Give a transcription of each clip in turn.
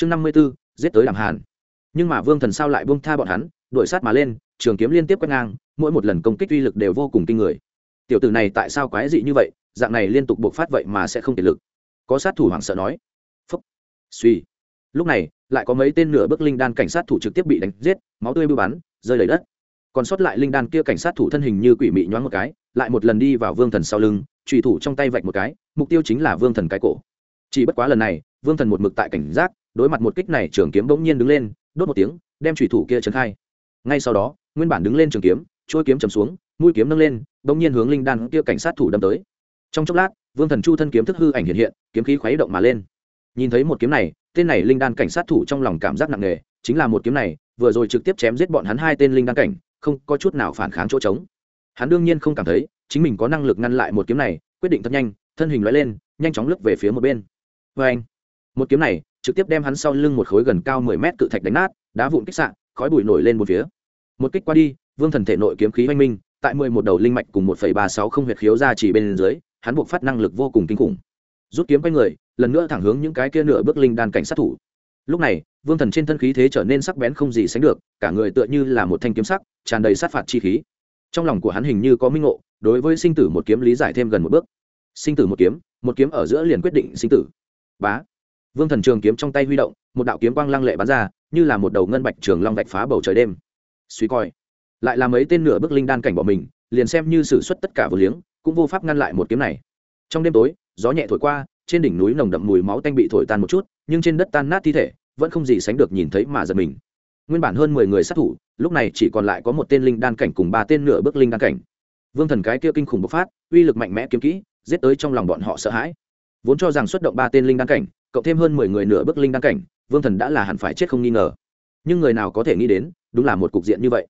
chương năm mươi b ố giết tới đàm hàn. Nhưng mà vương thần sao lại buông tha bọn hắn, đuổi sát mà lên, trường kiếm liên tiếp quét ngang, mỗi một lần công kích uy lực đều vô cùng kinh người. Tiểu tử này tại sao quái dị như vậy, dạng này liên tục bộc phát vậy mà sẽ không kiệt lực. Có sát thủ hoảng sợ nói. Phúc. Suy. Lúc này, lại có mấy tên nửa bước linh đan cảnh sát thủ trực tiếp bị đánh giết, máu tươi bưu bắn, rơi lấy đất. Còn sót lại linh đan kia cảnh sát thủ thân hình như quỷ mị nhoáng một cái, lại một lần đi vào vương thần sau lưng trùy thủ trong tay vạch một cái, mục tiêu chính là vương thần cái cổ. Chỉ bất quá lần này, vương thần một mực tại cảnh giác đối mặt một kích này trường kiếm bỗng nhiên đứng lên, đốt một tiếng, đem thủy thủ kia trấn khai. Ngay sau đó, nguyên bản đứng lên trường kiếm trôi kiếm chầm xuống, mũi kiếm nâng lên, bỗng nhiên hướng linh đan kia cảnh sát thủ đâm tới. Trong chốc lát, vương thần chu thân kiếm thức hư ảnh hiện hiện, kiếm khí khuấy động mà lên. Nhìn thấy một kiếm này, tên này linh đan cảnh sát thủ trong lòng cảm giác nặng nề, chính là một kiếm này, vừa rồi trực tiếp chém giết bọn hắn hai tên linh đan cảnh, không có chút nào phản kháng chỗ trống. Hắn đương nhiên không cảm thấy, chính mình có năng lực ngăn lại một kiếm này, quyết định thật nhanh, thân hình loại lên, nhanh chóng lướt về phía một bên. Vê anh một kiếm này trực tiếp đem hắn sau lưng một khối gần cao mười mét cự thạch đánh nát, đá vụn kích sạn khói bụi nổi lên một phía. Một kích qua đi, vương thần thể nội kiếm khí oanh minh, tại mười một đầu linh mạch cùng một phẩy ba sáu không huyệt khiếu ra chỉ bên dưới, hắn buộc phát năng lực vô cùng kinh khủng. Rút kiếm quanh người, lần nữa thẳng hướng những cái kia nửa bước linh đan cảnh sát thủ. Lúc này, vương thần trên thân khí thế trở nên sắc bén không gì sánh được, cả người tựa như là một thanh kiếm sắc, tràn đầy sát phạt chi khí. Trong lòng của hắn hình như có minh ngộ, đối với sinh tử một kiếm lý giải thêm gần một bước. Sinh tử một kiếm một kiếm ở giữa liền quyết định sinh tử. Bá vương thần trường kiếm trong tay huy động, một đạo kiếm quang lăng lệ bắn ra, như là một đầu ngân bạch trường long vạch phá bầu trời đêm. Suy coi, lại là mấy tên nửa bước linh đan cảnh bỏ mình, liền xem như xử suất tất cả vừa liếng, cũng vô pháp ngăn lại một kiếm này. Trong đêm tối, gió nhẹ thổi qua, trên đỉnh núi nồng đậm mùi máu tanh bị thổi tan một chút, nhưng trên đất tan nát thi thể, vẫn không gì sánh được nhìn thấy mà giật mình. Nguyên bản hơn mười người sát thủ, lúc này chỉ còn lại có một tên linh đan cảnh cùng ba tên nửa bước linh đan cảnh. Vương thần cái kia kinh khủng bộc phát, uy lực mạnh mẽ kiếm kỹ, giết tới trong lòng bọn họ sợ hãi. Vốn cho rằng xuất động ba tên linh đan cảnh cộng thêm hơn mười người nửa bước linh đăng cảnh, vương thần đã là hẳn phải chết không nghi ngờ. Nhưng người nào có thể nghĩ đến, đúng là một cục diện như vậy.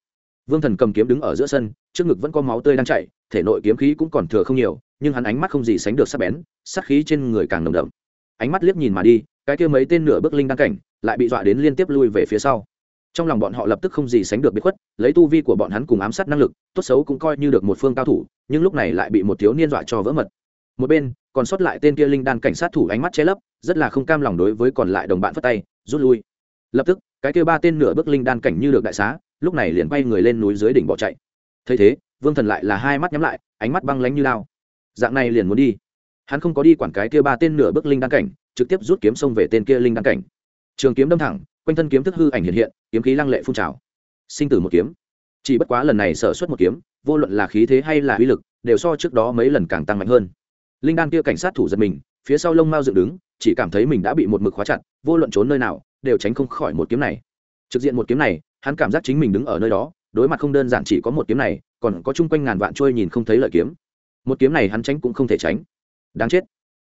Vương thần cầm kiếm đứng ở giữa sân, trước ngực vẫn có máu tươi đang chạy thể nội kiếm khí cũng còn thừa không nhiều, nhưng hắn ánh mắt không gì sánh được sắc bén sắc khí trên người càng nồng đậm. Ánh mắt liếc nhìn mà đi, cái kia mấy tên nửa bước linh đăng cảnh lại bị dọa đến liên tiếp lui về phía sau. Trong lòng bọn họ lập tức không gì sánh được biết khuất, lấy tu vi của bọn hắn cùng ám sát năng lực, tốt xấu cũng coi như được một phương cao thủ, nhưng lúc này lại bị một thiếu niên dọa cho vỡ mật. Một bên, còn sót lại tên kia linh đan cảnh sát thủ ánh mắt che lấp rất là không cam lòng đối với còn lại đồng bạn phất tay, rút lui. Lập tức, cái kia ba tên nửa bước linh đan cảnh như được đại xá, lúc này liền bay người lên núi dưới đỉnh bỏ chạy. Thấy thế, vương thần lại là hai mắt nhắm lại, ánh mắt băng lánh như lao. Dạng này liền muốn đi. Hắn không có đi quản cái kia ba tên nửa bước linh đan cảnh, trực tiếp rút kiếm xông về tên kia linh đan cảnh. Trường kiếm đâm thẳng, quanh thân kiếm thức hư ảnh hiện hiện, kiếm khí lăng lệ phun trào. Sinh tử một kiếm. Chỉ bất quá lần này sở xuất một kiếm, vô luận là khí thế hay là uy lực, đều so trước đó mấy lần càng tăng mạnh hơn. Linh đan kia cảnh sát thủ giật mình, phía sau lông mao dựng đứng chỉ cảm thấy mình đã bị một mực khóa chặt, vô luận trốn nơi nào, đều tránh không khỏi một kiếm này. Trực diện một kiếm này, hắn cảm giác chính mình đứng ở nơi đó, đối mặt không đơn giản chỉ có một kiếm này, còn có chung quanh ngàn vạn trôi nhìn không thấy lợi kiếm. Một kiếm này hắn tránh cũng không thể tránh. Đáng chết.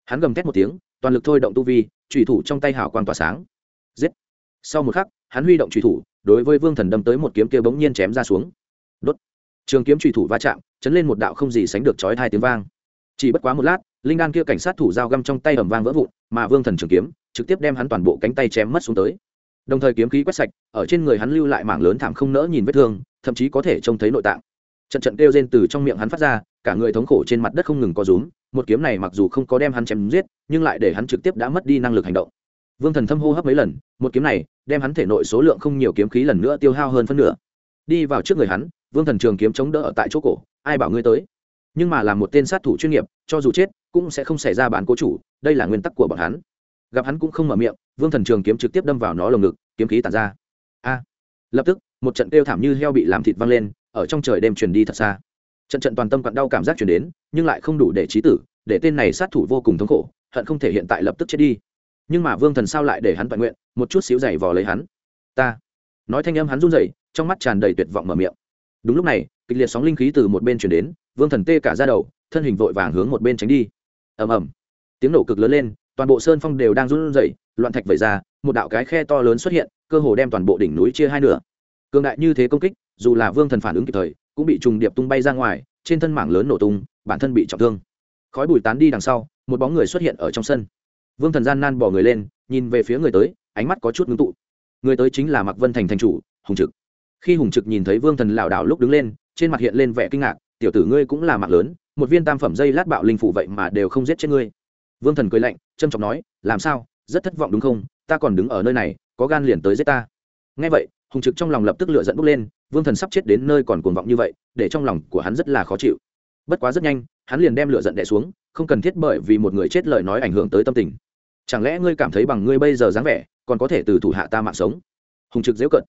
Hắn gầm thét một tiếng, toàn lực thôi động tu vi trùy thủ trong tay hảo quan tỏa sáng. Giết. Sau một khắc, hắn huy động trùy thủ, đối với vương thần đâm tới một kiếm kia bỗng nhiên chém ra xuống. Đốt. Trường kiếm trùy thủ va chạm, chấn lên một đạo không gì sánh được chói hai tiếng vang. Chỉ bất quá một lát linh đan kia cảnh sát thủ dao găm trong tay ẩm vang vỡ vụn, mà vương thần trường kiếm trực tiếp đem hắn toàn bộ cánh tay chém mất xuống tới. Đồng thời kiếm khí quét sạch, ở trên người hắn lưu lại mảng lớn thảm không nỡ nhìn vết thương, thậm chí có thể trông thấy nội tạng. Trận trận kêu rên từ trong miệng hắn phát ra, cả người thống khổ trên mặt đất không ngừng có rúm, một kiếm này mặc dù không có đem hắn chém giết, nhưng lại để hắn trực tiếp đã mất đi năng lực hành động. Vương thần thâm hô hấp mấy lần, một kiếm này đem hắn thể nội số lượng không nhiều kiếm khí lần nữa tiêu hao hơn phân nửa. Đi vào trước người hắn, vương thần trường kiếm chống đỡ ở tại chỗ cổ, ai bảo ngươi tới? Nhưng mà là một tên sát thủ chuyên nghiệp, cho dù chết, cũng sẽ không xảy ra bản cố chủ, đây là nguyên tắc của bọn hắn. Gặp hắn cũng không mở miệng, vương thần trường kiếm trực tiếp đâm vào nó lồng ngực, kiếm khí tàn ra. A! Lập tức, một trận kêu thảm như heo bị làm thịt văng lên, ở trong trời đêm truyền đi thật xa. Trận trận toàn tâm quặn đau cảm giác chuyển đến, nhưng lại không đủ để trí tử, để tên này sát thủ vô cùng thống khổ, hận không thể hiện tại lập tức chết đi. Nhưng mà vương thần sao lại để hắn toàn nguyện, một chút xíu dày vò lấy hắn? Ta! Nói thanh âm hắn run rẩy, trong mắt tràn đầy tuyệt vọng mở miệng. Đúng lúc này, kịch liệt sóng linh khí từ một bên chuyển đến vương thần tê cả ra đầu, thân hình vội vàng hướng một bên tránh đi. Ầm ầm. Tiếng nổ cực lớn lên, toàn bộ sơn phong đều đang run rẩy, loạn thạch vẩy ra, một đạo cái khe to lớn xuất hiện, cơ hồ đem toàn bộ đỉnh núi chia hai nửa. Cường đại như thế công kích, dù là vương thần phản ứng kịp thời, cũng bị trùng điệp tung bay ra ngoài, trên thân mảng lớn nổ tung, bản thân bị trọng thương. Khói bụi tán đi đằng sau, một bóng người xuất hiện ở trong sân. Vương thần gian nan bỏ người lên, nhìn về phía người tới, ánh mắt có chút ngưng tụ. Người tới chính là mạc vân thành thành chủ, hùng trực. Khi hùng trực nhìn thấy vương thần lảo đảo lúc đứng lên, trên mặt hiện lên vẻ kinh ngạc tiểu tử ngươi cũng là mạng lớn, một viên tam phẩm dây lát bạo linh phủ vậy mà đều không giết chết ngươi. Vương thần cười lạnh trâm trọng nói, làm sao? Rất thất vọng đúng không? Ta còn đứng ở nơi này, có gan liền tới giết ta. Ngay vậy, hùng trực trong lòng lập tức lựa dẫn bốc lên, vương thần sắp chết đến nơi còn cuồng vọng như vậy, để trong lòng của hắn rất là khó chịu. Bất quá rất nhanh, hắn liền đem lựa giận đẻ xuống, không cần thiết bởi vì một người chết lời nói ảnh hưởng tới tâm tình. Chẳng lẽ ngươi cảm thấy bằng ngươi bây giờ dáng vẻ, còn có thể từ thủ hạ ta mạng sống? Hùng trực dễu cận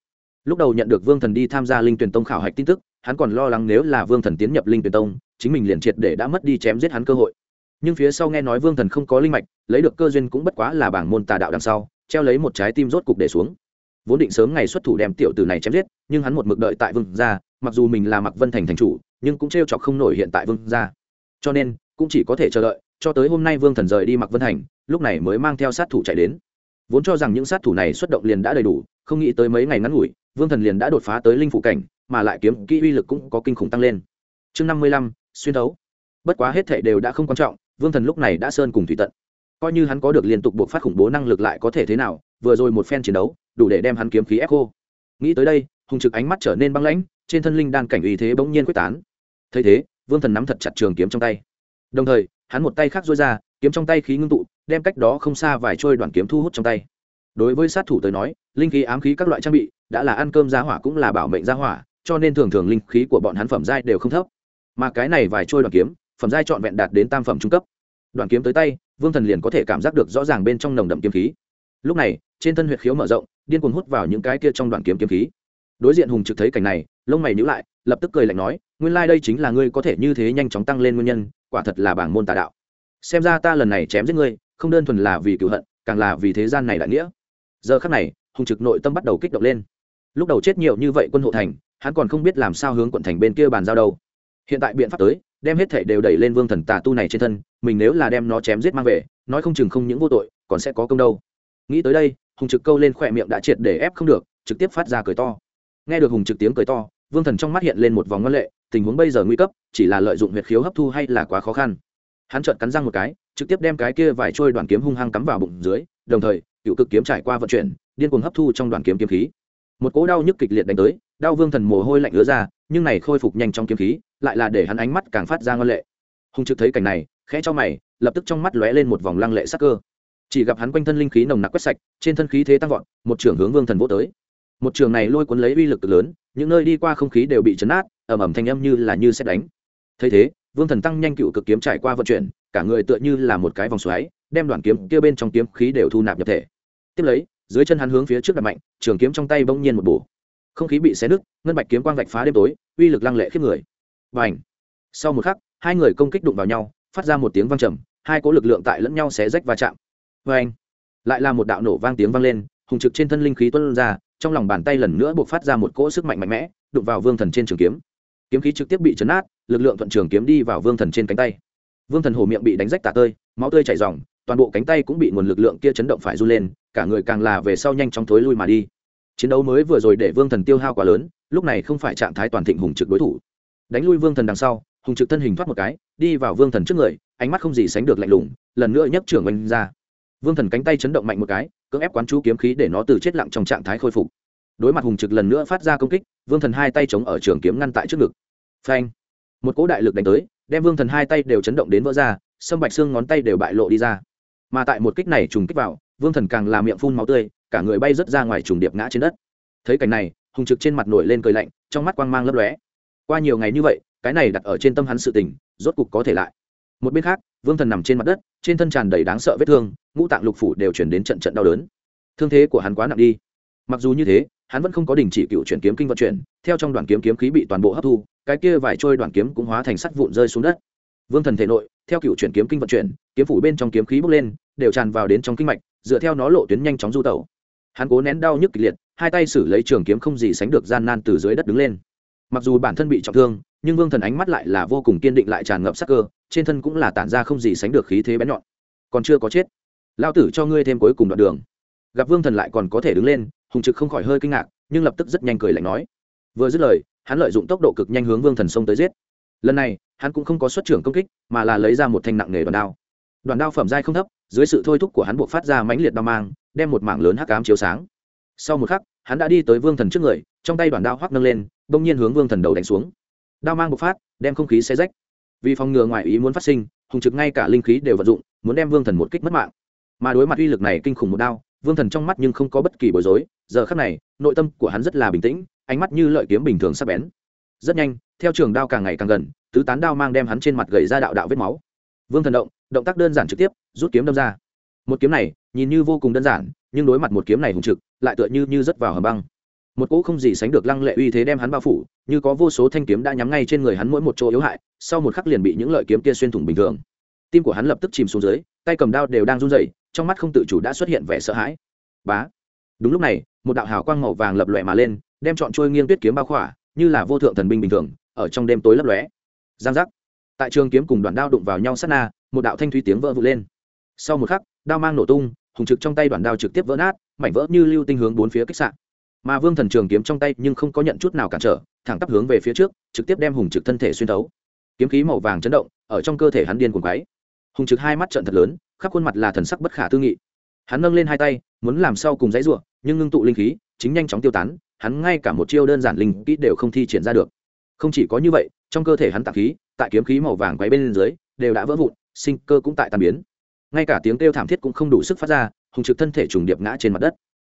lúc đầu nhận được vương thần đi tham gia linh tuyển tông khảo hạch tin tức hắn còn lo lắng nếu là vương thần tiến nhập linh tuyển tông, chính mình liền triệt để đã mất đi chém giết hắn cơ hội. Nhưng phía sau nghe nói vương thần không có linh mạch, lấy được cơ duyên cũng bất quá là bảng môn tà đạo đằng sau, treo lấy một trái tim rốt cục để xuống. Vốn định sớm ngày xuất thủ đem tiểu tử này chém giết, nhưng hắn một mực đợi tại vương gia, mặc dù mình là mặc vân thành thành chủ, nhưng cũng t chọc không nổi hiện tại vương gia. Cho nên, cũng chỉ có thể chờ đợi, cho tới hôm nay vương thần rời đi mặc vân thành, lúc này mới mang theo sát thủ chạy đến. Vốn cho rằng những sát thủ này xuất động liền đã đầy đủ, không nghĩ tới mấy ngày ngắn ngủi, vương thần liền đã đột phá tới linh phụ cảnh mà lại kiếm kỹ uy lực cũng có kinh khủng tăng lên. Chương năm mươi lăm, xuyên thấu. Bất quá hết thể đều đã không quan trọng, vương thần lúc này đã sơn cùng thủy tận. Coi như hắn có được liên tục buộc phát khủng bố năng lực lại có thể thế nào, vừa rồi một phen chiến đấu, đủ để đem hắn kiếm khí ép khô. Nghĩ tới đây hùng trực ánh mắt trở nên băng lãnh, trên thân linh đan cảnh uy thế bỗng nhiên quyết tán. Thấy thế, vương thần nắm thật chặt trường kiếm trong tay. Đồng thời, hắn một tay khác dối ra, kiếm trong tay khí ngưng tụ, đem cách đó không xa vài trôi đoàn kiếm thu hút trong tay. Đối với sát thủ tới nói, linh khí ám khí các loại trang bị, đã là ăn cơm giá hỏa cũng là bảo mệnh giá hỏa cho nên thường thường linh khí của bọn hắn phẩm giai đều không thấp. Mà cái này vài trôi đoàn kiếm, phẩm giai trọn vẹn đạt đến tam phẩm trung cấp. Đoàn kiếm tới tay, vương thần liền có thể cảm giác được rõ ràng bên trong nồng đậm kiếm khí. Lúc này, trên thân huyệt khiếu mở rộng, điên cuồng hút vào những cái kia trong đoàn kiếm kiếm khí. Đối diện hùng trực thấy cảnh này, lông mày nhíu lại, lập tức cười lạnh nói, nguyên lai、like、đây chính là ngươi có thể như thế nhanh chóng tăng lên nguyên nhân, quả thật là bảng môn tà đạo. Xem ra ta lần này chém giết ngươi, không đơn thuần là vì cựu hận, càng là vì thế gian này đại nghĩa. Giờ khắc này, hùng trực nội tâm bắt đầu kích động lên. Lúc đầu chết nhiều như vậy quân hộ thành hắn còn không biết làm sao hướng quận thành bên kia bàn giao đâu. Hiện tại biện pháp tới, đem hết thảy đều đẩy lên vương thần tà tu này trên thân, mình nếu là đem nó chém giết mang về, nói không chừng không những vô tội, còn sẽ có công đâu. Nghĩ tới đây, hùng trực câu lên khỏe miệng đã triệt để ép không được, trực tiếp phát ra cười to. Nghe được hùng trực tiếng cười to, vương thần trong mắt hiện lên một vòng ngân lệ, tình huống bây giờ nguy cấp, chỉ là lợi dụng huyệt khiếu hấp thu hay là quá khó khăn. Hắn trợn cắn răng một cái, trực tiếp đem cái kia vài trôi đoàn kiếm hung hăng cắm vào bụng dưới, đồng thời, cựu cực kiếm trải qua vận chuyển, điên cuồng hấp thu trong đoàn kiếm kiếm khí. Một cỗ đau nhức kịch liệt đánh tới đau vương thần mồ hôi lạnh ứa ra, nhưng này khôi phục nhanh trong kiếm khí, lại là để hắn ánh mắt càng phát ra ngân lệ. Hùng trực thấy cảnh này, khẽ cho mày, lập tức trong mắt lóe lên một vòng lăng lệ sắc cơ. Chỉ gặp hắn quanh thân linh khí nồng nặc quét sạch, trên thân khí thế tăng vọt, một trường hướng vương thần vô tới. Một trường này lôi cuốn lấy uy lực lớn, những nơi đi qua không khí đều bị chấn át ẩm ẩm thanh âm như là như xét đánh. Thấy thế, vương thần tăng nhanh cựu cực kiếm trải qua vận chuyển, cả người tựa như là một cái vòng xoáy, đem đoạn kiếm kia bên trong kiếm khí đều thu nạp nhập thể. Tiếp lấy, dưới chân hắn hướng phía trước đặt mạnh, trường kiếm trong tay bỗng nhiên một bổ không khí bị xé nứt, ngân bạch kiếm quang vạch phá đêm tối, uy lực lăng lệ khiếp người. Và ảnh sau một khắc, hai người công kích đụng vào nhau, phát ra một tiếng vang trầm, hai cỗ lực lượng tại lẫn nhau xé rách va chạm. Và anh lại là một đạo nổ vang tiếng vang lên, hùng trực trên thân linh khí tuân ra, trong lòng bàn tay lần nữa buộc phát ra một cỗ sức mạnh mạnh mẽ, đụng vào vương thần trên trường kiếm. Kiếm khí trực tiếp bị chấn át, lực lượng thuận trường kiếm đi vào vương thần trên cánh tay. Vương thần hồ miệng bị đánh rách tả tơi, máu tươi chảy r toàn bộ cánh tay cũng bị nguồn lực lượng kia chấn động phải run lên, cả người càng là về sau nhanh chóng thối lui mà đi chiến đấu mới vừa rồi để vương thần tiêu hao quá lớn, lúc này không phải trạng thái toàn thịnh hùng trực đối thủ. Đánh lui vương thần đằng sau, hùng trực thân hình thoát một cái, đi vào vương thần trước người, ánh mắt không gì sánh được lạnh lùng, lần nữa nhấc trưởng oanh ra. Vương thần cánh tay chấn động mạnh một cái, cưỡng ép quán chú kiếm khí để nó từ chết lặng trong trạng thái khôi phục. Đối mặt hùng trực lần nữa phát ra công kích, vương thần hai tay chống ở trường kiếm ngăn tại trước ngực. Phanh! Một cỗ đại lực đánh tới, đem vương thần hai tay đều chấn động đến vỡ ra, sâm bạch xương ngón tay đều bại lộ đi ra. Mà tại một kích này trùng kích vào, vương thần càng làm miệng phun máu tươi cả người bay rớt ra ngoài trùng điệp ngã trên đất. Thấy cảnh này, hùng trực trên mặt nổi lên cười lạnh, trong mắt quang mang lấp lóe. Qua nhiều ngày như vậy, cái này đặt ở trên tâm hắn sự tình, rốt cục có thể lại. Một bên khác, vương thần nằm trên mặt đất, trên thân tràn đầy đáng sợ vết thương, ngũ tạng lục phủ đều chuyển đến trận trận đau đớn. Thương thế của hắn quá nặng đi. Mặc dù như thế, hắn vẫn không có đình chỉ cựu chuyển kiếm kinh vận chuyển, theo trong đoàn kiếm kiếm khí bị toàn bộ hấp thu, cái kia vài trôi đoàn kiếm cũng hóa thành sắt vụn rơi xuống đất. Vương thần thể nội, theo cựu chuyển kiếm kinh vận chuyển, kiếm phủ bên trong kiếm khí bốc lên, đều tràn vào đến trong kinh mạch, dựa theo nó lộ tuyến nhanh chóng du tẩu hắn cố nén đau nhức kịch liệt, hai tay xử lấy trường kiếm không gì sánh được gian nan từ dưới đất đứng lên. Mặc dù bản thân bị trọng thương, nhưng vương thần ánh mắt lại là vô cùng kiên định lại tràn ngập sắc cơ, trên thân cũng là tản ra không gì sánh được khí thế bén nhọn. Còn chưa có chết lao tử cho ngươi thêm cuối cùng đoạn đường. Gặp vương thần lại còn có thể đứng lên, hùng trực không khỏi hơi kinh ngạc, nhưng lập tức rất nhanh cười lạnh nói. Vừa dứt lời, hắn lợi dụng tốc độ cực nhanh hướng vương thần sông tới giết. Lần này, hắn cũng không có xuất trưởng công kích, mà là lấy ra một thanh nặng nghề đoàn đao. Đoàn đao phẩm dai không thấp, dưới sự thôi thúc của hắn buộc phát ra mãnh liệt đao mang đem một mảng lớn hắc ám chiếu sáng. Sau một khắc, hắn đã đi tới vương thần trước người, trong tay đoàn đao hoắc nâng lên, bỗng nhiên hướng vương thần đầu đánh xuống. Đao mang bộc phát, đem không khí xe rách. Vì phòng ngừa ngoài ý muốn phát sinh, hùng trực ngay cả linh khí đều vận dụng, muốn đem vương thần một kích mất mạng. Mà đối mặt uy lực này kinh khủng một đao, vương thần trong mắt nhưng không có bất kỳ bối rối, giờ khắc này, nội tâm của hắn rất là bình tĩnh, ánh mắt như lợi kiếm bình thường sắp bén. Rất nhanh, theo trường đao càng ngày càng gần, tứ tán đao mang đem hắn trên mặt gầy ra đạo đạo vết máu. Vương thần động động tác đơn giản trực tiếp, rút kiếm đâm ra. Một kiếm này nhìn như vô cùng đơn giản, nhưng đối mặt một kiếm này hùng trực, lại tựa như như rất vào hầm băng. Một cỗ không gì sánh được lăng lệ uy thế đem hắn bao phủ, như có vô số thanh kiếm đã nhắm ngay trên người hắn mỗi một chỗ yếu hại, sau một khắc liền bị những lợi kiếm kia xuyên thủng bình thường. Tim của hắn lập tức chìm xuống dưới, tay cầm đao đều đang run rẩy, trong mắt không tự chủ đã xuất hiện vẻ sợ hãi. Bá! Đúng lúc này, một đạo hào quang màu vàng lập lòe mà lên, đem chọn trôi nghiêng tuyết kiếm bao khỏa, như là vô thượng thần binh bình thường, ở trong đêm tối lấp lóe. Giang giác! Tại trường kiếm cùng đoạn đao đụng vào nhau sát na, một đạo thanh thúy tiếng vỡ vụt lên. Sau một khắc đao mang nổ tung, hùng trực trong tay đoạn đao trực tiếp vỡ nát, mảnh vỡ như lưu tinh hướng bốn phía kích sạn mà vương thần trường kiếm trong tay nhưng không có nhận chút nào cản trở, thẳng tắp hướng về phía trước, trực tiếp đem hùng trực thân thể xuyên thấu. Kiếm khí màu vàng chấn động, ở trong cơ thể hắn điên cuồng quáy hùng trực hai mắt trận thật lớn, khắp khuôn mặt là thần sắc bất khả tư nghị. Hắn nâng lên hai tay, muốn làm sau cùng dãy ruộng nhưng ngưng tụ linh khí, chính nhanh chóng tiêu tán, hắn ngay cả một chiêu đơn giản linh kỹ đều không thi triển ra được. Không chỉ có như vậy, trong cơ thể hắn tạp khí, tại kiếm khí màu vàng quấy bên dưới, đều đã vỡ vụn, sinh cơ cũng tại tàn biến ngay cả tiếng kêu thảm thiết cũng không đủ sức phát ra, hùng trực thân thể trùng điệp ngã trên mặt đất.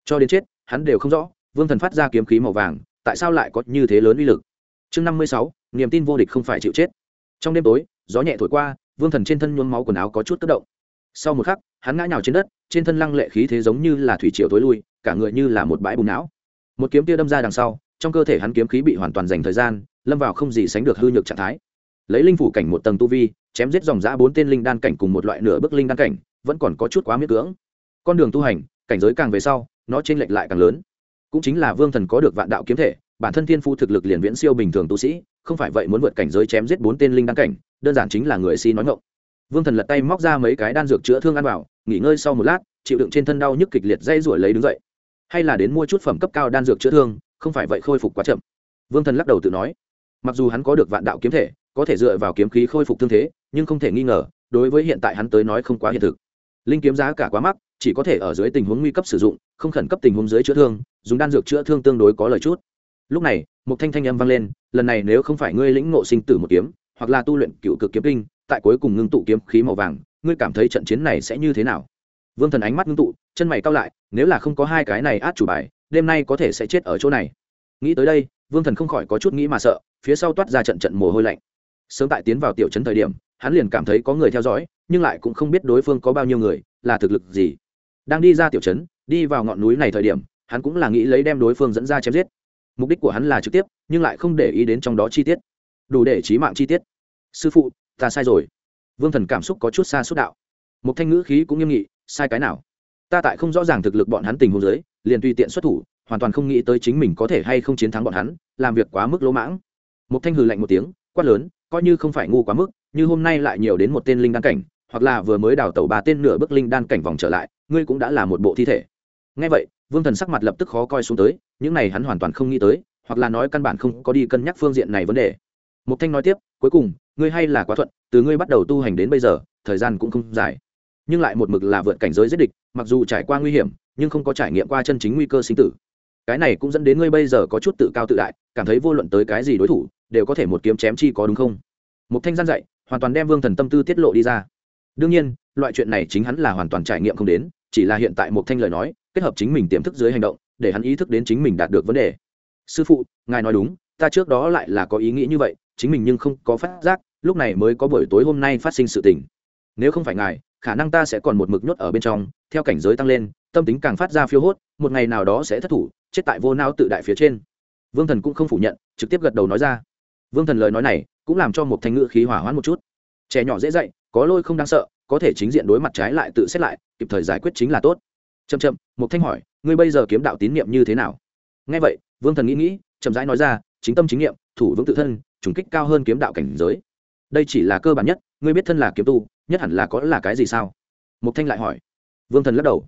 Cho đến chết, hắn đều không rõ, vương thần phát ra kiếm khí màu vàng, tại sao lại có như thế lớn uy lực? Chương năm mươi sáu, niềm tin vô địch không phải chịu chết. Trong đêm tối, gió nhẹ thổi qua, vương thần trên thân nhuốm máu quần áo có chút tức động. Sau một khắc, hắn ngã nhào trên đất, trên thân lăng lệ khí thế giống như là thủy triều thối lui, cả người như là một bãi bùn não. Một kiếm tia đâm ra đằng sau, trong cơ thể hắn kiếm khí bị hoàn toàn dành thời gian, lâm vào không gì sánh được hư nhược trạng thái. Lấy linh phủ cảnh một tầng tu vi chém giết dòng giã bốn tên linh đan cảnh cùng một loại nửa bước linh đan cảnh, vẫn còn có chút quá miết cưỡng. Con đường tu hành, cảnh giới càng về sau, nó t r ê n lệch lại càng lớn. Cũng chính là vương thần có được vạn đạo kiếm thể, bản thân thiên phu thực lực liền viễn siêu bình thường tu sĩ, không phải vậy muốn vượt cảnh giới chém giết bốn tên linh đan cảnh, đơn giản chính là người si nói ngộng vương thần lật tay móc ra mấy cái đan dược chữa thương ăn vào, nghỉ ngơi sau một lát, chịu đựng trên thân đau nhức kịch liệt dây ruổi lấy đứng dậy. Hay là đến mua chút phẩm cấp cao đan dược chữa thương, không phải vậy khôi phục quá chậm. Vương thần lắc đầu tự nói, mặc dù hắn có được vạn đạo kiếm thể có thể dựa vào kiếm khí khôi phục thương thế, nhưng không thể nghi ngờ, đối với hiện tại hắn tới nói không quá hiện thực. Linh kiếm giá cả quá mắc, chỉ có thể ở dưới tình huống nguy cấp sử dụng, không khẩn cấp tình huống dưới chữa thương, dùng đan dược chữa thương tương đối có lời chút. Lúc này, một thanh thanh âm vang lên, lần này nếu không phải ngươi lĩnh ngộ sinh tử một kiếm, hoặc là tu luyện cựu cực kiếm kinh, tại cuối cùng ngưng tụ kiếm khí màu vàng, ngươi cảm thấy trận chiến này sẽ như thế nào? Vương thần ánh mắt ngưng tụ, chân mày cao lại, nếu là không có hai cái này át chủ bài, đêm nay có thể sẽ chết ở chỗ này. Nghĩ tới đây, vương thần không khỏi có chút nghĩ mà sợ, phía sau toát ra trận trận mồ hôi lạnh sớm tại tiến vào tiểu trấn thời điểm, hắn liền cảm thấy có người theo dõi, nhưng lại cũng không biết đối phương có bao nhiêu người, là thực lực gì. Đang đi ra tiểu trấn, đi vào ngọn núi này thời điểm, hắn cũng là nghĩ lấy đem đối phương dẫn ra chém giết. Mục đích của hắn là trực tiếp, nhưng lại không để ý đến trong đó chi tiết. Đủ để trí mạng chi tiết. Sư phụ, ta sai rồi. Vương thần cảm xúc có chút xa suốt đạo. Một thanh ngữ khí cũng nghiêm nghị, sai cái nào? Ta tại không rõ ràng thực lực bọn hắn tình huống giới liền tùy tiện xuất thủ, hoàn toàn không nghĩ tới chính mình có thể hay không chiến thắng bọn hắn, làm việc quá mức lỗ mãng. Một thanh hừ lạnh một tiếng, quát lớn coi như không phải ngu quá mức, như hôm nay lại nhiều đến một tên linh đan cảnh, hoặc là vừa mới đào tẩu ba tên nửa bước linh đan cảnh vòng trở lại, ngươi cũng đã là một bộ thi thể. Ngay vậy, vương thần sắc mặt lập tức khó coi xuống tới, những này hắn hoàn toàn không nghĩ tới, hoặc là nói căn bản không có đi cân nhắc phương diện này vấn đề. Mục thanh nói tiếp, cuối cùng, ngươi hay là quá thuận, từ ngươi bắt đầu tu hành đến bây giờ, thời gian cũng không dài. Nhưng lại một mực là vượt cảnh giới giết địch, mặc dù trải qua nguy hiểm, nhưng không có trải nghiệm qua chân chính nguy cơ sinh tử cái này cũng dẫn đến ngươi bây giờ có chút tự cao tự đại, cảm thấy vô luận tới cái gì đối thủ, đều có thể một kiếm chém chi có đúng không? Một thanh gian dạy, hoàn toàn đem vương thần tâm tư tiết lộ đi ra. Đương nhiên, loại chuyện này chính hắn là hoàn toàn trải nghiệm không đến, chỉ là hiện tại một thanh lời nói, kết hợp chính mình tiềm thức dưới hành động, để hắn ý thức đến chính mình đạt được vấn đề. Sư phụ, ngài nói đúng, ta trước đó lại là có ý nghĩ như vậy, chính mình nhưng không có phát giác, lúc này mới có buổi tối hôm nay phát sinh sự tình. Nếu không phải ngài khả năng ta sẽ còn một mực nhốt ở bên trong, theo cảnh giới tăng lên, tâm tính càng phát ra phiêu hốt, một ngày nào đó sẽ thất thủ, chết tại vô não tự đại phía trên. Vương thần cũng không phủ nhận, trực tiếp gật đầu nói ra. Vương thần lời nói này cũng làm cho một thanh ngữ khí hỏa hoãn một chút. Trẻ nhỏ dễ dạy, có lôi không đáng sợ, có thể chính diện đối mặt trái lại tự xét lại, kịp thời giải quyết chính là tốt. Chậm chậm một thanh hỏi, ngươi bây giờ kiếm đạo tín niệm như thế nào? Nghe vậy, vương thần nghĩ nghĩ, chậm rãi nói ra, chính tâm chính niệm, thủ vững tự thân, trùng kích cao hơn kiếm đạo cảnh giới. Đây chỉ là cơ bản nhất ngươi biết thân là kiếm tu, nhất hẳn là có là cái gì sao? Mục thanh lại hỏi. Vương thần lắc đầu.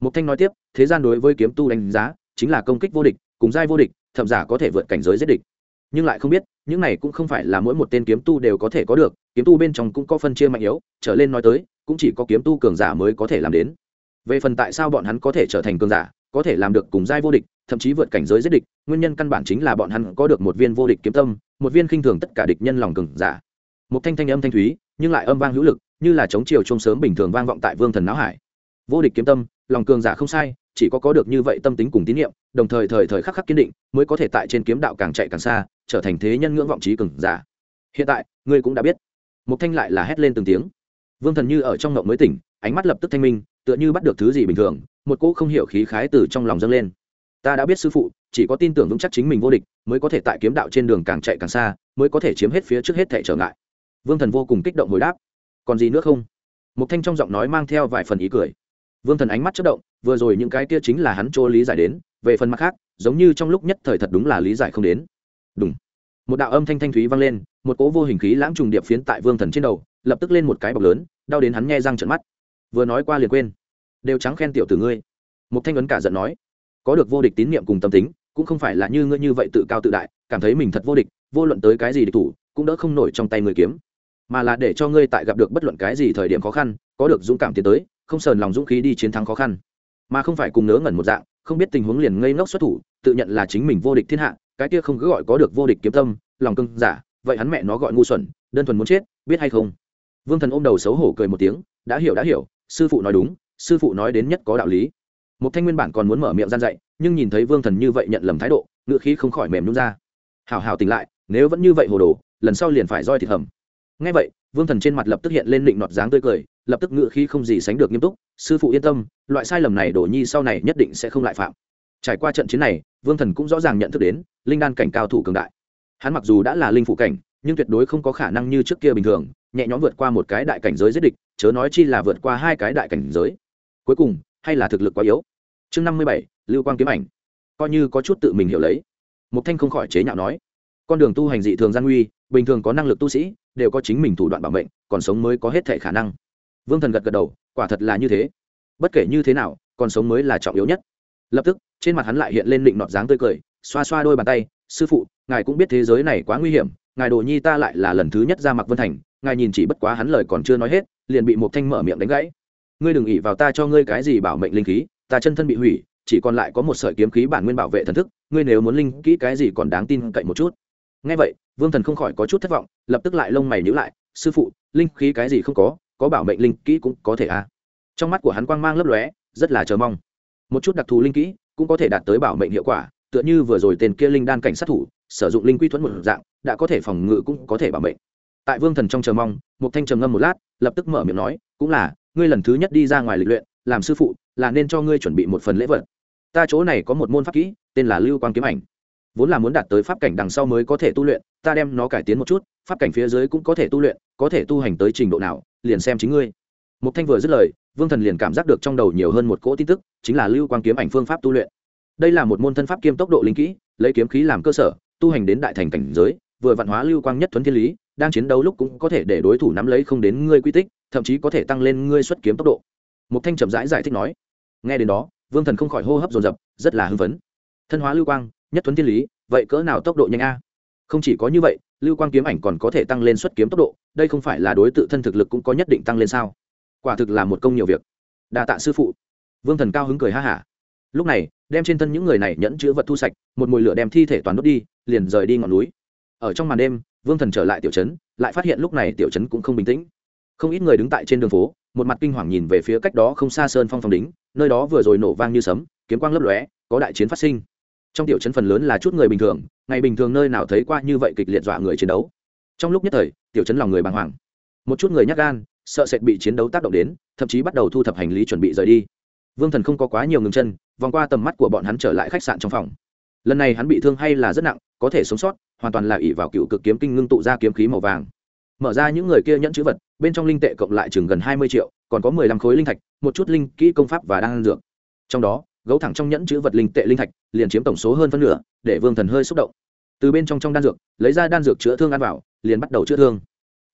Mục thanh nói tiếp, thế gian đối với kiếm tu đánh giá, chính là công kích vô địch, cùng giai vô địch, thậm giả có thể vượt cảnh giới giết địch. Nhưng lại không biết, những này cũng không phải là mỗi một tên kiếm tu đều có thể có được, kiếm tu bên trong cũng có phân chia mạnh yếu, trở lên nói tới, cũng chỉ có kiếm tu cường giả mới có thể làm đến. Về phần tại sao bọn hắn có thể trở thành cường giả, có thể làm được cùng giai vô địch, thậm chí vượt cảnh giới giết địch, nguyên nhân căn bản chính là bọn hắn có được một viên vô địch kiếm tâm, một viên khinh thường tất cả địch nhân lòng cường giả. Một thanh thanh âm thanh thúy nhưng lại âm vang hữu lực, như là chống chiều trông sớm bình thường vang vọng tại vương thần não hải. Vô địch kiếm tâm, lòng cường giả không sai, chỉ có có được như vậy tâm tính cùng tín nhiệm đồng thời thời thời khắc khắc kiên định, mới có thể tại trên kiếm đạo càng chạy càng xa, trở thành thế nhân ngưỡng vọng trí cường giả. Hiện tại, ngươi cũng đã biết. Mục thanh lại là hét lên từng tiếng. Vương thần như ở trong ngộng mới tỉnh, ánh mắt lập tức thanh minh, tựa như bắt được thứ gì bình thường, một cỗ không hiểu khí khái từ trong lòng dâng lên. Ta đã biết sư phụ, chỉ có tin tưởng vững chắc chính mình vô địch, mới có thể tại kiếm đạo trên đường càng chạy càng xa, mới có thể chiếm hết phía trước hết thể trở ngại vương thần vô cùng kích động hồi đáp. Còn gì nữa không? Mục thanh trong giọng nói mang theo vài phần ý cười. Vương thần ánh mắt chất động, vừa rồi những cái kia chính là hắn chỗ lý giải đến, về phần mặt khác, giống như trong lúc nhất thời thật đúng là lý giải không đến. Đúng một đạo âm thanh thanh thúy vang lên, một cỗ vô hình khí lãng trùng điệp phiến tại vương thần trên đầu, lập tức lên một cái bọc lớn, đau đến hắn nghe răng trận mắt. Vừa nói qua liền quên. Đều trắng khen tiểu tử ngươi. Một thanh ấn cả giận nói. Có được vô địch tín nhiệm cùng tâm tính, cũng không phải là như ngươi như vậy tự cao tự đại, cảm thấy mình thật vô địch, vô luận tới cái gì địch thủ, cũng đỡ không nổi trong tay người kiếm mà là để cho ngươi tại gặp được bất luận cái gì thời điểm khó khăn, có được dũng cảm tiến tới, không sờn lòng dũng khí đi chiến thắng khó khăn. Mà không phải cùng nớ ngẩn một dạng, không biết tình huống liền ngây ngốc xuất thủ, tự nhận là chính mình vô địch thiên hạ, cái kia không cứ gọi có được vô địch kiếm tâm, lòng cưng giả, vậy hắn mẹ nó gọi ngu xuẩn, đơn thuần muốn chết, biết hay không? Vương thần ôm đầu xấu hổ cười một tiếng, đã hiểu đã hiểu, sư phụ nói đúng, sư phụ nói đến nhất có đạo lý. Một thanh nguyên bản còn muốn mở miệng gian dạy, nhưng nhìn thấy vương thần như vậy nhận lầm thái độ, ngựa khí không khỏi mềm nhún ra. Hào hào tỉnh lại, nếu vẫn như vậy hồ đồ, lần sau liền phải roi thịt hầm ngay vậy, vương thần trên mặt lập tức hiện lên định nọt dáng tươi cười, lập tức ngựa khí không gì sánh được nghiêm túc, sư phụ yên tâm, loại sai lầm này đổ nhi sau này nhất định sẽ không lại phạm. Trải qua trận chiến này, vương thần cũng rõ ràng nhận thức đến, linh đan cảnh cao thủ cường đại. Hắn mặc dù đã là linh phụ cảnh, nhưng tuyệt đối không có khả năng như trước kia bình thường, nhẹ nhõm vượt qua một cái đại cảnh giới giết địch, chớ nói chi là vượt qua hai cái đại cảnh giới. Cuối cùng, hay là thực lực quá yếu? Chương năm mươi bảy, lưu quang kiếm ảnh. Coi như có chút tự mình hiểu lấy. Mục thanh không khỏi chế nhạo nói, con đường tu hành dị thường gian nguy bình thường có năng lực tu sĩ, đều có chính mình thủ đoạn bảo mệnh, còn sống mới có hết thể khả năng. Vương thần gật gật đầu, quả thật là như thế. Bất kể như thế nào, còn sống mới là trọng yếu nhất. Lập tức, trên mặt hắn lại hiện lên định nọt dáng tươi cười, xoa xoa đôi bàn tay, sư phụ, ngài cũng biết thế giới này quá nguy hiểm, ngài đồ nhi ta lại là lần thứ nhất ra mặc vân thành, ngài nhìn chỉ bất quá hắn lời còn chưa nói hết, liền bị một thanh mở miệng đánh gãy. Ngươi đừng ỉ vào ta cho ngươi cái gì bảo mệnh linh khí, ta chân thân bị hủy, chỉ còn lại có một sợi kiếm khí bản nguyên bảo vệ thần thức, ngươi nếu muốn linh kỹ cái gì còn đáng tin cậy một chút. Ngay vậy vương thần không khỏi có chút thất vọng, lập tức lại lông mày nhữ lại, sư phụ, linh khí cái gì không có có bảo mệnh linh kỹ cũng có thể à? Trong mắt của hắn quang mang lấp lóe, rất là chờ mong. Một chút đặc thù linh kỹ cũng có thể đạt tới bảo mệnh hiệu quả, tựa như vừa rồi tên kia linh đan cảnh sát thủ, sử dụng linh quy thuẫn một dạng, đã có thể phòng ngự cũng có thể bảo mệnh. Tại vương thần trong chờ mong một thanh trầm ngâm một lát, lập tức mở miệng nói, cũng là, ngươi lần thứ nhất đi ra ngoài lịch luyện, làm sư phụ, là nên cho ngươi chuẩn bị một phần lễ vật. Ta chỗ này có một môn pháp kỹ, tên là lưu quang kiếm ảnh vốn là muốn đạt tới pháp cảnh đằng sau mới có thể tu luyện, ta đem nó cải tiến một chút, pháp cảnh phía dưới cũng có thể tu luyện, có thể tu hành tới trình độ nào, liền xem chính ngươi. Một thanh vừa dứt lời, vương thần liền cảm giác được trong đầu nhiều hơn một cỗ tin tức, chính là lưu quang kiếm ảnh phương pháp tu luyện. Đây là một môn thân pháp kiêm tốc độ linh kỹ, lấy kiếm khí làm cơ sở, tu hành đến đại thành cảnh giới, vừa vạn hóa lưu quang nhất thuấn thiên lý, đang chiến đấu lúc cũng có thể để đối thủ nắm lấy không đến ngươi quy tích, thậm chí có thể tăng lên ngươi xuất kiếm tốc độ. Một thanh chậm rãi giải thích nói. Nghe đến đó, vương thần không khỏi hô hấp dồn dập, rất là hưng phấn. Thân hóa lưu quang nhất thuấn thiên lý, vậy cỡ nào tốc độ nhanh a? Không chỉ có như vậy, lưu quang kiếm ảnh còn có thể tăng lên xuất kiếm tốc độ, đây không phải là đối t thân thực lực cũng có nhất định tăng lên sao? Quả thực là một công nhiều việc. Đa tạ sư phụ. Vương thần cao hứng cười ha hả. Lúc này, đem trên thân những người này nhẫn chữ vật thu sạch, một mùi lửa đem thi thể toàn đốt đi, liền rời đi ngọn núi. Ở trong màn đêm, vương thần trở lại tiểu trấn, lại phát hiện lúc này tiểu trấn cũng không bình tĩnh. Không ít người đứng tại trên đường phố, một mặt kinh hoàng nhìn về phía cách đó không xa sơn phong phong đính nơi đó vừa rồi nổ vang như sấm, kiếm quang lấp lóe, có đại chiến phát sinh trong tiểu trấn phần lớn là chút người bình thường, ngày bình thường nơi nào thấy qua như vậy kịch liệt dọa người chiến đấu. Trong lúc nhất thời, tiểu trấn lòng người bàng hoàng. Một chút người nhắc gan, sợ sệt bị chiến đấu tác động đến, thậm chí bắt đầu thu thập hành lý chuẩn bị rời đi. Vương thần không có quá nhiều ngừng chân, vòng qua tầm mắt của bọn hắn trở lại khách sạn trong phòng. Lần này hắn bị thương hay là rất nặng, có thể sống sót, hoàn toàn là ỷ vào cựu cực kiếm kinh ngưng tụ ra kiếm khí màu vàng. Mở ra những người kia nhẫn chữ vật, bên trong linh tệ cộng lại chừng gần hai mươi triệu, còn có mười lăm khối linh thạch, một chút linh kỹ công pháp và đan dược. Trong đó gấu thẳng trong nhẫn chữ vật linh tệ linh thạch, liền chiếm tổng số hơn phân nửa, để vương thần hơi xúc động. Từ bên trong trong đan dược, lấy ra đan dược chữa thương ăn vào, liền bắt đầu chữa thương.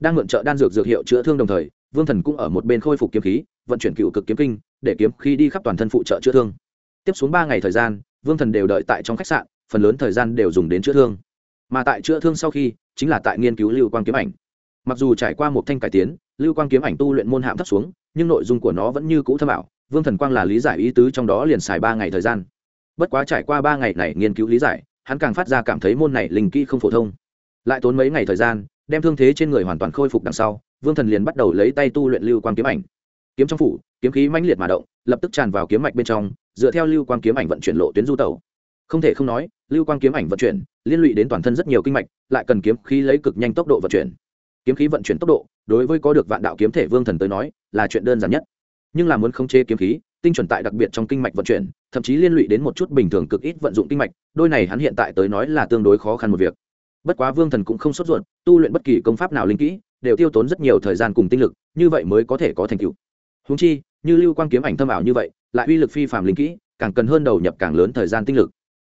Đang mượn trợ đan dược dược hiệu chữa thương đồng thời, vương thần cũng ở một bên khôi phục kiếm khí, vận chuyển cựu cực kiếm kinh, để kiếm khí đi khắp toàn thân phụ trợ chữa thương. Tiếp xuống ba ngày thời gian, vương thần đều đợi tại trong khách sạn, phần lớn thời gian đều dùng đến chữa thương. Mà tại chữa thương sau khi, chính là tại nghiên cứu lưu quang kiếm ảnh. Mặc dù trải qua một thanh cải tiến, lưu quang kiếm ảnh tu luyện môn hạm thấp xuống, nhưng nội dung của nó vẫn như cũ thâm ảo vương thần quang là lý giải ý tứ trong đó liền xài ba ngày thời gian. Bất quá trải qua ba ngày này nghiên cứu lý giải, hắn càng phát ra cảm thấy môn này linh kỹ không phổ thông. Lại tốn mấy ngày thời gian, đem thương thế trên người hoàn toàn khôi phục đằng sau, vương thần liền bắt đầu lấy tay tu luyện lưu quang kiếm ảnh. Kiếm trong phủ, kiếm khí mãnh liệt mà động, lập tức tràn vào kiếm mạch bên trong, dựa theo lưu quang kiếm ảnh vận chuyển lộ tuyến du tẩu. Không thể không nói, lưu quang kiếm ảnh vận chuyển liên lụy đến toàn thân rất nhiều kinh mạch, lại cần kiếm khí lấy cực nhanh tốc độ vận chuyển. Kiếm khí vận chuyển tốc độ, đối với có được vạn đạo kiếm thể vương thần tới nói, là chuyện đơn giản nhất nhưng là muốn khống chế kiếm khí, tinh chuẩn tại đặc biệt trong kinh mạch vận chuyển, thậm chí liên lụy đến một chút bình thường cực ít vận dụng kinh mạch, đôi này hắn hiện tại tới nói là tương đối khó khăn một việc. Bất quá vương thần cũng không sốt ruột, tu luyện bất kỳ công pháp nào linh kỹ, đều tiêu tốn rất nhiều thời gian cùng tinh lực, như vậy mới có thể có thành tựu. Húng chi, như lưu quang kiếm ảnh thâm ảo như vậy, lại uy lực phi phạm linh kỹ, càng cần hơn đầu nhập càng lớn thời gian tinh lực.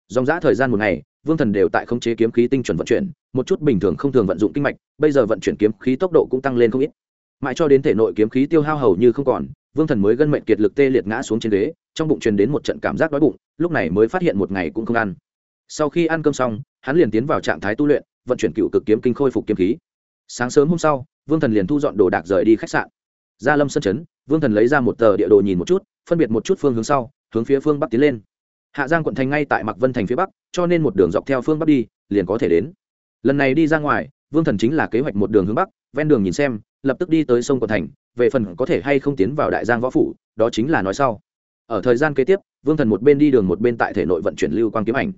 Dòng giã thời gian một ngày, vương thần đều tại khống chế kiếm khí tinh chuẩn vận chuyển, một chút bình thường không thường vận dụng kinh mạch, bây giờ vận chuyển kiếm khí tốc độ cũng tăng lên không ít. Mãi cho đến thể nội kiếm khí tiêu hao hầu như không còn vương thần mới gân mệnh kiệt lực tê liệt ngã xuống trên ghế, trong bụng truyền đến một trận cảm giác đói bụng, lúc này mới phát hiện một ngày cũng không ăn. Sau khi ăn cơm xong, hắn liền tiến vào trạng thái tu luyện, vận chuyển cựu cực kiếm kinh khôi phục kiếm khí. Sáng sớm hôm sau, vương thần liền thu dọn đồ đạc rời đi khách sạn. Ra lâm sân chấn, vương thần lấy ra một tờ địa đồ nhìn một chút, phân biệt một chút phương hướng sau, hướng phía phương bắc tiến lên. Hạ giang quận thành ngay tại mạc vân thành phía bắc, cho nên một đường dọc theo phương bắc đi, liền có thể đến. Lần này đi ra ngoài vương thần chính là kế hoạch một đường hướng bắc, ven đường nhìn xem, lập tức đi tới sông quận thành, về phần có thể hay không tiến vào đại giang võ phủ, đó chính là nói sau. Ở thời gian kế tiếp, vương thần một bên đi đường một bên tại thể nội vận chuyển lưu quang kiếm ảnh.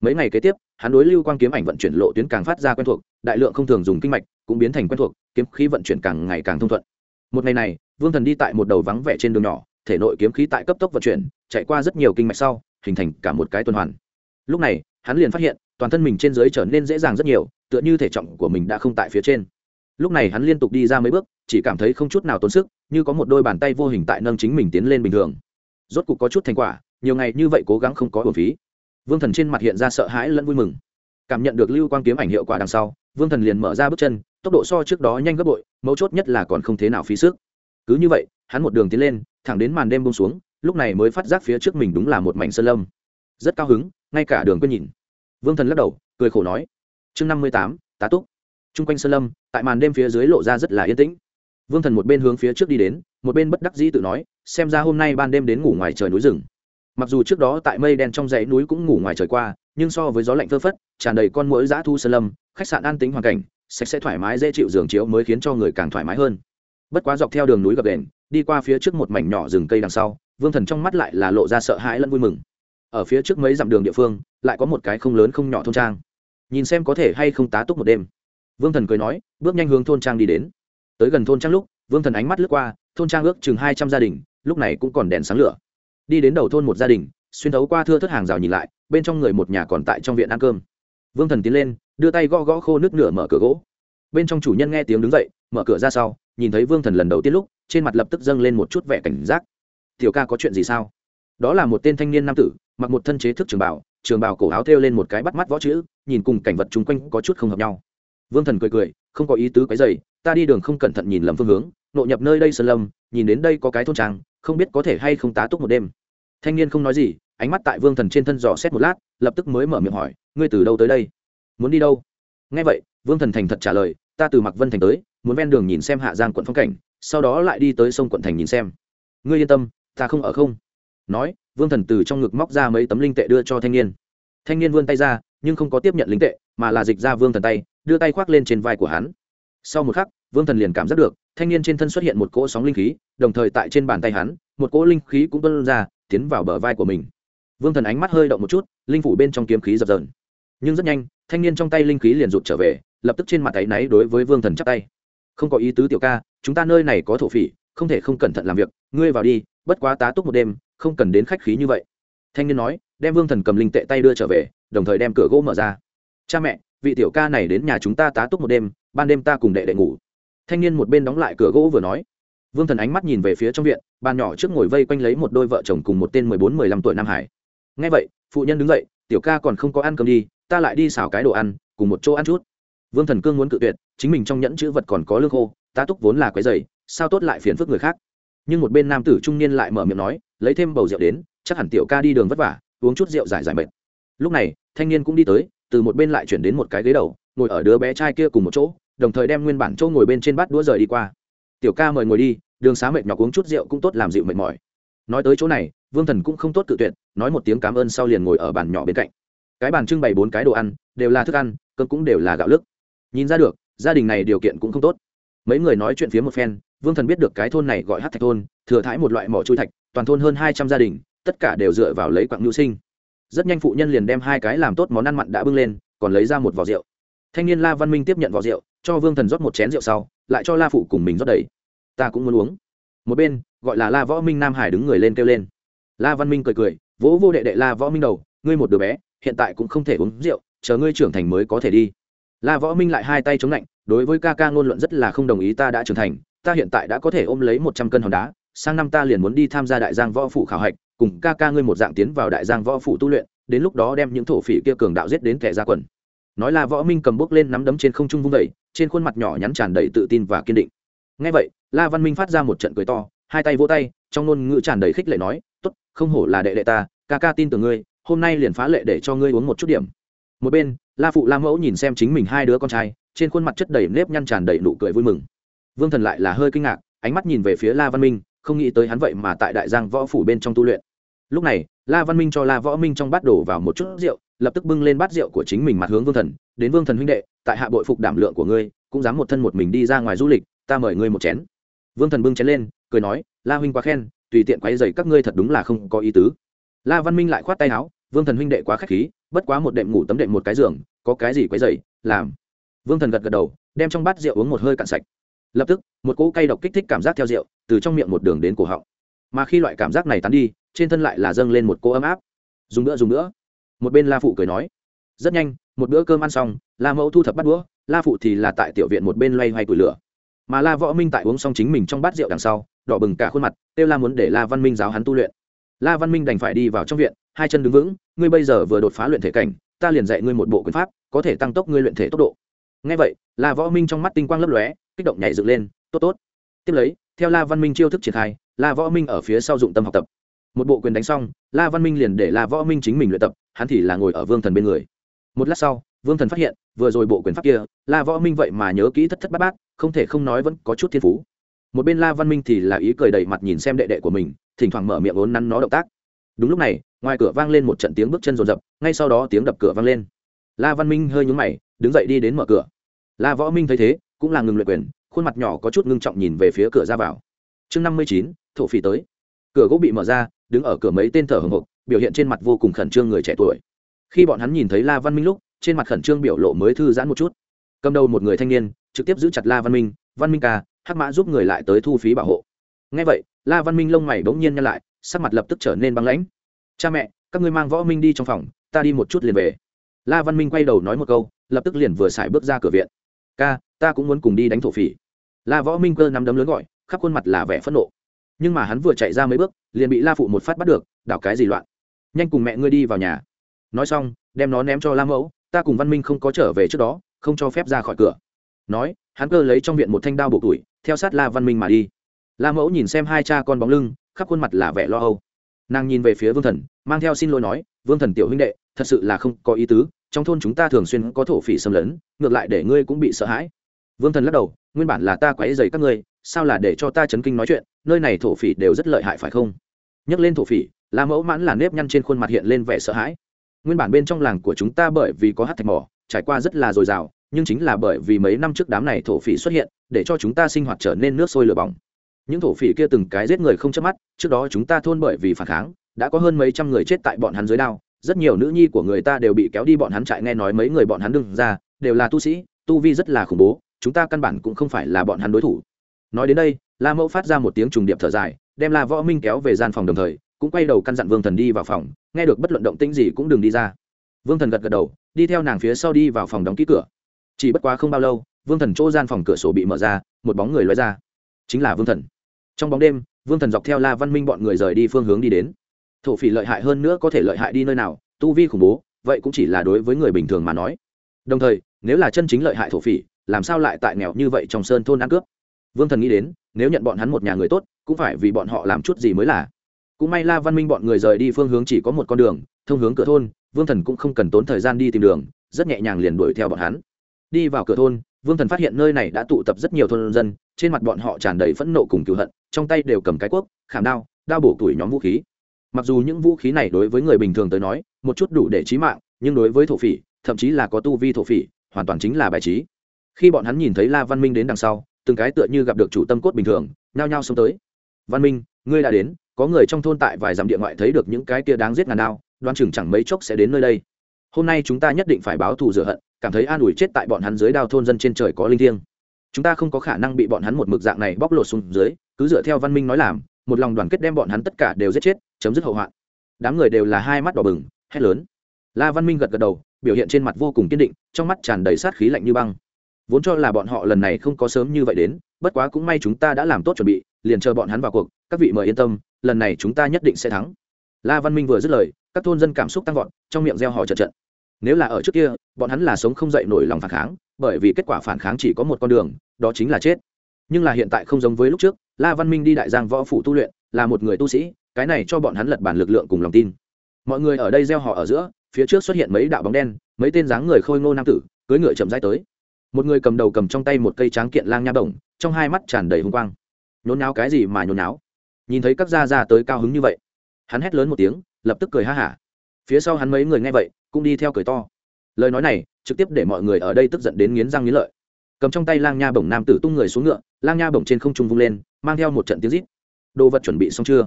Mấy ngày kế tiếp, hắn đối lưu quang kiếm ảnh vận chuyển lộ tuyến càng phát ra quen thuộc, đại lượng không thường dùng kinh mạch, cũng biến thành quen thuộc, kiếm khí vận chuyển càng ngày càng thông thuận. Một ngày này, vương thần đi tại một đầu vắng vẻ trên đường nhỏ, thể nội kiếm khí tại cấp tốc vận chuyển, chạy qua rất nhiều kinh mạch sau, hình thành cả một cái tuần hoàn. Lúc này, hắn liền phát hiện toàn thân mình trên dưới trở nên dễ dàng rất nhiều, tựa như thể trọng của mình đã không tại phía trên. Lúc này hắn liên tục đi ra mấy bước, chỉ cảm thấy không chút nào tốn sức, như có một đôi bàn tay vô hình tại nâng chính mình tiến lên bình thường. Rốt cục có chút thành quả, nhiều ngày như vậy cố gắng không có hồn phí. Vương thần trên mặt hiện ra sợ hãi lẫn vui mừng. Cảm nhận được lưu quang kiếm ảnh hiệu quả đằng sau, vương thần liền mở ra bước chân, tốc độ so trước đó nhanh gấp bội, mấu chốt nhất là còn không thế nào phí sức. Cứ như vậy, hắn một đường tiến lên, thẳng đến màn đêm bông xuống, lúc này mới phát giác phía trước mình đúng là một mảnh sơn lâm. Rất cao hứng, ngay cả đường quên nhìn vương thần lắc đầu, cười khổ nói, chương năm mươi tám, tá túc. T r u n g quanh sơn lâm, tại màn đêm phía dưới lộ ra rất là yên tĩnh. Vương thần một bên hướng phía trước đi đến, một bên bất đắc dĩ tự nói, xem ra hôm nay ban đêm đến ngủ ngoài trời núi rừng. Mặc dù trước đó tại mây đen trong dãy núi cũng ngủ ngoài trời qua, nhưng so với gió lạnh phơ phất, tràn đầy con mũi dã thu sơn lâm, khách sạn an tính hoàn cảnh, sạch sẽ thoải mái dễ chịu giường chiếu mới khiến cho người càng thoải mái hơn. Bất quá dọc theo đường núi gập đền, đi qua phía trước một mảnh nhỏ rừng cây đằng sau, vương thần trong mắt lại là lộ ra sợ hãi lẫn vui mừng ở phía trước mấy dặm đường địa phương, lại có một cái không lớn không nhỏ thôn trang. Nhìn xem có thể hay không tá túc một đêm. Vương thần cười nói, bước nhanh hướng thôn trang đi đến. Tới gần thôn trang lúc, vương thần ánh mắt lướt qua, thôn trang ước chừng hai trăm gia đình, lúc này cũng còn đèn sáng lửa. Đi đến đầu thôn một gia đình, xuyên thấu qua thưa thất hàng rào nhìn lại, bên trong người một nhà còn tại trong viện ăn cơm. Vương thần tiến lên, đưa tay gõ gõ khô nước nửa mở cửa gỗ. Bên trong chủ nhân nghe tiếng đứng dậy, mở cửa ra sau, nhìn thấy vương thần lần đầu tiên lúc, trên mặt lập tức dâng lên một chút vẻ cảnh giác. Tiểu ca có chuyện gì sao? Đó là một tên thanh niên nam tử mặc một thân chế thức trường bảo trường bảo cổ áo thêu lên một cái bắt mắt võ chữ, nhìn cùng cảnh vật chung quanh có chút không hợp nhau. Vương thần cười cười, không có ý tứ cái dày ta đi đường không cẩn thận nhìn lầm phương hướng, nội nhập nơi đây sơn lâm, nhìn đến đây có cái thôn trang, không biết có thể hay không tá túc một đêm. Thanh niên không nói gì, ánh mắt tại vương thần trên thân dò xét một lát, lập tức mới mở miệng hỏi, ngươi từ đâu tới đây? Muốn đi đâu? Nghe vậy, vương thần thành thật trả lời, ta từ mặc vân thành tới, muốn ven đường nhìn xem hạ giang quận phong cảnh, sau đó lại đi tới sông quận thành nhìn xem. Ngươi yên tâm, ta không ở không nói, vương thần từ trong ngực móc ra mấy tấm linh tệ đưa cho thanh niên. Thanh niên vươn tay ra, nhưng không có tiếp nhận linh tệ, mà là dịch ra vương thần tay, đưa tay khoác lên trên vai của hắn. Sau một khắc, vương thần liền cảm giác được, thanh niên trên thân xuất hiện một cỗ sóng linh khí, đồng thời tại trên bàn tay hắn, một cỗ linh khí cũng tuân ra, tiến vào bờ vai của mình. Vương thần ánh mắt hơi động một chút, linh phủ bên trong kiếm khí dập dờn. Nhưng rất nhanh, thanh niên trong tay linh khí liền rụt trở về, lập tức trên mặt tay náy đối với vương thần chắp tay. Không có ý tứ tiểu ca, chúng ta nơi này có thổ phỉ, không thể không cẩn thận làm việc, ngươi vào đi, bất quá tá túc một đêm không cần đến khách khí như vậy. Thanh niên nói, đem vương thần cầm linh tệ tay đưa trở về, đồng thời đem cửa gỗ mở ra. Cha mẹ, vị tiểu ca này đến nhà chúng ta tá túc một đêm, ban đêm ta cùng đệ đệ ngủ. Thanh niên một bên đóng lại cửa gỗ vừa nói. Vương thần ánh mắt nhìn về phía trong viện, bàn nhỏ trước ngồi vây quanh lấy một đôi vợ chồng cùng một tên mười bốn mười lăm tuổi nam hải. Ngay vậy, phụ nhân đứng dậy, tiểu ca còn không có ăn cơm đi, ta lại đi xào cái đồ ăn, cùng một chỗ ăn chút. Vương thần cương muốn cự tuyệt, chính mình trong nhẫn chữ vật còn có lương khô, tá túc vốn là quấy dày sao tốt lại phiền phức người khác? Nhưng một bên nam tử trung niên lại mở miệng nói, lấy thêm bầu rượu đến, chắc hẳn tiểu ca đi đường vất vả, uống chút rượu giải giải mệt. Lúc này, thanh niên cũng đi tới, từ một bên lại chuyển đến một cái ghế đầu, ngồi ở đứa bé trai kia cùng một chỗ, đồng thời đem nguyên bản chỗ ngồi bên trên bát đũa rời đi qua. Tiểu ca mời ngồi đi, đường xá mệt nhọc uống chút rượu cũng tốt làm dịu mệt mỏi. Nói tới chỗ này, vương thần cũng không tốt cự tuyệt, nói một tiếng cảm ơn sau liền ngồi ở bàn nhỏ bên cạnh. Cái bàn trưng bày bốn cái đồ ăn, đều là thức ăn, cơm cũng đều là gạo lức nhìn ra được, gia đình này điều kiện cũng không tốt. Mấy người nói chuyện phía một phen vương thần biết được cái thôn này gọi hát thạch thôn, thừa thãi một loại mỏ chui thạch, toàn thôn hơn hai trăm gia đình, tất cả đều dựa vào lấy quặng nhu sinh. Rất nhanh phụ nhân liền đem hai cái làm tốt món ăn mặn đã bưng lên, còn lấy ra một vỏ rượu. Thanh niên la văn minh tiếp nhận vỏ rượu, cho vương thần rót một chén rượu sau, lại cho la phụ cùng mình rót đầy. Ta cũng muốn uống. Một bên, gọi là la võ minh nam hải đứng người lên kêu lên. La văn minh cười cười, vỗ vô đệ đệ la võ minh đầu, ngươi một đứa bé, hiện tại cũng không thể uống rượu, chờ ngươi trưởng thành mới có thể đi. La võ minh lại hai tay chống lạnh, đối với ca ca ngôn luận rất là không đồng ý, ta đã trưởng thành ta hiện tại đã có thể ôm lấy một trăm cân hòn đá, sang năm ta liền muốn đi tham gia đại giang võ phủ khảo hạch, cùng ca ca ngươi một dạng tiến vào đại giang võ phủ tu luyện, đến lúc đó đem những thổ phỉ kia cường đạo giết đến kẻ ra quần. Nói là võ minh cầm bốc lên nắm đấm trên không trung vung vẩy trên khuôn mặt nhỏ nhắn tràn đầy tự tin và kiên định. Ngay vậy, la văn minh phát ra một trận cười to, hai tay vỗ tay, trong ngôn ngữ tràn đầy khích lệ nói, tốt, không hổ là đệ đệ ta, ca ca tin tưởng ngươi, hôm nay liền phá lệ để cho ngươi uống một chút điểm. Một bên, la phụ la mẫu nhìn xem chính mình hai đứa con trai, trên khuôn mặt chất đầy nếp nhăn tràn đầy nụ cười vui mừng vương thần lại là hơi kinh ngạc, ánh mắt nhìn về phía la văn minh, không nghĩ tới hắn vậy mà tại đại giang võ phủ bên trong tu luyện. Lúc này, la văn minh cho la võ minh trong bát đổ vào một chút rượu, lập tức bưng lên bát rượu của chính mình mặt hướng vương thần, đến vương thần huynh đệ, tại hạ bội phục đảm lượng của ngươi, cũng dám một thân một mình đi ra ngoài du lịch, ta mời ngươi một chén. Vương thần bưng chén lên, cười nói, la huynh quá khen, tùy tiện quay dày các ngươi thật đúng là không có ý tứ. La văn minh lại khoát tay áo, vương thần huynh đệ quá k h á c h khí, bất quá một đệm ngủ tấm đệm một cái giường, có cái gì quấy dày làm. Vương thần gật gật đầu, đem trong bát rượu uống một hơi cạn sạch lập tức, một cỗ cay độc kích thích cảm giác theo rượu từ trong miệng một đường đến cổ họng. Mà khi loại cảm giác này tán đi, trên thân lại là dâng lên một cỗ ấm áp. Dùng nữa dùng nữa một bên la phụ cười nói, rất nhanh, một bữa cơm ăn xong, la mẫu thu thập bắt đũa, la phụ thì là tại tiểu viện một bên loay hoay củi lửa. Mà la võ minh tại uống xong chính mình trong bát rượu đằng sau, đỏ bừng cả khuôn mặt, kêu la muốn để la văn minh giáo hắn tu luyện. La văn minh đành phải đi vào trong viện, hai chân đứng vững, ngươi bây giờ vừa đột phá luyện thể cảnh, ta liền dạy ngươi một bộ quyền pháp, có thể tăng tốc ngươi luyện thể tốc độ. Ngay vậy, la võ minh trong mắt tinh quang lấp lóe kích động nhảy dựng lên, tốt tốt. Tiếp lấy, theo la văn minh chiêu thức triển khai, la võ minh ở phía sau dụng tâm học tập. Một bộ quyền đánh xong, la văn minh liền để la võ minh chính mình luyện tập, hắn thì là ngồi ở vương thần bên người. Một lát sau, vương thần phát hiện, vừa rồi bộ quyền pháp kia, la võ minh vậy mà nhớ kỹ thất thất bát bát, không thể không nói vẫn có chút thiên phú. Một bên la văn minh thì là ý cười đầy mặt nhìn xem đệ đệ của mình, thỉnh thoảng mở miệng ốn nắn nó động tác. Đúng lúc này, ngoài cửa vang lên một trận tiếng bước chân rồn rập, ngay sau đó tiếng đập cửa vang lên. La văn minh hơi nhúng mày, đứng dậy đi đến mở cửa. La võ minh thấy thế cũng là ngừng luyện quyền, khuôn mặt nhỏ có chút ngưng trọng nhìn về phía cửa ra vào. Chương năm mươi chín, thổ phỉ tới. Cửa gỗ bị mở ra, đứng ở cửa mấy tên thở hồng hộc, biểu hiện trên mặt vô cùng khẩn trương người trẻ tuổi. Khi bọn hắn nhìn thấy la văn minh lúc, trên mặt khẩn trương biểu lộ mới thư giãn một chút. Cầm đầu một người thanh niên, trực tiếp giữ chặt la văn minh văn minh ca, hắc mã giúp người lại tới thu phí bảo hộ. Ngay vậy, la văn minh lông mày bỗng nhiên nhăn lại, sắc mặt lập tức trở nên băng lãnh. Cha mẹ, các ngươi mang võ minh đi trong phòng, ta đi một chút liền về. La văn minh quay đầu nói một câu, lập tức liền vừa xài bước ra cửa viện ca, ta cũng muốn cùng đi đánh thổ phỉ. La võ minh cơ nắm đấm lớn gọi, khắp khuôn mặt là vẻ phẫn nộ. Nhưng mà hắn vừa chạy ra mấy bước, liền bị la phụ một phát bắt được, đảo cái gì loạn. Nhanh cùng mẹ ngươi đi vào nhà. Nói xong, đem nó ném cho la mẫu, ta cùng văn minh không có trở về trước đó, không cho phép ra khỏi cửa. Nói, hắn cơ lấy trong viện một thanh đao buộc tuổi, theo sát la văn minh mà đi. La mẫu nhìn xem hai cha con bóng lưng, khắp khuôn mặt là vẻ lo âu. Nàng nhìn về phía vương thần, mang theo xin lỗi nói, vương thần tiểu huynh đệ, thật sự là không có ý tứ trong thôn chúng ta thường xuyên có thổ phỉ xâm lấn, ngược lại để ngươi cũng bị sợ hãi. Vương thần lắc đầu, nguyên bản là ta quấy dày các ngươi, sao là để cho ta chấn kinh nói chuyện, nơi này thổ phỉ đều rất lợi hại phải không? Nhắc lên thổ phỉ, la mẫu mãn là nếp nhăn trên khuôn mặt hiện lên vẻ sợ hãi. Nguyên bản bên trong làng của chúng ta bởi vì có hát thạch mỏ, trải qua rất là dồi dào, nhưng chính là bởi vì mấy năm trước đám này thổ phỉ xuất hiện, để cho chúng ta sinh hoạt trở nên nước sôi lửa bỏng. Những thổ phỉ kia từng cái giết người không chớp mắt, trước đó chúng ta thôn bởi vì phản kháng, đã có hơn mấy trăm người chết tại bọn hắn dưới đao rất nhiều nữ nhi của người ta đều bị kéo đi bọn hắn trại nghe nói mấy người bọn hắn đừng ra, đều là tu sĩ, tu vi rất là khủng bố, chúng ta căn bản cũng không phải là bọn hắn đối thủ. Nói đến đây, la mẫu phát ra một tiếng trùng điệp thở dài, đem la võ minh kéo về gian phòng đồng thời, cũng quay đầu căn dặn vương thần đi vào phòng, nghe được bất luận động tĩnh gì cũng đừng đi ra. Vương thần gật gật đầu, đi theo nàng phía sau đi vào phòng đóng ký cửa. Chỉ bất quá không bao lâu, vương thần chỗ gian phòng cửa sổ bị mở ra, một bóng người loay ra. Chính là vương thần. Trong bóng đêm, vương thần dọc theo la văn minh bọn người rời đi phương hướng đi đến thổ phỉ lợi hại hơn nữa có thể lợi hại đi nơi nào, tu vi khủng bố, vậy cũng chỉ là đối với người bình thường mà nói. Đồng thời, nếu là chân chính lợi hại thổ phỉ, làm sao lại tại nghèo như vậy trong sơn thôn ăn cướp? Vương thần nghĩ đến, nếu nhận bọn hắn một nhà người tốt, cũng phải vì bọn họ làm chút gì mới là. Cũng may la văn minh bọn người rời đi phương hướng chỉ có một con đường, thông hướng cửa thôn, vương thần cũng không cần tốn thời gian đi tìm đường, rất nhẹ nhàng liền đuổi theo bọn hắn. Đi vào cửa thôn, vương thần phát hiện nơi này đã tụ tập rất nhiều thôn dân, trên mặt bọn họ tràn đầy phẫn nộ cùng cựu hận, trong tay đều cầm cái cuốc, khảm đao đao bổ tuổi nhóm vũ khí mặc dù những vũ khí này đối với người bình thường tới nói, một chút đủ để trí mạng, nhưng đối với thổ phỉ, thậm chí là có tu vi thổ phỉ, hoàn toàn chính là bài trí. Khi bọn hắn nhìn thấy la văn minh đến đằng sau, từng cái tựa như gặp được chủ tâm cốt bình thường, nhao nhao xông tới. Văn minh, ngươi đã đến, có người trong thôn tại vài dặm địa ngoại thấy được những cái kia đáng giết ngàn đao, đoan chừng chẳng mấy chốc sẽ đến nơi đây. Hôm nay chúng ta nhất định phải báo thù rửa hận, cảm thấy an ủi chết tại bọn hắn dưới đao thôn dân trên trời có linh thiêng. Chúng ta không có khả năng bị bọn hắn một mực dạng này bóc lột xuống dưới, cứ dựa theo văn minh nói làm, một lòng đoàn kết đem bọn hắn tất cả đều giết chết chấm dứt hậu hoạn. Đám người đều là hai mắt đỏ bừng, hét lớn. La văn minh gật gật đầu, biểu hiện trên mặt vô cùng kiên định, trong mắt tràn đầy sát khí lạnh như băng. Vốn cho là bọn họ lần này không có sớm như vậy đến, bất quá cũng may chúng ta đã làm tốt chuẩn bị, liền chờ bọn hắn vào cuộc, các vị mời yên tâm, lần này chúng ta nhất định sẽ thắng. La văn minh vừa dứt lời, các thôn dân cảm xúc tăng vọt, trong miệng gieo họ chật trận nếu là ở trước kia, bọn hắn là sống không dậy nổi lòng phản kháng, bởi vì kết quả phản kháng chỉ có một con đường, đó chính là chết. Nhưng là hiện tại không giống với lúc trước, la văn minh đi đại giang võ phủ tu luyện, là một người tu sĩ cái này cho bọn hắn lật bản lực lượng cùng lòng tin. Mọi người ở đây gieo họ ở giữa, phía trước xuất hiện mấy đạo bóng đen, mấy tên dáng người khôi ngô nam tử, cưỡi ngựa chậm rãi tới. Một người cầm đầu cầm trong tay một cây tráng kiện lang nha bổng, trong hai mắt tràn đầy hung quang. Nhốn náo cái gì mà nhốn náo nhìn thấy các gia gia tới cao hứng như vậy, hắn hét lớn một tiếng, lập tức cười ha hả. Phía sau hắn mấy người nghe vậy, cũng đi theo cười to. Lời nói này, trực tiếp để mọi người ở đây tức giận đến nghiến răng nghiến lợi. Cầm trong tay lang nha bổng nam tử tung người xuống ngựa, lang nha bổng trên không trung vung lên, mang theo một trận tiếng rít. Đồ vật chuẩn bị xong chưa?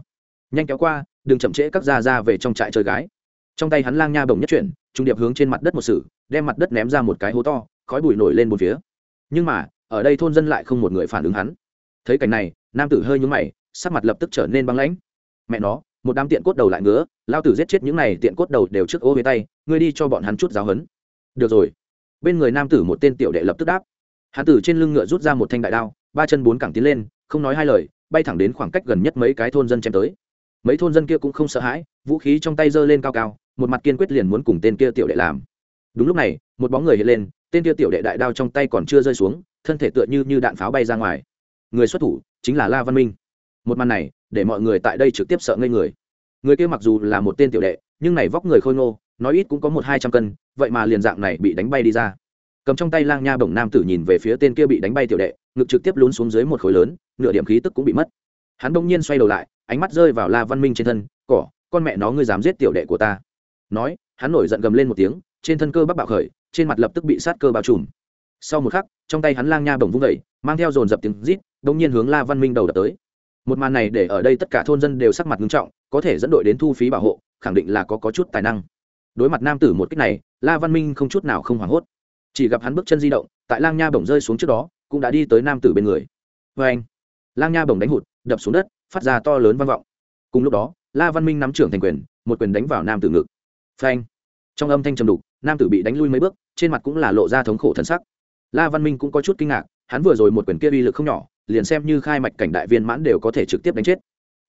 Nhanh kéo qua, đừng chậm trễ các gia ra về trong trại chơi gái. Trong tay hắn lang nha bồng nhất chuyển, trung điệp hướng trên mặt đất một sử đem mặt đất ném ra một cái hố to, khói bụi nổi lên một phía. Nhưng mà, ở đây thôn dân lại không một người phản ứng hắn. Thấy cảnh này, nam tử hơi nhúng mày, sắc mặt lập tức trở nên băng lãnh. Mẹ nó, một đám tiện cốt đầu lại ngứa, lao tử giết chết những này tiện cốt đầu đều trước ô với tay, ngươi đi cho bọn hắn chút giáo hấn được rồi. Bên người nam tử một tên tiểu đệ lập tức đáp. Hắn tử trên lưng ngựa rút ra một thanh đại đao, ba chân bốn cẳng tiến lên, không nói hai lời, bay thẳng đến khoảng cách gần nhất mấy cái thôn dân chém tới mấy thôn dân kia cũng không sợ hãi, vũ khí trong tay giơ lên cao cao, một mặt kiên quyết liền muốn cùng tên kia tiểu đệ làm. Đúng lúc này, một bóng người hiện lên, tên kia tiểu đệ đại đao trong tay còn chưa rơi xuống, thân thể tựa như như đạn pháo bay ra ngoài. Người xuất thủ chính là la văn minh. Một màn này, để mọi người tại đây trực tiếp sợ ngây người. Người kia mặc dù là một tên tiểu đệ, nhưng này vóc người khôi ngô, nói ít cũng có một hai trăm cân, vậy mà liền dạng này bị đánh bay đi ra. Cầm trong tay lang nha bổng nam tử nhìn về phía tên kia bị đánh bay tiểu đệ, ngực trực tiếp lún xuống dưới một khối lớn, nửa điểm khí tức cũng bị mất. Hắn đông nhiên xoay đầu lại ánh mắt rơi vào la văn minh trên thân cỏ con mẹ nó ngươi dám giết tiểu đệ của ta. Nói hắn nổi giận gầm lên một tiếng trên thân cơ bắc bạo khởi trên mặt lập tức bị sát cơ bao trùm. Sau một khắc trong tay hắn lang nha bổng vung vẩy mang theo dồn dập tiếng rít đông nhiên hướng la văn minh đầu đập tới. Một màn này để ở đây tất cả thôn dân đều sắc mặt nghiêm trọng có thể dẫn đội đến thu phí bảo hộ khẳng định là có, có chút tài năng. Đối mặt nam tử một cách này la văn minh không chút nào không hoảng hốt. Chỉ gặp hắn bước chân di động tại lang nha bổng rơi xuống trước đó cũng đã đi tới nam tử bên người. Vê anh lang nha bổng đánh hụt đập xuống đất phát ra to lớn vang vọng. Cùng lúc đó, la văn minh nắm trưởng thành quyền, một quyền đánh vào nam tử ngực. Phanh! Trong âm thanh trầm đục, nam tử bị đánh lui mấy bước, trên mặt cũng là lộ ra thống khổ thân sắc. La văn minh cũng có chút kinh ngạc, hắn vừa rồi một quyền kia uy lực không nhỏ, liền xem như khai mạch cảnh đại viên mãn đều có thể trực tiếp đánh chết.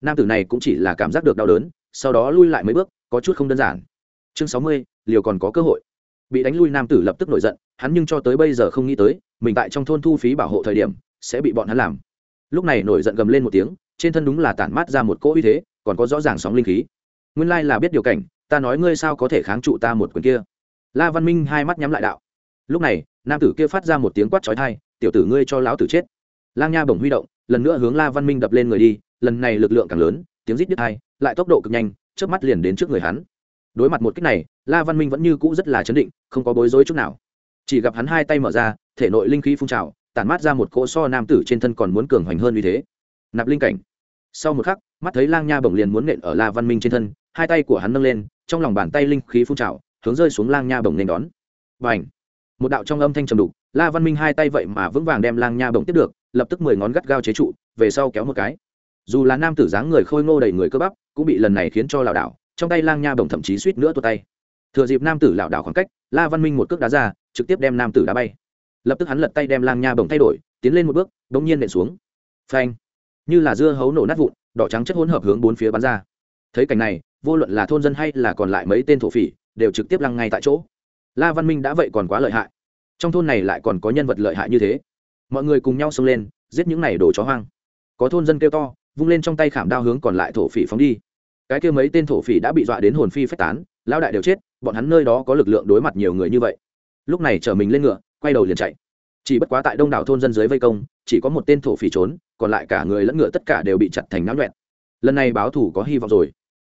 Nam tử này cũng chỉ là cảm giác được đau đớn, sau đó lui lại mấy bước, có chút không đơn giản. Chương sáu mươi, liều còn có cơ hội. Bị đánh lui nam tử lập tức nổi giận, hắn nhưng cho tới bây giờ không nghĩ tới, mình tại trong thôn thu phí bảo hộ thời điểm, sẽ bị bọn hắn làm. Lúc này nổi giận gầm lên một tiếng trên thân đúng là tản mát ra một cỗ uy thế, còn có rõ ràng sóng linh khí. Nguyên lai là biết điều cảnh, ta nói ngươi sao có thể kháng trụ ta một quyền kia? La văn minh hai mắt nhắm lại đạo. Lúc này, nam tử kia phát ra một tiếng quát trói thai tiểu tử ngươi cho lão tử chết. Lang nha bổng huy động, lần nữa hướng la văn minh đập lên người đi, lần này lực lượng càng lớn, tiếng rít đứt hai lại tốc độ cực nhanh trước mắt liền đến trước người hắn. Đối mặt một cách này, la văn minh vẫn như cũ rất là chấn định, không có bối rối chút nào. Chỉ gặp hắn hai tay mở ra, thể nội linh khí phun trào, tản mát ra một cỗ so nam tử trên thân còn muốn cường hoành hơn như thế nạp linh cảnh. Sau một khắc, mắt thấy lang nha bổng liền muốn nện ở la văn minh trên thân, hai tay của hắn nâng lên, trong lòng bàn tay linh khí phun trào, hướng rơi xuống lang nha bổng nên đón. Và ảnh một đạo trong âm thanh trầm đục, la văn minh hai tay vậy mà vững vàng đem lang nha bổng tiếp được, lập tức mười ngón gắt gao chế trụ, về sau kéo một cái. Dù là nam tử dáng người khôi ngô đầy người cơ bắp, cũng bị lần này khiến cho lảo đảo, trong tay lang nha bổng thậm chí suýt nữa tuột tay. Thừa dịp nam tử lảo đảo khoảng cách, la văn minh một cước đá ra, trực tiếp đem nam tử đá bay. Lập tức hắn lật tay đem lang nha bổng thay đổi, tiến lên một bước bỗng nhiên nện xuống. Phanh! Như là dưa hấu nổ nát vụn, đỏ trắng chất hỗn hợp hướng bốn phía bắn ra. Thấy cảnh này, vô luận là thôn dân hay là còn lại mấy tên thổ phỉ, đều trực tiếp lăng ngay tại chỗ. La văn minh đã vậy còn quá lợi hại. Trong thôn này lại còn có nhân vật lợi hại như thế. Mọi người cùng nhau xông lên, giết những này đồ chó hoang. Có thôn dân kêu to, vung lên trong tay khảm đao hướng còn lại thổ phỉ phóng đi. Cái kia mấy tên thổ phỉ đã bị dọa đến hồn phi phách tán lao đại đều chết, bọn hắn nơi đó có lực lượng đối mặt nhiều người như vậy. Lúc này chở mình lên ngựa, quay đầu liền chạy. Chỉ bất quá tại đông đảo thôn dân dưới vây công, chỉ có một tên thổ phỉ trốn còn lại cả người lẫn ngựa tất cả đều bị chặt thành náo nhuẹn. Lần này báo thủ có hy vọng rồi.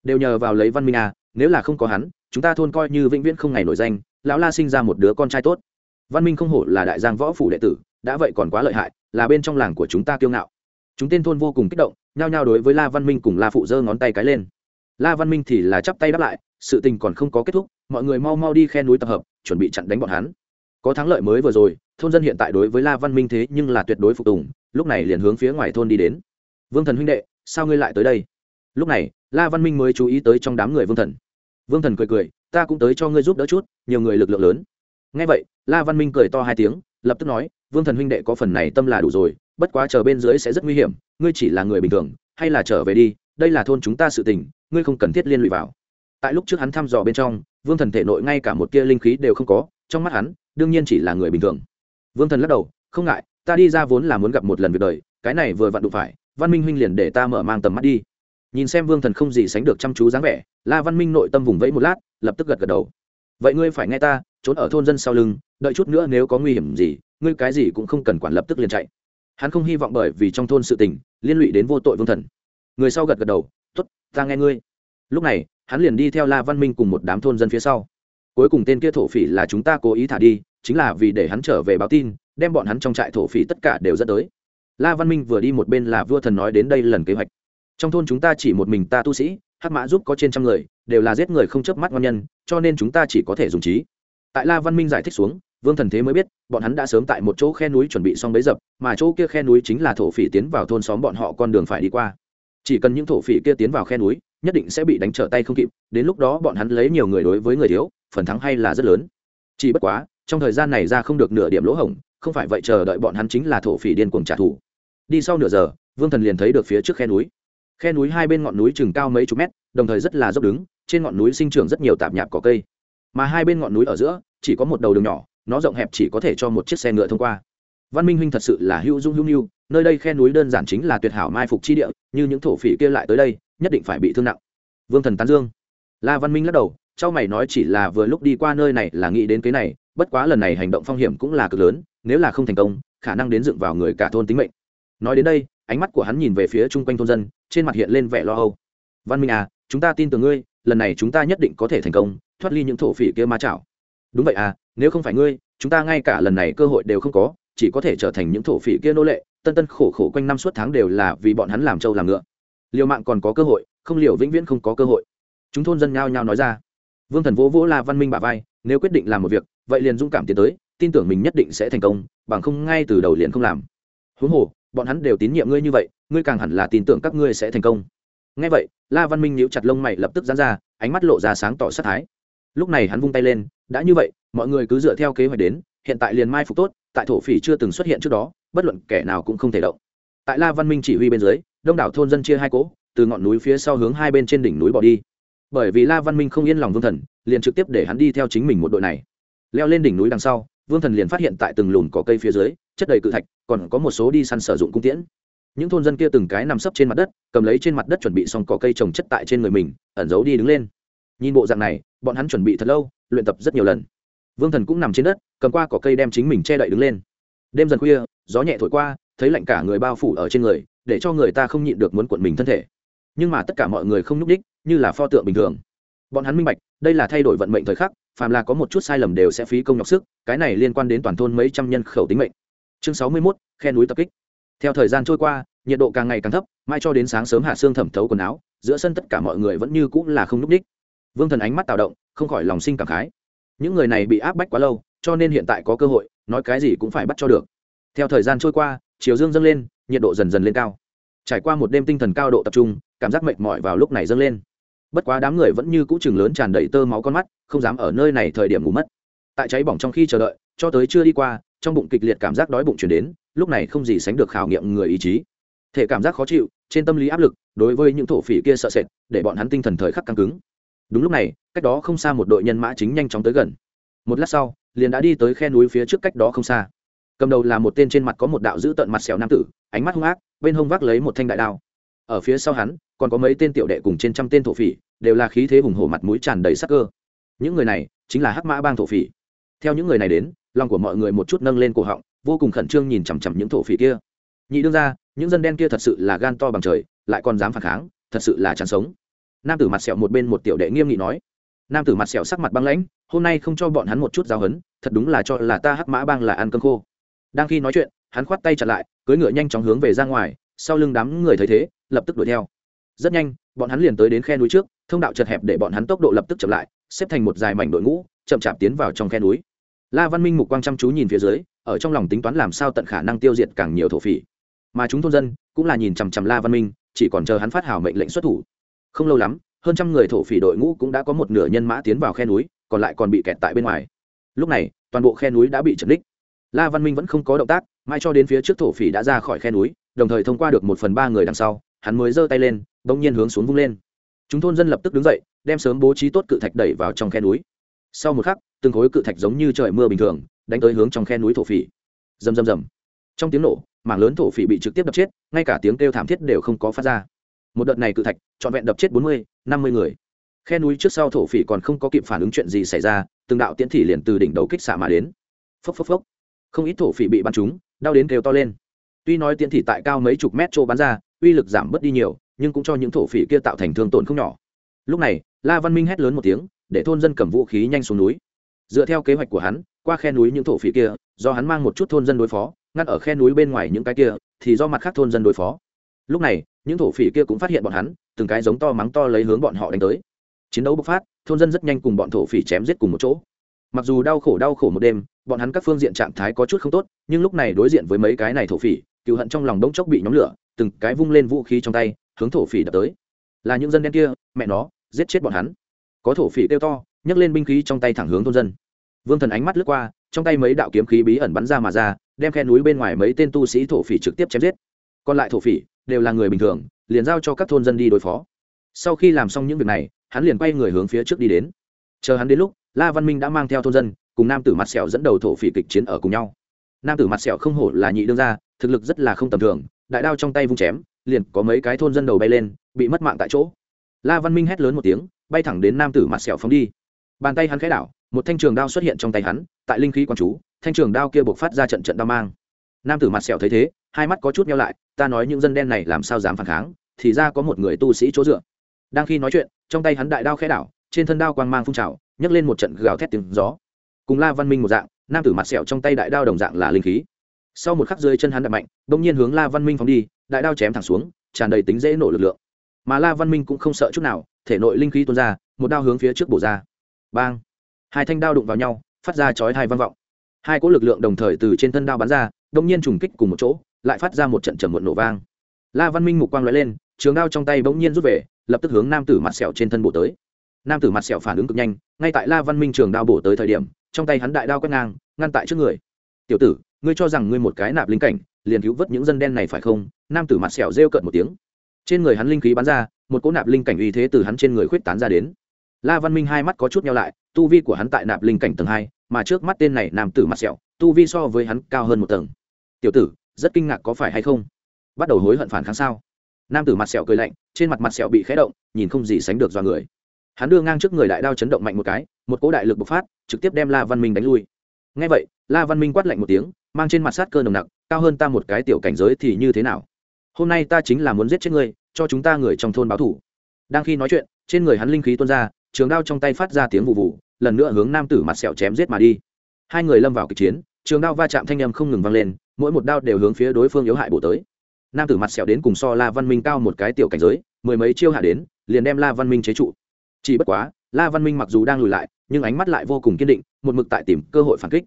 Đều nhờ vào lấy văn minh à nếu là không có hắn, chúng ta thôn coi như vĩnh viễn không ngày nổi danh, lão la sinh ra một đứa con trai tốt. Văn minh không hổ là đại giang võ phủ đệ tử, đã vậy còn quá lợi hại, là bên trong làng của chúng ta kiêu ngạo. Chúng tên thôn vô cùng kích động, nhao nhao đối với la văn minh cùng la phụ giơ ngón tay cái lên. La văn minh thì là chắp tay đáp lại, sự tình còn không có kết thúc, mọi người mau mau đi khe núi tập hợp, chuẩn bị chặn đánh bọn hắn. Có thắng lợi mới vừa rồi, thôn dân hiện tại đối với la văn minh thế nhưng là tuyệt đối phục tùng lúc này liền hướng phía ngoài thôn đi đến. Vương thần huynh đệ, sao ngươi lại tới đây? Lúc này, la văn minh mới chú ý tới trong đám người vương thần. Vương thần cười cười, ta cũng tới cho ngươi giúp đỡ chút, nhiều người lực lượng lớn. Ngay vậy, la văn minh cười to hai tiếng, lập tức nói, vương thần huynh đệ có phần này tâm là đủ rồi, bất quá chờ bên dưới sẽ rất nguy hiểm, ngươi chỉ là người bình thường, hay là trở về đi, đây là thôn chúng ta sự tình, ngươi không cần thiết liên lụy vào. Tại lúc trước hắn thăm dò bên trong, vương thần thể nội ngay cả một tia linh khí đều không có, trong mắt hắn, đương nhiên chỉ là người bình thường. Vương thần lắc đầu, không ngại ta đi ra vốn là muốn gặp một lần việc đời, cái này vừa vặn đụng phải, văn minh huynh liền để ta mở mang tầm mắt đi. Nhìn xem vương thần không gì sánh được chăm chú dáng vẻ, la văn minh nội tâm vùng vẫy một lát, lập tức gật gật đầu. Vậy ngươi phải nghe ta, trốn ở thôn dân sau lưng, đợi chút nữa nếu có nguy hiểm gì, ngươi cái gì cũng không cần quản lập tức liền chạy. Hắn không hy vọng bởi vì trong thôn sự tình, liên lụy đến vô tội vương thần. Người sau gật gật đầu t ố t ta nghe ngươi. Lúc này, hắn liền đi theo la văn minh cùng một đám thôn dân phía sau. Cuối cùng tên kia thổ phỉ là chúng ta cố ý thả đi, chính là vì để hắn trở về báo tin đem bọn hắn trong trại thổ phỉ tất cả đều dẫn tới. La văn minh vừa đi một bên là vua thần nói đến đây lần kế hoạch. Trong thôn chúng ta chỉ một mình ta tu sĩ, hắc mã giúp có trên trăm người, đều là giết người không chớp mắt ngon nhân, cho nên chúng ta chỉ có thể dùng trí. Tại la văn minh giải thích xuống, vương thần thế mới biết, bọn hắn đã sớm tại một chỗ khe núi chuẩn bị xong bấy dập, mà chỗ kia khe núi chính là thổ phỉ tiến vào thôn xóm bọn họ con đường phải đi qua. Chỉ cần những thổ phỉ kia tiến vào khe núi, nhất định sẽ bị đánh trở tay không kịp, đến lúc đó bọn hắn lấy nhiều người đối với người thiếu, phần thắng hay là rất lớn. Chỉ bất quá, trong thời gian này ra không được nửa điểm lỗ hổng không phải vậy chờ đợi bọn hắn chính là thổ phỉ điên cuồng trả thù. Đi sau nửa giờ, vương thần liền thấy được phía trước khe núi. Khe núi hai bên ngọn núi chừng cao mấy chục mét, đồng thời rất là dốc đứng, trên ngọn núi sinh trưởng rất nhiều tạp nhạp cỏ cây. Mà hai bên ngọn núi ở giữa, chỉ có một đầu đường nhỏ, nó rộng hẹp chỉ có thể cho một chiếc xe ngựa thông qua. Văn minh huynh thật sự là hữu dung hữu nhu, nơi đây khe núi đơn giản chính là tuyệt hảo mai phục chi địa, như những thổ phỉ kia lại tới đây, nhất định phải bị thương nặng. Vương thần tán dương. La văn minh lắc đầu châu mày nói chỉ là vừa lúc đi qua nơi này là nghĩ đến cái này, bất quá lần này hành động phong hiểm cũng là cực lớn nếu là không thành công, khả năng đến dựng vào người cả thôn tính mệnh. Nói đến đây, ánh mắt của hắn nhìn về phía chung quanh thôn dân, trên mặt hiện lên vẻ lo âu. Văn minh à chúng ta tin tưởng ngươi, lần này chúng ta nhất định có thể thành công, thoát ly những thổ phỉ kia ma chảo. Đúng vậy à nếu không phải ngươi, chúng ta ngay cả lần này cơ hội đều không có, chỉ có thể trở thành những thổ phỉ kia nô lệ, tân tân khổ khổ quanh năm suốt tháng đều là vì bọn hắn làm trâu làm ngựa. Liều mạng còn có cơ hội, không liều vĩnh viễn không có cơ hội. Chúng thôn dân nhao nhao nói ra. Vương thần vỗ vỗ la văn minh bà vai, nếu quyết định làm một việc, vậy liền dũng cảm tiến tới tin tưởng mình nhất định sẽ thành công, bằng không ngay từ đầu liền không làm. Huống hồ, bọn hắn đều tín nhiệm ngươi như vậy, ngươi càng hẳn là tin tưởng các ngươi sẽ thành công. Ngay vậy, la văn minh nhíu chặt lông mày lập tức dán ra, ánh mắt lộ ra sáng tỏ sát thái. Lúc này hắn vung tay lên, đã như vậy, mọi người cứ dựa theo kế hoạch đến, hiện tại liền mai phục tốt, tại thổ phỉ chưa từng xuất hiện trước đó, bất luận kẻ nào cũng không thể động. Tại la văn minh chỉ huy bên dưới, đông đảo thôn dân chia hai cỗ, từ ngọn núi phía sau hướng hai bên trên đỉnh núi bỏ đi. Bởi vì la văn minh không yên lòng vương thần, liền trực tiếp để hắn đi theo chính mình một đội này. Leo lên đỉnh núi đằng sau vương thần liền phát hiện tại từng lùn cỏ cây phía dưới, chất đầy cự thạch, còn có một số đi săn sử dụng cung tiễn. Những thôn dân kia từng cái nằm sấp trên mặt đất, cầm lấy trên mặt đất chuẩn bị xong cỏ cây trồng chất tại trên người mình, ẩn giấu đi đứng lên. Nhìn bộ dạng này, bọn hắn chuẩn bị thật lâu, luyện tập rất nhiều lần. Vương thần cũng nằm trên đất, cầm qua cỏ cây đem chính mình che đậy đứng lên. Đêm dần khuya, gió nhẹ thổi qua, thấy lạnh cả người bao phủ ở trên người, để cho người ta không nhịn được muốn cuộn mình thân thể. Nhưng mà tất cả mọi người không nhúc đích như là pho tượng bình thường. Bọn hắn minh bạch, đây là thay đổi vận mệnh thời khắc phàm là có một chút sai lầm đều sẽ phí công nhọc sức cái này liên quan đến toàn thôn mấy trăm nhân khẩu tính mệnh. Chương sáu mươi 61, khe núi tập kích. Theo thời gian trôi qua nhiệt độ càng ngày càng thấp mai cho đến sáng sớm hạ xương thẩm thấu quần áo giữa sân tất cả mọi người vẫn như cũng là không núp đích vương thần ánh mắt tạo động không khỏi lòng sinh cảm khái. Những người này bị áp bách quá lâu cho nên hiện tại có cơ hội nói cái gì cũng phải bắt cho được. Theo thời gian trôi qua chiều dương dâng lên nhiệt độ dần dần lên cao. Trải qua một đêm tinh thần cao độ tập trung cảm giác mệt mỏi vào lúc này dâng lên bất quá đám người vẫn như cũ chừng lớn tràn đầy tơ máu con mắt, không dám ở nơi này thời điểm ngủ mất. Tại cháy bỏng trong khi chờ đợi, cho tới chưa đi qua, trong bụng kịch liệt cảm giác đói bụng chuyển đến, lúc này không gì sánh được khảo nghiệm người ý chí. Thể cảm giác khó chịu, trên tâm lý áp lực, đối với những thổ phỉ kia sợ sệt, để bọn hắn tinh thần thời khắc căng cứng. Đúng lúc này, cách đó không xa một đội nhân mã chính nhanh chóng tới gần. Một lát sau, liền đã đi tới khe núi phía trước cách đó không xa. Cầm đầu là một tên trên mặt có một đạo dữ tợn mặt xẻo nam tử, ánh mắt hung ác, bên hông vác lấy một thanh đại đao ở phía sau hắn, còn có mấy tên tiểu đệ cùng trên trăm tên thổ phỉ, đều là khí thế hùng hổ mặt mũi tràn đầy sắc cơ. Những người này chính là hắc mã bang thổ phỉ. Theo những người này đến, lòng của mọi người một chút nâng lên cổ họng, vô cùng khẩn trương nhìn chằm chằm những thổ phỉ kia. Nhị đương ra những dân đen kia thật sự là gan to bằng trời, lại còn dám phản kháng, thật sự là chán sống. Nam tử mặt sẹo một bên một tiểu đệ nghiêm nghị nói. Nam tử mặt sẹo sắc mặt băng lãnh, hôm nay không cho bọn hắn một chút giáo hấn thật đúng là cho là ta hắc mã bang là ăn cơm khô. Đang khi nói chuyện, hắn khoát tay chặn lại, cưỡi ngựa nhanh chóng hướng về ra ngoài, sau lưng đám người thấy thế lập tức đuổi theo. Rất nhanh, bọn hắn liền tới đến khe núi trước, thông đạo chật hẹp để bọn hắn tốc độ lập tức chậm lại, xếp thành một dài mảnh đội ngũ, chậm chạp tiến vào trong khe núi. La văn minh mục quang chăm chú nhìn phía dưới, ở trong lòng tính toán làm sao tận khả năng tiêu diệt càng nhiều thổ phỉ. Mà chúng thôn dân cũng là nhìn chằm chằm la văn minh, chỉ còn chờ hắn phát hào mệnh lệnh xuất thủ. Không lâu lắm, hơn trăm người thổ phỉ đội ngũ cũng đã có một nửa nhân mã tiến vào khe núi, còn lại còn bị kẹt tại bên ngoài. Lúc này, toàn bộ khe núi đã bị chật đích la văn minh vẫn không có động tác mai cho đến phía trước thổ phỉ đã ra khỏi khe núi, đồng thời thông qua được một phần ba người đằng sau hắn mới giơ tay lên bỗng nhiên hướng xuống vung lên. Chúng thôn dân lập tức đứng dậy, đem sớm bố trí tốt cự thạch đẩy vào trong khe núi. Sau một khắc, từng khối cự thạch giống như trời mưa bình thường, đánh tới hướng trong khe núi thổ phỉ. Rầm rầm rầm. Trong tiếng nổ, mảng lớn thổ phỉ bị trực tiếp đập chết, ngay cả tiếng kêu thảm thiết đều không có phát ra. Một đợt này cự thạch, trọn vẹn đập chết bốn mươi, năm mươi người. Khe núi trước sau thổ phỉ còn không có kịp phản ứng chuyện gì xảy ra, từng đạo tiễn thị liền từ đỉnh đầu kích xạ mà đến. Phốc phốc phốc. Không ít thổ phỉ bị bắn trúng, đau đến kêu to lên. Tuy nói tiễn thị tại cao mấy chục mét trô bắn ra uy lực giảm bớt đi nhiều, nhưng cũng cho những thổ phỉ kia tạo thành thương tổn không nhỏ. Lúc này, la văn minh hét lớn một tiếng, để thôn dân cầm vũ khí nhanh xuống núi. Dựa theo kế hoạch của hắn, qua khe núi những thổ phỉ kia, do hắn mang một chút thôn dân đối phó ngăn ở khe núi bên ngoài những cái kia, thì do mặt khác thôn dân đối phó. Lúc này, những thổ phỉ kia cũng phát hiện bọn hắn, từng cái giống to mắng to lấy hướng bọn họ đánh tới. Chiến đấu bộc phát, thôn dân rất nhanh cùng bọn thổ phỉ chém giết cùng một chỗ. Mặc dù đau khổ đau khổ một đêm, bọn hắn các phương diện trạng thái có chút không tốt, nhưng lúc này đối diện với mấy cái này thổ phỉ cựu hận trong lòng đông chốc bị nhóm lửa, từng cái vung lên vũ khí trong tay, hướng thổ phỉ đập tới. Là những dân đen kia, mẹ nó, giết chết bọn hắn. Có thổ phỉ kêu to, nhấc lên binh khí trong tay thẳng hướng thôn dân. Vương thần ánh mắt lướt qua, trong tay mấy đạo kiếm khí bí ẩn bắn ra mà ra, đem khe núi bên ngoài mấy tên tu sĩ thổ phỉ trực tiếp chém giết. Còn lại thổ phỉ đều là người bình thường, liền giao cho các thôn dân đi đối phó. Sau khi làm xong những việc này, hắn liền quay người hướng phía trước đi đến. Chờ hắn đến lúc, la văn minh đã mang theo thôn dân, cùng nam tử mặt sẹo dẫn đầu thổ phỉ kịch chiến ở cùng nhau nam tử mặt sẹo không hổ là nhị đương gia, thực lực rất là không tầm thường, đại đao trong tay vung chém, liền có mấy cái thôn dân đầu bay lên, bị mất mạng tại chỗ. La văn minh hét lớn một tiếng, bay thẳng đến nam tử mặt sẹo phóng đi. Bàn tay hắn khẽ đảo, một thanh trường đao xuất hiện trong tay hắn, tại linh khí quán chú, thanh trường đao kia buộc phát ra trận trận đao mang. Nam tử mặt sẹo thấy thế, hai mắt có chút nhau lại, ta nói những dân đen này làm sao dám phản kháng, thì ra có một người tu sĩ chỗ dựa. Đang khi nói chuyện, trong tay hắn đại đao khẽ đảo, trên thân đao quang mang phun trào, nhấc lên một trận gào thét tiếng gió. Cùng la văn minh một dạng nam tử mặt sẹo trong tay đại đao đồng dạng là linh khí. Sau một khắc rơi chân hắn đập mạnh, bỗng nhiên hướng la văn minh phóng đi, đại đao chém thẳng xuống, tràn đầy tính dễ nổ lực lượng. Mà la văn minh cũng không sợ chút nào, thể nội linh khí tuôn ra, một đao hướng phía trước bổ ra. Bang! Hai thanh đao đụng vào nhau, phát ra chói hai vang vọng. Hai cỗ lực lượng đồng thời từ trên thân đao bắn ra đông nhiên trùng kích cùng một chỗ, lại phát ra một trận trầm muộn nổ vang. La văn minh mục quang lóe lên, trường đao trong tay bỗng nhiên rút về, lập tức hướng nam tử mặt sẹo trên thân bổ tới. Nam tử mặt sẹo phản ứng cực nhanh, ngay tại la văn minh trường đao bổ tới thời điểm trong tay hắn đại đao quét ngang, ngăn tại trước người. Tiểu tử, ngươi cho rằng ngươi một cái nạp linh cảnh, liền cứu vớt những dân đen này phải không? Nam tử mặt sẹo rêu cợt một tiếng. Trên người hắn linh khí bắn ra, một cỗ nạp linh cảnh uy thế từ hắn trên người khuyết tán ra đến. La văn minh hai mắt có chút nhau lại, tu vi của hắn tại nạp linh cảnh tầng hai, mà trước mắt tên này nam tử mặt sẹo, tu vi so với hắn cao hơn một tầng. Tiểu tử, rất kinh ngạc có phải hay không? Bắt đầu hối hận phản kháng sao? Nam tử mặt sẹo cười lạnh, trên mặt mặt sẹo bị khé động, nhìn không gì sánh được do người hắn đưa ngang trước người đại đao chấn động mạnh một cái, một cỗ đại lực bộc phát, trực tiếp đem la văn minh đánh lui. Ngay vậy, la văn minh quát lạnh một tiếng, mang trên mặt sát cơ nồng nặc, cao hơn ta một cái tiểu cảnh giới thì như thế nào? Hôm nay ta chính là muốn giết chết ngươi, cho chúng ta người trong thôn báo thủ. Đang khi nói chuyện, trên người hắn linh khí tuôn ra, trường đao trong tay phát ra tiếng vụ vụ, lần nữa hướng nam tử mặt sẹo chém giết mà đi. Hai người lâm vào kịch chiến, trường đao va chạm thanh âm không ngừng vang lên, mỗi một đao đều hướng phía đối phương yếu hại bổ tới. Nam tử mặt sẹo đến cùng so la văn minh cao một cái tiểu cảnh giới, mười mấy chiêu hạ đến, liền đem la văn minh chế trụ chỉ bất quá, la văn minh mặc dù đang lùi lại, nhưng ánh mắt lại vô cùng kiên định, một mực tại tìm cơ hội phản kích.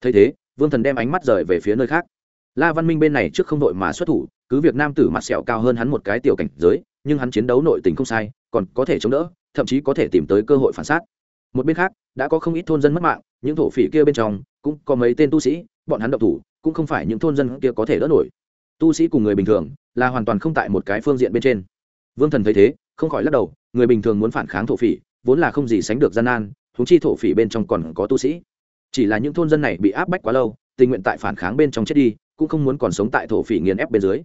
Thấy thế, vương thần đem ánh mắt rời về phía nơi khác. La văn minh bên này trước không đội mà xuất thủ, cứ việc nam tử mặt sẹo cao hơn hắn một cái tiểu cảnh giới, nhưng hắn chiến đấu nội tình không sai, còn có thể chống đỡ, thậm chí có thể tìm tới cơ hội phản xác một bên khác, đã có không ít thôn dân mất mạng, những thổ phỉ kia bên trong, cũng có mấy tên tu sĩ, bọn hắn độc thủ, cũng không phải những thôn dân kia có thể đỡ nổi. Tu sĩ cùng người bình thường, là hoàn toàn không tại một cái phương diện bên trên. Vương thần thấy thế, không khỏi lắc đầu người bình thường muốn phản kháng thổ phỉ, vốn là không gì sánh được gian nan húng chi thổ phỉ bên trong còn có tu sĩ. Chỉ là những thôn dân này bị áp bách quá lâu, tình nguyện tại phản kháng bên trong chết đi, cũng không muốn còn sống tại thổ phỉ nghiền ép bên dưới.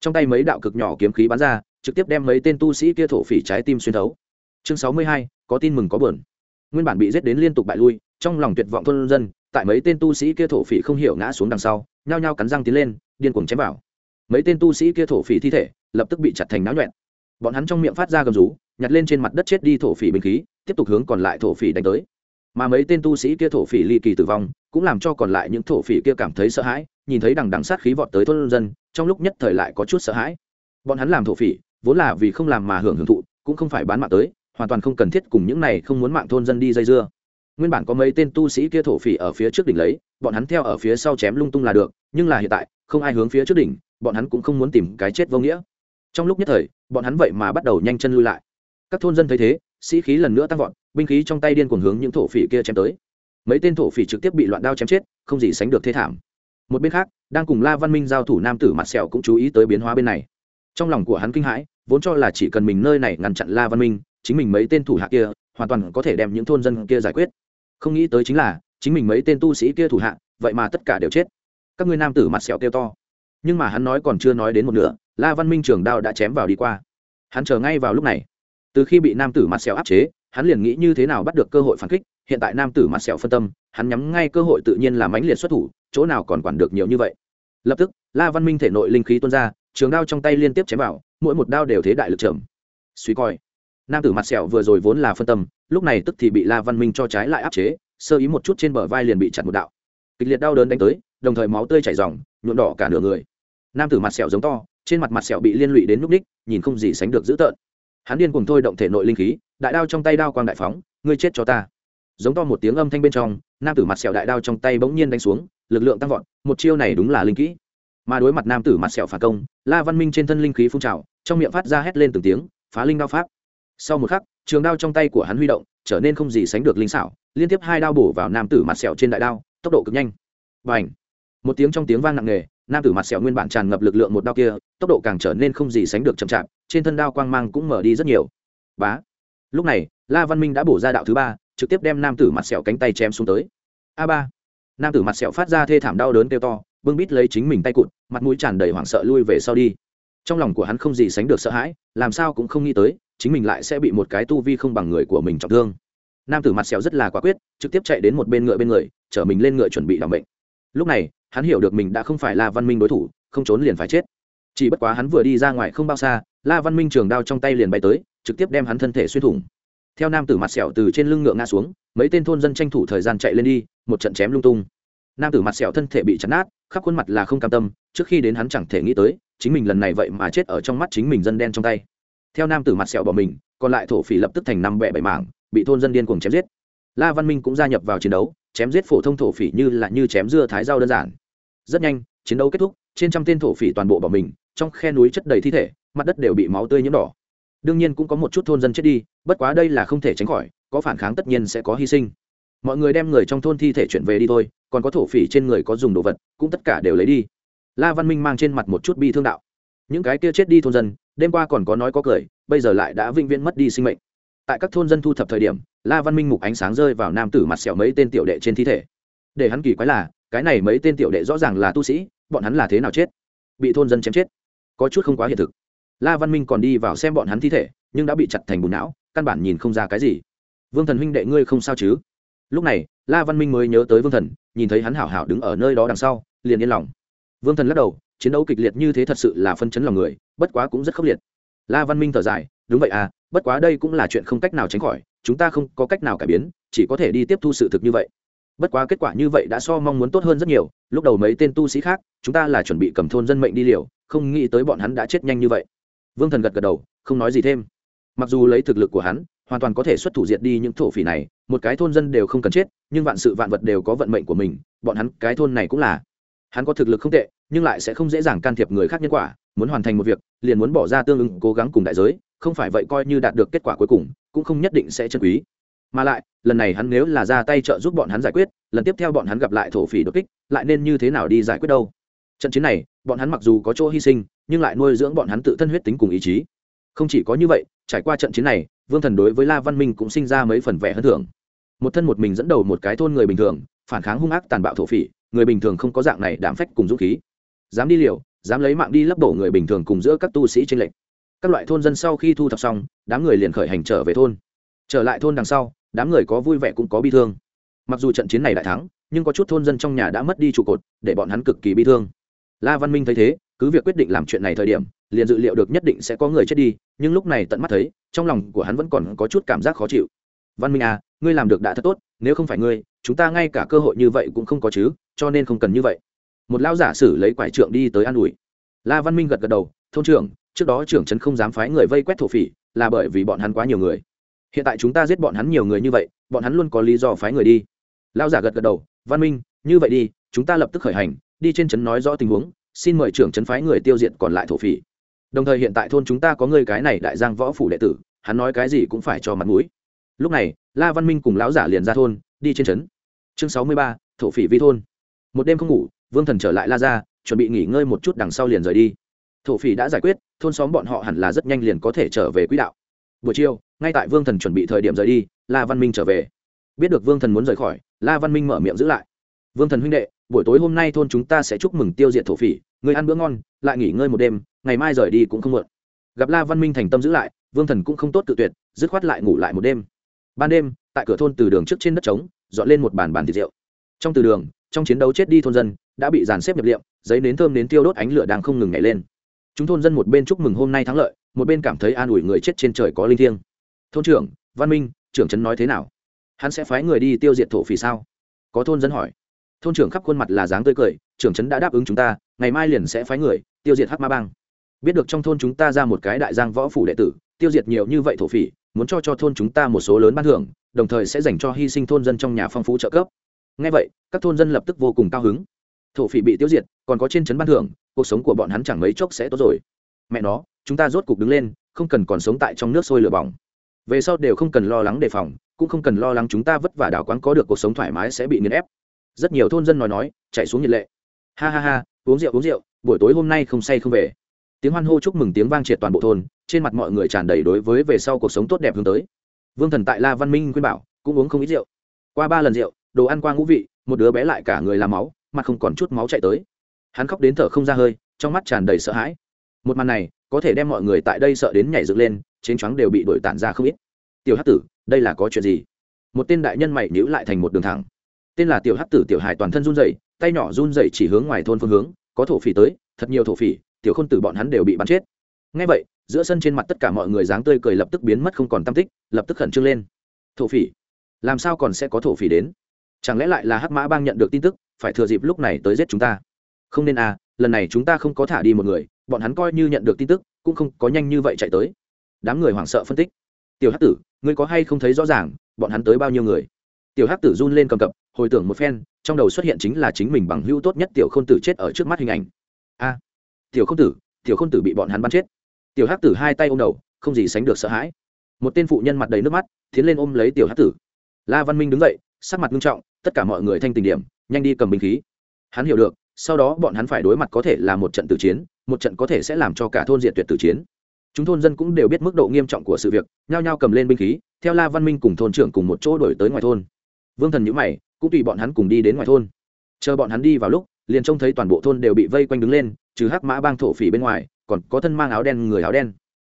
Trong tay mấy đạo cực nhỏ kiếm khí bắn ra, trực tiếp đem mấy tên tu sĩ kia thổ phỉ trái tim xuyên thấu. Chương sáu mươi hai, có tin mừng có buồn. Nguyên bản bị giết đến liên tục bại lui, trong lòng tuyệt vọng thôn dân, tại mấy tên tu sĩ kia thổ phỉ không hiểu ngã xuống đằng sau, nhao nhao cắn răng tiến lên, điên cuồng chém vào. Mấy tên tu sĩ kia thổ phỉ thi thể, lập tức bị chặt thành náo nhuẹn. Bọn hắn trong miệng phát ra gầm rú nhặt lên trên mặt đất chết đi thổ phỉ bình khí, tiếp tục hướng còn lại thổ phỉ đánh tới. Mà mấy tên tu sĩ kia thổ phỉ ly kỳ tử vong, cũng làm cho còn lại những thổ phỉ kia cảm thấy sợ hãi, nhìn thấy đằng đằng sát khí vọt tới thôn dân, trong lúc nhất thời lại có chút sợ hãi. Bọn hắn làm thổ phỉ, vốn là vì không làm mà hưởng hưởng thụ, cũng không phải bán mạng tới, hoàn toàn không cần thiết cùng những này không muốn mạng thôn dân đi dây dưa. Nguyên bản có mấy tên tu sĩ kia thổ phỉ ở phía trước đỉnh lấy, bọn hắn theo ở phía sau chém lung tung là được, nhưng là hiện tại, không ai hướng phía trước đỉnh, bọn hắn cũng không muốn tìm cái chết vô nghĩa. Trong lúc nhất thời, bọn hắn vậy mà bắt đầu nhanh chân lui lại các thôn dân thấy thế, sĩ khí lần nữa tăng vọt, binh khí trong tay điên cuồng hướng những thổ phỉ kia chém tới. Mấy tên thổ phỉ trực tiếp bị loạn đao chém chết, không gì sánh được thế thảm. Một bên khác, đang cùng la văn minh giao thủ nam tử mặt sẹo cũng chú ý tới biến hóa bên này. Trong lòng của hắn kinh hãi, vốn cho là chỉ cần mình nơi này ngăn chặn la văn minh, chính mình mấy tên thủ hạ kia, hoàn toàn có thể đem những thôn dân kia giải quyết. Không nghĩ tới chính là, chính mình mấy tên tu sĩ kia thủ hạ, vậy mà tất cả đều chết. Các ngươi nam tử mặt sẹo kêu to. Nhưng mà hắn nói còn chưa nói đến một nửa, la văn minh trường đao đã chém vào đi qua. Hắn chờ ngay vào lúc này từ khi bị nam tử mặt sẹo áp chế hắn liền nghĩ như thế nào bắt được cơ hội phản kích hiện tại nam tử mặt sẹo phân tâm hắn nhắm ngay cơ hội tự nhiên là mãnh liệt xuất thủ chỗ nào còn quản được nhiều như vậy. Lập tức la văn minh thể nội linh khí tuôn ra trường đao trong tay liên tiếp chém vào mỗi một đao đều thế đại lực trầm. Suy coi nam tử mặt sẹo vừa rồi vốn là phân tâm lúc này tức thì bị la văn minh cho trái lại áp chế sơ ý một chút trên bờ vai liền bị chặt một đạo. Kịch liệt đau đớn đánh tới đồng thời máu tươi chảy ròng, nhuộm đỏ cả nửa người. Nam tử mặt sẹo giống to trên mặt mặt sẹo bị liên lụy đến núp ních nhìn không gì sánh được dữ tợn hắn điên cùng thôi động thể nội linh khí, đại đao trong tay đao quang đại phóng, ngươi chết cho ta. Giống to một tiếng âm thanh bên trong, nam tử mặt sẹo đại đao trong tay bỗng nhiên đánh xuống, lực lượng tăng vọt, một chiêu này đúng là linh kỹ. Mà đối mặt nam tử mặt sẹo phản công, la văn minh trên thân linh khí phun trào, trong miệng phát ra hét lên từng tiếng, phá linh đao pháp. Sau một khắc, trường đao trong tay của hắn huy động, trở nên không gì sánh được linh xảo, liên tiếp hai đao bổ vào nam tử mặt sẹo trên đại đao, tốc độ cực nhanh. Và ảnh một tiếng trong tiếng vang nặng nề nam tử mặt sẹo nguyên bản tràn ngập lực lượng một đao kia, tốc độ càng trở nên không gì sánh được chậm chạp, trên thân đao quang mang cũng mở đi rất nhiều. Bá. Lúc này, la văn minh đã bổ ra đạo thứ ba, trực tiếp đem nam tử mặt sẹo cánh tay chém xuống tới. A ba. Nam tử mặt sẹo phát ra thê thảm đau đớn kêu to, bưng bít lấy chính mình tay cụt, mặt mũi tràn đầy hoảng sợ lui về sau đi. Trong lòng của hắn không gì sánh được sợ hãi, làm sao cũng không nghĩ tới, chính mình lại sẽ bị một cái tu vi không bằng người của mình trọng thương. Nam tử mặt sẹo rất là quả quyết, trực tiếp chạy đến một bên ngựa bên người, chở mình lên ngựa chuẩn bị đ ỏ n bệnh. Lúc này hắn hiểu được mình đã không phải là văn minh đối thủ, không trốn liền phải chết. Chỉ bất quá hắn vừa đi ra ngoài không bao xa, la văn minh trường đao trong tay liền bay tới, trực tiếp đem hắn thân thể xuyên thủng. Theo nam tử mặt sẹo từ trên lưng ngựa ngã xuống, mấy tên thôn dân tranh thủ thời gian chạy lên đi, một trận chém lung tung. Nam tử mặt sẹo thân thể bị chặt nát, khắp khuôn mặt là không cam tâm, trước khi đến hắn chẳng thể nghĩ tới, chính mình lần này vậy mà chết ở trong mắt chính mình dân đen trong tay. Theo nam tử mặt sẹo bỏ mình, còn lại thổ phỉ lập tức thành năm bẻ bảy mảng, bị thôn dân điên cuồng chém giết. La văn minh cũng gia nhập vào chiến đấu, chém giết phổ thông thổ phỉ như là như chém dưa thái rau đơn giản rất nhanh, chiến đấu kết thúc, trên trăm tên thổ phỉ toàn bộ bỏ mình, trong khe núi chất đầy thi thể, mặt đất đều bị máu tươi nhiễm đỏ. Đương nhiên cũng có một chút thôn dân chết đi, bất quá đây là không thể tránh khỏi, có phản kháng tất nhiên sẽ có hy sinh. Mọi người đem người trong thôn thi thể chuyển về đi thôi, còn có thổ phỉ trên người có dùng đồ vật, cũng tất cả đều lấy đi. La văn minh mang trên mặt một chút bi thương đạo. Những cái kia chết đi thôn dân, đêm qua còn có nói có cười, bây giờ lại đã vĩnh viễn mất đi sinh mệnh. Tại các thôn dân thu thập thời điểm, la văn minh mục ánh sáng rơi vào nam tử mặt sẹo mấy tên tiểu đệ trên thi thể. Để hắn kỳ quái là cái này mấy tên tiểu đệ rõ ràng là tu sĩ, bọn hắn là thế nào chết? Bị thôn dân chém chết. Có chút không quá hiện thực. La văn minh còn đi vào xem bọn hắn thi thể, nhưng đã bị chặt thành bùn não, căn bản nhìn không ra cái gì. Vương thần huynh đệ ngươi không sao chứ? Lúc này, la văn minh mới nhớ tới vương thần, nhìn thấy hắn hảo hảo đứng ở nơi đó đằng sau, liền yên lòng. Vương thần lắc đầu, chiến đấu kịch liệt như thế thật sự là phân chấn lòng người, bất quá cũng rất khốc liệt. La văn minh thở dài, đúng vậy à bất quá đây cũng là chuyện không cách nào tránh khỏi, chúng ta không có cách nào cải biến, chỉ có thể đi tiếp thu sự thực như vậy bất quá kết quả như vậy đã so mong muốn tốt hơn rất nhiều, lúc đầu mấy tên tu sĩ khác, chúng ta là chuẩn bị cầm thôn dân mệnh đi liều, không nghĩ tới bọn hắn đã chết nhanh như vậy. Vương thần gật gật đầu, không nói gì thêm. Mặc dù lấy thực lực của hắn, hoàn toàn có thể xuất thủ diệt đi những thổ phỉ này, một cái thôn dân đều không cần chết, nhưng vạn sự vạn vật đều có vận mệnh của mình, bọn hắn cái thôn này cũng là. Hắn có thực lực không tệ, nhưng lại sẽ không dễ dàng can thiệp người khác nhân quả, muốn hoàn thành một việc, liền muốn bỏ ra tương ứng cố gắng cùng đại giới, không phải vậy coi như đạt được kết quả cuối cùng, cũng không nhất định sẽ chân quý mà lại, lần này hắn nếu là ra tay trợ giúp bọn hắn giải quyết, lần tiếp theo bọn hắn gặp lại thổ phỉ đột kích, lại nên như thế nào đi giải quyết đâu? Trận chiến này, bọn hắn mặc dù có chỗ hy sinh, nhưng lại nuôi dưỡng bọn hắn tự thân huyết tính cùng ý chí. Không chỉ có như vậy, trải qua trận chiến này, vương thần đối với la văn minh cũng sinh ra mấy phần vẻ hơn thưởng. Một thân một mình dẫn đầu một cái thôn người bình thường, phản kháng hung ác tàn bạo thổ phỉ, người bình thường không có dạng này đảm phách cùng dũng khí. Dám đi liều, dám lấy mạng đi lấp đổ người bình thường cùng giữa các tu sĩ trên lệnh các loại thôn dân sau khi thu thập xong, đám người liền khởi hành trở về thôn. Trở lại thôn đằng sau đám người có vui vẻ cũng có bi thương. Mặc dù trận chiến này đại thắng, nhưng có chút thôn dân trong nhà đã mất đi trụ cột, để bọn hắn cực kỳ bi thương. La văn minh thấy thế, cứ việc quyết định làm chuyện này thời điểm, liền dự liệu được nhất định sẽ có người chết đi, nhưng lúc này tận mắt thấy, trong lòng của hắn vẫn còn có chút cảm giác khó chịu. Văn minh à ngươi làm được đã thật tốt, nếu không phải ngươi, chúng ta ngay cả cơ hội như vậy cũng không có chứ, cho nên không cần như vậy. Một lao giả sử lấy quải trượng đi tới an ủi. La văn minh gật gật đầu, thôn trưởng, trước đó trưởng trấn không dám phái người vây quét thổ phỉ, là bởi vì bọn hắn quá nhiều người hiện tại chúng ta giết bọn hắn nhiều người như vậy, bọn hắn luôn có lý do phái người đi. Lao giả gật gật đầu, văn minh, như vậy đi, chúng ta lập tức khởi hành, đi trên trấn nói rõ tình huống, xin mời trưởng trấn phái người tiêu diệt còn lại thổ phỉ. Đồng thời hiện tại thôn chúng ta có người cái này đại giang võ phủ đệ tử, hắn nói cái gì cũng phải cho mặt mũi. Lúc này, la văn minh cùng lão giả liền ra thôn, đi trên trấn. Chương sáu mươi ba, thổ phỉ vi thôn. Một đêm không ngủ, vương thần trở lại la ra chuẩn bị nghỉ ngơi một chút đằng sau liền rời đi. Thổ phỉ đã giải quyết, thôn xóm bọn họ hẳn là rất nhanh liền có thể trở về quỹ đạo buổi chiều, ngay tại vương thần chuẩn bị thời điểm rời đi, la văn minh trở về. Biết được vương thần muốn rời khỏi, la văn minh mở miệng giữ lại. Vương thần huynh đệ, buổi tối hôm nay thôn chúng ta sẽ chúc mừng tiêu diệt thổ phỉ, người ăn bữa ngon, lại nghỉ ngơi một đêm, ngày mai rời đi cũng không muộn. Gặp la văn minh thành tâm giữ lại, vương thần cũng không tốt tự tuyệt, dứt khoát lại ngủ lại một đêm. Ban đêm, tại cửa thôn từ đường trước trên đất trống, dọn lên một bàn bàn thịt rượu. Trong từ đường, trong chiến đấu chết đi thôn dân, đã bị dàn xếp nhập liệm giấy nến thơm nến tiêu đốt ánh lửa đang không ngừng nhảy lên chúng thôn dân một bên chúc mừng hôm nay thắng lợi, một bên cảm thấy an ủi người chết trên trời có linh thiêng. Thôn trưởng, văn minh, trưởng trấn nói thế nào? Hắn sẽ phái người đi tiêu diệt thổ phỉ sao? Có thôn dân hỏi. Thôn trưởng khắp khuôn mặt là dáng tươi cười, trưởng trấn đã đáp ứng chúng ta, ngày mai liền sẽ phái người tiêu diệt hắc ma bang. Biết được trong thôn chúng ta ra một cái đại giang võ phủ đệ tử, tiêu diệt nhiều như vậy thổ phỉ, muốn cho cho thôn chúng ta một số lớn ban thưởng, đồng thời sẽ dành cho hy sinh thôn dân trong nhà phong phú trợ cấp. Ngay vậy, các thôn dân lập tức vô cùng cao hứng. Thổ phỉ bị tiêu diệt, còn có trên trấn ban thưởng cuộc sống của bọn hắn chẳng mấy chốc sẽ tốt rồi. Mẹ nó, chúng ta rốt cục đứng lên, không cần còn sống tại trong nước sôi lửa bỏng. Về sau đều không cần lo lắng đề phòng, cũng không cần lo lắng chúng ta vất vả đảo quán có được cuộc sống thoải mái sẽ bị nghiền ép. Rất nhiều thôn dân nói nói, chạy xuống nhiệt lệ. Ha ha ha, uống rượu uống rượu, buổi tối hôm nay không say không về. Tiếng hoan hô chúc mừng tiếng vang triệt toàn bộ thôn, trên mặt mọi người tràn đầy đối với về sau cuộc sống tốt đẹp hướng tới. Vương thần tại la văn minh khuyên bảo, cũng uống không ít rượu. Qua ba lần rượu, đồ ăn qua ngũ vị, một đứa bé lại cả người làm máu mặt không còn chút máu chạy tới hắn khóc đến thở không ra hơi, trong mắt tràn đầy sợ hãi. Một màn này, có thể đem mọi người tại đây sợ đến nhảy dựng lên chén choáng đều bị đổi tản ra không ít. Tiểu hát tử, đây là có chuyện gì? Một tên đại nhân mày nhữ lại thành một đường thẳng. Tên là tiểu hát tử, tiểu Hải toàn thân run dậy tay nhỏ run dậy chỉ hướng ngoài thôn phương hướng, có thổ phỉ tới, thật nhiều thổ phỉ, tiểu khôn tử bọn hắn đều bị bắn chết. Ngay vậy, giữa sân trên mặt tất cả mọi người dáng tươi cười lập tức biến mất không còn tam tích, lập tức khẩn trương lên. Thổ phỉ? Làm sao còn sẽ có thổ phỉ đến? Chẳng lẽ lại là hắc mã bang nhận được tin tức, phải thừa dịp lúc này tới giết chúng ta? Không nên à lần này chúng ta không có thả đi một người, bọn hắn coi như nhận được tin tức, cũng không có nhanh như vậy chạy tới. Đám người hoảng sợ phân tích. Tiểu hắc tử, ngươi có hay không thấy rõ ràng, bọn hắn tới bao nhiêu người? Tiểu hắc tử run lên cầm cập, hồi tưởng một phen, trong đầu xuất hiện chính là chính mình bằng hữu tốt nhất tiểu khôn tử chết ở trước mắt hình ảnh. A! Tiểu khôn tử, tiểu khôn tử bị bọn hắn bắn chết. Tiểu hắc tử hai tay ôm đầu, không gì sánh được sợ hãi. Một tên phụ nhân mặt đầy nước mắt, tiến lên ôm lấy tiểu hắc tử. La văn minh đứng dậy, sắc mặt nghiêm trọng, tất cả mọi người thanh tình điểm, nhanh đi cầm binh khí. Hắn hiểu được sau đó bọn hắn phải đối mặt có thể là một trận tử chiến, một trận có thể sẽ làm cho cả thôn diệt tuyệt tử chiến. Chúng thôn dân cũng đều biết mức độ nghiêm trọng của sự việc, nhao nhao cầm lên binh khí, theo la văn minh cùng thôn trưởng cùng một chỗ đổi tới ngoài thôn. Vương thần nhữ mày, cũng tùy bọn hắn cùng đi đến ngoài thôn. Chờ bọn hắn đi vào lúc, liền trông thấy toàn bộ thôn đều bị vây quanh đứng lên, trừ hắc mã bang thổ phỉ bên ngoài, còn có thân mang áo đen, người áo đen.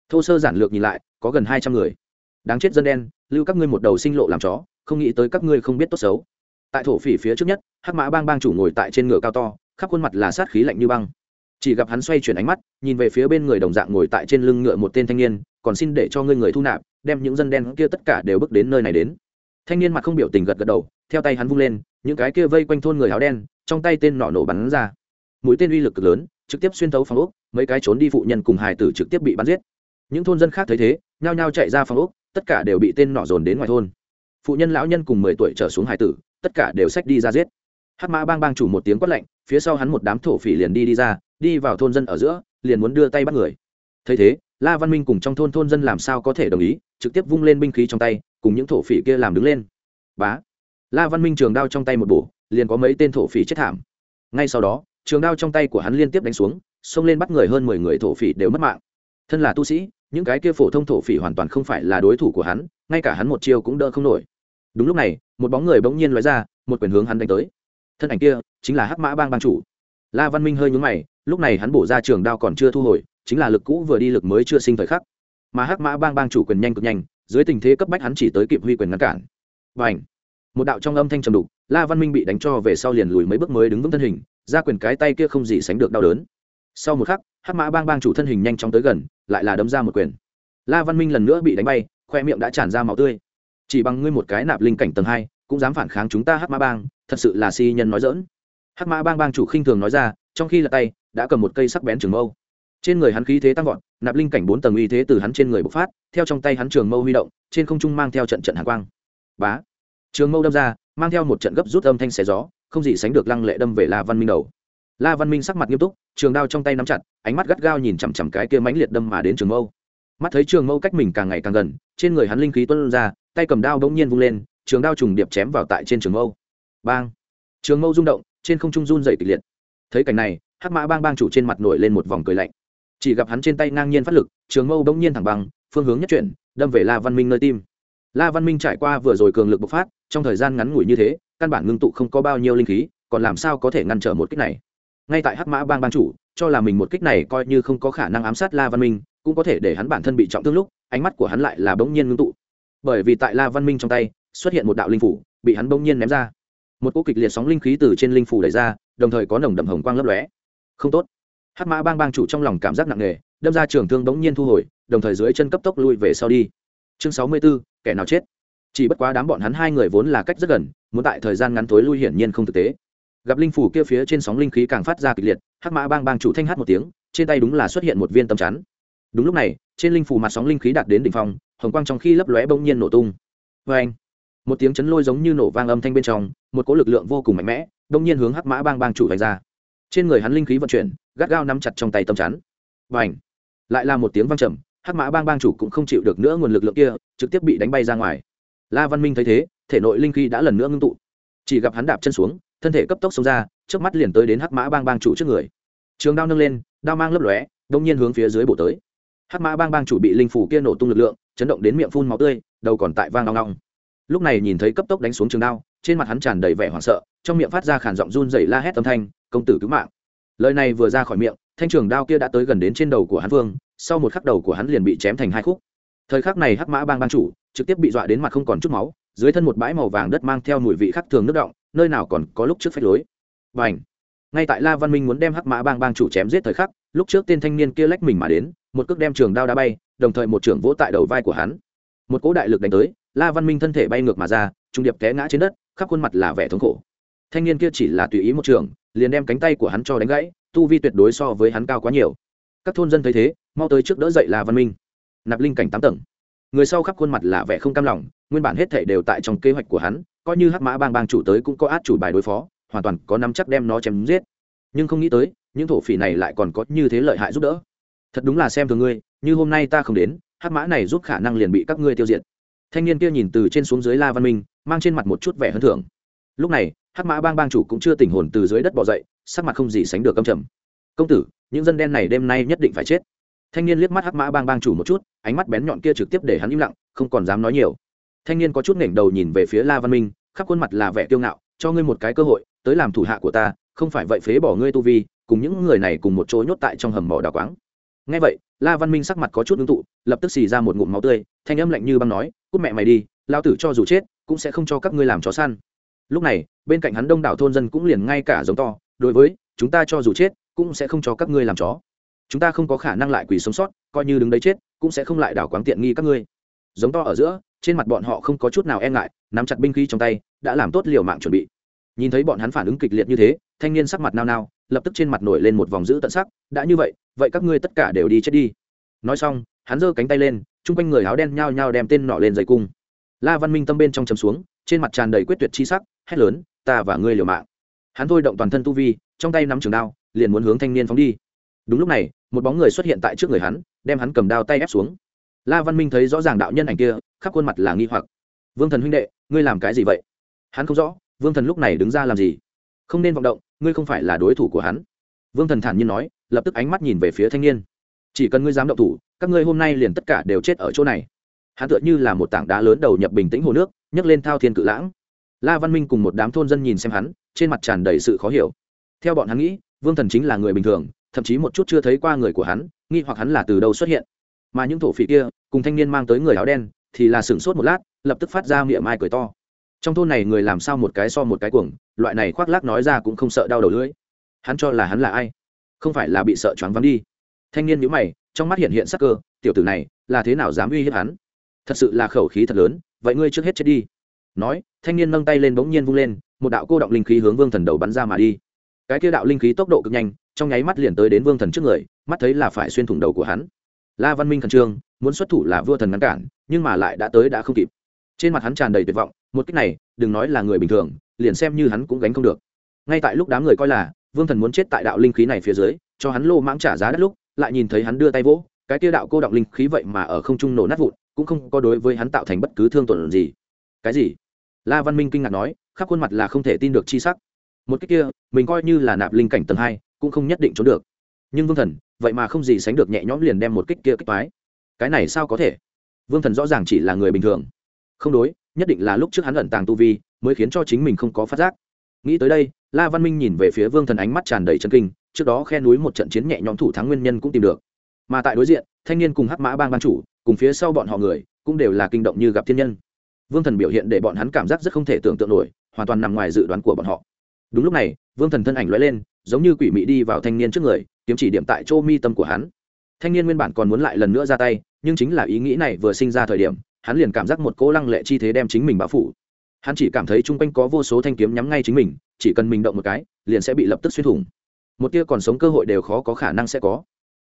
Thô sơ giản lược nhìn lại, có gần hai trăm người. Đáng chết dân đen, lưu các ngươi một đầu sinh lộ làm chó, không nghĩ tới các ngươi không biết tốt xấu. Tại thổ phỉ phía trước nhất, hắc mã bang bang chủ ngồi tại trên ngựa cao to khắp khuôn mặt là sát khí lạnh như băng. Chỉ gặp hắn xoay chuyển ánh mắt, nhìn về phía bên người đồng dạng ngồi tại trên lưng ngựa một tên thanh niên, còn xin để cho ngươi người thu nạp, đem những dân đen kia tất cả đều bước đến nơi này đến. Thanh niên mặt không biểu tình gật gật đầu, theo tay hắn vung lên, những cái kia vây quanh thôn người áo đen, trong tay tên nọ nổ bắn ra. Mũi tên uy lực cực lớn, trực tiếp xuyên thấu phòng ốc, mấy cái trốn đi phụ nhân cùng hài tử trực tiếp bị bắn giết. Những thôn dân khác thấy thế, nhao nhao chạy ra phòng ốc, tất cả đều bị tên nọ dồn đến ngoài thôn. Phụ nhân lão nhân cùng mười tuổi trở xuống hài tử, tất cả đều xách đi ra giết hát mã bang bang chủ một tiếng quát lạnh, phía sau hắn một đám thổ phỉ liền đi đi ra, đi vào thôn dân ở giữa, liền muốn đưa tay bắt người. Thấy thế, la văn minh cùng trong thôn thôn dân làm sao có thể đồng ý, trực tiếp vung lên binh khí trong tay, cùng những thổ phỉ kia làm đứng lên. Bá! La văn minh trường đao trong tay một bổ, liền có mấy tên thổ phỉ chết thảm. Ngay sau đó, trường đao trong tay của hắn liên tiếp đánh xuống, xông lên bắt người hơn mười người thổ phỉ đều mất mạng. Thân là tu sĩ, những cái kia phổ thông thổ phỉ hoàn toàn không phải là đối thủ của hắn, ngay cả hắn một chiêu cũng đỡ không nổi. Đúng lúc này, một bóng người bỗng nhiên lóe ra, một quyền hướng hắn đánh tới thân ảnh kia chính là hắc mã bang bang chủ la văn minh hơi nhúng mày lúc này hắn bổ ra trường đao còn chưa thu hồi chính là lực cũ vừa đi lực mới chưa sinh thời khắc mà hắc mã bang bang chủ quyền nhanh cực nhanh dưới tình thế cấp bách hắn chỉ tới kịp huy quyền ngăn cản và ảnh một đạo trong âm thanh trầm đục la văn minh bị đánh cho về sau liền lùi mấy bước mới đứng vững thân hình ra quyền cái tay kia không gì sánh được đau đớn sau một khắc hắc mã bang bang chủ thân hình nhanh chóng tới gần lại là đấm ra một quyền la văn minh lần nữa bị đánh bay khoe miệng đã tràn ra máu tươi chỉ bằng ngươi một cái nạp linh cảnh tầng hai cũng dám phản kháng chúng ta hắc mã bang thật sự là si nhân nói dỡn. Hắc mã bang bang chủ khinh thường nói ra, trong khi là tay, đã cầm một cây sắc bén trường mâu. Trên người hắn khí thế tăng vọt, nạp linh cảnh bốn tầng uy thế từ hắn trên người bộc phát, theo trong tay hắn trường mâu huy động, trên không trung mang theo trận trận hạ quang. Bá! Trường mâu đâm ra, mang theo một trận gấp rút âm thanh xé gió, không gì sánh được lăng lệ đâm về la văn minh đầu. La văn minh sắc mặt nghiêm túc, trường đao trong tay nắm chặt, ánh mắt gắt gao nhìn chằm chằm cái kia mãnh liệt đâm mà đến trường mâu. Mắt thấy trường mâu cách mình càng ngày càng gần, trên người hắn linh khí tuân ra, tay cầm đao bỗng nhiên vung lên, trường đao trùng điệp chém vào tại trên trường mâu bang. Trường mâu rung động, trên không trung run dày kịch liệt. Thấy cảnh này, hắc mã bang bang chủ trên mặt nổi lên một vòng cười lạnh. Chỉ gặp hắn trên tay ngang nhiên phát lực, trường mâu bỗng nhiên thẳng bằng phương hướng nhất chuyển, đâm về la văn minh nơi tim. La văn minh trải qua vừa rồi cường lực bộc phát, trong thời gian ngắn ngủi như thế, căn bản ngưng tụ không có bao nhiêu linh khí, còn làm sao có thể ngăn trở một kích này? Ngay tại hắc mã bang bang chủ, cho là mình một kích này coi như không có khả năng ám sát la văn minh, cũng có thể để hắn bản thân bị trọng thương lúc, ánh mắt của hắn lại là bỗng nhiên ngưng tụ. Bởi vì tại la văn minh trong tay, xuất hiện một đạo linh phủ, bị hắn bỗng nhiên ném ra một cỗ kịch liệt sóng linh khí từ trên linh phủ đẩy ra đồng thời có nồng đậm hồng quang lấp lóe. Không tốt. Hắc mã bang bang chủ trong lòng cảm giác nặng nề đâm ra trường thương bỗng nhiên thu hồi đồng thời dưới chân cấp tốc lui về sau đi. Chương sáu mươi 64, kẻ nào chết? Chỉ bất quá đám bọn hắn hai người vốn là cách rất gần muốn tại thời gian ngắn tối lui hiển nhiên không thực tế. Gặp linh phủ kia phía trên sóng linh khí càng phát ra kịch liệt hắc mã bang bang chủ thanh hát một tiếng trên tay đúng là xuất hiện một viên tầm chắn. Đúng lúc này trên linh phủ mặt sóng linh khí đạt đến đỉnh phong hồng quang trong khi lấp lóe bỗng nhiên nổ tung. Vê anh một tiếng chấn lôi giống như nổ vang âm thanh bên trong, một cỗ lực lượng vô cùng mạnh mẽ đông nhiên hướng hắc mã bang bang chủ vạch ra. Trên người hắn linh khí vận chuyển, gắt gao nắm chặt trong tay tâm chắn. Và ảnh lại là một tiếng vang trầm, hắc mã bang bang chủ cũng không chịu được nữa nguồn lực lượng kia, trực tiếp bị đánh bay ra ngoài. La văn minh thấy thế, thể nội linh khí đã lần nữa ngưng tụ. Chỉ gặp hắn đạp chân xuống, thân thể cấp tốc xông ra trước mắt liền tới đến hắc mã bang bang chủ trước người. Trường đao nâng lên, đao mang lấp lóe đông nhiên hướng phía dưới bổ tới. Hắc mã bang bang chủ bị linh phủ kia nổ tung lực lượng, chấn động đến miệng phun máu tươi, đầu còn tại vang long long lúc này nhìn thấy cấp tốc đánh xuống trường đao, trên mặt hắn tràn đầy vẻ hoảng sợ, trong miệng phát ra khản giọng run dày la hét âm thanh, công tử cứu mạng. Lời này vừa ra khỏi miệng, thanh trường đao kia đã tới gần đến trên đầu của hắn vương, sau một khắc đầu của hắn liền bị chém thành hai khúc. Thời khắc này hắc mã bang bang chủ, trực tiếp bị dọa đến mặt không còn chút máu, dưới thân một bãi màu vàng đất mang theo mùi vị khắc thường nước động, nơi nào còn có lúc trước phách lối. Và ảnh ngay tại la văn minh muốn đem hắc mã bang bang chủ chém giết thời khắc, lúc trước tên thanh niên kia lách mình mà đến, một cước đem trường đao đá bay, đồng thời một trưởng vỗ tại đầu vai của hắn. Một cỗ đại lực đánh tới la văn minh thân thể bay ngược mà ra, trung điệp té ngã trên đất, khắp khuôn mặt là vẻ thống khổ. Thanh niên kia chỉ là tùy ý một trường, liền đem cánh tay của hắn cho đánh gãy, tu vi tuyệt đối so với hắn cao quá nhiều. Các thôn dân thấy thế, mau tới trước đỡ dậy la văn minh. Nạp linh cảnh tám tầng. Người sau khắp khuôn mặt là vẻ không cam lòng, nguyên bản hết thể đều tại trong kế hoạch của hắn, coi như hắc mã bang bang chủ tới cũng có át chủ bài đối phó, hoàn toàn có nắm chắc đem nó chém giết. Nhưng không nghĩ tới, những thổ phỉ này lại còn có như thế lợi hại giúp đỡ. Thật đúng là xem thường ngươi, như hôm nay ta không đến, hắc mã này giúp khả năng liền bị các ngươi tiêu diệt thanh niên kia nhìn từ trên xuống dưới la văn minh, mang trên mặt một chút vẻ hơn thưởng. Lúc này, hắc mã bang bang chủ cũng chưa tỉnh hồn từ dưới đất bỏ dậy, sắc mặt không gì sánh được âm trầm. Công tử, những dân đen này đêm nay nhất định phải chết. Thanh niên liếc mắt hắc mã bang bang chủ một chút, ánh mắt bén nhọn kia trực tiếp để hắn im lặng, không còn dám nói nhiều. Thanh niên có chút nghển đầu nhìn về phía la văn minh, khắp khuôn mặt là vẻ kiêu ngạo, cho ngươi một cái cơ hội, tới làm thủ hạ của ta, không phải vậy phế bỏ ngươi tu vi, cùng những người này cùng một chỗ nhốt tại trong hầm mỏ đào quáng. Ngay vậy, la văn minh sắc mặt có chút ứng tụ, lập tức xì ra một ngụm máu tươi, thanh âm lạnh như băng nói cút mẹ mày đi lao tử cho dù chết, cũng sẽ không cho các ngươi làm chó săn. Lúc này, bên cạnh hắn đông đảo thôn dân cũng liền ngay cả giống to, đối với, chúng ta cho dù chết, cũng sẽ không cho các ngươi làm chó. Chúng ta không có khả năng lại quỳ sống sót, coi như đứng đấy chết, cũng sẽ không lại đảo quáng tiện nghi các ngươi. Giống to ở giữa, trên mặt bọn họ không có chút nào e ngại, nắm chặt binh khí trong tay, đã làm tốt liều mạng chuẩn bị. Nhìn thấy bọn hắn phản ứng kịch liệt như thế, thanh niên sắc mặt nao nao, lập tức trên mặt nổi lên một vòng dữ tận sắc, đã như vậy vậy các ngươi tất cả đều đi chết đi. Nói xong, hắn giơ cánh tay lên chung quanh người áo đen nhao nhao đem tên nọ lên dây cung. La văn minh tâm bên trong chấm xuống, trên mặt tràn đầy quyết tuyệt chi sắc, hét lớn, ta và ngươi liều mạng. Hắn thôi động toàn thân tu vi, trong tay nắm trường đao, liền muốn hướng thanh niên phóng đi. Đúng lúc này, một bóng người xuất hiện tại trước người hắn, đem hắn cầm đao tay ép xuống. La văn minh thấy rõ ràng đạo nhân ảnh kia, khắp khuôn mặt là nghi hoặc. Vương thần huynh đệ, ngươi làm cái gì vậy? Hắn không rõ, vương thần lúc này đứng ra làm gì? Không nên vọng động, ngươi không phải là đối thủ của hắn. Vương thần thản nhiên nói, lập tức ánh mắt nhìn về phía thanh niên. Chỉ cần ngươi dám động thủ các ngươi hôm nay liền tất cả đều chết ở chỗ này. Hắn tựa như là một tảng đá lớn đầu nhập bình tĩnh hồ nước, nhấc lên thao thiên cự lãng. La văn minh cùng một đám thôn dân nhìn xem hắn, trên mặt tràn đầy sự khó hiểu. Theo bọn hắn nghĩ, vương thần chính là người bình thường, thậm chí một chút chưa thấy qua người của hắn, nghi hoặc hắn là từ đâu xuất hiện. Mà những thổ phỉ kia, cùng thanh niên mang tới người áo đen, thì là sửng sốt một lát, lập tức phát ra miệng mai cười to. Trong thôn này người làm sao một cái so một cái cuồng, loại này khoác lác nói ra cũng không sợ đau đầu lưỡi. Hắn cho là hắn là ai? Không phải là bị sợ choáng vắng đi. Thanh niên nhíu mày trong mắt hiện hiện sắc cơ, tiểu tử này, là thế nào dám uy hiếp hắn? Thật sự là khẩu khí thật lớn, vậy ngươi trước hết chết đi. Nói, thanh niên nâng tay lên bỗng nhiên vung lên, một đạo cô động linh khí hướng vương thần đầu bắn ra mà đi. Cái kia đạo linh khí tốc độ cực nhanh, trong nháy mắt liền tới đến vương thần trước người, mắt thấy là phải xuyên thủng đầu của hắn. La văn minh khẩn trương, muốn xuất thủ là vua thần ngăn cản, nhưng mà lại đã tới đã không kịp. Trên mặt hắn tràn đầy tuyệt vọng, một cách này, đừng nói là người bình thường, liền xem như hắn cũng gánh không được. Ngay tại lúc đám người coi là, vương thần muốn chết tại đạo linh khí này phía dưới, cho hắn lô mãng trả giá đất lúc lại nhìn thấy hắn đưa tay vỗ, cái kia đạo cô động linh khí vậy mà ở không trung nổ nát vụn, cũng không có đối với hắn tạo thành bất cứ thương tổn gì. Cái gì? La văn minh kinh ngạc nói, khắp khuôn mặt là không thể tin được chi sắc. Một cách kia, mình coi như là nạp linh cảnh tầng hai, cũng không nhất định trốn được. Nhưng vương thần, vậy mà không gì sánh được nhẹ nhõm liền đem một kích kia kích phái cái này sao có thể? Vương thần rõ ràng chỉ là người bình thường. Không đối, nhất định là lúc trước hắn ẩn tàng tu vi, mới khiến cho chính mình không có phát giác. Nghĩ tới đây, la văn minh nhìn về phía vương thần ánh mắt tràn đầy chân kinh trước đó khe núi một trận chiến nhẹ nhõm thủ thắng nguyên nhân cũng tìm được. Mà tại đối diện, thanh niên cùng hắc mã bang ban chủ, cùng phía sau bọn họ người, cũng đều là kinh động như gặp thiên nhân. Vương thần biểu hiện để bọn hắn cảm giác rất không thể tưởng tượng nổi, hoàn toàn nằm ngoài dự đoán của bọn họ. Đúng lúc này, vương thần thân ảnh lóe lên, giống như quỷ mị đi vào thanh niên trước người, kiếm chỉ điểm tại chỗ mi tâm của hắn. Thanh niên nguyên bản còn muốn lại lần nữa ra tay, nhưng chính là ý nghĩ này vừa sinh ra thời điểm, hắn liền cảm giác một cỗ lăng lệ chi thế đem chính mình bao phủ. Hắn chỉ cảm thấy chung quanh có vô số thanh kiếm nhắm ngay chính mình, chỉ cần mình động một cái, liền sẽ bị lập tức xuyên thủng một tia còn sống cơ hội đều khó có khả năng sẽ có.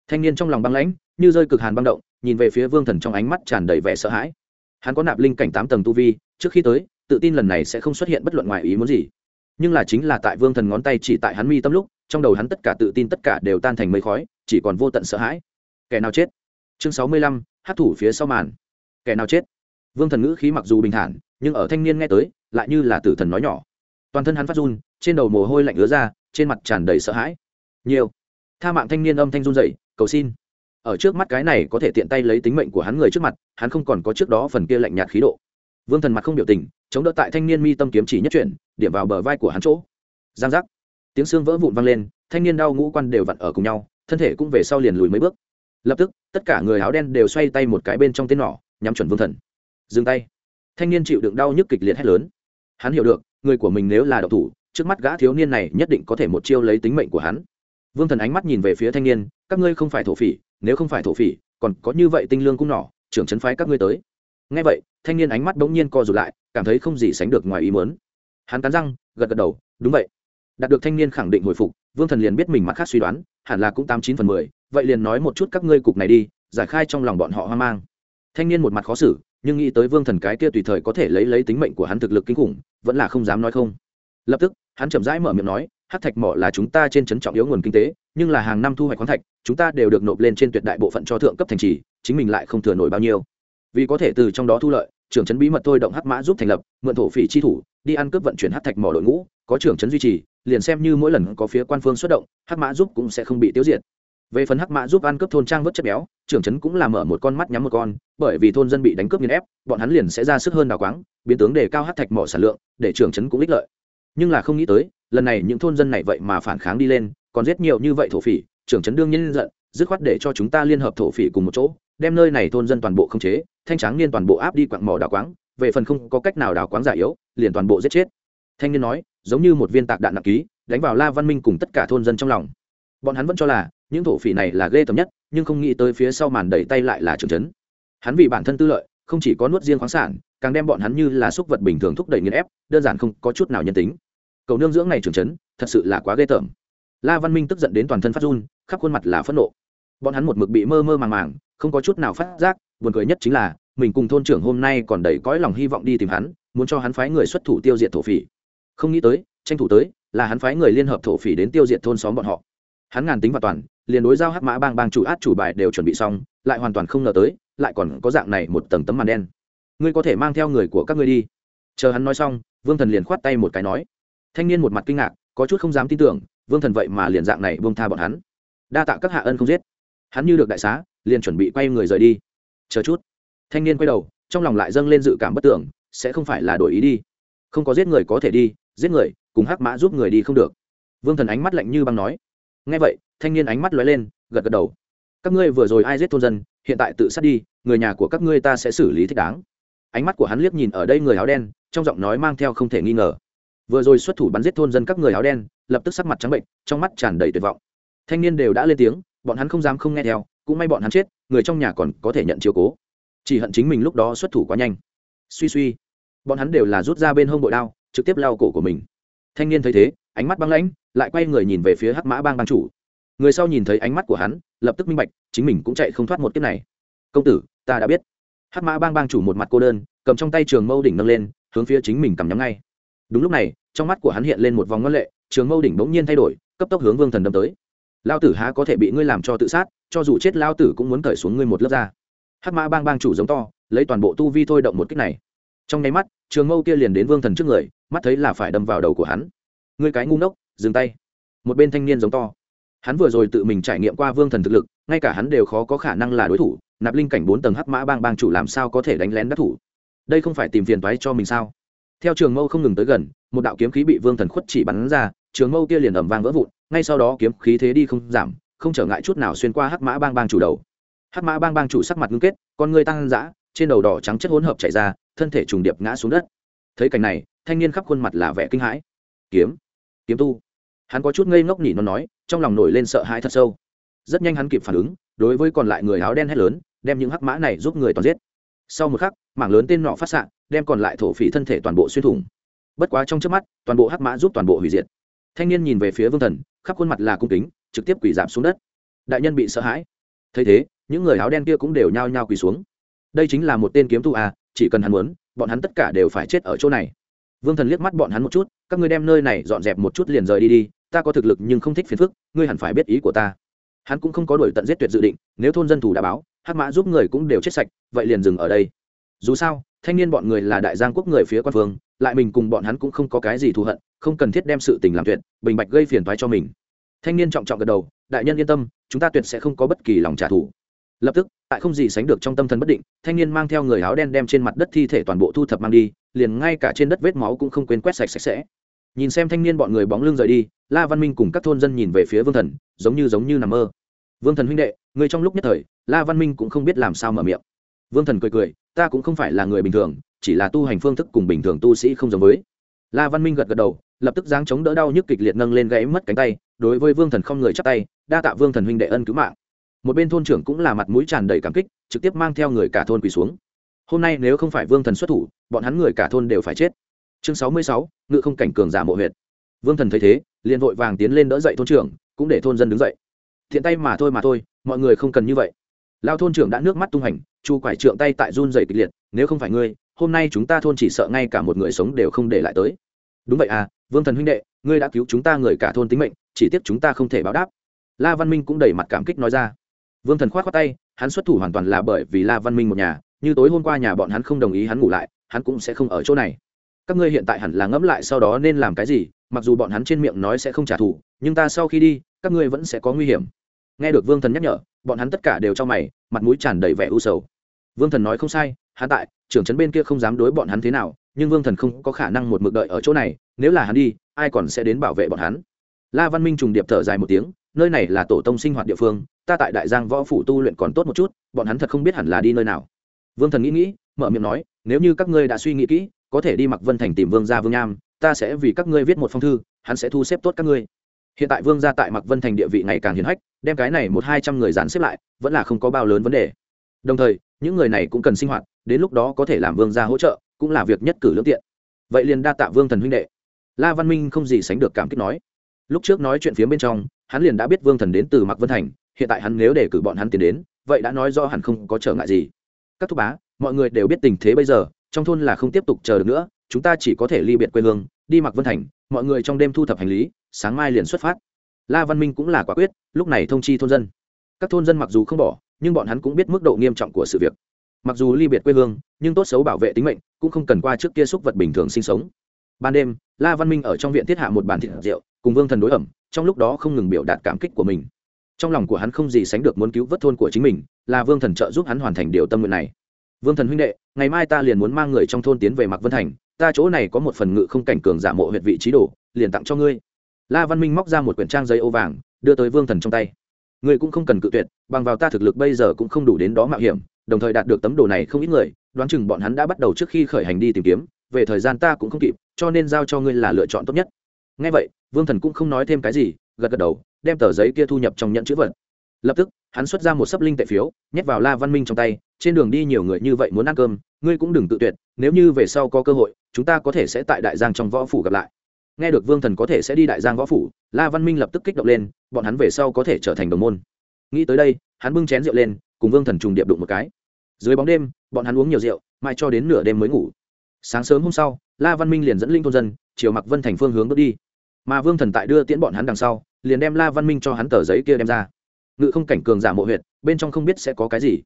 Thanh niên trong lòng băng lãnh, như rơi cực hàn băng động, nhìn về phía vương thần trong ánh mắt tràn đầy vẻ sợ hãi. Hắn có nạp linh cảnh tám tầng tu vi, trước khi tới, tự tin lần này sẽ không xuất hiện bất luận ngoài ý muốn gì. Nhưng là chính là tại vương thần ngón tay chỉ tại hắn mi tâm lúc, trong đầu hắn tất cả tự tin tất cả đều tan thành mây khói, chỉ còn vô tận sợ hãi. Kẻ nào chết? Chương sáu mươi lăm hát thủ phía sau màn. Kẻ nào chết? Vương thần ngữ khí mặc dù bình thản, nhưng ở thanh niên nghe tới, lại như là tử thần nói nhỏ. Toàn thân hắn phát run, trên đầu mồ hôi lạnh ứa ra trên mặt tràn đầy sợ hãi. Nhiều. Tha mạng thanh niên âm thanh run dậy cầu xin. Ở trước mắt cái này có thể tiện tay lấy tính mệnh của hắn người trước mặt, hắn không còn có trước đó phần kia lạnh nhạt khí độ. Vương thần mặt không biểu tình, chống đỡ tại thanh niên mi tâm kiếm chỉ nhất chuyển, điểm vào bờ vai của hắn chỗ. Giang giác. Tiếng xương vỡ vụn vang lên, thanh niên đau ngũ quan đều vặn ở cùng nhau, thân thể cũng về sau liền lùi mấy bước. Lập tức, tất cả người áo đen đều xoay tay một cái bên trong tên nỏ, nhắm chuẩn vương thần. Dừng tay. Thanh niên chịu đựng đau nhức kịch liệt hét lớn. Hắn hiểu được, người của mình nếu là độc thủ trước mắt gã thiếu niên này nhất định có thể một chiêu lấy tính mệnh của hắn. Vương thần ánh mắt nhìn về phía thanh niên, các ngươi không phải thổ phỉ, nếu không phải thổ phỉ, còn có như vậy tinh lương cũng nỏ trưởng trấn phái các ngươi tới. Ngay vậy, thanh niên ánh mắt bỗng nhiên co rụt lại, cảm thấy không gì sánh được ngoài ý muốn. Hắn cắn răng, gật gật đầu, đúng vậy. Đạt được thanh niên khẳng định hồi phục, vương thần liền biết mình mặt khác suy đoán, hẳn là cũng tám chín phần mười, vậy liền nói một chút các ngươi cục này đi, giải khai trong lòng bọn họ hoang mang. Thanh niên một mặt khó xử, nhưng nghĩ tới vương thần cái kia tùy thời có thể lấy lấy tính mệnh của hắn thực lực kinh khủng, vẫn là không dám nói không. Lập tức hắn chậm rãi mở miệng nói hát thạch mỏ là chúng ta trên trấn trọng yếu nguồn kinh tế, nhưng là hàng năm thu hoạch khoáng thạch, chúng ta đều được nộp lên trên tuyệt đại bộ phận cho thượng cấp thành trì, chính mình lại không thừa nổi bao nhiêu. Vì có thể từ trong đó thu lợi, trưởng trấn bí mật thôi động hắc mã giúp thành lập, mượn thổ phỉ chi thủ, đi ăn cướp vận chuyển hát thạch mỏ đội ngũ, có trưởng trấn duy trì, liền xem như mỗi lần có phía quan phương xuất động, hắc mã giúp cũng sẽ không bị tiêu diệt. Về phần hắc mã giúp ăn cướp thôn trang vớt chất béo, trưởng trấn cũng là mở một con mắt nhắm một con, bởi vì thôn dân bị đánh cướp nghiền ép, bọn hắn liền sẽ ra sức hơn đào quáng, biến tướng đề cao hát thạch mỏ sản lượng, để trưởng trấn cũng ích lợi nhưng là không nghĩ tới, lần này những thôn dân này vậy mà phản kháng đi lên, còn giết nhiều như vậy thổ phỉ, trưởng trấn đương nhiên giận, dứt khoát để cho chúng ta liên hợp thổ phỉ cùng một chỗ, đem nơi này thôn dân toàn bộ không chế, thanh tráng niên toàn bộ áp đi quặng mỏ đào quáng, về phần không có cách nào đào quáng giả yếu, liền toàn bộ giết chết. Thanh niên nói, giống như một viên tạc đạn nặng ký, đánh vào la văn minh cùng tất cả thôn dân trong lòng. Bọn hắn vẫn cho là, những thổ phỉ này là ghê tầm nhất, nhưng không nghĩ tới phía sau màn đẩy tay lại là trưởng trấn. Hắn vì bản thân tư lợi, không chỉ có nuốt riêng khoáng sản càng đem bọn hắn như là xúc vật bình thường thúc đẩy nghiền ép đơn giản không có chút nào nhân tính. Cầu nương dưỡng này trưởng chấn, thật sự là quá ghê tởm. La văn minh tức giận đến toàn thân phát run khắp khuôn mặt là phẫn nộ. Bọn hắn một mực bị mơ mơ màng màng không có chút nào phát giác buồn cười nhất chính là mình cùng thôn trưởng hôm nay còn đầy cõi lòng hy vọng đi tìm hắn muốn cho hắn phái người xuất thủ tiêu diệt thổ phỉ. Không nghĩ tới tranh thủ tới là hắn phái người liên hợp thổ phỉ đến tiêu diệt thôn xóm bọn họ. Hắn ngàn tính và toàn liền đối giao hắc mã bang bang chủ át chủ bài đều chuẩn bị xong lại hoàn toàn không ngờ tới lại còn có dạng này một tầng tấm màn đen ngươi có thể mang theo người của các ngươi đi. Chờ hắn nói xong, vương thần liền khoát tay một cái nói. Thanh niên một mặt kinh ngạc, có chút không dám tin tưởng, vương thần vậy mà liền dạng này vương tha bọn hắn. Đa tạ các hạ ân không giết. Hắn như được đại xá, liền chuẩn bị quay người rời đi. Chờ chút. Thanh niên quay đầu, trong lòng lại dâng lên dự cảm bất tưởng, sẽ không phải là đổi ý đi. Không có giết người có thể đi, giết người, cùng hắc mã giúp người đi không được. Vương thần ánh mắt lạnh như băng nói. Ngay vậy, thanh niên ánh mắt lóe lên, gật gật đầu. Các ngươi vừa rồi ai giết thôn dân, hiện tại tự sát đi, người nhà của các ngươi ta sẽ xử lý thích đáng ánh mắt của hắn liếc nhìn ở đây người áo đen, trong giọng nói mang theo không thể nghi ngờ. Vừa rồi xuất thủ bắn giết thôn dân các người áo đen, lập tức sắc mặt trắng bệnh, trong mắt tràn đầy tuyệt vọng. Thanh niên đều đã lên tiếng, bọn hắn không dám không nghe theo, cũng may bọn hắn chết, người trong nhà còn có thể nhận chiếu cố. Chỉ hận chính mình lúc đó xuất thủ quá nhanh. Suy suy, bọn hắn đều là rút ra bên hông bội đao, trực tiếp lao cổ của mình. Thanh niên thấy thế, ánh mắt băng lãnh, lại quay người nhìn về phía hắc mã bang bang chủ. Người sau nhìn thấy ánh mắt của hắn, lập tức minh bạch, chính mình cũng chạy không thoát một kiếp này. Công tử, ta đã biết hắc mã bang bang chủ một mặt cô đơn, cầm trong tay trường mâu đỉnh nâng lên, hướng phía chính mình cầm nhắm ngay. Đúng lúc này, trong mắt của hắn hiện lên một vòng ngân lệ, trường mâu đỉnh bỗng nhiên thay đổi, cấp tốc hướng vương thần đâm tới. Lao tử há có thể bị ngươi làm cho tự sát, cho dù chết lao tử cũng muốn cởi xuống ngươi một lớp da. Hắc mã bang bang chủ giống to, lấy toàn bộ tu vi thôi động một cách này. Trong nháy mắt, trường mâu kia liền đến vương thần trước người, mắt thấy là phải đâm vào đầu của hắn. Ngươi cái ngu ngốc, dừng tay. Một bên thanh niên giống to. Hắn vừa rồi tự mình trải nghiệm qua vương thần thực lực, ngay cả hắn đều khó có khả năng là đối thủ nạp linh cảnh bốn tầng hắc mã bang bang chủ làm sao có thể đánh lén đắc thủ? Đây không phải tìm phiền toái cho mình sao? Theo trường mâu không ngừng tới gần, một đạo kiếm khí bị vương thần khuất chỉ bắn ra, trường mâu kia liền ẩm vang vỡ vụn, ngay sau đó kiếm khí thế đi không giảm, không trở ngại chút nào xuyên qua hắc mã bang bang chủ đầu. Hắc mã bang bang chủ sắc mặt ngưng kết, con người tăng dã, trên đầu đỏ trắng chất hỗn hợp chảy ra, thân thể trùng điệp ngã xuống đất. Thấy cảnh này, thanh niên khắp khuôn mặt là vẻ kinh hãi. Kiếm kiếm tu. Hắn có chút ngây ngốc nhỉ, nó nói, trong lòng nổi lên sợ hãi thật sâu. Rất nhanh hắn kịp phản ứng, đối với còn lại người áo đen hét lớn đem những hắc mã này giúp người toàn giết. Sau một khắc, mảng lớn tên nọ phát xạ, đem còn lại thổ phỉ thân thể toàn bộ xuyên thủng. Bất quá trong trước mắt, toàn bộ hắc mã giúp toàn bộ hủy diệt. Thanh niên nhìn về phía vương thần, khắp khuôn mặt là cung kính, trực tiếp quỳ giảm xuống đất. Đại nhân bị sợ hãi. Thấy thế, những người áo đen kia cũng đều nhao nhao quỳ xuống. Đây chính là một tên kiếm tu à chỉ cần hắn muốn, bọn hắn tất cả đều phải chết ở chỗ này. Vương thần liếc mắt bọn hắn một chút, các ngươi đem nơi này dọn dẹp một chút liền rời đi đi, ta có thực lực nhưng không thích phiền phức, ngươi hẳn phải biết ý của ta. Hắn cũng không có đổi tận giết tuyệt dự định, nếu thôn dân thủ đã báo hắc mã giúp người cũng đều chết sạch, vậy liền dừng ở đây. Dù sao, thanh niên bọn người là đại giang quốc người phía quan phương, lại mình cùng bọn hắn cũng không có cái gì thù hận, không cần thiết đem sự tình làm tuyệt, bình bạch gây phiền thoái cho mình. Thanh niên trọng trọng gật đầu, đại nhân yên tâm, chúng ta tuyệt sẽ không có bất kỳ lòng trả thù. Lập tức, tại không gì sánh được trong tâm thần bất định, thanh niên mang theo người áo đen đem trên mặt đất thi thể toàn bộ thu thập mang đi, liền ngay cả trên đất vết máu cũng không quên quét sạch sạch sẽ. Nhìn xem thanh niên bọn người bóng lưng rời đi, la văn minh cùng các thôn dân nhìn về phía vương thần, giống như giống như nằm mơ vương thần huynh đệ người trong lúc nhất thời, la văn minh cũng không biết làm sao mở miệng. Vương thần cười cười, ta cũng không phải là người bình thường, chỉ là tu hành phương thức cùng bình thường tu sĩ không giống với. La văn minh gật gật đầu, lập tức giáng chống đỡ đau nhức kịch liệt nâng lên gãy mất cánh tay, đối với vương thần không người chắp tay, đa tạ vương thần huynh đệ ân cứu mạng. Một bên thôn trưởng cũng là mặt mũi tràn đầy cảm kích, trực tiếp mang theo người cả thôn quỳ xuống. Hôm nay nếu không phải vương thần xuất thủ, bọn hắn người cả thôn đều phải chết. Chương sáu mươi sáu, ngự không cảnh cường giả mộ huyệt. vương thần thấy thế, liền vội vàng tiến lên đỡ dậy thôn trưởng, cũng để thôn dân đứng dậy thiện tay mà thôi mà thôi, mọi người không cần như vậy. Lao thôn trưởng đã nước mắt tung hành, chu quải trượng tay tại run dày kịch liệt, nếu không phải ngươi, hôm nay chúng ta thôn chỉ sợ ngay cả một người sống đều không để lại tới. Đúng vậy à vương thần huynh đệ, ngươi đã cứu chúng ta người cả thôn tính mệnh, chỉ tiếc chúng ta không thể báo đáp. La văn minh cũng đầy mặt cảm kích nói ra. Vương thần k h o á t khoác tay, hắn xuất thủ hoàn toàn là bởi vì la văn minh một nhà, như tối hôm qua nhà bọn hắn không đồng ý hắn ngủ lại, hắn cũng sẽ không ở chỗ này. Các ngươi hiện tại hẳn là ngẫm lại sau đó nên làm cái gì, mặc dù bọn hắn trên miệng nói sẽ không trả thù, nhưng ta sau khi đi, các ngươi vẫn sẽ có nguy hiểm nghe được vương thần nhắc nhở, bọn hắn tất cả đều cho mày, mặt mũi tràn đầy vẻ u sầu. Vương thần nói không sai, hắn tại, trưởng trấn bên kia không dám đối bọn hắn thế nào, nhưng vương thần không có khả năng một mực đợi ở chỗ này, nếu là hắn đi, ai còn sẽ đến bảo vệ bọn hắn. La văn minh trùng điệp thở dài một tiếng, nơi này là tổ tông sinh hoạt địa phương, ta tại đại giang võ phủ tu luyện còn tốt một chút, bọn hắn thật không biết hẳn là đi nơi nào. Vương thần nghĩ nghĩ, mở miệng nói, nếu như các ngươi đã suy nghĩ kỹ, có thể đi mặc vân thành tìm vương gia vương nham, ta sẽ vì các ngươi viết một phong thư, hắn sẽ thu xếp tốt các ngươi hiện tại vương gia tại mặc vân thành địa vị ngày càng hiển hách, đem cái này một hai trăm người dàn xếp lại, vẫn là không có bao lớn vấn đề. Đồng thời, những người này cũng cần sinh hoạt, đến lúc đó có thể làm vương gia hỗ trợ, cũng là việc nhất cử lương tiện. Vậy liền đa tạ vương thần huynh đệ. La văn minh không gì sánh được cảm kích nói. Lúc trước nói chuyện phía bên trong, hắn liền đã biết vương thần đến từ mặc vân thành, hiện tại hắn nếu để cử bọn hắn tiến đến, vậy đã nói do hẳn không có trở ngại gì. Các thúc bá, mọi người đều biết tình thế bây giờ, trong thôn là không tiếp tục chờ được nữa, chúng ta chỉ có thể ly biệt quê hương, đi mặc vân thành mọi người trong đêm thu thập hành lý, sáng mai liền xuất phát. La văn minh cũng là quả quyết, lúc này thông chi thôn dân. Các thôn dân mặc dù không bỏ, nhưng bọn hắn cũng biết mức độ nghiêm trọng của sự việc. Mặc dù ly biệt quê hương, nhưng tốt xấu bảo vệ tính mệnh, cũng không cần qua trước kia xúc vật bình thường sinh sống. Ban đêm, la văn minh ở trong viện thiết hạ một bàn thịt rượu, cùng vương thần đối ẩm, trong lúc đó không ngừng biểu đạt cảm kích của mình. Trong lòng của hắn không gì sánh được muốn cứu vớt thôn của chính mình, là vương thần trợ giúp hắn hoàn thành điều tâm nguyện này vương thần huynh đệ, ngày mai ta liền muốn mang người trong thôn tiến về mạc vân thành, ta chỗ này có một phần ngự không cảnh cường giả mộ huyện vị trí đồ, liền tặng cho ngươi. La văn minh móc ra một quyển trang giấy ô vàng, đưa tới vương thần trong tay. Ngươi cũng không cần cự tuyệt, bằng vào ta thực lực bây giờ cũng không đủ đến đó mạo hiểm, đồng thời đạt được tấm đồ này không ít người, đoán chừng bọn hắn đã bắt đầu trước khi khởi hành đi tìm kiếm, về thời gian ta cũng không kịp, cho nên giao cho ngươi là lựa chọn tốt nhất. Ngay vậy, vương thần cũng không nói thêm cái gì, gật gật đầu, đem tờ giấy kia thu nhập trong nhận chữ vật. Lập tức hắn xuất ra một sấp linh tệ phiếu, nhét vào la văn minh trong tay, trên đường đi nhiều người như vậy muốn ăn cơm, ngươi cũng đừng tự tuyệt, nếu như về sau có cơ hội, chúng ta có thể sẽ tại đại giang trong võ phủ gặp lại. Nghe được vương thần có thể sẽ đi đại giang võ phủ, la văn minh lập tức kích động lên, bọn hắn về sau có thể trở thành đồng môn. Nghĩ tới đây, hắn bưng chén rượu lên, cùng vương thần trùng điệp đụng một cái. Dưới bóng đêm, bọn hắn uống nhiều rượu, mãi cho đến nửa đêm mới ngủ. Sáng sớm hôm sau, la văn minh liền dẫn linh thôn dân, chiều mặc vân thành phương hướng bước đi. Mà vương thần tại đưa tiễn bọn hắn đằng sau, liền đem la văn minh cho hắn tờ giấy kia đem ra ngự không cảnh cường giả mộ huyệt, bên trong không biết sẽ có cái gì.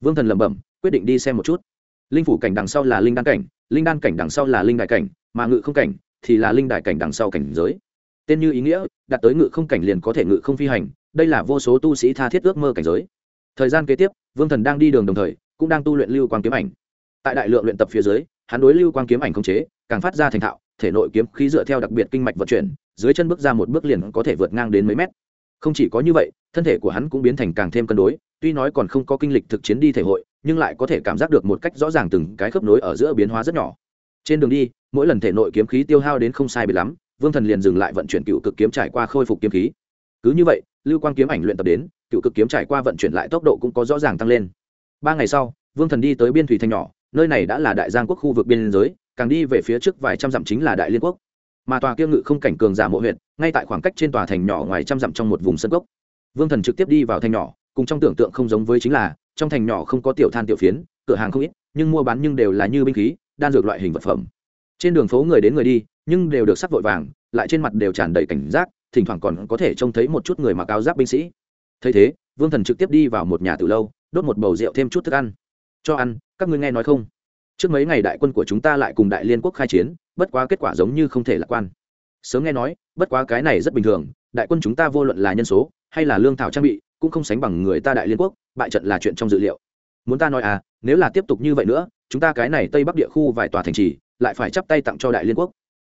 Vương thần lẩm bẩm, quyết định đi xem một chút. Linh phủ cảnh đằng sau là linh đan cảnh, linh đan cảnh đằng sau là linh đại cảnh, mà ngự không cảnh thì là linh đại cảnh đằng sau cảnh giới. Tên như ý nghĩa, đạt tới ngự không cảnh liền có thể ngự không phi hành, đây là vô số tu sĩ tha thiết ước mơ cảnh giới. Thời gian kế tiếp, vương thần đang đi đường đồng thời, cũng đang tu luyện lưu quang kiếm ảnh. Tại đại lượng luyện tập phía dưới, hắn đối lưu quang kiếm ảnh không chế, càng phát ra thành thạo, thể nội kiếm khí dựa theo đặc biệt kinh mạch vận chuyển, dưới chân bước ra một bước liền có thể vượt ngang đến mấy mét không chỉ có như vậy, thân thể của hắn cũng biến thành càng thêm cân đối, tuy nói còn không có kinh lịch thực chiến đi thể hội, nhưng lại có thể cảm giác được một cách rõ ràng từng cái khớp nối ở giữa biến hóa rất nhỏ. Trên đường đi, mỗi lần thể nội kiếm khí tiêu hao đến không sai bị lắm, vương thần liền dừng lại vận chuyển cựu cực kiếm trải qua khôi phục kiếm khí. Cứ như vậy, lưu quang kiếm ảnh luyện tập đến, cựu cực kiếm trải qua vận chuyển lại tốc độ cũng có rõ ràng tăng lên. Ba ngày sau, vương thần đi tới biên thủy thanh nhỏ, nơi này đã là đại giang quốc khu vực biên giới, càng đi về phía trước vài trăm dặm chính là đại liên quốc mà tòa kia ngự không cảnh cường giả mộ huyện ngay tại khoảng cách trên tòa thành nhỏ ngoài trăm dặm trong một vùng sân gốc vương thần trực tiếp đi vào thành nhỏ, cùng trong tưởng tượng không giống với chính là, trong thành nhỏ không có tiểu than tiểu phiến, cửa hàng không ít, nhưng mua bán nhưng đều là như binh khí, đan dược loại hình vật phẩm. Trên đường phố người đến người đi, nhưng đều được sắc vội vàng, lại trên mặt đều tràn đầy cảnh giác, thỉnh thoảng còn có thể trông thấy một chút người mặc áo giáp binh sĩ. Thấy thế, vương thần trực tiếp đi vào một nhà từ lâu, đốt một bầu rượu thêm chút thức ăn. Cho ăn, các ngươi nghe nói không? Trước mấy ngày đại quân của chúng ta lại cùng đại liên quốc khai chiến bất quá kết quả giống như không thể lạc quan. Sớm nghe nói, bất quá cái này rất bình thường, đại quân chúng ta vô luận là nhân số, hay là lương thảo trang bị, cũng không sánh bằng người ta đại liên quốc, bại trận là chuyện trong dự liệu. Muốn ta nói à nếu là tiếp tục như vậy nữa, chúng ta cái này tây bắc địa khu vài tòa thành trì, lại phải chắp tay tặng cho đại liên quốc.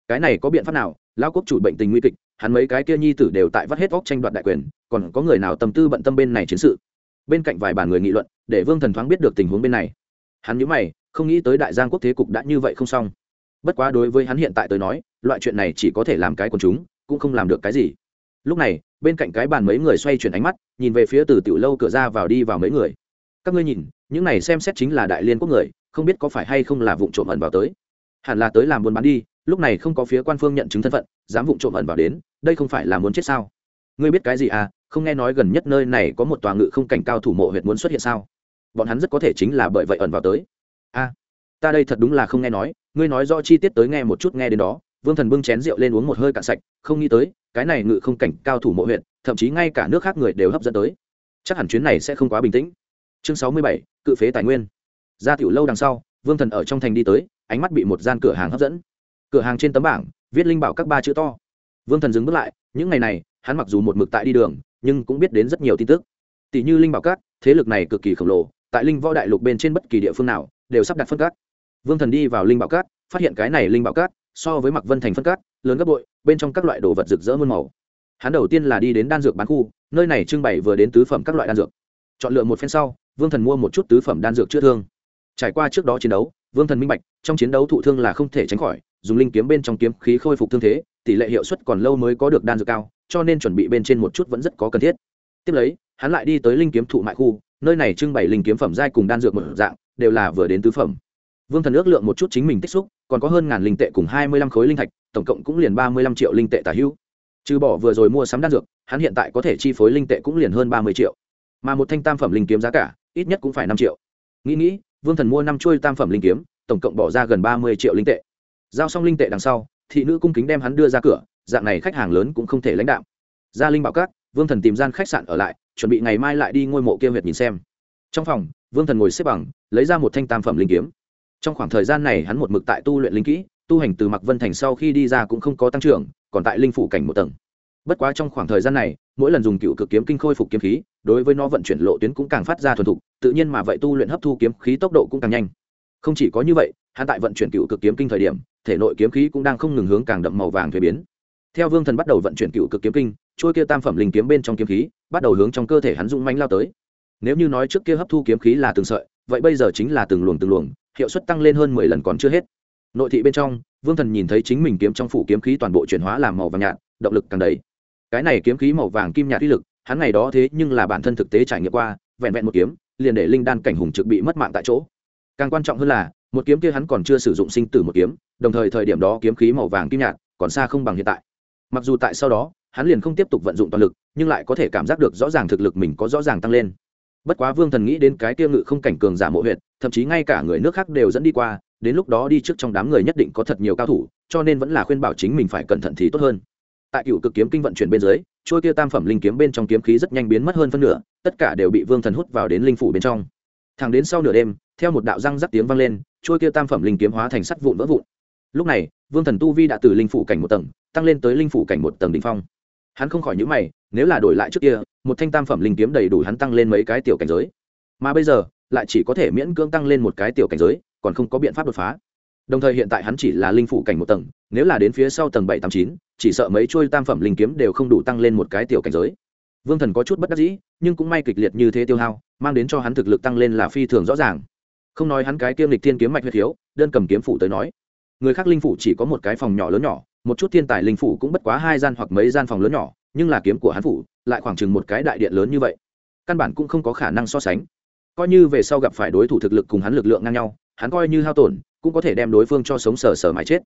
Cái này có biện pháp nào? Lao quốc chủ bệnh tình nguy kịch, hắn mấy cái kia nhi tử đều tại vắt hết vóc tranh đoạt đại quyền, còn có người nào tâm tư bận tâm bên này chiến sự? Bên cạnh vài bàn người nghị luận, để vương thần thoáng biết được tình huống bên này. Hắn nhớ mày, không nghĩ tới đại giang quốc thế cục đã như vậy không xong bất quá đối với hắn hiện tại tới nói, loại chuyện này chỉ có thể làm cái quần chúng, cũng không làm được cái gì. Lúc này, bên cạnh cái bàn mấy người xoay chuyển ánh mắt, nhìn về phía từ tiểu lâu cửa ra vào đi vào mấy người. Các ngươi nhìn, những này xem xét chính là đại liên quốc người, không biết có phải hay không là vụ trộm ẩn vào tới. Hẳn là tới làm buôn bán đi, lúc này không có phía quan phương nhận chứng thân phận, dám vụ trộm ẩn vào đến, đây không phải là muốn chết sao? Ngươi biết cái gì à không nghe nói gần nhất nơi này có một tòa ngự không cảnh cao thủ mộ huyện muốn xuất hiện sao? Bọn hắn rất có thể chính là bởi vậy ẩn vào tới. A ta đây thật đúng là không nghe nói ngươi nói rõ chi tiết tới nghe một chút, nghe đến đó, vương thần bưng chén rượu lên uống một hơi cạn sạch, không nghĩ tới, cái này ngự không cảnh cao thủ mộ huyện thậm chí ngay cả nước khác người đều hấp dẫn tới. Chắc hẳn chuyến này sẽ không quá bình tĩnh. Chương sáu mươi bảy, cự phế tài nguyên. Ra tiểu lâu đằng sau, vương thần ở trong thành đi tới, ánh mắt bị một gian cửa hàng hấp dẫn. Cửa hàng trên tấm bảng, viết linh bảo các ba chữ to. Vương thần dừng bước lại, những ngày này, hắn mặc dù một mực tại đi đường, nhưng cũng biết đến rất nhiều tin tức. Tỷ như linh bảo các, thế lực này cực kỳ khổng lồ, tại linh võ đại lục bên trên bất kỳ địa phương nào, đều sắp đặt phân các vương thần đi vào linh bảo cát, phát hiện cái này linh bảo cát, so với mặc vân thành phân cát, lớn gấp bội, bên trong các loại đồ vật rực rỡ muôn màu. Hắn đầu tiên là đi đến đan dược bán khu, nơi này trưng bày vừa đến tứ phẩm các loại đan dược. Chọn lựa một phen sau, vương thần mua một chút tứ phẩm đan dược chữa thương. Trải qua trước đó chiến đấu, vương thần minh bạch, trong chiến đấu thụ thương là không thể tránh khỏi, dùng linh kiếm bên trong kiếm khí khôi phục thương thế, tỷ lệ hiệu suất còn lâu mới có được đan dược cao, cho nên chuẩn bị bên trên một chút vẫn rất có cần thiết. Tiếp lấy, hắn lại đi tới linh kiếm thụ mại khu, nơi này trưng bày linh kiếm phẩm giai cùng đan dược một dạng, đều là vừa đến tứ phẩm vương thần ước lượng một chút chính mình tích xúc, còn có hơn ngàn linh tệ cùng hai mươi lăm khối linh thạch, tổng cộng cũng liền ba mươi lăm triệu linh tệ tả hữu. Trừ bỏ vừa rồi mua sắm đan dược, hắn hiện tại có thể chi phối linh tệ cũng liền hơn ba mươi triệu. Mà một thanh tam phẩm linh kiếm giá cả, ít nhất cũng phải năm triệu. Nghĩ nghĩ, vương thần mua năm chuôi tam phẩm linh kiếm, tổng cộng bỏ ra gần ba mươi triệu linh tệ. Giao xong linh tệ đằng sau, thị nữ cung kính đem hắn đưa ra cửa, dạng này khách hàng lớn cũng không thể lãnh đạo gia linh bảo cát vương thần tìm gian khách sạn ở lại, chuẩn bị ngày mai lại đi ngôi mộ kia huyệt nhìn xem. Trong phòng, vương thần ngồi xếp bằng, lấy ra một thanh tam phẩm linh kiếm trong khoảng thời gian này hắn một mực tại tu luyện linh kỹ, tu hành từ mặc vân thành sau khi đi ra cũng không có tăng trưởng, còn tại linh phủ cảnh một tầng. Bất quá trong khoảng thời gian này, mỗi lần dùng cựu cực kiếm kinh khôi phục kiếm khí, đối với nó vận chuyển lộ tuyến cũng càng phát ra thuần thục, tự nhiên mà vậy tu luyện hấp thu kiếm khí tốc độ cũng càng nhanh. Không chỉ có như vậy, hắn tại vận chuyển cựu cực kiếm kinh thời điểm, thể nội kiếm khí cũng đang không ngừng hướng càng đậm màu vàng thuế biến. Theo vương thần bắt đầu vận chuyển cựu cực kiếm kinh trôi kia tam phẩm linh kiếm bên trong kiếm khí bắt đầu hướng trong cơ thể hắn rung manh lao tới. Nếu như nói trước kia hấp thu kiếm khí là từng sợi vậy bây giờ chính là từng luồng từng luồng, hiệu suất tăng lên hơn mười lần còn chưa hết. Nội thị bên trong, vương thần nhìn thấy chính mình kiếm trong phủ kiếm khí toàn bộ chuyển hóa làm màu vàng nhạt, động lực càng đầy. Cái này kiếm khí màu vàng kim nhạt uy lực, hắn ngày đó thế nhưng là bản thân thực tế trải nghiệm qua, vẹn vẹn một kiếm, liền để linh đan cảnh hùng trực bị mất mạng tại chỗ. Càng quan trọng hơn là, một kiếm kia hắn còn chưa sử dụng sinh tử một kiếm, đồng thời thời điểm đó kiếm khí màu vàng kim nhạt còn xa không bằng hiện tại. Mặc dù tại sau đó, hắn liền không tiếp tục vận dụng toàn lực, nhưng lại có thể cảm giác được rõ ràng thực lực mình có rõ ràng tăng lên bất quá vương thần nghĩ đến cái tiêu ngự không cảnh cường giả mộ huyện thậm chí ngay cả người nước khác đều dẫn đi qua, đến lúc đó đi trước trong đám người nhất định có thật nhiều cao thủ, cho nên vẫn là khuyên bảo chính mình phải cẩn thận thì tốt hơn. Tại cựu cực kiếm kinh vận chuyển bên dưới, trôi kia tam phẩm linh kiếm bên trong kiếm khí rất nhanh biến mất hơn phân nửa, tất cả đều bị vương thần hút vào đến linh phủ bên trong. Thẳng đến sau nửa đêm, theo một đạo răng rắc tiếng vang lên, trôi kia tam phẩm linh kiếm hóa thành sắt vụn vỡ vụn. Lúc này, vương thần tu vi đã từ linh phủ cảnh một tầng, tăng lên tới linh phủ cảnh một tầng đ ỉ n h phong hắn không khỏi nhữ mày, nếu là đổi lại trước kia, một thanh tam phẩm linh kiếm đầy đủ hắn tăng lên mấy cái tiểu cảnh giới. Mà bây giờ, lại chỉ có thể miễn cưỡng tăng lên một cái tiểu cảnh giới, còn không có biện pháp đột phá. Đồng thời hiện tại hắn chỉ là linh phủ cảnh một tầng, nếu là đến phía sau tầng bảy tám chín, chỉ sợ mấy chuôi tam phẩm linh kiếm đều không đủ tăng lên một cái tiểu cảnh giới. Vương thần có chút bất đắc dĩ, nhưng cũng may kịch liệt như thế tiêu hao, mang đến cho hắn thực lực tăng lên là phi thường rõ ràng. Không nói hắn cái kiêm lịch thiên kiếm mạch huyết thiếu, đơn cầm kiếm phủ tới nói. Người khác linh phủ chỉ có một cái phòng nhỏ lớn nhỏ một chút thiên tài linh phủ cũng bất quá hai gian hoặc mấy gian phòng lớn nhỏ, nhưng là kiếm của hắn phủ lại khoảng chừng một cái đại điện lớn như vậy. Căn bản cũng không có khả năng so sánh. Coi như về sau gặp phải đối thủ thực lực cùng hắn lực lượng ngang nhau, hắn coi như hao tổn, cũng có thể đem đối phương cho sống sờ sờ mãi chết.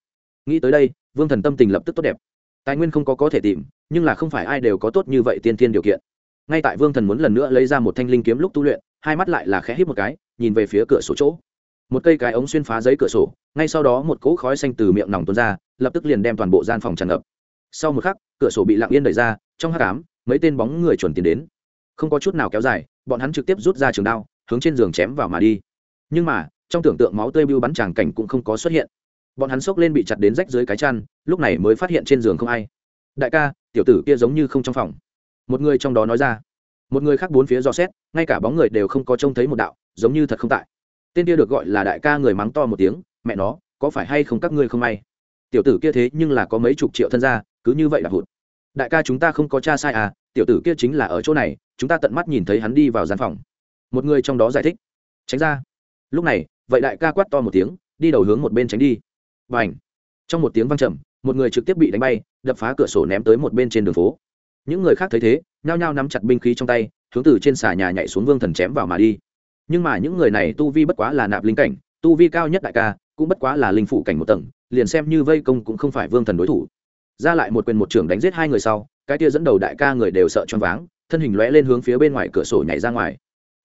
Nghĩ tới đây, vương thần tâm tình lập tức tốt đẹp. Tài nguyên không có có thể tìm, nhưng là không phải ai đều có tốt như vậy tiên thiên điều kiện. Ngay tại vương thần muốn lần nữa lấy ra một thanh linh kiếm lúc tu luyện, hai mắt lại là khẽ hít một cái, nhìn về phía cửa sổ chỗ. Một cây cái ống xuyên phá giấy cửa sổ, ngay sau đó một cỗ khói xanh từ miệng nòng tuôn ra lập tức liền đem toàn bộ gian phòng tràn ngập. Sau một khắc cửa sổ bị lặng yên đẩy ra trong hắc ám, mấy tên bóng người chuẩn tiến đến. Không có chút nào kéo dài bọn hắn trực tiếp rút ra trường đao hướng trên giường chém vào mà đi. Nhưng mà trong tưởng tượng máu tươi bưu bắn tràng cảnh cũng không có xuất hiện. Bọn hắn xốc lên bị chặt đến rách dưới cái chăn lúc này mới phát hiện trên giường không ai. Đại ca tiểu tử kia giống như không trong phòng. Một người trong đó nói ra. Một người khác bốn phía dò xét ngay cả bóng người đều không có trông thấy một đạo giống như thật không tại. Tên kia được gọi là đại ca người mắng to một tiếng mẹ nó có phải hay không các ngươi không may? Tiểu tử kia thế nhưng là có mấy chục triệu thân gia, cứ như vậy là hụt. Đại ca chúng ta không có cha sai à tiểu tử kia chính là ở chỗ này, chúng ta tận mắt nhìn thấy hắn đi vào gian phòng. Một người trong đó giải thích. Tránh ra. Lúc này, vậy đại ca quát to một tiếng, đi đầu hướng một bên tránh đi. Bành. trong một tiếng văng trầm, một người trực tiếp bị đánh bay, đập phá cửa sổ ném tới một bên trên đường phố. Những người khác thấy thế, nhao nhao nắm chặt binh khí trong tay, hướng từ trên xà nhà nhảy xuống vương thần chém vào mà đi. Nhưng mà những người này tu vi bất quá là nạp linh cảnh, tu vi cao nhất đại ca cũng bất quá là linh phụ cảnh một tầng, liền xem như vây công cũng không phải vương thần đối thủ. Ra lại một quyền một trưởng đánh giết hai người sau, cái tia dẫn đầu đại ca người đều sợ choáng váng, thân hình lóe lên hướng phía bên ngoài cửa sổ nhảy ra ngoài.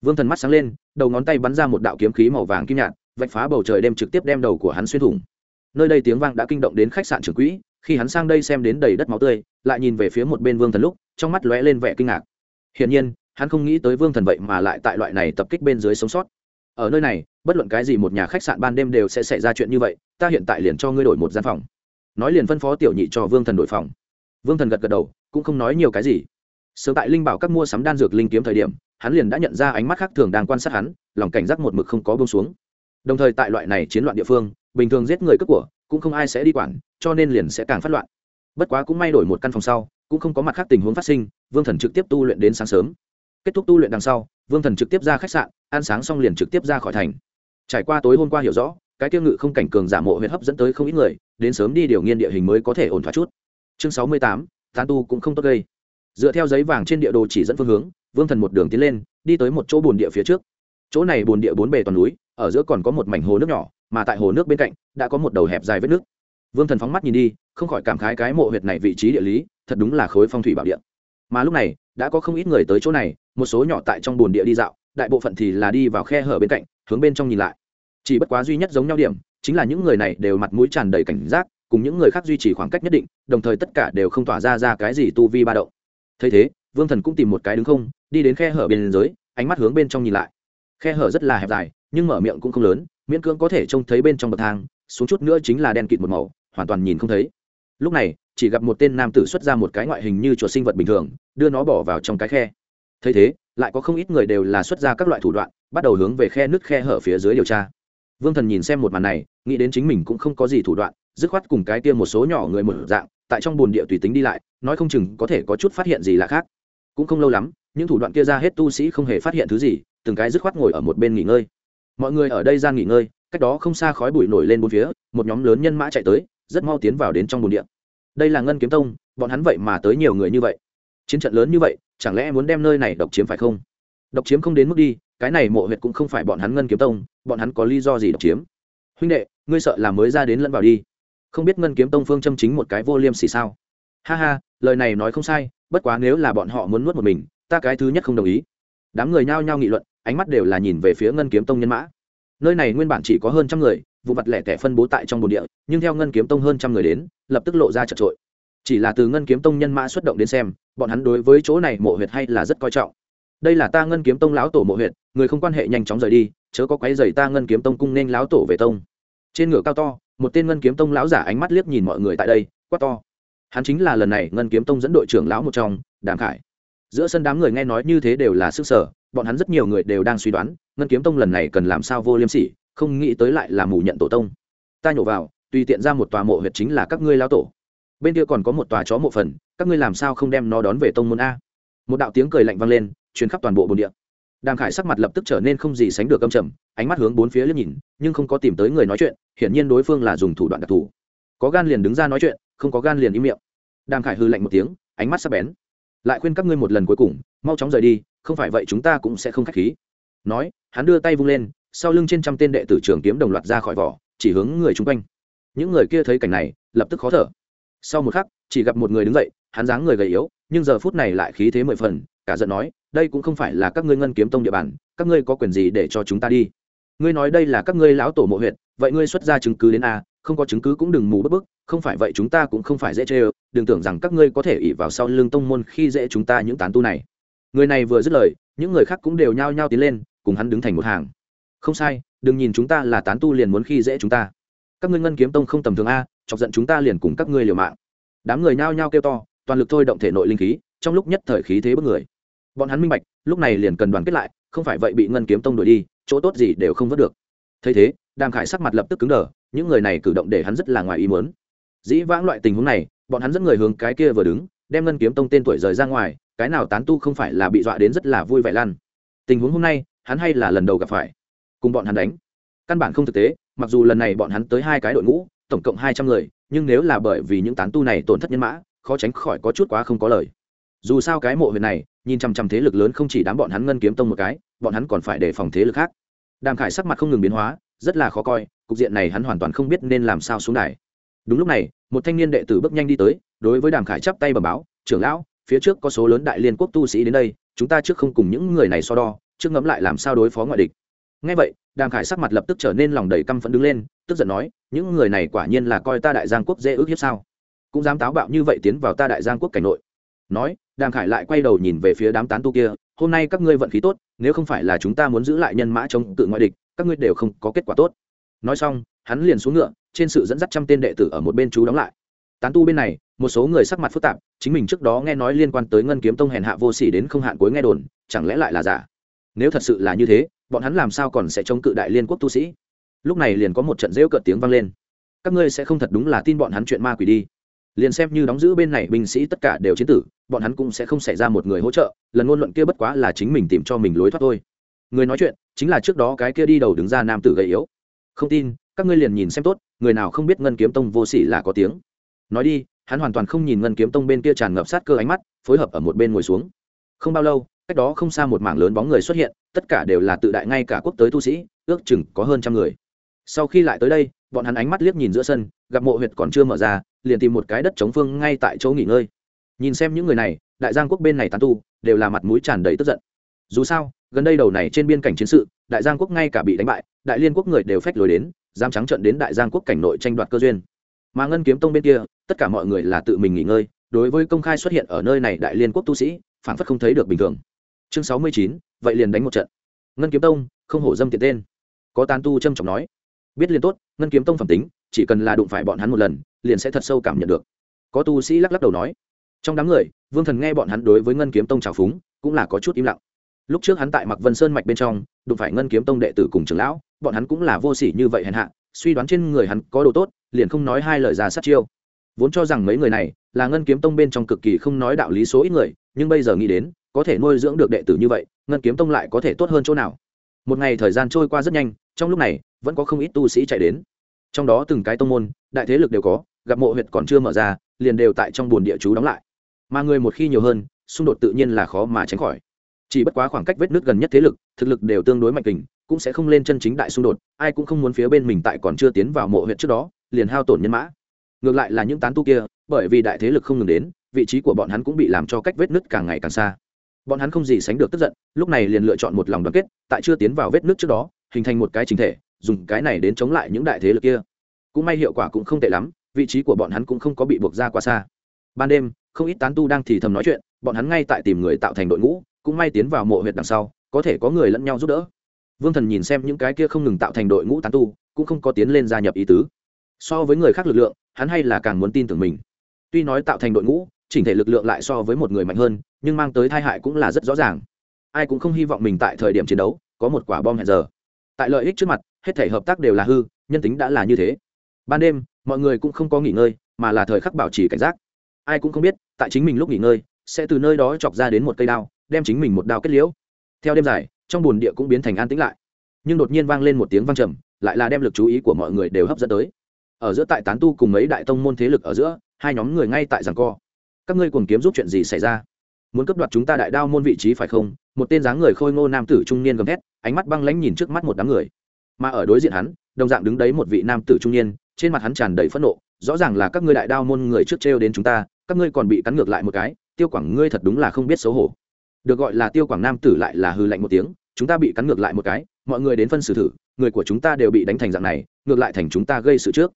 Vương thần mắt sáng lên, đầu ngón tay bắn ra một đạo kiếm khí màu vàng kim nhạt, vạch phá bầu trời đem trực tiếp đem đầu của hắn xuyên thủng. Nơi đây tiếng vang đã kinh động đến khách sạn trưởng quỹ, khi hắn sang đây xem đến đầy đất máu tươi, lại nhìn về phía một bên vương thần lúc, trong mắt lóe lên vẻ kinh ngạc. Hiển nhiên, hắn không nghĩ tới vương thần vậy mà lại tại loại này tập kích bên dưới sống sót. Ở nơi này bất luận cái gì một nhà khách sạn ban đêm đều sẽ xảy ra chuyện như vậy, ta hiện tại liền cho ngươi đổi một gian phòng. Nói liền phân phó tiểu nhị cho vương thần đổi phòng. Vương thần gật gật đầu, cũng không nói nhiều cái gì. Sớm tại linh bảo các mua sắm đan dược linh kiếm thời điểm, hắn liền đã nhận ra ánh mắt khác thường đang quan sát hắn, lòng cảnh giác một mực không có bông xuống. Đồng thời tại loại này chiến loạn địa phương, bình thường giết người cướp của, cũng không ai sẽ đi quản, cho nên liền sẽ càng phát loạn. Bất quá cũng may đổi một căn phòng sau, cũng không có mặt khác tình huống phát sinh, vương thần trực tiếp tu luyện đến sáng sớm. Kết thúc tu luyện đằng sau, vương thần trực tiếp ra khách sạn, ăn sáng xong liền trực tiếp ra khỏi thành trải qua tối hôm qua hiểu rõ, cái tiêu ngự không cảnh cường giả mộ huyện hấp dẫn tới không ít người, đến sớm đi điều nghiên địa hình mới có thể ổn thỏa chút. Chương sáu mươi tám, tán tu cũng không tốt gây. Dựa theo giấy vàng trên địa đồ chỉ dẫn phương hướng, vương thần một đường tiến lên, đi tới một chỗ bồn địa phía trước. Chỗ này bồn địa bốn bề toàn núi, ở giữa còn có một mảnh hồ nước nhỏ, mà tại hồ nước bên cạnh, đã có một đầu hẹp dài vết nước. Vương thần phóng mắt nhìn đi, không khỏi cảm khái cái mộ huyệt này vị trí địa lý, thật đúng là khối phong thủy bảo địa. Mà lúc này, đã có không ít người tới chỗ này, một số nhỏ tại trong bồn địa đi dạo, đại bộ phận thì là đi vào khe hở bên cạnh hướng bên trong nhìn lại. Chỉ bất quá duy nhất giống nhau điểm, chính là những người này đều mặt mũi tràn đầy cảnh giác, cùng những người khác duy trì khoảng cách nhất định, đồng thời tất cả đều không tỏa ra ra cái gì tu vi ba đậu thấy thế, vương thần cũng tìm một cái đứng không, đi đến khe hở bên dưới, ánh mắt hướng bên trong nhìn lại. Khe hở rất là hẹp dài, nhưng mở miệng cũng không lớn, miễn cưỡng có thể trông thấy bên trong bậc thang, xuống chút nữa chính là đen kịt một màu, hoàn toàn nhìn không thấy. Lúc này, chỉ gặp một tên nam tử xuất ra một cái ngoại hình như chuột sinh vật bình thường, đưa nó bỏ vào trong cái khe. Thấy thế lại có không ít người đều là xuất ra các loại thủ đoạn, bắt đầu hướng về khe nứt khe hở phía dưới điều tra. Vương thần nhìn xem một màn này, nghĩ đến chính mình cũng không có gì thủ đoạn, dứt khoát cùng cái tiêm một số nhỏ người một dạng, tại trong bồn địa tùy tính đi lại, nói không chừng có thể có chút phát hiện gì là khác. Cũng không lâu lắm, những thủ đoạn kia ra hết tu sĩ không hề phát hiện thứ gì, từng cái dứt khoát ngồi ở một bên nghỉ ngơi. Mọi người ở đây ra nghỉ ngơi, cách đó không xa khói bụi nổi lên bốn phía, một nhóm lớn nhân mã chạy tới, rất mau tiến vào đến trong bồn địa. Đây là ngân kiếm tông, bọn hắn vậy mà tới nhiều người như vậy chiến trận lớn như vậy, chẳng lẽ muốn đem nơi này độc chiếm phải không? Độc chiếm không đến mức đi, cái này mộ huyệt cũng không phải bọn hắn ngân kiếm tông, bọn hắn có lý do gì độc chiếm? Huynh đệ, ngươi sợ là mới ra đến lẫn vào đi. Không biết ngân kiếm tông phương châm chính một cái vô liêm sỉ sao? Ha ha, lời này nói không sai, bất quá nếu là bọn họ muốn nuốt một mình, ta cái thứ nhất không đồng ý. Đám người nhao nhao nghị luận, ánh mắt đều là nhìn về phía ngân kiếm tông nhân mã. Nơi này nguyên bản chỉ có hơn trăm người, vụ mặt lẻ tẻ phân bố tại trong bồn địa, nhưng theo ngân kiếm tông hơn trăm người đến, lập tức lộ ra chật trội chỉ là từ ngân kiếm tông nhân mã xuất động đến xem, bọn hắn đối với chỗ này mộ huyệt hay là rất coi trọng. Đây là ta ngân kiếm tông lão tổ mộ huyệt, người không quan hệ nhanh chóng rời đi, chớ có quấy dày ta ngân kiếm tông cung nên lão tổ về tông. Trên ngựa cao to, một tên ngân kiếm tông lão giả ánh mắt liếc nhìn mọi người tại đây, quát to. Hắn chính là lần này ngân kiếm tông dẫn đội trưởng lão một trong, đàm khải. Giữa sân đám người nghe nói như thế đều là sức sở, bọn hắn rất nhiều người đều đang suy đoán, ngân kiếm tông lần này cần làm sao vô liêm sỉ, không nghĩ tới lại là mù nhận tổ tông. Ta nhổ vào, tùy tiện ra một tòa mộ huyệt chính là các ngươi lao tổ bên kia còn có một tòa chó mộ phần, các ngươi làm sao không đem nó đón về tông môn a? Một đạo tiếng cười lạnh vang lên chuyến khắp toàn bộ bồn địa. Đàm khải sắc mặt lập tức trở nên không gì sánh được âm trầm, ánh mắt hướng bốn phía liếc nhìn, nhưng không có tìm tới người nói chuyện, hiển nhiên đối phương là dùng thủ đoạn đặc thù. Có gan liền đứng ra nói chuyện, không có gan liền im miệng. Đàm khải hư lạnh một tiếng, ánh mắt sắc bén. Lại khuyên các ngươi một lần cuối cùng, mau chóng rời đi, không phải vậy chúng ta cũng sẽ không k h á c h khí. Nói, hắn đưa tay vung lên, sau lưng trên trăm tên đệ tử trường kiếm đồng loạt ra khỏi vỏ, chỉ hướng người chung quanh. Những người kia thấy cảnh này, lập tức khó thở sau một khắc, chỉ gặp một người đứng dậy, hắn dáng người gầy yếu, nhưng giờ phút này lại khí thế mười phần, cả giận nói, đây cũng không phải là các ngươi ngân kiếm tông địa bàn, các ngươi có quyền gì để cho chúng ta đi? Ngươi nói đây là các ngươi lão tổ mộ huyện vậy ngươi xuất ra chứng cứ đến a, không có chứng cứ cũng đừng mù bức bức, không phải vậy chúng ta cũng không phải dễ chê ơ đừng tưởng rằng các ngươi có thể ỉ vào sau lưng tông môn khi dễ chúng ta những tán tu này. Người này vừa dứt lời, những người khác cũng đều nhao nhao tiến lên, cùng hắn đứng thành một hàng. Không sai, đừng nhìn chúng ta là tán tu liền muốn khi dễ chúng ta. Các ngươi ngân kiếm tông không tầm thường a chọc giận chúng ta liền cùng các ngươi liều mạng. Đám người nhao nhao kêu to, toàn lực thôi động thể nội linh khí, trong lúc nhất thời khí thế bất người. Bọn hắn minh bạch, lúc này liền cần đoàn kết lại, không phải vậy bị ngân kiếm tông đuổi đi, chỗ tốt gì đều không vớt được. Thấy thế, đàm khải sắc mặt lập tức cứng đờ, những người này cử động để hắn rất là ngoài ý muốn. Dĩ vãng loại tình huống này, bọn hắn dẫn người hướng cái kia vừa đứng, đem ngân kiếm tông tên tuổi rời ra ngoài, cái nào tán tu không phải là bị dọa đến rất là vui vẻ lan. Tình huống hôm nay, hắn hay là lần đầu gặp phải. Cùng bọn hắn đánh. Căn bản không thực tế, mặc dù lần này bọn hắn tới hai cái đội ngũ tổng cộng hai trăm người, nhưng nếu là bởi vì những tán tu này tổn thất nhân mã, khó tránh khỏi có chút quá không có lời. Dù sao cái mộ huyện này, nhìn chằm chằm thế lực lớn không chỉ đám bọn hắn ngân kiếm tông một cái, bọn hắn còn phải đề phòng thế lực khác. Đàm khải sắc mặt không ngừng biến hóa, rất là khó coi, cục diện này hắn hoàn toàn không biết nên làm sao xuống đài. Đúng lúc này, một thanh niên đệ tử bước nhanh đi tới, đối với đàm khải chắp tay bẩm báo, trưởng lão, phía trước có số lớn đại liên quốc tu sĩ đến đây, chúng ta trước không cùng những người này so đo, trước ngẫm lại làm sao đối phó ngoại địch. Ngay vậy, đàm khải sắc mặt lập tức trở nên lòng đầy căm phẫn đứng lên, tức giận nói những người này quả nhiên là coi ta đại giang quốc dễ ước hiếp sao? Cũng dám táo bạo như vậy tiến vào ta đại giang quốc cảnh nội. Nói, đàm khải lại quay đầu nhìn về phía đám tán tu kia, hôm nay các ngươi vận khí tốt, nếu không phải là chúng ta muốn giữ lại nhân mã chống cự ngoại địch, các ngươi đều không có kết quả tốt. Nói xong, hắn liền xuống ngựa, trên sự dẫn dắt trăm tên đệ tử ở một bên chú đóng lại. Tán tu bên này, một số người sắc mặt phức tạp, chính mình trước đó nghe nói liên quan tới ngân kiếm tông hèn hạ vô sỉ đến không hạn cuối nghe đồn, chẳng lẽ lại là giả? Nếu thật sự là như thế, bọn hắn làm sao còn sẽ chống cự đại liên quốc tu sĩ? Lúc này liền có một trận rêu cợt tiếng vang lên. Các ngươi sẽ không thật đúng là tin bọn hắn chuyện ma quỷ đi. Liền xem như đóng giữ bên này binh sĩ tất cả đều chiến tử, bọn hắn cũng sẽ không xảy ra một người hỗ trợ, lần ngôn luận kia bất quá là chính mình tìm cho mình lối thoát thôi. Người nói chuyện, chính là trước đó cái kia đi đầu đứng ra nam tử gầy yếu. Không tin, các ngươi liền nhìn xem tốt, người nào không biết ngân kiếm tông vô sỉ là có tiếng. Nói đi, hắn hoàn toàn không nhìn ngân kiếm tông bên kia tràn ngập sát cơ ánh mắt, phối hợp ở một bên ngồi xuống. Không bao lâu, cách đó không xa một mảng lớn bóng người xuất hiện, tất cả đều là tự đại ngay cả quốc tới tu sĩ, ước chừng có hơn trăm người sau khi lại tới đây, bọn hắn ánh mắt liếc nhìn giữa sân, gặp mộ huyệt còn chưa mở ra, liền tìm một cái đất chống phương ngay tại chỗ nghỉ ngơi. Nhìn xem những người này, đại giang quốc bên này tán tu, đều là mặt mũi tràn đầy tức giận. Dù sao, gần đây đầu này trên biên cảnh chiến sự, đại giang quốc ngay cả bị đánh bại, đại liên quốc người đều phách lối đến, dám trắng trận đến đại giang quốc cảnh nội tranh đoạt cơ duyên. Mà ngân kiếm tông bên kia, tất cả mọi người là tự mình nghỉ ngơi, đối với công khai xuất hiện ở nơi này đại liên quốc tu sĩ phản phất không thấy được bình thường. Chương sáu mươi chín, vậy liền đánh một trận. Ngân kiếm tông, không hổ dâm tiện tên. Có tán tu trâm trọng nói biết liền tốt, ngân kiếm tông phẩm tính, chỉ cần là đụng phải bọn hắn một lần, liền sẽ thật sâu cảm nhận được. Có tu sĩ lắc lắc đầu nói. Trong đám người, vương thần nghe bọn hắn đối với ngân kiếm tông trào phúng, cũng là có chút im lặng. Lúc trước hắn tại mặc vân sơn mạch bên trong, đụng phải ngân kiếm tông đệ tử cùng trưởng lão, bọn hắn cũng là vô sỉ như vậy hèn hạ, suy đoán trên người hắn có đồ tốt, liền không nói hai lời ra sát chiêu. Vốn cho rằng mấy người này là ngân kiếm tông bên trong cực kỳ không nói đạo lý số ít người, nhưng bây giờ nghĩ đến, có thể nuôi dưỡng được đệ tử như vậy, ngân kiếm tông lại có thể tốt hơn chỗ nào? Một ngày thời gian trôi qua rất nhanh trong lúc này, vẫn có không ít tu sĩ chạy đến. Trong đó từng cái tông môn, đại thế lực đều có, gặp mộ huyệt còn chưa mở ra, liền đều tại trong bồn địa chú đóng lại. Mà người một khi nhiều hơn, xung đột tự nhiên là khó mà tránh khỏi. Chỉ bất quá khoảng cách vết nước gần nhất thế lực, thực lực đều tương đối mạnh kình, cũng sẽ không lên chân chính đại xung đột, ai cũng không muốn phía bên mình tại còn chưa tiến vào mộ huyện trước đó, liền hao tổn nhân mã. Ngược lại là những tán tu kia, bởi vì đại thế lực không ngừng đến, vị trí của bọn hắn cũng bị làm cho cách vết nứt càng ngày càng xa. Bọn hắn không gì sánh được tức giận, lúc này liền lựa chọn một lòng đoàn kết, tại chưa tiến vào vết nứt trước đó hình thành một cái chính thể, dùng cái này đến chống lại những đại thế lực kia. Cũng may hiệu quả cũng không tệ lắm, vị trí của bọn hắn cũng không có bị buộc ra quá xa. Ban đêm, không ít tán tu đang thì thầm nói chuyện, bọn hắn ngay tại tìm người tạo thành đội ngũ, cũng may tiến vào mộ huyệt đằng sau, có thể có người lẫn nhau giúp đỡ. Vương thần nhìn xem những cái kia không ngừng tạo thành đội ngũ tán tu, cũng không có tiến lên gia nhập ý tứ. So với người khác lực lượng, hắn hay là càng muốn tin tưởng mình. Tuy nói tạo thành đội ngũ, chỉnh thể lực lượng lại so với một người mạnh hơn, nhưng mang tới tai hại cũng là rất rõ ràng. Ai cũng không hy vọng mình tại thời điểm chiến đấu, có một quả bom hẹn giờ tại lợi ích trước mặt, hết thể hợp tác đều là hư, nhân tính đã là như thế. Ban đêm, mọi người cũng không có nghỉ ngơi, mà là thời khắc bảo trì cảnh giác. Ai cũng không biết, tại chính mình lúc nghỉ ngơi, sẽ từ nơi đó chọc ra đến một cây đao, đem chính mình một đao kết liễu. Theo đêm dài, trong bồn địa cũng biến thành an tĩnh lại. Nhưng đột nhiên vang lên một tiếng vang trầm, lại là đem lực chú ý của mọi người đều hấp dẫn tới. Ở giữa tại tán tu cùng mấy đại tông môn thế lực ở giữa, hai nhóm người ngay tại giảng co. Các ngươi cùng kiếm giúp chuyện gì xảy ra? Muốn cấp đoạt chúng ta đại đao môn vị trí phải không? Một tên dáng người khôi ngô nam tử trung niên gầm thét, ánh mắt băng lãnh nhìn trước mắt một đám người. Mà ở đối diện hắn, đồng dạng đứng đấy một vị nam tử trung niên, trên mặt hắn tràn đầy phẫn nộ, rõ ràng là các ngươi đại đao môn người trước trêu đến chúng ta, các ngươi còn bị cắn ngược lại một cái, tiêu quảng ngươi thật đúng là không biết xấu hổ. Được gọi là tiêu quảng nam tử lại là hư lạnh một tiếng, chúng ta bị cắn ngược lại một cái, mọi người đến phân xử thử, người của chúng ta đều bị đánh thành dạng này, ngược lại thành chúng ta gây sự trước.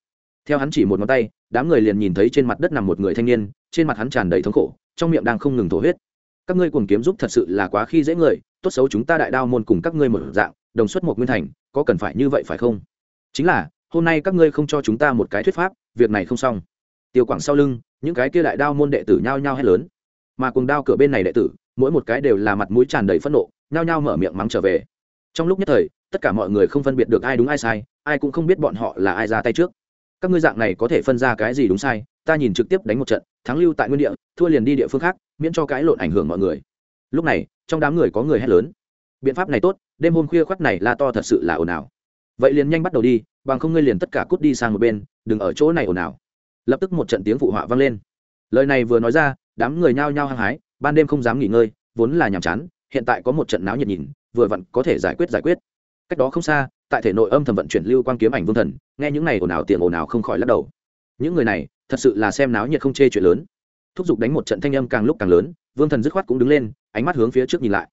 Theo hắn chỉ một ngón tay, đám người liền nhìn thấy trên mặt đất nằm một người thanh niên, trên mặt hắn tràn đầy thống khổ, trong miệng đang không ngừng thổ huyết các ngươi cùng kiếm giúp thật sự là quá khi dễ người, tốt xấu chúng ta đại đao môn cùng các ngươi một dạng, đồng xuất một nguyên thành, có cần phải như vậy phải không? Chính là, hôm nay các ngươi không cho chúng ta một cái thuyết pháp, việc này không xong. Tiêu quảng sau lưng, những cái kia đại đao môn đệ tử nhao nhao hét lớn. Mà cùng đao cửa bên này đệ tử, mỗi một cái đều là mặt mũi tràn đầy phẫn nộ, nhao nhao mở miệng mắng trở về. Trong lúc nhất thời, tất cả mọi người không phân biệt được ai đúng ai sai, ai cũng không biết bọn họ là ai ra tay trước. Các ngươi dạng này có thể phân ra cái gì đúng sai ta nhìn trực tiếp đánh một trận, thắng lưu tại nguyên địa, thua liền đi địa phương khác, miễn cho cái lộn ảnh hưởng mọi người. Lúc này, trong đám người có người hét lớn. Biện pháp này tốt, đêm hôm khuya khoắt này la to thật sự là ồn ào. Vậy liền nhanh bắt đầu đi, bằng không ngươi liền tất cả cút đi sang một bên, đừng ở chỗ này ồn ào. Lập tức một trận tiếng phụ họa vang lên. Lời này vừa nói ra, đám người nhao nhao hăng hái, ban đêm không dám nghỉ ngơi, vốn là nhàm chán, hiện tại có một trận náo nhiệt nhìn, vừa vặn có thể giải quyết giải quyết. Cách đó không xa, tại thể nội âm thầm vận chuyển lưu quan kiếm ảnh vương thần, nghe những này ồn ào, tiền ồn ào không khỏi lắc đầu những người này, thật sự là xem náo nhiệt không chê chuyện lớn. Thúc giục đánh một trận thanh âm càng lúc càng lớn, vương thần dứt khoát cũng đứng lên, ánh mắt hướng phía trước nhìn lại.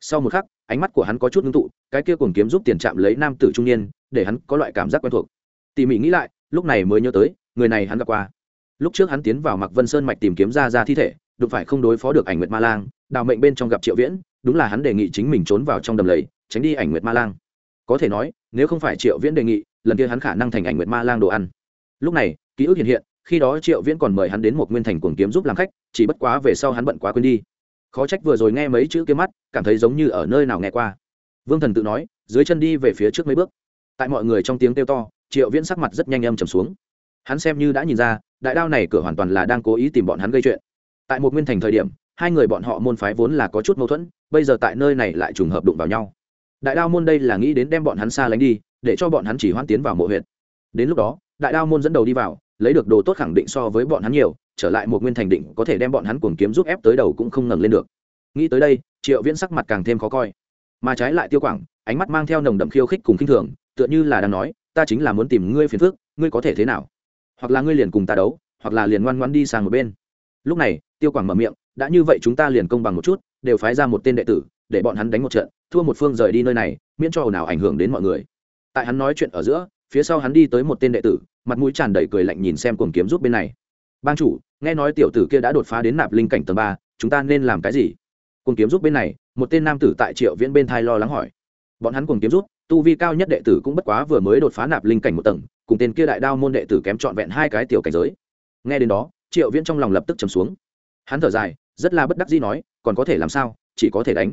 Sau một khắc, ánh mắt của hắn có chút ngưng tụ, cái kia cùng kiếm giúp tiền chạm lấy nam tử trung niên, để hắn có loại cảm giác quen thuộc. Tỉ mỉ nghĩ lại, lúc này mới nhớ tới, người này hắn gặp qua. Lúc trước hắn tiến vào mặc vân sơn mạch tìm kiếm ra ra thi thể, đụng phải không đối phó được ảnh nguyệt ma lang, đào mệnh bên trong gặp triệu viễn, đúng là hắn đề nghị chính mình trốn vào trong đầm lầy, tránh đi ảnh nguyệt ma lang. Có thể nói, nếu không phải triệu viễn đề nghị, lần kia hắn khả năng thành ảnh nguyệt ma lang đồ ăn. Lúc này ký ức hiện hiện, khi đó triệu viễn còn mời hắn đến một nguyên thành cuồng kiếm giúp làm khách, chỉ bất quá về sau hắn bận quá quên đi. Khó trách vừa rồi nghe mấy chữ kia mắt, cảm thấy giống như ở nơi nào nghe qua. Vương thần tự nói, dưới chân đi về phía trước mấy bước. Tại mọi người trong tiếng kêu to, triệu viễn sắc mặt rất nhanh âm trầm xuống. Hắn xem như đã nhìn ra, đại đao này cửa hoàn toàn là đang cố ý tìm bọn hắn gây chuyện. Tại một nguyên thành thời điểm, hai người bọn họ môn phái vốn là có chút mâu thuẫn, bây giờ tại nơi này lại trùng hợp đụng vào nhau. Đại đao môn đây là nghĩ đến đem bọn hắn xa lánh đi, để cho bọn hắn chỉ hoan tiến vào mộ huyện đến lúc đó, đại đao môn dẫn đầu đi vào lấy được đồ tốt khẳng định so với bọn hắn nhiều, trở lại một nguyên thành định có thể đem bọn hắn cuồng kiếm giúp ép tới đầu cũng không ngẩng lên được. Nghĩ tới đây, triệu viễn sắc mặt càng thêm khó coi. Mà trái lại tiêu quảng, ánh mắt mang theo nồng đậm khiêu khích cùng khinh thường, tựa như là đang nói, ta chính là muốn tìm ngươi phiền phước ngươi có thể thế nào? Hoặc là ngươi liền cùng ta đấu, hoặc là liền ngoan ngoan đi sang một bên. Lúc này, tiêu quảng mở miệng, đã như vậy chúng ta liền công bằng một chút, đều phái ra một tên đệ tử, để bọn hắn đánh một trận, thua một phương rời đi nơi này, miễn cho ồn ào ảnh hưởng đến mọi người. Tại hắn nói chuyện ở giữa, phía sau hắn đi tới một tên đệ tử mặt mũi tràn đầy cười lạnh nhìn xem cuồng kiếm giúp bên này. Bang chủ, nghe nói tiểu tử kia đã đột phá đến nạp linh cảnh tầng ba, chúng ta nên làm cái gì? Cuồng kiếm giúp bên này, một tên nam tử tại triệu viễn bên thai lo lắng hỏi. Bọn hắn cuồng kiếm giúp tu vi cao nhất đệ tử cũng bất quá vừa mới đột phá nạp linh cảnh một tầng, cùng tên kia đại đao môn đệ tử kém trọn vẹn hai cái tiểu cảnh giới. Nghe đến đó, triệu viễn trong lòng lập tức trầm xuống. Hắn thở dài, rất là bất đắc dĩ nói, còn có thể làm sao, chỉ có thể đánh.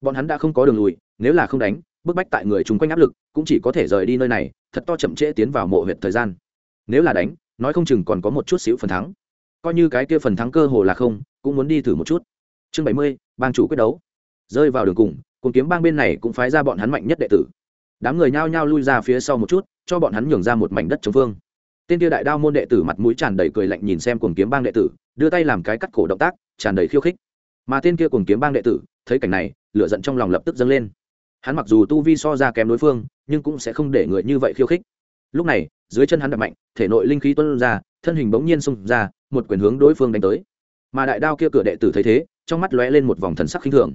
Bọn hắn đã không có đường lùi, nếu là không đánh, bức bách tại người chung quanh áp lực, cũng chỉ có thể rời đi nơi này, thật to chậm trễ tiến vào mộ huyệt thời gian nếu là đánh, nói không chừng còn có một chút xíu phần thắng. Coi như cái kia phần thắng cơ hồ là không, cũng muốn đi thử một chút. Chương bảy mươi, bang chủ quyết đấu. Rơi vào đường cùng cùng kiếm bang bên này cũng phái ra bọn hắn mạnh nhất đệ tử. Đám người nhao nhao lui ra phía sau một chút, cho bọn hắn nhường ra một mảnh đất chống phương tên kia đại đao môn đệ tử mặt mũi tràn đầy cười lạnh nhìn xem cùng kiếm bang đệ tử, đưa tay làm cái cắt cổ động tác, tràn đầy khiêu khích. Mà tên kia cùng kiếm bang đệ tử, thấy cảnh này, lửa giận trong lòng lập tức dâng lên. Hắn mặc dù tu vi so ra kém đối phương, nhưng cũng sẽ không để người như vậy khiêu khích lúc này, dưới chân hắn đập mạnh, thể nội linh khí tuân ra, thân hình bỗng nhiên xông ra, một quyền hướng đối phương đánh tới. Mà đại đao kia cửa đệ tử thấy thế, trong mắt lóe lên một vòng thần sắc khinh thường.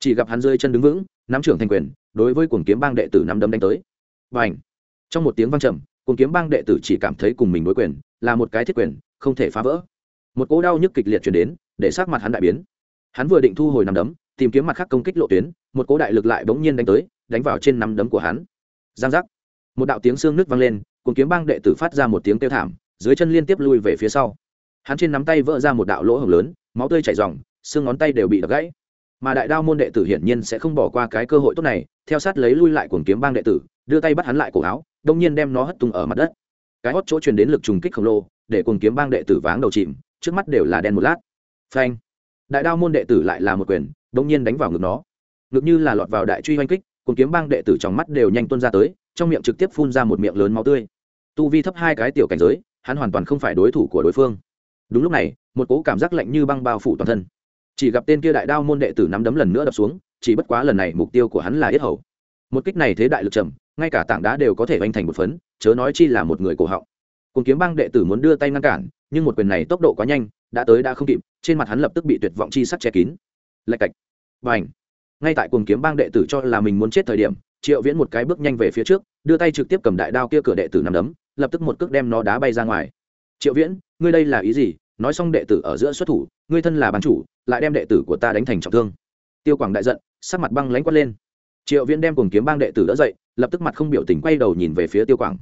Chỉ gặp hắn rơi chân đứng vững, nắm trưởng thành quyền, đối với cuồng kiếm bang đệ tử nắm đấm đánh tới. Và ảnh trong một tiếng vang trầm, cuồng kiếm bang đệ tử chỉ cảm thấy cùng mình đối quyền, là một cái thiết quyền, không thể phá vỡ. Một cỗ đau nhức kịch liệt chuyển đến, để sát mặt hắn đại biến. Hắn vừa định thu hồi nắm đấm, tìm kiếm mặt khác công kích lộ tuyến, một cỗ đại lực lại bỗng nhiên đánh tới, đánh vào trên nắm đấm của hắn. Giang giác! Một đạo tiếng xương nước vang lên, cuồng kiếm bang đệ tử phát ra một tiếng kêu thảm, dưới chân liên tiếp lui về phía sau. Hắn trên nắm tay vỡ ra một đạo lỗ hổng lớn, máu tươi chảy r xương ngón tay đều bị đập gãy. Mà đại đao môn đệ tử hiển nhiên sẽ không bỏ qua cái cơ hội tốt này, theo sát lấy lui lại cuồng kiếm bang đệ tử, đưa tay bắt hắn lại cổ áo đông nhiên đem nó hất tung ở mặt đất. Cái hót chỗ truyền đến lực trùng kích khổng lồ, để cuồng kiếm bang đệ tử váng đầu chìm, trước mắt đều là đen một lát. Phanh! Đại đao môn đệ tử lại là một quyền đông nhiên đánh vào ngực nó. Ngực như là lọt vào đại truy oanh kích cuồng kiếm bang đệ tử trong mắt đều nhanh tuôn ra tới, trong miệng trực tiếp phun ra một miệng lớn máu tươi. Tu vi thấp hai cái tiểu cảnh giới, hắn hoàn toàn không phải đối thủ của đối phương. Đúng lúc này, một cỗ cảm giác lạnh như băng bao phủ toàn thân. Chỉ gặp tên kia đại đao môn đệ tử nắm đấm lần nữa đập xuống, chỉ bất quá lần này mục tiêu của hắn là yết hầu. Một kích này thế đại lực trầm, ngay cả tảng đá đều có thể vanh thành một phấn, chớ nói chi là một người cổ họng. Cùng kiếm Bang đệ tử muốn đưa tay ngăn cản, nhưng một quyền này tốc độ quá nhanh, đã tới đã không kịp, trên mặt hắn lập tức bị tuyệt vọng chi sắc che kín. Lạch cạch. Và ảnh ngay tại cuồng kiếm bang đệ tử cho là mình muốn chết thời điểm, triệu viễn một cái bước nhanh về phía trước, đưa tay trực tiếp cầm đại đao kia cửa đệ tử nằm đấm, lập tức một cước đem nó đá bay ra ngoài. Triệu viễn, ngươi đây là ý gì? Nói xong đệ tử ở giữa xuất thủ, ngươi thân là bán chủ, lại đem đệ tử của ta đánh thành trọng thương. Tiêu quảng đại giận, sắc mặt băng lánh quát lên. Triệu viễn đem cùng kiếm bang đệ tử đỡ dậy, lập tức mặt không biểu tình quay đầu nhìn về phía tiêu quảng.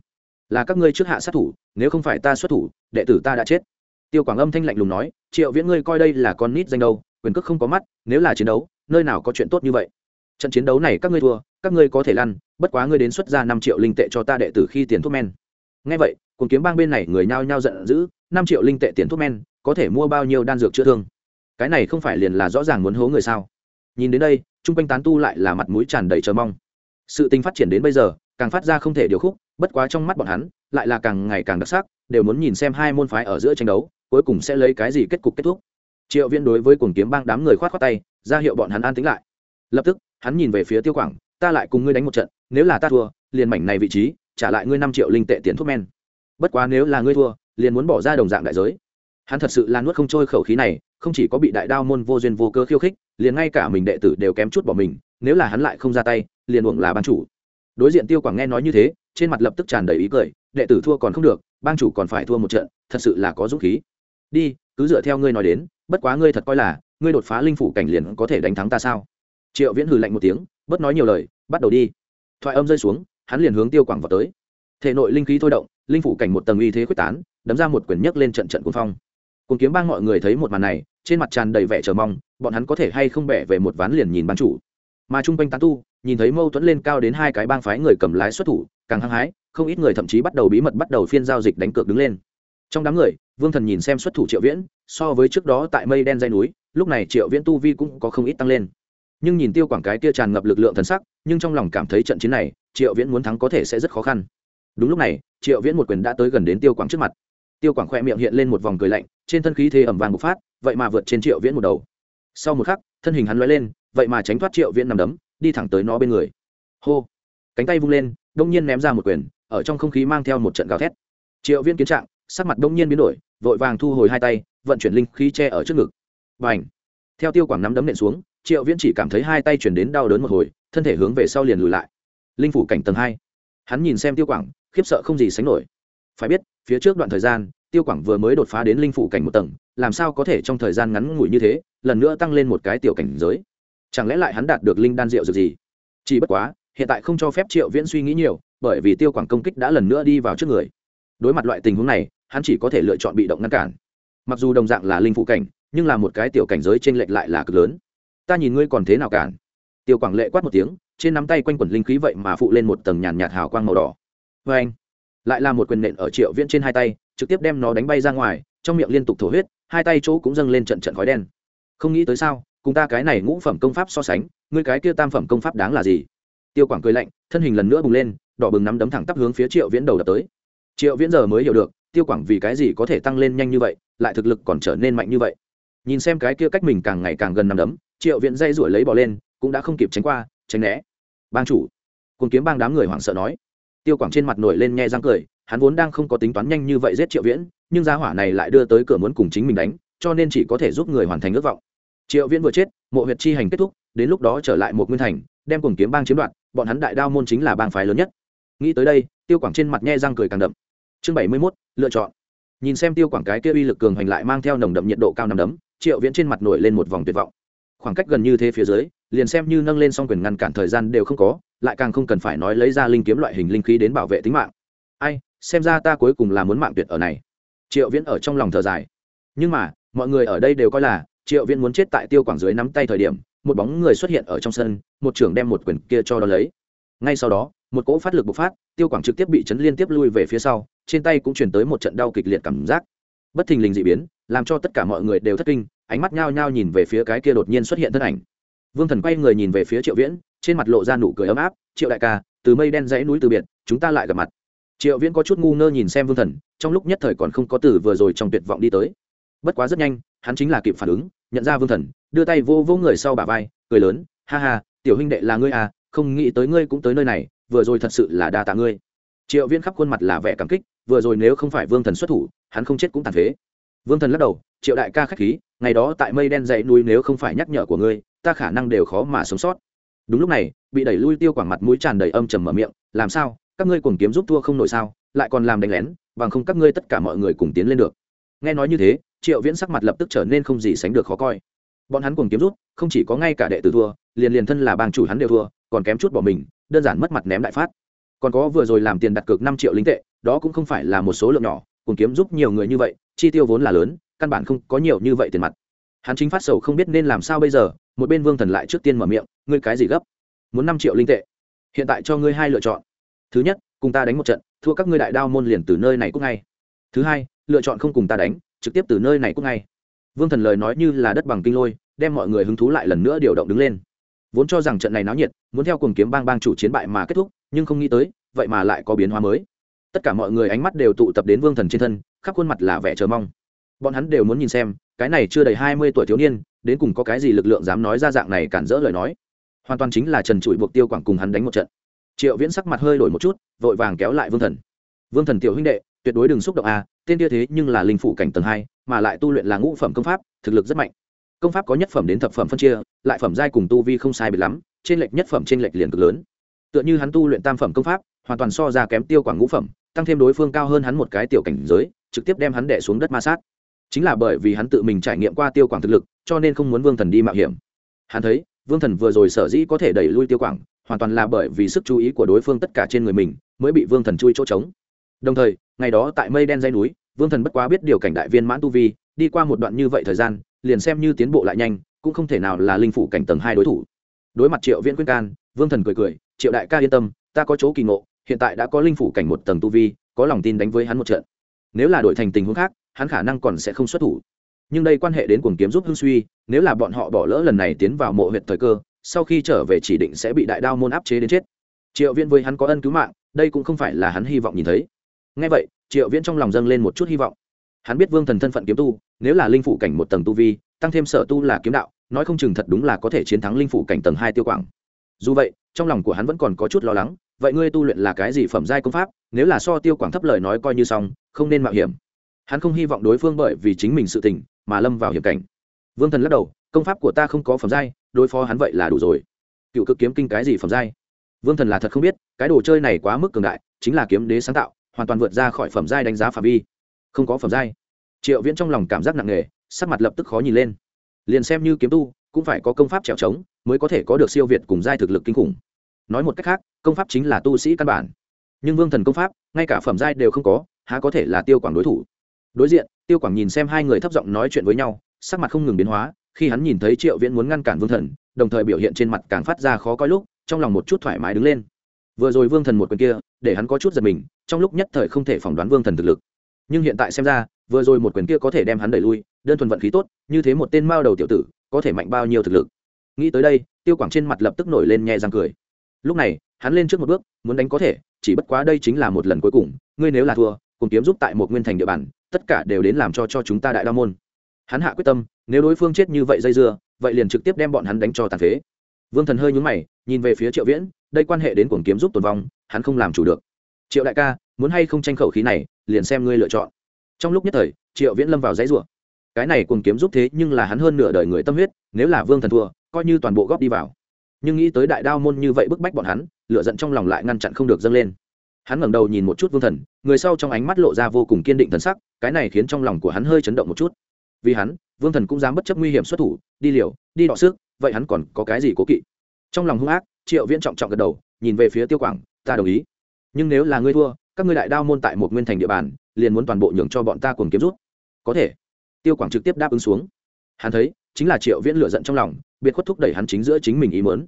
Là các ngươi trước hạ sát thủ, nếu không phải ta xuất thủ, đệ tử ta đã chết. Tiêu quảng âm thanh lạnh lùng nói, triệu viễn ngươi coi đây là con nít danh đâu, quyền cước không có mắt, nếu là chiến đấu nơi nào có chuyện tốt như vậy? Trận chiến đấu này các ngươi thua, các ngươi có thể lăn, bất quá ngươi đến xuất ra năm triệu linh tệ cho ta đệ tử khi tiền thuốc men. Ngay vậy cùng kiếm bang bên này người nhao nhao giận dữ, năm triệu linh tệ tiền thuốc men, có thể mua bao nhiêu đan dược chữa thương? Cái này không phải liền là rõ ràng muốn hố người sao? Nhìn đến đây chung quanh tán tu lại là mặt mũi tràn đầy chờ mong. Sự tình phát triển đến bây giờ, càng phát ra không thể điều khúc, bất quá trong mắt bọn hắn, lại là càng ngày càng đặc sắc, đều muốn nhìn xem hai môn phái ở giữa tranh đấu, cuối cùng sẽ lấy cái gì kết cục kết thúc. Triệu viễn đối với cuồng kiếm bang đám người khoát khoát tay ra hiệu bọn hắn an tính lại. Lập tức, hắn nhìn về phía tiêu quảng, ta lại cùng ngươi đánh một trận, nếu là ta thua, liền mảnh này vị trí, trả lại ngươi năm triệu linh tệ tiền thuốc men. Bất quá nếu là ngươi thua, liền muốn bỏ ra đồng dạng đại giới. Hắn thật sự là nuốt không trôi khẩu khí này, không chỉ có bị đại đao môn vô duyên vô cơ khiêu khích, liền ngay cả mình đệ tử đều kém chút bỏ mình, nếu là hắn lại không ra tay, liền uổng là ban chủ. Đối diện tiêu quảng nghe nói như thế, trên mặt lập tức tràn đầy ý cười, đệ tử thua còn không được, ban chủ còn phải thua một trận, thật sự là có dũng khí. Đi, cứ dựa theo ngươi nói đến, bất quá ngươi thật coi là ngươi đột phá linh phủ cảnh liền có thể đánh thắng ta sao? Triệu viễn hừ lạnh một tiếng bất nói nhiều lời, bắt đầu đi. Thoại âm rơi xuống, hắn liền hướng tiêu quảng vào tới. Thể nội linh khí thôi động, linh phủ cảnh một tầng uy thế quyết tán, đấm ra một quyển nhấc lên trận trận cuồng phong. Cùng kiếm bang mọi người thấy một màn này, trên mặt tràn đầy vẻ chờ mong, bọn hắn có thể hay không bẻ về một ván liền nhìn ban chủ. Mà chung quanh tán tu, nhìn thấy mâu thuẫn lên cao đến hai cái bang phái người cầm lái xuất thủ, càng hăng hái, không ít người thậm chí bắt đầu bí mật bắt đầu phiên giao dịch đánh cược đứng lên trong đám người, vương thần nhìn xem xuất thủ triệu viễn, so với trước đó tại mây đen dây núi, lúc này triệu viễn tu vi cũng có không ít tăng lên. Nhưng nhìn tiêu quảng cái kia tràn ngập lực lượng thần sắc, nhưng trong lòng cảm thấy trận chiến này, triệu viễn muốn thắng có thể sẽ rất khó khăn. Đúng lúc này, triệu viễn một quyền đã tới gần đến tiêu quảng trước mặt. Tiêu quảng khoe miệng hiện lên một vòng cười lạnh, trên thân khí thế ẩm vàng bộc phát, vậy mà vượt trên triệu viễn một đầu. Sau một khắc, thân hình hắn lóe lên, vậy mà tránh thoát triệu viễn nằm đấm, đi thẳng tới nó bên người. Hô! Cánh tay vung lên, đông nhiên ném ra một quyền, ở trong không khí mang theo một trận gào thét. Triệu viễn kiến trạng sắc mặt đông nhiên biến đổi, vội vàng thu hồi hai tay, vận chuyển linh khí che ở trước ngực. Và ảnh theo tiêu quảng nắm đấm nện xuống, triệu viễn chỉ cảm thấy hai tay chuyển đến đau đớn một hồi, thân thể hướng về sau liền lùi lại. Linh phủ cảnh tầng hai. Hắn nhìn xem tiêu quảng, khiếp sợ không gì sánh nổi. Phải biết, phía trước đoạn thời gian, tiêu quảng vừa mới đột phá đến linh phủ cảnh một tầng, làm sao có thể trong thời gian ngắn ngủi như thế, lần nữa tăng lên một cái tiểu cảnh giới? Chẳng lẽ lại hắn đạt được linh đan rượu dược gì? Chỉ bất quá, hiện tại không cho phép triệu viễn suy nghĩ nhiều, bởi vì tiêu quảng công kích đã lần nữa đi vào trước người đối mặt loại tình huống này, hắn chỉ có thể lựa chọn bị động ngăn cản. Mặc dù đồng dạng là linh phụ cảnh, nhưng là một cái tiểu cảnh giới t r ê n lệch lại là cực lớn. Ta nhìn ngươi còn thế nào cản? Tiêu quảng lệ quát một tiếng, trên nắm tay quanh quẩn linh khí vậy mà phụ lên một tầng nhàn nhạt hào quang màu đỏ. Vê anh lại là một quyền nện ở triệu viễn trên hai tay, trực tiếp đem nó đánh bay ra ngoài, trong miệng liên tục thổ huyết, hai tay chỗ cũng dâng lên trận trận khói đen. Không nghĩ tới sao, cùng ta cái này ngũ phẩm công pháp so sánh, ngươi cái kia tam phẩm công pháp đáng là gì? Tiêu quảng cười lạnh, thân hình lần nữa bùng lên, đỏ bừng nắm đấm thẳng tắp hướng phía triệu viễn đầu đập tới triệu viễn giờ mới hiểu được, tiêu quảng vì cái gì có thể tăng lên nhanh như vậy, lại thực lực còn trở nên mạnh như vậy. Nhìn xem cái kia cách mình càng ngày càng gần nằm đấm, triệu viễn dây rủi lấy bỏ lên, cũng đã không kịp tránh qua, tránh né. Bang chủ. Cùng kiếm bang đám người hoảng sợ nói. Tiêu quảng trên mặt nổi lên nhe răng cười, hắn vốn đang không có tính toán nhanh như vậy giết triệu viễn, nhưng gia hỏa này lại đưa tới cửa muốn cùng chính mình đánh, cho nên chỉ có thể giúp người hoàn thành ước vọng. Triệu viễn vừa chết, mộ huyệt chi hành kết thúc, đến lúc đó trở lại một nguyên thành, đem cùng kiếm bang chiếm đoạt, bọn hắn đại đao môn chính là bang phái lớn nhất. Nghĩ tới đây, tiêu quảng trên mặt nhe răng cười càng đậm chương bảy mươi mốt, lựa chọn. Nhìn xem tiêu quảng cái kia uy lực cường hành lại mang theo nồng đậm nhiệt độ cao nằm đấm, triệu viễn trên mặt nổi lên một vòng tuyệt vọng. Khoảng cách gần như thế phía dưới, liền xem như nâng lên song quyền ngăn cản thời gian đều không có, lại càng không cần phải nói lấy ra linh kiếm loại hình linh khí đến bảo vệ tính mạng. Ai, xem ra ta cuối cùng là muốn mạng tuyệt ở này. Triệu viễn ở trong lòng thở dài. Nhưng mà, mọi người ở đây đều coi là, triệu viễn muốn chết tại tiêu quảng dưới nắm tay thời điểm, một bóng người xuất hiện ở trong sân, một trưởng đem một quyền kia cho đ lấy. Ngay sau đó một cỗ phát lực bộc phát, tiêu quảng trực tiếp bị chấn liên tiếp lui về phía sau, trên tay cũng chuyển tới một trận đau kịch liệt cảm giác. Bất thình lình d ị biến, làm cho tất cả mọi người đều thất kinh, ánh mắt nhao nhao nhìn về phía cái kia đột nhiên xuất hiện thân ảnh. Vương thần quay người nhìn về phía triệu viễn, trên mặt lộ ra nụ cười ấm áp, triệu đại ca, từ mây đen dãy núi từ biệt, chúng ta lại gặp mặt. Triệu viễn có chút ngu ngơ nhìn xem vương thần, trong lúc nhất thời còn không có từ vừa rồi trong tuyệt vọng đi tới. Bất quá rất nhanh, hắn chính là kịp phản ứng, nhận ra vương thần, đưa tay vô vô người sau bà vai, cười lớn, ha ha, tiểu huynh đệ là ngươi à không nghĩ tới ngươi cũng tới nơi này vừa rồi thật sự là đa tạ ngươi. Triệu viễn khắp khuôn mặt là vẻ cảm kích, vừa rồi nếu không phải vương thần xuất thủ, hắn không chết cũng tàn phế. Vương thần lắc đầu, triệu đại ca k h á c h khí, ngày đó tại mây đen dậy núi nếu không phải nhắc nhở của ngươi, ta khả năng đều khó mà sống sót. Đúng lúc này, bị đẩy lui tiêu quảng mặt mũi tràn đầy âm trầm mở miệng, làm sao? Các ngươi cùng kiếm giúp thua không nổi sao? Lại còn làm đánh lén, bằng không các ngươi tất cả mọi người cùng tiến lên được. Nghe nói như thế, triệu viễn sắc mặt lập tức trở nên không gì sánh được khó coi. Bọn hắn cùng kiếm rút, không chỉ có ngay cả đệ tử thua, liền liền thân là bang chủ hắn đều thua, còn kém chút bỏ mình đơn giản mất mặt ném đại phát. Còn có vừa rồi làm tiền đặt cược năm triệu lính tệ, đó cũng không phải là một số lượng nhỏ, cùng kiếm giúp nhiều người như vậy, chi tiêu vốn là lớn, căn bản không có nhiều như vậy tiền mặt. Hắn chính phát sầu không biết nên làm sao bây giờ, một bên vương thần lại trước tiên mở miệng, ngươi cái gì gấp? Muốn năm triệu linh tệ? Hiện tại cho ngươi hai lựa chọn. Thứ nhất, cùng ta đánh một trận, thua các ngươi đại đao môn liền từ nơi này cũng ngay. Thứ hai, lựa chọn không cùng ta đánh, trực tiếp từ nơi này cũng ngay. Vương thần lời nói như là đất bằng kinh lôi, đem mọi người hứng thú lại lần nữa điều động đứng lên vốn cho rằng trận này náo nhiệt, muốn theo cùng kiếm bang bang chủ chiến bại mà kết thúc, nhưng không nghĩ tới, vậy mà lại có biến hóa mới. Tất cả mọi người ánh mắt đều tụ tập đến vương thần trên thân, khắp khuôn mặt là vẻ chờ mong. Bọn hắn đều muốn nhìn xem, cái này chưa đầy hai mươi tuổi thiếu niên, đến cùng có cái gì lực lượng dám nói ra dạng này cản rỡ lời nói. Hoàn toàn chính là trần trụi buộc tiêu quảng cùng hắn đánh một trận. Triệu viễn sắc mặt hơi đổi một chút, vội vàng kéo lại vương thần. Vương thần tiểu huynh đệ, tuyệt đối đừng xúc động a tên kia thế nhưng là linh phủ cảnh tầng hai, mà lại tu luyện là ngũ phẩm công pháp, thực lực rất mạnh công pháp có nhất phẩm đến thập phẩm phân chia, lại phẩm giai cùng tu vi không sai biệt lắm, trên lệch nhất phẩm trên lệch liền cực lớn. Tựa như hắn tu luyện tam phẩm công pháp, hoàn toàn so ra kém tiêu quảng ngũ phẩm, tăng thêm đối phương cao hơn hắn một cái tiểu cảnh giới, trực tiếp đem hắn đẻ xuống đất ma sát. Chính là bởi vì hắn tự mình trải nghiệm qua tiêu quảng thực lực, cho nên không muốn vương thần đi mạo hiểm. Hắn thấy, vương thần vừa rồi sở dĩ có thể đẩy lui tiêu quảng, hoàn toàn là bởi vì sức chú ý của đối phương tất cả trên người mình, mới bị vương thần chui chỗ trống. Đồng thời, ngày đó tại mây đen dây núi, vương thần bất quá biết điều cảnh đại viên mãn tu vi, đi qua một đoạn như vậy thời gian liền xem như tiến bộ lại nhanh, cũng không thể nào là linh phủ cảnh tầng hai đối thủ. Đối mặt triệu viễn quyên can, vương thần cười cười, triệu đại ca yên tâm, ta có chỗ kỳ ngộ, hiện tại đã có linh phủ cảnh một tầng tu vi, có lòng tin đánh với hắn một trận. Nếu là đổi thành tình huống khác, hắn khả năng còn sẽ không xuất thủ. Nhưng đây quan hệ đến cuồng kiếm giúp hưng suy, nếu là bọn họ bỏ lỡ lần này tiến vào mộ huyện thời cơ, sau khi trở về chỉ định sẽ bị đại đao môn áp chế đến chết. Triệu viễn với hắn có ân cứu mạng, đây cũng không phải là hắn hy vọng nhìn thấy. Ngay vậy, triệu viễn trong lòng dâng lên một chút hy vọng hắn biết vương thần thân phận kiếm tu, nếu là linh phủ cảnh một tầng tu vi, tăng thêm sở tu là kiếm đạo, nói không chừng thật đúng là có thể chiến thắng linh phủ cảnh tầng hai tiêu quảng. Dù vậy, trong lòng của hắn vẫn còn có chút lo lắng, vậy ngươi tu luyện là cái gì phẩm giai công pháp, nếu là so tiêu quảng thấp lời nói coi như xong, không nên mạo hiểm. Hắn không hy vọng đối phương bởi vì chính mình sự tình mà lâm vào hiểm cảnh. Vương thần lắc đầu, công pháp của ta không có phẩm giai, đối phó hắn vậy là đủ rồi. Cựu cực kiếm kinh cái gì phẩm giai? Vương thần là thật không biết, cái đồ chơi này quá mức cường đại, chính là kiếm đế sáng tạo, hoàn toàn vượt ra khỏi phẩm giai đánh giá phạm vi không có phẩm giai. Triệu viễn trong lòng cảm giác nặng nề, sắc mặt lập tức khó nhìn lên. Liền xem như kiếm tu, cũng phải có công pháp trèo trống mới có thể có được siêu việt cùng giai thực lực kinh khủng. Nói một cách khác, công pháp chính là tu sĩ căn bản. Nhưng vương thần công pháp, ngay cả phẩm giai đều không có, há có thể là tiêu quảng đối thủ? Đối diện, tiêu quảng nhìn xem hai người thấp giọng nói chuyện với nhau, sắc mặt không ngừng biến hóa, khi hắn nhìn thấy triệu viễn muốn ngăn cản vương thần, đồng thời biểu hiện trên mặt càng phát ra khó coi lúc, trong lòng một chút thoải mái đứng lên. Vừa rồi vương thần một quyền kia, để hắn có chút giật mình, trong lúc nhất thời không thể phỏng đoán vương thần thực lực nhưng hiện tại xem ra, vừa rồi một quyền kia có thể đem hắn đẩy lui, đơn thuần vận khí tốt, như thế một tên mao đầu tiểu tử, có thể mạnh bao nhiêu thực lực. Nghĩ tới đây, tiêu quảng trên mặt lập tức nổi lên nhẹ răng cười. Lúc này, hắn lên trước một bước, muốn đánh có thể, chỉ bất quá đây chính là một lần cuối cùng, ngươi nếu là thua, cùng kiếm giúp tại một nguyên thành địa bàn, tất cả đều đến làm cho cho chúng ta đại đa môn. Hắn hạ quyết tâm, nếu đối phương chết như vậy dây dưa, vậy liền trực tiếp đem bọn hắn đánh cho tàn phế. Vương thần hơi nhúng mày, nhìn về phía triệu viễn, đây quan hệ đến cuồng kiếm giúp tồn vong, hắn không làm chủ được. Triệu đại ca, muốn hay không tranh khẩu khí này liền xem ngươi lựa chọn. Trong lúc nhất thời, triệu viễn lâm vào dãy rủa. Cái này cùng kiếm giúp thế nhưng là hắn hơn nửa đời người tâm huyết, nếu là vương thần thua, coi như toàn bộ góp đi vào. Nhưng nghĩ tới đại đao môn như vậy bức bách bọn hắn lựa giận trong lòng lại ngăn chặn không được dâng lên. Hắn ngẩng đầu nhìn một chút vương thần, người sau trong ánh mắt lộ ra vô cùng kiên định thần sắc, cái này khiến trong lòng của hắn hơi chấn động một chút. Vì hắn, vương thần cũng dám bất chấp nguy hiểm xuất thủ, đi liều, đi đọ sức, vậy hắn còn có cái gì cố kỵ? Trong lòng hung ác, triệu viễn trọng trọng gật đầu, nhìn về phía tiêu quảng, ta đồng ý. Nhưng nếu là ngươi thua các ngươi đại đao môn tại một nguyên thành địa bàn, liền muốn toàn bộ nhường cho bọn ta cùng kiếm rút. Có thể. Tiêu quảng trực tiếp đáp ứng xuống. Hắn thấy, chính là triệu viễn lựa giận trong lòng, biệt khuất thúc đẩy hắn chính giữa chính mình ý mớn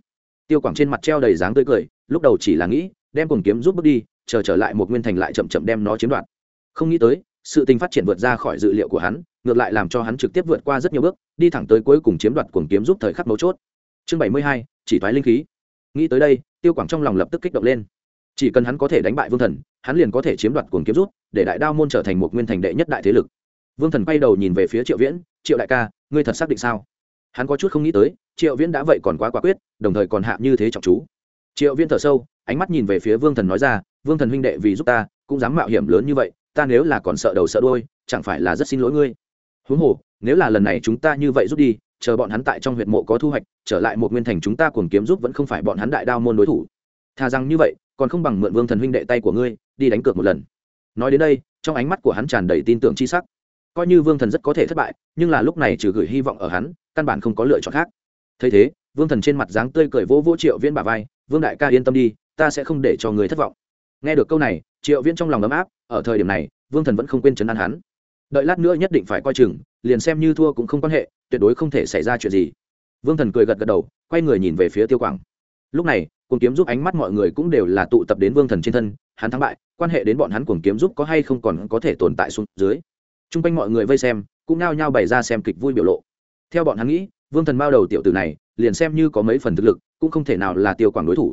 tiêu quảng trên mặt treo đầy dáng tươi cười, lúc đầu chỉ là nghĩ, đem cùng kiếm rút bước đi, chờ trở lại một nguyên thành lại chậm chậm đem nó chiếm đoạt. Không nghĩ tới, sự tình phát triển vượt ra khỏi dự liệu của hắn, ngược lại làm cho hắn trực tiếp vượt qua rất nhiều bước, đi thẳng tới cuối cùng chiếm đoạt cuồng kiếm giúp thời khắc mấu chốt. Chương bảy mươi hai, chỉ thoái linh khí. Nghĩ tới đây, tiêu quảng trong lòng lập tức kích động lên chỉ cần hắn có thể đánh bại vương thần, hắn liền có thể chiếm đoạt cuồng kiếm rút, để đại đao môn trở thành một nguyên thành đệ nhất đại thế lực. Vương thần quay đầu nhìn về phía triệu viễn, triệu đại ca, ngươi thật xác định sao? Hắn có chút không nghĩ tới, triệu viễn đã vậy còn quá quả quyết, đồng thời còn hạ như thế trọng chú. Triệu viễn thở sâu, ánh mắt nhìn về phía vương thần nói ra, vương thần huynh đệ vì giúp ta, cũng dám mạo hiểm lớn như vậy, ta nếu là còn sợ đầu sợ đôi chẳng phải là rất xin lỗi ngươi? Huống hồ, nếu là lần này chúng ta như vậy rút đi, chờ bọn hắn tại trong huyện mộ có thu hoạch, trở lại một nguyên thành chúng ta cuồng kiếm giúp vẫn không phải bọn hắn đại đao môn đối thủ. Thà rằng như vậy còn không bằng mượn vương thần huynh đệ tay của ngươi, đi đánh cược một lần. Nói đến đây, trong ánh mắt của hắn tràn đầy tin tưởng chi sắc. Coi như vương thần rất có thể thất bại, nhưng là lúc này trừ gửi hy vọng ở hắn, căn bản không có lựa chọn khác. Thấy thế, vương thần trên mặt dáng tươi cười vỗ vỗ triệu viễn bà vai, vương đại ca yên tâm đi, ta sẽ không để cho người thất vọng. Nghe được câu này, triệu viễn trong lòng ấm áp, ở thời điểm này, vương thần vẫn không quên chấn an hắn. Đợi lát nữa nhất định phải coi chừng, liền xem như thua cũng không quan hệ, tuyệt đối không thể xảy ra chuyện gì. Vương thần cười gật gật đầu, quay người nhìn về phía tiêu quảng. Lúc này cuồng kiếm giúp ánh mắt mọi người cũng đều là tụ tập đến vương thần trên thân, hắn thắng bại, quan hệ đến bọn hắn cuồng kiếm giúp có hay không còn có thể tồn tại xuống dưới. T r u n g quanh mọi người vây xem, cũng nao nhao bày ra xem kịch vui biểu lộ. Theo bọn hắn nghĩ, vương thần bao đầu tiểu tử này, liền xem như có mấy phần thực lực, cũng không thể nào là tiêu quảng đối thủ.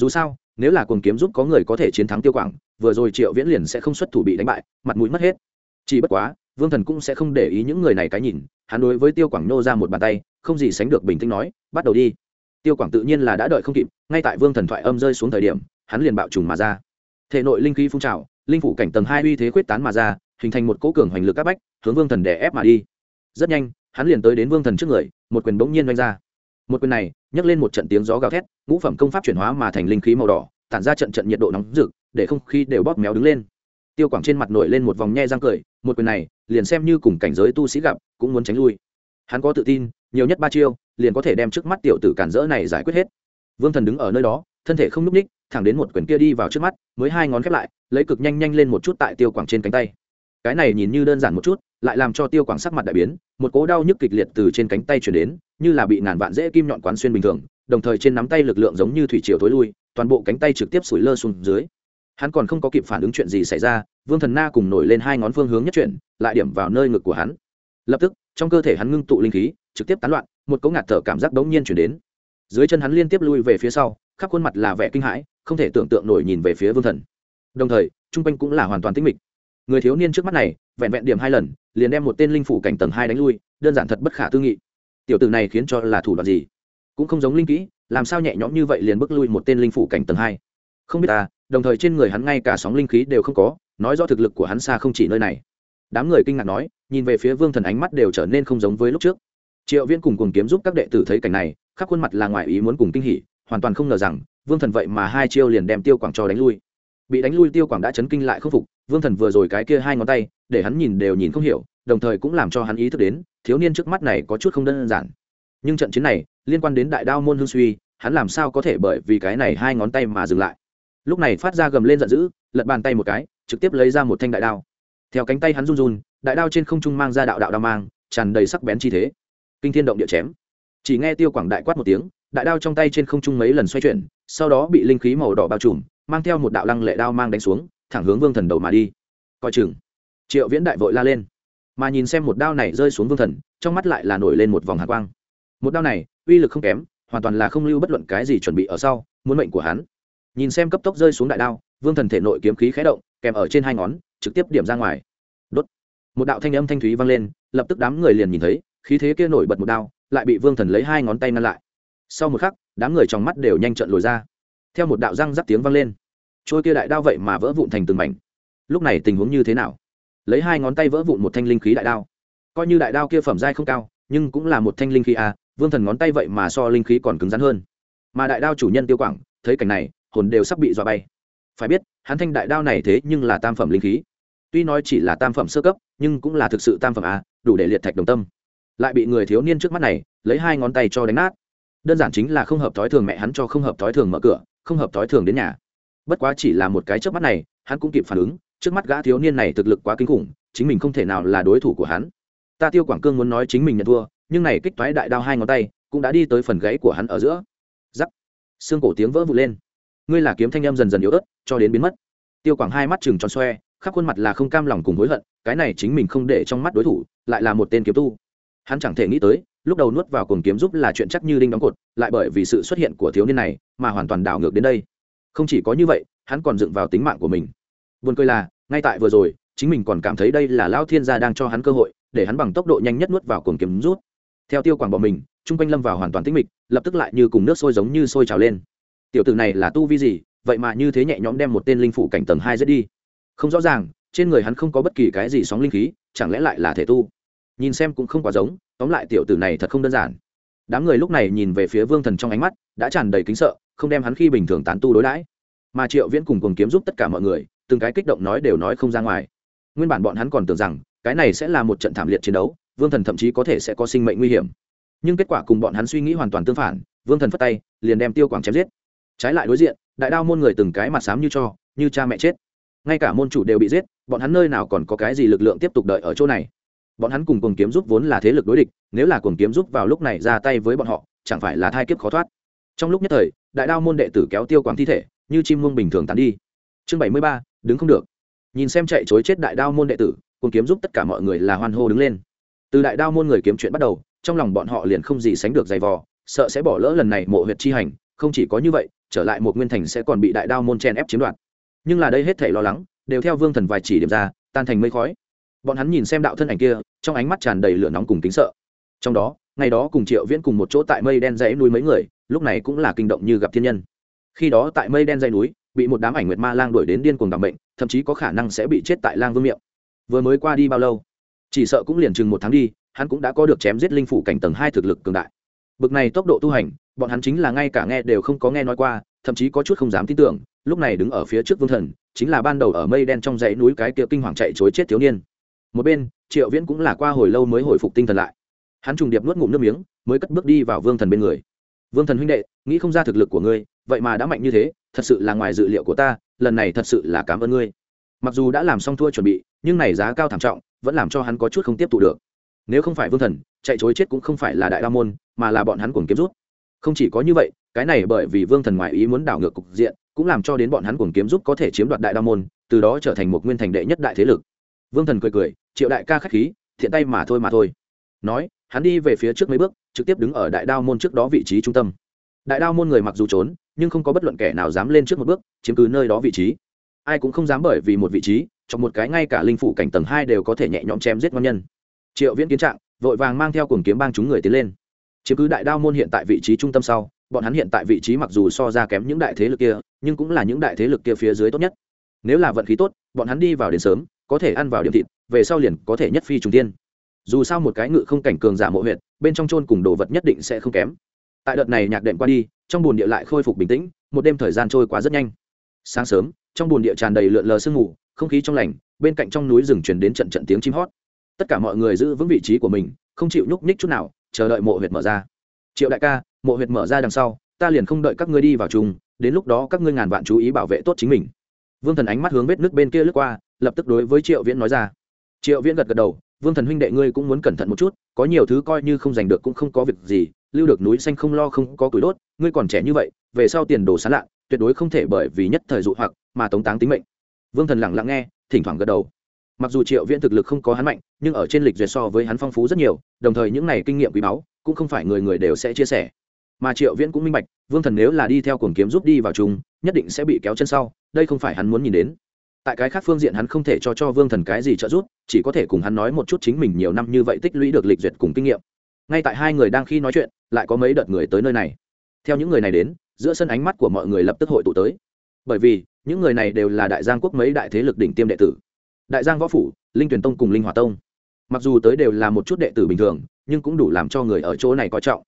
Dù sao, nếu là cuồng kiếm giúp có người có thể chiến thắng tiêu quảng, vừa rồi triệu viễn liền sẽ không xuất thủ bị đánh bại, mặt mũi mất hết. Chỉ bất quá, vương thần cũng sẽ không để ý những người này cái nhìn, hắn đối với tiêu quảng nô ra một bàn tay, không gì sánh được bình tĩnh nói, bắt đầu đi tiêu quảng tự nhiên là đã đợi không kịp, ngay tại vương thần thoại âm rơi xuống thời điểm, hắn liền bạo trùng mà ra. Thể nội linh khí phun trào, linh phủ cảnh tầng hai uy thế quyết tán mà ra, hình thành một cỗ cường hoành lực áp bách, hướng vương thần đè ép mà đi. Rất nhanh, hắn liền tới đến vương thần trước người, một quyền bỗng nhiên đánh ra. Một quyền này, nhấc lên một trận tiếng gió gào thét, ngũ phẩm công pháp chuyển hóa mà thành linh khí màu đỏ, tản ra trận trận nhiệt độ nóng rực, để không khí đều bóp méo đứng lên. Tiêu quảng trên mặt nổi lên một vòng nhe răng cười, một quyền này, liền xem như cùng cảnh giới tu sĩ gặp, cũng muốn tránh lui. Hắn có tự tin nhiều nhất ba chiêu, liền có thể đem trước mắt tiểu tử cản rỡ này giải quyết hết. Vương thần đứng ở nơi đó, thân thể không n ú c ních thẳng đến một quyển kia đi vào trước mắt, mới hai ngón khép lại, lấy cực nhanh nhanh lên một chút tại tiêu quảng trên cánh tay. Cái này nhìn như đơn giản một chút, lại làm cho tiêu quảng sắc mặt đại biến, một cố đau nhức kịch liệt từ trên cánh tay chuyển đến, như là bị ngàn vạn dễ kim nhọn quán xuyên bình thường, đồng thời trên nắm tay lực lượng giống như thủy triều thối lui, toàn bộ cánh tay trực tiếp sủi lơ xuống dưới. Hắn còn không có kịp phản ứng chuyện gì xảy ra, vương thần na cùng nổi lên hai ngón phương hướng nhất chuyển, lại điểm vào nơi ngực của hắn. Lập tức, trong cơ thể hắn ngưng tụ linh khí trực tiếp tán loạn, một cỗ ngạt thở cảm giác đống nhiên chuyển đến. Dưới chân hắn liên tiếp lui về phía sau, khắp khuôn mặt là vẻ kinh hãi, không thể tưởng tượng nổi nhìn về phía vương thần. Đồng thời, trung quanh cũng là hoàn toàn tĩnh mịch. Người thiếu niên trước mắt này, vẹn vẹn điểm hai lần, liền đem một tên linh phủ cảnh tầng hai đánh lui, đơn giản thật bất khả tư nghị. Tiểu tử này khiến cho là thủ đoạn gì? Cũng không giống linh kỹ, làm sao nhẹ nhõm như vậy liền bước lui một tên linh phủ cảnh tầng hai? Không biết ta, đồng thời trên người hắn ngay cả sóng linh khí đều không có, nói rõ thực lực của hắn xa không chỉ nơi này. Đám người kinh ngạc nói, nhìn về phía vương thần ánh mắt đều trở nên không giống với lúc trước triệu viễn cùng cùng kiếm giúp các đệ tử thấy cảnh này, khắp khuôn mặt là ngoài ý muốn cùng kinh hỉ, hoàn toàn không ngờ rằng, vương thần vậy mà hai chiêu liền đem tiêu quảng cho đánh lui. Bị đánh lui tiêu quảng đã chấn kinh lại không phục, vương thần vừa rồi cái kia hai ngón tay, để hắn nhìn đều nhìn không hiểu, đồng thời cũng làm cho hắn ý thức đến, thiếu niên trước mắt này có chút không đơn giản. Nhưng trận chiến này, liên quan đến đại đao môn hương suy, hắn làm sao có thể bởi vì cái này hai ngón tay mà dừng lại? Lúc này phát ra gầm lên giận dữ, lật bàn tay một cái, trực tiếp lấy ra một thanh đại đao. Theo cánh tay hắn run run, đại đao trên không trung mang ra đạo đạo đao mang, tràn đầy sắc bén chi thế kinh thiên động địa chém. Chỉ nghe tiêu quảng đại quát một tiếng, đại đao trong tay trên không trung mấy lần xoay chuyển, sau đó bị linh khí màu đỏ bao trùm, mang theo một đạo lăng lệ đao mang đánh xuống, thẳng hướng vương thần đầu mà đi. Coi chừng, triệu viễn đại vội la lên. Mà nhìn xem một đao này rơi xuống vương thần, trong mắt lại là nổi lên một vòng hạ quang. Một đao này, uy lực không kém, hoàn toàn là không lưu bất luận cái gì chuẩn bị ở sau, muốn mệnh của hắn. Nhìn xem cấp tốc rơi xuống đại đao, vương thần thể nội kiếm khí khé động, kèm ở trên hai ngón, trực tiếp điểm ra ngoài. Đốt. Một đạo thanh âm thanh thúy vang lên, lập tức đám người liền nhìn thấy khí thế kia nổi bật một đao, lại bị vương thần lấy hai ngón tay ngăn lại. Sau một khắc, đám người trong mắt đều nhanh trận lồi ra. Theo một đạo răng rắc tiếng vang lên, trôi kia đại đao vậy mà vỡ vụn thành từng mảnh. Lúc này tình huống như thế nào? Lấy hai ngón tay vỡ vụn một thanh linh khí đại đao. Coi như đại đao kia phẩm giai không cao, nhưng cũng là một thanh linh khí à vương thần ngón tay vậy mà so linh khí còn cứng rắn hơn. Mà đại đao chủ nhân tiêu quảng, thấy cảnh này, hồn đều sắp bị dọa bay. Phải biết, hắn thanh đại đao này thế nhưng là tam phẩm linh khí. Tuy nói chỉ là tam phẩm sơ cấp, nhưng cũng là thực sự tam phẩm à đủ để liệt thạch đồng tâm lại bị người thiếu niên trước mắt này lấy hai ngón tay cho đánh nát. Đơn giản chính là không hợp thói thường mẹ hắn cho không hợp thói thường mở cửa, không hợp thói thường đến nhà. Bất quá chỉ là một cái trước mắt này, hắn cũng kịp phản ứng, trước mắt gã thiếu niên này thực lực quá kinh khủng, chính mình không thể nào là đối thủ của hắn. Ta tiêu quảng cương muốn nói chính mình nhận thua, nhưng này kích toái đại đao hai ngón tay cũng đã đi tới phần gãy của hắn ở giữa. Giắc xương cổ tiếng vỡ vụt lên. Ngươi là kiếm thanh em dần dần yếu ớt, cho đến biến mất. Tiêu quảng hai mắt chừng tròn xoe, khắp khuôn mặt là không cam lòng cùng hối hận, cái này chính mình không để trong mắt đối thủ, lại là một tên kiếm tu hắn chẳng thể nghĩ tới, lúc đầu nuốt vào cồn kiếm giúp là chuyện chắc như đinh đóng cột, lại bởi vì sự xuất hiện của thiếu niên này mà hoàn toàn đảo ngược đến đây. Không chỉ có như vậy, hắn còn dựng vào tính mạng của mình. Buồn cười là, ngay tại vừa rồi, chính mình còn cảm thấy đây là lão thiên gia đang cho hắn cơ hội, để hắn bằng tốc độ nhanh nhất nuốt vào cồn kiếm rút. Theo tiêu quảng bỏ mình, chung quanh lâm vào hoàn toàn tĩnh mịch, lập tức lại như cùng nước sôi giống như sôi trào lên. Tiểu tử này là tu vi gì, vậy mà như thế nhẹ nhõm đem một tên linh phủ cảnh tầng hai giết đi. Không rõ ràng, trên người hắn không có bất kỳ cái gì sóng linh khí, chẳng lẽ lại là thể tu? Nhìn xem cũng không quá giống, tóm lại tiểu tử này thật không đơn giản. Đám người lúc này nhìn về phía vương thần trong ánh mắt, đã tràn đầy kính sợ, không đem hắn khi bình thường tán tu đối đãi. Mà triệu viễn cùng cùng kiếm giúp tất cả mọi người, từng cái kích động nói đều nói không ra ngoài. Nguyên bản bọn hắn còn tưởng rằng, cái này sẽ là một trận thảm liệt chiến đấu, vương thần thậm chí có thể sẽ có sinh mệnh nguy hiểm. Nhưng kết quả cùng bọn hắn suy nghĩ hoàn toàn tương phản, vương thần phất tay, liền đem tiêu quảng chém giết. Trái lại đối diện, đại đao môn người từng cái mặt xám như cho, như cha mẹ chết. Ngay cả môn chủ đều bị giết, bọn hắn nơi nào còn có cái gì lực lượng tiếp tục đợi ở chỗ này? Bọn hắn cùng cùng kiếm giúp vốn là thế lực đối địch, nếu là cùng kiếm giúp vào lúc này ra tay với bọn họ, chẳng phải là thai kiếp khó thoát. Trong lúc nhất thời, đại đao môn đệ tử kéo tiêu quảng thi thể, như chim muông bình thường tán đi. Chương bảy mươi ba, đứng không được. Nhìn xem chạy chối chết đại đao môn đệ tử cùng kiếm giúp tất cả mọi người là hoan hô đứng lên. Từ đại đao môn người kiếm chuyện bắt đầu, trong lòng bọn họ liền không gì sánh được giày vò, sợ sẽ bỏ lỡ lần này mộ huyệt chi hành, không chỉ có như vậy, trở lại một nguyên thành sẽ còn bị đại đao môn chen ép chiếm đoạt. Nhưng là đây hết thể lo lắng, đều theo vương thần vài chỉ điểm ra, tan thành mây khói bọn hắn nhìn xem đạo thân ảnh kia, trong ánh mắt tràn đầy lửa nóng cùng tính sợ. Trong đó, ngày đó cùng triệu viễn cùng một chỗ tại mây đen dãy núi mấy người, lúc này cũng là kinh động như gặp thiên nhân. Khi đó tại mây đen dãy núi, bị một đám ảnh nguyệt ma lang đuổi đến điên cuồng đặc bệnh thậm chí có khả năng sẽ bị chết tại lang vương miệng. Vừa mới qua đi bao lâu? Chỉ sợ cũng liền chừng một tháng đi, hắn cũng đã có được chém giết linh phủ cảnh tầng hai thực lực cường đại. Bực này tốc độ tu hành, bọn hắn chính là ngay cả nghe đều không có nghe nói qua, thậm chí có chút không dám tin tưởng, lúc này đứng ở phía trước vương thần, chính là ban đầu ở mây đen trong dãy núi cái kia kinh hoàng chạy chối chết thiếu niên một bên, triệu viễn cũng là qua hồi lâu mới hồi phục tinh thần lại. Hắn trùng điệp nuốt ngụm nước miếng, mới cất bước đi vào vương thần bên người. Vương thần huynh đệ, nghĩ không ra thực lực của ngươi, vậy mà đã mạnh như thế, thật sự là ngoài dự liệu của ta, lần này thật sự là cảm ơn ngươi. Mặc dù đã làm xong thua chuẩn bị, nhưng này giá cao thảm trọng, vẫn làm cho hắn có chút không tiếp tục được. Nếu không phải vương thần, chạy chối chết cũng không phải là đại đa môn, mà là bọn hắn cuồng kiếm rút. Không chỉ có như vậy, cái này bởi vì vương thần ngoại ý muốn đảo ngược cục diện, cũng làm cho đến bọn hắn cuồng kiếm giúp có thể chiếm đoạt đại đa môn, từ đó trở thành một nguyên thành đệ nhất đại thế lực. Vương thần cười cười triệu đại ca k h á c h khí, thiện tay mà thôi mà thôi. Nói, hắn đi về phía trước mấy bước, trực tiếp đứng ở đại đao môn trước đó vị trí trung tâm. Đại đao môn người mặc dù trốn, nhưng không có bất luận kẻ nào dám lên trước một bước, chiếm cứ nơi đó vị trí. Ai cũng không dám bởi vì một vị trí, trong một cái ngay cả linh phủ cảnh tầng hai đều có thể nhẹ nhõm chém giết ngon nhân. Triệu viễn kiến trạng, vội vàng mang theo cuồng kiếm bang chúng người tiến lên. Chiếm cứ đại đao môn hiện tại vị trí trung tâm sau, bọn hắn hiện tại vị trí mặc dù so ra kém những đại thế lực kia, nhưng cũng là những đại thế lực kia phía dưới tốt nhất. Nếu là vận khí tốt, bọn hắn đi vào đến sớm, có thể ăn vào điểm thịt về sau liền có thể nhất phi trùng tiên. Dù sao một cái ngự không cảnh cường giả mộ huyện bên trong chôn cùng đồ vật nhất định sẽ không kém. Tại đợt này nhạc đệm qua đi, trong bồn địa lại khôi phục bình tĩnh, một đêm thời gian trôi qua rất nhanh. Sáng sớm, trong bồn địa tràn đầy lượn lờ sương mù, không khí trong lành, bên cạnh trong núi rừng truyền đến trận trận tiếng chim hót. Tất cả mọi người giữ vững vị trí của mình, không chịu nhúc nhích chút nào, chờ đợi mộ huyệt mở ra. Triệu đại ca, mộ huyệt mở ra đằng sau, ta liền không đợi các ngươi đi vào chung, đến lúc đó các ngươi ngàn vạn chú ý bảo vệ tốt chính mình. Vương thần ánh mắt hướng vết nước bên kia lướt qua, lập tức đối với triệu viễn nói ra triệu viễn gật gật đầu, vương thần huynh đệ ngươi cũng muốn cẩn thận một chút, có nhiều thứ coi như không giành được cũng không có việc gì, lưu được núi xanh không lo không có củi đốt, ngươi còn trẻ như vậy, về sau tiền đồ sán lạ, tuyệt đối không thể bởi vì nhất thời dụ hoặc mà tống táng tính mệnh. Vương thần lặng lặng nghe, thỉnh thoảng gật đầu. Mặc dù triệu viễn thực lực không có hắn mạnh, nhưng ở trên lịch duyệt so với hắn phong phú rất nhiều, đồng thời những này kinh nghiệm quý báu, cũng không phải người người đều sẽ chia sẻ. Mà triệu viễn cũng minh bạch, vương thần nếu là đi theo cuồng kiếm giúp đi vào chung, nhất định sẽ bị kéo chân sau, đây không phải hắn muốn nhìn đến tại cái khác phương diện hắn không thể cho cho vương thần cái gì trợ giúp, chỉ có thể cùng hắn nói một chút chính mình nhiều năm như vậy tích lũy được lịch duyệt cùng kinh nghiệm. Ngay tại hai người đang khi nói chuyện, lại có mấy đợt người tới nơi này. Theo những người này đến, giữa sân ánh mắt của mọi người lập tức hội tụ tới. Bởi vì, những người này đều là đại giang quốc mấy đại thế lực đỉnh tiêm đệ tử. Đại giang võ phủ, linh tuyển tông cùng linh hòa tông. Mặc dù tới đều là một chút đệ tử bình thường, nhưng cũng đủ làm cho người ở chỗ này coi trọng.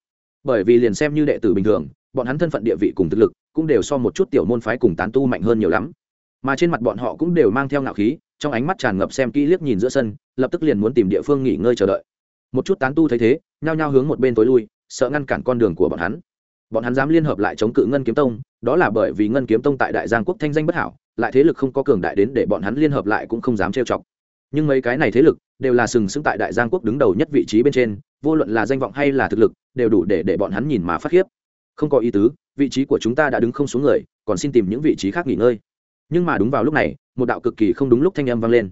Bởi vì liền xem như đệ tử bình thường, bọn hắn thân phận địa vị cùng thực lực cũng đều so một chút tiểu môn phái cùng tán tu mạnh hơn nhiều lắm mà trên mặt bọn họ cũng đều mang theo ngạo khí, trong ánh mắt tràn ngập xem kỹ liếc nhìn giữa sân, lập tức liền muốn tìm địa phương nghỉ ngơi chờ đợi. Một chút tán tu thấy thế, nhao nhao hướng một bên tối lui, sợ ngăn cản con đường của bọn hắn. Bọn hắn dám liên hợp lại chống cự ngân kiếm tông, đó là bởi vì ngân kiếm tông tại đại giang quốc thanh danh bất hảo, lại thế lực không có cường đại đến để bọn hắn liên hợp lại cũng không dám trêu chọc. Nhưng mấy cái này thế lực đều là sừng sững tại đại giang quốc đứng đầu nhất vị trí bên trên, vô luận là danh vọng hay là thực lực, đều đủ để để bọn hắn nhìn mà phát khiếp. Không có ý tứ, vị trí của chúng ta đã đứng không xuống người, còn xin tìm những vị trí khác nghỉ ngơi nhưng mà đúng vào lúc này, một đạo cực kỳ không đúng lúc thanh âm vang lên.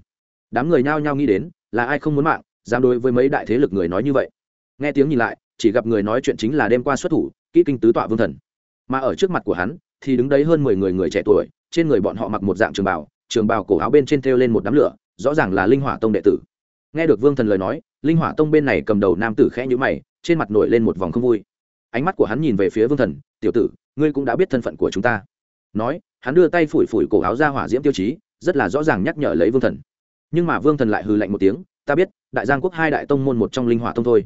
Đám người nhao nhao nghĩ đến, là ai không muốn mạng, dám đối với mấy đại thế lực người nói như vậy. Nghe tiếng nhìn lại, chỉ gặp người nói chuyện chính là đêm qua xuất thủ, kỹ kinh tứ tọa vương thần. Mà ở trước mặt của hắn, thì đứng đấy hơn mười người người trẻ tuổi, trên người bọn họ mặc một dạng trường bào trường bào cổ áo bên trên thêu lên một đám lửa, rõ ràng là linh hỏa tông đệ tử. Nghe được vương thần lời nói, linh hỏa tông bên này cầm đầu nam tử khẽ nhữ mày, trên mặt nổi lên một vòng không vui. Ánh mắt của hắn nhìn về phía vương thần, tiểu tử, ngươi cũng đã biết thân phận của chúng ta nói, hắn đưa tay phủi phủi cổ áo ra hỏa diễm tiêu chí, rất là rõ ràng nhắc nhở lấy vương thần. Nhưng mà vương thần lại hừ lạnh một tiếng, ta biết, đại giang quốc hai đại tông môn một trong linh hỏa tông thôi.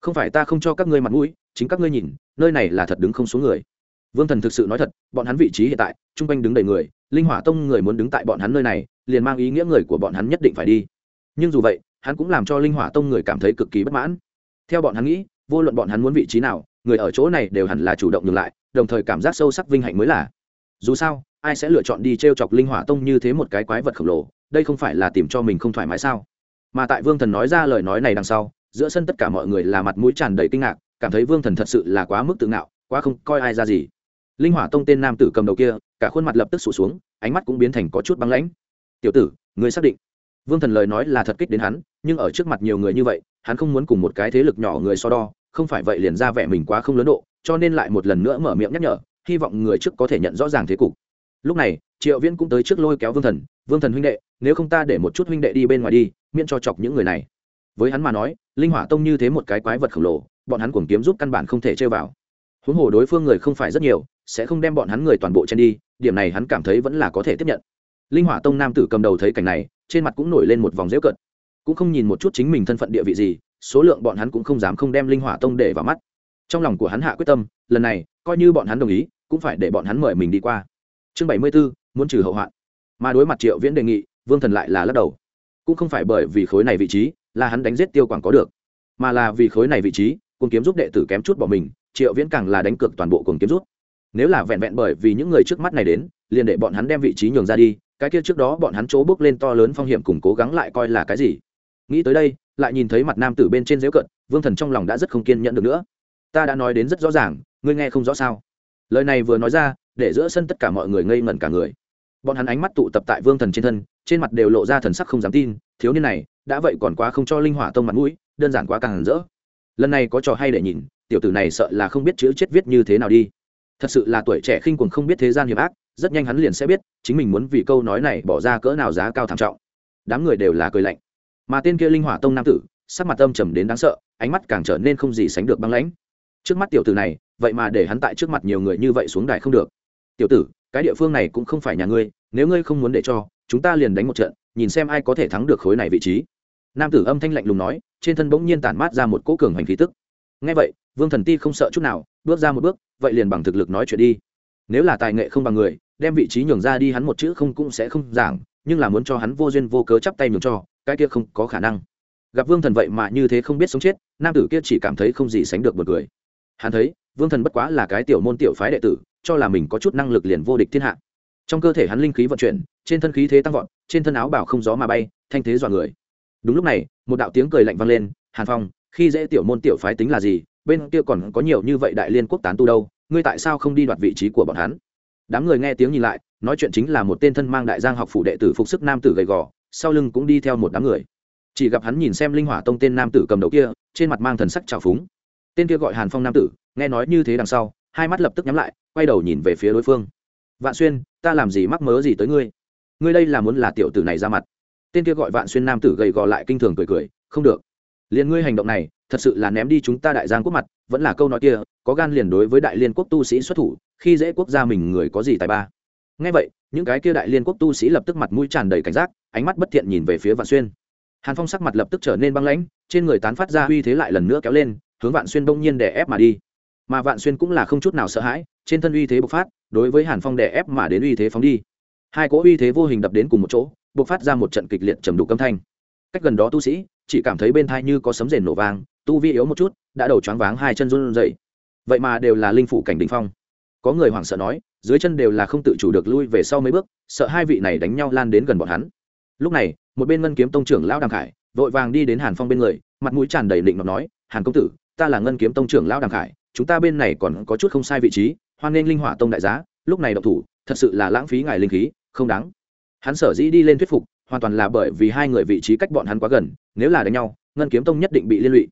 Không phải ta không cho các ngươi mặt mũi, chính các ngươi nhìn, nơi này là thật đứng không xuống người. Vương thần thực sự nói thật, bọn hắn vị trí hiện tại, chung quanh đứng đầy người, linh hỏa tông người muốn đứng tại bọn hắn nơi này, liền mang ý nghĩa người của bọn hắn nhất định phải đi. Nhưng dù vậy, hắn cũng làm cho linh hỏa tông người cảm thấy cực kỳ bất mãn. Theo bọn hắn nghĩ, vô luận bọn hắn muốn vị trí nào, người ở chỗ này đều hẳn là chủ động ngừng lại, đồng thời cảm giác sâu sắc vinh hạnh mới là dù sao, ai sẽ lựa chọn đi t r e o chọc linh hỏa tông như thế một cái quái vật khổng lồ, đây không phải là tìm cho mình không thoải mái sao? Mà tại vương thần nói ra lời nói này đằng sau, giữa sân tất cả mọi người là mặt mũi tràn đầy kinh ngạc, cảm thấy vương thần thật sự là quá mức tự ngạo, quá không coi ai ra gì. Linh hỏa tông tên nam tử cầm đầu kia, cả khuôn mặt lập tức sụt xuống, ánh mắt cũng biến thành có chút băng lãnh. Tiểu tử người xác định? Vương thần lời nói là thật kích đến hắn, nhưng ở trước mặt nhiều người như vậy, hắn không muốn cùng một cái thế lực nhỏ người so đo, không phải vậy liền ra vẻ mình quá không lớn độ, cho nên lại một lần nữa mở miệng nhắc nhở hy vọng người trước có thể nhận rõ ràng thế cục. Lúc này triệu viễn cũng tới trước lôi kéo vương thần vương thần huynh đệ nếu không ta để một chút huynh đệ đi bên ngoài đi miễn cho chọc những người này. Với hắn mà nói linh hỏa tông như thế một cái quái vật khổng lồ bọn hắn cuồng kiếm giúp căn bản không thể chơi vào. Huống hồ đối phương người không phải rất nhiều sẽ không đem bọn hắn người toàn bộ chen đi điểm này hắn cảm thấy vẫn là có thể tiếp nhận. Linh hỏa tông nam tử cầm đầu thấy cảnh này trên mặt cũng nổi lên một vòng dễu cợt, cũng không nhìn một chút chính mình thân phận địa vị gì số lượng bọn hắn cũng không dám không đem linh hỏa tông để vào mắt. Trong lòng của hắn hạ quyết tâm lần này, coi như bọn hắn đồng ý, cũng phải để bọn hắn mời mình đi qua. Chương bảy mươi b ố muốn trừ hậu hoạn. Mà đối mặt triệu viễn đề nghị, vương thần lại là lắc đầu. Cũng không phải bởi vì khối này vị trí, là hắn đánh giết tiêu quảng có được, mà là vì khối này vị trí cùng kiếm giúp đệ tử kém chút bỏ mình, triệu viễn càng là đánh cược toàn bộ cùng kiếm rút. Nếu là vẹn vẹn bởi vì những người trước mắt này đến, liền để bọn hắn đem vị trí nhường ra đi, cái kia trước đó bọn hắn chỗ bước lên to lớn phong hiểm cùng cố gắng lại coi là cái gì? Nghĩ tới đây, lại nhìn thấy mặt nam tử bên trên dễu cận, vương thần trong lòng đã rất không kiên nhẫn được nữa. Ta đã nói đến rất rõ ràng ngươi nghe không rõ sao? Lời này vừa nói ra, để giữa sân tất cả mọi người ngây ngẩn cả người. Bọn hắn ánh mắt tụ tập tại vương thần trên thân, trên mặt đều lộ ra thần sắc không dám tin, thiếu niên này, đã vậy còn quá không cho linh hỏa tông mặt mũi, đơn giản quá càng rỡ. Lần này có trò hay để nhìn, tiểu tử này sợ là không biết chữ chết viết như thế nào đi. Thật sự là tuổi trẻ khinh quần không biết thế gian hiểm ác, rất nhanh hắn liền sẽ biết, chính mình muốn vì câu nói này bỏ ra cỡ nào giá cao thảm trọng. Đám người đều là cười lạnh. Mà tên kia linh hỏa tông nam tử, sắc mặt âm trầm đến đáng sợ, ánh mắt càng trở nên không gì sánh được băng lãnh trước mắt tiểu tử này, vậy mà để hắn tại trước mặt nhiều người như vậy xuống đài không được. Tiểu tử, cái địa phương này cũng không phải nhà ngươi, nếu ngươi không muốn để cho, chúng ta liền đánh một trận, nhìn xem ai có thể thắng được khối này vị trí. Nam tử âm thanh lạnh lùng nói, trên thân bỗng nhiên tản mát ra một cỗ cường hành khí tức. Ngay vậy, vương thần ti không sợ chút nào, bước ra một bước, vậy liền bằng thực lực nói chuyện đi. Nếu là tài nghệ không bằng người, đem vị trí nhường ra đi hắn một chữ không cũng sẽ không giảng, nhưng là muốn cho hắn vô duyên vô cớ chắp tay nhường cho, cái kia không có khả năng. Gặp vương thần vậy mà như thế không biết sống chết, nam tử kia chỉ cảm thấy không gì sánh được một người hắn thấy, vương thần bất quá là cái tiểu môn tiểu phái đệ tử, cho là mình có chút năng lực liền vô địch thiên hạ. Trong cơ thể hắn linh khí vận chuyển, trên thân khí thế tăng vọt, trên thân áo bảo không gió mà bay, thanh thế dọa người. Đúng lúc này, một đạo tiếng cười lạnh vang lên, hàn phong, khi dễ tiểu môn tiểu phái tính là gì? Bên kia còn có nhiều như vậy đại liên quốc tán tu đâu, ngươi tại sao không đi đoạt vị trí của bọn hắn? Đám người nghe tiếng nhìn lại, nói chuyện chính là một tên thân mang đại giang học phủ đệ tử phục sức nam tử gầy gò, sau lưng cũng đi theo một đám người. Chỉ gặp hắn nhìn xem linh hỏa tông tên nam tử cầm đầu kia, trên mặt mang thần sắc trào phúng tên kia gọi hàn phong nam tử, nghe nói như thế đằng sau, hai mắt lập tức nhắm lại, quay đầu nhìn về phía đối phương. Vạn xuyên, ta làm gì mắc mớ gì tới ngươi? Ngươi đây là muốn là tiểu tử này ra mặt. Tên kia gọi vạn xuyên nam tử gầy gò lại kinh thường cười cười, không được. Liền ngươi hành động này, thật sự là ném đi chúng ta đại giang quốc mặt, vẫn là câu nói kia, có gan liền đối với đại liên quốc tu sĩ xuất thủ, khi dễ quốc gia mình người có gì tài ba. Ngay vậy, những cái kia đại liên quốc tu sĩ lập tức mặt mũi tràn đầy cảnh giác, ánh mắt bất thiện nhìn về phía vạn xuyên. Hàn phong sắc mặt lập tức trở nên băng lãnh, trên người tán phát ra uy thế lại lần nữa kéo lên hướng vạn xuyên bỗng nhiên đè ép mà đi. Mà vạn xuyên cũng là không chút nào sợ hãi, trên thân uy thế bộc phát, đối với hàn phong đè ép mà đến uy thế phóng đi. Hai cỗ uy thế vô hình đập đến cùng một chỗ, bộc phát ra một trận kịch liệt trầm đục âm thanh. Cách gần đó tu sĩ, chỉ cảm thấy bên thai như có sấm rền nổ vang, tu vi yếu một chút, đã đầu choáng váng hai chân run dậy vậy mà đều là linh phủ cảnh đình phong. Có người hoảng sợ nói, dưới chân đều là không tự chủ được lui về sau mấy bước, sợ hai vị này đánh nhau lan đến gần bọn hắn. Lúc này, một bên ngân kiếm tông trưởng lão đàm khải, vội vàng đi đến hàn phong bên người, mặt mũi tràn đầy định ngọc nói, hàn công tử ta là ngân kiếm tông trưởng lão đàm khải, chúng ta bên này còn có chút không sai vị trí, hoan nghênh linh hỏa tông đại giá, lúc này độc thủ, thật sự là lãng phí ngài linh khí, không đáng. Hắn sở dĩ đi lên thuyết phục, hoàn toàn là bởi vì hai người vị trí cách bọn hắn quá gần, nếu là đánh nhau, ngân kiếm tông nhất định bị liên lụy.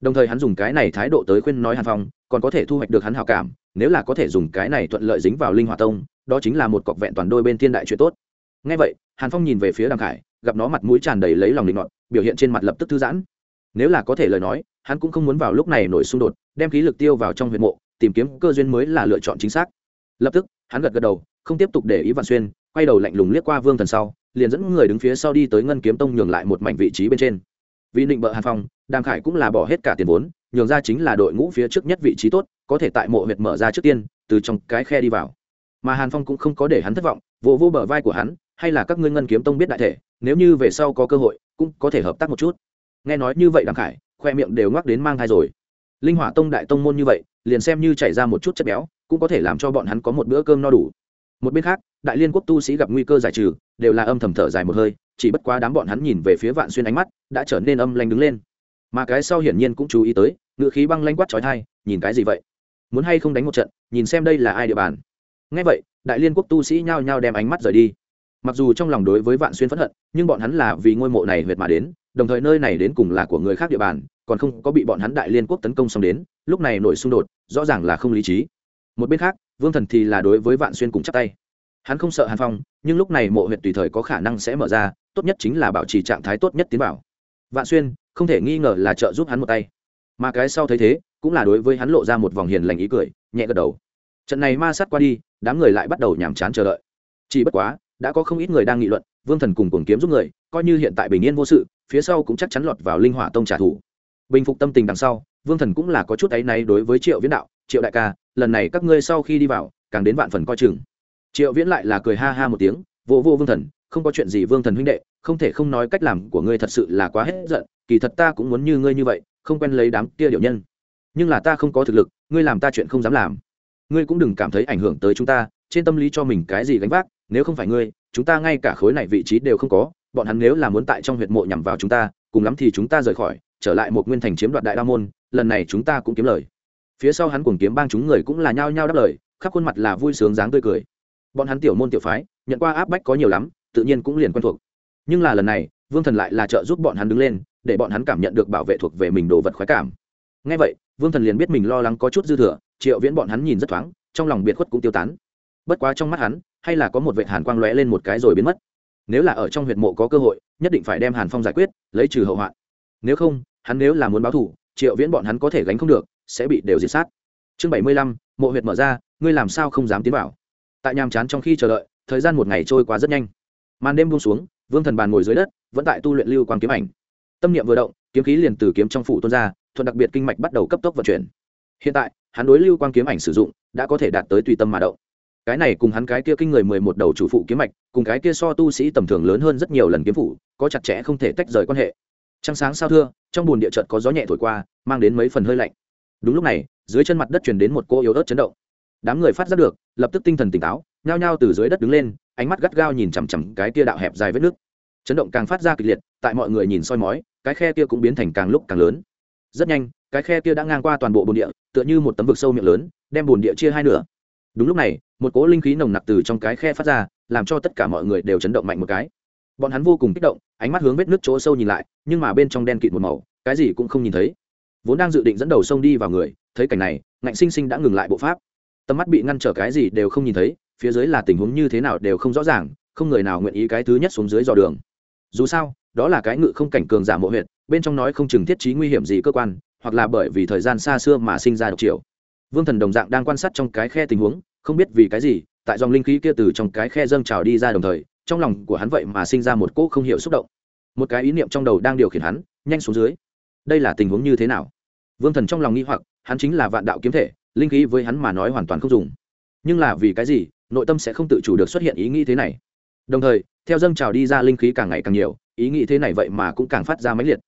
Đồng thời hắn dùng cái này thái độ tới khuyên nói hàn phong, còn có thể thu hoạch được hắn hào cảm, nếu là có thể dùng cái này thuận lợi dính vào linh hỏa tông, đó chính là một cọc vẹn toàn đôi bên thiên đại chuyện tốt. Ngay vậy, hàn phong nhìn về phía đàm khải, gặp nó mặt mũi tràn đầy lấy lòng định ngọt biểu hiện trên mặt lập tức thư giãn nếu là có thể lời nói, hắn cũng không muốn vào lúc này nổi xung đột, đem khí lực tiêu vào trong huyện mộ, tìm kiếm cơ duyên mới là lựa chọn chính xác. Lập tức, hắn gật gật đầu, không tiếp tục để ý vạn xuyên, quay đầu lạnh lùng liếc qua vương thần sau, liền dẫn người đứng phía sau đi tới ngân kiếm tông nhường lại một mảnh vị trí bên trên. Vì định bợ hàn phong, đàm khải cũng là bỏ hết cả tiền vốn, nhường ra chính là đội ngũ phía trước nhất vị trí tốt, có thể tại mộ huyệt mở ra trước tiên, từ trong cái khe đi vào. Mà hàn phong cũng không có để hắn thất vọng, vỗ vô bờ vai của hắn, hay là các ngươi ngân kiếm tông biết đại thể, nếu như về sau có cơ hội, cũng có thể hợp tác một chút nghe nói như vậy đàm khải, khoe miệng đều ngoắc đến mang thai rồi. Linh hỏa tông đại tông môn như vậy, liền xem như chảy ra một chút chất béo, cũng có thể làm cho bọn hắn có một bữa cơm no đủ. Một bên khác, đại liên quốc tu sĩ gặp nguy cơ giải trừ, đều là âm thầm thở dài một hơi, chỉ bất quá đám bọn hắn nhìn về phía vạn xuyên ánh mắt, đã trở nên âm lanh đứng lên. Mà cái sau hiển nhiên cũng chú ý tới ngự khí băng lanh quát trói thai nhìn cái gì vậy? Muốn hay không đánh một trận, nhìn xem đây là ai địa bàn? Ngay vậy, đại liên quốc tu sĩ nhao nhao đem ánh mắt rời đi mặc dù trong lòng đối với vạn xuyên phẫn hận, nhưng bọn hắn là vì ngôi mộ này huyệt mà đến, đồng thời nơi này đến cùng là của người khác địa bàn, còn không có bị bọn hắn đại liên quốc tấn công xong đến, lúc này nổi xung đột, rõ ràng là không lý trí. Một bên khác, vương thần thì là đối với vạn xuyên cùng chắc tay. Hắn không sợ hàn phong, nhưng lúc này mộ huyệt tùy thời có khả năng sẽ mở ra, tốt nhất chính là bảo trì trạng thái tốt nhất tiến vào. Vạn xuyên, không thể nghi ngờ là trợ giúp hắn một tay. Mà cái sau thấy thế, cũng là đối với hắn lộ ra một vòng hiền lành ý cười, nhẹ gật đầu. Trận này ma sát qua đi, đám người lại bắt đầu nhàm chán chờ đợi. Chỉ bất quá đã có không ít người đang nghị luận, vương thần cùng cuồng kiếm giúp người, coi như hiện tại bình yên vô sự, phía sau cũng chắc chắn lọt vào linh hỏa tông trả thù. Bình phục tâm tình đằng sau, vương thần cũng là có chút áy náy đối với triệu viễn đạo, triệu đại ca, lần này các ngươi sau khi đi vào, càng đến vạn phần coi chừng. Triệu viễn lại là cười ha ha một tiếng, vô vô vương thần, không có chuyện gì vương thần huynh đệ, không thể không nói cách làm của ngươi thật sự là quá hết giận, kỳ thật ta cũng muốn như ngươi như vậy, không quen lấy đám kia điệu nhân. Nhưng là ta không có thực lực, ngươi làm ta chuyện không dám làm. Ngươi cũng đừng cảm thấy ảnh hưởng tới chúng ta, trên tâm lý cho mình cái gì gánh vác nếu không phải ngươi, chúng ta ngay cả khối này vị trí đều không có, bọn hắn nếu là muốn tại trong huyệt mộ nhằm vào chúng ta, cùng lắm thì chúng ta rời khỏi, trở lại một nguyên thành chiếm đoạt đại đa môn, lần này chúng ta cũng kiếm lời. Phía sau hắn cùng kiếm bang chúng người cũng là nhao nhao đáp lời, khắp khuôn mặt là vui sướng dáng tươi cười. Bọn hắn tiểu môn tiểu phái, nhận qua áp bách có nhiều lắm, tự nhiên cũng liền quen thuộc. Nhưng là lần này, vương thần lại là trợ giúp bọn hắn đứng lên, để bọn hắn cảm nhận được bảo vệ thuộc về mình đồ vật khoái cảm. Ngay vậy, vương thần liền biết mình lo lắng có chút dư thừa, triệu viễn bọn hắn nhìn rất thoáng, trong lòng biệt khuất cũng tiêu tán. Bất quá trong mắt hắn hay là có một vệ hàn quang lóe lên một cái rồi biến mất. Nếu là ở trong huyệt mộ có cơ hội, nhất định phải đem hàn phong giải quyết, lấy trừ hậu hoạn. Nếu không, hắn nếu là muốn báo thủ triệu viễn bọn hắn có thể gánh không được, sẽ bị đều diệt sát. Chương bảy mươi lăm, mộ huyệt mở ra, ngươi làm sao không dám tiến vào? Tại nhàm chán trong khi chờ đợi, thời gian một ngày trôi qua rất nhanh. Màn đêm buông xuống, vương thần bàn ngồi dưới đất, vẫn tại tu luyện lưu quang kiếm ảnh. Tâm niệm vừa động, kiếm khí liền từ kiếm trong phủ tuôn ra, thuận đặc biệt kinh mạch bắt đầu cấp tốc vận chuyển. Hiện tại, hắn đối lưu quang kiếm ảnh sử dụng, đã có thể đạt tới tùy tâm mà động cái này cùng hắn cái kia kinh người mười một đầu chủ phụ kiếm mạch, cùng cái kia so tu sĩ tầm thường lớn hơn rất nhiều lần kiếm phủ, có chặt chẽ không thể tách rời quan hệ. Trăng sáng sao thưa, trong bùn địa trận có gió nhẹ thổi qua, mang đến mấy phần hơi lạnh. Đúng lúc này, dưới chân mặt đất chuyển đến một cô yếu ớt chấn động. Đám người phát ra được, lập tức tinh thần tỉnh táo, nhao nhao từ dưới đất đứng lên, ánh mắt gắt gao nhìn chằm chằm cái kia đạo hẹp dài vết nước. Chấn động càng phát ra kịch liệt, tại mọi người nhìn soi mói, cái khe kia cũng biến thành càng lúc càng lớn. Rất nhanh, cái khe kia đã ngang qua toàn bộ bồn địa, tựa như một tấm vực sâu miệng lớn, đem bồn địa chia hai nửa. Đúng lúc này một cỗ linh khí nồng nặc từ trong cái khe phát ra, làm cho tất cả mọi người đều chấn động mạnh một cái. Bọn hắn vô cùng kích động, ánh mắt hướng vết nước chỗ sâu nhìn lại, nhưng mà bên trong đen kịt một màu, cái gì cũng không nhìn thấy. Vốn đang dự định dẫn đầu sông đi vào người, thấy cảnh này, ngạnh sinh sinh đã ngừng lại bộ pháp. Tầm mắt bị ngăn trở cái gì đều không nhìn thấy, phía dưới là tình huống như thế nào đều không rõ ràng, không người nào nguyện ý cái thứ nhất xuống dưới dò đường. Dù sao, đó là cái ngự không cảnh cường giả mộ huyện bên trong nói không chừng thiết trí nguy hiểm gì cơ quan, hoặc là bởi vì thời gian xa xưa mà sinh ra độc triều. Vương thần đồng dạng đang quan sát trong cái khe tình huống không biết vì cái gì, tại dòng linh khí kia từ trong cái khe dâng trào đi ra đồng thời, trong lòng của hắn vậy mà sinh ra một cỗ không hiểu xúc động. Một cái ý niệm trong đầu đang điều khiển hắn, nhanh xuống dưới. Đây là tình huống như thế nào? Vương thần trong lòng nghi hoặc, hắn chính là vạn đạo kiếm thể, linh khí với hắn mà nói hoàn toàn không dùng. Nhưng là vì cái gì, nội tâm sẽ không tự chủ được xuất hiện ý nghĩ thế này? Đồng thời, theo dâng trào đi ra linh khí càng ngày càng nhiều, ý nghĩ thế này vậy mà cũng càng phát ra mãnh liệt.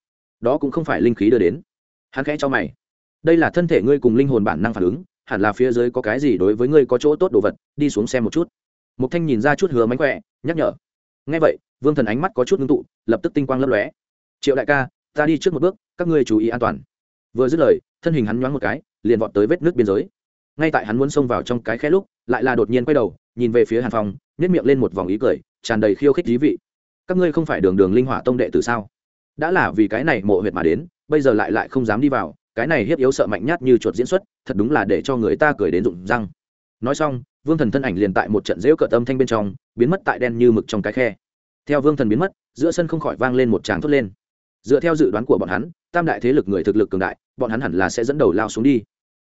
Đó cũng không phải linh khí đưa đến. Hắn khẽ cho mày. Đây là thân thể ngươi cùng linh hồn bản năng phản ứng hẳn là phía dưới có cái gì đối với ngươi có chỗ tốt đồ vật, đi xuống xem một chút. Mục thanh nhìn ra chút hứa mánh khỏe, nhắc nhở. Nghe vậy, vương thần ánh mắt có chút ngưng tụ, lập tức tinh quang lấp lóe. Triệu đại ca, ta đi trước một bước, các ngươi chú ý an toàn. Vừa dứt lời, thân hình hắn nhoáng một cái, liền vọt tới vết nước biên giới. Ngay tại hắn muốn xông vào trong cái khe lúc, lại là đột nhiên quay đầu, nhìn về phía hàn phong nhét miệng lên một vòng ý cười, tràn đầy khiêu khích dí vị. Các ngươi không phải đường đường linh hỏa tông đệ từ sao? Đã là vì cái này mộ huyệt mà đến, bây giờ lại lại không dám đi vào cái này hiếp yếu sợ mạnh nhát như chuột diễn xuất, thật đúng là để cho người ta cười đến rụng răng. Nói xong, vương thần thân ảnh liền tại một trận rễu cợt âm thanh bên trong, biến mất tại đen như mực trong cái khe. Theo vương thần biến mất, giữa sân không khỏi vang lên một tràng thốt lên. Dựa theo dự đoán của bọn hắn, tam đại thế lực người thực lực cường đại, bọn hắn hẳn là sẽ dẫn đầu lao xuống đi.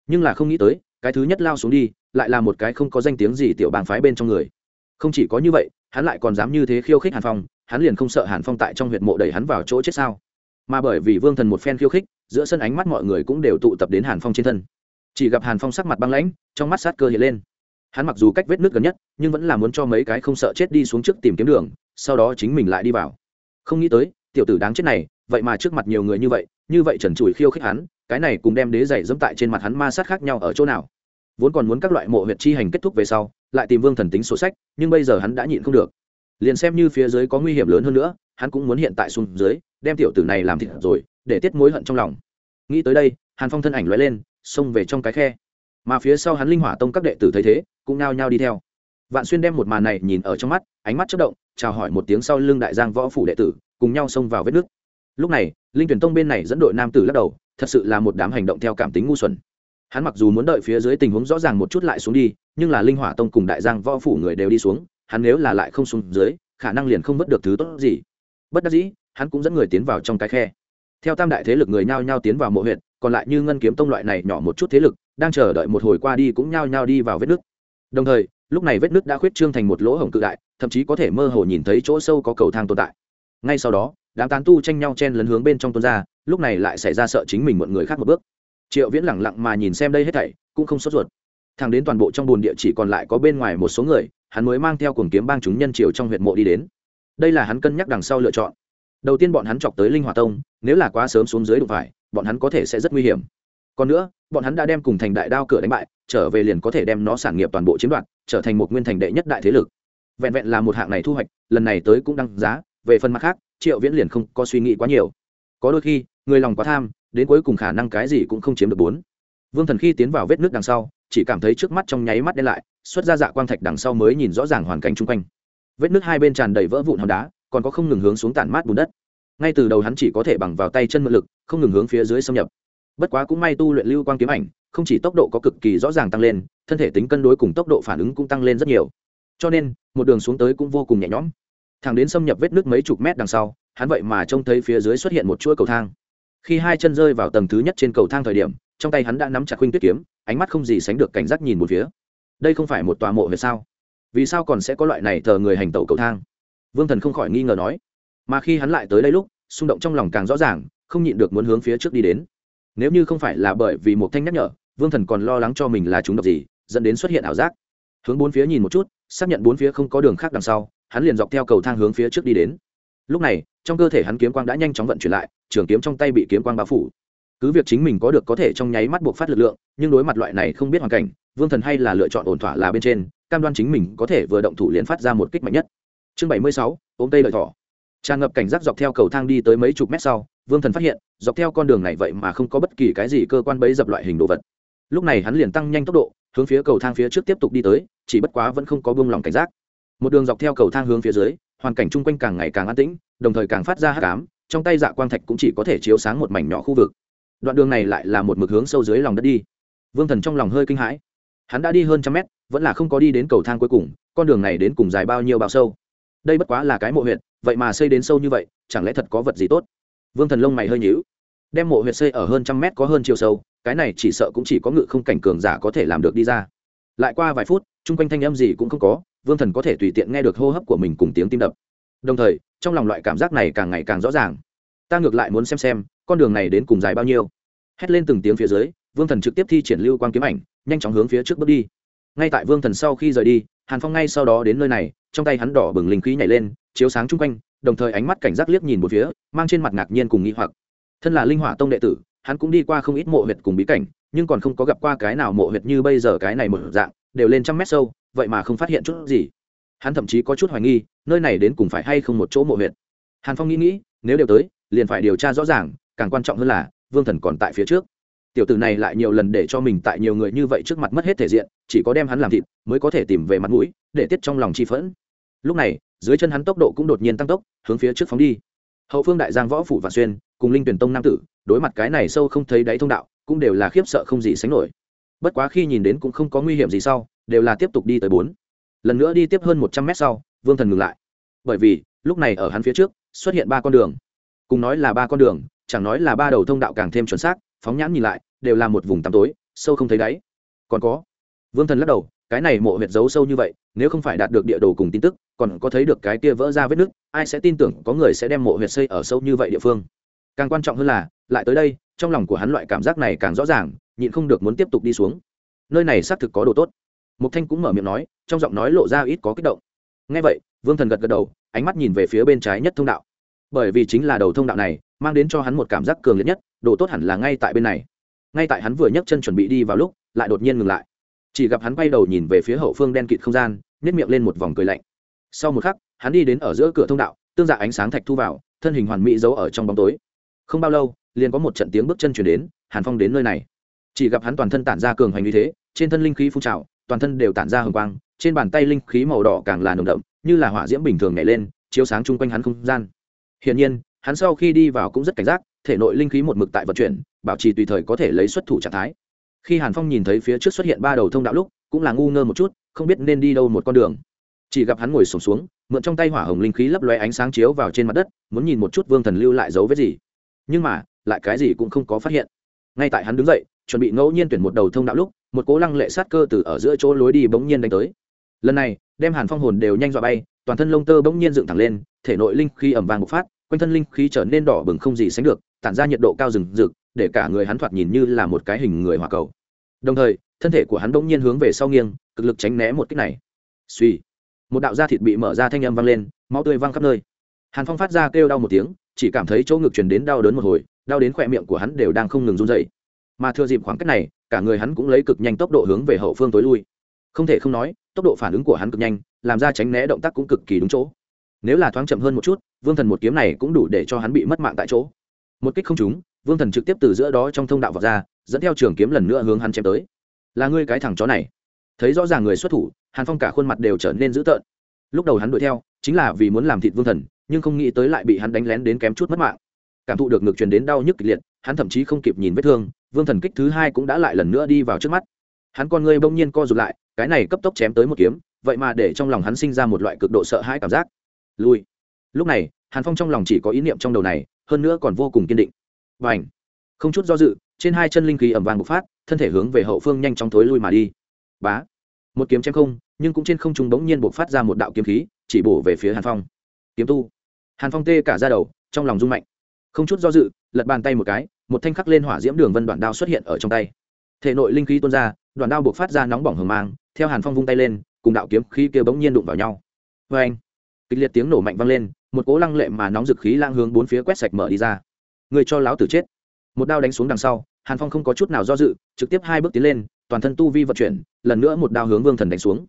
Nhưng là không nghĩ tới, cái thứ nhất lao xuống đi, lại là một cái không có danh tiếng gì tiểu bang phái bên trong người. Không chỉ có như vậy, hắn lại còn dám như thế khiêu khích hàn phong, hắn liền không sợ hàn phong tại trong huyệt mộ đẩy hắn vào chỗ chết sao? Mà bởi vì vương thần một phen khiêu khích, giữa sân ánh mắt mọi người cũng đều tụ tập đến hàn phong trên thân. Chỉ gặp hàn phong sắc mặt băng lãnh, trong mắt sát cơ hiện lên. Hắn mặc dù cách vết nước gần nhất, nhưng vẫn là muốn cho mấy cái không sợ chết đi xuống trước tìm kiếm đường, sau đó chính mình lại đi vào. Không nghĩ tới, tiểu tử đáng chết này, vậy mà trước mặt nhiều người như vậy như vậy trần trụi khiêu khích hắn, cái này cùng đem đế giày dẫm tại trên mặt hắn ma sát khác nhau ở chỗ nào? Vốn còn muốn các loại mộ huyệt chi hành kết thúc về sau, lại tìm vương thần tính sổ sách, nhưng bây giờ hắn đã nhịn không được. Liền xem như phía dưới có nguy hiểm lớn hơn nữa hắn cũng muốn hiện tại xuống dưới, đem tiểu tử này làm thịt rồi, để tiết mối hận trong lòng. Nghĩ tới đây, hàn phong thân ảnh lóe lên, xông về trong cái khe. Mà phía sau hắn linh hỏa tông các đệ tử thấy thế, cũng nao nhao đi theo. Vạn xuyên đem một màn này nhìn ở trong mắt, ánh mắt chất động, chào hỏi một tiếng sau lưng đại giang võ phủ đệ tử, cùng nhau xông vào vết nước. Lúc này, linh tuyển tông bên này dẫn đội nam tử lắc đầu, thật sự là một đám hành động theo cảm tính ngu xuẩn. Hắn mặc dù muốn đợi phía dưới tình huống rõ ràng một chút lại xuống đi, nhưng là linh hỏa tông cùng đại giang võ phủ người đều đi xuống, hắn nếu là lại không xuống dưới, khả năng liền không vớt được thứ tốt gì bất đắc dĩ, hắn cũng dẫn người tiến vào trong cái khe. Theo tam đại thế lực người nhao nhao tiến vào mộ huyện còn lại như ngân kiếm tông loại này nhỏ một chút thế lực, đang chờ đợi một hồi qua đi cũng nhao nhao đi vào vết nước đồng thời, lúc này vết nước đã khuyết trương thành một lỗ hổng cự đại, thậm chí có thể mơ hồ nhìn thấy chỗ sâu có cầu thang tồn tại. Ngay sau đó, đám tán tu tranh nhau chen lấn hướng bên trong tuôn ra lúc này lại xảy ra sợ chính mình một người khác một bước. Triệu viễn lẳng lặng mà nhìn xem đây hết thảy, cũng không sốt ruột. Thằng đến toàn bộ trong bồn địa chỉ còn lại có bên ngoài một số người, hắn mới mang theo cuồng kiếm bang chúng nhân triều trong huyện mộ đi đến đây là hắn cân nhắc đằng sau lựa chọn. Đầu tiên bọn hắn chọc tới linh hòa tông, nếu là quá sớm xuống dưới đụng phải, bọn hắn có thể sẽ rất nguy hiểm. Còn nữa, bọn hắn đã đem cùng thành đại đao cửa đánh bại, trở về liền có thể đem nó sản nghiệp toàn bộ chiếm đoạt, trở thành một nguyên thành đệ nhất đại thế lực. Vẹn vẹn là một hạng này thu hoạch, lần này tới cũng đăng giá, về phần mặt khác, triệu viễn liền không có suy nghĩ quá nhiều. Có đôi khi, người lòng quá tham, đến cuối cùng khả năng cái gì cũng không chiếm được bốn. Vương thần khi tiến vào vết nước đằng sau, chỉ cảm thấy trước mắt trong nháy mắt đen lại, xuất ra dạ quang thạch đằng sau mới nhìn rõ ràng hoàn cảnh chung quanh vết nước hai bên tràn đầy vỡ vụn hòn đá, còn có không ngừng hướng xuống tản mát bùn đất. Ngay từ đầu hắn chỉ có thể bằng vào tay chân mượn lực, không ngừng hướng phía dưới xâm nhập. Bất quá cũng may tu luyện lưu quang kiếm ảnh, không chỉ tốc độ có cực kỳ rõ ràng tăng lên, thân thể tính cân đối cùng tốc độ phản ứng cũng tăng lên rất nhiều. Cho nên, một đường xuống tới cũng vô cùng nhẹ nhõm. Thẳng đến xâm nhập vết nước mấy chục mét đằng sau, hắn vậy mà trông thấy phía dưới xuất hiện một chuỗi cầu thang. Khi hai chân rơi vào tầng thứ nhất trên cầu thang thời điểm, trong tay hắn đã nắm chặt khuynh tuyết kiếm, ánh mắt không gì sánh được cảnh giác nhìn một phía. Đây không phải một tòa mộ về sao? Vì sao còn sẽ có loại này thờ người hành tẩu cầu thang? Vương thần không khỏi nghi ngờ nói. Mà khi hắn lại tới đây lúc, xung động trong lòng càng rõ ràng, không nhịn được muốn hướng phía trước đi đến. Nếu như không phải là bởi vì một thanh nhắc nhở, vương thần còn lo lắng cho mình là chúng độc gì, dẫn đến xuất hiện ảo giác. Hướng bốn phía nhìn một chút, xác nhận bốn phía không có đường khác đằng sau, hắn liền dọc theo cầu thang hướng phía trước đi đến. Lúc này, trong cơ thể hắn kiếm quang đã nhanh chóng vận chuyển lại, trường kiếm trong tay bị kiếm quang bao phủ. Cứ việc chính mình có được có thể trong nháy mắt buộc phát lực lượng, nhưng đối mặt loại này không biết hoàn cảnh vương thần hay là lựa chọn ổn thỏa là bên trên, cam đoan chính mình có thể vừa động thủ liền phát ra một kích mạnh nhất. Chương bảy mươi sáu, ôm tây lợi thỏ. Tràn ngập cảnh giác dọc theo cầu thang đi tới mấy chục mét sau, vương thần phát hiện, dọc theo con đường này vậy mà không có bất kỳ cái gì cơ quan bấy dập loại hình đồ vật. Lúc này hắn liền tăng nhanh tốc độ, hướng phía cầu thang phía trước tiếp tục đi tới, chỉ bất quá vẫn không có buông lỏng cảnh giác. Một đường dọc theo cầu thang hướng phía dưới, hoàn cảnh chung quanh càng ngày càng an tĩnh, đồng thời càng phát ra hát cám trong tay dạ quang thạch cũng chỉ có thể chiếu sáng một mảnh nhỏ khu vực. Đoạn đường này lại là một mực hướng sâu dưới lòng đất đi. Vương thần trong lòng hơi kinh hãi hắn đã đi hơn trăm mét vẫn là không có đi đến cầu thang cuối cùng con đường này đến cùng dài bao nhiêu bao sâu. Đây bất quá là cái mộ huyệt, vậy mà xây đến sâu như vậy chẳng lẽ thật có vật gì tốt? Vương thần lông mày hơi nhíu. Đem mộ huyệt xây ở hơn trăm mét có hơn chiều sâu cái này chỉ sợ cũng chỉ có ngự không cảnh cường giả có thể làm được đi ra. Lại qua vài phút chung quanh thanh âm gì cũng không có vương thần có thể tùy tiện nghe được hô hấp của mình cùng tiếng tim đập. Đồng thời trong lòng loại cảm giác này càng ngày càng rõ ràng. Ta ngược lại muốn xem xem con đường này đến cùng dài bao nhiêu. Hét lên từng tiếng phía dưới vương thần trực tiếp thi triển lưu quan kiếm ảnh nhanh chóng hướng phía trước bước đi. Ngay tại vương thần sau khi rời đi, hàn phong ngay sau đó đến nơi này, trong tay hắn đỏ bừng linh khí nhảy lên, chiếu sáng chung quanh, đồng thời ánh mắt cảnh giác liếc nhìn một phía, mang trên mặt ngạc nhiên cùng nghĩ hoặc. Thân là linh hỏa tông đệ tử, hắn cũng đi qua không ít mộ huyệt cùng bí cảnh, nhưng còn không có gặp qua cái nào mộ huyệt như bây giờ cái này một dạng, đều lên trăm mét sâu, vậy mà không phát hiện chút gì. Hắn thậm chí có chút hoài nghi, nơi này đến cùng phải hay không một chỗ mộ huyệt. Hàn phong nghĩ nghĩ, nếu đều tới, liền phải điều tra rõ ràng, càng quan trọng hơn là, vương thần còn tại phía trước tiểu tử này lại nhiều lần để cho mình tại nhiều người như vậy trước mặt mất hết thể diện, chỉ có đem hắn làm thịt mới có thể tìm về mặt mũi, để tiết trong lòng chi phẫn. Lúc này, dưới chân hắn tốc độ cũng đột nhiên tăng tốc, hướng phía trước phóng đi. Hậu phương đại giang võ phủ và xuyên, cùng linh tuyển tông nam tử, đối mặt cái này sâu không thấy đáy thông đạo, cũng đều là khiếp sợ không gì sánh nổi. Bất quá khi nhìn đến cũng không có nguy hiểm gì sau, đều là tiếp tục đi tới bốn. Lần nữa đi tiếp hơn một trăm mét sau, vương thần ngừng lại. Bởi vì, lúc này ở hắn phía trước, xuất hiện ba con đường. Cùng nói là ba con đường, chẳng nói là ba đầu thông đạo càng thêm chuẩn xác, phóng nhãn nhìn lại đều là một vùng tăm tối, sâu không thấy đáy. Còn có, vương thần lắc đầu, cái này mộ huyệt giấu sâu như vậy, nếu không phải đạt được địa đồ cùng tin tức, còn có thấy được cái kia vỡ ra vết nứt, ai sẽ tin tưởng có người sẽ đem mộ huyệt xây ở sâu như vậy địa phương? Càng quan trọng hơn là, lại tới đây, trong lòng của hắn loại cảm giác này càng rõ ràng, nhịn không được muốn tiếp tục đi xuống. Nơi này xác thực có đồ tốt. Mục thanh cũng mở miệng nói, trong giọng nói lộ ra ít có kích động. Ngay vậy, vương thần gật gật đầu, ánh mắt nhìn về phía bên trái nhất thông đạo. Bởi vì chính là đầu thông đạo này, mang đến cho hắn một cảm giác cường liệt nhất, đồ tốt hẳn là ngay tại bên này ngay tại hắn vừa nhấc chân chuẩn bị đi vào lúc, lại đột nhiên ngừng lại. Chỉ gặp hắn quay đầu nhìn về phía hậu phương đen kịt không gian nhét miệng lên một vòng cười lạnh. Sau một khắc, hắn đi đến ở giữa cửa thông đạo, tương dạ ánh sáng thạch thu vào, thân hình hoàn mỹ giấu ở trong bóng tối. Không bao lâu, liền có một trận tiếng bước chân chuyển đến, hàn phong đến nơi này. Chỉ gặp hắn toàn thân tản ra cường hành như thế, trên thân linh khí phun trào, toàn thân đều tản ra hồng quang, trên bàn tay linh khí màu đỏ càng là nồng đậm, như là hỏa diễm bình thường nhảy lên, chiếu sáng chung quanh hắn không gian. Hiển nhiên, hắn sau khi đi vào cũng rất cảnh giác, thể nội linh khí một mực tại vận chuyển bảo trì tùy thời có thể lấy xuất thủ trạng thái. Khi hàn phong nhìn thấy phía trước xuất hiện ba đầu thông đạo lúc cũng là ngu ngơ một chút không biết nên đi đâu một con đường. Chỉ gặp hắn ngồi sổm xuống, xuống mượn trong tay hỏa hồng linh khí lấp lóe ánh sáng chiếu vào trên mặt đất muốn nhìn một chút vương thần lưu lại dấu vết gì. Nhưng mà lại cái gì cũng không có phát hiện. Ngay tại hắn đứng dậy chuẩn bị ngẫu nhiên tuyển một đầu thông đạo lúc một cố lăng lệ sát cơ từ ở giữa chỗ lối đi bỗng nhiên đánh tới. Lần này đem hàn phong hồn đều nhanh dọa bay toàn thân lông tơ bỗng nhiên dựng thẳng lên thể nội linh khí ẩm vàng một phát quanh thân linh khí trở nên đỏ bừng không gì sánh được tản ra nhiệt độ cao rừng rực để cả người hắn thoạt nhìn như là một cái hình người hỏa cầu. Đồng thời, thân thể của hắn bỗng nhiên hướng về sau nghiêng, cực lực tránh né một cách này. Suy một đạo da thịt bị mở ra thanh âm vang lên, máu tươi văng khắp nơi. Hàn phong phát ra kêu đau một tiếng, chỉ cảm thấy chỗ ngực truyền đến đau đớn một hồi, đau đến khỏe miệng của hắn đều đang không ngừng run dậy mà thừa dịp khoảng cách này, cả người hắn cũng lấy cực nhanh tốc độ hướng về hậu phương tối lui. Không thể không nói, tốc độ phản ứng của hắn cực nhanh, làm ra tránh né động tác cũng cực kỳ đúng chỗ. Nếu là thoáng chậm hơn một chút, vương thần một kiếm này cũng đủ để cho hắn bị mất mạng tại chỗ. Một kích không trúng vương thần trực tiếp từ giữa đó trong thông đạo vào ra, dẫn theo trường kiếm lần nữa hướng hắn chém tới. Là ngươi cái thằng chó này. Thấy rõ ràng người xuất thủ, hàn phong cả khuôn mặt đều trở nên dữ tợn. Lúc đầu hắn đuổi theo, chính là vì muốn làm thịt vương thần, nhưng không nghĩ tới lại bị hắn đánh lén đến kém chút mất mạng. Cảm thụ được ngực truyền đến đau nhức kịch liệt, hắn thậm chí không kịp nhìn vết thương, vương thần kích thứ hai cũng đã lại lần nữa đi vào trước mắt. Hắn con ngươi bỗng nhiên co rụt lại, cái này cấp tốc chém tới một kiếm, vậy mà để trong lòng hắn sinh ra một loại cực độ sợ hãi cảm giác. Lui. Lúc này, hàn phong trong lòng chỉ có ý niệm trong đầu này, hơn nữa còn vô cùng kiên định và ảnh không chút do dự, trên hai chân linh khí ẩm vàng bộc phát, thân thể hướng về hậu phương nhanh chóng thối lui mà đi. Bá. Một kiếm chém không, nhưng cũng trên không trung bỗng nhiên bộc phát ra một đạo kiếm khí, chỉ bổ về phía hàn phong. Kiếm tu. Hàn phong tê cả ra đầu, trong lòng rung mạnh. Không chút do dự, lật bàn tay một cái, một thanh khắc lên hỏa diễm đường vân đoạn đao xuất hiện ở trong tay. Thể nội linh khí tuôn ra, đoạn đao buộc phát ra nóng bỏng hừng mang, theo hàn phong vung tay lên, cùng đạo kiếm khí kia bỗng nhiên đụng vào nhau. Vê anh kịch liệt tiếng nổ mạnh vang lên, một cố lăng lệ mà nóng dực khí lang hướng bốn phía quét sạch mở đi ra người cho lão tử chết. Một đao đánh xuống đằng sau, hàn phong không có chút nào do dự, trực tiếp hai bước tiến lên, toàn thân tu vi vận chuyển, lần nữa một đao hướng vương thần đánh xuống.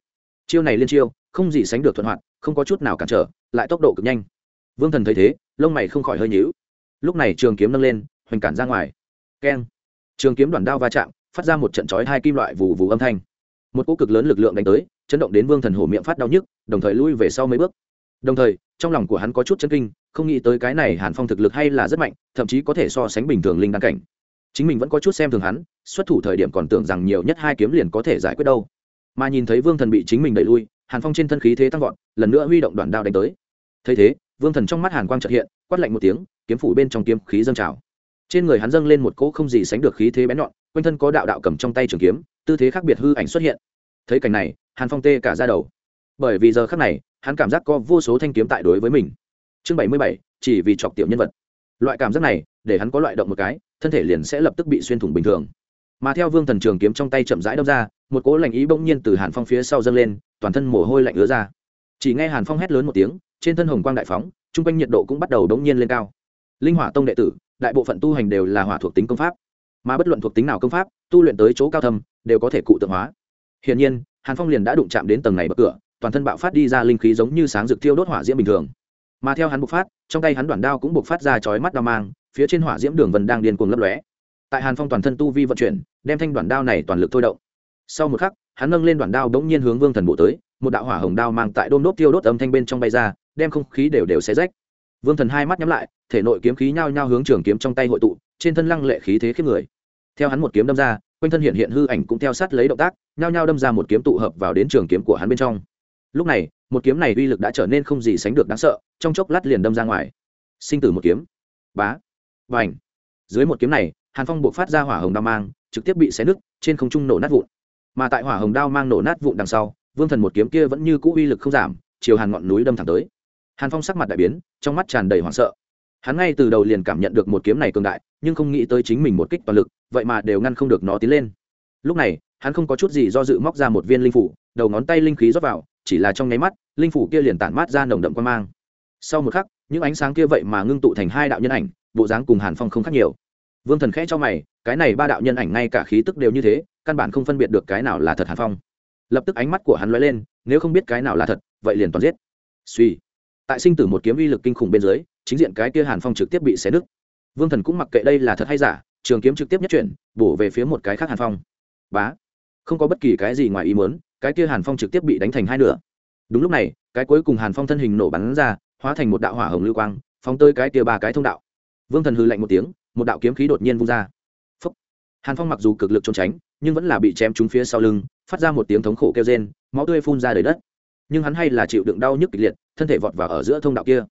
Chiêu này liên chiêu, không gì sánh được thuận hoạt, không có chút nào cản trở, lại tốc độ cực nhanh. Vương thần thấy thế, lông mày không khỏi hơi nhíu. Lúc này trường kiếm nâng lên, hoành cản ra ngoài. Keng. Trường kiếm đoàn đao va chạm, phát ra một trận chói hai kim loại vù vù âm thanh. Một cỗ cực lớn lực lượng đánh tới, chấn động đến vương thần hổ miệng phát đau nhức, đồng thời lui về sau mấy bước đồng thời, trong lòng của hắn có chút chân kinh, không nghĩ tới cái này hàn phong thực lực hay là rất mạnh, thậm chí có thể so sánh bình thường linh đăng cảnh. Chính mình vẫn có chút xem thường hắn, xuất thủ thời điểm còn tưởng rằng nhiều nhất hai kiếm liền có thể giải quyết đâu. Mà nhìn thấy vương thần bị chính mình đẩy lui, hàn phong trên thân khí thế tăng vọt, lần nữa huy động đoạn đao đánh tới. Thấy thế, vương thần trong mắt hàn quang trợt hiện, quát lạnh một tiếng, kiếm phủ bên trong kiếm khí dâng trào. Trên người hắn dâng lên một cỗ không gì sánh được khí thế bén nhọn, quanh thân có đạo đạo cầm trong tay trường kiếm, tư thế khác biệt hư ảnh xuất hiện. Thấy cảnh này, hàn phong tê cả ra đầu. Bởi vì giờ khắc này hắn cảm giác có vô số thanh kiếm tại đối với mình. Chương bảy mươi bảy, chỉ vì chọc tiểu nhân vật. Loại cảm giác này, để hắn có loại động một cái, thân thể liền sẽ lập tức bị xuyên thủng bình thường. Mà theo vương thần trường kiếm trong tay chậm rãi đâm ra, một cỗ lạnh ý bỗng nhiên từ hàn phong phía sau dâng lên, toàn thân mồ hôi lạnh ứa ra. Chỉ nghe hàn phong hét lớn một tiếng, trên thân hồng quang đại phóng, chung quanh nhiệt độ cũng bắt đầu đống nhiên lên cao. Linh hỏa tông đệ tử, đại bộ phận tu hành đều là hỏa thuộc tính công pháp. Mà bất luận thuộc tính nào công pháp, tu luyện tới chỗ cao thâm, đều có thể cụ tượng hóa. Hiển nhiên, hàn phong liền đã đụng chạm đến tầng này bậc cửa toàn thân bạo phát đi ra linh khí giống như sáng rực thiêu đốt hỏa diễm bình thường. Mà theo hắn bộc phát, trong tay hắn đoạn đao cũng bộc phát ra chói mắt đao mang, phía trên hỏa diễm đường vân đang điên cuồng lấp lóe. Tại hàn phong toàn thân tu vi vận chuyển, đem thanh đoạn đao này toàn lực thôi động. Sau một khắc, hắn nâng lên đoạn đao bỗng nhiên hướng vương thần bộ tới, một đạo hỏa hồng đao mang tại đôm đốt tiêu đốt âm thanh bên trong bay ra, đem không khí đều đều xé rách. Vương thần hai mắt nhắm lại, thể nội kiếm khí nhao nhao hướng trường kiếm trong tay hội tụ, trên thân lăng lệ khí thế khiếp người. Theo hắn một kiếm đâm ra, quanh thân hiện hiện hư ảnh cũng theo sát lấy động tác, nhao nhao đâm ra một kiếm tụ hợp vào đến trường kiếm của hắn bên trong lúc này, một kiếm này uy lực đã trở nên không gì sánh được đáng sợ, trong chốc lát liền đâm ra ngoài. Sinh tử một kiếm. Bá. Và dưới một kiếm này, hàn phong buộc phát ra hỏa hồng đao mang, trực tiếp bị xé nứt, trên không trung nổ nát vụn. Mà tại hỏa hồng đao mang nổ nát vụn đằng sau, vương thần một kiếm kia vẫn như cũ uy lực không giảm, chiều hàn ngọn núi đâm thẳng tới. Hàn phong sắc mặt đại biến, trong mắt tràn đầy hoảng sợ. Hắn ngay từ đầu liền cảm nhận được một kiếm này cường đại, nhưng không nghĩ tới chính mình một kích toàn lực, vậy mà đều ngăn không được nó tiến lên. Lúc này, hắn không có chút gì do dự móc ra một viên linh phủ, đầu ngón tay linh khí rót vào chỉ là trong nháy mắt, linh phủ kia liền tản mát ra nồng đậm quan mang. Sau một khắc, những ánh sáng kia vậy mà ngưng tụ thành hai đạo nhân ảnh, bộ dáng cùng hàn phong không khác nhiều. Vương thần khẽ cho mày, cái này ba đạo nhân ảnh ngay cả khí tức đều như thế, căn bản không phân biệt được cái nào là thật hàn phong. Lập tức ánh mắt của hắn lóe lên, nếu không biết cái nào là thật, vậy liền toàn giết. Suy. Tại sinh tử một kiếm uy lực kinh khủng bên dưới, chính diện cái kia hàn phong trực tiếp bị xé nứt. Vương thần cũng mặc kệ đây là thật hay giả, trường kiếm trực tiếp nhất chuyển, bổ về phía một cái khác hàn phong. Bá. Không có bất kỳ cái gì ngoài ý muốn cái kia hàn phong trực tiếp bị đánh thành hai nửa. Đúng lúc này, cái cuối cùng hàn phong thân hình nổ bắn ra, hóa thành một đạo hỏa hồng lưu quang, phóng tới cái kia ba cái thông đạo. Vương thần hư lạnh một tiếng, một đạo kiếm khí đột nhiên vung ra. Phúc. hàn phong mặc dù cực lực trốn tránh, nhưng vẫn là bị chém trúng phía sau lưng, phát ra một tiếng thống khổ kêu rên, máu tươi phun ra đầy đất. Nhưng hắn hay là chịu đựng đau nhức kịch liệt, thân thể vọt vào ở giữa thông đạo kia.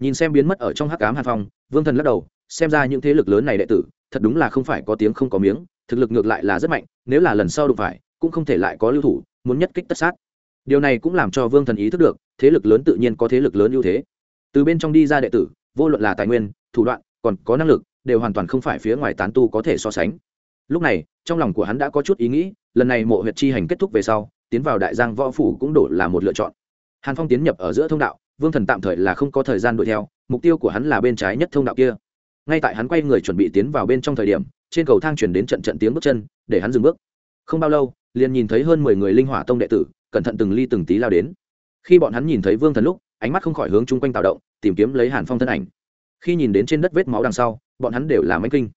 Nhìn xem biến mất ở trong hắc cám hàn phong, vương thần lắc đầu, xem ra những thế lực lớn này đệ tử, thật đúng là không phải có tiếng không có miếng, thực lực ngược lại là rất mạnh, nếu là lần sau đụng phải, cũng không thể lại có lưu thủ muốn nhất kích tất sát. Điều này cũng làm cho vương thần ý thức được, thế lực lớn tự nhiên có thế lực lớn ưu thế. Từ bên trong đi ra đệ tử, vô luận là tài nguyên, thủ đoạn, còn có năng lực, đều hoàn toàn không phải phía ngoài tán tu có thể so sánh. Lúc này, trong lòng của hắn đã có chút ý nghĩ, lần này mộ huyệt chi hành kết thúc về sau, tiến vào đại giang võ phủ cũng đổ là một lựa chọn. Hàn phong tiến nhập ở giữa thông đạo, vương thần tạm thời là không có thời gian đuổi theo, mục tiêu của hắn là bên trái nhất thông đạo kia. Ngay tại hắn quay người chuẩn bị tiến vào bên trong thời điểm, trên cầu thang chuyển đến trận trận tiếng bước chân, để hắn dừng bước. Không bao lâu liền nhìn thấy hơn mười người linh hỏa tông đệ tử, cẩn thận từng ly từng tí lao đến. Khi bọn hắn nhìn thấy vương thần lúc, ánh mắt không khỏi hướng chung quanh tạo động, tìm kiếm lấy hàn phong thân ảnh. Khi nhìn đến trên đất vết máu đằng sau, bọn hắn đều là máy kinh.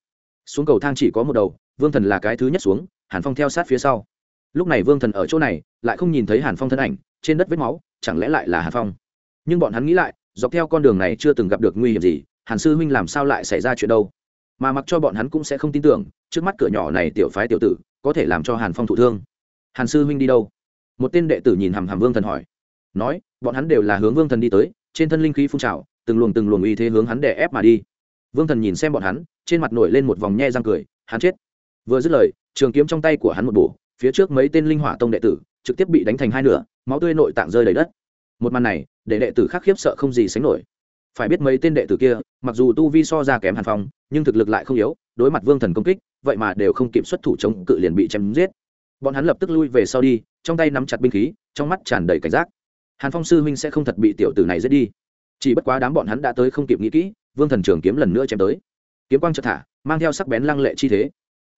Xuống cầu thang chỉ có một đầu, vương thần là cái thứ nhất xuống, hàn phong theo sát phía sau. Lúc này vương thần ở chỗ này, lại không nhìn thấy hàn phong thân ảnh, trên đất vết máu, chẳng lẽ lại là hàn phong? Nhưng bọn hắn nghĩ lại, dọc theo con đường này chưa từng gặp được nguy hiểm gì, hàn sư huynh làm sao lại xảy ra chuyện đâu? Mà mặc cho bọn hắn cũng sẽ không tin tưởng, trước mắt cửa nhỏ này tiểu phái tiểu tử có thể làm cho hàn phong thụ thương. Hàn sư huynh đi đâu? Một tên đệ tử nhìn hàm hàm vương thần hỏi. Nói, bọn hắn đều là hướng vương thần đi tới, trên thân linh khí phun trào, từng luồng từng luồng uy thế hướng hắn đè ép mà đi. Vương thần nhìn xem bọn hắn, trên mặt nổi lên một vòng nhe răng cười, hắn chết. Vừa dứt lời, trường kiếm trong tay của hắn một bổ, phía trước mấy tên linh hỏa tông đệ tử, trực tiếp bị đánh thành hai nửa, máu tươi nội tạng rơi đầy đất. Một màn này, để đệ tử khác khiếp sợ không gì sánh nổi phải biết mấy tên đệ tử kia, mặc dù tu vi so ra kém hàn phong, nhưng thực lực lại không yếu, đối mặt vương thần công kích, vậy mà đều không kịp xuất thủ chống cự liền bị chém giết. Bọn hắn lập tức lui về sau đi, trong tay nắm chặt binh khí, trong mắt tràn đầy cảnh giác. Hàn phong sư huynh sẽ không thật bị tiểu tử này giết đi. Chỉ bất quá đám bọn hắn đã tới không kịp nghĩ kỹ, vương thần trường kiếm lần nữa chém tới. Kiếm quang chợt thả, mang theo sắc bén lăng lệ chi thế.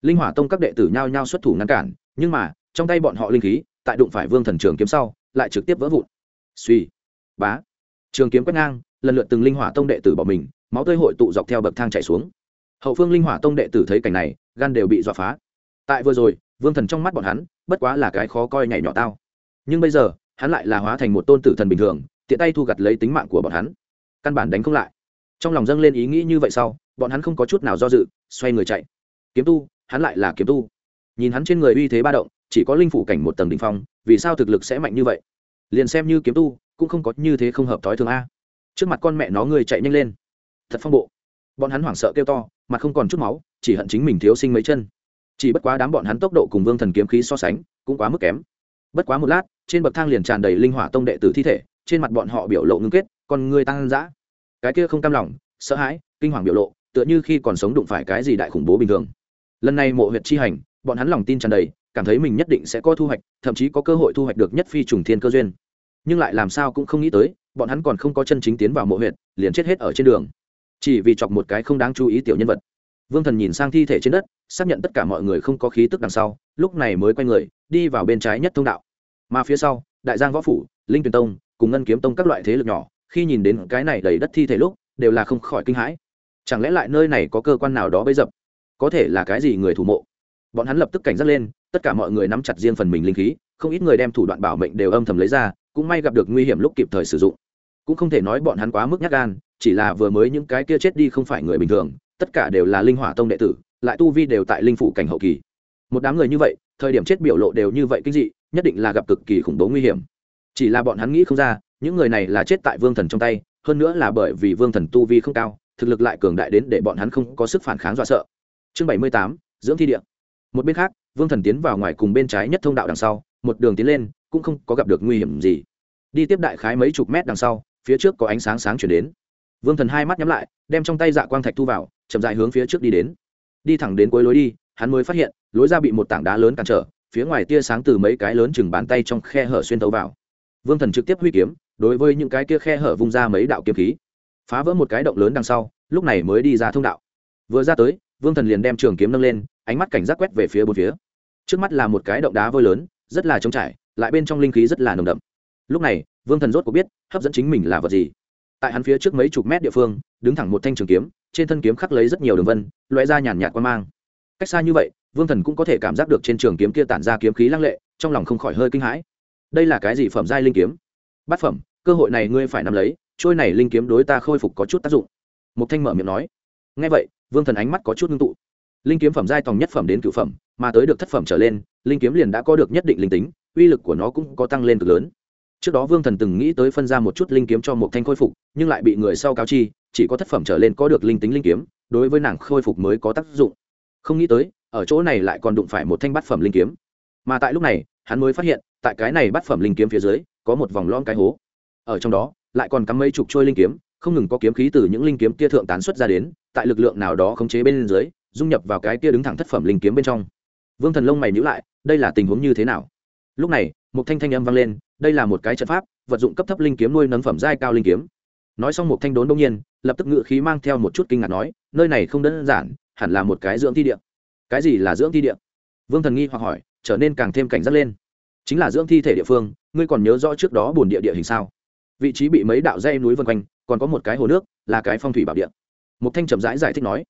Linh hỏa tông các đệ tử nhao nhao xuất thủ ngăn cản, nhưng mà, trong tay bọn họ linh khí, tại đụng phải vương thần trường kiếm sau, lại trực tiếp vỡ vụn. Suy bá. Trường kiếm quét ngang lần lượt từng linh hỏa tông đệ tử bỏ mình, máu tươi hội tụ dọc theo bậc thang chảy xuống. Hậu phương linh hỏa tông đệ tử thấy cảnh này, gan đều bị dọa phá. Tại vừa rồi, vương thần trong mắt bọn hắn, bất quá là cái khó coi nhảy nhỏ tao. Nhưng bây giờ, hắn lại là hóa thành một tôn tử thần bình thường, tiện tay thu gặt lấy tính mạng của bọn hắn. Căn bản đánh không lại. Trong lòng dâng lên ý nghĩ như vậy sau, bọn hắn không có chút nào do dự, xoay người chạy. Kiếm tu, hắn lại là kiếm tu. Nhìn hắn trên người uy thế ba động, chỉ có linh phủ cảnh một tầng đ ỉ n h phong, vì sao thực lực sẽ mạnh như vậy? Liền xem như kiếm tu, cũng không có như thế không hợp thói thường a trước mặt con mẹ nó người chạy nhanh lên. Thật phong bộ. Bọn hắn hoảng sợ kêu to mặt không còn chút máu, chỉ hận chính mình thiếu sinh mấy chân. Chỉ bất quá đám bọn hắn tốc độ cùng vương thần kiếm khí so sánh, cũng quá mức kém. Bất quá một lát, trên bậc thang liền tràn đầy linh hỏa tông đệ tử thi thể, trên mặt bọn họ biểu lộ ngưng kết còn người tăng dã. Cái kia không cam lòng, sợ hãi, kinh hoàng biểu lộ, tựa như khi còn sống đụng phải cái gì đại khủng bố bình thường. Lần này mộ huyệt chi hành, bọn hắn lòng tin tràn đầy, cảm thấy mình nhất định sẽ có thu hoạch, thậm chí có cơ hội thu hoạch được nhất phi trùng thiên cơ duyên nhưng lại làm sao cũng không nghĩ tới, bọn hắn còn không có chân chính tiến vào mộ huyệt, liền chết hết ở trên đường. Chỉ vì chọc một cái không đáng chú ý tiểu nhân vật. Vương thần nhìn sang thi thể trên đất, xác nhận tất cả mọi người không có khí tức đằng sau, lúc này mới quay người, đi vào bên trái nhất thông đạo. Mà phía sau, đại giang võ phủ, linh tuyền tông, cùng ngân kiếm tông các loại thế lực nhỏ, khi nhìn đến cái này đầy đất thi thể lúc, đều là không khỏi kinh hãi. Chẳng lẽ lại nơi này có cơ quan nào đó bấy dập? Có thể là cái gì người thủ mộ? Bọn hắn lập tức cảnh giác lên, tất cả mọi người nắm chặt riêng phần mình linh khí, không ít người đem thủ đoạn bảo mệnh đều âm thầm lấy ra cũng may gặp được nguy hiểm lúc kịp thời sử dụng. Cũng không thể nói bọn hắn quá mức nhát gan, chỉ là vừa mới những cái kia chết đi không phải người bình thường, tất cả đều là linh hỏa tông đệ tử, lại tu vi đều tại linh phủ cảnh hậu kỳ. Một đám người như vậy, thời điểm chết biểu lộ đều như vậy kinh dị, nhất định là gặp cực kỳ khủng bố nguy hiểm. Chỉ là bọn hắn nghĩ không ra, những người này là chết tại vương thần trong tay, hơn nữa là bởi vì vương thần tu vi không cao, thực lực lại cường đại đến để bọn hắn không có sức phản kháng dọa sợ. Chương bảy mươi tám, dưỡng thi địa. Một bên khác, vương thần tiến vào ngoài cùng bên trái nhất thông đạo đằng sau, một đường tiến lên cũng không có gặp được nguy hiểm gì. Đi tiếp đại khái mấy chục mét đằng sau, phía trước có ánh sáng sáng chuyển đến. Vương thần hai mắt nhắm lại, đem trong tay dạ quang thạch thu vào, chậm dại hướng phía trước đi đến. Đi thẳng đến cuối lối đi, hắn mới phát hiện, lối ra bị một tảng đá lớn cản trở, phía ngoài tia sáng từ mấy cái lớn chừng bàn tay trong khe hở xuyên tấu vào. Vương thần trực tiếp huy kiếm, đối với những cái kia khe hở vung ra mấy đạo kiếm khí. Phá vỡ một cái động lớn đằng sau, lúc này mới đi ra thông đạo. Vừa ra tới, vương thần liền đem trường kiếm nâng lên, ánh mắt cảnh giác quét về phía bốn phía. Trước mắt là một cái động đá vôi lớn, rất là trống trải lại bên trong linh khí rất là nồng đậm. Lúc này, vương thần rốt có biết, hấp dẫn chính mình là vật gì. Tại hắn phía trước mấy chục mét địa phương, đứng thẳng một thanh trường kiếm, trên thân kiếm khắc lấy rất nhiều đường vân loại ra nhàn nhạt quang mang. Cách xa như vậy, vương thần cũng có thể cảm giác được trên trường kiếm kia tản ra kiếm khí lăng lệ, trong lòng không khỏi hơi kinh hãi. Đây là cái gì phẩm giai linh kiếm? Bát phẩm, cơ hội này ngươi phải nắm lấy, trôi này linh kiếm đối ta khôi phục có chút tác dụng. Một thanh mở miệng nói. Nghe vậy, vương thần ánh mắt có chút ngưng tụ. Linh kiếm phẩm giai tòng nhất phẩm đến cửu phẩm, mà tới được thất phẩm trở lên, linh kiếm liền đã có được nhất định linh tính uy lực của nó cũng có tăng lên cực lớn. Trước đó vương thần từng nghĩ tới phân ra một chút linh kiếm cho một thanh khôi phục, nhưng lại bị người sau cáo chi, chỉ có thất phẩm trở lên có được linh tính linh kiếm, đối với nàng khôi phục mới có tác dụng. Không nghĩ tới, ở chỗ này lại còn đụng phải một thanh bát phẩm linh kiếm. Mà tại lúc này, hắn mới phát hiện, tại cái này bát phẩm linh kiếm phía dưới, có một vòng lõm cái hố. Ở trong đó, lại còn cắm mấy chục trôi linh kiếm, không ngừng có kiếm khí từ những linh kiếm kia thượng tán xuất ra đến, tại lực lượng nào đó khống chế bên dưới, dung nhập vào cái kia đứng thẳng thất phẩm linh kiếm bên trong. Vương thần lông mày nhữ lại, đây là tình huống như thế nào? Lúc này một thanh thanh âm vang lên đây là một cái trận pháp vật dụng cấp thấp linh kiếm nuôi nấng phẩm giai cao linh kiếm. Nói xong một thanh đốn đông nhiên lập tức ngự khí mang theo một chút kinh ngạc nói nơi này không đơn giản hẳn là một cái dưỡng thi địa. Cái gì là dưỡng thi địa? Vương thần nghi hoặc hỏi trở nên càng thêm cảnh giác lên. Chính là dưỡng thi thể địa phương ngươi còn nhớ rõ trước đó bồn địa địa hình sao? Vị trí bị mấy đạo dây núi vân quanh còn có một cái hồ nước là cái phong thủy bảo địa. Một thanh chậm rãi giải, giải thích nói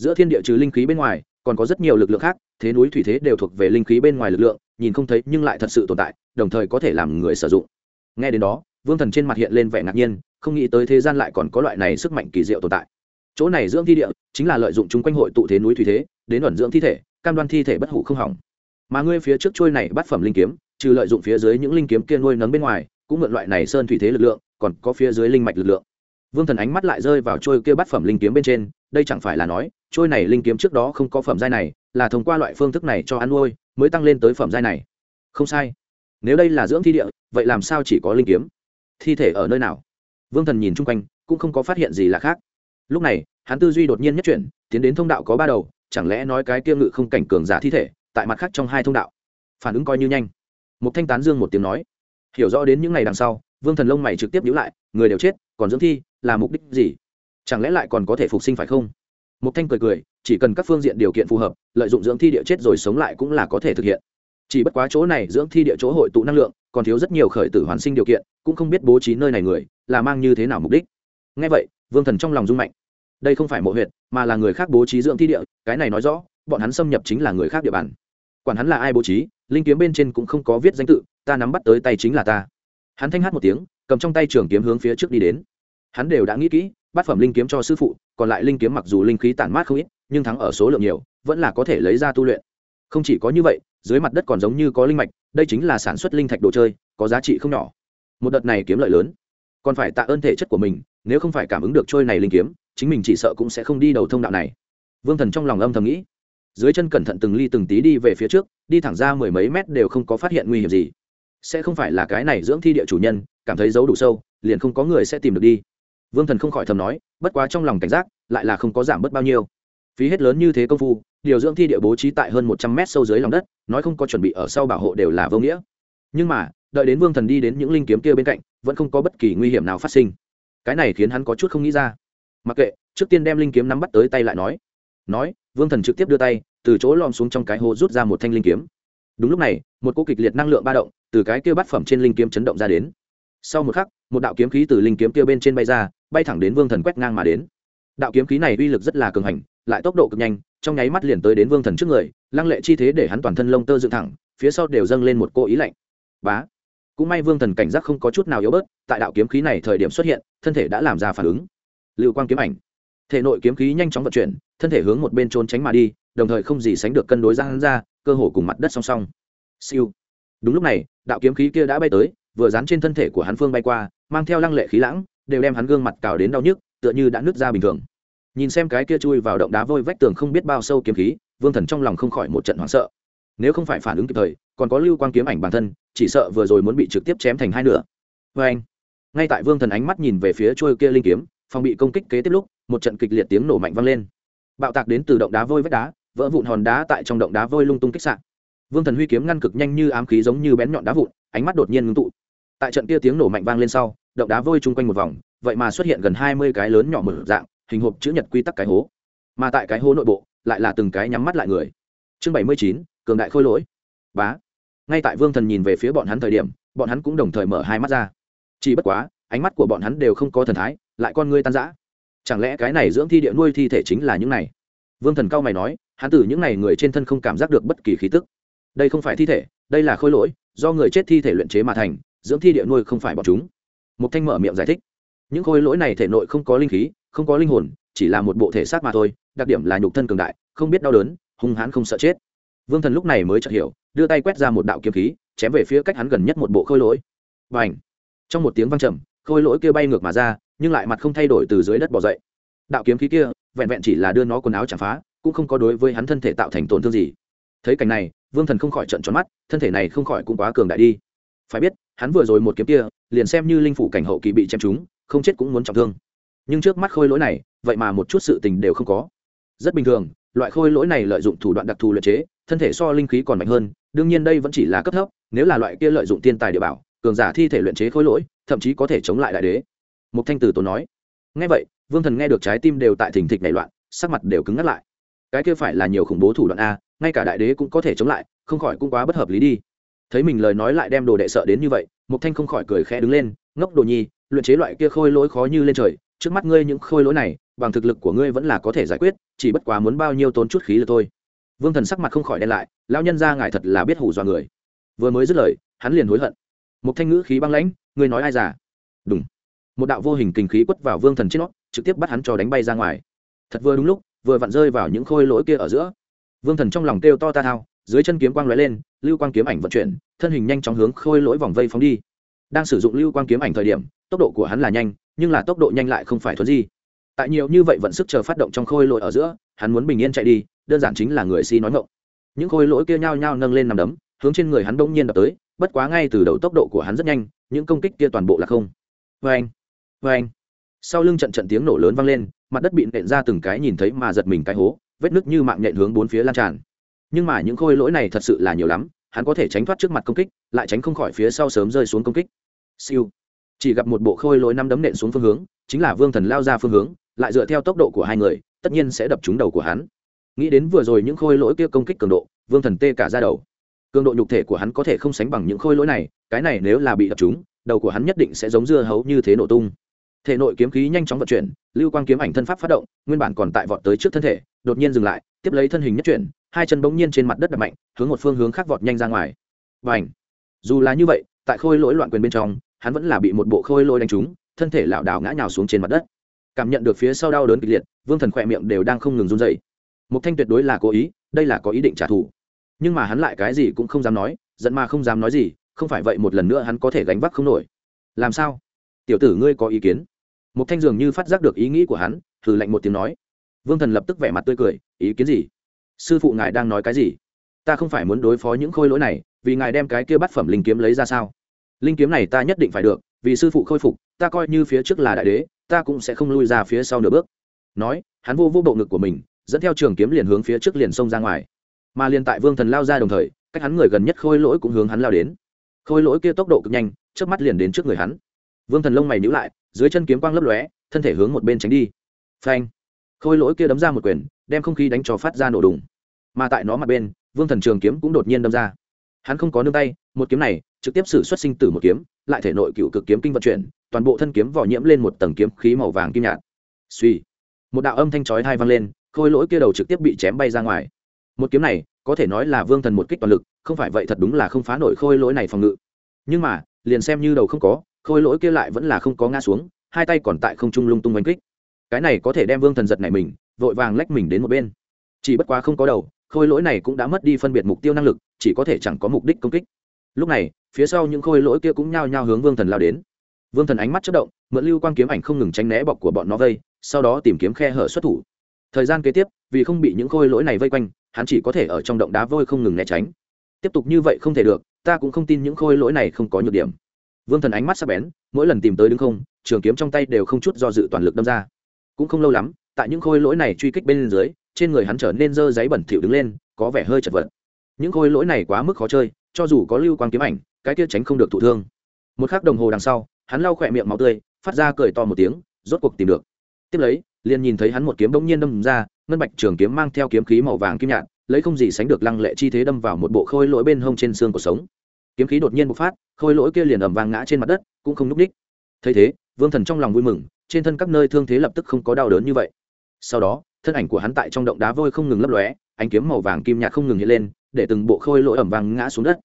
giữa thiên địa trừ linh khí bên ngoài còn có rất nhiều lực lượng khác thế núi thủy thế đều thuộc về linh khí bên ngoài lực lượng nhìn không thấy nhưng lại thật sự tồn tại, đồng thời có thể làm người sử dụng. Nghe đến đó, vương thần trên mặt hiện lên vẻ ngạc nhiên, không nghĩ tới thế gian lại còn có loại này sức mạnh kỳ diệu tồn tại. Chỗ này dưỡng thi địa chính là lợi dụng chúng quanh hội tụ thế núi thủy thế, đến ẩn dưỡng thi thể, cam đoan thi thể bất hủ không hỏng. Mà ngươi phía trước trôi này bắt phẩm linh kiếm, trừ lợi dụng phía dưới những linh kiếm kia nuôi nấng bên ngoài, cũng mượn loại này sơn thủy thế lực lượng, còn có phía dưới linh mạch lực lượng vương thần ánh mắt lại rơi vào trôi kia bắt phẩm linh kiếm bên trên, đây chẳng phải là nói, trôi này linh kiếm trước đó không có phẩm giai này, là thông qua loại phương thức này cho ăn nuôi, mới tăng lên tới phẩm giai này. Không sai. Nếu đây là dưỡng thi địa, vậy làm sao chỉ có linh kiếm? Thi thể ở nơi nào? Vương thần nhìn chung quanh, cũng không có phát hiện gì là khác. Lúc này, hắn tư duy đột nhiên nhất chuyển, tiến đến thông đạo có ba đầu, chẳng lẽ nói cái kia ngự không cảnh cường giả thi thể, tại mặt khác trong hai thông đạo? Phản ứng coi như nhanh. Một thanh tán dương một tiếng nói. Hiểu rõ đến những ngày đằng sau vương thần lông mày trực tiếp nhíu lại, người đều chết, còn dưỡng thi là mục đích gì? Chẳng lẽ lại còn có thể phục sinh phải không? Mục thanh cười cười, chỉ cần các phương diện điều kiện phù hợp, lợi dụng dưỡng thi địa chết rồi sống lại cũng là có thể thực hiện. Chỉ bất quá chỗ này dưỡng thi địa chỗ hội tụ năng lượng, còn thiếu rất nhiều khởi tử hoàn sinh điều kiện, cũng không biết bố trí nơi này người, là mang như thế nào mục đích. Ngay vậy, vương thần trong lòng rung mạnh. Đây không phải mộ huyệt, mà là người khác bố trí dưỡng thi địa, cái này nói rõ, bọn hắn xâm nhập chính là người khác địa bàn. Quản hắn là ai bố trí, linh kiếm bên trên cũng không có viết danh tự, ta nắm bắt tới tay chính là ta hắn thanh hát một tiếng, cầm trong tay trường kiếm hướng phía trước đi đến. Hắn đều đã nghĩ kỹ, bát phẩm linh kiếm cho sư phụ, còn lại linh kiếm mặc dù linh khí tản mát không ít, nhưng thắng ở số lượng nhiều, vẫn là có thể lấy ra tu luyện. Không chỉ có như vậy, dưới mặt đất còn giống như có linh mạch, đây chính là sản xuất linh thạch đồ chơi, có giá trị không nhỏ. Một đợt này kiếm lợi lớn. Còn phải tạ ơn thể chất của mình, nếu không phải cảm ứng được trôi này linh kiếm, chính mình chỉ sợ cũng sẽ không đi đầu thông đạo này. Vương thần trong lòng âm thầm nghĩ. Dưới chân cẩn thận từng ly từng tí đi về phía trước, đi thẳng ra mười mấy mét đều không có phát hiện nguy hiểm gì sẽ không phải là cái này dưỡng thi địa chủ nhân, cảm thấy giấu đủ sâu, liền không có người sẽ tìm được đi. Vương thần không khỏi thầm nói, bất quá trong lòng cảnh giác, lại là không có giảm bớt bao nhiêu. Phí hết lớn như thế công phu, điều dưỡng thi địa bố trí tại hơn một trăm mét sâu dưới lòng đất, nói không có chuẩn bị ở sau bảo hộ đều là vô nghĩa. Nhưng mà, đợi đến vương thần đi đến những linh kiếm kia bên cạnh, vẫn không có bất kỳ nguy hiểm nào phát sinh. Cái này khiến hắn có chút không nghĩ ra. Mặc kệ, trước tiên đem linh kiếm nắm bắt tới tay lại nói. Nói, vương thần trực tiếp đưa tay, từ chỗ lom xuống trong cái hố rút ra một thanh linh kiếm đúng lúc này, một cô kịch liệt năng lượng ba động từ cái kia bát phẩm trên linh kiếm chấn động ra đến. Sau một khắc, một đạo kiếm khí từ linh kiếm kia bên trên bay ra, bay thẳng đến vương thần quét ngang mà đến. Đạo kiếm khí này uy lực rất là cường hành, lại tốc độ cực nhanh, trong nháy mắt liền tới đến vương thần trước người, lăng lệ chi thế để hắn toàn thân lông tơ dựng thẳng, phía sau đều dâng lên một cô ý lạnh. Bá! Cũng may vương thần cảnh giác không có chút nào yếu bớt, tại đạo kiếm khí này thời điểm xuất hiện, thân thể đã làm ra phản ứng. Lưu quang kiếm ảnh. Thể nội kiếm khí nhanh chóng vận chuyển, thân thể hướng một bên trốn tránh mà đi, đồng thời không gì sánh được cân đối ra hắn ra cơ hồ cùng mặt đất song song. Siêu. Đúng lúc này, đạo kiếm khí kia đã bay tới, vừa dán trên thân thể của hắn phương bay qua, mang theo lăng lệ khí lãng, đều đem hắn gương mặt cào đến đau nhức, tựa như đã nứt ra bình thường. Nhìn xem cái kia chui vào động đá vôi vách tường không biết bao sâu kiếm khí, vương thần trong lòng không khỏi một trận hoảng sợ. Nếu không phải phản ứng kịp thời, còn có lưu quang kiếm ảnh bản thân, chỉ sợ vừa rồi muốn bị trực tiếp chém thành hai nửa. Vê anh, ngay tại vương thần ánh mắt nhìn về phía trôi kia linh kiếm, phòng bị công kích kế tiếp lúc, một trận kịch liệt tiếng nổ mạnh vang lên. Bạo tạc đến từ động đá vôi vách đá vỡ vụn hòn đá tại trong động đá vôi lung tung kích sạn. Vương thần huy kiếm ngăn cực nhanh như ám khí giống như bén nhọn đá vụn, ánh mắt đột nhiên ngưng tụ. Tại trận kia tiếng nổ mạnh vang lên sau, động đá vôi chung quanh một vòng, vậy mà xuất hiện gần hai mươi cái lớn nhỏ mở dạng, hình hộp chữ nhật quy tắc cái hố. Mà tại cái hố nội bộ, lại là từng cái nhắm mắt lại người. Chương bảy mươi chín, cường đại khôi lỗi. Bá. Ngay tại vương thần nhìn về phía bọn hắn thời điểm, bọn hắn cũng đồng thời mở hai mắt ra. Chỉ bất quá, ánh mắt của bọn hắn đều không có thần thái, lại con ngươi tan rã. Chẳng lẽ cái này dưỡng thi địa nuôi thi thể chính là những này? Vương thần cao mày nói, hắn từ những này người trên thân không cảm giác được bất kỳ khí tức. Đây không phải thi thể, đây là khôi lỗi, do người chết thi thể luyện chế mà thành, dưỡng thi địa nuôi không phải bọn chúng. Mục thanh mở miệng giải thích. Những khôi lỗi này thể nội không có linh khí, không có linh hồn, chỉ là một bộ thể xác mà thôi, đặc điểm là nhục thân cường đại, không biết đau đớn, hung hãn không sợ chết. Vương thần lúc này mới chợt hiểu, đưa tay quét ra một đạo kiếm khí, chém về phía cách hắn gần nhất một bộ khôi lỗi. Và ảnh trong một tiếng văng trầm, khôi lỗi kia bay ngược mà ra, nhưng lại mặt không thay đổi từ dưới đất bỏ dậy. Đạo kiếm khí kia vẹn vẹn chỉ là đưa nó quần áo chạm phá, cũng không có đối với hắn thân thể tạo thành tổn thương gì. Thấy cảnh này, vương thần không khỏi trận tròn mắt, thân thể này không khỏi cũng quá cường đại đi. Phải biết, hắn vừa rồi một kiếm kia, liền xem như linh phủ cảnh hậu kỳ bị chém trúng, không chết cũng muốn trọng thương. Nhưng trước mắt khôi lỗi này, vậy mà một chút sự tình đều không có. Rất bình thường, loại khôi lỗi này lợi dụng thủ đoạn đặc thù luyện chế, thân thể so linh khí còn mạnh hơn, đương nhiên đây vẫn chỉ là cấp thấp, nếu là loại kia lợi dụng tiên tài địa bảo, cường giả thi thể luyện chế khôi lỗi, thậm chí có thể chống lại đại đế. Một thanh tử tốn nói. Ngay vậy vương thần nghe được trái tim đều tại thình thịch nảy loạn, sắc mặt đều cứng ngắt lại. Cái kia phải là nhiều khủng bố thủ đoạn a, ngay cả đại đế cũng có thể chống lại, không khỏi cũng quá bất hợp lý đi. Thấy mình lời nói lại đem đồ đệ sợ đến như vậy mục thanh không khỏi cười khẽ đứng lên, ngốc đồ nhi, luyện chế loại kia khôi lỗi khó như lên trời, trước mắt ngươi những khôi lỗi này, bằng thực lực của ngươi vẫn là có thể giải quyết, chỉ bất quá muốn bao nhiêu tốn chút khí là thôi. Vương thần sắc mặt không khỏi đen lại, lão nhân ra ngài thật là biết hủ dọa người. Vừa mới dứt lời, hắn liền hối hận. Mục thanh ngữ khí băng lãnh, ngươi nói ai giả đúng một đạo vô hình kinh khí quất vào vương thần trên nó trực tiếp bắt hắn cho đánh bay ra ngoài. Thật vừa đúng lúc, vừa vặn rơi vào những khôi lỗi kia ở giữa. Vương thần trong lòng kêu to ta thao, dưới chân kiếm quang lóe lên, lưu quang kiếm ảnh vận chuyển, thân hình nhanh chóng hướng khôi lỗi vòng vây phóng đi. Đang sử dụng lưu quang kiếm ảnh thời điểm, tốc độ của hắn là nhanh, nhưng là tốc độ nhanh lại không phải thuần gì tại nhiều như vậy vận sức chờ phát động trong khôi lỗi ở giữa, hắn muốn bình yên chạy đi, đơn giản chính là người si nói ngộng những khôi lỗi kia nhao nhao nâng lên nằm đấm, hướng trên người hắn đông nhiên đập tới, bất quá ngay từ đầu tốc độ của hắn rất nhanh, những công kích kia toàn bộ là không. Vê anh vê anh sau lưng trận trận tiếng nổ lớn vang lên, mặt đất bị nện ra từng cái nhìn thấy mà giật mình cái hố, vết nứt như mạng nện hướng bốn phía lan tràn. Nhưng mà những khôi lỗi này thật sự là nhiều lắm, hắn có thể tránh thoát trước mặt công kích, lại tránh không khỏi phía sau sớm rơi xuống công kích. Siêu. Chỉ gặp một bộ khôi lỗi năm đấm nện xuống phương hướng, chính là vương thần lao ra phương hướng, lại dựa theo tốc độ của hai người, tất nhiên sẽ đập trúng đầu của hắn. Nghĩ đến vừa rồi những khôi lỗi kia công kích cường độ, vương thần tê cả ra đầu. Cường độ nhục thể của hắn có thể không sánh bằng những khôi lỗi này, cái này nếu là bị đập trúng, đầu của hắn nhất định sẽ giống dưa hấu như thế nổ tung thể nội kiếm khí nhanh chóng vận chuyển, lưu quang kiếm ảnh thân pháp phát động, nguyên bản còn tại vọt tới trước thân thể, đột nhiên dừng lại, tiếp lấy thân hình nhất chuyển, hai chân bỗng nhiên trên mặt đất đập mạnh, hướng một phương hướng khác vọt nhanh ra ngoài. Và ảnh dù là như vậy, tại khôi lỗi loạn quyền bên trong, hắn vẫn là bị một bộ khôi lỗi đánh trúng, thân thể lảo đảo ngã nhào xuống trên mặt đất. Cảm nhận được phía sau đau đớn kịch liệt, vương thần khỏe miệng đều đang không ngừng run dậy một thanh tuyệt đối là cố ý, đây là có ý định trả thù. Nhưng mà hắn lại cái gì cũng không dám nói, giận mà không dám nói gì, không phải vậy một lần nữa hắn có thể gánh vác không nổi. Làm sao? Tiểu tử ngươi có ý kiến? Một thanh dường như phát giác được ý nghĩ của hắn thử lạnh một tiếng nói. Vương thần lập tức vẻ mặt tươi cười, ý kiến gì? Sư phụ ngài đang nói cái gì? Ta không phải muốn đối phó những khôi lỗi này, vì ngài đem cái kia bát phẩm linh kiếm lấy ra sao? Linh kiếm này ta nhất định phải được, vì sư phụ khôi phục, ta coi như phía trước là đại đế, ta cũng sẽ không lui ra phía sau nửa bước. Nói, hắn vô vô bộ ngực của mình, dẫn theo trường kiếm liền hướng phía trước liền xông ra ngoài. Mà liền tại vương thần lao ra đồng thời, cách hắn người gần nhất khôi lỗi cũng hướng hắn lao đến. Khôi lỗi kia tốc độ cực nhanh trước mắt liền đến trước người hắn vương thần lông mày nhữ lại, dưới chân kiếm quang lấp lóe, thân thể hướng một bên tránh đi. Phanh. Khôi lỗi kia đấm ra một quyền, đem không khí đánh cho phát ra nổ đùng. Mà tại nó mặt bên, vương thần trường kiếm cũng đột nhiên đâm ra. Hắn không có nương tay, một kiếm này trực tiếp xử xuất sinh tử một kiếm, lại thể nội cựu cực kiếm kinh vận chuyển, toàn bộ thân kiếm vỏ nhiễm lên một tầng kiếm khí màu vàng kim nhạt. Suy một đạo âm thanh chói hai vang lên, khôi lỗi kia đầu trực tiếp bị chém bay ra ngoài. Một kiếm này, có thể nói là vương thần một kích toàn lực, không phải vậy thật đúng là không phá nổi khôi lỗi này phòng ngự. Nhưng mà, liền xem như đầu không có khôi lỗi kia lại vẫn là không có ngã xuống, hai tay còn tại không trung lung tung oanh kích. Cái này có thể đem vương thần giật này mình, vội vàng lách mình đến một bên. Chỉ bất quá không có đầu, khôi lỗi này cũng đã mất đi phân biệt mục tiêu năng lực, chỉ có thể chẳng có mục đích công kích. Lúc này, phía sau những khôi lỗi kia cũng nhao nhao hướng vương thần lao đến. Vương thần ánh mắt chất động, mượn lưu quang kiếm ảnh không ngừng tránh né bọc của bọn nó vây, sau đó tìm kiếm khe hở xuất thủ. Thời gian kế tiếp, vì không bị những khôi lỗi này vây quanh, hắn chỉ có thể ở trong động đá vôi không ngừng né tránh. Tiếp tục như vậy không thể được, ta cũng không tin những khôi lỗi này không có nhược điểm vương thần ánh mắt sắp bén, mỗi lần tìm tới đứng không, trường kiếm trong tay đều không chút do dự toàn lực đâm ra. Cũng không lâu lắm, tại những khôi lỗi này truy kích bên dưới, trên người hắn trở nên dơ giấy bẩn thỉu đứng lên, có vẻ hơi chật vật. Những khôi lỗi này quá mức khó chơi, cho dù có lưu quang kiếm ảnh, cái kia tránh không được thụ thương. Một k h ắ c đồng hồ đằng sau, hắn lau khỏe miệng máu tươi, phát ra cười to một tiếng, rốt cuộc tìm được. Tiếp lấy, liền nhìn thấy hắn một kiếm bỗng nhiên đâm ra, ngân bạch trường kiếm mang theo kiếm khí màu vàng kim nhạt, lấy không gì sánh được lăng lệ chi thế đâm vào một bộ khôi lỗi bên hông trên xương cuộc sống kiếm khí đột nhiên bộc phát, khôi lỗi kia liền ẩm vàng ngã trên mặt đất, cũng không n ú c ních. Thấy thế, vương thần trong lòng vui mừng, trên thân các nơi thương thế lập tức không có đau đớn như vậy. Sau đó, thân ảnh của hắn tại trong động đá vôi không ngừng lấp lóe, ánh kiếm màu vàng kim nhạt không ngừng hiện lên, để từng bộ khôi lỗi ẩm vàng ngã xuống đất.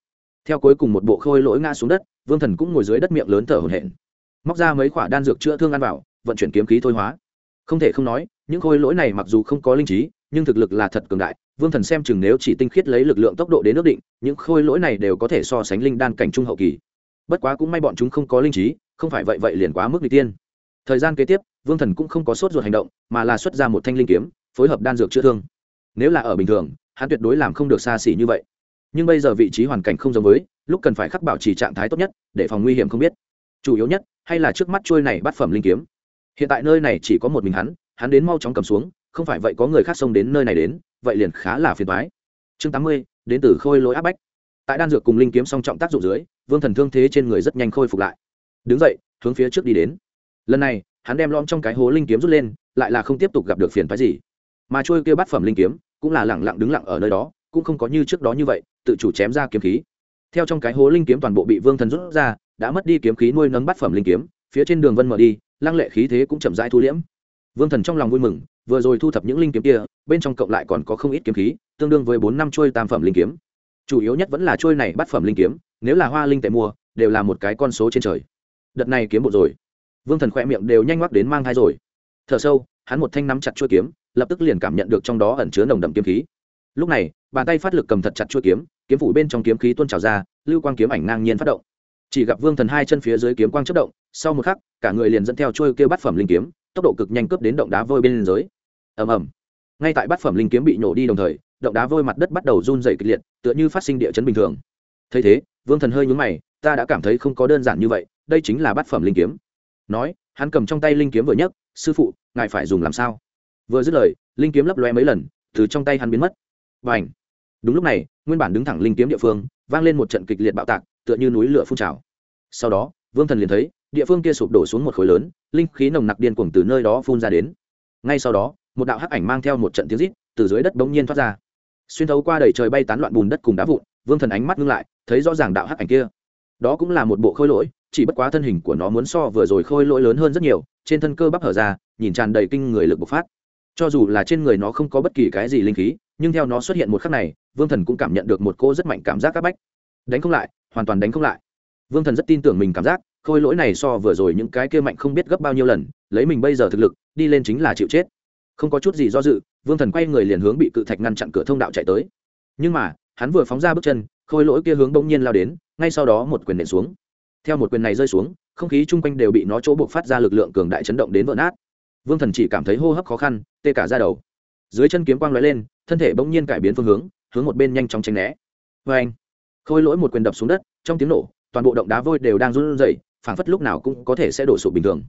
Theo cuối cùng một bộ khôi lỗi ngã xuống đất, vương thần cũng ngồi dưới đất miệng lớn thở hổn hển. Móc ra mấy khoả đan dược chữa thương ăn vào, vận chuyển kiếm khí thôi hóa. Không thể không nói, những khôi lỗi này mặc dù không có linh trí nhưng thực lực là thật cường đại, vương thần xem chừng nếu chỉ tinh khiết lấy lực lượng tốc độ đến ước định, những khôi lỗi này đều có thể so sánh linh đan cảnh trung hậu kỳ. Bất quá cũng may bọn chúng không có linh trí, không phải vậy vậy liền quá mức n g tiên. Thời gian kế tiếp, vương thần cũng không có sốt ruột hành động, mà là xuất ra một thanh linh kiếm, phối hợp đan dược chữa thương. Nếu là ở bình thường, hắn tuyệt đối làm không được xa xỉ như vậy. Nhưng bây giờ vị trí hoàn cảnh không giống với, lúc cần phải khắc bảo trì trạng thái tốt nhất, để phòng nguy hiểm không biết. Chủ yếu nhất, hay là trước mắt trôi này bắt phẩm linh kiếm. Hiện tại nơi này chỉ có một mình hắn hắn đến mau chóng cầm xuống không phải vậy có người khác xông đến nơi này đến, vậy liền khá là phiền thoái chương tám mươi, đến từ khôi lỗi áp bách. Tại đan dược cùng linh kiếm song trọng tác dụng dưới, vương thần thương thế trên người rất nhanh khôi phục lại. Đứng dậy, hướng phía trước đi đến. Lần này, hắn đem lom trong cái hố linh kiếm rút lên, lại là không tiếp tục gặp được phiền phái gì. Mà trôi kêu bắt phẩm linh kiếm, cũng là lẳng lặng đứng lặng ở nơi đó, cũng không có như trước đó như vậy, tự chủ chém ra kiếm khí. Theo trong cái hố linh kiếm toàn bộ bị vương thần rút ra, đã mất đi kiếm khí nuôi nấng bắt phẩm linh kiếm, phía trên đường vân mở đi, lăng lệ khí thế cũng chậm rãi thu liễm vương thần trong lòng vui mừng, vừa rồi thu thập những linh kiếm kia, bên trong cộng lại còn có không ít kiếm khí, tương đương với bốn năm trôi tam phẩm linh kiếm. Chủ yếu nhất vẫn là trôi này bắt phẩm linh kiếm, nếu là hoa linh tệ mua, đều là một cái con số trên trời. Đợt này kiếm bộ rồi. Vương thần khỏe miệng đều nhanh ngoắc đến mang thai rồi. T h ở sâu, hắn một thanh nắm chặt chuôi kiếm, lập tức liền cảm nhận được trong đó ẩn chứa nồng đậm kiếm khí. Lúc này, bàn tay phát lực cầm thật chặt chuôi kiếm kiếm phủ bên trong kiếm khí tuôn trào ra, lưu quang kiếm ảnh ngang nhiên phát động. Chỉ gặp vương thần hai chân phía dưới kiếm quang chất động, sau một khắc, cả người liền dẫn theo chuôi kêu bát phẩm linh kiếm tốc độ cực nhanh cướp đến động đá vôi bên dưới. Ầm ầm. Ngay tại bát phẩm linh kiếm bị nổ đi đồng thời, động đá vôi mặt đất bắt đầu run dày kịch liệt, tựa như phát sinh địa chấn bình thường. Thấy thế, vương thần hơi nhúng mày, ta đã cảm thấy không có đơn giản như vậy, đây chính là bát phẩm linh kiếm. Nói, hắn cầm trong tay linh kiếm vừa nhấc, sư phụ, ngài phải dùng làm sao? Vừa dứt lời, linh kiếm lấp loe mấy lần, từ trong tay hắn biến mất. Và ảnh đúng lúc này, nguyên bản đứng thẳng linh kiếm địa phương, vang lên một trận kịch liệt bạo tạc, tựa như núi lửa phun trào. Sau đó, vương thần liền thấy địa phương kia sụp đổ xuống một khối lớn, linh khí nồng nặc điên cuồng từ nơi đó phun ra đến. Ngay sau đó, một đạo hắc ảnh mang theo một trận tiếng rít từ dưới đất bỗng nhiên thoát ra. Xuyên thấu qua đầy trời bay tán loạn bùn đất cùng đá vụn, vương thần ánh mắt ngưng lại, thấy rõ ràng đạo hắc ảnh kia. Đó cũng là một bộ khôi lỗi, chỉ bất quá thân hình của nó muốn so vừa rồi khôi lỗi lớn hơn rất nhiều, trên thân cơ bắp hở ra, nhìn tràn đầy kinh người lực bộc phát. Cho dù là trên người nó không có bất kỳ cái gì linh khí, nhưng theo nó xuất hiện một khắc này, vương thần cũng cảm nhận được một cô rất mạnh cảm giác c áp bách. Đánh không lại, hoàn toàn đánh không lại. Vương thần rất tin tưởng mình cảm giác khôi lỗi này so vừa rồi những cái kia mạnh không biết gấp bao nhiêu lần, lấy mình bây giờ thực lực, đi lên chính là chịu chết. Không có chút gì do dự, vương thần quay người liền hướng bị cự thạch ngăn chặn cửa thông đạo chạy tới. Nhưng mà, hắn vừa phóng ra bước chân, khôi lỗi kia hướng bỗng nhiên lao đến, ngay sau đó một quyền nện xuống. Theo một quyền này rơi xuống, không khí chung quanh đều bị nó chỗ buộc phát ra lực lượng cường đại chấn động đến vỡ nát. Vương thần chỉ cảm thấy hô hấp khó khăn, tê cả ra đầu. Dưới chân kiếm quang l ó e lên, thân thể bỗng nhiên cải biến phương hướng hướng một bên nhanh chóng tránh né. Vê anh khôi lỗi một quyền đập xuống đất, trong tiếng nổ, toàn bộ động đá vôi đều đang run rẩy phảng phất lúc nào cũng có thể sẽ đổ sụp bình thường.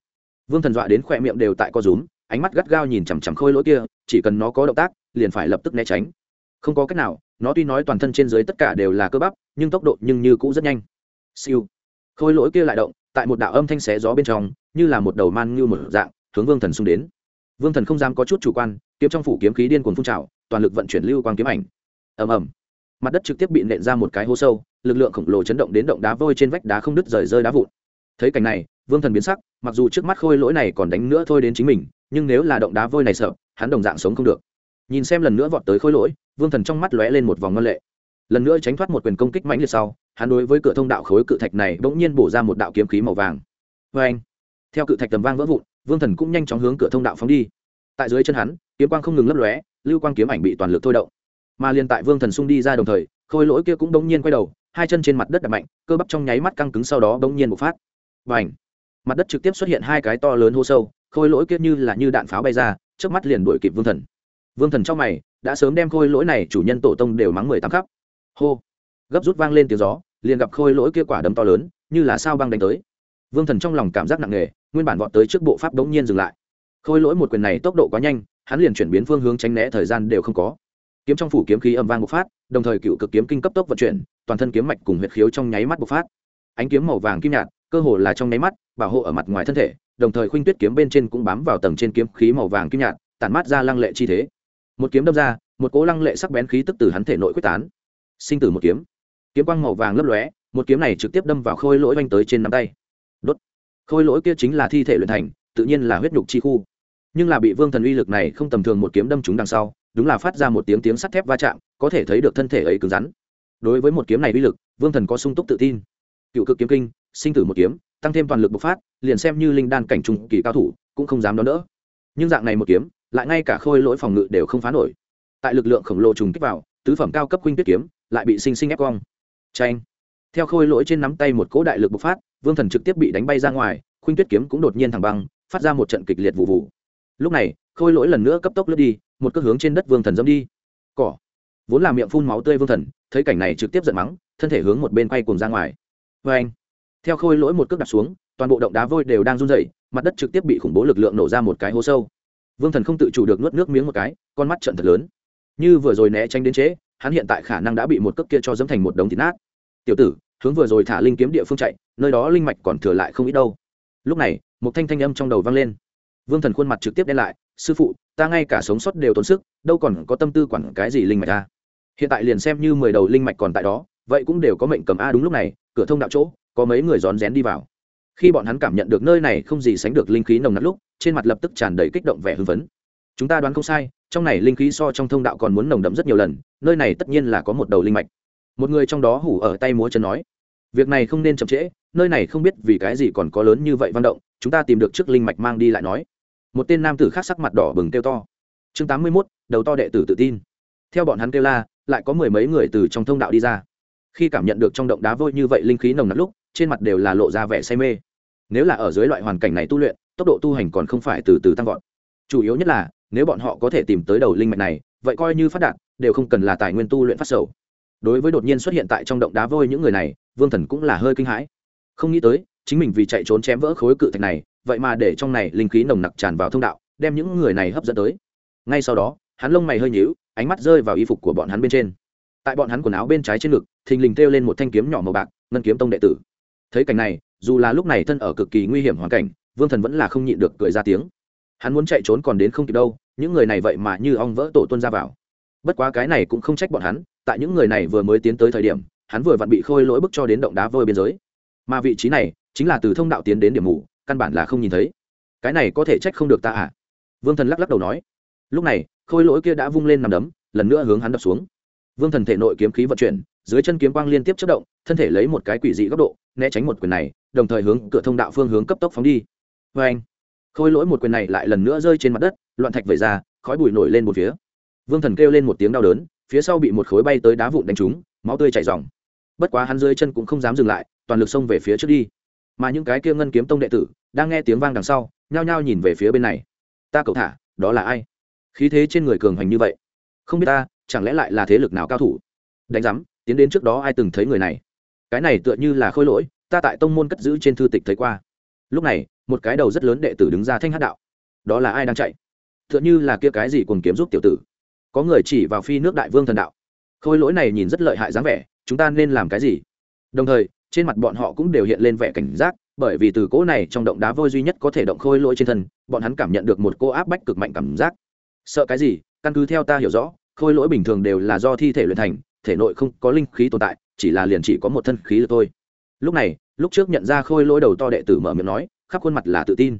Vương thần dọa đến khỏe miệng đều tại co rúm, ánh mắt gắt gao nhìn chằm chằm khôi lỗi kia, chỉ cần nó có động tác, liền phải lập tức né tránh. Không có cách nào, nó tuy nói toàn thân trên dưới tất cả đều là cơ bắp, nhưng tốc độ nhưng như cũ rất nhanh. Siêu. Khôi lỗi kia lại động, tại một đạo âm thanh xé gió bên trong, như là một đầu man như một dạng, hướng vương thần xung đến. Vương thần không dám có chút chủ quan, kiếm trong phủ kiếm khí điên cuồng phun trào, toàn lực vận chuyển lưu quang kiếm ảnh. Ầm ầm. Mặt đất trực tiếp bị nện ra một cái hố sâu, lực lượng khổng lồ chấn động đến động đá vôi trên vách đá không đứt rời rơi đá vụn thấy cảnh này, vương thần biến sắc, mặc dù trước mắt khôi lỗi này còn đánh nữa thôi đến chính mình, nhưng nếu là động đá vôi này sợ, hắn đồng dạng sống không được. Nhìn xem lần nữa vọt tới khôi lỗi, vương thần trong mắt lóe lên một vòng ngân lệ. Lần nữa tránh thoát một quyền công kích mãnh liệt sau, hắn đối với cửa thông đạo khối cự thạch này bỗng nhiên bổ ra một đạo kiếm khí màu vàng. Vê anh, theo cự thạch tầm vang vỡ vụn, vương thần cũng nhanh chóng hướng cửa thông đạo phóng đi. Tại dưới chân hắn, kiếm quang không ngừng lấp lóe, lưu quang kiếm ảnh bị toàn lực thôi động. Mà liền tại vương thần xung đi ra đồng thời, khôi lỗi kia cũng bỗng nhiên quay đầu, hai chân trên mặt đất đập mạnh, cơ bắp trong nháy mắt căng cứng sau đó bỗng nhiên bộc phát và mặt đất trực tiếp xuất hiện hai cái to lớn hô sâu, khôi lỗi kia như là như đạn pháo bay ra trước mắt liền đuổi kịp vương thần. Vương thần trong mày, đã sớm đem khôi lỗi này chủ nhân tổ tông đều mắng mười tám khắp. Hô! Gấp rút vang lên tiếng gió, liền gặp khôi lỗi kia quả đấm to lớn, như là sao băng đánh tới. Vương thần trong lòng cảm giác nặng nề, nguyên bản vọt tới trước bộ pháp đống nhiên dừng lại. Khôi lỗi một quyền này tốc độ quá nhanh, hắn liền chuyển biến phương hướng tránh né thời gian đều không có. Kiếm trong phủ kiếm khí âm vang bộc phát, đồng thời cựu cực kiếm kinh cấp tốc vận chuyển, toàn thân kiếm mạch cùng huyệt khiếu trong nháy mắt bộc phát. Ánh kiếm màu vàng kim nhạt cơ hồ là trong nháy mắt, bảo hộ ở mặt ngoài thân thể, đồng thời khuynh tuyết kiếm bên trên cũng bám vào tầng trên kiếm khí màu vàng kim nhạt, tản mát ra lăng lệ chi thế. Một kiếm đâm ra, một cỗ lăng lệ sắc bén khí tức từ hắn thể nội quyết tán. Sinh tử một kiếm. Kiếm quang màu vàng lấp lóe, một kiếm này trực tiếp đâm vào khôi lỗi oanh tới trên nắm tay. Đốt. Khôi lỗi kia chính là thi thể luyện thành, tự nhiên là huyết nhục chi khu. Nhưng là bị vương thần uy lực này không tầm thường một kiếm đâm trúng đằng sau, đúng là phát ra một tiếng tiếng sắt thép va chạm, có thể thấy được thân thể ấy cứng rắn. Đối với một kiếm này uy lực, vương thần có sung túc tự tin. Cựu cực kiếm kinh sinh tử một kiếm, tăng thêm toàn lực bộc phát, liền xem như linh đan cảnh trung kỳ cao thủ, cũng không dám đón đỡ. Nhưng dạng này một kiếm, lại ngay cả khôi lỗi phòng ngự đều không phá nổi. Tại lực lượng khổng lồ trùng kích vào, tứ phẩm cao cấp huynh tuyết kiếm lại bị sinh sinh ép cong. Tranh theo khôi lỗi trên nắm tay một cỗ đại lực bộc phát, vương thần trực tiếp bị đánh bay ra ngoài, khuynh tuyết kiếm cũng đột nhiên thẳng băng, phát ra một trận kịch liệt vụ vụ. Lúc này, khôi lỗi lần nữa cấp tốc lướt đi, một cước hướng trên đất vương thần dâm đi. Cỏ. Vốn là miệng phun máu tươi vương thần, thấy cảnh này trực tiếp giận mắng, thân thể hướng một bên quay cùng ra ngoài. Vê anh theo khôi lỗi một cước đặt xuống toàn bộ động đá vôi đều đang run rẩy mặt đất trực tiếp bị khủng bố lực lượng nổ ra một cái hố sâu. Vương thần không tự chủ được nuốt nước miếng một cái con mắt trận thật lớn. Như vừa rồi né tránh đến chế, hắn hiện tại khả năng đã bị một cước kia cho dẫm thành một đống thịt nát. Tiểu tử hướng vừa rồi thả linh kiếm địa phương chạy nơi đó linh mạch còn thừa lại không ít đâu. Lúc này một thanh thanh âm trong đầu vang lên. Vương thần khuôn mặt trực tiếp đen lại sư phụ ta ngay cả sống sót đều tốn sức đâu còn có tâm tư quản cái gì linh mạch ta hiện tại liền xem như mười đầu linh mạch còn tại đó vậy cũng đều có mệnh cầm a đúng lúc này cửa thông đạo chỗ có mấy người rón rén đi vào. Khi bọn hắn cảm nhận được nơi này không gì sánh được linh khí nồng nặc lúc, trên mặt lập tức tràn đầy kích động vẻ hưng phấn. Chúng ta đoán không sai, trong này linh khí so trong thông đạo còn muốn nồng đậm rất nhiều lần, nơi này tất nhiên là có một đầu linh mạch. Một người trong đó hủ ở tay múa chân nói, việc này không nên chậm trễ, nơi này không biết vì cái gì còn có lớn như vậy văn động, chúng ta tìm được trước linh mạch mang đi lại nói. Một tên nam tử khác sắc mặt đỏ bừng kêu to. Chương tám mươi mốt, đầu to đệ tử tự tin. Theo bọn hắn kêu la, lại có mười mấy người từ trong thông đạo đi ra. Khi cảm nhận được trong động đá vôi như vậy linh khí nồng nặc lúc trên mặt đều là lộ ra vẻ say mê. Nếu là ở dưới loại hoàn cảnh này tu luyện, tốc độ tu hành còn không phải từ từ tăng vọt. Chủ yếu nhất là, nếu bọn họ có thể tìm tới đầu linh mạch này, vậy coi như phát đạt, đều không cần là tài nguyên tu luyện phát sầu. Đối với đột nhiên xuất hiện tại trong động đá vôi những người này, vương thần cũng là hơi kinh hãi. Không nghĩ tới, chính mình vì chạy trốn chém vỡ khối cự thạch này, vậy mà để trong này linh khí nồng nặc tràn vào thông đạo, đem những người này hấp dẫn tới. Ngay sau đó, hắn lông mày hơi nhíu, ánh mắt rơi vào y phục của bọn hắn bên trên. Tại bọn hắn quần áo bên trái trên ngực, thình lình thêu lên một thanh kiếm nhỏ màu bạc, ngân kiếm tông đệ tử thấy cảnh này, dù là lúc này thân ở cực kỳ nguy hiểm hoàn cảnh, vương thần vẫn là không nhịn được cười ra tiếng. Hắn muốn chạy trốn còn đến không kịp đâu, những người này vậy mà như ong vỡ tổ tuân ra vào. Bất quá cái này cũng không trách bọn hắn, tại những người này vừa mới tiến tới thời điểm, hắn vừa vặn bị khôi lỗi bức cho đến động đá vôi biên giới. Mà vị trí này, chính là từ thông đạo tiến đến điểm mù, căn bản là không nhìn thấy. Cái này có thể trách không được ta à? Vương thần lắc lắc đầu nói. Lúc này, khôi lỗi kia đã vung lên nằm đấm, lần nữa hướng hắn đập xuống. Vương thần thể nội kiếm khí vận chuyển dưới chân kiếm quang liên tiếp chất động, thân thể lấy một cái quỷ dị góc độ, né tránh một quyền này, đồng thời hướng cửa thông đạo phương hướng cấp tốc phóng đi. Vê anh khôi lỗi một quyền này lại lần nữa rơi trên mặt đất, loạn thạch vẩy ra, khói bụi nổi lên một phía. Vương thần kêu lên một tiếng đau đớn, phía sau bị một khối bay tới đá vụn đánh trúng, máu tươi chảy dòng bất quá hắn dưới chân cũng không dám dừng lại, toàn lực xông về phía trước đi. Mà những cái kia ngân kiếm tông đệ tử, đang nghe tiếng vang đằng sau, nhao nhao nhìn về phía bên này. Ta cậu thả, đó là ai? Khí thế trên người cường hành như vậy. Không biết ta, chẳng lẽ lại là thế lực nào cao thủ? Đánh giám tiến đến trước đó ai từng thấy người này? Cái này tựa như là khôi lỗi, ta tại tông môn cất giữ trên thư tịch thấy qua. Lúc này, một cái đầu rất lớn đệ tử đứng ra thanh hát đạo. Đó là ai đang chạy? Tựa như là kia cái gì cùng kiếm giúp tiểu tử. Có người chỉ vào phi nước đại vương thần đạo. Khôi lỗi này nhìn rất lợi hại dáng vẻ, chúng ta nên làm cái gì? Đồng thời, trên mặt bọn họ cũng đều hiện lên vẻ cảnh giác, bởi vì từ cỗ này trong động đá vôi duy nhất có thể động khôi lỗi trên thân, bọn hắn cảm nhận được một cô áp bách cực mạnh cảm giác. Sợ cái gì? Căn cứ theo ta hiểu rõ, khôi lỗi bình thường đều là do thi thể luyện thành thể nội không có linh khí tồn tại, chỉ là liền chỉ có một thân khí lực thôi. Lúc này, lúc trước nhận ra khôi lỗi đầu to đệ tử mở miệng nói, khắp khuôn mặt là tự tin.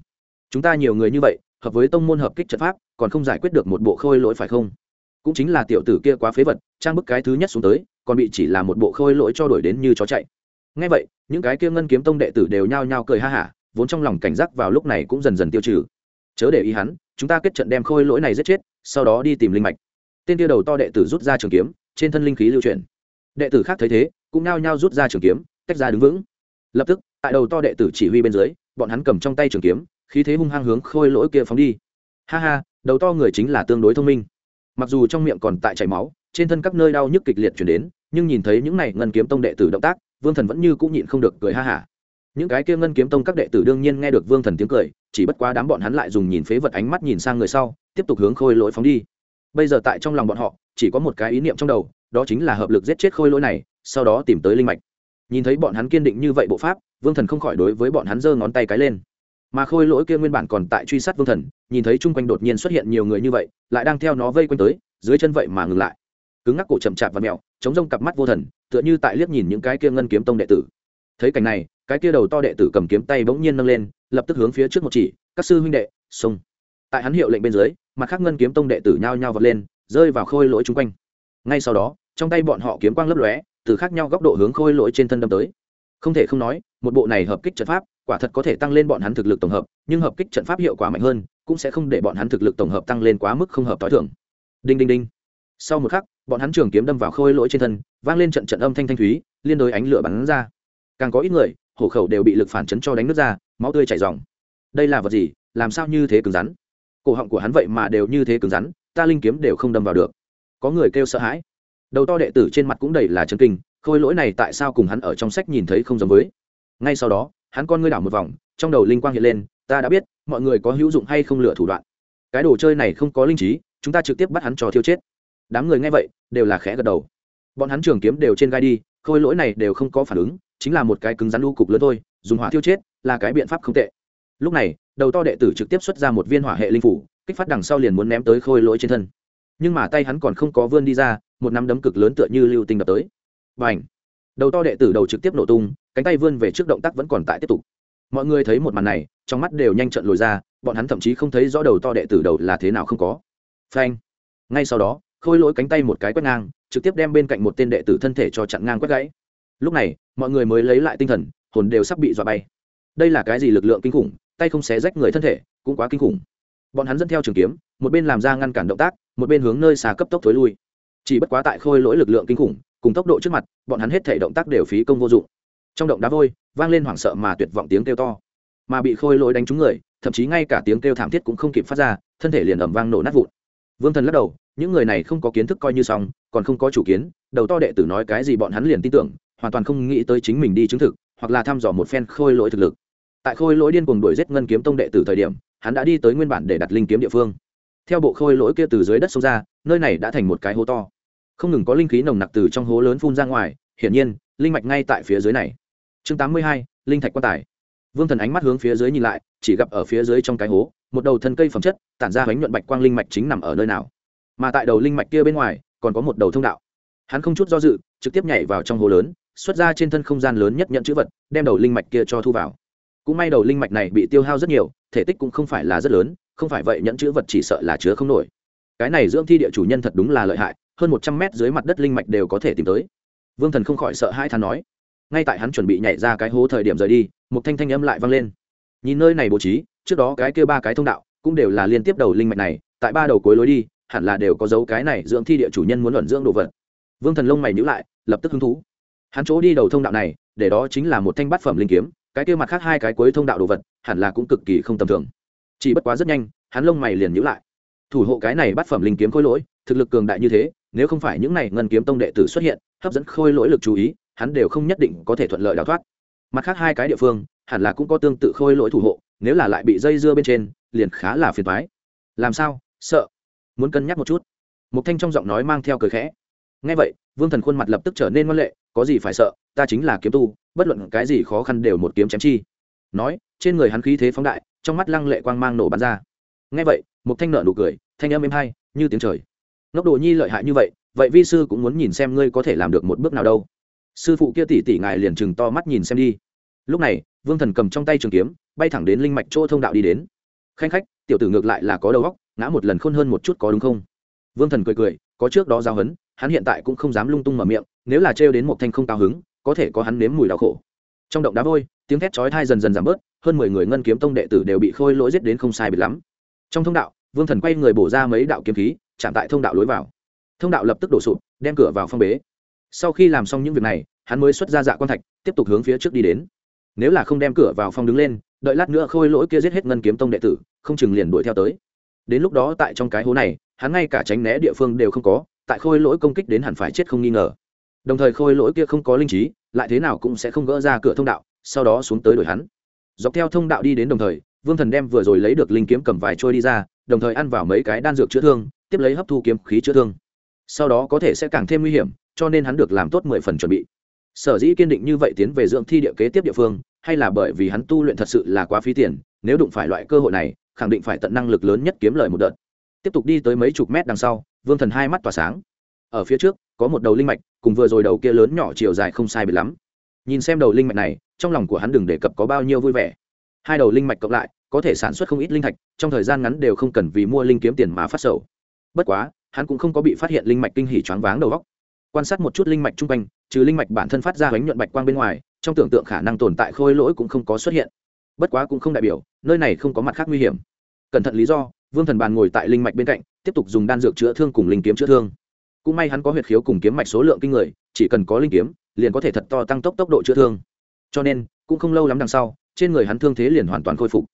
Chúng ta nhiều người như vậy, hợp với tông môn hợp kích trận pháp, còn không giải quyết được một bộ khôi lỗi phải không? Cũng chính là tiểu tử kia quá phế vật, trang bức cái thứ nhất xuống tới, còn bị chỉ là một bộ khôi lỗi cho đổi đến như chó chạy. Ngay vậy, những cái kia ngân kiếm tông đệ tử đều nhao nhao cười ha hả, vốn trong lòng cảnh giác vào lúc này cũng dần dần tiêu trừ. Chớ để ý hắn, chúng ta kết trận đem khôi lỗi này giết chết, sau đó đi tìm linh mạch. Tên kia đầu to đệ tử rút ra trường kiếm trên thân linh khí lưu chuyển. Đệ tử khác thấy thế, cũng nao nhao rút ra trường kiếm, tách ra đứng vững. Lập tức, tại đầu to đệ tử chỉ huy bên dưới, bọn hắn cầm trong tay trường kiếm, khí thế hung hăng hướng khôi lỗi kia phóng đi. Ha ha, đầu to người chính là tương đối thông minh. Mặc dù trong miệng còn tại chảy máu, trên thân các nơi đau nhức kịch liệt chuyển đến, nhưng nhìn thấy những này ngân kiếm tông đệ tử động tác, vương thần vẫn như cũng nhịn không được cười ha hả. Những cái kia ngân kiếm tông các đệ tử đương nhiên nghe được vương thần tiếng cười, chỉ bất quá đám bọn hắn lại dùng nhìn phế vật ánh mắt nhìn sang người sau, tiếp tục hướng khôi lỗi phóng đi bây giờ tại trong lòng bọn họ, chỉ có một cái ý niệm trong đầu, đó chính là hợp lực giết chết khôi lỗi này, sau đó tìm tới linh mạch. Nhìn thấy bọn hắn kiên định như vậy bộ pháp, vương thần không khỏi đối với bọn hắn giơ ngón tay cái lên. Mà khôi lỗi kia nguyên bản còn tại truy sát vương thần, nhìn thấy chung quanh đột nhiên xuất hiện nhiều người như vậy, lại đang theo nó vây quanh tới, dưới chân vậy mà ngừng lại. Cứng ngắc cổ chậm chạp và mẹo, chống rông cặp mắt vô thần, tựa như tại liếc nhìn những cái kia ngân kiếm tông đệ tử. Thấy cảnh này, cái kia đầu to đệ tử cầm kiếm tay bỗng nhiên nâng lên, lập tức hướng phía trước một chỉ, các sư huynh đệ, xông. Tại hắn hiệu lệnh bên dưới mặt khác ngân kiếm tông đệ tử nhao nhao vọt lên, rơi vào khôi lỗi chung quanh. Ngay sau đó, trong tay bọn họ kiếm quang lấp lóe, từ khác nhau góc độ hướng khôi lỗi trên thân đâm tới. Không thể không nói, một bộ này hợp kích trận pháp, quả thật có thể tăng lên bọn hắn thực lực tổng hợp, nhưng hợp kích trận pháp hiệu quả mạnh hơn, cũng sẽ không để bọn hắn thực lực tổng hợp tăng lên quá mức không hợp t h i thường. Đinh đinh đinh. Sau một khắc, bọn hắn trường kiếm đâm vào khôi lỗi trên thân, vang lên trận trận âm thanh thanh thúy, liên đối ánh lửa bắn ra. Càng có ít người, hổ khẩu đều bị lực phản chấn cho đánh nước ra, máu tươi chảy dòng đây là vật gì, làm sao như thế cứng rắn? Cổ họng của hắn vậy mà đều như thế cứng rắn, ta linh kiếm đều không đâm vào được. Có người kêu sợ hãi. Đầu to đệ tử trên mặt cũng đầy là chân kinh, khôi lỗi này tại sao cùng hắn ở trong sách nhìn thấy không giống với? Ngay sau đó, hắn con ngươi đảo một vòng, trong đầu linh quang hiện lên, ta đã biết, mọi người có hữu dụng hay không lựa thủ đoạn. Cái đồ chơi này không có linh trí, chúng ta trực tiếp bắt hắn cho thiêu chết. Đám người nghe vậy, đều là khẽ gật đầu. Bọn hắn trường kiếm đều trên gai đi, khôi lỗi này đều không có phản ứng, chính là một cái cứng rắn u cục lớn thôi, dùng hỏa thiêu chết là cái biện pháp không tệ lúc này, đầu to đệ tử trực tiếp xuất ra một viên hỏa hệ linh phủ, kích phát đằng sau liền muốn ném tới khôi lỗi trên thân. Nhưng mà tay hắn còn không có vươn đi ra, một nắm đấm cực lớn tựa như lưu tinh đập tới. Và ảnh đầu to đệ tử đầu trực tiếp nổ tung, cánh tay vươn về trước động tác vẫn còn tại tiếp tục. Mọi người thấy một màn này, trong mắt đều nhanh trận lồi ra, bọn hắn thậm chí không thấy rõ đầu to đệ tử đầu là thế nào không có. Phanh! Ngay sau đó, khôi lỗi cánh tay một cái quét ngang, trực tiếp đem bên cạnh một tên đệ tử thân thể cho chặn ngang quét gãy. Lúc này, mọi người mới lấy lại tinh thần, hồn đều sắp bị dọa bay. Đây là cái gì lực lượng kinh khủng? Tay không xé rách người thân thể, cũng quá kinh khủng. Bọn hắn dẫn theo trường kiếm, một bên làm ra ngăn cản động tác, một bên hướng nơi xa cấp tốc thối lui. Chỉ bất quá tại khôi lỗi lực lượng kinh khủng, cùng tốc độ trước mặt, bọn hắn hết thể động tác đều phí công vô dụng. Trong động đá vôi, vang lên hoảng sợ mà tuyệt vọng tiếng kêu to. Mà bị khôi lỗi đánh trúng người, thậm chí ngay cả tiếng kêu thảm thiết cũng không kịp phát ra, thân thể liền ẩm vang nổ nát vụn. Vương thần lắc đầu, những người này không có kiến thức coi như xong, còn không có chủ kiến, đầu to đệ tử nói cái gì bọn hắn liền tin tưởng, hoàn toàn không nghĩ tới chính mình đi chứng thực, hoặc là thăm dò một phen khôi lỗi thực lực tại khôi lỗi điên cuồng đuổi giết ngân kiếm tông đệ từ thời điểm, hắn đã đi tới nguyên bản để đặt linh kiếm địa phương. Theo bộ khôi lỗi kia từ dưới đất sâu ra, nơi này đã thành một cái hố to. Không ngừng có linh khí nồng nặc từ trong hố lớn phun ra ngoài, hiển nhiên, linh mạch ngay tại phía dưới này. Chương tám mươi hai, linh thạch quan tài. Vương thần ánh mắt hướng phía dưới nhìn lại, chỉ gặp ở phía dưới trong cái hố, một đầu thân cây phẩm chất, tản ra bánh nhuận bạch quang linh mạch chính nằm ở nơi nào. Mà tại đầu linh mạch kia bên ngoài, còn có một đầu thông đạo. Hắn không chút do dự, trực tiếp nhảy vào trong hố lớn, xuất ra trên thân không gian lớn nhất nhận chữ vật, đem đầu linh mạch kia cho thu vào cũng may đầu linh mạch này bị tiêu hao rất nhiều, thể tích cũng không phải là rất lớn, không phải vậy nhẫn chữ vật chỉ sợ là chứa không nổi. Cái này dưỡng thi địa chủ nhân thật đúng là lợi hại, hơn một trăm mét dưới mặt đất linh mạch đều có thể tìm tới. Vương thần không khỏi sợ hai thán nói. Ngay tại hắn chuẩn bị nhảy ra cái hố thời điểm rời đi, một thanh thanh âm lại vang lên. Nhìn nơi này bố trí, trước đó cái kia ba cái thông đạo cũng đều là liên tiếp đầu linh mạch này, tại ba đầu cuối lối đi, hẳn là đều có dấu cái này dưỡng thi địa chủ nhân muốn luận dưỡng đồ vật. Vương thần lông mày nhữ lại, lập tức hứng thú. Hắn chỗ đi đầu thông đạo này, để đó chính là một thanh bát phẩm linh kiếm cái kia mặt khác hai cái cuối thông đạo đồ vật, hẳn là cũng cực kỳ không tầm thường. Chỉ bất quá rất nhanh, hắn lông mày liền nhữ lại. Thủ hộ cái này bắt phẩm linh kiếm khôi lỗi, thực lực cường đại như thế, nếu không phải những này ngân kiếm tông đệ tử xuất hiện, hấp dẫn khôi lỗi lực chú ý, hắn đều không nhất định có thể thuận lợi đào thoát. Mặt khác hai cái địa phương, hẳn là cũng có tương tự khôi lỗi thủ hộ, nếu là lại bị dây dưa bên trên, liền khá là phiền thoái làm sao? Sợ. Muốn cân nhắc một chút. Một thanh trong giọng nói mang theo cười khẽ. Ngay vậy, vương thần khuôn mặt lập tức trở nên ngoan lệ có gì phải sợ, ta chính là kiếm tu, bất luận cái gì khó khăn đều một kiếm chém chi. Nói, trên người hắn khí thế phóng đại, trong mắt lăng lệ quang mang nổ bắn ra. Ngay vậy một thanh nợ nụ cười, thanh âm êm hay, như tiếng trời. Ngốc đồ nhi lợi hại như vậy vậy vi sư cũng muốn nhìn xem ngươi có thể làm được một bước nào đâu. Sư phụ kia tỉ tỉ ngài liền chừng to mắt nhìn xem đi. Lúc này, vương thần cầm trong tay trường kiếm, bay thẳng đến linh mạch chỗ thông đạo đi đến. Khanh khách, tiểu tử ngược lại là có đầu óc, ngã một lần khôn hơn một chút có đúng không? Vương thần cười cười, có trước đó giao hấn hắn hiện tại cũng không dám lung tung mở miệng, nếu là trêu đến một thanh không cao hứng, có thể có hắn nếm mùi đau khổ. Trong động đá vôi, tiếng thét chói thai dần dần giảm bớt, hơn mười người ngân kiếm tông đệ tử đều bị khôi lỗi giết đến không sai biệt lắm. Trong thông đạo, vương thần quay người bổ ra mấy đạo kiếm khí, chạm tại thông đạo lối vào. Thông đạo lập tức đổ sụp, đem cửa vào phong bế. Sau khi làm xong những việc này, hắn mới xuất ra dạ quan thạch, tiếp tục hướng phía trước đi đến. Nếu là không đem cửa vào phong đứng lên, đợi lát nữa khôi lỗi kia giết hết ngân kiếm tông đệ tử, không chừng liền đuổi theo tới. Đến lúc đó tại trong cái hố này, hắn ngay cả tránh né địa phương đều không có tại khôi lỗi công kích đến hẳn phải chết không nghi ngờ. Đồng thời khôi lỗi kia không có linh trí, lại thế nào cũng sẽ không gỡ ra cửa thông đạo, sau đó xuống tới đuổi hắn. Dọc theo thông đạo đi đến đồng thời, vương thần đem vừa rồi lấy được linh kiếm cầm vài trôi đi ra, đồng thời ăn vào mấy cái đan dược chữa thương, tiếp lấy hấp thu kiếm khí chữa thương. Sau đó có thể sẽ càng thêm nguy hiểm, cho nên hắn được làm tốt mười phần chuẩn bị. Sở dĩ kiên định như vậy tiến về dưỡng thi địa kế tiếp địa phương, hay là bởi vì hắn tu luyện thật sự là quá phí tiền, nếu đụng phải loại cơ hội này, khẳng định phải tận năng lực lớn nhất kiếm lời một đợt. Tiếp tục đi tới mấy chục mét đằng sau vương thần hai mắt tỏa sáng. Ở phía trước, có một đầu linh mạch, cùng vừa rồi đầu kia lớn nhỏ chiều dài không sai biệt lắm. Nhìn xem đầu linh mạch này, trong lòng của hắn đừng đề cập có bao nhiêu vui vẻ. Hai đầu linh mạch cộng lại, có thể sản xuất không ít linh thạch, trong thời gian ngắn đều không cần vì mua linh kiếm tiền mà phát sầu. Bất quá, hắn cũng không có bị phát hiện linh mạch kinh hỉ choáng váng đầu góc quan sát một chút linh mạch chung quanh, trừ linh mạch bản thân phát ra bánh nhuận bạch quang bên ngoài, trong tưởng tượng khả năng tồn tại khôi lỗi cũng không có xuất hiện. Bất quá cũng không đại biểu, nơi này không có mặt khác nguy hiểm. Cẩn thận lý do, vương thần bàn ngồi tại linh mạch bên cạnh tiếp tục dùng đan dược chữa thương cùng linh kiếm chữa thương. Cũng may hắn có huyệt khiếu cùng kiếm mạch số lượng kinh người, chỉ cần có linh kiếm, liền có thể thật to tăng tốc tốc độ chữa thương. Cho nên, cũng không lâu lắm đằng sau, trên người hắn thương thế liền hoàn toàn khôi phục.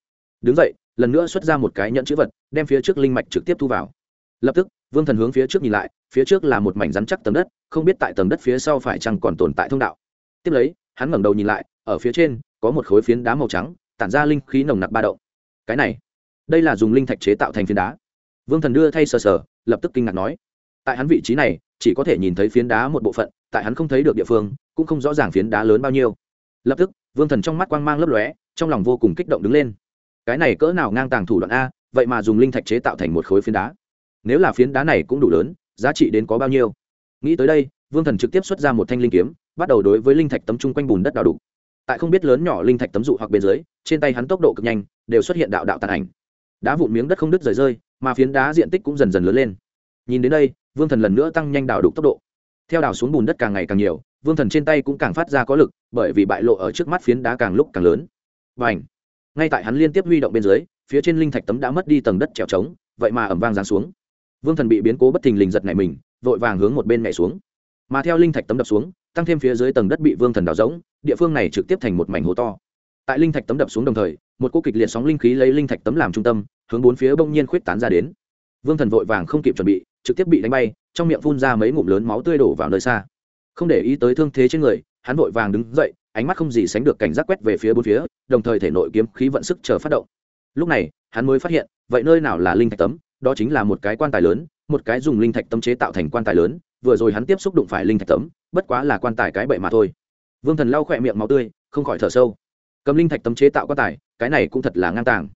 Đứng dậy, lần nữa xuất ra một cái nhẫn chữ vật, đem phía trước linh mạch trực tiếp thu vào. Lập tức, vương thần hướng phía trước nhìn lại, phía trước là một mảnh rắn chắc tầng đất, không biết tại tầng đất phía sau phải chăng còn tồn tại thông đạo. Tiếp lấy, hắn ngẩng đầu nhìn lại, ở phía trên, có một khối phiến đá màu trắng, tản ra linh khí nồng nặc ba động. Cái này, đây là dùng linh thạch chế tạo thành phiến đá vương thần đưa thay sờ sờ, lập tức kinh ngạc nói, tại hắn vị trí này, chỉ có thể nhìn thấy phiến đá một bộ phận, tại hắn không thấy được địa phương, cũng không rõ ràng phiến đá lớn bao nhiêu. Lập tức, vương thần trong mắt quang mang lấp lóe, trong lòng vô cùng kích động đứng lên. Cái này cỡ nào ngang tàng thủ đoạn a, vậy mà dùng linh thạch chế tạo thành một khối phiến đá. Nếu là phiến đá này cũng đủ lớn, giá trị đến có bao nhiêu? Nghĩ tới đây, vương thần trực tiếp xuất ra một thanh linh kiếm, bắt đầu đối với linh thạch tấm chung quanh bùn đất đào đục. Tại không biết lớn nhỏ linh thạch tấm dụ hoặc bên dưới, trên tay hắn tốc độ cực nhanh, đều xuất hiện đạo đạo tàn ảnh đá vụn miếng đất không đứt rời rơi, mà phiến đá diện tích cũng dần dần lớn lên. Nhìn đến đây, vương thần lần nữa tăng nhanh đào đục tốc độ. Theo đào xuống bùn đất càng ngày càng nhiều, vương thần trên tay cũng càng phát ra có lực, bởi vì bại lộ ở trước mắt phiến đá càng lúc càng lớn. Và ảnh ngay tại hắn liên tiếp huy động bên dưới, phía trên linh thạch tấm đã mất đi tầng đất trèo trống, vậy mà ẩm vang giáng xuống. Vương thần bị biến cố bất thình lình giật này mình, vội vàng hướng một bên nhảy xuống. Mà theo linh thạch tấm đập xuống, tăng thêm phía dưới tầng đất bị vương thần đào rỗng, địa phương này trực tiếp thành một mảnh hố to. Tại linh thạch tấm đập xuống đồng thời một cô kịch liệt sóng linh khí lấy linh thạch tấm làm trung tâm, hướng bốn phía bỗng nhiên khuyết tán ra đến. Vương thần vội vàng không kịp chuẩn bị, trực tiếp bị đánh bay, trong miệng phun ra mấy ngụm lớn máu tươi đổ vào nơi xa. Không để ý tới thương thế trên người, hắn vội vàng đứng dậy, ánh mắt không gì sánh được cảnh giác quét về phía bốn phía, đồng thời thể nội kiếm khí vận sức chờ phát động. Lúc này, hắn mới phát hiện, vậy nơi nào là linh thạch tấm, đó chính là một cái quan tài lớn, một cái dùng linh thạch tấm chế tạo thành quan tài lớn, vừa rồi hắn tiếp xúc đụng phải linh thạch tấm, bất quá là quan tài cái bậy mà thôi. Vương thần lau khỏe miệng máu tươi, không khỏi thở sâu. Cầm linh thạch tấm chế tạo quan tài cái này cũng thật là ngang tàng.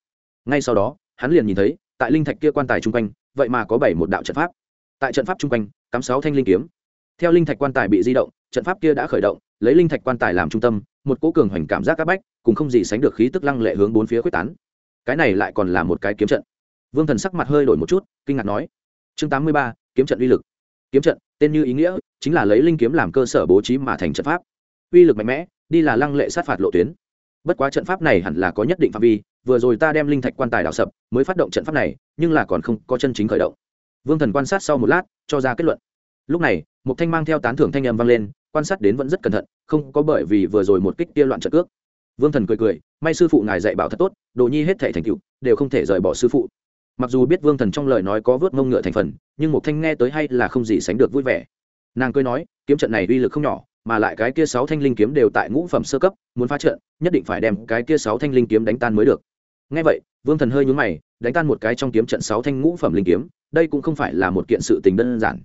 Ngay sau đó, hắn liền nhìn thấy, tại linh thạch kia quan tài chung quanh, vậy mà có bảy một đạo trận pháp. Tại trận pháp chung quanh, cắm sáu thanh linh kiếm. Theo linh thạch quan tài bị di động, trận pháp kia đã khởi động, lấy linh thạch quan tài làm trung tâm, một cố cường hoành cảm giác áp bách, cùng không gì sánh được khí tức lăng lệ hướng bốn phía quyết tán. Cái này lại còn là một cái kiếm trận. Vương thần sắc mặt hơi đổi một chút, kinh ngạc nói, chương tám mươi ba, kiếm trận uy lực. Kiếm trận, tên như ý nghĩa, chính là lấy linh kiếm làm cơ sở bố trí mà thành trận pháp. Uy lực mạnh mẽ, đi là lăng lệ sát phạt lộ tuyến bất quá trận pháp này hẳn là có nhất định phạm vi, vừa rồi ta đem linh thạch quan tài đào sập, mới phát động trận pháp này, nhưng là còn không có chân chính khởi động. Vương thần quan sát sau một lát, cho ra kết luận. Lúc này, một thanh mang theo tán thưởng thanh âm vang lên, quan sát đến vẫn rất cẩn thận, không có bởi vì vừa rồi một kích tia loạn trận cước. Vương thần cười cười, may sư phụ ngài dạy bảo thật tốt, đồ nhi hết thể thành tựu, đều không thể rời bỏ sư phụ. Mặc dù biết vương thần trong lời nói có vớt mông ngựa thành phần, nhưng một thanh nghe tới hay là không gì sánh được vui vẻ. Nàng cười nói, kiếm trận này uy lực không nhỏ mà lại cái kia sáu thanh linh kiếm đều tại ngũ phẩm sơ cấp, muốn phá trận, nhất định phải đem cái kia sáu thanh linh kiếm đánh tan mới được. Ngay vậy, vương thần hơi nhướng mày, đánh tan một cái trong kiếm trận sáu thanh ngũ phẩm linh kiếm, đây cũng không phải là một kiện sự tình đơn giản.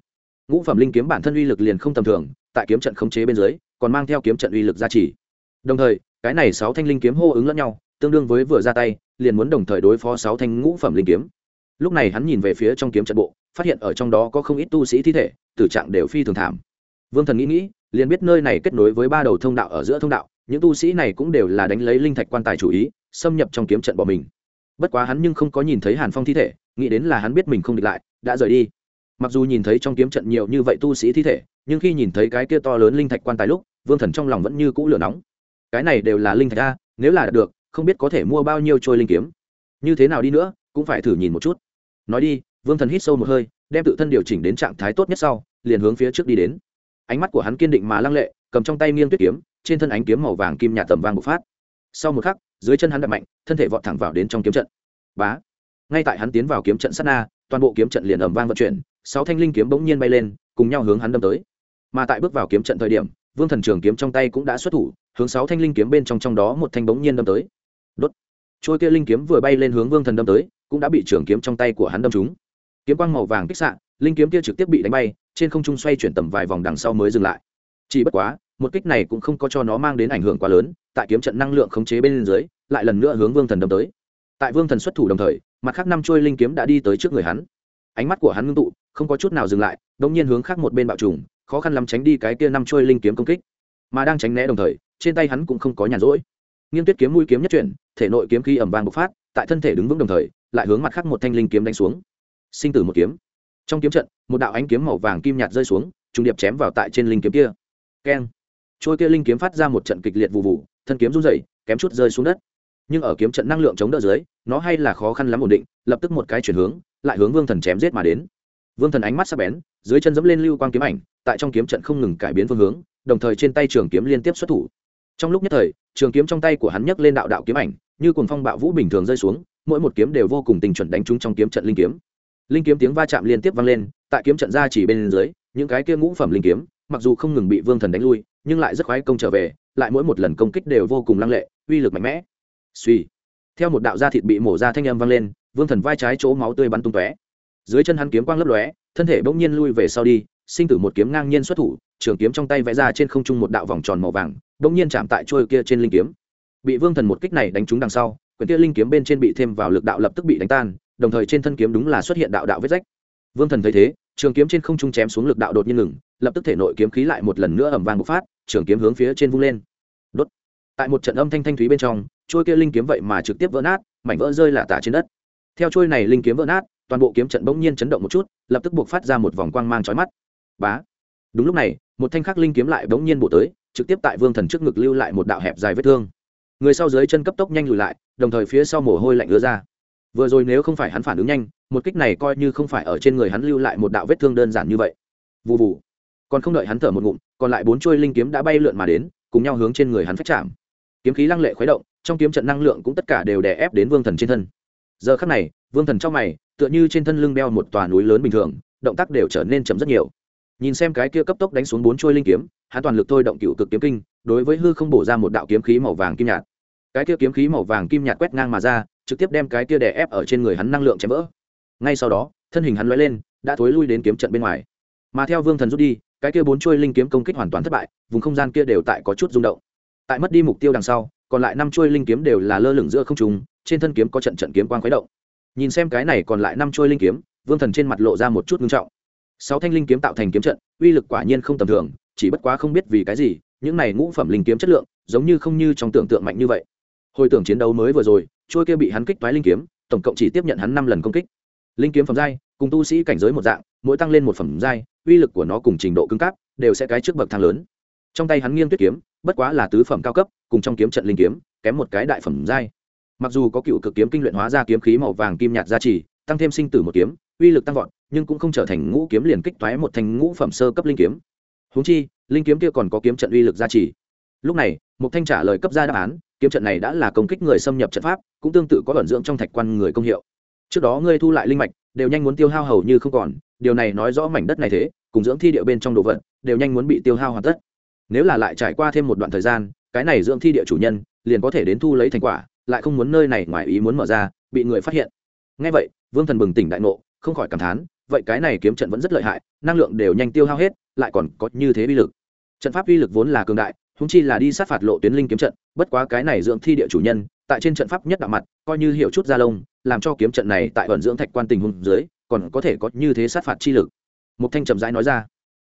Ngũ phẩm linh kiếm bản thân uy lực liền không tầm thường, tại kiếm trận khống chế bên dưới, còn mang theo kiếm trận uy lực gia trì. Đồng thời, cái này sáu thanh linh kiếm hô ứng lẫn nhau, tương đương với vừa ra tay, liền muốn đồng thời đối phó sáu thanh ngũ phẩm linh kiếm. Lúc này hắn nhìn về phía trong kiếm trận bộ, phát hiện ở trong đó có không ít tu sĩ thi thể, tử trạng đều phi thường thảm. Vương thần nghĩ nghĩ liền biết nơi này kết nối với ba đầu thông đạo ở giữa thông đạo, những tu sĩ này cũng đều là đánh lấy linh thạch quan tài chủ ý, xâm nhập trong kiếm trận bỏ mình. Bất quá hắn nhưng không có nhìn thấy hàn phong thi thể, nghĩ đến là hắn biết mình không địch lại, đã rời đi. Mặc dù nhìn thấy trong kiếm trận nhiều như vậy tu sĩ thi thể, nhưng khi nhìn thấy cái kia to lớn linh thạch quan tài lúc, vương thần trong lòng vẫn như cũ lửa nóng. Cái này đều là linh thạch a, nếu là được, không biết có thể mua bao nhiêu trôi linh kiếm. Như thế nào đi nữa, cũng phải thử nhìn một chút. Nói đi, vương thần hít sâu một hơi, đem tự thân điều chỉnh đến trạng thái tốt nhất sau, liền hướng phía trước đi đến ánh mắt của hắn kiên định mà lăng lệ, cầm trong tay nghiêng tuyết kiếm, trên thân ánh kiếm màu vàng kim nhạt tầm vang bộc phát. Sau một khắc, dưới chân hắn đập mạnh, thân thể vọt thẳng vào đến trong kiếm trận. Bá! Ngay tại hắn tiến vào kiếm trận sát na, toàn bộ kiếm trận liền ầm vang vận chuyển, sáu thanh linh kiếm bỗng nhiên bay lên, cùng nhau hướng hắn đâm tới. Mà tại bước vào kiếm trận thời điểm, vương thần trường kiếm trong tay cũng đã xuất thủ, hướng sáu thanh linh kiếm bên trong trong đó một thanh bỗng nhiên đâm tới. Đốt! Trôi kia linh kiếm vừa bay lên hướng vương thần đâm tới, cũng đã bị trường kiếm trong tay của hắn đâm trúng. Kiếm quang màu vàng kích xạ, linh kiếm kia trực tiếp bị đánh bay trên không trung xoay chuyển tầm vài vòng đằng sau mới dừng lại. Chỉ bất quá, một kích này cũng không có cho nó mang đến ảnh hưởng quá lớn, tại kiếm trận năng lượng khống chế bên dưới, lại lần nữa hướng vương thần đâm tới. Tại vương thần xuất thủ đồng thời, mặt khác năm trôi linh kiếm đã đi tới trước người hắn. Ánh mắt của hắn ngưng tụ, không có chút nào dừng lại đông nhiên hướng khác một bên bạo trùng, khó khăn lắm tránh đi cái kia năm trôi linh kiếm công kích. Mà đang tránh né đồng thời, trên tay hắn cũng không có nhàn rỗi. Nghiêng tuyết kiếm mũi kiếm nhất chuyển, thể nội kiếm khí ẩm vàng bộc phát, tại thân thể đứng vững đồng thời, lại hướng mặt khác một thanh linh kiếm đánh xuống. Sinh tử một kiếm. Trong kiếm trận một đạo ánh kiếm màu vàng kim nhạt rơi xuống, trùng điệp chém vào tại trên linh kiếm kia. Keng. Trôi kia linh kiếm phát ra một trận kịch liệt vụ vụ thân kiếm run rẩy, kém chút rơi xuống đất. Nhưng ở kiếm trận năng lượng chống đỡ dưới, nó hay là khó khăn lắm ổn định, lập tức một cái chuyển hướng, lại hướng vương thần chém giết mà đến. Vương thần ánh mắt sắc bén, dưới chân dẫm lên lưu quang kiếm ảnh, tại trong kiếm trận không ngừng cải biến phương hướng, đồng thời trên tay trường kiếm liên tiếp xuất thủ. Trong lúc nhất thời, trường kiếm trong tay của hắn nhấc lên đạo đạo kiếm ảnh, như cùng phong bạo vũ bình thường rơi xuống, mỗi một kiếm đều vô cùng tình chuẩn đánh trúng trong kiếm trận linh kiếm. Linh kiếm tiếng va chạm liên tiếp vang lên tại kiếm trận ra chỉ bên dưới, những cái kia ngũ phẩm linh kiếm, mặc dù không ngừng bị vương thần đánh lui, nhưng lại rất khoái công trở về, lại mỗi một lần công kích đều vô cùng lăng lệ, uy lực mạnh mẽ. Suy theo một đạo da thịt bị mổ ra thanh âm vang lên, vương thần vai trái chỗ máu tươi bắn tung tóe. Dưới chân hắn kiếm quang lấp lóe, thân thể bỗng nhiên lui về sau đi, sinh tử một kiếm ngang nhiên xuất thủ, trường kiếm trong tay vẽ ra trên không trung một đạo vòng tròn màu vàng, bỗng nhiên chạm tại trôi kia trên linh kiếm. Bị vương thần một kích này đánh trúng đằng sau, quyển kia linh kiếm bên trên bị thêm vào lực đạo lập tức bị đánh tan, đồng thời trên thân kiếm đúng là xuất hiện đạo đạo vết rách. Vương thần thấy thế trường kiếm trên không trung chém xuống lực đạo đột nhiên ngừng, lập tức thể nội kiếm khí lại một lần nữa ẩm vang bộc phát, trường kiếm hướng phía trên vung lên. Đốt. Tại một trận âm thanh thanh thúy bên trong trôi kia linh kiếm vậy mà trực tiếp vỡ nát, mảnh vỡ rơi lả tả trên đất. Theo trôi này linh kiếm vỡ nát, toàn bộ kiếm trận bỗng nhiên chấn động một chút, lập tức buộc phát ra một vòng quang mang chói mắt. Bá. Đúng lúc này, một thanh khắc linh kiếm lại bỗng nhiên bổ tới, trực tiếp tại vương thần trước ngực lưu lại một đạo hẹp dài vết thương. Người sau dưới chân cấp tốc nhanh lùi lại, đồng thời phía sau mồ hôi lạnh ứa ra. Vừa rồi nếu không phải hắn phản ứng nhanh một kích này coi như không phải ở trên người hắn lưu lại một đạo vết thương đơn giản như vậy. Vụ vụ còn không đợi hắn thở một ngụm, còn lại bốn chuôi linh kiếm đã bay lượn mà đến, cùng nhau hướng trên người hắn phách chạm. Kiếm khí lăng lệ khuấy động, trong kiếm trận năng lượng cũng tất cả đều đè ép đến vương thần trên thân. Giờ khắc này, vương thần trong mày, tựa như trên thân lưng đeo một tòa núi lớn bình thường, động tác đều trở nên chậm rất nhiều. Nhìn xem cái kia cấp tốc đánh xuống bốn chuôi linh kiếm, hắn toàn lực thôi động cựu cực kiếm kinh, đối với hư không bổ ra một đạo kiếm khí màu vàng kim nhạt. Cái kia kiếm khí màu vàng kim nhạt quét ngang mà ra, trực tiếp đem cái kia đè ép ở trên người hắn năng lượng chém vỡ ngay sau đó, thân hình hắn lóe lên, đã thối lui đến kiếm trận bên ngoài. Mà theo vương thần rút đi, cái kia bốn chuôi linh kiếm công kích hoàn toàn thất bại, vùng không gian kia đều tại có chút rung động. Tại mất đi mục tiêu đằng sau, còn lại năm chuôi linh kiếm đều là lơ lửng giữa không trung, trên thân kiếm có trận trận kiếm quang khuấy động. Nhìn xem cái này còn lại năm chuôi linh kiếm, vương thần trên mặt lộ ra một chút ngưng trọng. Sáu thanh linh kiếm tạo thành kiếm trận, uy lực quả nhiên không tầm thường, chỉ bất quá không biết vì cái gì, những này ngũ phẩm linh kiếm chất lượng, giống như không như trong tưởng tượng mạnh như vậy. Hồi tưởng chiến đấu mới vừa rồi trôi kia bị hắn kích toái linh kiếm, tổng cộng chỉ tiếp nhận hắn năm lần công kích linh kiếm phẩm giai, cùng tu sĩ cảnh giới một dạng, mỗi tăng lên một phẩm giai, uy lực của nó cùng trình độ cứng cáp đều sẽ cái trước bậc thang lớn. Trong tay hắn nghiêng tuyết kiếm, bất quá là tứ phẩm cao cấp, cùng trong kiếm trận linh kiếm, kém một cái đại phẩm giai. Mặc dù có cựu cực kiếm kinh luyện hóa ra kiếm khí màu vàng kim nhạt gia trì, tăng thêm sinh tử một kiếm, uy lực tăng vọt, nhưng cũng không trở thành ngũ kiếm liền kích toái một thành ngũ phẩm sơ cấp linh kiếm. Húng chi, linh kiếm kia còn có kiếm trận uy lực gia trì. Lúc này một thanh trả lời cấp ra đáp án, kiếm trận này đã là công kích người xâm nhập trận pháp, cũng tương tự có ẩn dưỡng trong thạch quan người công hiệu trước đó ngươi thu lại linh mạch, đều nhanh muốn tiêu hao hầu như không còn, điều này nói rõ mảnh đất này thế, cùng dưỡng thi địa bên trong đồ vật, đều nhanh muốn bị tiêu hao hoàn tất. Nếu là lại trải qua thêm một đoạn thời gian, cái này dưỡng thi địa chủ nhân, liền có thể đến thu lấy thành quả, lại không muốn nơi này ngoài ý muốn mở ra, bị người phát hiện. Ngay vậy, vương thần bừng tỉnh đại ngộ, không khỏi cảm thán, vậy cái này kiếm trận vẫn rất lợi hại, năng lượng đều nhanh tiêu hao hết, lại còn có như thế uy lực. Trận pháp uy lực vốn là cường đại húng chi là đi sát phạt lộ tuyến linh kiếm trận, bất quá cái này dưỡng thi địa chủ nhân, tại trên trận pháp nhất đạo mặt, coi như hiệu chút gia lông làm cho kiếm trận này tại vận dưỡng thạch quan tình huống dưới, còn có thể có như thế sát phạt chi lực. Một thanh trầm rãi nói ra,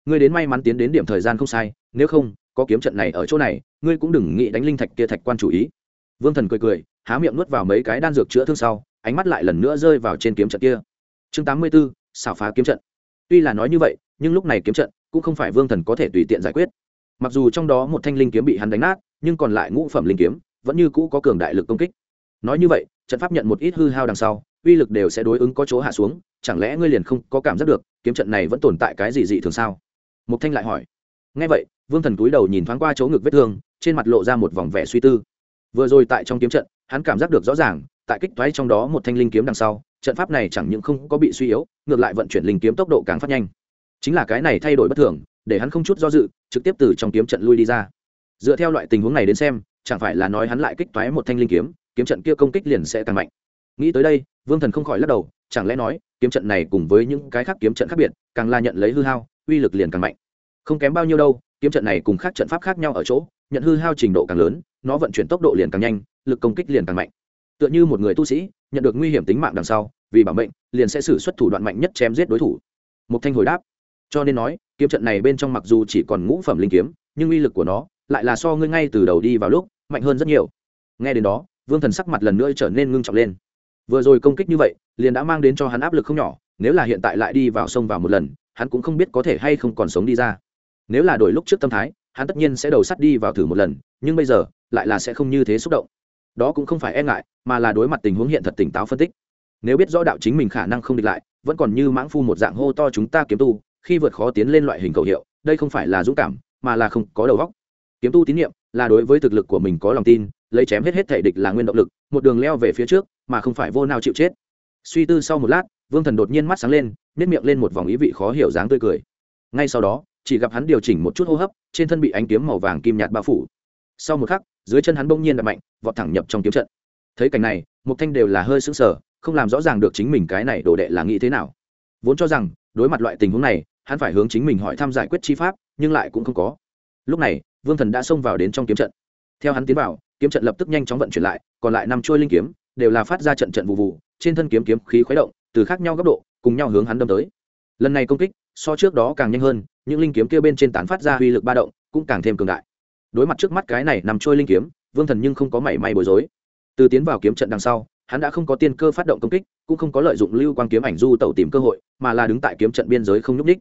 ngươi đến may mắn tiến đến điểm thời gian không sai, nếu không, có kiếm trận này ở chỗ này, ngươi cũng đừng nghĩ đánh linh thạch kia thạch quan chủ ý. Vương thần cười cười, há miệng nuốt vào mấy cái đan dược chữa thương sau, ánh mắt lại lần nữa rơi vào trên kiếm trận kia. Chương tám mươi b ố xảo phá kiếm trận. Tuy là nói như vậy, nhưng lúc này kiếm trận cũng không phải vương thần có thể tùy tiện giải quyết. Mặc dù trong đó một thanh linh kiếm bị hắn đánh nát, nhưng còn lại ngũ phẩm linh kiếm vẫn như cũ có cường đại lực công kích. Nói như vậy trận pháp nhận một ít hư hao đằng sau, uy lực đều sẽ đối ứng có chỗ hạ xuống, chẳng lẽ ngươi liền không có cảm giác được, kiếm trận này vẫn tồn tại cái gì dị thường sao? Mục thanh lại hỏi. Nghe vậy, vương thần túi đầu nhìn thoáng qua chỗ ngực vết thương, trên mặt lộ ra một vòng vẻ suy tư. Vừa rồi tại trong kiếm trận, hắn cảm giác được rõ ràng, tại kích thoái trong đó một thanh linh kiếm đằng sau, trận pháp này chẳng những không có bị suy yếu, ngược lại vận chuyển linh kiếm tốc độ càng phát nhanh. Chính là cái này thay đổi bất thường, để hắn không chút do dự, trực tiếp từ trong kiếm trận lui đi ra. Dựa theo loại tình huống này đến xem, chẳng phải là nói hắn lại kích thoái một thanh linh kiếm kiếm trận kia công kích liền sẽ càng mạnh. Nghĩ tới đây, vương thần không khỏi lắc đầu, chẳng lẽ nói, kiếm trận này cùng với những cái khác kiếm trận khác biệt, càng là nhận lấy hư hao, uy lực liền càng mạnh. Không kém bao nhiêu đâu, kiếm trận này cùng khác trận pháp khác nhau ở chỗ, nhận hư hao trình độ càng lớn, nó vận chuyển tốc độ liền càng nhanh, lực công kích liền càng mạnh. Tựa như một người tu sĩ, nhận được nguy hiểm tính mạng đằng sau, vì bảo mệnh, liền sẽ xử xuất thủ đoạn mạnh nhất chém giết đối thủ. Một thanh hồi đáp, cho nên nói, kiếm trận này bên trong mặc dù chỉ còn ngũ phẩm linh kiếm, nhưng uy lực của nó lại là so ngươi ngay từ đầu đi vào lúc, mạnh hơn rất nhiều. Nghe đến đó vương thần sắc mặt lần nữa trở nên ngưng trọng lên. Vừa rồi công kích như vậy, liền đã mang đến cho hắn áp lực không nhỏ, nếu là hiện tại lại đi vào sông vào một lần, hắn cũng không biết có thể hay không còn sống đi ra. Nếu là đổi lúc trước tâm thái, hắn tất nhiên sẽ đầu sắt đi vào thử một lần, nhưng bây giờ, lại là sẽ không như thế xúc động. Đó cũng không phải e ngại, mà là đối mặt tình huống hiện thật tỉnh táo phân tích. Nếu biết rõ đạo chính mình khả năng không địch lại, vẫn còn như mãng phu một dạng hô to chúng ta kiếm tu, khi vượt khó tiến lên loại hình cầu hiệu, đây không phải là dũng cảm, mà là không có đầu óc. Kiếm tu tín nhiệm là đối với thực lực của mình có lòng tin lấy chém hết hết thể địch là nguyên động lực, một đường leo về phía trước, mà không phải vô nào chịu chết. Suy tư sau một lát, vương thần đột nhiên mắt sáng lên nếp miệng lên một vòng ý vị khó hiểu dáng tươi cười. Ngay sau đó, chỉ gặp hắn điều chỉnh một chút hô hấp, trên thân bị ánh kiếm màu vàng kim nhạt bao phủ. Sau một khắc, dưới chân hắn bỗng nhiên đập mạnh, vọt thẳng nhập trong kiếm trận. Thấy cảnh này một thanh đều là hơi sững sờ, không làm rõ ràng được chính mình cái này đồ đệ là nghĩ thế nào. Vốn cho rằng, đối mặt loại tình huống này, hắn phải hướng chính mình hỏi thăm giải quyết chi pháp, nhưng lại cũng không có. Lúc này, vương thần đã xông vào đến trong kiếm trận. Theo hắn tiến vào kiếm trận lập tức nhanh chóng vận chuyển lại, còn lại năm trôi linh kiếm đều là phát ra trận trận vụ vụ, trên thân kiếm kiếm khí khuấy động, từ khác nhau góc độ, cùng nhau hướng hắn đâm tới. Lần này công kích, so trước đó càng nhanh hơn, những linh kiếm kia bên trên tán phát ra uy lực ba động, cũng càng thêm cường đại. Đối mặt trước mắt cái này nằm trôi linh kiếm, vương thần nhưng không có mảy may bối rối. Từ tiến vào kiếm trận đằng sau, hắn đã không có tiên cơ phát động công kích, cũng không có lợi dụng lưu quang kiếm ảnh du tẩu tìm cơ hội, mà là đứng tại kiếm trận biên giới không nhúc ních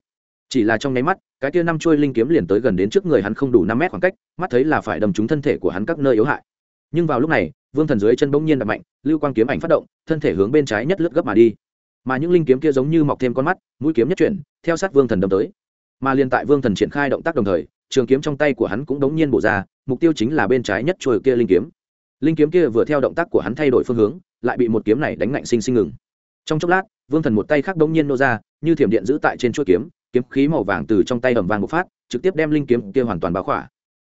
chỉ là trong nháy mắt, cái kia năm trôi linh kiếm liền tới gần đến trước người hắn không đủ năm mét khoảng cách, mắt thấy là phải đâm trúng thân thể của hắn các nơi yếu hại nhưng vào lúc này, vương thần dưới chân bỗng nhiên đập mạnh, lưu quang kiếm ảnh phát động, thân thể hướng bên trái nhất lướt gấp mà đi. Mà những linh kiếm kia giống như mọc thêm con mắt, mũi kiếm nhất chuyển, theo sát vương thần đâm tới. Mà liền tại vương thần triển khai động tác đồng thời, trường kiếm trong tay của hắn cũng đống nhiên bổ ra, mục tiêu chính là bên trái nhất trôi kia linh kiếm. Linh kiếm kia vừa theo động tác của hắn thay đổi phương hướng, lại bị một kiếm này đánh mạnh sinh sinh ngừng. Trong chốc lát, vương thần một tay khác đống nhiên nô ra, như thiểm điện giữ tại trên chuôi kiếm kiếm khí màu vàng từ trong tay ẩm vàng một phát, trực tiếp đem linh kiếm kia hoàn toàn báo khỏa.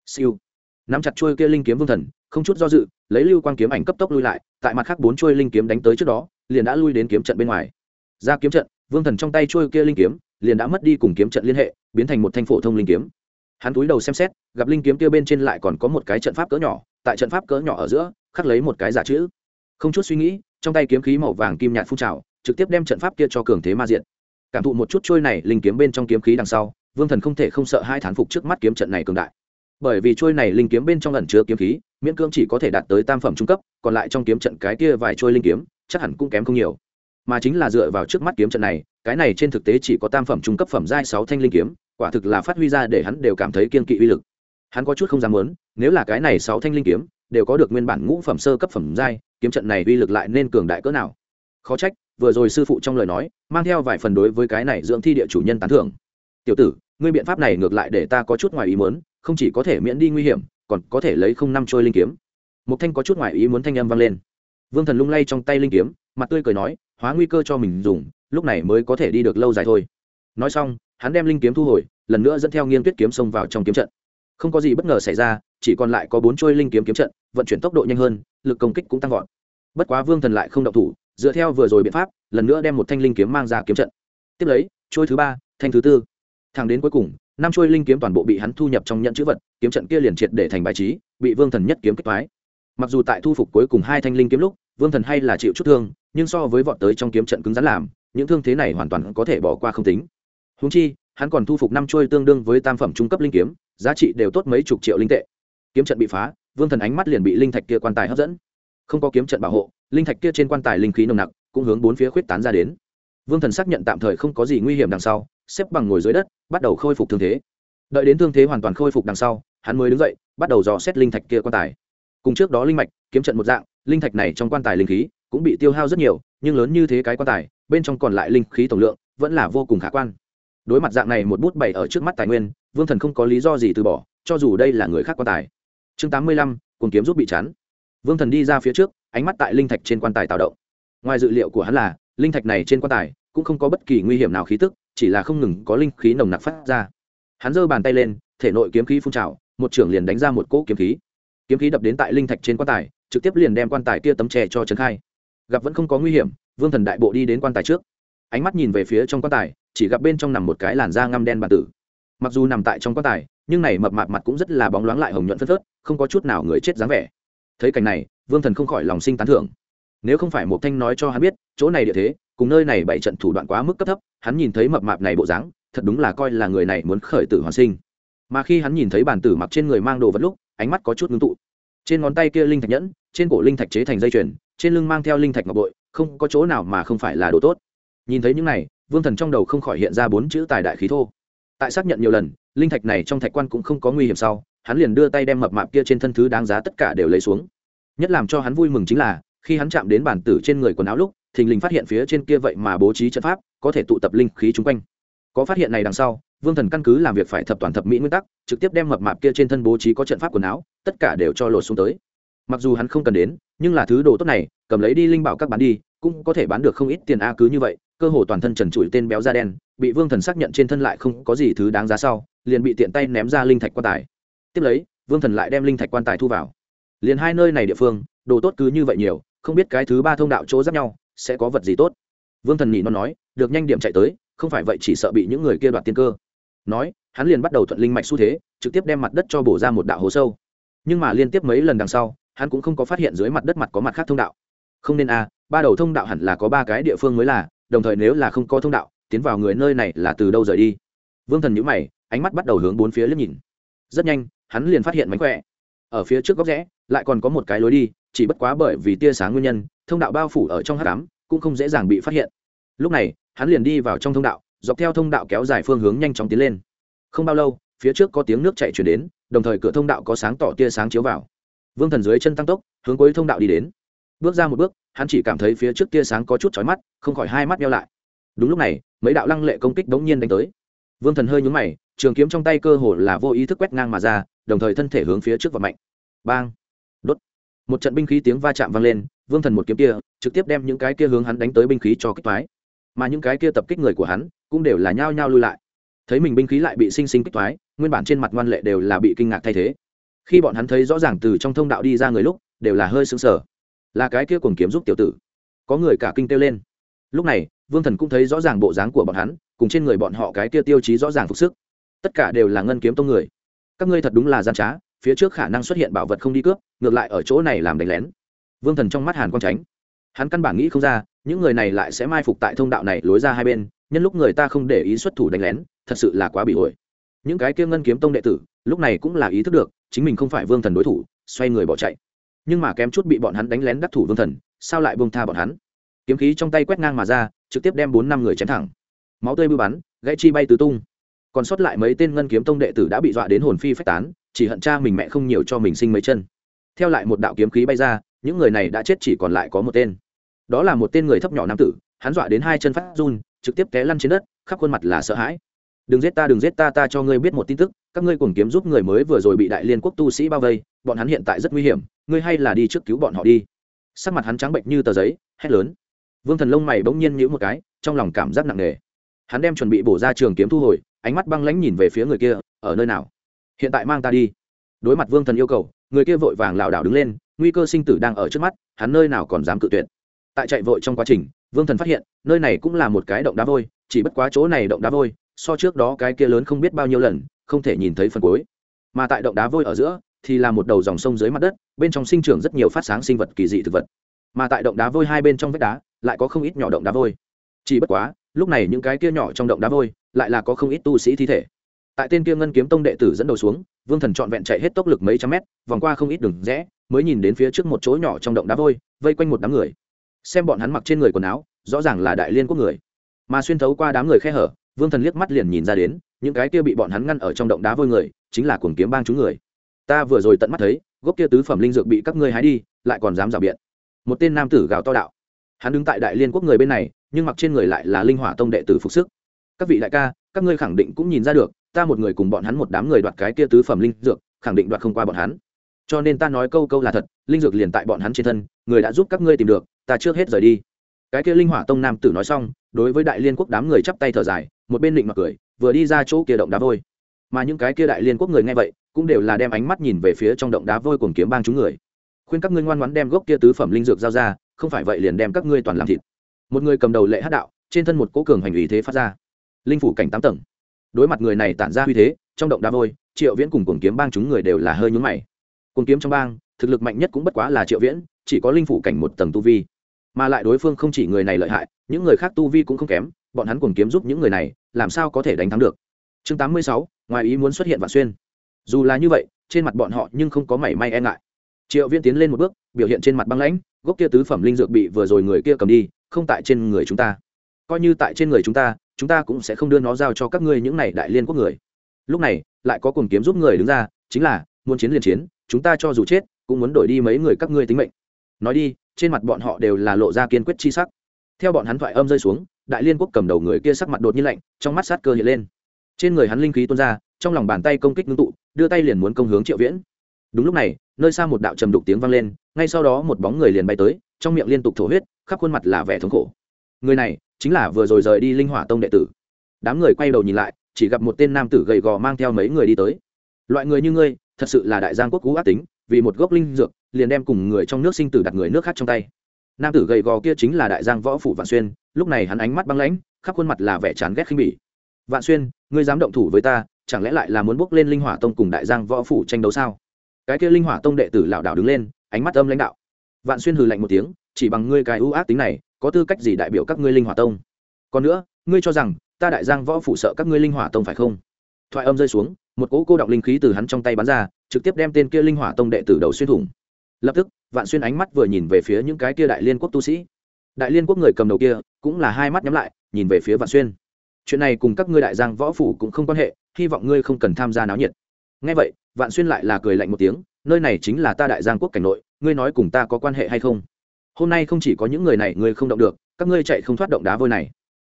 Siêu. Nắm chặt chuôi kia linh kiếm vương thần không chút do dự, lấy lưu quang kiếm ảnh cấp tốc lui lại, tại mặt khác bốn chuôi linh kiếm đánh tới trước đó, liền đã lui đến kiếm trận bên ngoài. Ra kiếm trận, vương thần trong tay chuôi kia linh kiếm, liền đã mất đi cùng kiếm trận liên hệ, biến thành một thanh phổ thông linh kiếm. Hắn túi đầu xem xét, gặp linh kiếm kia bên trên lại còn có một cái trận pháp cỡ nhỏ, tại trận pháp cỡ nhỏ ở giữa, khắc lấy một cái giả chữ. Không chút suy nghĩ, trong tay kiếm khí màu vàng kim nhạt phun trào, trực tiếp đem trận pháp kia cho cường thế ma diện cảm thụ một chút trôi này, linh kiếm bên trong kiếm khí đằng sau, vương thần không thể không sợ hai thán phục trước mắt kiếm trận này cường đại bởi vì trôi này linh kiếm bên trong ẩn chứa kiếm khí, miễn cưỡng chỉ có thể đạt tới tam phẩm trung cấp, còn lại trong kiếm trận cái kia vài trôi linh kiếm, chắc hẳn cũng kém không nhiều. Mà chính là dựa vào trước mắt kiếm trận này, cái này trên thực tế chỉ có tam phẩm trung cấp phẩm giai sáu thanh linh kiếm, quả thực là phát huy ra để hắn đều cảm thấy kiên kỵ uy lực. Hắn có chút không dám muốn, nếu là cái này sáu thanh linh kiếm, đều có được nguyên bản ngũ phẩm sơ cấp phẩm giai, kiếm trận này uy lực lại nên cường đại cỡ nào? Khó trách, vừa rồi sư phụ trong lời nói, mang theo vài phần đối với cái này dưỡng thi địa chủ nhân tán thưởng. Tiểu tử, ngươi biện pháp này ngược lại để ta có chút ngoài ý muốn không chỉ có thể miễn đi nguy hiểm, còn có thể lấy không năm trôi linh kiếm. Mục thanh có chút ngoài ý muốn thanh âm vang lên. Vương thần lung lay trong tay linh kiếm, mặt tươi cười nói, hóa nguy cơ cho mình dùng, lúc này mới có thể đi được lâu dài thôi. Nói xong, hắn đem linh kiếm thu hồi, lần nữa dẫn theo nghiêng tuyết kiếm xông vào trong kiếm trận. Không có gì bất ngờ xảy ra, chỉ còn lại có bốn trôi linh kiếm kiếm trận, vận chuyển tốc độ nhanh hơn, lực công kích cũng tăng vọt. Bất quá vương thần lại không động thủ, dựa theo vừa rồi biện pháp, lần nữa đem một thanh linh kiếm mang ra kiếm trận. Tiếp lấy, trôi thứ ba, thanh thứ tư. Thang đến cuối cùng năm chuôi linh kiếm toàn bộ bị hắn thu nhập trong nhận chữ vật, kiếm trận kia liền triệt để thành bài trí, bị vương thần nhất kiếm kích thoái mặc dù tại thu phục cuối cùng hai thanh linh kiếm lúc, vương thần hay là chịu chút thương, nhưng so với vọt tới trong kiếm trận cứng rắn làm, những thương thế này hoàn toàn có thể bỏ qua không tính. Húng chi, hắn còn thu phục năm chuôi tương đương với tam phẩm trung cấp linh kiếm, giá trị đều tốt mấy chục triệu linh tệ. Kiếm trận bị phá, vương thần ánh mắt liền bị linh thạch kia quan tài hấp dẫn. Không có kiếm trận bảo hộ, linh thạch kia trên quan tài linh khí nồng nặc, cũng hướng bốn phía khuyết tán ra đến vương thần xác nhận tạm thời không có gì nguy hiểm đằng sau, xếp bằng ngồi dưới đất, bắt đầu khôi phục thương thế. Đợi đến thương thế hoàn toàn khôi phục đằng sau, hắn mới đứng dậy, bắt đầu dò xét linh thạch kia quan tài. Cùng trước đó linh mạch, kiếm trận một dạng, linh thạch này trong quan tài linh khí cũng bị tiêu hao rất nhiều, nhưng lớn như thế cái quan tài, bên trong còn lại linh khí tổng lượng vẫn là vô cùng khả quan. Đối mặt dạng này một bút bày ở trước mắt tài nguyên, vương thần không có lý do gì từ bỏ, cho dù đây là người khác quan tài. Chương tám mươi lăm cùng kiếm giúp bị chắn. Vương thần đi ra phía trước, ánh mắt tại linh thạch trên quan tài tạo động. Ngoài dự liệu của hắn là, linh thạch này trên quan tài cũng không có bất kỳ nguy hiểm nào khí tức, chỉ là không ngừng có linh khí nồng nặc phát ra. Hắn giơ bàn tay lên, thể nội kiếm khí phun trào, một trưởng liền đánh ra một cỗ kiếm khí. Kiếm khí đập đến tại linh thạch trên quan tài, trực tiếp liền đem quan tài kia tấm che cho trấn khai. Gặp vẫn không có nguy hiểm, vương thần đại bộ đi đến quan tài trước. Ánh mắt nhìn về phía trong quan tài, chỉ gặp bên trong nằm một cái làn da ngăm đen bản tử. Mặc dù nằm tại trong quan tài, nhưng này mập mạp mặt cũng rất là bóng loáng lại hồng nhuận phất phớt, không có chút nào người chết dáng vẻ. Thấy cảnh này, vương thần không khỏi lòng sinh tán thưởng nếu không phải một thanh nói cho hắn biết, chỗ này địa thế, cùng nơi này bảy trận thủ đoạn quá mức cấp thấp, hắn nhìn thấy mập mạp này bộ dáng, thật đúng là coi là người này muốn khởi tử hoàn sinh. Mà khi hắn nhìn thấy bản tử mặc trên người mang đồ vật lúc, ánh mắt có chút ngưng tụ. Trên ngón tay kia linh thạch nhẫn, trên cổ linh thạch chế thành dây chuyền, trên lưng mang theo linh thạch ngọc bội, không có chỗ nào mà không phải là đồ tốt. Nhìn thấy những này, vương thần trong đầu không khỏi hiện ra bốn chữ tài đại khí thô. Tại xác nhận nhiều lần, linh thạch này trong thạch quan cũng không có nguy hiểm sau, hắn liền đưa tay đem mập mạp kia trên thân thứ đáng giá tất cả đều lấy xuống. Nhất làm cho hắn vui mừng chính là khi hắn chạm đến bản tử trên người quần áo lúc, thình lình phát hiện phía trên kia vậy mà bố trí trận pháp, có thể tụ tập linh khí chung quanh. Có phát hiện này đằng sau, vương thần căn cứ làm việc phải thập toàn thập mỹ nguyên tắc, trực tiếp đem mập mạp kia trên thân bố trí có trận pháp quần áo, tất cả đều cho lột xuống tới. Mặc dù hắn không cần đến, nhưng là thứ đồ tốt này, cầm lấy đi linh bảo các bán đi, cũng có thể bán được không ít tiền a cứ như vậy, cơ hồ toàn thân trần trụi tên béo da đen, bị vương thần xác nhận trên thân lại không có gì thứ đáng giá sau, liền bị tiện tay ném ra linh thạch quan tài. Tiếp lấy, vương thần lại đem linh thạch quan tài thu vào. Liền hai nơi này địa phương, đồ tốt cứ như vậy nhiều không biết cái thứ ba thông đạo chỗ giáp nhau sẽ có vật gì tốt. Vương thần nhị nó nói được nhanh điểm chạy tới không phải vậy chỉ sợ bị những người kia đoạt tiên cơ. Nói hắn liền bắt đầu thuận linh mạch xu thế trực tiếp đem mặt đất cho bổ ra một đạo hố sâu. Nhưng mà liên tiếp mấy lần đằng sau hắn cũng không có phát hiện dưới mặt đất mặt có mặt khác thông đạo. Không nên a à, ba đầu thông đạo hẳn là có ba cái địa phương mới là đồng thời nếu là không có thông đạo tiến vào người nơi này là từ đâu rời đi? Vương thần nhữ mày ánh mắt bắt đầu hướng bốn phía liếc nhìn. Rất nhanh hắn liền phát hiện mánh khỏe ở phía trước góc rẽ, lại còn có một cái lối đi, chỉ bất quá bởi vì tia sáng nguyên nhân, thông đạo bao phủ ở trong hát cám cũng không dễ dàng bị phát hiện. Lúc này, hắn liền đi vào trong thông đạo, dọc theo thông đạo kéo dài phương hướng nhanh chóng tiến lên. Không bao lâu, phía trước có tiếng nước chạy chuyển đến, đồng thời cửa thông đạo có sáng tỏ tia sáng chiếu vào. Vương thần dưới chân tăng tốc, hướng cuối thông đạo đi đến. Bước ra một bước, hắn chỉ cảm thấy phía trước tia sáng có chút chói mắt, không khỏi hai mắt nhau lại. Đúng lúc này, mấy đạo lăng lệ công kích đống nhiên đánh tới vương thần hơi nhúng mày, trường kiếm trong tay cơ hồ là vô ý thức quét ngang mà ra, đồng thời thân thể hướng phía trước và mạnh. Bang! Đốt! Một trận binh khí tiếng va chạm vang lên, vương thần một kiếm kia, trực tiếp đem những cái kia hướng hắn đánh tới binh khí cho kích thoái mà những cái kia tập kích người của hắn, cũng đều là nhao nhao lui lại. Thấy mình binh khí lại bị sinh sinh kích thoái nguyên bản trên mặt ngoan lệ đều là bị kinh ngạc thay thế. Khi bọn hắn thấy rõ ràng từ trong thông đạo đi ra người lúc, đều là hơi sững sờ. Là cái kia cùng kiếm giúp tiểu tử. Có người cả kinh kêu lên. Lúc này vương thần cũng thấy rõ ràng bộ dáng của bọn hắn, cùng trên người bọn họ cái kia tiêu chí rõ ràng phục sức. Tất cả đều là ngân kiếm tông người. Các ngươi thật đúng là gian trá, phía trước khả năng xuất hiện bảo vật không đi cướp, ngược lại ở chỗ này làm đánh lén. Vương thần trong mắt hàn quang tránh. Hắn căn bản nghĩ không ra, những người này lại sẽ mai phục tại thông đạo này lối ra hai bên, nhân lúc người ta không để ý xuất thủ đánh lén, thật sự là quá bị ổi những cái kia ngân kiếm tông đệ tử, lúc này cũng là ý thức được, chính mình không phải vương thần đối thủ, xoay người bỏ chạy. Nhưng mà kém chút bị bọn hắn đánh lén đắc thủ vương thần, sao lại buông tha bọn hắn? Kiếm khí trong tay quét ngang mà ra trực tiếp đem bốn năm người chém thẳng. Máu tươi bưu bắn, gãy chi bay tứ tung. Còn sót lại mấy tên ngân kiếm tông đệ tử đã bị dọa đến hồn phi phách tán, chỉ hận cha mình mẹ không nhiều cho mình sinh mấy chân. Theo lại một đạo kiếm khí bay ra, những người này đã chết chỉ còn lại có một tên. Đó là một tên người thấp nhỏ nam tử, hắn dọa đến hai chân phát run, trực tiếp té lăn trên đất, khắp khuôn mặt là sợ hãi. Đừng giết ta, đừng giết ta ta cho ngươi biết một tin tức, các ngươi cùng kiếm giúp người mới vừa rồi bị đại liên quốc tu sĩ bao vây, bọn hắn hiện tại rất nguy hiểm, ngươi hay là đi trước cứu bọn họ đi. Sắc mặt hắn trắng bệnh như tờ giấy, hét lớn vương thần lông mày bỗng nhiên nhíu một cái, trong lòng cảm giác nặng nề. Hắn đem chuẩn bị bổ ra trường kiếm thu hồi, ánh mắt băng lãnh nhìn về phía người kia, ở nơi nào? Hiện tại mang ta đi. Đối mặt vương thần yêu cầu, người kia vội vàng lảo đảo đứng lên, nguy cơ sinh tử đang ở trước mắt, hắn nơi nào còn dám cự tuyệt. Tại chạy vội trong quá trình, vương thần phát hiện, nơi này cũng là một cái động đá vôi, chỉ bất quá chỗ này động đá vôi, so trước đó cái kia lớn không biết bao nhiêu lần, không thể nhìn thấy phần cuối. Mà tại động đá vôi ở giữa, thì là một đầu dòng sông dưới mặt đất, bên trong sinh trưởng rất nhiều phát sáng sinh vật kỳ dị thực vật. Mà tại động đá vôi hai bên trong vách đá lại có không ít nhỏ động đá vôi. Chỉ bất quá, lúc này những cái kia nhỏ trong động đá vôi lại là có không ít tu sĩ thi thể. Tại tên kia ngân kiếm tông đệ tử dẫn đầu xuống, vương thần trọn vẹn chạy hết tốc lực mấy trăm mét, vòng qua không ít đường rẽ, mới nhìn đến phía trước một chỗ nhỏ trong động đá vôi, vây quanh một đám người. Xem bọn hắn mặc trên người quần áo, rõ ràng là đại liên quốc người. Mà xuyên thấu qua đám người khe hở, vương thần liếc mắt liền nhìn ra đến, những cái kia bị bọn hắn ngăn ở trong động đá vôi người, chính là cuồng kiếm bang chúng người. Ta vừa rồi tận mắt thấy, gốc kia tứ phẩm linh dược bị các ngươi hái đi, lại còn dám rào biện. Một tên nam tử gào to đạo hắn đứng tại đại liên quốc người bên này, nhưng mặc trên người lại là linh hỏa tông đệ tử phục sức. Các vị đại ca, các ngươi khẳng định cũng nhìn ra được, ta một người cùng bọn hắn một đám người đoạt cái kia tứ phẩm linh dược, khẳng định đoạt không qua bọn hắn. Cho nên ta nói câu câu là thật, linh dược liền tại bọn hắn trên thân, người đã giúp các ngươi tìm được, ta trước hết rời đi. Cái kia linh hỏa tông nam tử nói xong, đối với đại liên quốc đám người chắp tay thở dài, một bên định mặc cười, vừa đi ra chỗ kia động đá vôi. Mà những cái kia đại liên quốc người nghe vậy, cũng đều là đem ánh mắt nhìn về phía trong động đá vôi cùng kiếm bang chúng người. Khuyên các ngươi ngoan ngoãn đem gốc kia tứ phẩm linh dược giao ra không phải vậy liền đem các ngươi toàn làm thịt. Một người cầm đầu lệ hát đạo, trên thân một cố cường hành ủy thế phát ra. Linh phủ cảnh tám tầng. Đối mặt người này tản ra uy thế, trong động đá vôi, triệu viễn cùng cuồng kiếm bang chúng người đều là hơi nhúng mày. Cuồng kiếm trong bang, thực lực mạnh nhất cũng bất quá là triệu viễn, chỉ có linh phủ cảnh một tầng tu vi. Mà lại đối phương không chỉ người này lợi hại, những người khác tu vi cũng không kém, bọn hắn cuồng kiếm giúp những người này, làm sao có thể đánh thắng được? Chương tám mươi sáu, ngoài ý muốn xuất hiện và xuyên. Dù là như vậy, trên mặt bọn họ nhưng không có mảy may e ngại triệu viễn tiến lên một bước, biểu hiện trên mặt băng lãnh, gốc kia tứ phẩm linh dược bị vừa rồi người kia cầm đi, không tại trên người chúng ta. Coi như tại trên người chúng ta chúng ta cũng sẽ không đưa nó giao cho các ngươi những này đại liên quốc người. Lúc này, lại có cùng kiếm giúp người đứng ra, chính là, muốn chiến liền chiến, chúng ta cho dù chết, cũng muốn đổi đi mấy người các ngươi tính mệnh. Nói đi, trên mặt bọn họ đều là lộ ra kiên quyết chi sắc. Theo bọn hắn thoại âm rơi xuống, đại liên quốc cầm đầu người kia sắc mặt đột nhiên lạnh, trong mắt sát cơ hiện lên. Trên người hắn linh khí tuôn ra, trong lòng bàn tay công kích ngưng tụ, đưa tay liền muốn công hướng triệu viễn. Đúng lúc này nơi xa một đạo trầm đục tiếng vang lên, ngay sau đó một bóng người liền bay tới, trong miệng liên tục thổ huyết, khắp khuôn mặt là vẻ thống khổ. Người này chính là vừa rồi rời đi linh hỏa tông đệ tử. Đám người quay đầu nhìn lại, chỉ gặp một tên nam tử gầy gò mang theo mấy người đi tới. Loại người như ngươi, thật sự là đại giang quốc cú ác tính, vì một gốc linh dược, liền đem cùng người trong nước sinh tử đặt người nước khác trong tay. Nam tử gầy gò kia chính là đại giang võ phủ vạn xuyên, lúc này hắn ánh mắt băng lãnh, khắp khuôn mặt là vẻ chán ghét khinh bỉ. Vạn xuyên, ngươi dám động thủ với ta, chẳng lẽ lại là muốn bước lên linh hỏa tông cùng đại giang võ phủ tranh đấu sao? Cái kia linh hỏa tông đệ tử lảo đảo đứng lên, ánh mắt âm lãnh đạo. Vạn xuyên hừ lạnh một tiếng, chỉ bằng ngươi cái ưu ác tính này, có tư cách gì đại biểu các ngươi linh hỏa tông? Còn nữa, ngươi cho rằng, ta đại giang võ phủ sợ các ngươi linh hỏa tông phải không? Thoại âm rơi xuống, một cỗ cô động linh khí từ hắn trong tay bắn ra, trực tiếp đem tên kia linh hỏa tông đệ tử đầu xuyên thủng. Lập tức, vạn xuyên ánh mắt vừa nhìn về phía những cái kia đại liên quốc tu sĩ. Đại liên quốc người cầm đầu kia, cũng là hai mắt nhắm lại, nhìn về phía vạn xuyên. Chuyện này cùng các ngươi đại giang võ phủ cũng không quan hệ, hy vọng ngươi không cần tham gia náo nhiệt ngay vậy, vạn xuyên lại là cười lạnh một tiếng, nơi này chính là ta đại giang quốc cảnh nội, ngươi nói cùng ta có quan hệ hay không? Hôm nay không chỉ có những người này ngươi không động được, các ngươi chạy không thoát động đá vôi này.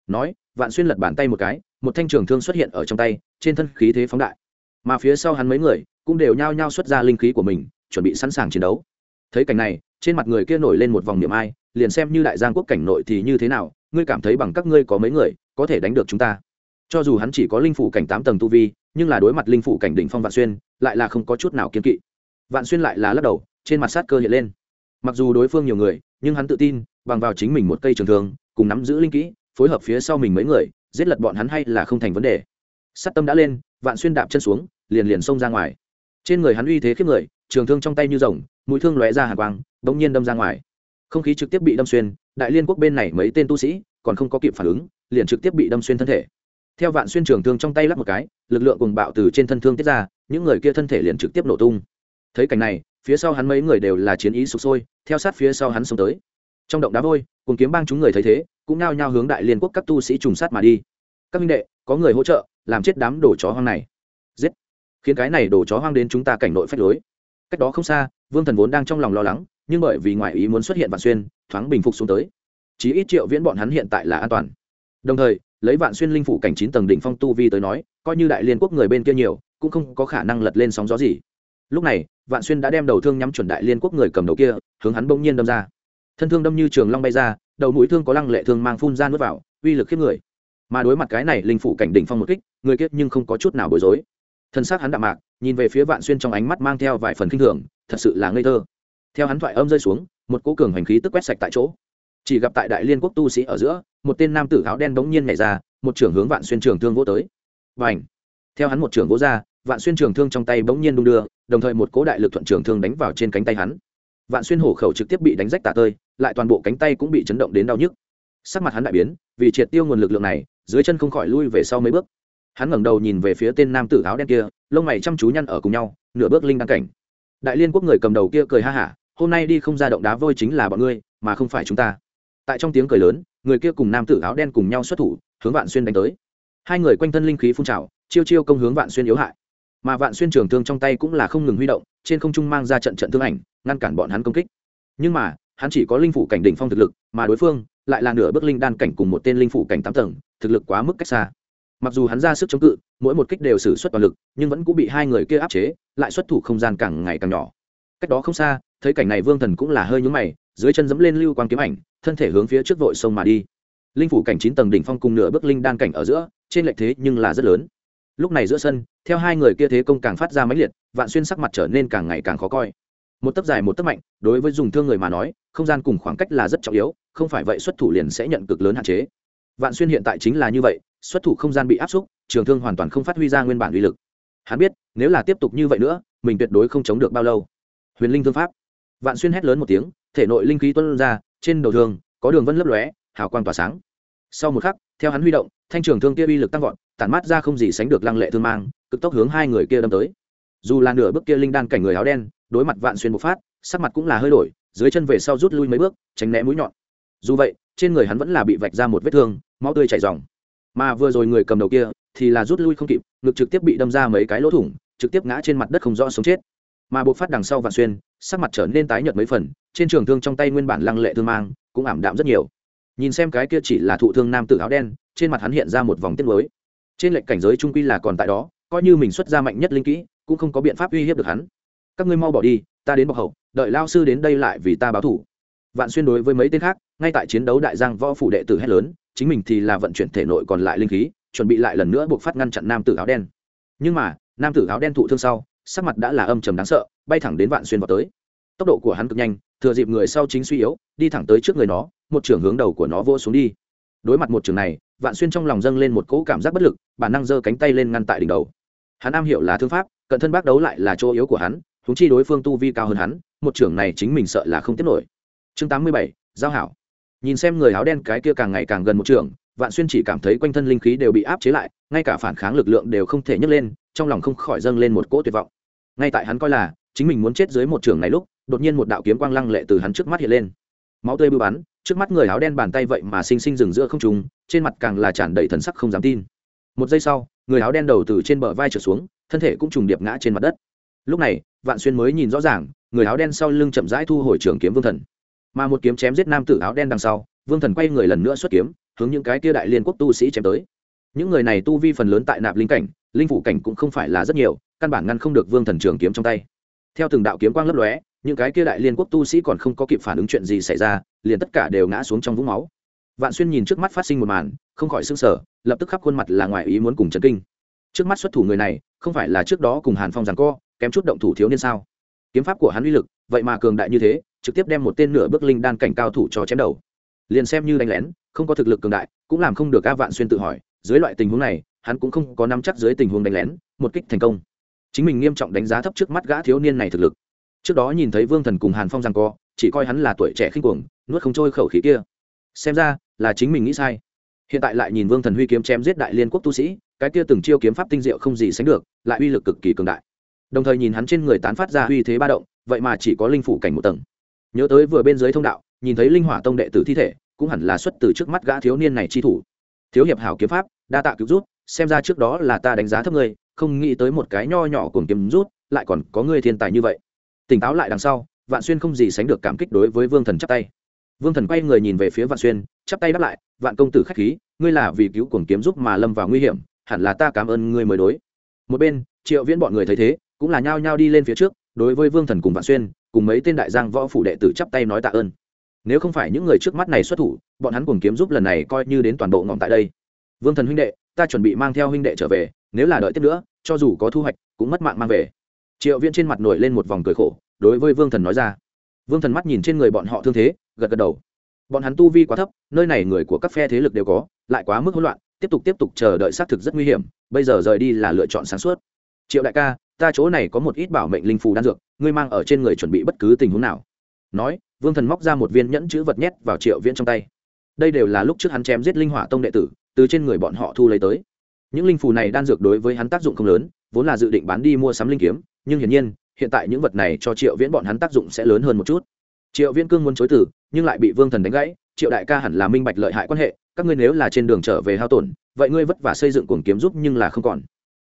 Nói, vạn xuyên lật bàn tay một cái, một thanh trường thương xuất hiện ở trong tay, trên thân khí thế phóng đại. Mà phía sau hắn mấy người cũng đều nhao nhao xuất ra linh khí của mình, chuẩn bị sẵn sàng chiến đấu. Thấy cảnh này, trên mặt người kia nổi lên một vòng niệm ai, liền xem như đại giang quốc cảnh nội thì như thế nào, ngươi cảm thấy bằng các ngươi có mấy người có thể đánh được chúng ta? Cho dù hắn chỉ có linh phủ cảnh tám tầng tu vi nhưng là đối mặt linh phủ cảnh đỉnh phong vạn xuyên, lại là không có chút nào kiên kỵ. Vạn xuyên lại là lắc đầu, trên mặt sát cơ hiện lên. Mặc dù đối phương nhiều người, nhưng hắn tự tin, bằng vào chính mình một cây trường thường cùng nắm giữ linh kỹ, phối hợp phía sau mình mấy người, giết lật bọn hắn hay là không thành vấn đề. Sát tâm đã lên, vạn xuyên đạp chân xuống, liền liền xông ra ngoài. Trên người hắn uy thế khiếp người, trường thương trong tay như rồng, mũi thương lóe ra hàng quang, bỗng nhiên đâm ra ngoài. Không khí trực tiếp bị đâm xuyên, đại liên quốc bên này mấy tên tu sĩ, còn không có kịp phản ứng, liền trực tiếp bị đâm xuyên thân thể theo vạn xuyên trường thương trong tay lắp một cái, lực lượng cùng bạo từ trên thân thương tiết ra, những người kia thân thể liền trực tiếp nổ tung. Thấy cảnh này, phía sau hắn mấy người đều là chiến ý sụp sôi, theo sát phía sau hắn xông tới. Trong động đá vôi cùng kiếm bang chúng người thấy thế, cũng nao nhao hướng đại liên quốc các tu sĩ trùng sát mà đi. Các minh đệ, có người hỗ trợ, làm chết đám đồ chó hoang này. Giết! Khiến cái này đồ chó hoang đến chúng ta cảnh nội phách lối. Cách đó không xa, vương thần vốn đang trong lòng lo lắng, nhưng bởi vì ngoại ý muốn xuất hiện vạn xuyên, thoáng bình phục xuống tới. Chí ít triệu viễn bọn hắn hiện tại là an toàn. Đồng thời lấy vạn xuyên linh phủ cảnh chín tầng đỉnh phong tu vi tới nói, coi như đại liên quốc người bên kia nhiều, cũng không có khả năng lật lên sóng gió gì. Lúc này, vạn xuyên đã đem đầu thương nhắm chuẩn đại liên quốc người cầm đầu kia, hướng hắn bỗng nhiên đâm ra. Thân thương đâm như trường long bay ra, đầu mũi thương có lăng lệ thương mang phun ra nuốt vào, uy lực khiếp người. Mà đối mặt cái này linh phủ cảnh đỉnh phong một kích, người kiếp nhưng không có chút nào bối rối. Thân xác hắn đạm mạc, nhìn về phía vạn xuyên trong ánh mắt mang theo vài phần kinh thường, thật sự là ngây thơ. Theo hắn thoại âm rơi xuống, một cỗ cường hành khí tức quét sạch tại chỗ chỉ gặp tại đại liên quốc tu sĩ ở giữa, một tên nam tử áo đen bỗng nhiên nhảy ra, một trưởng hướng vạn xuyên trường thương vỗ tới. Và ảnh theo hắn một trưởng vỗ ra, vạn xuyên trường thương trong tay bỗng nhiên đung đưa, đồng thời một cỗ đại lực thuận trường thương đánh vào trên cánh tay hắn. Vạn xuyên hổ khẩu trực tiếp bị đánh rách tả tơi, lại toàn bộ cánh tay cũng bị chấn động đến đau nhức. Sắc mặt hắn đại biến, vì triệt tiêu nguồn lực lượng này, dưới chân không khỏi lui về sau mấy bước. Hắn ngẩng đầu nhìn về phía tên nam tử áo đen kia, lông mày chăm chú nhăn ở cùng nhau, nửa bước linh đăng cảnh. Đại liên quốc người cầm đầu kia cười ha hả, hôm nay đi không ra động đá vôi chính là bọn ngươi, mà không phải chúng ta tại trong tiếng cười lớn, người kia cùng nam tử áo đen cùng nhau xuất thủ, hướng vạn xuyên đánh tới. Hai người quanh thân linh khí phun trào, chiêu chiêu công hướng vạn xuyên yếu hại. Mà vạn xuyên trường thương trong tay cũng là không ngừng huy động, trên không trung mang ra trận trận thương ảnh, ngăn cản bọn hắn công kích. Nhưng mà, hắn chỉ có linh phủ cảnh đỉnh phong thực lực, mà đối phương lại là nửa bước linh đan cảnh cùng một tên linh phủ cảnh tám tầng, thực lực quá mức cách xa. Mặc dù hắn ra sức chống cự, mỗi một kích đều xử suất toàn lực, nhưng vẫn cũng bị hai người kia áp chế, lại xuất thủ không gian càng ngày càng nhỏ. Cách đó không xa, thấy cảnh này vương thần cũng là hơi nhúng mày dưới chân dẫm lên lưu quang kiếm ảnh, thân thể hướng phía trước vội sông mà đi. Linh phủ cảnh chín tầng đỉnh phong cùng nửa bước linh đan cảnh ở giữa, trên lệch thế nhưng là rất lớn. Lúc này giữa sân, theo hai người kia thế công càng phát ra máy liệt, vạn xuyên sắc mặt trở nên càng ngày càng khó coi. Một tấc dài một tấc mạnh, đối với dùng thương người mà nói, không gian cùng khoảng cách là rất trọng yếu, không phải vậy xuất thủ liền sẽ nhận cực lớn hạn chế. Vạn xuyên hiện tại chính là như vậy, xuất thủ không gian bị áp xúc, trường thương hoàn toàn không phát huy ra nguyên bản uy lực. Hắn biết, nếu là tiếp tục như vậy nữa, mình tuyệt đối không chống được bao lâu. Huyền linh thương pháp. Vạn xuyên hét lớn một tiếng thể nội linh khí tuân ra, trên đầu thương có đường vân lấp lóe, hào quang tỏa sáng. Sau một khắc, theo hắn huy động, thanh trường thương kia uy lực tăng vọt, tản mát ra không gì sánh được lăng lệ thương mang, cực tốc hướng hai người kia đâm tới. Dù là nửa bước kia linh đan cảnh người áo đen, đối mặt vạn xuyên bộc phát, sắc mặt cũng là hơi đổi, dưới chân về sau rút lui mấy bước, tránh né mũi nhọn. Dù vậy, trên người hắn vẫn là bị vạch ra một vết thương, máu tươi chảy dòng mà vừa rồi người cầm đầu kia, thì là rút lui không kịp, ngực trực tiếp bị đâm ra mấy cái lỗ thủng, trực tiếp ngã trên mặt đất không rõ sống chết. Mà buộc phát đằng sau vạn xuyên sắc mặt trở nên tái nhợt mấy phần, trên trường thương trong tay nguyên bản lăng lệ thương mang cũng ảm đạm rất nhiều. Nhìn xem cái kia chỉ là thụ thương nam tử áo đen, trên mặt hắn hiện ra một vòng tiết mới trên lệnh cảnh giới trung quy là còn tại đó, coi như mình xuất ra mạnh nhất linh kỹ, cũng không có biện pháp uy hiếp được hắn. Các ngươi mau bỏ đi, ta đến bọc hậu, đợi lao sư đến đây lại vì ta báo thủ. Vạn xuyên đối với mấy tên khác, ngay tại chiến đấu đại giang võ phủ đệ tử hét lớn, chính mình thì là vận chuyển thể nội còn lại linh khí, chuẩn bị lại lần nữa buộc phát ngăn chặn nam tử áo đen. Nhưng mà, nam tử áo đen thụ thương sau sắc mặt đã là âm trầm đáng sợ, bay thẳng đến vạn xuyên vào tới. Tốc độ của hắn cực nhanh, thừa dịp người sau chính suy yếu, đi thẳng tới trước người nó, một trường hướng đầu của nó vô xuống đi. Đối mặt một trường này, vạn xuyên trong lòng dâng lên một cỗ cảm giác bất lực, bản năng giơ cánh tay lên ngăn tại đỉnh đầu. Hắn am hiểu là thương pháp, cận thân bác đấu lại là chỗ yếu của hắn húng chi đối phương tu vi cao hơn hắn, một trưởng này chính mình sợ là không tiếp nổi. Chương tám mươi bảy, giao hảo. Nhìn xem người áo đen cái kia càng ngày càng gần một trường vạn xuyên chỉ cảm thấy quanh thân linh khí đều bị áp chế lại, ngay cả phản kháng lực lượng đều không thể nhấc lên, trong lòng không khỏi dâng lên một cỗ tuyệt vọng ngay tại hắn coi là chính mình muốn chết dưới một trường này lúc, đột nhiên một đạo kiếm quang lăng lệ từ hắn trước mắt hiện lên. Máu tươi bưu bắn, trước mắt người áo đen bàn tay vậy mà xinh xinh dừng giữa không trùng trên mặt càng là tràn đầy thần sắc không dám tin. Một giây sau, người áo đen đầu từ trên bờ vai trở xuống, thân thể cũng trùng điệp ngã trên mặt đất. Lúc này, vạn xuyên mới nhìn rõ ràng, người áo đen sau lưng chậm rãi thu hồi trường kiếm vương thần. Mà một kiếm chém giết nam tử áo đen đằng sau, vương thần quay người lần nữa xuất kiếm, hướng những cái kia đại liên quốc tu sĩ chém tới. Những người này tu vi phần lớn tại nạp linh cảnh, linh phủ cảnh cũng không phải là rất nhiều căn bản ngăn không được vương thần trường kiếm trong tay. Theo từng đạo kiếm quang lấp lóe, những cái kia đại liên quốc tu sĩ còn không có kịp phản ứng chuyện gì xảy ra, liền tất cả đều ngã xuống trong vũng máu. Vạn xuyên nhìn trước mắt phát sinh một màn, không khỏi s ư n g sở lập tức khắp khuôn mặt là ngoài ý muốn cùng trần kinh. Trước mắt xuất thủ người này, không phải là trước đó cùng hàn phong rằng co, kém chút động thủ thiếu niên sao? Kiếm pháp của hắn uy lực, vậy mà cường đại như thế, trực tiếp đem một tên nửa bước linh đan cảnh cao thủ cho chém đầu. Liền xem như đánh lén, không có thực lực cường đại, cũng làm không được ca vạn xuyên tự hỏi, dưới loại tình huống này, hắn cũng không có nắm chắc dưới tình huống đánh lén, một kích thành công chính mình nghiêm trọng đánh giá thấp trước mắt gã thiếu niên này thực lực. Trước đó nhìn thấy vương thần cùng hàn phong rằng co, chỉ coi hắn là tuổi trẻ khinh cuồng, nuốt không trôi khẩu khí kia. Xem ra, là chính mình nghĩ sai. Hiện tại lại nhìn vương thần huy kiếm chém giết đại liên quốc tu sĩ, cái kia từng chiêu kiếm pháp tinh diệu không gì sánh được, lại uy lực cực kỳ cường đại. Đồng thời nhìn hắn trên người tán phát ra uy thế ba động, vậy mà chỉ có linh phủ cảnh một tầng. Nhớ tới vừa bên dưới thông đạo, nhìn thấy linh hỏa tông đệ tử thi thể, cũng hẳn là xuất từ trước mắt gã thiếu niên này chi thủ. Thiếu hiệp hảo kiếm pháp, đa tạ cứu rút xem ra trước đó là ta đánh giá thấp ngươi không nghĩ tới một cái nho nhỏ cùng kiếm rút, lại còn có người thiên tài như vậy. Tỉnh táo lại đằng sau, vạn xuyên không gì sánh được cảm kích đối với vương thần chắp tay. Vương thần quay người nhìn về phía vạn xuyên, chắp tay đáp lại, vạn công tử k h á c h khí, ngươi là vì cứu cuồng kiếm giúp mà lâm vào nguy hiểm, hẳn là ta cảm ơn ngươi mới đối. Một bên, triệu viễn bọn người thấy thế, cũng là nhao nhao đi lên phía trước, đối với vương thần cùng vạn xuyên, cùng mấy tên đại giang võ phủ đệ tử chắp tay nói tạ ơn. Nếu không phải những người trước mắt này xuất thủ, bọn hắn cùng kiếm giúp lần này coi như đến toàn bộ ngọn tại đây. Vương thần huynh đệ, ta chuẩn bị mang theo huynh đệ trở về nếu là đợi tiếp nữa, cho dù có thu hoạch, cũng mất mạng mang về. Triệu viễn trên mặt nổi lên một vòng cười khổ, đối với vương thần nói ra. Vương thần mắt nhìn trên người bọn họ thương thế, gật gật đầu. Bọn hắn tu vi quá thấp, nơi này người của các phe thế lực đều có, lại quá mức hỗn loạn, tiếp tục tiếp tục chờ đợi xác thực rất nguy hiểm, bây giờ rời đi là lựa chọn sáng suốt. Triệu đại ca, ta chỗ này có một ít bảo mệnh linh phù đan dược, ngươi mang ở trên người chuẩn bị bất cứ tình huống nào. Nói, vương thần móc ra một viên nhẫn chữ vật nhét vào triệu viễn trong tay. Đây đều là lúc trước hắn chém giết linh hỏa tông đệ tử, từ trên người bọn họ thu lấy tới những linh phù này đan dược đối với hắn tác dụng không lớn, vốn là dự định bán đi mua sắm linh kiếm, nhưng hiển nhiên, hiện tại những vật này cho triệu viễn bọn hắn tác dụng sẽ lớn hơn một chút. Triệu viễn cương muốn chối từ, nhưng lại bị vương thần đánh gãy, triệu đại ca hẳn là minh bạch lợi hại quan hệ, các ngươi nếu là trên đường trở về hao tổn, vậy ngươi vất vả xây dựng cuồng kiếm giúp nhưng là không còn.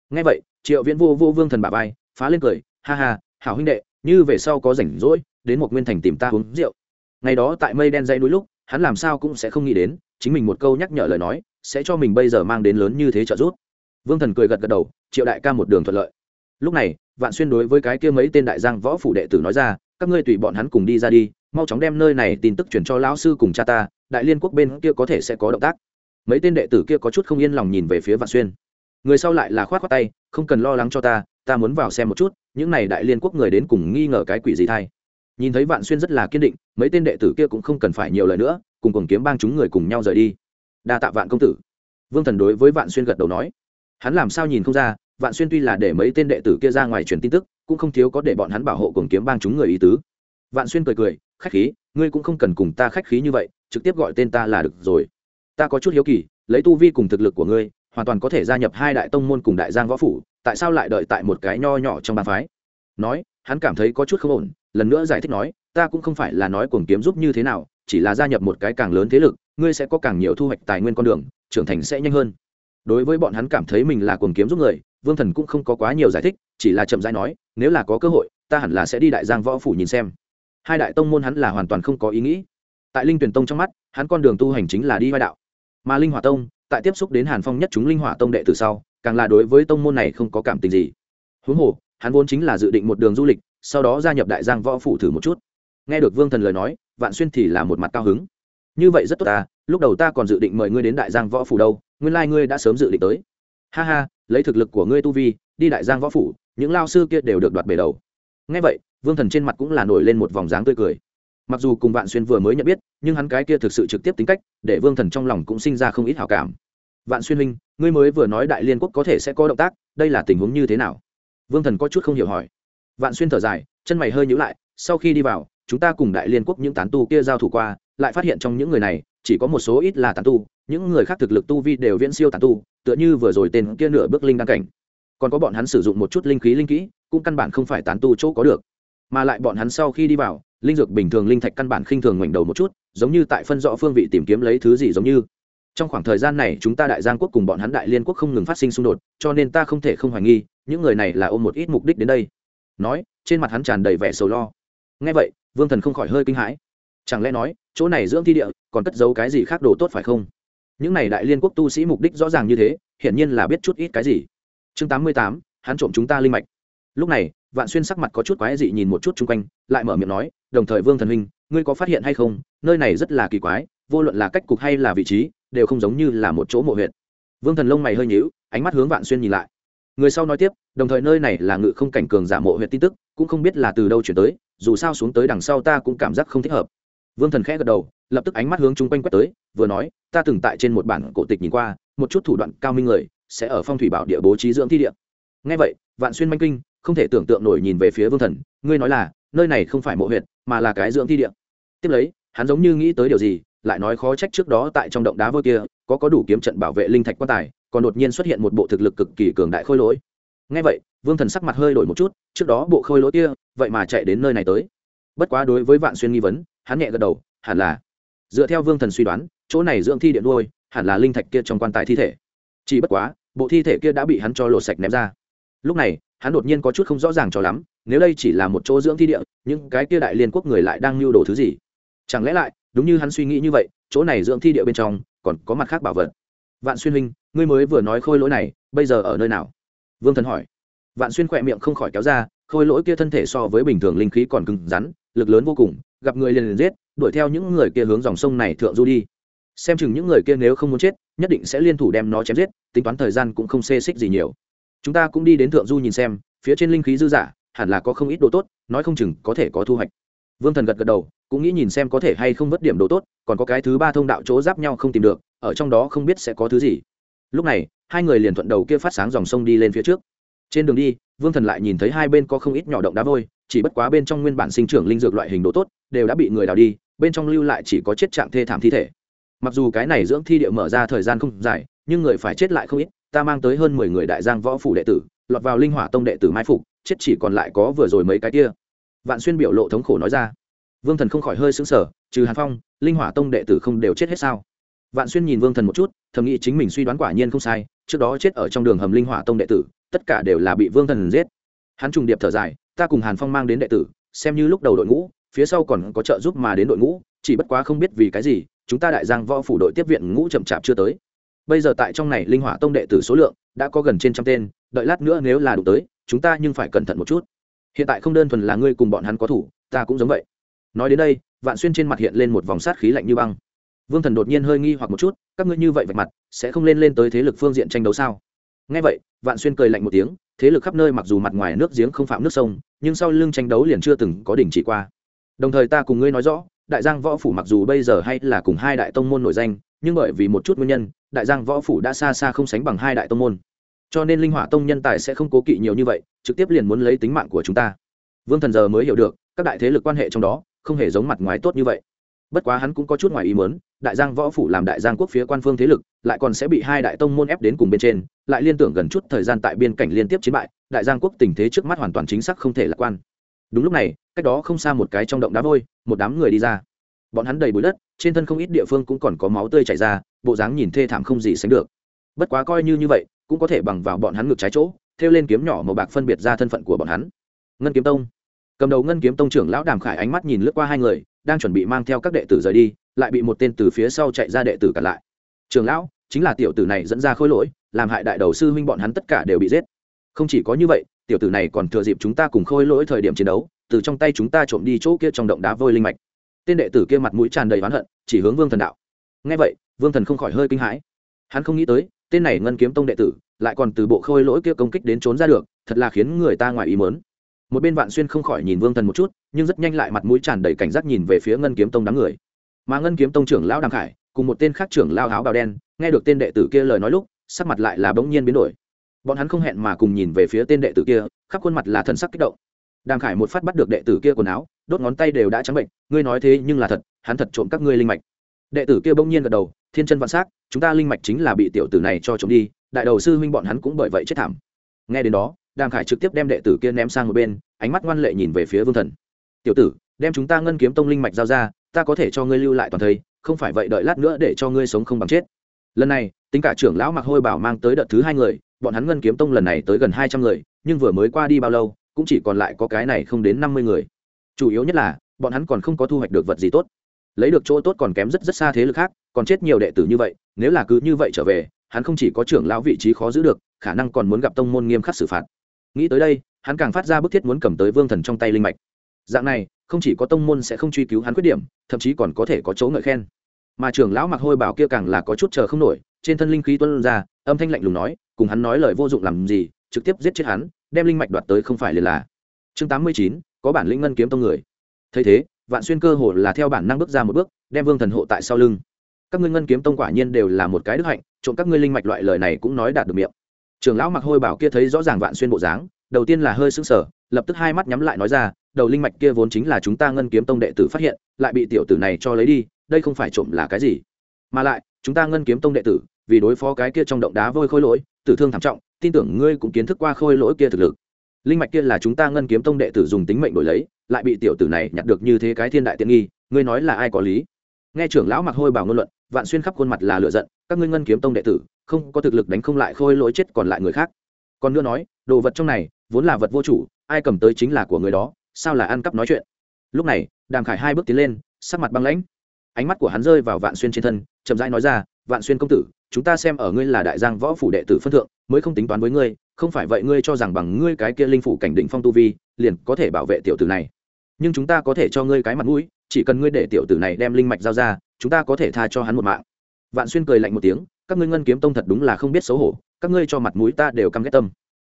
Ngay vậy, triệu viễn vô vô vương thần bà vai, phá lên cười, ha ha, hảo huynh đệ, như về sau có rảnh rỗi, đến một nguyên thành tìm ta uống rượu. Ngày đó tại mây đen dây núi lúc, hắn làm sao cũng sẽ không nghĩ đến, chính mình một câu nhắc nhở lời nói sẽ cho mình bây giờ mang đến lớn như thế trợ giúp. Vương thần cười gật gật đầu, triệu đại ca một đường thuận lợi. Lúc này, vạn xuyên đối với cái kia mấy tên đại giang võ phủ đệ tử nói ra, các ngươi tùy bọn hắn cùng đi ra đi, mau chóng đem nơi này tin tức chuyển cho lão sư cùng cha ta, đại liên quốc bên kia có thể sẽ có động tác. Mấy tên đệ tử kia có chút không yên lòng nhìn về phía vạn xuyên. Người sau lại là khoát khoát tay, không cần lo lắng cho ta ta muốn vào xem một chút, những này đại liên quốc người đến cùng nghi ngờ cái quỷ gì thay. Nhìn thấy vạn xuyên rất là kiên định, mấy tên đệ tử kia cũng không cần phải nhiều lời nữa, cùng cùng kiếm bang chúng người cùng nhau rời đi đa tạ vạn công tử. Vương thần đối với vạn xuyên gật đầu nói. Hắn làm sao nhìn không ra, vạn xuyên tuy là để mấy tên đệ tử kia ra ngoài truyền tin tức, cũng không thiếu có để bọn hắn bảo hộ cùng kiếm bang chúng người ý tứ. Vạn xuyên cười cười, khách khí, ngươi cũng không cần cùng ta khách khí như vậy, trực tiếp gọi tên ta là được rồi. Ta có chút hiếu kỳ, lấy tu vi cùng thực lực của ngươi, hoàn toàn có thể gia nhập hai đại tông môn cùng đại giang võ phủ, tại sao lại đợi tại một cái nho nhỏ trong bàn phái? Nói, hắn cảm thấy có chút không ổn, lần nữa giải thích nói ta cũng không phải là nói cuồng kiếm giúp như thế nào, chỉ là gia nhập một cái càng lớn thế lực, ngươi sẽ có càng nhiều thu hoạch tài nguyên con đường, trưởng thành sẽ nhanh hơn. Đối với bọn hắn cảm thấy mình là cuồng kiếm giúp người, vương thần cũng không có quá nhiều giải thích, chỉ là chậm rãi nói, nếu là có cơ hội, ta hẳn là sẽ đi đại giang võ phủ nhìn xem. Hai đại tông môn hắn là hoàn toàn không có ý nghĩ. Tại linh tuyển tông trong mắt, hắn con đường tu hành chính là đi vai đạo. Mà linh hỏa tông, tại tiếp xúc đến hàn phong nhất chúng linh hỏa tông đệ từ sau, càng là đối với tông môn này không có cảm tình gì. Huống hồ, hắn vốn chính là dự định một đường du lịch, sau đó gia nhập đại giang võ phủ thử một chút nghe được vương thần lời nói, vạn xuyên thì là một mặt cao hứng. Như vậy rất tốt ta, lúc đầu ta còn dự định mời ngươi đến đại giang võ phủ đâu, nguyên lai、like、ngươi đã sớm dự định tới. Ha ha, lấy thực lực của ngươi tu vi, đi đại giang võ phủ, những lao sư kia đều được đoạt bể đầu. Ngay vậy, vương thần trên mặt cũng là nổi lên một vòng dáng tươi cười. Mặc dù cùng vạn xuyên vừa mới nhận biết, nhưng hắn cái kia thực sự trực tiếp tính cách, để vương thần trong lòng cũng sinh ra không ít hảo cảm. Vạn xuyên huynh, ngươi mới vừa nói đại liên quốc có thể sẽ có động tác, đây là tình huống như thế nào? Vương thần có chút không hiểu hỏi. Vạn xuyên thở dài, chân mày hơi nhữ lại, sau khi đi vào chúng ta cùng đại liên quốc những tán tu kia giao thủ qua, lại phát hiện trong những người này, chỉ có một số ít là tán tu, những người khác thực lực tu vi đều viễn siêu tán tu, tựa như vừa rồi tên kia nửa bước linh đăng cảnh. Còn có bọn hắn sử dụng một chút linh khí linh kỹ, cũng căn bản không phải tán tu chỗ có được. Mà lại bọn hắn sau khi đi vào, linh dược bình thường linh thạch căn bản khinh thường ngoảnh đầu một chút, giống như tại phân rõ phương vị tìm kiếm lấy thứ gì giống như. Trong khoảng thời gian này, chúng ta đại giang quốc cùng bọn hắn đại liên quốc không ngừng phát sinh xung đột, cho nên ta không thể không hoài nghi, những người này là ôm một ít mục đích đến đây. Nói, trên mặt hắn tràn đầy vẻ sầu lo. Ngay vậy vương thần không khỏi hơi kinh hãi. Chẳng lẽ nói, chỗ này dưỡng thi địa, còn cất giấu cái gì khác đồ tốt phải không? Những này đại liên quốc tu sĩ mục đích rõ ràng như thế, hiển nhiên là biết chút ít cái gì. Chương tám mươi tám, hắn trộm chúng ta linh mạch. Lúc này, vạn xuyên sắc mặt có chút quái dị nhìn một chút chung quanh, lại mở miệng nói, đồng thời vương thần huynh, ngươi có phát hiện hay không? Nơi này rất là kỳ quái, vô luận là cách cục hay là vị trí, đều không giống như là một chỗ mộ huyện vương thần lông mày hơi nhíu, ánh mắt hướng vạn xuyên nhìn lại người sau nói tiếp, đồng thời nơi này là ngự không cảnh cường giả mộ huyện tin tức, cũng không biết là từ đâu chuyển tới, dù sao xuống tới đằng sau ta cũng cảm giác không thích hợp. Vương thần khẽ gật đầu, lập tức ánh mắt hướng chung quanh quét tới, vừa nói, ta từng tại trên một bản cổ tịch nhìn qua, một chút thủ đoạn cao minh người, sẽ ở phong thủy bảo địa bố trí dưỡng thi địa. Ngay vậy, vạn xuyên manh kinh, không thể tưởng tượng nổi nhìn về phía vương thần, ngươi nói là, nơi này không phải mộ huyện mà là cái dưỡng thi địa. Tiếp lấy, hắn giống như nghĩ tới điều gì, lại nói khó trách trước đó tại trong động đá vôi kia, có có đủ kiếm trận bảo vệ linh thạch quan tài còn đột nhiên xuất hiện một bộ thực lực cực kỳ cường đại khôi lỗi. Ngay vậy, vương thần sắc mặt hơi đổi một chút, trước đó bộ khôi lỗi kia, vậy mà chạy đến nơi này tới. Bất quá đối với vạn xuyên nghi vấn, hắn nhẹ gật đầu, hẳn là. Dựa theo vương thần suy đoán, chỗ này dưỡng thi điện đôi hẳn là linh thạch kia trong quan tài thi thể. Chỉ bất quá, bộ thi thể kia đã bị hắn cho lột sạch ném ra. Lúc này, hắn đột nhiên có chút không rõ ràng cho lắm, nếu đây chỉ là một chỗ dưỡng thi địa, những cái kia đại liên quốc người lại đang lưu đồ thứ gì? Chẳng lẽ lại, đúng như hắn suy nghĩ như vậy, chỗ này dưỡng thi địa bên trong, còn có mặt khác bảo vật? Vạn xuyên huynh, ngươi mới vừa nói khôi lỗi này, bây giờ ở nơi nào? Vương thần hỏi. Vạn xuyên khỏe miệng không khỏi kéo ra, khôi lỗi kia thân thể so với bình thường linh khí còn cứng rắn, lực lớn vô cùng, gặp người liền liền giết, đuổi theo những người kia hướng dòng sông này thượng du đi. Xem chừng những người kia nếu không muốn chết, nhất định sẽ liên thủ đem nó chém giết, tính toán thời gian cũng không xê xích gì nhiều. Chúng ta cũng đi đến thượng du nhìn xem, phía trên linh khí dư giả hẳn là có không ít đồ tốt, nói không chừng có thể có thu hoạch. Vương thần gật gật đầu cũng nghĩ nhìn xem có thể hay không vớt điểm đồ tốt, còn có cái thứ ba thông đạo chỗ giáp nhau không tìm được, ở trong đó không biết sẽ có thứ gì. Lúc này, hai người liền thuận đầu kia phát sáng dòng sông đi lên phía trước. Trên đường đi, vương thần lại nhìn thấy hai bên có không ít nhỏ động đá vôi, chỉ bất quá bên trong nguyên bản sinh trưởng linh dược loại hình đồ tốt, đều đã bị người đào đi, bên trong lưu lại chỉ có chết trạng thê thảm thi thể. Mặc dù cái này dưỡng thi địa mở ra thời gian không dài, nhưng người phải chết lại không ít, ta mang tới hơn mười người đại giang võ phủ đệ tử, lọt vào linh hỏa tông đệ tử mai phục, chết chỉ còn lại có vừa rồi mấy cái kia. Vạn xuyên biểu lộ thống khổ nói ra vương thần không khỏi hơi xứng sở trừ hàn phong, linh hỏa tông đệ tử không đều chết hết sao? Vạn xuyên nhìn vương thần một chút, thầm nghĩ chính mình suy đoán quả nhiên không sai, trước đó chết ở trong đường hầm linh hỏa tông đệ tử, tất cả đều là bị vương thần giết. Hắn trùng điệp thở dài, ta cùng hàn phong mang đến đệ tử, xem như lúc đầu đội ngũ, phía sau còn có trợ giúp mà đến đội ngũ, chỉ bất quá không biết vì cái gì, chúng ta đại giang võ phủ đội tiếp viện ngũ chậm chạp chưa tới. Bây giờ tại trong này linh hỏa tông đệ tử số lượng đã có gần trên trăm tên, đợi lát nữa nếu là đủ tới, chúng ta nhưng phải cẩn thận một chút. Hiện tại không đơn thuần là ngươi cùng bọn hắn có thủ, ta cũng giống vậy nói đến đây, vạn xuyên trên mặt hiện lên một vòng sát khí lạnh như băng. Vương thần đột nhiên hơi nghi hoặc một chút, các ngươi như vậy vạch mặt, sẽ không lên lên tới thế lực phương diện tranh đấu sao? Ngay vậy, vạn xuyên cười lạnh một tiếng, thế lực khắp nơi mặc dù mặt ngoài nước giếng không phạm nước sông, nhưng sau lưng tranh đấu liền chưa từng có đỉnh chỉ qua. Đồng thời ta cùng ngươi nói rõ, đại giang võ phủ mặc dù bây giờ hay là cùng hai đại tông môn nổi danh, nhưng bởi vì một chút nguyên nhân, đại giang võ phủ đã xa xa không sánh bằng hai đại tông môn. Cho nên linh hỏa tông nhân tài sẽ không cố kỵ nhiều như vậy, trực tiếp liền muốn lấy tính mạng của chúng ta. Vương thần giờ mới hiểu được, các đại thế lực quan hệ trong đó không hề giống mặt ngoài tốt như vậy. Bất quá hắn cũng có chút ngoài ý muốn, đại giang võ phủ làm đại giang quốc phía quan phương thế lực, lại còn sẽ bị hai đại tông môn ép đến cùng bên trên, lại liên tưởng gần chút thời gian tại biên cảnh liên tiếp chiến bại, đại giang quốc tình thế trước mắt hoàn toàn chính xác không thể lạc quan. Đúng lúc này, cách đó không xa một cái trong động đá vôi, một đám người đi ra. Bọn hắn đầy bụi đất, trên thân không ít địa phương cũng còn có máu tươi chảy ra, bộ dáng nhìn thê thảm không gì sánh được. Bất quá coi như như vậy, cũng có thể bằng vào bọn hắn ngược trái chỗ theo lên kiếm nhỏ màu bạc phân biệt ra thân phận của bọn hắn. Ngân kiếm tông cầm đầu ngân kiếm tông trưởng lão đàm khải ánh mắt nhìn lướt qua hai người, đang chuẩn bị mang theo các đệ tử rời đi, lại bị một tên từ phía sau chạy ra đệ tử cản lại. Trường lão, chính là tiểu tử này dẫn ra khôi lỗi, làm hại đại đầu sư huynh bọn hắn tất cả đều bị giết. Không chỉ có như vậy, tiểu tử này còn thừa dịp chúng ta cùng khôi lỗi thời điểm chiến đấu, từ trong tay chúng ta trộm đi chỗ kia trong động đá vôi linh mạch. Tên đệ tử kia mặt mũi tràn đầy oán hận, chỉ hướng vương thần đạo. Ngay vậy, vương thần không khỏi hơi kinh hãi. Hắn không nghĩ tới, tên này ngân kiếm tông đệ tử lại còn từ bộ khôi lỗi kia công kích đến trốn ra được, thật là khiến người ta ngoài ý mớn một bên vạn xuyên không khỏi nhìn vương thần một chút, nhưng rất nhanh lại mặt mũi tràn đầy cảnh giác nhìn về phía ngân kiếm tông đám người. Mà ngân kiếm tông trưởng lão đàm khải, cùng một tên khác trưởng lao áo bào đen, nghe được tên đệ tử kia lời nói lúc, sắc mặt lại là bỗng nhiên biến đổi. Bọn hắn không hẹn mà cùng nhìn về phía tên đệ tử kia, khắp khuôn mặt là thần sắc kích động. Đàm khải một phát bắt được đệ tử kia quần áo, đốt ngón tay đều đã trắng bệnh, ngươi nói thế nhưng là thật, hắn thật trộm các ngươi linh mạch. Đệ tử kia bỗng nhiên gật đầu, thiên chân vạn s á c chúng ta linh mạch chính là bị tiểu tử này cho trộm đi, đại đầu sư huynh bọn hắn cũng bởi vậy chết thảm. Nghe đến đó đàm khải trực tiếp đem đệ tử kia ném sang một bên, ánh mắt ngoan lệ nhìn về phía vương thần. Tiểu tử, đem chúng ta ngân kiếm tông linh mạch giao ra, ta có thể cho ngươi lưu lại toàn thây không phải vậy đợi lát nữa để cho ngươi sống không bằng chết. Lần này, tính cả trưởng lão mặc hôi bảo mang tới đợt thứ hai người, bọn hắn ngân kiếm tông lần này tới gần hai trăm người, nhưng vừa mới qua đi bao lâu, cũng chỉ còn lại có cái này không đến năm mươi người. Chủ yếu nhất là, bọn hắn còn không có thu hoạch được vật gì tốt. Lấy được chỗ tốt còn kém rất rất xa thế lực khác, còn chết nhiều đệ tử như vậy, nếu là cứ như vậy trở về, hắn không chỉ có trưởng lão vị trí khó giữ được, khả năng còn muốn gặp tông môn nghiêm khắc xử phạt nghĩ tới đây, hắn càng phát ra bức thiết muốn cầm tới vương thần trong tay linh mạch. Dạng này, không chỉ có tông môn sẽ không truy cứu hắn khuyết điểm, thậm chí còn có thể có chỗ ngợi khen. Mà trưởng lão mặc hôi bảo kia càng là có chút chờ không nổi, trên thân linh khí tuân ra, âm thanh lạnh lùng nói, cùng hắn nói lời vô dụng làm gì, trực tiếp giết chết hắn, đem linh mạch đoạt tới không phải liền là. Chương tám mươi chín, có bản lĩnh ngân kiếm tông người. Thấy thế, vạn xuyên cơ hồ là theo bản năng bước ra một bước, đem vương thần hộ tại sau lưng. Các ngươi ngân kiếm tông quả nhiên đều là một cái đức hạnh, trộm các ngươi linh mạch loại lời này cũng nói đạt được miệng trưởng lão mặc hôi bảo kia thấy rõ ràng vạn xuyên bộ dáng, đầu tiên là hơi sững sờ, lập tức hai mắt nhắm lại nói ra, đầu linh mạch kia vốn chính là chúng ta ngân kiếm tông đệ tử phát hiện, lại bị tiểu tử này cho lấy đi, đây không phải trộm là cái gì. Mà lại, chúng ta ngân kiếm tông đệ tử, vì đối phó cái kia trong động đá vôi khôi lỗi, tử thương thảm trọng, tin tưởng ngươi cũng kiến thức qua khôi lỗi kia thực lực. Linh mạch kia là chúng ta ngân kiếm tông đệ tử dùng tính mệnh đổi lấy, lại bị tiểu tử này nhặt được như thế cái thiên đại tiện nghi, ngươi nói là ai có lý? Nghe trưởng lão mặc hôi bảo ngôn luận, vạn xuyên khắp khuôn mặt là lựa giận, các ngươi ngân kiếm tông đệ tử không có thực lực đánh không lại khôi lỗi chết còn lại người khác. Còn nữa nói, đồ vật trong này, vốn là vật vô chủ, ai cầm tới chính là của người đó, sao là ăn cắp nói chuyện? Lúc này, đàm khải hai bước tiến lên, sắc mặt băng lãnh. Ánh mắt của hắn rơi vào vạn xuyên trên thân, chậm rãi nói ra, vạn xuyên công tử, chúng ta xem ở ngươi là đại giang võ phủ đệ tử phân thượng, mới không tính toán với ngươi, không phải vậy ngươi cho rằng bằng ngươi cái kia linh phủ cảnh định phong tu vi, liền có thể bảo vệ tiểu tử này. Nhưng chúng ta có thể cho ngươi cái mặt mũi, chỉ cần ngươi để tiểu tử này đem linh mạch giao ra, chúng ta có thể tha cho hắn một mạng vạn xuyên cười lạnh một tiếng, các ngươi ngân kiếm tông thật đúng là không biết xấu hổ, các ngươi cho mặt mũi ta đều căm ghét tâm.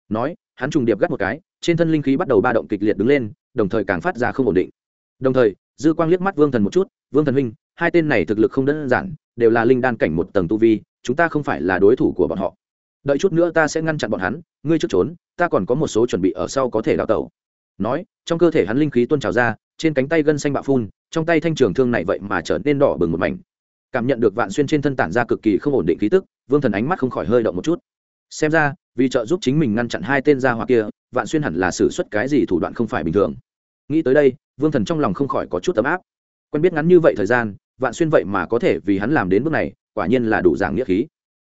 Nói, hắn trùng điệp gắt một cái, trên thân linh khí bắt đầu ba động kịch liệt đứng lên, đồng thời càng phát ra không ổn định. Đồng thời, dư quang liếc mắt vương thần một chút, vương thần huynh, hai tên này thực lực không đơn giản, đều là linh đan cảnh một tầng tu vi, chúng ta không phải là đối thủ của bọn họ. Đợi chút nữa ta sẽ ngăn chặn bọn hắn, ngươi trước trốn, ta còn có một số chuẩn bị ở sau có thể đào tẩu. Nói, trong cơ thể hắn linh khí tuôn trào ra, trên cánh tay gân xanh bạo phun, trong tay thanh trường thương này vậy mà trở nên đỏ bừng một mảnh cảm nhận được vạn xuyên trên thân tản ra cực kỳ không ổn định khí tức, vương thần ánh mắt không khỏi hơi động một chút. Xem ra, vì trợ giúp chính mình ngăn chặn hai tên gia hỏa kia, vạn xuyên hẳn là xử suất cái gì thủ đoạn không phải bình thường. Nghĩ tới đây, vương thần trong lòng không khỏi có chút ấm áp. Quen biết ngắn như vậy thời gian, vạn xuyên vậy mà có thể vì hắn làm đến bước này, quả nhiên là đủ giảng nghĩa khí.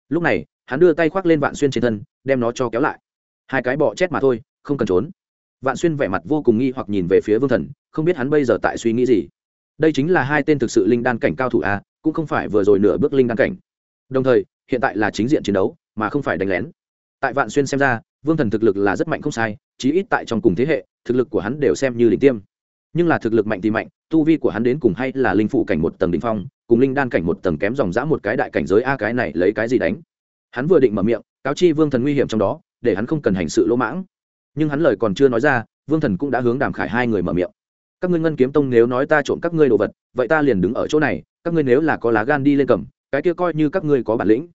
Lúc này, hắn đưa tay khoác lên vạn xuyên trên thân, đem nó cho kéo lại. Hai cái bọ chết mà thôi, không cần trốn. Vạn xuyên vẻ mặt vô cùng nghi hoặc nhìn về phía vương thần, không biết hắn bây giờ tại suy nghĩ gì. Đây chính là hai tên thực sự linh đan cảnh cao thủ a cũng không phải vừa rồi nửa bước linh đan cảnh. Đồng thời, hiện tại là chính diện chiến đấu, mà không phải đánh lén. Tại vạn xuyên xem ra, vương thần thực lực là rất mạnh không sai, chí ít tại trong cùng thế hệ, thực lực của hắn đều xem như đỉnh tiêm. Nhưng là thực lực mạnh thì mạnh, tu vi của hắn đến cùng hay là linh phụ cảnh một tầng đ ỉ n h phong, cùng linh đan cảnh một tầng kém dòng dã một cái đại cảnh giới a cái này lấy cái gì đánh? Hắn vừa định mở miệng, cáo chi vương thần nguy hiểm trong đó, để hắn không cần hành sự lỗ mãng. Nhưng hắn lời còn chưa nói ra, vương thần cũng đã hướng đàm khải hai người mở miệng. Các ngươi ngân kiếm tông nếu nói ta trộm các ngươi đồ vật, vậy ta liền đứng ở chỗ này các ngươi nếu là có lá gan đi lên cầm, cái kia coi như các ngươi có bản lĩnh.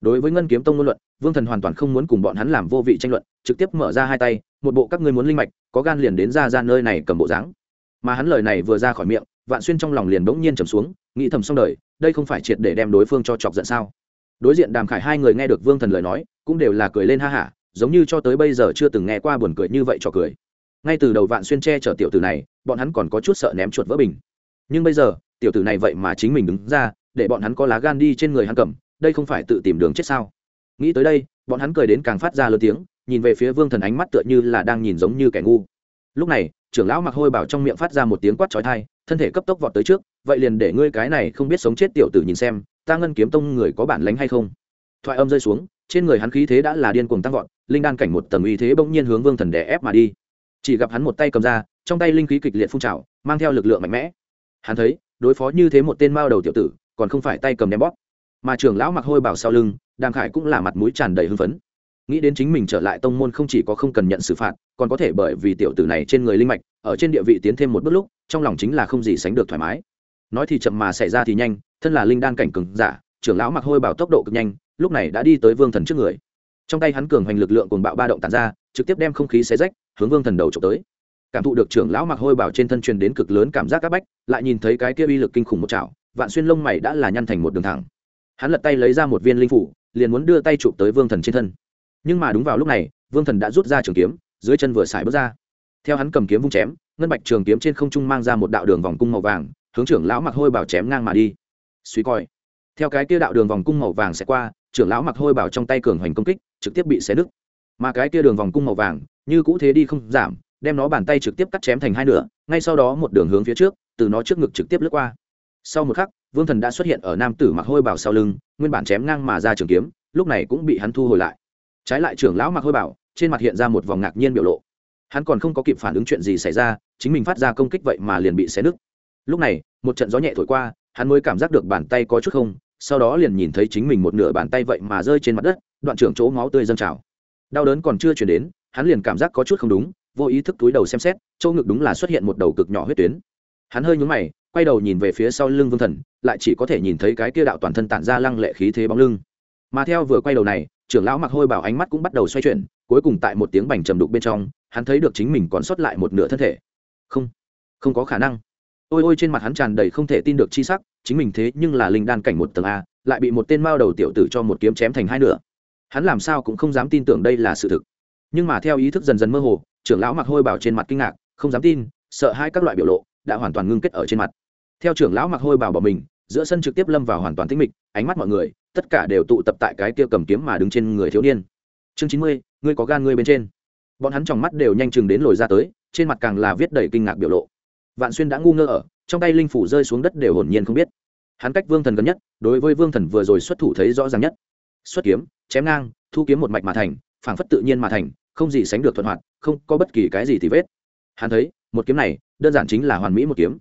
Đối với ngân kiếm tông ngôn luận, vương thần hoàn toàn không muốn cùng bọn hắn làm vô vị tranh luận, trực tiếp mở ra hai tay, một bộ các ngươi muốn linh mạch, có gan liền đến ra ra nơi này cầm bộ dáng. Mà hắn lời này vừa ra khỏi miệng, vạn xuyên trong lòng liền bỗng nhiên trầm xuống, nghĩ thầm xong đời, đây không phải triệt để đem đối phương cho chọc giận sao? Đối diện đàm khải hai người nghe được vương thần lời nói, cũng đều là cười lên ha hả, giống như cho tới bây giờ chưa từng nghe qua buồn cười như vậy cho cười. Ngay từ đầu vạn xuyên che chở tiểu tử này, bọn hắn còn có chút sợ ném chuột vỡ bình. Nhưng bây giờ tiểu tử này vậy mà chính mình đứng ra, để bọn hắn có lá gan đi trên người hắn cầm, đây không phải tự tìm đường chết sao? Nghĩ tới đây, bọn hắn cười đến càng phát ra lớn tiếng, nhìn về phía vương thần ánh mắt tựa như là đang nhìn giống như kẻ ngu. Lúc này, trưởng lão mặc hôi bảo trong miệng phát ra một tiếng quát trói thai thân thể cấp tốc vọt tới trước, vậy liền để ngươi cái này không biết sống chết tiểu tử nhìn xem, ta ngân kiếm tông người có bản lánh hay không? Thoại âm rơi xuống, trên người hắn khí thế đã là điên cuồng tăng vọt, linh đan cảnh một tầng uy thế bỗng nhiên hướng vương thần đè ép mà đi. Chỉ gặp hắn một tay cầm ra, trong tay linh khí kịch liệt phun trào, mang theo lực lượng mạnh mẽ. Hắn thấy đối phó như thế một tên mao đầu tiểu tử, còn không phải tay cầm đem bóp. Mà trưởng lão mặc hôi bảo sau lưng, đàm khải cũng là mặt mũi tràn đầy hưng phấn. Nghĩ đến chính mình trở lại tông môn không chỉ có không cần nhận xử phạt, còn có thể bởi vì tiểu tử này trên người linh mạch, ở trên địa vị tiến thêm một bước lúc, trong lòng chính là không gì sánh được thoải mái. Nói thì chậm mà xảy ra thì nhanh, thân là linh đan cảnh cừng giả, trưởng lão mặc hôi bảo tốc độ cực nhanh, lúc này đã đi tới vương thần trước người. Trong tay hắn cường hoành lực lượng cùng bạo ba động tàn ra, trực tiếp đem không khí xé rách, hướng vương thần đầu trộm tới cảm thụ được trưởng lão mặc hôi bảo trên thân truyền đến cực lớn cảm giác áp bách, lại nhìn thấy cái kia uy lực kinh khủng một chảo, vạn xuyên lông mày đã là nhăn thành một đường thẳng. Hắn lật tay lấy ra một viên linh phủ, liền muốn đưa tay chụp tới vương thần trên thân. Nhưng mà đúng vào lúc này, vương thần đã rút ra trường kiếm, dưới chân vừa xài bước ra. Theo hắn cầm kiếm vung chém, ngân bạch trường kiếm trên không trung mang ra một đạo đường vòng cung màu vàng, hướng trưởng lão mặc hôi bảo chém ngang mà đi. Suy coi. Theo cái kia đạo đường vòng cung màu vàng sẽ qua, trưởng lão mặc hôi bảo trong tay cường hoành công kích, trực tiếp bị xé nứt. Mà cái kia đường vòng cung màu vàng, như cũ thế đi không giảm đem nó bàn tay trực tiếp cắt chém thành hai nửa, ngay sau đó một đường hướng phía trước, từ nó trước ngực trực tiếp lướt qua. Sau một khắc, vương thần đã xuất hiện ở nam tử mặc hôi bảo sau lưng, nguyên bản chém ngang mà ra trường kiếm, lúc này cũng bị hắn thu hồi lại. Trái lại trưởng lão mặc hôi bảo, trên mặt hiện ra một vòng ngạc nhiên biểu lộ. Hắn còn không có kịp phản ứng chuyện gì xảy ra, chính mình phát ra công kích vậy mà liền bị xé nứt. Lúc này, một trận gió nhẹ thổi qua, hắn mới cảm giác được bàn tay có chút không, sau đó liền nhìn thấy chính mình một nửa bàn tay vậy mà rơi trên mặt đất, đoạn trưởng chỗ máu tươi dâng trào. Đau đớn còn chưa chuyển đến, hắn liền cảm giác có chút không đúng vô ý thức túi đầu xem xét, chỗ ngực đúng là xuất hiện một đầu cực nhỏ huyết tuyến. Hắn hơi nhúng mày, quay đầu nhìn về phía sau lưng vương thần, lại chỉ có thể nhìn thấy cái kia đạo toàn thân tản ra lăng lệ khí thế bóng lưng. Mà theo vừa quay đầu này, trưởng lão mặc hôi bảo ánh mắt cũng bắt đầu xoay chuyển, cuối cùng tại một tiếng bành trầm đục bên trong, hắn thấy được chính mình còn sót lại một nửa thân thể. Không không có khả năng. Ôi ôi trên mặt hắn tràn đầy không thể tin được chi sắc, chính mình thế nhưng là linh đan cảnh một tầng a, lại bị một tên mao đầu tiểu tử cho một kiếm chém thành hai nửa. Hắn làm sao cũng không dám tin tưởng đây là sự thực. Nhưng mà theo ý thức dần dần mơ hồ trưởng lão mặc hôi bảo trên mặt kinh ngạc, không dám tin, sợ hai các loại biểu lộ đã hoàn toàn ngưng kết ở trên mặt. Theo trưởng lão mặc hôi bảo bỏ mình, giữa sân trực tiếp lâm vào hoàn toàn tĩnh mịch, ánh mắt mọi người, tất cả đều tụ tập tại cái kia cầm kiếm mà đứng trên người thiếu niên. Chương chín mươi, ngươi có gan ngươi bên trên. Bọn hắn trong mắt đều nhanh chừng đến lồi ra tới, trên mặt càng là viết đầy kinh ngạc biểu lộ. Vạn xuyên đã ngu ngơ ở, trong tay linh phủ rơi xuống đất đều hồn nhiên không biết. Hắn cách vương thần gần nhất, đối với vương thần vừa rồi xuất thủ thấy rõ ràng nhất. Xuất kiếm, chém ngang, thu kiếm một mạch mà thành, phảng phất tự nhiên mà thành không gì sánh được thuận hoạt, không có bất kỳ cái gì thì vết. Hắn thấy, một kiếm này, đơn giản chính là hoàn mỹ một kiếm.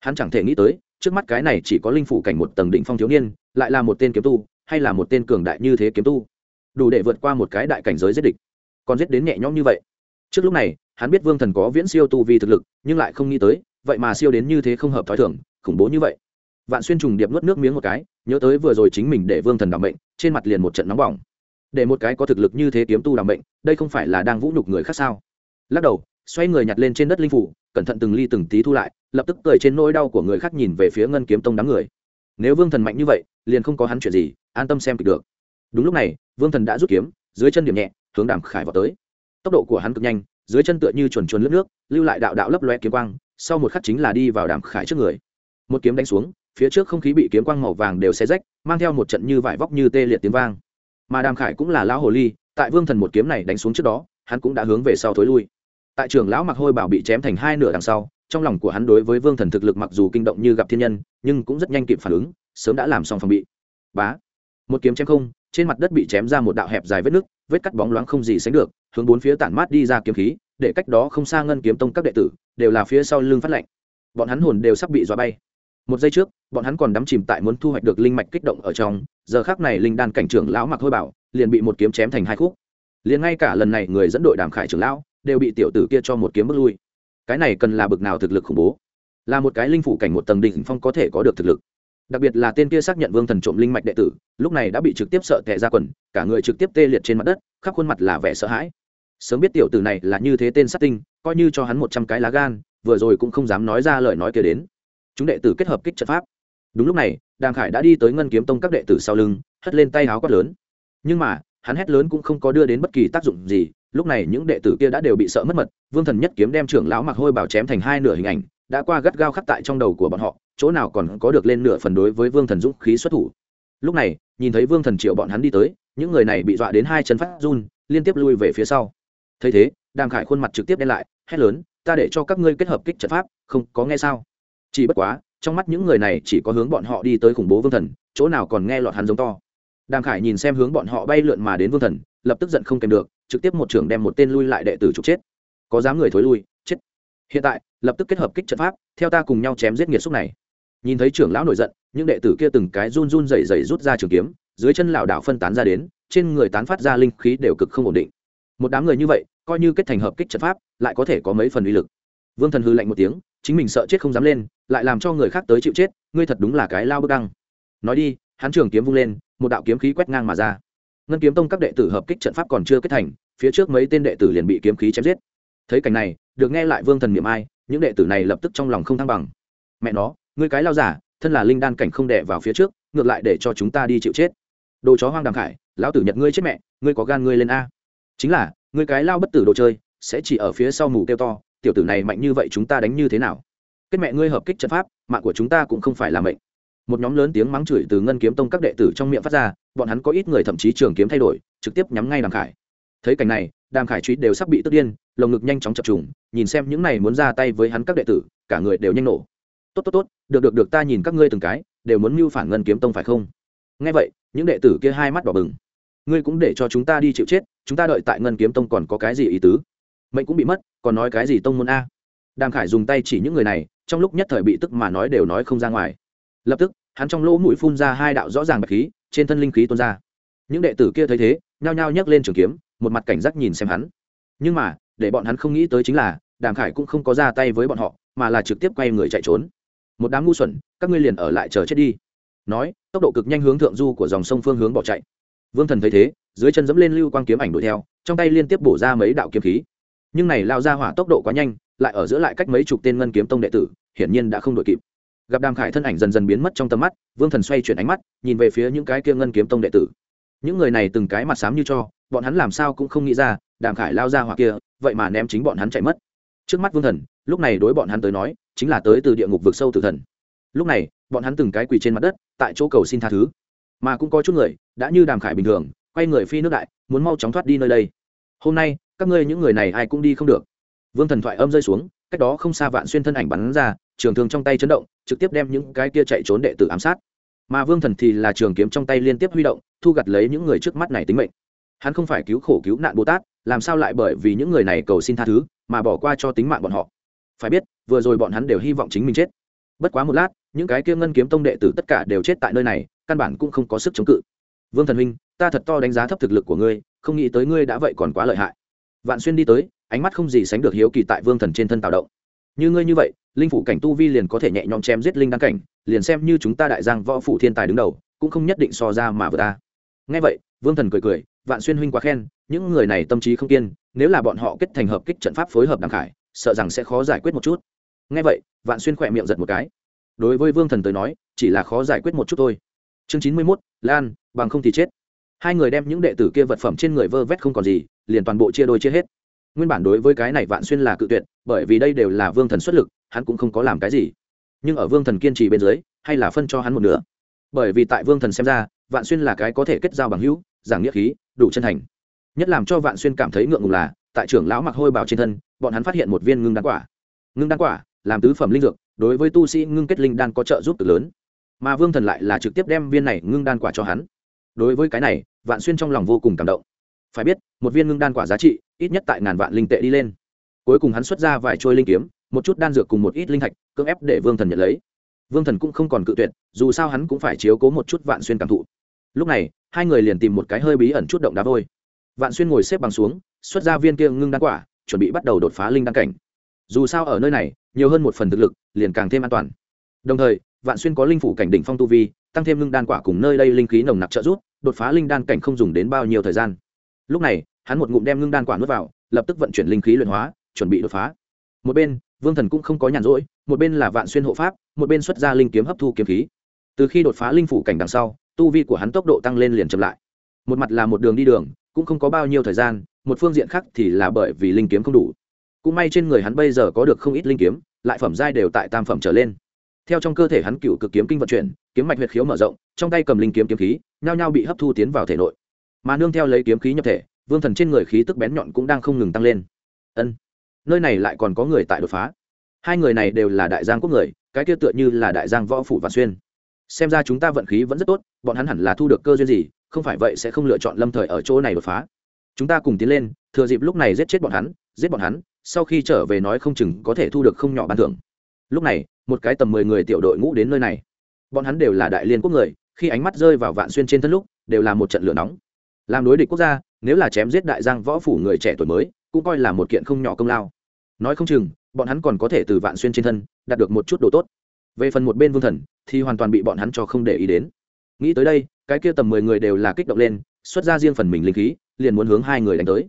Hắn chẳng thể nghĩ tới, trước mắt cái này chỉ có linh phủ cảnh một tầng định phong thiếu niên, lại là một tên kiếm tu, hay là một tên cường đại như thế kiếm tu. Đủ để vượt qua một cái đại cảnh giới giết địch. Còn giết đến nhẹ nhõm như vậy. Trước lúc này, hắn biết vương thần có viễn siêu tu vi thực lực, nhưng lại không nghĩ tới, vậy mà siêu đến như thế không hợp t h ó i thưởng khủng bố như vậy. Vạn xuyên trùng điệp nuốt nước miếng một cái, nhớ tới vừa rồi chính mình để vương thần đảm bệnh trên mặt liền một trận nóng bỏng để một cái có thực lực như thế kiếm tu làm bệnh đây không phải là đang vũ nhục người khác sao? Lắc đầu, xoay người nhặt lên trên đất linh phủ, cẩn thận từng ly từng tí thu lại, lập tức cười trên nỗi đau của người khác nhìn về phía ngân kiếm tông đám người. Nếu vương thần mạnh như vậy, liền không có hắn chuyện gì, an tâm xem kịch được. Đúng lúc này, vương thần đã rút kiếm, dưới chân điểm nhẹ, hướng đàm khải vào tới. Tốc độ của hắn cực nhanh, dưới chân tựa như chuồn chuồn lướt nước, lưu lại đạo đạo lấp loe kiếm quang, sau một khắc chính là đi vào đàm khải trước người. Một kiếm đánh xuống, phía trước không khí bị kiếm quang màu vàng đều xé rách, mang theo một trận như vải vóc như tê liệt tiếng vang mà đàm khải cũng là lão hồ ly, tại vương thần một kiếm này đánh xuống trước đó, hắn cũng đã hướng về sau thối lui. Tại trường lão mặc hôi bảo bị chém thành hai nửa đằng sau, trong lòng của hắn đối với vương thần thực lực mặc dù kinh động như gặp thiên nhân, nhưng cũng rất nhanh kịp phản ứng, sớm đã làm xong phòng bị. Bá! Một kiếm chém không, trên mặt đất bị chém ra một đạo hẹp dài vết nứt, vết cắt bóng loáng không gì sánh được, hướng bốn phía tản mát đi ra kiếm khí, để cách đó không xa ngân kiếm tông các đệ tử, đều là phía sau lưng phát lạnh bọn hắn hồn đều sắp bị dọa bay một giây trước, bọn hắn còn đắm chìm tại muốn thu hoạch được linh mạch kích động ở trong, giờ khác này linh đan cảnh trưởng lão mặc hôi bảo liền bị một kiếm chém thành hai khúc. Liền ngay cả lần này người dẫn đội đàm khải trưởng lão đều bị tiểu tử kia cho một kiếm bước lui. Cái này cần là bực nào thực lực khủng bố? Là một cái linh phủ cảnh một tầng đỉnh phong có thể có được thực lực. Đặc biệt là tên kia xác nhận vương thần trộm linh mạch đệ tử, lúc này đã bị trực tiếp sợ tệ ra quần, cả người trực tiếp tê liệt trên mặt đất, khắp khuôn mặt là vẻ sợ hãi. Sớm biết tiểu tử này là như thế tên sát tinh, coi như cho hắn một trăm cái lá gan, vừa rồi cũng không dám nói ra lời nói kia đến chúng đệ tử kết hợp kích trận pháp. Đúng lúc này, đàng khải đã đi tới ngân kiếm tông các đệ tử sau lưng, hất lên tay háo quát lớn. Nhưng mà, hắn hét lớn cũng không có đưa đến bất kỳ tác dụng gì, lúc này những đệ tử kia đã đều bị sợ mất mật, vương thần nhất kiếm đem trưởng lão mặc hôi bảo chém thành hai nửa hình ảnh, đã qua gắt gao khắc tại trong đầu của bọn họ, chỗ nào còn có được lên nửa phần đối với vương thần dũng khí xuất thủ. Lúc này, nhìn thấy vương thần triệu bọn hắn đi tới, những người này bị dọa đến hai chân phát run, liên tiếp lui về phía sau. Thấy thế đàm khải khuôn mặt trực tiếp đen lại, hét lớn, ta để cho các ngươi kết hợp kích trận pháp, không có nghe sao? Chỉ bất quá, trong mắt những người này chỉ có hướng bọn họ đi tới khủng bố vương thần, chỗ nào còn nghe lọt hắn giống to. Đàm khải nhìn xem hướng bọn họ bay lượn mà đến vương thần, lập tức giận không kèm được, trực tiếp một trưởng đem một tên lui lại đệ tử trục chết. Có dám người thối lui, chết. Hiện tại, lập tức kết hợp kích trận pháp, theo ta cùng nhau chém giết nghiệt xúc này. Nhìn thấy trưởng lão nổi giận, những đệ tử kia từng cái run run rẩy rẩy rút ra trường kiếm, dưới chân lảo đảo phân tán ra đến, trên người tán phát ra linh khí đều cực không ổn định. Một đám người như vậy, coi như kết thành hợp kích trận pháp, lại có thể có mấy phần uy lực vương thần hư lạnh một tiếng, chính mình sợ chết không dám lên, lại làm cho người khác tới chịu chết, ngươi thật đúng là cái lao bức đăng. Nói đi, hắn trường kiếm vung lên, một đạo kiếm khí quét ngang mà ra. Ngân kiếm tông các đệ tử hợp kích trận pháp còn chưa kết thành, phía trước mấy tên đệ tử liền bị kiếm khí chém giết. Thấy cảnh này, được nghe lại vương thần niệm ai, những đệ tử này lập tức trong lòng không thăng bằng. Mẹ nó, ngươi cái lao giả, thân là linh đan cảnh không đệ vào phía trước, ngược lại để cho chúng ta đi chịu chết. Đồ chó hoang đàm khải, lão tử nhật ngươi chết mẹ, ngươi có gan ngươi lên a. Chính là, ngươi cái lao bất tử đồ chơi, sẽ chỉ ở phía sau mù kêu to tiểu tử này mạnh như vậy chúng ta đánh như thế nào? Kết mẹ ngươi hợp kích trận pháp, mạng của chúng ta cũng không phải là mệnh. Một nhóm lớn tiếng mắng chửi từ ngân kiếm tông các đệ tử trong miệng phát ra, bọn hắn có ít người thậm chí trường kiếm thay đổi, trực tiếp nhắm ngay đàm khải. Thấy cảnh này, đàm khải truy đều sắp bị tức điên, lồng ngực nhanh chóng chập trùng, nhìn xem những này muốn ra tay với hắn các đệ tử, cả người đều nhanh nổ. Tốt tốt tốt, được được được, ta nhìn các ngươi từng cái, đều muốn mưu phản ngân kiếm tông phải không? Nghe vậy, những đệ tử kia hai mắt đỏ bừng. Ngươi cũng để cho chúng ta đi chịu chết, chúng ta đợi tại ngân kiếm tông còn có cái gì ý tứ? Mệnh cũng bị mất, còn nói cái gì tông môn a? Đàm khải dùng tay chỉ những người này, trong lúc nhất thời bị tức mà nói đều nói không ra ngoài. Lập tức, hắn trong lỗ mũi phun ra hai đạo rõ ràng bạch khí, trên thân linh khí tuôn ra. Những đệ tử kia thấy thế, nhao nhao nhấc lên trường kiếm, một mặt cảnh giác nhìn xem hắn. Nhưng mà, để bọn hắn không nghĩ tới chính là, đàm khải cũng không có ra tay với bọn họ, mà là trực tiếp quay người chạy trốn. Một đám ngu xuẩn, các ngươi liền ở lại chờ chết đi. Nói, tốc độ cực nhanh hướng thượng du của dòng sông phương hướng bỏ chạy. Vương thần thấy thế, dưới chân dẫm lên lưu quang kiếm ảnh đuổi theo, trong tay liên tiếp bổ ra mấy đạo kiếm khí nhưng này lao ra hỏa tốc độ quá nhanh, lại ở giữa lại cách mấy chục tên ngân kiếm tông đệ tử, hiển nhiên đã không đội kịp. Gặp đàm khải thân ảnh dần dần biến mất trong tầm mắt, vương thần xoay chuyển ánh mắt, nhìn về phía những cái kia ngân kiếm tông đệ tử. Những người này từng cái mặt xám như cho, bọn hắn làm sao cũng không nghĩ ra, đàm khải lao ra hỏa kia, vậy mà ném chính bọn hắn chạy mất. Trước mắt vương thần, lúc này đối bọn hắn tới nói, chính là tới từ địa ngục vực sâu tử thần. Lúc này, bọn hắn từng cái quỳ trên mặt đất, tại chỗ cầu xin tha thứ. Mà cũng có chút người, đã như đàm khải bình thường, quay người phi nước đại, muốn mau chóng thoát đi nơi đây. Hôm nay các ngươi những người này ai cũng đi không được. Vương thần thoại âm rơi xuống, cách đó không xa vạn xuyên thân ảnh bắn ra, trường thương trong tay chấn động, trực tiếp đem những cái kia chạy trốn đệ tử ám sát. Mà vương thần thì là trường kiếm trong tay liên tiếp huy động, thu gặt lấy những người trước mắt này tính mệnh. Hắn không phải cứu khổ cứu nạn bồ tát, làm sao lại bởi vì những người này cầu xin tha thứ, mà bỏ qua cho tính mạng bọn họ. Phải biết, vừa rồi bọn hắn đều hy vọng chính mình chết. Bất quá một lát, những cái kia ngân kiếm tông đệ tử tất cả đều chết tại nơi này, căn bản cũng không có sức chống cự. Vương thần huynh, ta thật to đánh giá thấp thực lực của ngươi, không nghĩ tới ngươi đã vậy còn quá lợi hại vạn xuyên đi tới, ánh mắt không gì sánh được hiếu kỳ tại vương thần trên thân tạo động. Như ngươi như vậy, linh phủ cảnh tu vi liền có thể nhẹ nhõm chém giết linh đăng cảnh, liền xem như chúng ta đại giang võ phủ thiên tài đứng đầu, cũng không nhất định so ra mà vừa ta ngay vậy, vương thần cười cười, vạn xuyên huynh quá khen, những người này tâm trí không kiên, nếu là bọn họ kết thành hợp kích trận pháp phối hợp đằng khải, sợ rằng sẽ khó giải quyết một chút. Ngay vậy, vạn xuyên khỏe miệng giật một cái. Đối với vương thần tới nói, chỉ là khó giải quyết một chút thôi. Chương chín mươi mốt, lan, bằng không thì chết hai người đem những đệ tử kia vật phẩm trên người vơ vét không còn gì, liền toàn bộ chia đôi chia hết. Nguyên bản đối với cái này vạn xuyên là cự tuyệt, bởi vì đây đều là vương thần xuất lực, hắn cũng không có làm cái gì. Nhưng ở vương thần kiên trì bên dưới, hay là phân cho hắn một nửa. Bởi vì tại vương thần xem ra, vạn xuyên là cái có thể kết giao bằng hữu, giảng nghĩa khí, đủ chân thành. Nhất làm cho vạn xuyên cảm thấy ngượng ngùng là, tại trưởng lão mặc hôi bào trên thân, bọn hắn phát hiện một viên ngưng đan quả. Ngưng đan quả làm tứ phẩm linh dược, đối với tu sĩ ngưng kết linh đan có trợ giúp cực lớn. Mà vương thần lại là trực tiếp đem viên này ngưng đan quả cho hắn. Đối với cái này vạn xuyên trong lòng vô cùng cảm động. Phải biết, một viên ngưng đan quả giá trị, ít nhất tại ngàn vạn linh tệ đi lên. Cuối cùng hắn xuất ra vài trôi linh kiếm, một chút đan dược cùng một ít linh thạch, cưỡng ép để vương thần nhận lấy. Vương thần cũng không còn cự tuyệt, dù sao hắn cũng phải chiếu cố một chút vạn xuyên cảm thụ. Lúc này, hai người liền tìm một cái hơi bí ẩn chút động đá vôi. Vạn xuyên ngồi xếp bằng xuống, xuất ra viên kia ngưng đan quả, chuẩn bị bắt đầu đột phá linh đan cảnh. Dù sao ở nơi này, nhiều hơn một phần thực lực, liền càng thêm an toàn. Đồng thời, vạn xuyên có linh phủ cảnh đỉnh phong tu vi, tăng thêm ngưng đan quả cùng nơi đây linh khí nồng nặc trợ giúp đột phá linh đan cảnh không dùng đến bao nhiêu thời gian. Lúc này, hắn một ngụm đem ngưng đan quả nuốt vào, lập tức vận chuyển linh khí luyện hóa, chuẩn bị đột phá. Một bên, vương thần cũng không có nhàn rỗi, một bên là vạn xuyên hộ pháp, một bên xuất ra linh kiếm hấp thu kiếm khí. Từ khi đột phá linh phủ cảnh đằng sau, tu vi của hắn tốc độ tăng lên liền chậm lại. Một mặt là một đường đi đường, cũng không có bao nhiêu thời gian, một phương diện khác thì là bởi vì linh kiếm không đủ. Cũng may trên người hắn bây giờ có được không ít linh kiếm, lại phẩm giai đều tại tam phẩm trở lên theo trong cơ thể hắn cựu cực kiếm kinh vận chuyển, kiếm mạch huyệt khiếu mở rộng, trong tay cầm linh kiếm kiếm khí, nhao nhao bị hấp thu tiến vào thể nội. Mà nương theo lấy kiếm khí nhập thể, vương thần trên người khí tức bén nhọn cũng đang không ngừng tăng lên. Ân, nơi này lại còn có người tại đột phá. Hai người này đều là đại giang quốc người, cái kia tựa như là đại giang võ phủ và xuyên. Xem ra chúng ta vận khí vẫn rất tốt, bọn hắn hẳn là thu được cơ duyên gì, không phải vậy sẽ không lựa chọn lâm thời ở chỗ này đột phá. Chúng ta cùng tiến lên, thừa dịp lúc này giết chết bọn hắn, giết bọn hắn, sau khi trở về nói không chừng có thể thu được không nhỏ bàn thưởng. Lúc này một cái tầm mười người tiểu đội ngũ đến nơi này. Bọn hắn đều là đại liên quốc người, khi ánh mắt rơi vào vạn xuyên trên thân lúc, đều là một trận lửa nóng. Làm đối địch quốc gia, nếu là chém giết đại giang võ phủ người trẻ tuổi mới, cũng coi là một kiện không nhỏ công lao. Nói không chừng, bọn hắn còn có thể từ vạn xuyên trên thân, đạt được một chút đồ tốt. Về phần một bên vương thần, thì hoàn toàn bị bọn hắn cho không để ý đến. Nghĩ tới đây, cái kia tầm mười người đều là kích động lên, xuất ra riêng phần mình linh khí, liền muốn hướng hai người đánh tới.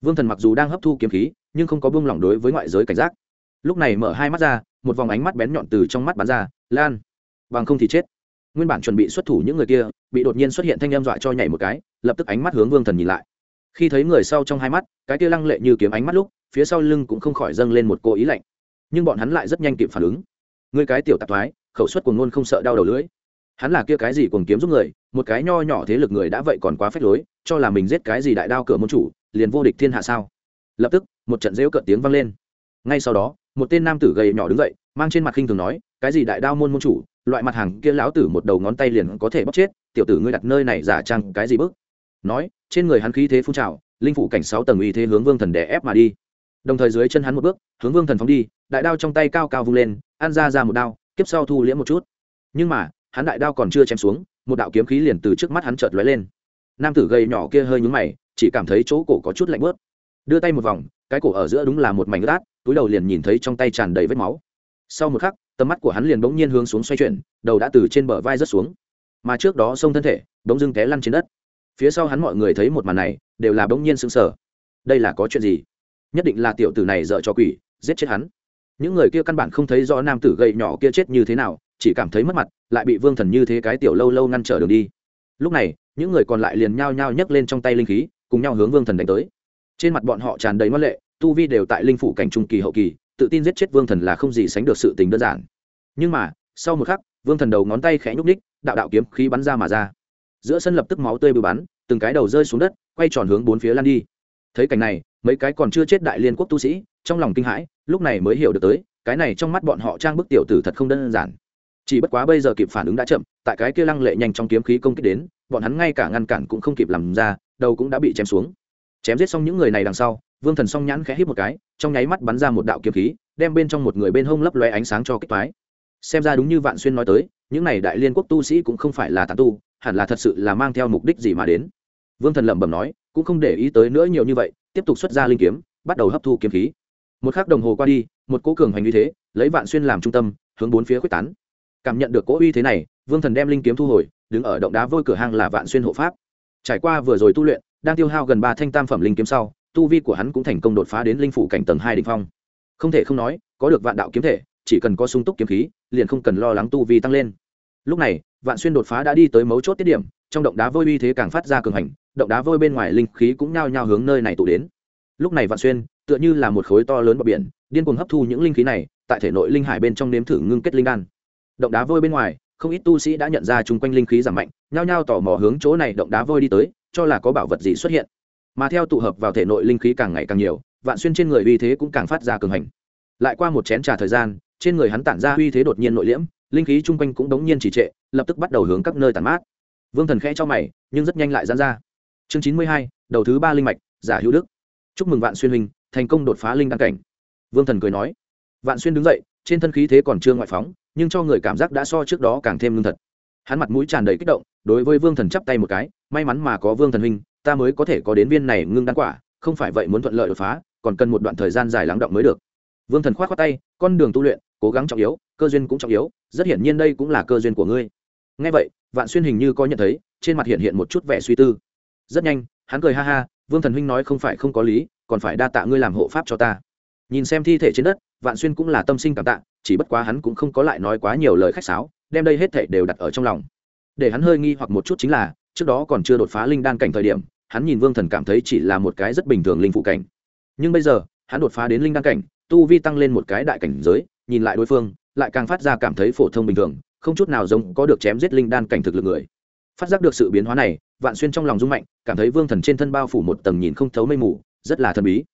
Vương thần mặc dù đang hấp thu kiếm khí, nhưng không có buông lỏng đối với ngoại giới cảnh giác lúc này mở hai mắt ra, một vòng ánh mắt bén nhọn từ trong mắt bắn ra, lan, bằng không thì chết. Nguyên bản chuẩn bị xuất thủ những người kia, bị đột nhiên xuất hiện thanh em dọa cho nhảy một cái, lập tức ánh mắt hướng vương thần nhìn lại. Khi thấy người sau trong hai mắt, cái kia lăng lệ như kiếm ánh mắt lúc, phía sau lưng cũng không khỏi dâng lên một cô ý lạnh. Nhưng bọn hắn lại rất nhanh kịp phản ứng. Người cái tiểu tạp thoái, khẩu suất cuồng ngôn không sợ đau đầu lưỡi. Hắn là kia cái gì cuồng kiếm giúp người, một cái nho nhỏ thế lực người đã vậy còn quá phách lối, cho là mình giết cái gì đại đao cửa môn chủ, liền vô địch thiên hạ sao? Lập tức, một trận rêu cợt tiếng vang lên. Ngay sau đó một tên nam tử gầy nhỏ đứng dậy, mang trên mặt khinh thường nói, cái gì đại đao môn môn chủ, loại mặt hàng kia lão tử một đầu ngón tay liền có thể bóc chết, tiểu tử ngươi đặt nơi này giả trang cái gì bước nói, trên người hắn khí thế phun trào, linh phủ cảnh sáu tầng uy thế hướng vương thần đè ép mà đi. Đồng thời dưới chân hắn một bước, hướng vương thần phóng đi, đại đao trong tay cao cao vung lên, ăn ra ra một đao, kiếp sau thu liễm một chút. Nhưng mà, hắn đại đao còn chưa chém xuống, một đạo kiếm khí liền từ trước mắt hắn chợt lóe lên. Nam tử gầy nhỏ kia hơi nhúng mày, chỉ cảm thấy chỗ cổ có chút lạnh bớt đưa tay một vòng, cái cổ ở giữa đúng là một mảnh ướt át túi đầu liền nhìn thấy trong tay tràn đầy vết máu. Sau một khắc, tầm mắt của hắn liền bỗng nhiên hướng xuống xoay chuyển, đầu đã từ trên bờ vai rớt xuống. Mà trước đó xông thân thể, bỗng dưng té lăn trên đất. Phía sau hắn mọi người thấy một màn này, đều là bỗng nhiên sững sờ. Đây là có chuyện gì? Nhất định là tiểu tử này dợ cho quỷ, giết chết hắn. Những người kia căn bản không thấy rõ nam tử gậy nhỏ kia chết như thế nào, chỉ cảm thấy mất mặt, lại bị vương thần như thế cái tiểu lâu lâu ngăn trở đường đi. Lúc này, những người còn lại liền nhao nhao nhấc lên trong tay linh khí, cùng nhau hướng vương thần đánh tới. Trên mặt bọn họ tràn đầy ngoan lệ tu vi đều tại linh phủ cảnh trung kỳ hậu kỳ, tự tin giết chết vương thần là không gì sánh được sự tình đơn giản. Nhưng mà, sau một khắc, vương thần đầu ngón tay khẽ nhúc ních đạo đạo kiếm khí bắn ra mà ra. Giữa sân lập tức máu tươi bừa bắn, từng cái đầu rơi xuống đất, quay tròn hướng bốn phía lan đi. Thấy cảnh này, mấy cái còn chưa chết đại liên quốc tu sĩ, trong lòng kinh hãi, lúc này mới hiểu được tới, cái này trong mắt bọn họ trang bức tiểu tử thật không đơn giản. Chỉ bất quá bây giờ kịp phản ứng đã chậm, tại cái kia lăng lệ nhanh trong kiếm khí công kích đến, bọn hắn ngay cả ngăn cản cũng không kịp làm ra, đầu cũng đã bị chém xuống. Chém giết xong những người này đằng sau vương thần song nhãn khẽ hít một cái, trong nháy mắt bắn ra một đạo kiếm khí, đem bên trong một người bên hông lấp lóe ánh sáng cho kích toái xem ra đúng như vạn xuyên nói tới, những này đại liên quốc tu sĩ cũng không phải là tàn tu, hẳn là thật sự là mang theo mục đích gì mà đến. Vương thần lẩm bẩm nói, cũng không để ý tới nữa nhiều như vậy, tiếp tục xuất ra linh kiếm, bắt đầu hấp thu kiếm khí. Một k h ắ c đồng hồ qua đi, một cỗ cường hành uy thế, lấy vạn xuyên làm trung tâm, hướng bốn phía quyết tán. Cảm nhận được cỗ uy thế này, vương thần đem linh kiếm thu hồi, đứng ở động đá vôi cửa hang là vạn xuyên hộ pháp. Trải qua vừa rồi tu luyện, đang tiêu hao gần ba thanh tam phẩm linh kiếm sau tu vi của hắn cũng thành công đột phá đến linh phủ cảnh tầng hai đ ỉ n h phong. Không thể không nói, có được vạn đạo kiếm thể, chỉ cần có sung túc kiếm khí, liền không cần lo lắng tu vi tăng lên. Lúc này, vạn xuyên đột phá đã đi tới mấu chốt tiết điểm, trong động đá vôi uy thế càng phát ra cường hành, động đá vôi bên ngoài linh khí cũng nhao nhao hướng nơi này tụ đến. Lúc này vạn xuyên, tựa như là một khối to lớn bờ biển, điên cuồng hấp thu những linh khí này, tại thể nội linh hải bên trong nếm thử ngưng kết linh đan. Động đá vôi bên ngoài, không ít tu sĩ đã nhận ra chung quanh linh khí giảm mạnh, nhao nhao tò mò hướng chỗ này động đá vôi đi tới, cho là có bảo vật gì xuất hiện mà theo tụ hợp vào thể nội linh khí càng ngày càng nhiều, vạn xuyên trên người uy thế cũng càng phát ra cường hành. Lại qua một chén trà thời gian, trên người hắn tản ra uy thế đột nhiên nội liễm, linh khí chung quanh cũng đống nhiên chỉ trệ, lập tức bắt đầu hướng các nơi tản mát. Vương thần khẽ cho mày, nhưng rất nhanh lại dán ra. Chương chín mươi hai, đầu thứ ba linh mạch, giả hữu đức. Chúc mừng vạn xuyên huynh, thành công đột phá linh đăng cảnh. Vương thần cười nói. Vạn xuyên đứng dậy, trên thân khí thế còn chưa ngoại phóng, nhưng cho người cảm giác đã so trước đó càng thêm lương thật. Hắn mặt mũi tràn đầy kích động, đối với vương thần chắp tay một cái, may mắn mà có vương thần huynh ta mới có thể có đến viên này ngưng đan quả, không phải vậy muốn thuận lợi đột phá, còn cần một đoạn thời gian dài lắng động mới được. Vương thần k h o á t khoác tay, con đường tu luyện, cố gắng trọng yếu, cơ duyên cũng trọng yếu, rất hiển nhiên đây cũng là cơ duyên của ngươi. Ngay vậy, vạn xuyên hình như có nhận thấy, trên mặt hiện hiện một chút vẻ suy tư. Rất nhanh, hắn cười ha ha, vương thần huynh nói không phải không có lý, còn phải đa tạ ngươi làm hộ pháp cho ta. Nhìn xem thi thể trên đất, vạn xuyên cũng là tâm sinh cảm tạ, chỉ bất quá hắn cũng không có lại nói quá nhiều lời khách sáo, đem đây hết thể đều đặt ở trong lòng. Để hắn hơi nghi hoặc một chút chính là, trước đó còn chưa đột phá linh đan cảnh thời điểm hắn nhìn vương thần cảm thấy chỉ là một cái rất bình thường linh phụ cảnh. Nhưng bây giờ, hắn đột phá đến linh đăng cảnh, tu vi tăng lên một cái đại cảnh giới, nhìn lại đối phương, lại càng phát ra cảm thấy phổ thông bình thường, không chút nào giống có được chém giết linh đan cảnh thực lực người. Phát giác được sự biến hóa này, vạn xuyên trong lòng rung mạnh, cảm thấy vương thần trên thân bao phủ một tầng nhìn không thấu mây mù, rất là thần bí.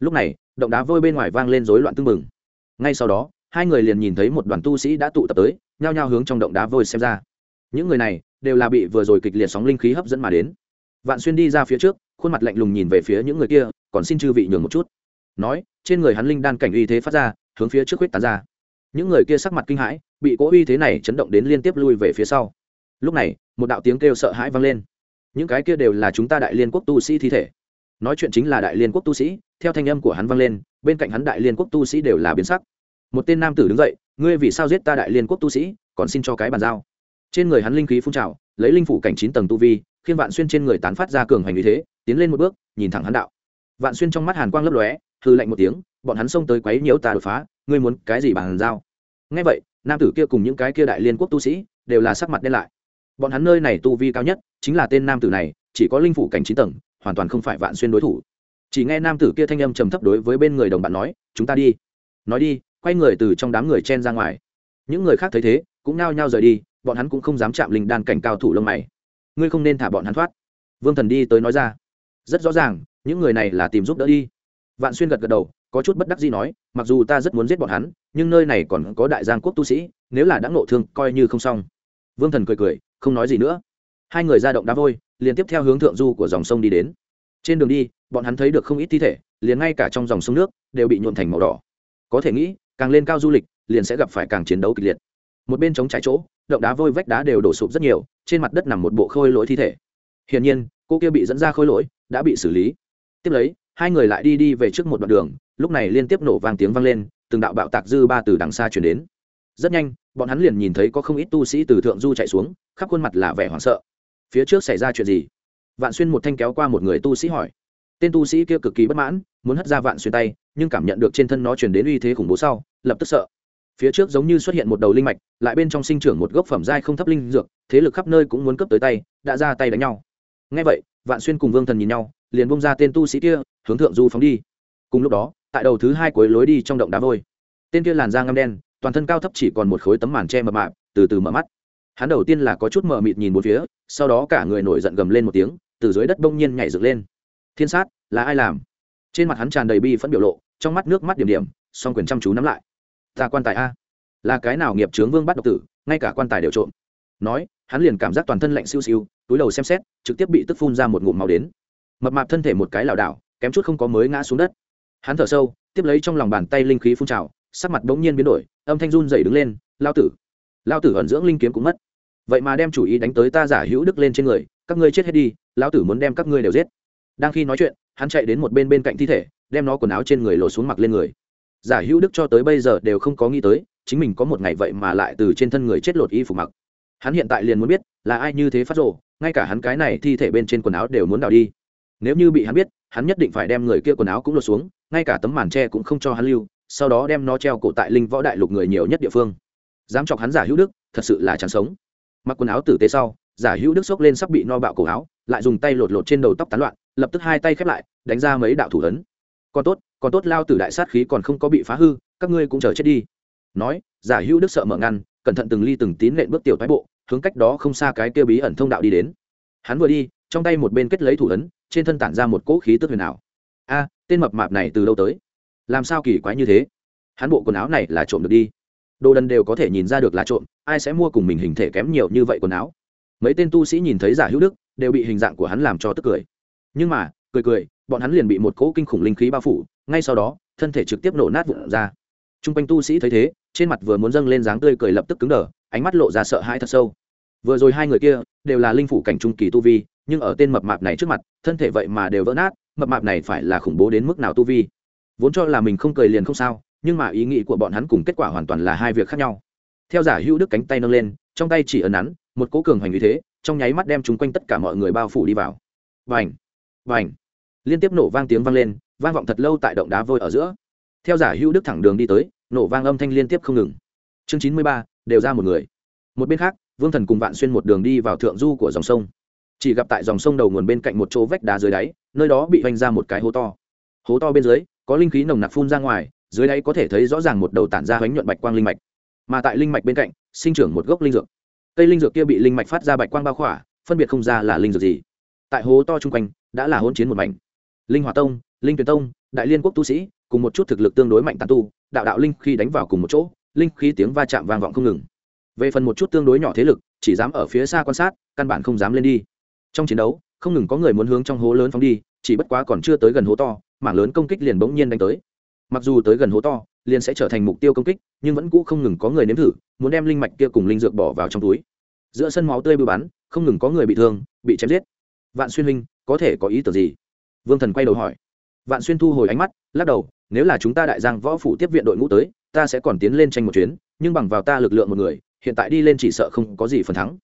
Lúc này, động đá vôi bên ngoài vang lên rối loạn tưng bừng. Ngay sau đó, hai người liền nhìn thấy một đoàn tu sĩ đã tụ tập tới, nhao nhao hướng trong động đá vôi xem ra. Những người này đều là bị vừa rồi kịch liệt sóng linh khí hấp dẫn mà đến vạn xuyên đi ra phía trước, khuôn mặt lạnh lùng nhìn về phía những người kia, còn xin chư vị nhường một chút. Nói, trên người hắn linh đan cảnh uy thế phát ra, hướng phía trước huyết tán ra. Những người kia sắc mặt kinh hãi, bị cỗ uy thế này chấn động đến liên tiếp lui về phía sau. Lúc này, một đạo tiếng kêu sợ hãi vang lên. Những cái kia đều là chúng ta đại liên quốc tu sĩ thi thể. Nói chuyện chính là đại liên quốc tu sĩ, theo thanh âm của hắn vang lên, bên cạnh hắn đại liên quốc tu sĩ đều là biến sắc. Một tên nam tử đứng dậy, ngươi vì sao giết ta đại liên quốc tu sĩ, còn xin cho cái bàn giao? Trên người hắn linh khí phun trào, lấy linh phủ cảnh chín tầng tu vi, khiên vạn xuyên trên người tán phát ra cường hành như thế, tiến lên một bước, nhìn thẳng hắn đạo. Vạn xuyên trong mắt hàn quang lấp lóe hư lạnh một tiếng, bọn hắn xông tới quấy nhiễu ta đột phá, ngươi muốn cái gì bàn giao? Ngay vậy, nam tử kia cùng những cái kia đại liên quốc tu sĩ, đều là sắc mặt đen lại. Bọn hắn nơi này tu vi cao nhất, chính là tên nam tử này, chỉ có linh phủ cảnh chín tầng, hoàn toàn không phải vạn xuyên đối thủ. Chỉ nghe nam tử kia thanh âm trầm thấp đối với bên người đồng bạn nói, chúng ta đi. Nói đi, quay người từ trong đám người chen ra ngoài. Những người khác thấy thế, cũng nao nhao rời đi bọn hắn cũng không dám chạm linh đan cảnh cao thủ lông mày. Ngươi không nên thả bọn hắn thoát. Vương thần đi tới nói ra. Rất rõ ràng, những người này là tìm giúp đỡ đi. Vạn xuyên gật gật đầu, có chút bất đắc gì nói, mặc dù ta rất muốn giết bọn hắn, nhưng nơi này còn có đại giang quốc tu sĩ, nếu là đã ngộ thương, coi như không xong. Vương thần cười cười, không nói gì nữa. Hai người ra động đá vôi, liền tiếp theo hướng thượng du của dòng sông đi đến. Trên đường đi, bọn hắn thấy được không ít thi thể, liền ngay cả trong dòng sông nước, đều bị nhuộn thành màu đỏ. Có thể nghĩ, càng lên cao du lịch, liền sẽ gặp phải càng chiến đấu kịch liệt. Một bên chống trái chỗ động đá vôi vách đá đều đổ sụp rất nhiều, trên mặt đất nằm một bộ khôi lỗi thi thể. Hiển nhiên, cô kia bị dẫn ra khôi lỗi, đã bị xử lý. Tiếp lấy, hai người lại đi đi về trước một đoạn đường, lúc này liên tiếp nổ vang tiếng vang lên, từng đạo bạo tạc dư ba từ đằng xa chuyển đến. Rất nhanh, bọn hắn liền nhìn thấy có không ít tu sĩ từ thượng du chạy xuống, khắp khuôn mặt là vẻ hoảng sợ. Phía trước xảy ra chuyện gì? Vạn xuyên một thanh kéo qua một người tu sĩ hỏi. Tên tu sĩ kia cực kỳ bất mãn, muốn hất ra vạn xuyên tay, nhưng cảm nhận được trên thân nó chuyển đến uy thế khủng bố sau, lập tức sợ phía trước giống như xuất hiện một đầu linh mạch, lại bên trong sinh trưởng một gốc phẩm giai không thấp linh dược, thế lực khắp nơi cũng muốn cấp tới tay, đã ra tay đánh nhau. Ngay vậy, vạn xuyên cùng vương thần nhìn nhau, liền bông ra tên tu sĩ kia, hướng thượng du phóng đi. Cùng lúc đó, tại đầu thứ hai cuối lối đi trong động đá vôi, tên kia làn da ngâm đen, toàn thân cao thấp chỉ còn một khối tấm màn che mập mạp, từ từ mở mắt. Hắn đầu tiên là có chút mờ mịt nhìn một phía, sau đó cả người nổi giận gầm lên một tiếng, từ dưới đất bỗng nhiên nhảy dựng lên. Thiên sát, là ai làm? Trên mặt hắn tràn đầy bi phẫn biểu lộ, trong mắt nước mắt điểm điểm, song quyền chăm chú nắm lại ta quan tài a. Là cái nào nghiệp trướng vương bắt độc tử, ngay cả quan tài đều trộm. Nói, hắn liền cảm giác toàn thân lạnh siêu siêu, túi đầu xem xét, trực tiếp bị tức phun ra một ngụm màu đến. Mập mạp thân thể một cái lảo đảo, kém chút không có mới ngã xuống đất. Hắn thở sâu, tiếp lấy trong lòng bàn tay linh khí phun trào, sắc mặt bỗng nhiên biến đổi, âm thanh run dày đứng lên, lao tử lao tử ẩn dưỡng linh kiếm cũng mất. Vậy mà đem chủ ý đánh tới ta giả hữu đức lên trên người, các ngươi chết hết đi, lao tử muốn đem các ngươi đều giết. Đang khi nói chuyện, hắn chạy đến một bên bên cạnh thi thể, đem nó quần áo trên người lột xuống mặc lên người giả hữu đức cho tới bây giờ đều không có nghĩ tới, chính mình có một ngày vậy mà lại từ trên thân người chết lột y phục mặc. Hắn hiện tại liền muốn biết, là ai như thế phát rộ ngay cả hắn cái này thi thể bên trên quần áo đều muốn đào đi. Nếu như bị hắn biết, hắn nhất định phải đem người kia quần áo cũng lột xuống, ngay cả tấm màn tre cũng không cho hắn lưu, sau đó đem nó treo cổ tại linh võ đại lục người nhiều nhất địa phương. Dám chọc hắn giả hữu đức, thật sự là chẳng sống. Mặc quần áo tử tế sau, giả hữu đức xốc lên sắp bị no bạo cổ áo, lại dùng tay lột lột trên đầu tóc tán loạn, lập tức hai tay khép lại, đánh ra mấy đạo thủ ấn. Còn tốt còn tốt lao tử đại sát khí còn không có bị phá hư, các ngươi cũng chờ chết đi. Nói, giả hữu đức sợ mở ngăn, cẩn thận từng ly từng tín nện bước tiểu thái bộ, hướng cách đó không xa cái kia bí ẩn thông đạo đi đến. Hắn vừa đi, trong tay một bên kết lấy thủ ấn, trên thân tản ra một cỗ khí tức huyền ảo. A, tên mập mạp này từ đâu tới? Làm sao kỳ quái như thế? Hắn bộ quần áo này là trộm được đi. Đồ đần đều có thể nhìn ra được là trộm, ai sẽ mua cùng mình hình thể kém nhiều như vậy quần áo? Mấy tên tu sĩ nhìn thấy giả hữu đức, đều bị hình dạng của hắn làm cho tức cười. Nhưng mà, cười cười, bọn hắn liền bị một cỗ kinh khủng linh khí bao phủ ngay sau đó, thân thể trực tiếp nổ nát vụn ra. T r u n g quanh tu sĩ thấy thế, trên mặt vừa muốn dâng lên dáng tươi cười lập tức cứng đờ, ánh mắt lộ ra sợ hãi thật sâu. Vừa rồi hai người kia đều là linh phủ cảnh trung kỳ tu vi, nhưng ở tên mập mạp này trước mặt, thân thể vậy mà đều vỡ nát, mập mạp này phải là khủng bố đến mức nào tu vi? Vốn cho là mình không cười liền không sao, nhưng mà ý nghĩ của bọn hắn cùng kết quả hoàn toàn là hai việc khác nhau. Theo giả hữu đức cánh tay nâng lên, trong tay chỉ ấn nắn, một cố cường hành như thế, trong nháy mắt đem chúng quanh tất cả mọi người bao phủ đi vào. Vành vành liên tiếp nổ vang tiếng vang lên vang vọng thật lâu tại động đá vôi ở giữa. Theo giả hữu đức thẳng đường đi tới, nổ vang âm thanh liên tiếp không ngừng. Chương chín mươi ba, đều ra một người. Một bên khác, vương thần cùng vạn xuyên một đường đi vào thượng du của dòng sông. Chỉ gặp tại dòng sông đầu nguồn bên cạnh một chỗ vách đá dưới đáy, nơi đó bị vanh ra một cái hố to. Hố to bên dưới, có linh khí nồng nặc phun ra ngoài, dưới đáy có thể thấy rõ ràng một đầu tản ra bánh nhuận bạch quang linh mạch. Mà tại linh mạch bên cạnh, sinh trưởng một gốc linh dược. Cây linh dược kia bị linh mạch phát ra bạch quang bao khỏa, phân biệt không ra là linh dược gì. Tại hố to chung quanh, đã là hôn chiến một mảnh. Linh hòa tông linh tuyển tông, đại liên quốc tu sĩ, cùng một chút thực lực tương đối mạnh tàn tu, đạo đạo linh khi đánh vào cùng một chỗ, linh khí tiếng va chạm vang vọng không ngừng. Về phần một chút tương đối nhỏ thế lực, chỉ dám ở phía xa quan sát, căn bản không dám lên đi. Trong chiến đấu, không ngừng có người muốn hướng trong hố lớn phóng đi, chỉ bất quá còn chưa tới gần hố to, mảng lớn công kích liền bỗng nhiên đánh tới. Mặc dù tới gần hố to, liền sẽ trở thành mục tiêu công kích, nhưng vẫn cũ không ngừng có người nếm thử, muốn đem linh mạch kia cùng linh dược bỏ vào trong túi. Giữa sân máu tươi bưu bắn, không ngừng có người bị thương, bị chém giết. Vạn xuyên huynh, có thể có ý tưởng gì? Vương thần quay đầu hỏi vạn xuyên thu hồi ánh mắt, lắc đầu, nếu là chúng ta đại giang võ phủ tiếp viện đội ngũ tới, ta sẽ còn tiến lên tranh một chuyến, nhưng bằng vào ta lực lượng một người, hiện tại đi lên chỉ sợ không có gì phần thắng.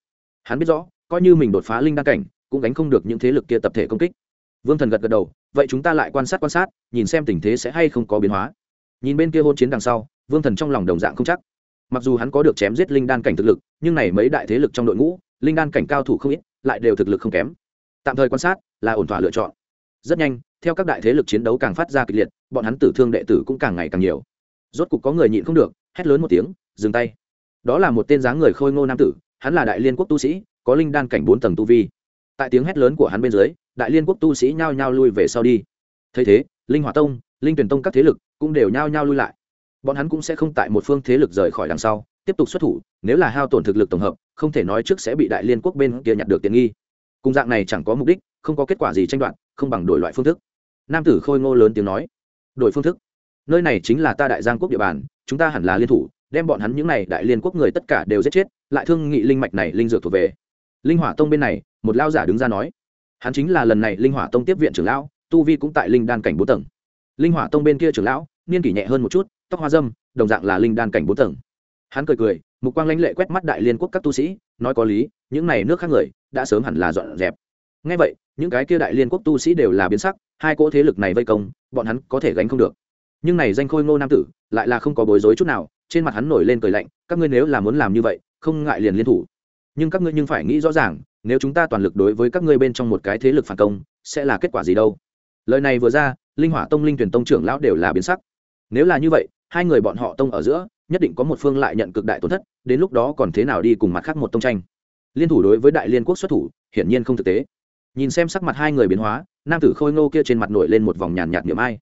Hắn biết rõ, coi như mình đột phá linh đăng cảnh, cũng gánh không được những thế lực kia tập thể công kích. Vương thần gật gật đầu, vậy chúng ta lại quan sát quan sát, nhìn xem tình thế sẽ hay không có biến hóa. Nhìn bên kia hôn chiến đằng sau, vương thần trong lòng đồng dạng không chắc. Mặc dù hắn có được chém giết linh đan cảnh thực lực, nhưng này mấy đại thế lực trong đội ngũ, linh đan cảnh cao thủ không ít, lại đều thực lực không kém. Tạm thời quan sát là ổn thỏa lựa chọn. Rất nhanh theo các đại thế lực chiến đấu càng phát ra kịch liệt, bọn hắn tử thương đệ tử cũng càng ngày càng nhiều. Rốt cục có người nhịn không được, hét lớn một tiếng, dừng tay. Đó là một tên dáng người khôi ngô nam tử, hắn là đại liên quốc tu sĩ, có linh đan cảnh bốn tầng tu vi. Tại tiếng hét lớn của hắn bên dưới, đại liên quốc tu sĩ nhao nhao lui về sau đi. Thấy thế, linh hòa tông, linh tuyển tông các thế lực cũng đều nhao nhao lui lại. Bọn hắn cũng sẽ không tại một phương thế lực rời khỏi đằng sau, tiếp tục xuất thủ, nếu là hao tổn thực lực tổng hợp, không thể nói trước sẽ bị đại liên quốc bên kia nhặt được tiện nghi. Cùng dạng này chẳng có mục đích, không có kết quả gì tranh đoạt không bằng đổi loại phương thức. Nam tử khôi ngô lớn tiếng nói, đổi phương thức? Nơi này chính là ta đại giang quốc địa bàn, chúng ta hẳn là liên thủ, đem bọn hắn những n à y đại liên quốc người tất cả đều giết chết, lại thương nghị linh mạch này linh dược thuộc về. Linh hỏa tông bên này, một lao giả đứng ra nói, hắn chính là lần này linh hỏa tông tiếp viện trưởng lão, tu vi cũng tại linh đan cảnh bốn tầng. Linh hỏa tông bên kia trưởng lão, niên kỷ nhẹ hơn một chút, tóc hoa dâm, đồng dạng là linh đan cảnh bốn tầng. Hắn cười cười, mục quang lãnh lệ quét mắt đại liên quốc các tu sĩ, nói có lý, những này nước khác người, đã sớm hẳn là dọn dẹp ngay vậy, những cái kia đại liên quốc tu sĩ đều là biến sắc, hai cỗ thế lực này vây công, bọn hắn có thể gánh không được. Nhưng này danh khôi ngô nam tử, lại là không có bối rối chút nào, trên mặt hắn nổi lên cười lạnh, các ngươi nếu là muốn làm như vậy, không ngại liền liên thủ. Nhưng các ngươi nhưng phải nghĩ rõ ràng, nếu chúng ta toàn lực đối với các ngươi bên trong một cái thế lực phản công, sẽ là kết quả gì đâu? Lời này vừa ra, linh hỏa tông linh tuyển tông trưởng lão đều là biến sắc. Nếu là như vậy, hai người bọn họ tông ở giữa, nhất định có một phương lại nhận cực đại tổn thất, đến lúc đó còn thế nào đi cùng mặt khác một tông tranh? Liên thủ đối với đại liên quốc xuất thủ, hiển nhiên không thực tế nhìn xem sắc mặt hai người biến hóa, nam tử khôi ngô kia trên mặt nổi lên một vòng nhàn nhạt niệm ai.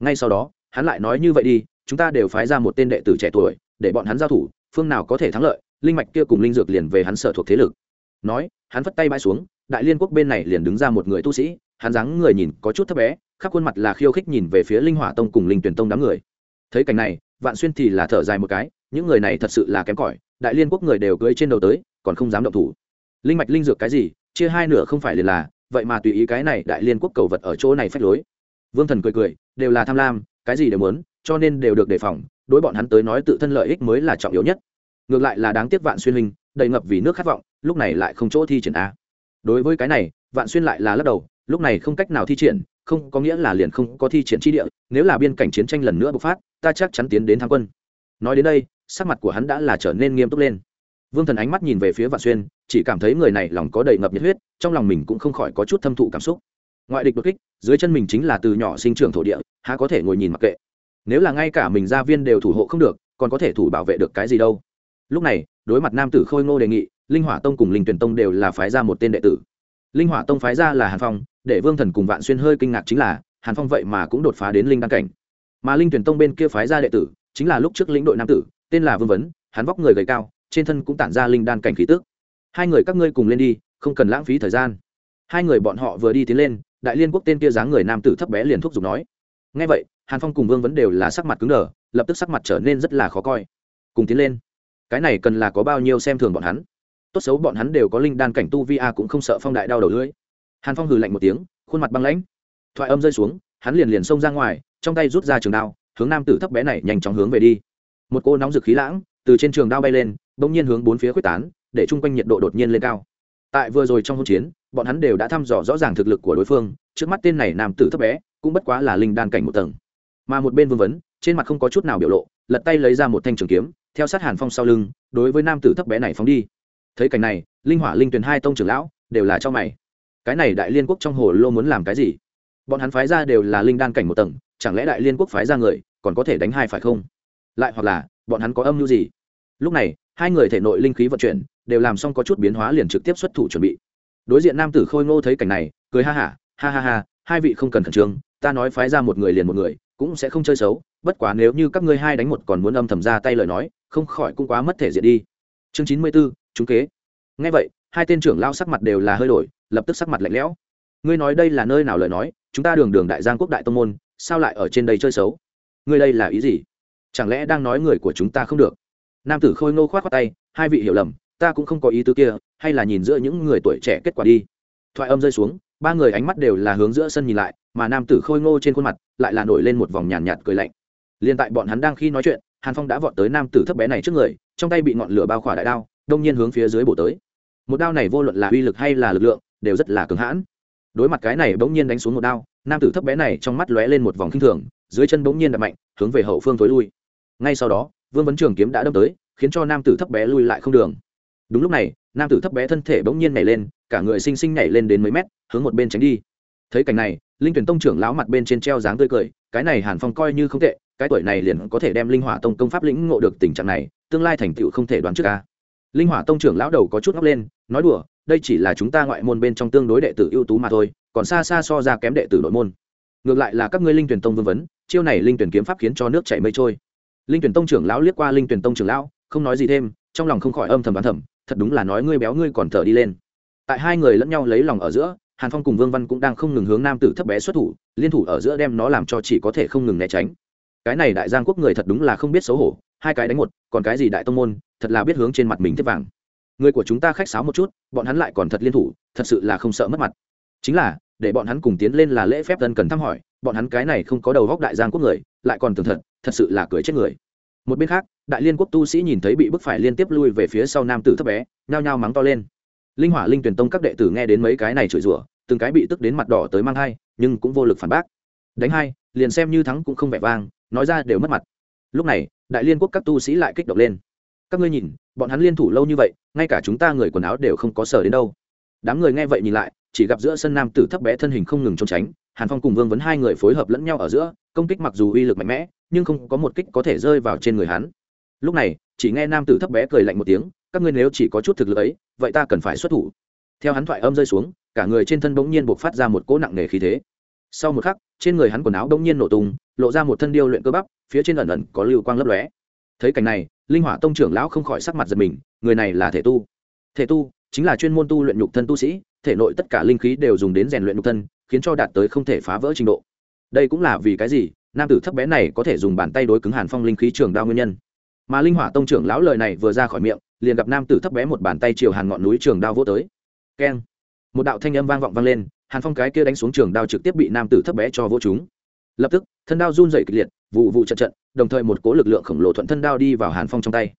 Ngay sau đó, hắn lại nói như vậy đi, chúng ta đều phái ra một tên đệ tử trẻ tuổi, để bọn hắn giao thủ, phương nào có thể thắng lợi, linh mạch kia cùng linh dược liền về hắn sở thuộc thế lực. Nói, hắn phất tay bãi xuống, đại liên quốc bên này liền đứng ra một người tu sĩ, hắn dáng người nhìn có chút thấp bé, khắp khuôn mặt là khiêu khích nhìn về phía linh hỏa tông cùng linh tuyển tông đám người. Thấy cảnh này, vạn xuyên thì là thở dài một cái, những người này thật sự là kém cỏi, đại liên quốc người đều cưỡi trên đầu tới, còn không dám động thủ. Linh mạch linh dược cái gì, chia hai nửa không phải liền là vậy mà tùy ý cái này đại liên quốc cầu vật ở chỗ này phách lối. Vương thần cười cười, đều là tham lam, cái gì đều muốn, cho nên đều được đề phòng, đối bọn hắn tới nói tự thân lợi ích mới là trọng yếu nhất. Ngược lại là đáng tiếc vạn xuyên huynh, đầy ngập vì nước khát vọng, lúc này lại không chỗ thi triển a. Đối với cái này, vạn xuyên lại là lắc đầu, lúc này không cách nào thi triển, không có nghĩa là liền không có thi triển chi địa, nếu là biên cảnh chiến tranh lần nữa bộc phát, ta chắc chắn tiến đến tham quân. Nói đến đây, sắc mặt của hắn đã là trở nên nghiêm túc lên. Vương thần ánh mắt nhìn về phía vạn xuyên chỉ cảm thấy người này lòng có đầy ngập nhiệt huyết, trong lòng mình cũng không khỏi có chút thâm thụ cảm xúc. Ngoại địch đột kích, dưới chân mình chính là từ nhỏ sinh trưởng thổ địa, há có thể ngồi nhìn mặc kệ. Nếu là ngay cả mình gia viên đều thủ hộ không được, còn có thể thủ bảo vệ được cái gì đâu? Lúc này, đối mặt nam tử khôi ngô đề nghị, linh hỏa tông cùng linh tuyển tông đều là phái ra một tên đệ tử. Linh hỏa tông phái ra là hàn phong, để vương thần cùng vạn xuyên hơi kinh ngạc chính là, hàn phong vậy mà cũng đột phá đến linh đăng cảnh. Mà linh tuyển tông bên kia phái ra đệ tử, chính là lúc trước lĩnh đội nam tử, tên là vương vấn, hắn vóc người gầy cao, trên thân cũng tản ra linh đan cảnh khí tước hai người các ngươi cùng lên đi, không cần lãng phí thời gian. Hai người bọn họ vừa đi tiến lên, đại liên quốc tên kia dáng người nam tử thấp bé liền thúc giục nói. Ngay vậy, hàn phong cùng vương vấn đều là sắc mặt cứng đờ, lập tức sắc mặt trở nên rất là khó coi. Cùng tiến lên. Cái này cần là có bao nhiêu xem thường bọn hắn? Tốt xấu bọn hắn đều có linh đan cảnh tu vi a à cũng không sợ phong đại đau đầu lưỡi. Hàn phong hừ lạnh một tiếng, khuôn mặt băng lãnh. Thoại âm rơi xuống, hắn liền liền xông ra ngoài, trong tay rút ra trường đao, hướng nam tử thấp bé này nhanh chóng hướng về đi. Một cô nóng rực khí lãng từ trên trường đao bay lên, bỗng nhiên hướng bốn phía quyết tán để chung quanh nhiệt độ đột nhiên lên cao. Tại vừa rồi trong hỗn chiến, bọn hắn đều đã thăm dò rõ ràng thực lực của đối phương, trước mắt tên này nam tử thấp bé, cũng bất quá là linh đan cảnh một tầng. Mà một bên vương vấn, trên mặt không có chút nào biểu lộ, lật tay lấy ra một thanh trường kiếm, theo sát hàn phong sau lưng, đối với nam tử thấp bé này phóng đi. Thấy cảnh này, linh hỏa linh tuyền hai tông trưởng lão đều là cho mày. Cái này đại liên quốc trong hồ lô muốn làm cái gì? Bọn hắn phái ra đều là linh đan cảnh một tầng, chẳng lẽ đại liên quốc phái ra người còn có thể đánh hai phải không? Lại hoặc là, bọn hắn có âm mưu gì? Lúc này, hai người thể nội linh khí vận chuyển đều làm xong có chút biến hóa liền trực tiếp xuất thủ chuẩn bị. Đối diện nam tử khôi ngô thấy cảnh này cười ha hả ha, ha ha ha hai vị không cần khẩn trương ta nói phái ra một người liền một người cũng sẽ không chơi xấu bất quá nếu như các ngươi hai đánh một còn muốn âm thầm ra tay lời nói không khỏi cũng quá mất thể diện đi. Chương chín mươi b ố chúng kế. Ngay vậy hai tên trưởng lao sắc mặt đều là hơi đổi lập tức sắc mặt lạnh lẽo. Ngươi nói đây là nơi nào lời nói chúng ta đường đường đại giang quốc đại tông môn sao lại ở trên đây chơi xấu? Ngươi đây là ý gì? Chẳng lẽ đang nói người của chúng ta không được? Nam tử khôi ngô khoát khoát tay hai vị hiểu lầm ta cũng không có ý tứ kia hay là nhìn giữa những người tuổi trẻ kết quả đi. Thoại âm rơi xuống ba người ánh mắt đều là hướng giữa sân nhìn lại mà nam tử khôi ngô trên khuôn mặt lại là nổi lên một vòng nhàn nhạt, nhạt cười lạnh. Liền tại bọn hắn đang khi nói chuyện hàn phong đã vọt tới nam tử thấp bé này trước người trong tay bị ngọn lửa bao khỏa đại đao đông nhiên hướng phía dưới bổ tới. Một đao này vô luận là uy lực hay là lực lượng đều rất là cứng hãn. Đối mặt cái này bỗng nhiên đánh xuống một đao nam tử thấp bé này trong mắt lóe lên một vòng k i n h thường dưới chân bỗng nhiên đập mạnh hướng về hậu phương t ố i lui. Ngay sau đó vương vấn trường kiếm đã đâm tới khiến cho nam tử thấp bé lui lại không đường đúng lúc này, nam tử thấp bé thân thể bỗng nhiên nhảy lên, cả người xinh xinh nhảy lên đến mấy mét, hướng một bên tránh đi. Thấy cảnh này, linh tuyển tông trưởng lão mặt bên trên treo dáng tươi cười, cái này hàn phong coi như không tệ, cái tuổi này liền có thể đem linh hỏa tông công pháp lĩnh ngộ được tình trạng này, tương lai thành tựu không thể đoán trước ca linh hỏa tông trưởng lão đầu có chút ngóc lên, nói đùa, đây chỉ là chúng ta ngoại môn bên trong tương đối đệ tử ưu tú mà thôi, còn xa xa so ra kém đệ tử nội môn. Ngược lại là các ngươi linh tuyển tông vương vấn, chiêu này linh tuyển kiếm pháp khiến cho nước chảy mây trôi. Linh tuyển tông trưởng lão liếc qua linh tuyển tông trưởng lão, không nói gì thêm, trong lòng không khỏi âm thầm bán thầm thật đúng là nói ngươi béo ngươi còn thở đi lên. Tại hai người lẫn nhau lấy lòng ở giữa, hàn phong cùng vương văn cũng đang không ngừng hướng nam tử thấp bé xuất thủ, liên thủ ở giữa đem nó làm cho chỉ có thể không ngừng né tránh. Cái này đại giang quốc người thật đúng là không biết xấu hổ, hai cái đánh một, còn cái gì đại tông môn, thật là biết hướng trên mặt mình tiếp vàng. Người của chúng ta khách sáo một chút, bọn hắn lại còn thật liên thủ, thật sự là không sợ mất mặt. Chính là, để bọn hắn cùng tiến lên là lễ phép dân cần thăm hỏi, bọn hắn cái này không có đầu góc đại giang quốc người, lại còn tưởng thật thật sự là cười chết người một bên khác, đại liên quốc tu sĩ nhìn thấy bị bức phải liên tiếp lui về phía sau nam tử thấp bé, nhao nhao mắng to lên. Linh hỏa linh tuyển tông các đệ tử nghe đến mấy cái này chửi rủa, từng cái bị tức đến mặt đỏ tới mang hai nhưng cũng vô lực phản bác. Đánh hai, liền xem như thắng cũng không vẻ vang, nói ra đều mất mặt. Lúc này, đại liên quốc các tu sĩ lại kích động lên. Các ngươi nhìn, bọn hắn liên thủ lâu như vậy, ngay cả chúng ta người quần áo đều không có sở đến đâu. Đám người nghe vậy nhìn lại, chỉ gặp giữa sân nam tử thấp bé thân hình không ngừng trốn tránh, hàn phong cùng vương vấn hai người phối hợp lẫn nhau ở giữa, công kích mặc dù uy lực mạnh mẽ nhưng không có một kích có thể rơi vào trên người hắn. Lúc này, chỉ nghe nam tử thấp bé cười lạnh một tiếng, các ngươi nếu chỉ có chút thực lực ấy, vậy ta cần phải xuất thủ. Theo hắn thoại âm rơi xuống, cả người trên thân bỗng nhiên buộc phát ra một cỗ nặng nề khí thế. Sau một khắc, trên người hắn quần áo bỗng nhiên nổ tung, lộ ra một thân điêu luyện cơ bắp, phía trên ẩn ẩn có lưu quang lấp lóe. Thấy cảnh này, linh hỏa tông trưởng lão không khỏi sắc mặt giật mình, người này là thể tu. Thể tu chính là chuyên môn tu luyện nhục thân tu sĩ, thể nội tất cả linh khí đều dùng đến rèn luyện nhục thân, khiến cho đạt tới không thể phá vỡ trình độ. Đây cũng là vì cái gì? Nam tử thấp bé này có thể dùng bàn tay đối cứng hàn phong linh khí trường đao nguyên nhân. Mà linh hỏa tông trưởng lão lời này vừa ra khỏi miệng, liền gặp nam tử thấp bé một bàn tay chiều hàn ngọn núi trường đao vỗ tới. Keng! Một đạo thanh âm vang vọng vang lên, hàn phong cái kia đánh xuống trường đao trực tiếp bị nam tử thấp bé cho vỗ chúng lập tức, thân đao run dày kịch liệt, vụ vụ trận trận, đồng thời một cố lực lượng khổng lồ thuận thân đao đi vào hàn phong trong tay.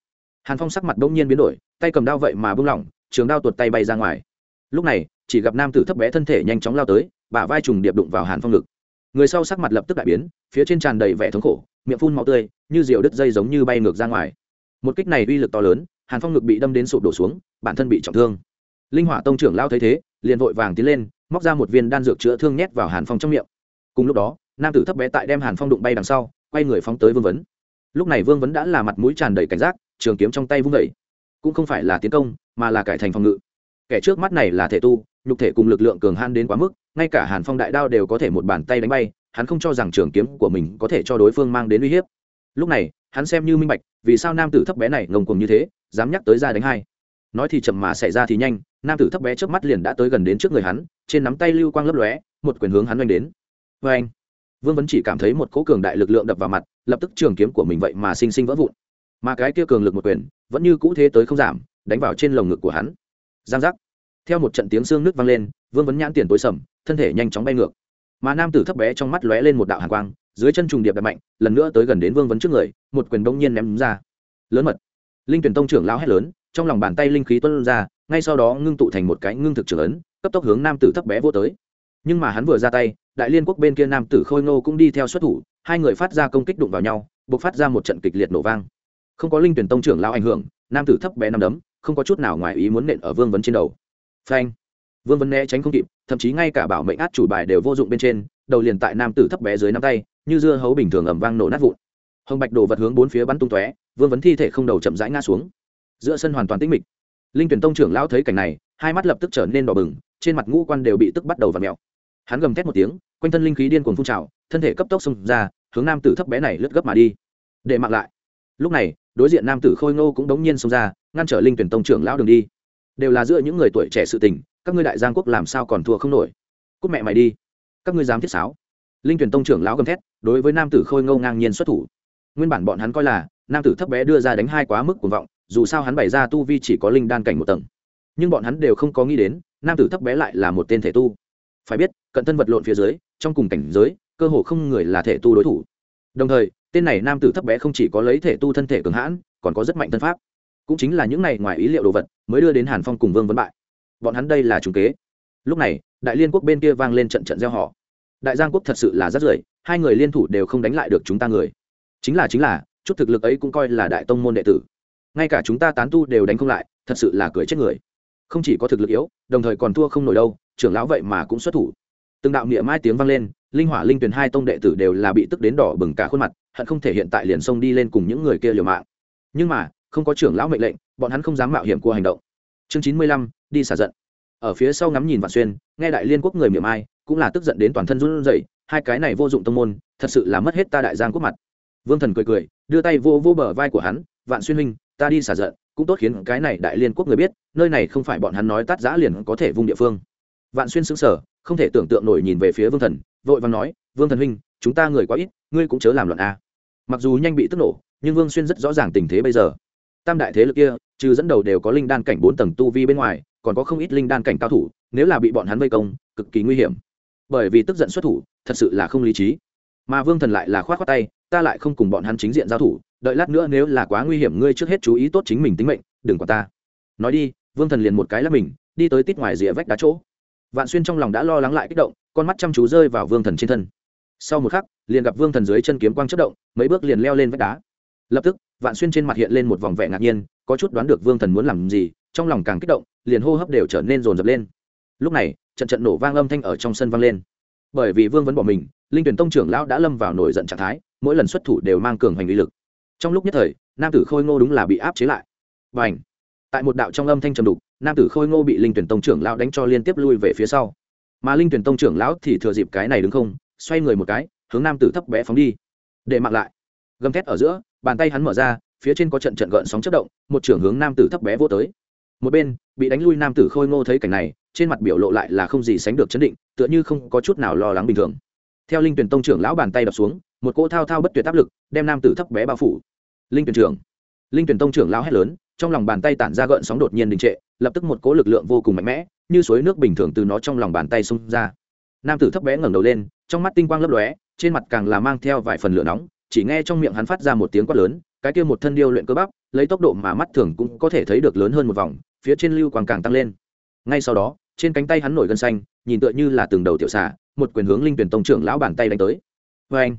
Hàn phong sắc mặt bỗng nhiên biến đổi, tay cầm đao vậy mà bung lỏng, trường đao tuột tay bay ra ngoài. Lúc này, chỉ gặp nam tử thấp bé thân thể nhanh chóng lao tới, bả vai trùng điệp đụng vào hàn phong ngực người sau sắc mặt lập tức đại biến, phía trên tràn đầy vẻ thống khổ, miệng phun màu tươi, như diều đứt dây giống như bay ngược ra ngoài. Một kích này uy lực to lớn, hàn phong ngực bị đâm đến sụp đổ xuống, bản thân bị trọng thương. Linh hỏa tông trưởng lao thấy thế, liền vội vàng tiến lên, móc ra một viên đan dược chữa thương nhét vào hàn phong trong miệng. Cùng lúc đó, nam tử thấp bé tại đem hàn phong đụng bay đằng sau, quay người phóng tới vương vấn. Lúc này vương vấn đã là mặt mũi tràn đầy cảnh giác, trường kiếm trong tay vung vẩy cũng không phải là tiến công, mà là cải thành phòng ngự. Kẻ trước mắt này là thể tu nhục thể cùng lực lượng cường han đến quá mức, ngay cả hàn phong đại đao đều có thể một bàn tay đánh bay, hắn không cho rằng trường kiếm của mình có thể cho đối phương mang đến uy hiếp. Lúc này, hắn xem như minh bạch, vì sao nam tử thấp bé này ngông cuồng như thế, dám nhắc tới ra đánh hai. Nói thì chậm mà xảy ra thì nhanh, nam tử thấp bé trước mắt liền đã tới gần đến trước người hắn, trên nắm tay lưu quang lấp lóe, một quyền hướng hắn oanh đến. Vê anh vương vẫn chỉ cảm thấy một cỗ cường đại lực lượng đập vào mặt, lập tức trường kiếm của mình vậy mà sinh sinh vỡ vụn. Mà cái kia cường lực một quyền, vẫn như cũ thế tới không giảm, đánh vào trên lồng ngực của hắn. Giang giác! Theo một trận tiếng xương nước vang lên, vương vấn nhãn tiền tối sầm, thân thể nhanh chóng bay ngược. Mà nam tử thấp bé trong mắt lóe lên một đạo hàn quang, dưới chân trùng điệp đập mạnh, lần nữa tới gần đến vương vấn trước người, một quyền bỗng nhiên ném ra. Lớn mật. Linh tuyển tông trưởng lão hét lớn, trong lòng bàn tay linh khí tuân ra, ngay sau đó ngưng tụ thành một cái ngưng thực trưởng ấn, cấp tốc hướng nam tử thấp bé vô tới. Nhưng mà hắn vừa ra tay, đại liên quốc bên kia nam tử khôi ngô cũng đi theo xuất thủ, hai người phát ra công kích đụng vào nhau buộc phát ra một trận kịch liệt nổ vang. Không có linh tuyển tông trưởng lão ảnh hưởng, nam tử thấp bé nằm đấm, không có chút nào ngoài ý muốn nện ở vương vấn trên đầu phanh. Vương vấn né tránh không kịp, thậm chí ngay cả bảo mệnh át chủ bài đều vô dụng bên trên, đầu liền tại nam tử thấp bé dưới nắm tay, như dưa hấu bình thường ẩm vang nổ nát vụn. Hồng bạch đồ vật hướng bốn phía bắn tung tóe, vương vấn thi thể không đầu chậm rãi ngã xuống. Giữa sân hoàn toàn tĩnh mịch. Linh tuyển tông trưởng lão thấy cảnh này, hai mắt lập tức trở nên đỏ bừng, trên mặt ngũ quan đều bị tức bắt đầu và mèo. Hắn gầm thét một tiếng, quanh thân linh khí điên cuồng phun trào, thân thể cấp tốc xông ra, hướng nam tử thấp bé này lướt gấp mà đi. Để mặc lại. Lúc này, đối diện nam tử khôi ngô cũng đống nhiên xông ra, ngăn trở linh tuyển tông trưởng lão đường đi đều là giữa những người tuổi trẻ sự tình, các ngươi đại giang quốc làm sao còn thua không nổi. Cúc mẹ mày đi. Các ngươi dám thiết sáo. Linh tuyển tông trưởng lão gầm thét, đối với nam tử khôi ngô ngang nhiên xuất thủ. Nguyên bản bọn hắn coi là, nam tử thấp bé đưa ra đánh hai quá mức cuồng vọng, dù sao hắn bày ra tu vi chỉ có linh đan cảnh một tầng. Nhưng bọn hắn đều không có nghĩ đến, nam tử thấp bé lại là một tên thể tu. Phải biết, cận thân vật lộn phía dưới, trong cùng cảnh giới, cơ hồ không người là thể tu đối thủ. Đồng thời, tên này nam tử thấp bé không chỉ có lấy thể tu thân thể cường hãn, còn có rất mạnh thân pháp cũng chính là những này ngoài ý liệu đồ vật, mới đưa đến hàn phong cùng vương vấn bại. Bọn hắn đây là trung kế. Lúc này, đại liên quốc bên kia vang lên trận trận gieo họ đại giang quốc thật sự là rất rưởi, hai người liên thủ đều không đánh lại được chúng ta người. Chính là chính là, chút thực lực ấy cũng coi là đại tông môn đệ tử. Ngay cả chúng ta tán tu đều đánh không lại, thật sự là cười chết người. Không chỉ có thực lực yếu, đồng thời còn thua không nổi đâu, trưởng lão vậy mà cũng xuất thủ. Từng đạo niệm mai tiếng vang lên, linh hỏa linh tuyền hai tông đệ tử đều là bị tức đến đỏ bừng cả khuôn mặt, hận không thể hiện tại liền xông đi lên cùng những người kia liều mạng. Nhưng mà không có trưởng lão mệnh lệnh bọn hắn không dám mạo hiểm của hành động. Chương chín mươi lăm đi xả giận. Ở phía sau ngắm nhìn vạn xuyên nghe đại liên quốc người miệng ai cũng là tức giận đến toàn thân run rẩy hai cái này vô dụng tông môn thật sự là mất hết ta đại giang quốc mặt. Vương thần cười cười đưa tay vô vô bờ vai của hắn vạn xuyên huynh ta đi xả giận cũng tốt khiến cái này đại liên quốc người biết nơi này không phải bọn hắn nói tát giã liền có thể vung địa phương. Vạn xuyên sững sờ, không thể tưởng tượng nổi nhìn về phía vương thần vội vàng nói vương thần huynh chúng ta người quá ít ngươi cũng chớ làm loạn a. Mặc dù nhanh bị tức nổ nhưng vương xuyên rất rõ ràng tình thế bây giờ tam đại thế lực kia, trừ dẫn đầu đều có linh đan cảnh bốn tầng tu vi bên ngoài, còn có không ít linh đan cảnh cao thủ, nếu là bị bọn hắn vây công, cực kỳ nguy hiểm. Bởi vì tức giận xuất thủ, thật sự là không lý trí. Mà vương thần lại là khoát khoát tay, ta lại không cùng bọn hắn chính diện giao thủ, đợi lát nữa nếu là quá nguy hiểm, ngươi trước hết chú ý tốt chính mình tính mệnh, đừng qua ta. Nói đi, vương thần liền một cái lắp mình, đi tới tít ngoài rìa vách đá chỗ. Vạn xuyên trong lòng đã lo lắng lại kích động, con mắt chăm chú rơi vào vương thần trên thân. Sau một khắc, liền gặp vương thần dưới chân kiếm quang chất động, mấy bước liền leo lên vách đá. Lập tức vạn xuyên trên mặt hiện lên một vòng vẻ ngạc nhiên, có chút đoán được vương thần muốn làm gì, trong lòng càng kích động, liền hô hấp đều trở nên rồn rập lên. Lúc này, trận trận nổ vang âm thanh ở trong sân vang lên. Bởi vì vương vẫn bỏ mình, linh tuyển tông trưởng lão đã lâm vào nổi giận trạng thái, mỗi lần xuất thủ đều mang cường hành uy lực. Trong lúc nhất thời, nam tử khôi ngô đúng là bị áp chế lại. Và ảnh tại một đạo trong âm thanh trầm đục, nam tử khôi ngô bị linh tuyển tông trưởng lão đánh cho liên tiếp lui về phía sau. Mà linh tuyển tông trưởng lão thì thừa dịp cái này đứng không, xoay người một cái, hướng nam tử thấp bé phóng đi. Để mặc lại. Gầm thét ở giữa bàn tay hắn mở ra, phía trên có trận trận gợn sóng chất động, một trưởng hướng nam tử thấp bé vô tới. Một bên, bị đánh lui nam tử khôi ngô thấy cảnh này, trên mặt biểu lộ lại là không gì sánh được chấn định, tựa như không có chút nào lo lắng bình thường. Theo linh tuyển tông trưởng lão bàn tay đập xuống, một cỗ thao thao bất tuyệt áp lực đem nam tử thấp bé bao phủ. Linh tuyển trưởng. Linh tuyển tông trưởng lao hét lớn, trong lòng bàn tay tản ra gợn sóng đột nhiên đình trệ, lập tức một cỗ lực lượng vô cùng mạnh mẽ, như suối nước bình thường từ nó trong lòng bàn tay xông ra. Nam tử thấp bé ngẩng đầu lên, trong mắt tinh quang lấp lóe, trên mặt càng là mang theo vài phần lửa nóng chỉ nghe trong miệng hắn phát ra một tiếng quát lớn, cái kia một thân điêu luyện cơ bắp, lấy tốc độ mà mắt thường cũng có thể thấy được lớn hơn một vòng, phía trên lưu quang càng tăng lên. Ngay sau đó, trên cánh tay hắn nổi gân xanh, nhìn tựa như là từng đầu tiểu xà, một quyền hướng linh tuyển tông trưởng lão bàn tay đánh tới. Vê anh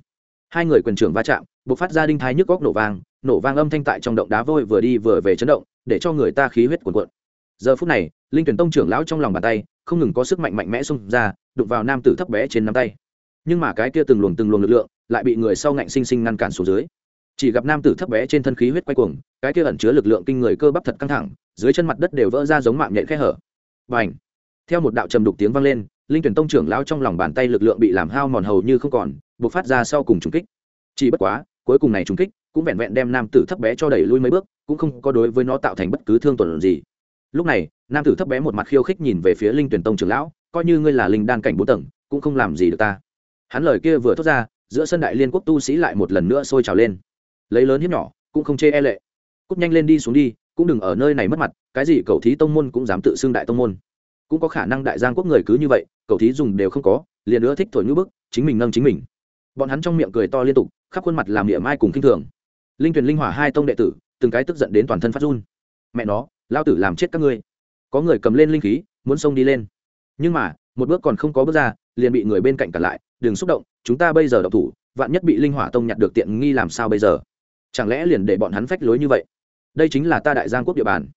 hai người quyền trưởng va chạm b ộ c phát ra đinh thái nhức góc nổ vang nổ vang âm thanh tại trong động đá vôi vừa đi vừa về chấn động, để cho người ta khí huyết cuồn cuộn. Giờ phút này, linh tuyển tông trưởng lão trong lòng bàn tay, không ngừng có sức mạnh mạnh mẽ xung ra, đụng vào nam tử thấp bé trên nắm tay nhưng mà cái kia từng luồng từng luồng lực lượng lại bị người sau ngạnh sinh sinh ngăn cản xuống dưới. Chỉ gặp nam tử thấp bé trên thân khí huyết quay cuồng, cái kia ẩn chứa lực lượng kinh người cơ bắp thật căng thẳng, dưới chân mặt đất đều vỡ ra giống mạng nhện khe hở. Và ảnh theo một đạo trầm đục tiếng vang lên, linh tuyển tông trưởng lao trong lòng bàn tay lực lượng bị làm hao mòn hầu như không còn buộc phát ra sau cùng trùng kích. Chỉ bất quá, cuối cùng này trùng kích cũng vẹn vẹn đem nam tử thấp bé cho đẩy lui mấy bước, cũng không có đối với nó tạo thành bất cứ thương tổn gì. Lúc này, nam tử thấp bé một mặt khiêu khích nhìn về phía linh tuyển tông trưởng lão, coi như ngươi là linh đan cảnh bốn tầng, cũng không làm gì được ta hắn lời kia vừa thốt ra, giữa sân đại liên quốc tu sĩ lại một lần nữa sôi trào lên. Lấy lớn hiếp nhỏ, cũng không chê e lệ. Cúp nhanh lên đi xuống đi, cũng đừng ở nơi này mất mặt, cái gì cầu thí tông môn cũng dám tự xưng đại tông môn. Cũng có khả năng đại giang quốc người cứ như vậy, cầu thí dùng đều không có, liền nữa thích thổi ngữ bức, chính mình nâng chính mình. Bọn hắn trong miệng cười to liên tục, khắp khuôn mặt làm miệng mai cùng kinh thường. Linh tuyển linh hỏa hai tông đệ tử, từng cái tức giận đến toàn thân phát run. Mẹ nó, lao tử làm chết các ngươi. Có người cầm lên linh khí, muốn xông đi lên. Nhưng mà, một bước còn không có bước ra, liền bị người bên cạnh cản lại đừng xúc động, chúng ta bây giờ độc thủ, vạn nhất bị linh hỏa tông nhặt được tiện nghi làm sao bây giờ? Chẳng lẽ liền để bọn hắn phách lối như vậy? Đây chính là ta đại giang quốc địa bàn.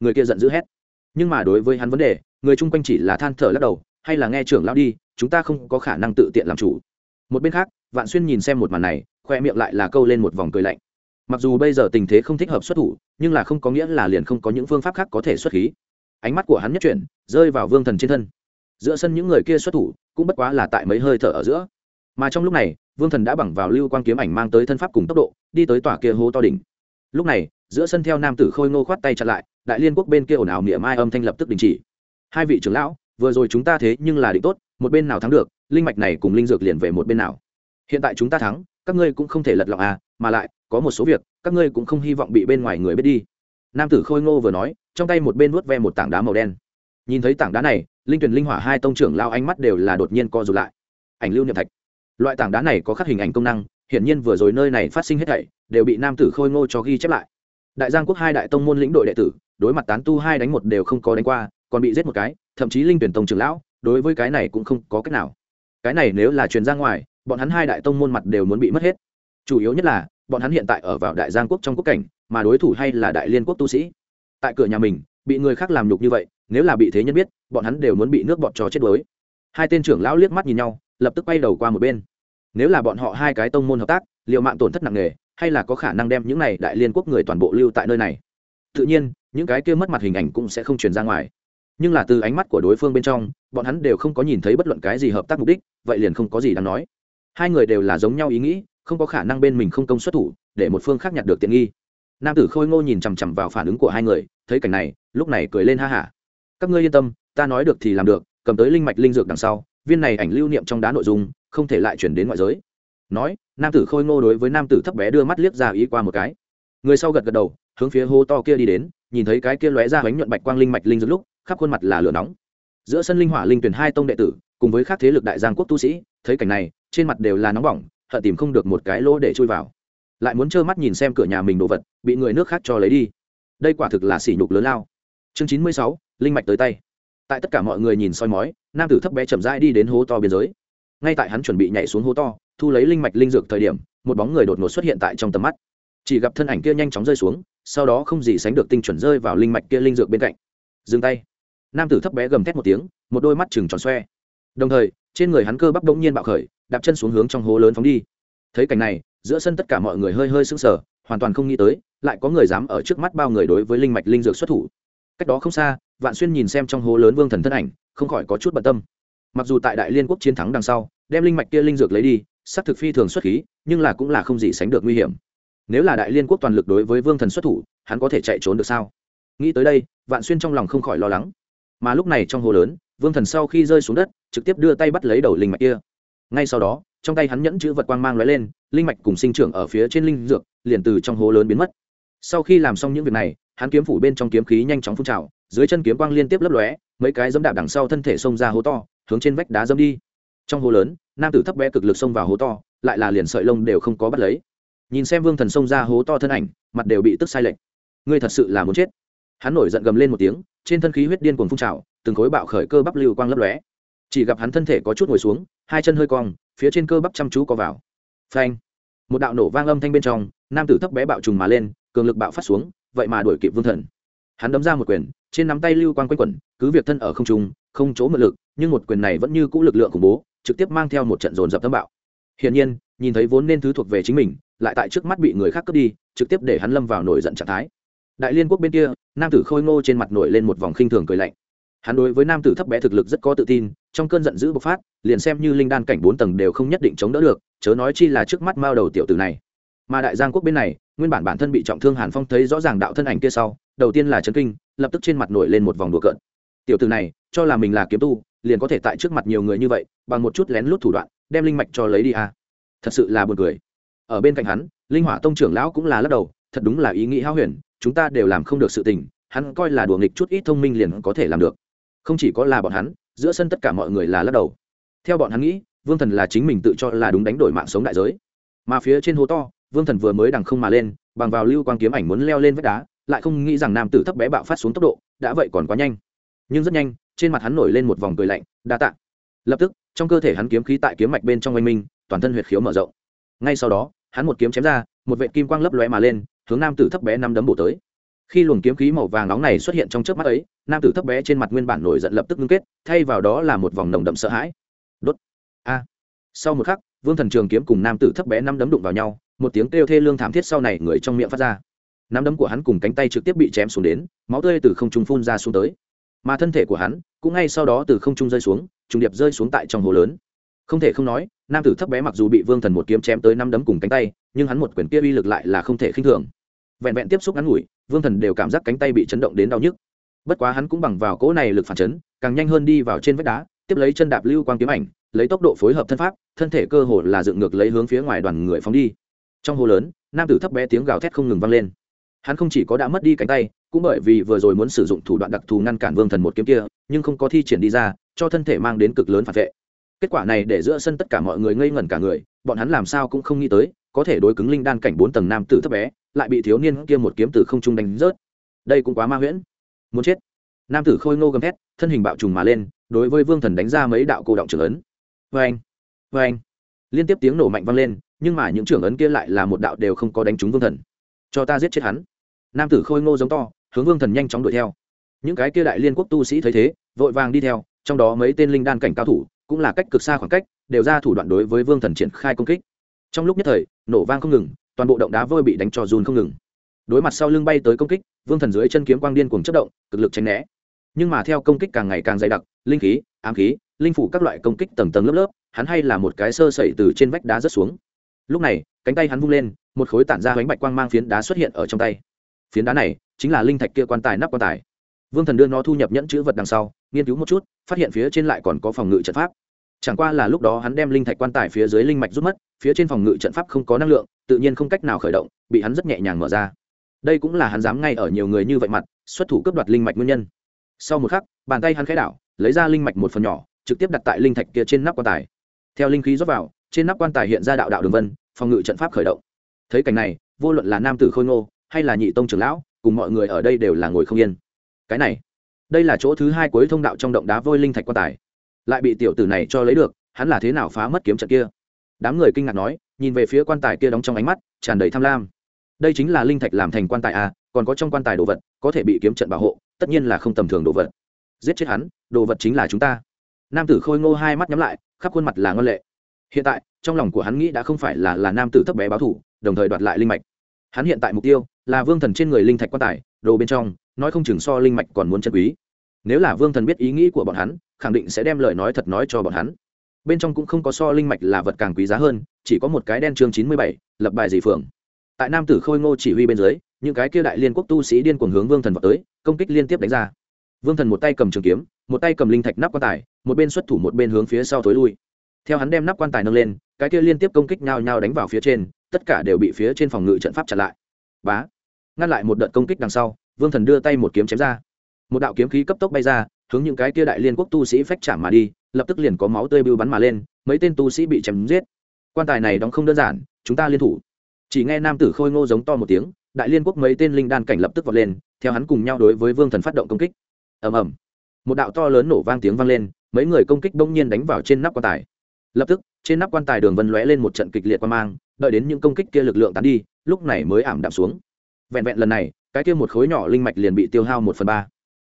Người kia giận dữ hét. Nhưng mà đối với hắn vấn đề, người chung quanh chỉ là than thở lắc đầu, hay là nghe trưởng lão đi, chúng ta không có khả năng tự tiện làm chủ. Một bên khác, vạn xuyên nhìn xem một màn này, khoe miệng lại là câu lên một vòng cười lạnh. Mặc dù bây giờ tình thế không thích hợp xuất thủ, nhưng là không có nghĩa là liền không có những phương pháp khác có thể xuất khí. Ánh mắt của hắn nhất chuyển, rơi vào vương thần trên thân giữa sân những người kia xuất thủ, cũng bất quá là tại mấy hơi thở ở giữa. Mà trong lúc này, vương thần đã bằng vào lưu quan kiếm ảnh mang tới thân pháp cùng tốc độ, đi tới tòa kia hố to đỉnh. Lúc này, giữa sân theo nam tử khôi ngô khoát tay chặt lại, đại liên quốc bên kia ồn ào miệng mai âm thanh lập tức đình chỉ. Hai vị trưởng lão, vừa rồi chúng ta thế nhưng là định tốt, một bên nào thắng được, linh mạch này cùng linh dược liền về một bên nào. Hiện tại chúng ta thắng, các ngươi cũng không thể lật lọng à mà lại, có một số việc, các ngươi cũng không hy vọng bị bên ngoài người biết đi. Nam tử khôi ngô vừa nói, trong tay một bên vuốt ve một tảng đá màu đen. Nhìn thấy tảng đá này linh tuyển linh hỏa hai tông trưởng lao ánh mắt đều là đột nhiên co rụt lại. Ảnh lưu niệm thạch. Loại tảng đá này có khắc hình ảnh công năng, hiển nhiên vừa rồi nơi này phát sinh hết thảy, đều bị nam tử khôi ngô cho ghi chép lại. Đại giang quốc hai đại tông môn lĩnh đội đệ tử, đối mặt tán tu hai đánh một đều không có đánh qua, còn bị giết một cái, thậm chí linh tuyển tông trưởng lão, đối với cái này cũng không có cách nào. Cái này nếu là truyền ra ngoài, bọn hắn hai đại tông môn mặt đều muốn bị mất hết. Chủ yếu nhất là, bọn hắn hiện tại ở vào đại giang quốc trong quốc cảnh, mà đối thủ hay là đại liên quốc tu sĩ. Tại cửa nhà mình, bị người khác làm nhục như vậy nếu là bị thế nhân biết, bọn hắn đều muốn bị nước bọn trò chết đuối. Hai tên trưởng lão liếc mắt nhìn nhau, lập tức quay đầu qua một bên. Nếu là bọn họ hai cái tông môn hợp tác liệu mạng tổn thất nặng nề, hay là có khả năng đem những này đại liên quốc người toàn bộ lưu tại nơi này? Tự nhiên, những cái kia mất mặt hình ảnh cũng sẽ không truyền ra ngoài. Nhưng là từ ánh mắt của đối phương bên trong, bọn hắn đều không có nhìn thấy bất luận cái gì hợp tác mục đích, vậy liền không có gì đáng nói. Hai người đều là giống nhau ý nghĩ, không có khả năng bên mình không công xuất thủ, để một phương khác nhặt được tiện nghi. Nam tử khôi ngô nhìn chằm chằm vào phản ứng của hai người, thấy cảnh này, lúc này cười lên ha hả các ngươi yên tâm, ta nói được thì làm được, cầm tới linh mạch linh dược đằng sau, viên này ảnh lưu niệm trong đá nội dung, không thể lại chuyển đến ngoại giới. Nói, nam tử khôi ngô đối với nam tử thấp bé đưa mắt liếc ra ý qua một cái. Người sau gật gật đầu, hướng phía hô to kia đi đến, nhìn thấy cái kia lóe ra bánh nhuận bạch quang linh mạch linh dược lúc, khắp khuôn mặt là lửa nóng. Giữa sân linh hỏa linh tuyển hai tông đệ tử, cùng với các thế lực đại giang quốc tu sĩ, thấy cảnh này, trên mặt đều là nóng bỏng hận tìm không được một cái lỗ để chui vào. Lại muốn trơ mắt nhìn xem cửa nhà mình đồ vật, bị người nước khác cho lấy đi. Đây quả thực là sỉ nhục lớn lao. Chương chín mươi sáu linh mạch tới tay. Tại tất cả mọi người nhìn soi mói, nam tử thấp bé chậm rãi đi đến hố to biên giới. Ngay tại hắn chuẩn bị nhảy xuống hố to, thu lấy linh mạch linh dược thời điểm, một bóng người đột ngột xuất hiện tại trong tầm mắt. Chỉ gặp thân ảnh kia nhanh chóng rơi xuống, sau đó không gì sánh được tinh chuẩn rơi vào linh mạch kia linh dược bên cạnh. Dừng tay. Nam tử thấp bé gầm thét một tiếng, một đôi mắt chừng tròn xoe. Đồng thời, trên người hắn cơ bắp bỗng nhiên bạo khởi, đạp chân xuống hướng trong hố lớn phóng đi. Thấy cảnh này, giữa sân tất cả mọi người hơi hơi sững sờ, hoàn toàn không nghĩ tới, lại có người dám ở trước mắt bao người đối với linh mạch linh dược xuất thủ. Cách đó không xa vạn xuyên nhìn xem trong hố lớn vương thần thân ảnh, không khỏi có chút bận tâm. Mặc dù tại đại liên quốc chiến thắng đằng sau, đem linh mạch kia linh dược lấy đi sắc thực phi thường xuất khí, nhưng là cũng là không gì sánh được nguy hiểm. Nếu là đại liên quốc toàn lực đối với vương thần xuất thủ, hắn có thể chạy trốn được sao? Nghĩ tới đây, vạn xuyên trong lòng không khỏi lo lắng. Mà lúc này trong hồ lớn, vương thần sau khi rơi xuống đất, trực tiếp đưa tay bắt lấy đầu linh mạch kia. Ngay sau đó, trong tay hắn nhẫn chữ vật quang mang lóe lên, linh mạch cùng sinh trưởng ở phía trên linh dược, liền từ trong hố lớn biến mất. Sau khi làm xong những việc này hắn kiếm phủ bên trong kiếm khí nhanh chóng phun trào, dưới chân kiếm quang liên tiếp lấp lóe, mấy cái dẫm đạp đằng sau thân thể xông ra hố to, hướng trên vách đá dẫm đi. Trong hố lớn, nam tử thấp bé cực lực xông vào hố to, lại là liền sợi lông đều không có bắt lấy. Nhìn xem vương thần xông ra hố to thân ảnh, mặt đều bị tức sai lệch. Ngươi thật sự là muốn chết. Hắn nổi giận gầm lên một tiếng, trên thân khí huyết điên cuồng phun trào, từng khối bạo khởi cơ bắp lưu quang lấp lóe. Chỉ gặp hắn thân thể có chút ngồi xuống, hai chân hơi cong, phía trên cơ bắp chăm chú có vào. Phanh! Một đạo nổ vang âm thanh bên trong, nam tử thấp bé bạo trùng mà lên, cường lực bạo phát xuống vậy mà đuổi kịp vương thần. Hắn đấm ra một quyền, trên nắm tay lưu quang quanh quẩn, cứ việc thân ở không trung, không chỗ mượn lực, nhưng một quyền này vẫn như cũ lực lượng khủng bố, trực tiếp mang theo một trận dồn dập tâm bạo. Hiển nhiên, nhìn thấy vốn nên thứ thuộc về chính mình, lại tại trước mắt bị người khác cướp đi, trực tiếp để hắn lâm vào nổi giận trạng thái. Đại liên quốc bên kia, nam tử khôi ngô trên mặt nổi lên một vòng khinh thường cười lạnh. Hắn đối với nam tử thấp bé thực lực rất có tự tin, trong cơn giận dữ bộc phát, liền xem như linh đan cảnh bốn tầng đều không nhất định chống đỡ được, chớ nói chi là trước mắt mao đầu tiểu tử này. Mà đại giang quốc bên này nguyên bản bản thân bị trọng thương hàn phong thấy rõ ràng đạo thân ảnh kia sau, đầu tiên là chấn kinh, lập tức trên mặt nổi lên một vòng đùa cợt. Tiểu tử này, cho là mình là kiếm tu, liền có thể tại trước mặt nhiều người như vậy, bằng một chút lén lút thủ đoạn, đem linh mạch cho lấy đi à. thật sự là buồn cười. Ở bên cạnh hắn, linh hỏa tông trưởng lão cũng là lắc đầu, thật đúng là ý nghĩ hao huyền, chúng ta đều làm không được sự tình, hắn coi là đùa nghịch chút ít thông minh liền có thể làm được. Không chỉ có là bọn hắn, giữa sân tất cả mọi người là lắc đầu. Theo bọn hắn nghĩ, vương thần là chính mình tự cho là đúng đánh đổi mạng sống đại giới. Mà phía trên hố to vương thần vừa mới đằng không mà lên, bằng vào lưu quang kiếm ảnh muốn leo lên vách đá, lại không nghĩ rằng nam tử thấp bé bạo phát xuống tốc độ, đã vậy còn quá nhanh. Nhưng rất nhanh, trên mặt hắn nổi lên một vòng cười lạnh, đa tạ. Lập tức, trong cơ thể hắn kiếm khí tại kiếm mạch bên trong oanh minh, toàn thân huyệt khiếu mở rộng. Ngay sau đó, hắn một kiếm chém ra, một vệ kim quang lấp lóe mà lên, hướng nam tử thấp bé năm đấm bổ tới. Khi luồng kiếm khí màu vàng nóng này xuất hiện trong trước mắt ấy, nam tử thấp bé trên mặt nguyên bản nổi giận lập tức ngưng kết, thay vào đó là một vòng nồng đậm sợ hãi. Đốt. A. Sau một khắc, vương thần trường kiếm cùng nam tử thấp bé năm đấm đụng vào nhau một tiếng kêu thê lương thảm thiết sau này người trong miệng phát ra. Nắm đấm của hắn cùng cánh tay trực tiếp bị chém xuống đến, máu tươi từ không trung phun ra xuống tới. Mà thân thể của hắn cũng ngay sau đó từ không trung rơi xuống, trùng điệp rơi xuống tại trong hồ lớn. Không thể không nói, nam tử thấp bé mặc dù bị vương thần một kiếm chém tới năm đấm cùng cánh tay, nhưng hắn một quyền kia uy lực lại là không thể khinh thường. Vẹn vẹn tiếp xúc ngắn ngủi, vương thần đều cảm giác cánh tay bị chấn động đến đau nhức. Bất quá hắn cũng bằng vào cỗ này lực phản chấn, càng nhanh hơn đi vào trên vách đá, tiếp lấy chân đạp lưu quang kiếm ảnh, lấy tốc độ phối hợp thân pháp, thân thể cơ hồ là dựng ngược lấy hướng phía ngoài đoàn người phóng đi trong hồ lớn, nam tử thấp bé tiếng gào thét không ngừng vang lên. Hắn không chỉ có đã mất đi cánh tay, cũng bởi vì vừa rồi muốn sử dụng thủ đoạn đặc thù ngăn cản vương thần một kiếm kia, nhưng không có thi triển đi ra, cho thân thể mang đến cực lớn phản vệ. Kết quả này để giữa sân tất cả mọi người ngây ngẩn cả người, bọn hắn làm sao cũng không nghĩ tới, có thể đối cứng linh đan cảnh bốn tầng nam tử thấp bé, lại bị thiếu niên kia một kiếm từ không trung đánh rớt. Đây cũng quá ma huyễn. Muốn chết. Nam tử khôi ngô gầm thét, thân hình bạo trùng mà lên, đối với vương thần đánh ra mấy đạo cô động trưởng lớn vê anh vê anh liên tiếp tiếng nổ mạnh vang lên nhưng mà những trưởng ấn kia lại là một đạo đều không có đánh trúng vương thần. Cho ta giết chết hắn. Nam tử khôi ngô giống to, hướng vương thần nhanh chóng đuổi theo. Những cái kia đại liên quốc tu sĩ thấy thế, vội vàng đi theo, trong đó mấy tên linh đan cảnh cao thủ, cũng là cách cực xa khoảng cách, đều ra thủ đoạn đối với vương thần triển khai công kích. Trong lúc nhất thời, nổ vang không ngừng, toàn bộ động đá vôi bị đánh cho run không ngừng. Đối mặt sau lưng bay tới công kích, vương thần dưới chân kiếm quang điên cuồng chất động, cực lực tránh né. Nhưng mà theo công kích càng ngày càng dày đặc, linh khí, ám khí, linh phủ các loại công kích tầng tầng lớp lớp, hắn hay là một cái sơ sẩy từ trên vách đá rớt xuống lúc này, cánh tay hắn vung lên, một khối tản ra bánh bạch quang mang phiến đá xuất hiện ở trong tay. Phiến đá này chính là linh thạch kia quan tài nắp quan tài. Vương thần đưa nó thu nhập nhẫn chữ vật đằng sau, nghiên cứu một chút, phát hiện phía trên lại còn có phòng ngự trận pháp. Chẳng qua là lúc đó hắn đem linh thạch quan tài phía dưới linh mạch rút mất, phía trên phòng ngự trận pháp không có năng lượng, tự nhiên không cách nào khởi động, bị hắn rất nhẹ nhàng mở ra. Đây cũng là hắn dám ngay ở nhiều người như vậy mặt, xuất thủ cướp đoạt linh mạch nguyên nhân. Sau một khắc, bàn tay hắn khẽ đảo, lấy ra linh mạch một phần nhỏ, trực tiếp đặt tại linh thạch kia trên nắp quan tài. Theo linh khí rót vào, trên nắp quan tài hiện ra đạo đạo đường vân phòng ngự trận pháp khởi động. Thấy cảnh này, vô luận là nam tử khôi ngô hay là nhị tông trưởng lão, cùng mọi người ở đây đều là ngồi không yên. Cái này, đây là chỗ thứ hai cuối thông đạo trong động đá vôi linh thạch quan tài. Lại bị tiểu tử này cho lấy được, hắn là thế nào phá mất kiếm trận kia? Đám người kinh ngạc nói, nhìn về phía quan tài kia đóng trong ánh mắt, tràn đầy tham lam. Đây chính là linh thạch làm thành quan tài à còn có trong quan tài đồ vật, có thể bị kiếm trận bảo hộ, tất nhiên là không tầm thường đồ vật. Giết chết hắn, đồ vật chính là chúng ta. Nam tử khôi ngô hai mắt nhắm lại, khắp khuôn mặt là ngân lệ. Hiện tại trong lòng của hắn nghĩ đã không phải là là nam tử thấp bé báo thủ đồng thời đoạt lại linh mạch. Hắn hiện tại mục tiêu là vương thần trên người linh thạch quan tài, đồ bên trong, nói không chừng so linh mạch còn muốn chân quý. Nếu là vương thần biết ý nghĩ của bọn hắn, khẳng định sẽ đem lời nói thật nói cho bọn hắn. Bên trong cũng không có so linh mạch là vật càng quý giá hơn, chỉ có một cái đen chương chín mươi bảy, lập bài dị phượng. Tại nam tử khôi ngô chỉ huy bên dưới, những cái kia đại liên quốc tu sĩ điên cuồng hướng vương thần vào tới, công kích liên tiếp đánh ra. Vương thần một tay cầm trường kiếm, một tay cầm linh thạch nắp quan tài, một bên xuất thủ một bên hướng phía sau thối lui theo hắn đem nắp quan tài nâng lên, cái kia liên tiếp công kích nhao nhao đánh vào phía trên, tất cả đều bị phía trên phòng ngự trận pháp chặn lại. Bá! Ngăn lại một đợt công kích đằng sau, vương thần đưa tay một kiếm chém ra. Một đạo kiếm khí cấp tốc bay ra, hướng những cái kia đại liên quốc tu sĩ phách chạm mà đi, lập tức liền có máu tươi bưu bắn mà lên, mấy tên tu sĩ bị chém giết. Quan tài này đóng không đơn giản, chúng ta liên thủ. Chỉ nghe nam tử khôi ngô giống to một tiếng, đại liên quốc mấy tên linh đan cảnh lập tức vọt lên, theo hắn cùng nhau đối với vương thần phát động công kích. Ầm ầm. Một đạo to lớn nổ vang tiếng vang lên, mấy người công kích bỗng nhiên đánh vào trên nắp quan tài lập tức, trên nắp quan tài đường vân lóe lên một trận kịch liệt quan mang, đợi đến những công kích kia lực lượng tán đi, lúc này mới ảm đạm xuống. Vẹn vẹn lần này, cái kia một khối nhỏ linh mạch liền bị tiêu hao một phần ba.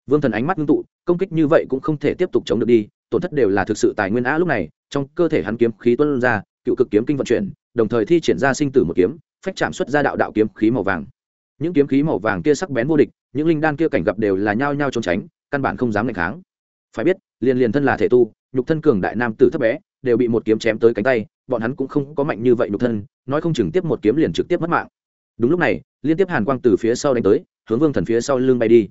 Vương thần ánh mắt ngưng tụ, công kích như vậy cũng không thể tiếp tục chống được đi, tổn thất đều là thực sự tài nguyên á lúc này, trong cơ thể hắn kiếm khí tuân ra, cựu cực kiếm kinh vận chuyển, đồng thời thi triển ra sinh tử một kiếm, phách chạm xuất ra đạo đạo kiếm khí màu vàng. Những kiếm khí màu vàng kia sắc bén vô địch, những linh đan kia cảnh gặp đều là nhao nhao trốn tránh, căn bản không dám ngạch kháng. Phải biết, liền liền thân là thể tu, nhục thân cường đại nam tử thấp bé đều bị một kiếm chém tới cánh tay, bọn hắn cũng không có mạnh như vậy nhục thân, nói không chừng tiếp một kiếm liền trực tiếp mất mạng. Đúng lúc này, liên tiếp hàn quang từ phía sau đánh tới, hướng vương thần phía sau lưng bay đi.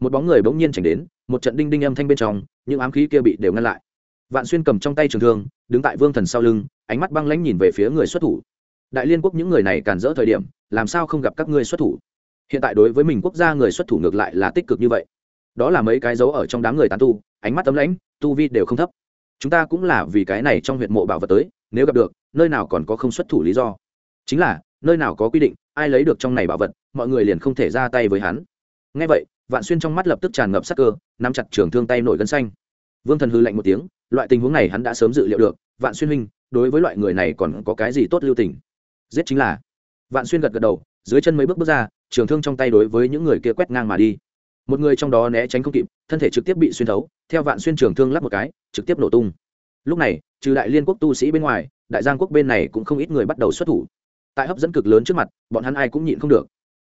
Một bóng người bỗng nhiên chảnh đến, một trận đinh đinh âm thanh bên trong, những ám khí kia bị đều ngăn lại. Vạn xuyên cầm trong tay trường thương, đứng tại vương thần sau lưng, ánh mắt băng lãnh nhìn về phía người xuất thủ. Đại liên quốc những người này càn rỡ thời điểm, làm sao không gặp các ngươi xuất thủ? Hiện tại đối với mình quốc gia người xuất thủ ngược lại là tích cực như vậy. Đó là mấy cái dấu ở trong đám người tán tu, ánh mắt tấm lãnh, tu vi đều không thấp chúng ta cũng là vì cái này trong huyện mộ bảo vật tới, nếu gặp được, nơi nào còn có không xuất thủ lý do. Chính là, nơi nào có quy định, ai lấy được trong này bảo vật, mọi người liền không thể ra tay với hắn. Ngay vậy, vạn xuyên trong mắt lập tức tràn ngập sắc cơ, nắm chặt trường thương tay nổi gân xanh. Vương thần hư lạnh một tiếng, loại tình huống này hắn đã sớm dự liệu được, vạn xuyên huynh, đối với loại người này còn có cái gì tốt lưu tình? Giết chính là. Vạn xuyên gật gật đầu, dưới chân mấy bước bước ra, trường thương trong tay đối với những người kia quét ngang mà đi một người trong đó né tránh không kịp thân thể trực tiếp bị xuyên thấu theo vạn xuyên trường thương lắp một cái trực tiếp nổ tung. Lúc này trừ đại liên quốc tu sĩ bên ngoài đại giang quốc bên này cũng không ít người bắt đầu xuất thủ. Tại hấp dẫn cực lớn trước mặt bọn hắn ai cũng nhịn không được.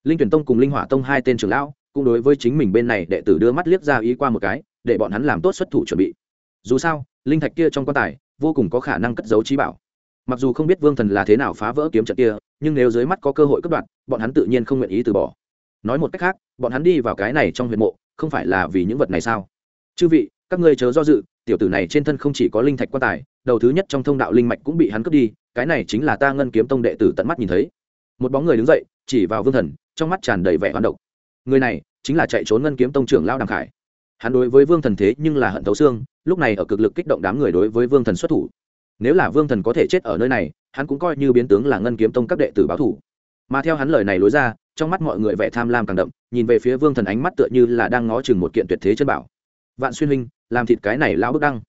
Linh tuyển tông cùng linh hỏa tông hai tên trưởng lão cũng đối với chính mình bên này đệ tử đưa mắt liếc ra ý qua một cái để bọn hắn làm tốt xuất thủ chuẩn bị. Dù sao linh thạch kia trong quan tài vô cùng có khả năng cất giấu trí bảo. Mặc dù không biết vương thần là thế nào phá vỡ kiếm trận kia nhưng nếu dưới mắt có cơ hội cất đoạt, bọn hắn tự nhiên không nguyện ý từ bỏ nói một cách khác, bọn hắn đi vào cái này trong huyện mộ, không phải là vì những vật này sao? Chư vị, các ngươi chớ do dự, tiểu tử này trên thân không chỉ có linh thạch quan tài, đầu thứ nhất trong thông đạo linh mạch cũng bị hắn cướp đi, cái này chính là ta ngân kiếm tông đệ tử tận mắt nhìn thấy. Một bóng người đứng dậy, chỉ vào vương thần, trong mắt tràn đầy vẻ hoán độc. Người này chính là chạy trốn ngân kiếm tông trưởng lao đằng khải. Hắn đối với vương thần thế nhưng là hận thấu xương, lúc này ở cực lực kích động đám người đối với vương thần xuất thủ. Nếu là vương thần có thể chết ở nơi này, hắn cũng coi như biến tướng là ngân kiếm tông các đệ tử báo thủ. Mà theo hắn lời này lối ra trong mắt mọi người vẻ tham lam càng đậm, nhìn về phía vương thần ánh mắt tựa như là đang ngó chừng một kiện tuyệt thế chân bảo. Vạn xuyên huynh, làm thịt cái này lão bức đăng.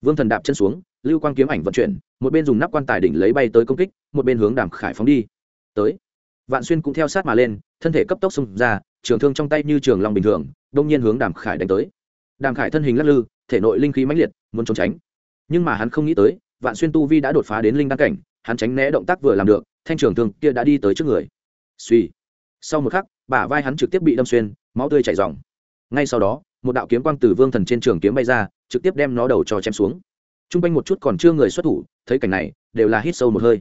Vương thần đạp chân xuống, lưu quang kiếm ảnh vận chuyển, một bên dùng nắp quan tài đỉnh lấy bay tới công kích, một bên hướng đàm khải phóng đi. Tới. Vạn xuyên cũng theo sát mà lên, thân thể cấp tốc xông ra, trường thương trong tay như trường long bình thường, đông nhiên hướng đàm khải đánh tới. Đàm khải thân hình lắc lư, thể nội linh khí mãnh liệt, muốn trốn tránh. Nhưng mà hắn không nghĩ tới, vạn xuyên tu vi đã đột phá đến linh đăng cảnh, hắn tránh né động tác vừa làm được, thanh trường thương kia đã đi tới trước người. Suy sau một khắc, bả vai hắn trực tiếp bị đâm xuyên, máu tươi chảy dòng ngay sau đó, một đạo kiếm quang từ vương thần trên trường kiếm bay ra, trực tiếp đem nó đầu cho chém xuống. T r u n g quanh một chút còn chưa người xuất thủ, thấy cảnh này, đều là hít sâu một hơi.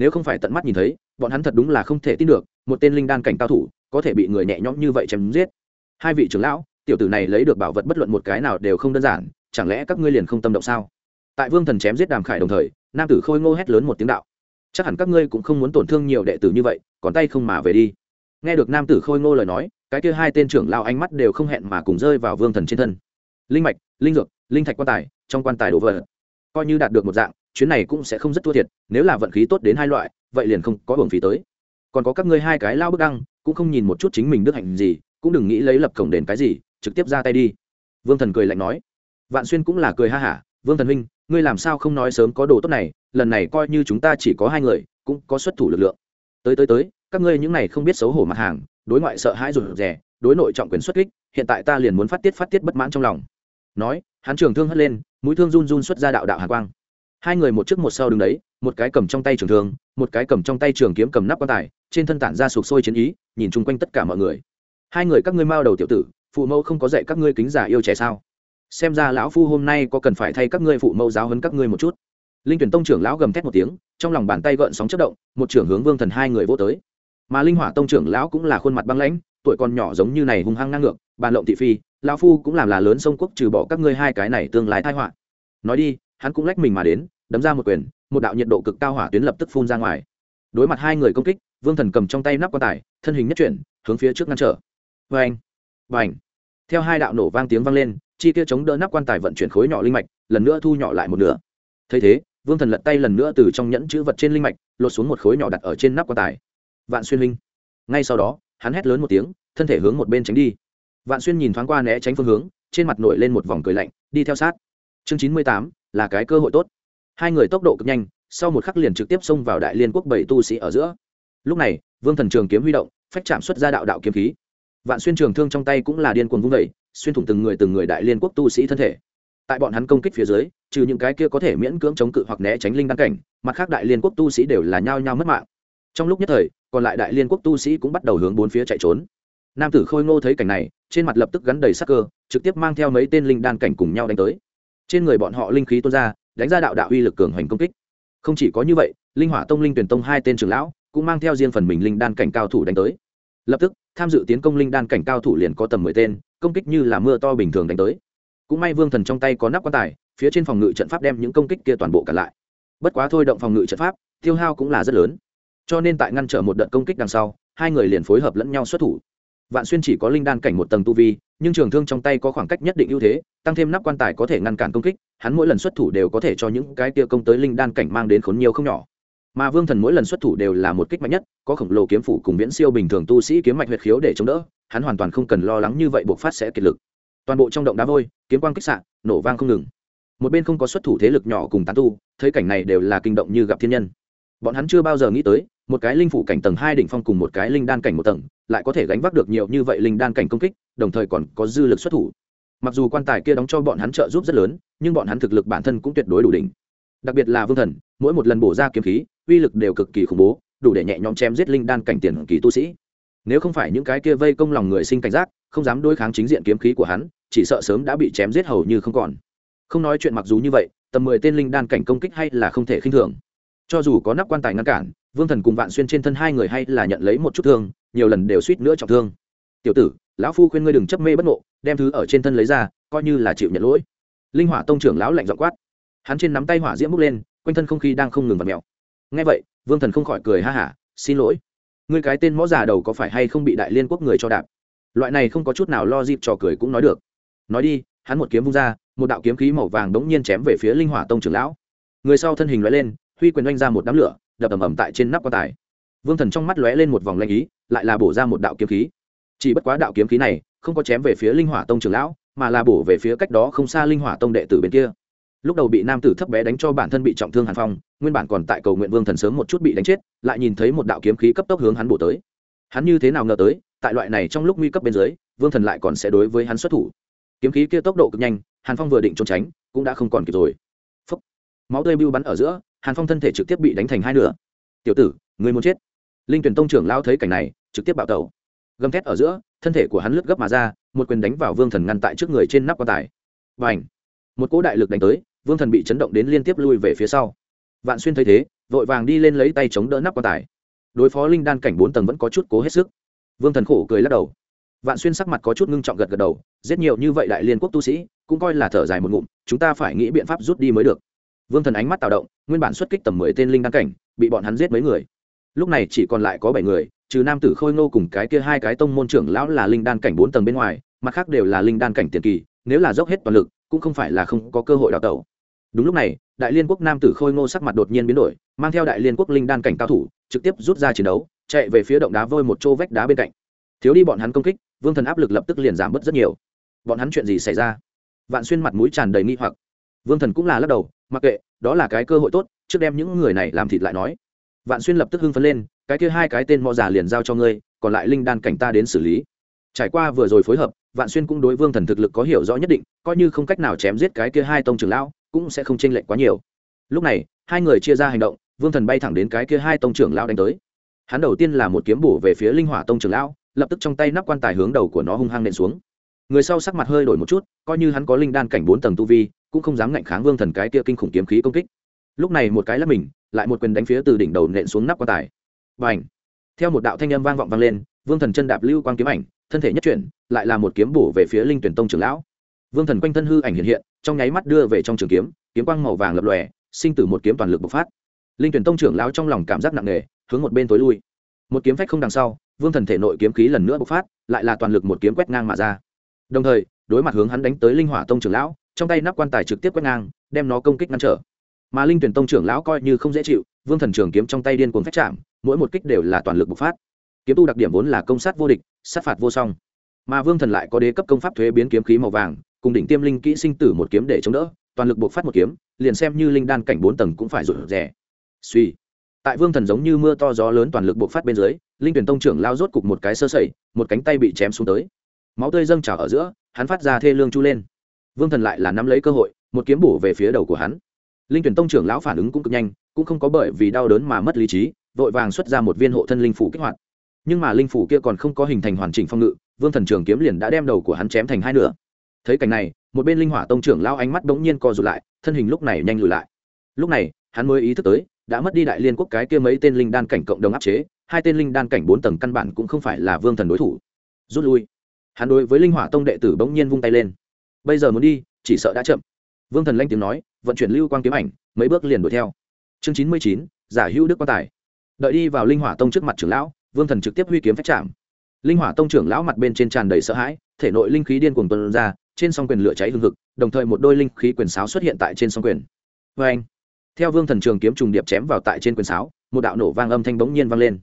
Nếu không phải tận mắt nhìn thấy, bọn hắn thật đúng là không thể tin được, một tên linh đan cảnh cao thủ, có thể bị người nhẹ nhõm như vậy chém giết. Hai vị trưởng lão, tiểu tử này lấy được bảo vật bất luận một cái nào đều không đơn giản, chẳng lẽ các ngươi liền không tâm động sao? Tại vương thần chém giết đàm khải đồng thời, nam tử khôi ngô hét lớn một tiếng đạo. Chắc hẳn các ngươi cũng không muốn tổn thương nhiều đệ tử như vậy, còn tay không mà về đi nghe được nam tử khôi ngô lời nói, cái kia hai tên trưởng lao ánh mắt đều không hẹn mà cùng rơi vào vương thần trên thân. Linh mạch, linh dược, linh thạch quan tài, trong quan tài đồ vật coi như đạt được một dạng, chuyến này cũng sẽ không rất thua thiệt, nếu là vận khí tốt đến hai loại, vậy liền không có hưởng phí tới. Còn có các ngươi hai cái lao bức đăng, cũng không nhìn một chút chính mình đức hạnh gì, cũng đừng nghĩ lấy lập cổng đền cái gì, trực tiếp ra tay đi. Vương thần cười lạnh nói. Vạn xuyên cũng là cười ha hả, vương thần huynh, ngươi làm sao không nói sớm có đồ tốt này, lần này coi như chúng ta chỉ có hai người, cũng có xuất thủ lực lượng. Tới tới tới các ngươi những này không biết xấu hổ mặt hàng, đối ngoại sợ hãi rụt rè, đối nội trọng quyền xuất kích, hiện tại ta liền muốn phát tiết phát tiết bất mãn trong lòng. Nói, hắn trường thương hất lên, mũi thương run run xuất ra đạo đạo hà quang. Hai người một trước một sau đứng đấy, một cái cầm trong tay trường thương, một cái cầm trong tay trường kiếm cầm nắp quan tài, trên thân tản ra sụp sôi chiến ý, nhìn chung quanh tất cả mọi người. Hai người các ngươi mao đầu tiểu tử, phụ mẫu không có dạy các ngươi kính giả yêu trẻ sao? Xem ra lão phu hôm nay có cần phải thay các ngươi phụ mẫu giáo hấn các ngươi một chút. Linh tuyển tông trưởng lão gầm thét một tiếng, trong lòng bàn tay gợn sóng chất động, một trưởng hướng vương thần hai người vô tới mà linh hỏa tông trưởng lão cũng là khuôn mặt băng lãnh, tuổi còn nhỏ giống như này hung hăng ngang ngược, bàn lộng thị phi, lão phu cũng làm là lớn sông quốc trừ bỏ các ngươi hai cái này tương lai thai họa. Nói đi, hắn cũng lách mình mà đến, đấm ra một quyền, một đạo nhiệt độ cực cao hỏa tuyến lập tức phun ra ngoài. Đối mặt hai người công kích, vương thần cầm trong tay nắp quan tài, thân hình nhất chuyển, hướng phía trước ngăn trở. Vê anh và theo hai đạo nổ vang tiếng vang lên, chi kia chống đỡ nắp quan tài vận chuyển khối nhỏ linh mạch, lần nữa thu nhỏ lại một nửa. Thấy thế, vương thần lật tay lần nữa từ trong nhẫn chữ vật trên linh mạch, lột xuống một khối nhỏ đặt ở trên nắp quan tài vạn xuyên linh ngay sau đó, hắn hét lớn một tiếng, thân thể hướng một bên tránh đi. Vạn xuyên nhìn thoáng qua né tránh phương hướng, trên mặt nổi lên một vòng cười lạnh, đi theo sát. Chương chín mươi tám, là cái cơ hội tốt. Hai người tốc độ cực nhanh, sau một khắc liền trực tiếp xông vào đại liên quốc bảy tu sĩ ở giữa. Lúc này, vương thần trường kiếm huy động, phách chạm xuất ra đạo đạo kiếm khí. Vạn xuyên trường thương trong tay cũng là điên cuồng vung vẩy xuyên thủng từng người từng người đại liên quốc tu sĩ thân thể. Tại bọn hắn công kích phía dưới, trừ những cái kia có thể miễn cưỡng chống cự hoặc né tránh linh đăng cảnh, mặt khác đại liên quốc tu sĩ đều là nhao nhao mất mạng trong lúc nhất thời, còn lại đại liên quốc tu sĩ cũng bắt đầu hướng bốn phía chạy trốn. Nam tử khôi ngô thấy cảnh này, trên mặt lập tức gắn đầy sắc cơ, trực tiếp mang theo mấy tên linh đan cảnh cùng nhau đánh tới. Trên người bọn họ linh khí tuôn ra, đánh ra đạo đạo uy lực cường hoành công kích. Không chỉ có như vậy, linh hỏa tông linh tuyển tông hai tên trưởng lão cũng mang theo riêng phần mình linh đan cảnh cao thủ đánh tới. Lập tức, tham dự tiến công linh đan cảnh cao thủ liền có tầm mười tên, công kích như là mưa to bình thường đánh tới. Cũng may vương thần trong tay có nắp quan tài, phía trên phòng ngự trận pháp đem những công kích kia toàn bộ cả lại. Bất quá thôi động phòng ngự trận pháp, tiêu hao cũng là rất lớn cho nên tại ngăn trở một đợt công kích đằng sau, hai người liền phối hợp lẫn nhau xuất thủ. Vạn xuyên chỉ có linh đan cảnh một tầng tu vi, nhưng trường thương trong tay có khoảng cách nhất định ưu thế, tăng thêm nắp quan tài có thể ngăn cản công kích, hắn mỗi lần xuất thủ đều có thể cho những cái tia công tới linh đan cảnh mang đến khốn nhiều không nhỏ. Mà vương thần mỗi lần xuất thủ đều là một kích mạnh nhất, có khổng lồ kiếm phủ cùng viễn siêu bình thường tu sĩ kiếm mạch huyệt khiếu để chống đỡ, hắn hoàn toàn không cần lo lắng như vậy buộc phát sẽ kiệt lực. Toàn bộ trong động đá vôi, kiếm quang kích sạn nổ vang không ngừng. Một bên không có xuất thủ thế lực nhỏ cùng tán tu, thấy cảnh này đều là kinh động như gặp thiên nhân bọn hắn chưa bao giờ nghĩ tới, một cái linh phủ cảnh tầng hai đỉnh phong cùng một cái linh đan cảnh một tầng, lại có thể gánh vác được nhiều như vậy linh đan cảnh công kích, đồng thời còn có dư lực xuất thủ. Mặc dù quan tài kia đóng cho bọn hắn trợ giúp rất lớn, nhưng bọn hắn thực lực bản thân cũng tuyệt đối đủ đỉnh. Đặc biệt là vương thần, mỗi một lần bổ ra kiếm khí, uy lực đều cực kỳ khủng bố, đủ để nhẹ nhõm chém giết linh đan cảnh tiền kỳ tu sĩ. Nếu không phải những cái kia vây công lòng người sinh cảnh giác, không dám đối kháng chính diện kiếm khí của hắn, chỉ sợ sớm đã bị chém giết hầu như không còn. Không nói chuyện mặc dù như vậy, tầm mười tên linh đan cảnh công kích hay là không thể khinh thường cho dù có nắp quan tài ngăn cản, vương thần cùng vạn xuyên trên thân hai người hay là nhận lấy một chút thương, nhiều lần đều suýt nữa trọng thương. Tiểu tử, lão phu khuyên ngươi đừng chấp mê bất ngộ, đem thứ ở trên thân lấy ra, coi như là chịu nhận lỗi. Linh hỏa tông trưởng lão lạnh dọ quát. Hắn trên nắm tay hỏa diễm bốc lên, quanh thân không khí đang không ngừng vặt mèo. Ngay vậy, vương thần không khỏi cười ha hả, xin lỗi. Ngươi cái tên mõ già đầu có phải hay không bị đại liên quốc người cho đạp? Loại này không có chút nào lo dịp trò cười cũng nói được. Nói đi, hắn một kiếm vung ra, một đạo kiếm khí màu vàng đống nhiên chém về phía linh hỏa tông trưởng lão. Người sau thân hình loại lên huy quyền oanh ra một đám lửa, đập ầm ầm tại trên nắp quan tài. Vương thần trong mắt lóe lên một vòng lanh ý, lại là bổ ra một đạo kiếm khí. Chỉ bất quá đạo kiếm khí này không có chém về phía linh hỏa tông trưởng lão, mà là bổ về phía cách đó không xa linh hỏa tông đệ tử bên kia. Lúc đầu bị nam tử thấp bé đánh cho bản thân bị trọng thương hàn phong, nguyên bản còn tại cầu nguyện vương thần sớm một chút bị đánh chết, lại nhìn thấy một đạo kiếm khí cấp tốc hướng hắn bổ tới. Hắn như thế nào ngờ tới, tại loại này trong lúc nguy cấp bên dưới, vương thần lại còn sẽ đối với hắn xuất thủ. Kiếm khí kia tốc độ cực nhanh, hàn phong vừa định trốn tránh, cũng đã không còn kịp rồi. Phúc. máu tươi bưu bắn ở giữa hàn phong thân thể trực tiếp bị đánh thành hai nửa. Tiểu tử người muốn chết? Linh tuyển tông trưởng lao thấy cảnh này, trực tiếp bạo tẩu. Gầm thét ở giữa, thân thể của hắn lướt gấp mà ra, một quyền đánh vào vương thần ngăn tại trước người trên nắp quan tài. Và ảnh một cỗ đại lực đánh tới, vương thần bị chấn động đến liên tiếp lui về phía sau. Vạn xuyên thấy thế, vội vàng đi lên lấy tay chống đỡ nắp quan tài. Đối phó linh đan cảnh bốn tầng vẫn có chút cố hết sức. Vương thần khổ cười lắc đầu. Vạn xuyên sắc mặt có chút ngưng trọng gật gật đầu, giết nhiều như vậy đại liên quốc tu sĩ, cũng coi là thở dài một ngụm, chúng ta phải nghĩ biện pháp rút đi mới được. Vương thần ánh mắt tạo động nguyên bản xuất kích tầm mười tên linh đan cảnh, bị bọn hắn giết mấy người. Lúc này chỉ còn lại có bảy người, trừ nam tử khôi ngô cùng cái kia hai cái tông môn trưởng lão là linh đan cảnh bốn tầng bên ngoài, mặt khác đều là linh đan cảnh tiền kỳ, nếu là dốc hết toàn lực, cũng không phải là không có cơ hội đào tẩu. Đúng lúc này, đại liên quốc nam tử khôi ngô sắc mặt đột nhiên biến đổi, mang theo đại liên quốc linh đan cảnh cao thủ, trực tiếp rút ra chiến đấu, chạy về phía động đá vôi một chỗ vách đá bên cạnh. Thiếu đi bọn hắn công kích, vương thần áp lực lập tức liền giảm bớt rất nhiều. Bọn hắn chuyện gì xảy ra? Vạn xuyên mặt mũi tràn đầy nghi hoặc vương thần cũng là lắc đầu, mặc kệ, đó là cái cơ hội tốt, trước đem những người này làm thịt lại nói. Vạn xuyên lập tức hưng phấn lên, cái kia hai cái tên mò già liền giao cho ngươi, còn lại linh đan cảnh ta đến xử lý. Trải qua vừa rồi phối hợp, vạn xuyên cũng đối vương thần thực lực có hiểu rõ nhất định, coi như không cách nào chém giết cái kia hai tông trưởng lão, cũng sẽ không chênh lệch quá nhiều. Lúc này, hai người chia ra hành động, vương thần bay thẳng đến cái kia hai tông trưởng lão đánh tới. Hắn đầu tiên là một kiếm bổ về phía linh hỏa tông trưởng lão, lập tức trong tay nắp quan tài hướng đầu của nó hung hăng nện xuống. Người sau sắc mặt hơi đổi một chút, coi như hắn có linh đan cảnh bốn tầng tu vi cũng không dám ngạnh kháng vương thần cái kia kinh khủng kiếm khí công kích. Lúc này một cái lấp mình, lại một quyền đánh phía từ đỉnh đầu nện xuống nắp quan tài. Và ảnh theo một đạo thanh âm vang vọng vang lên, vương thần chân đạp lưu quang kiếm ảnh, thân thể nhất chuyển, lại là một kiếm bổ về phía linh tuyển tông trưởng lão. Vương thần quanh thân hư ảnh hiện hiện, trong nháy mắt đưa về trong trường kiếm kiếm quang màu vàng lập lòe, sinh tử một kiếm toàn lực bộc phát. Linh tuyển tông trưởng lão trong lòng cảm giác nặng nề, hướng một bên tối lui. Một kiếm phách không đằng sau, vương thần thể nội kiếm khí lần nữa bộc phát, lại là toàn lực một kiếm quét ngang mà ra. Đồng thời, đối mặt hướng hắn đánh tới linh hỏa tông trưởng lão trong tay nắp quan tài trực tiếp quét ngang, đem nó công kích ngăn trở. Mà linh tuyển tông trưởng lão coi như không dễ chịu, vương thần trường kiếm trong tay điên cuồng phách chạm, mỗi một kích đều là toàn lực bộc phát. Kiếm tu đặc điểm vốn là công sát vô địch, sát phạt vô song. Mà vương thần lại có đế cấp công pháp thuế biến kiếm khí màu vàng, cùng đỉnh tiêm linh kỹ sinh tử một kiếm để chống đỡ, toàn lực bộc phát một kiếm, liền xem như linh đan cảnh bốn tầng cũng phải rụt rè. Suy. Tại vương thần giống như mưa to gió lớn toàn lực bộc phát bên dưới, linh tuyển tông trưởng lao rốt cục một cái sơ sẩy, một cánh tay bị chém xuống tới. Máu tươi dâng trào ở giữa, hắn phát ra thê lương chu lên vương thần lại là nắm lấy cơ hội, một kiếm bổ về phía đầu của hắn. Linh tuyển tông trưởng lão phản ứng cũng cực nhanh, cũng không có bởi vì đau đớn mà mất lý trí, vội vàng xuất ra một viên hộ thân linh phủ kích hoạt. Nhưng mà linh phủ kia còn không có hình thành hoàn chỉnh phong ngự, vương thần trường kiếm liền đã đem đầu của hắn chém thành hai nửa. Thấy cảnh này, một bên linh hỏa tông trưởng lao ánh mắt bỗng nhiên co rụt lại, thân hình lúc này nhanh lùi lại. Lúc này, hắn mới ý thức tới, đã mất đi đại liên quốc cái kia mấy tên linh đan cảnh cộng đồng áp chế, hai tên linh đan cảnh bốn tầng căn bản cũng không phải là vương thần đối thủ. Rút lui. Hắn đối với linh hỏa tông đệ tử bỗng nhiên vung tay lên bây giờ muốn đi, chỉ sợ đã chậm. Vương thần lanh tiếng nói, vận chuyển lưu quang kiếm ảnh, mấy bước liền đuổi theo. Chương chín mươi chín, giả hữu đức quan tài. Đợi đi vào linh hỏa tông trước mặt trưởng lão, vương thần trực tiếp huy kiếm phách chạm. Linh hỏa tông trưởng lão mặt bên trên tràn đầy sợ hãi, thể nội linh khí điên cuồng tuần ra, trên song quyền lửa cháy hừng hực, đồng thời một đôi linh khí quyền sáo xuất hiện tại trên song quyền. Vê anh, theo vương thần trường kiếm trùng điệp chém vào tại trên quyền sáo, một đạo nổ vang âm thanh bỗng nhiên vang lên.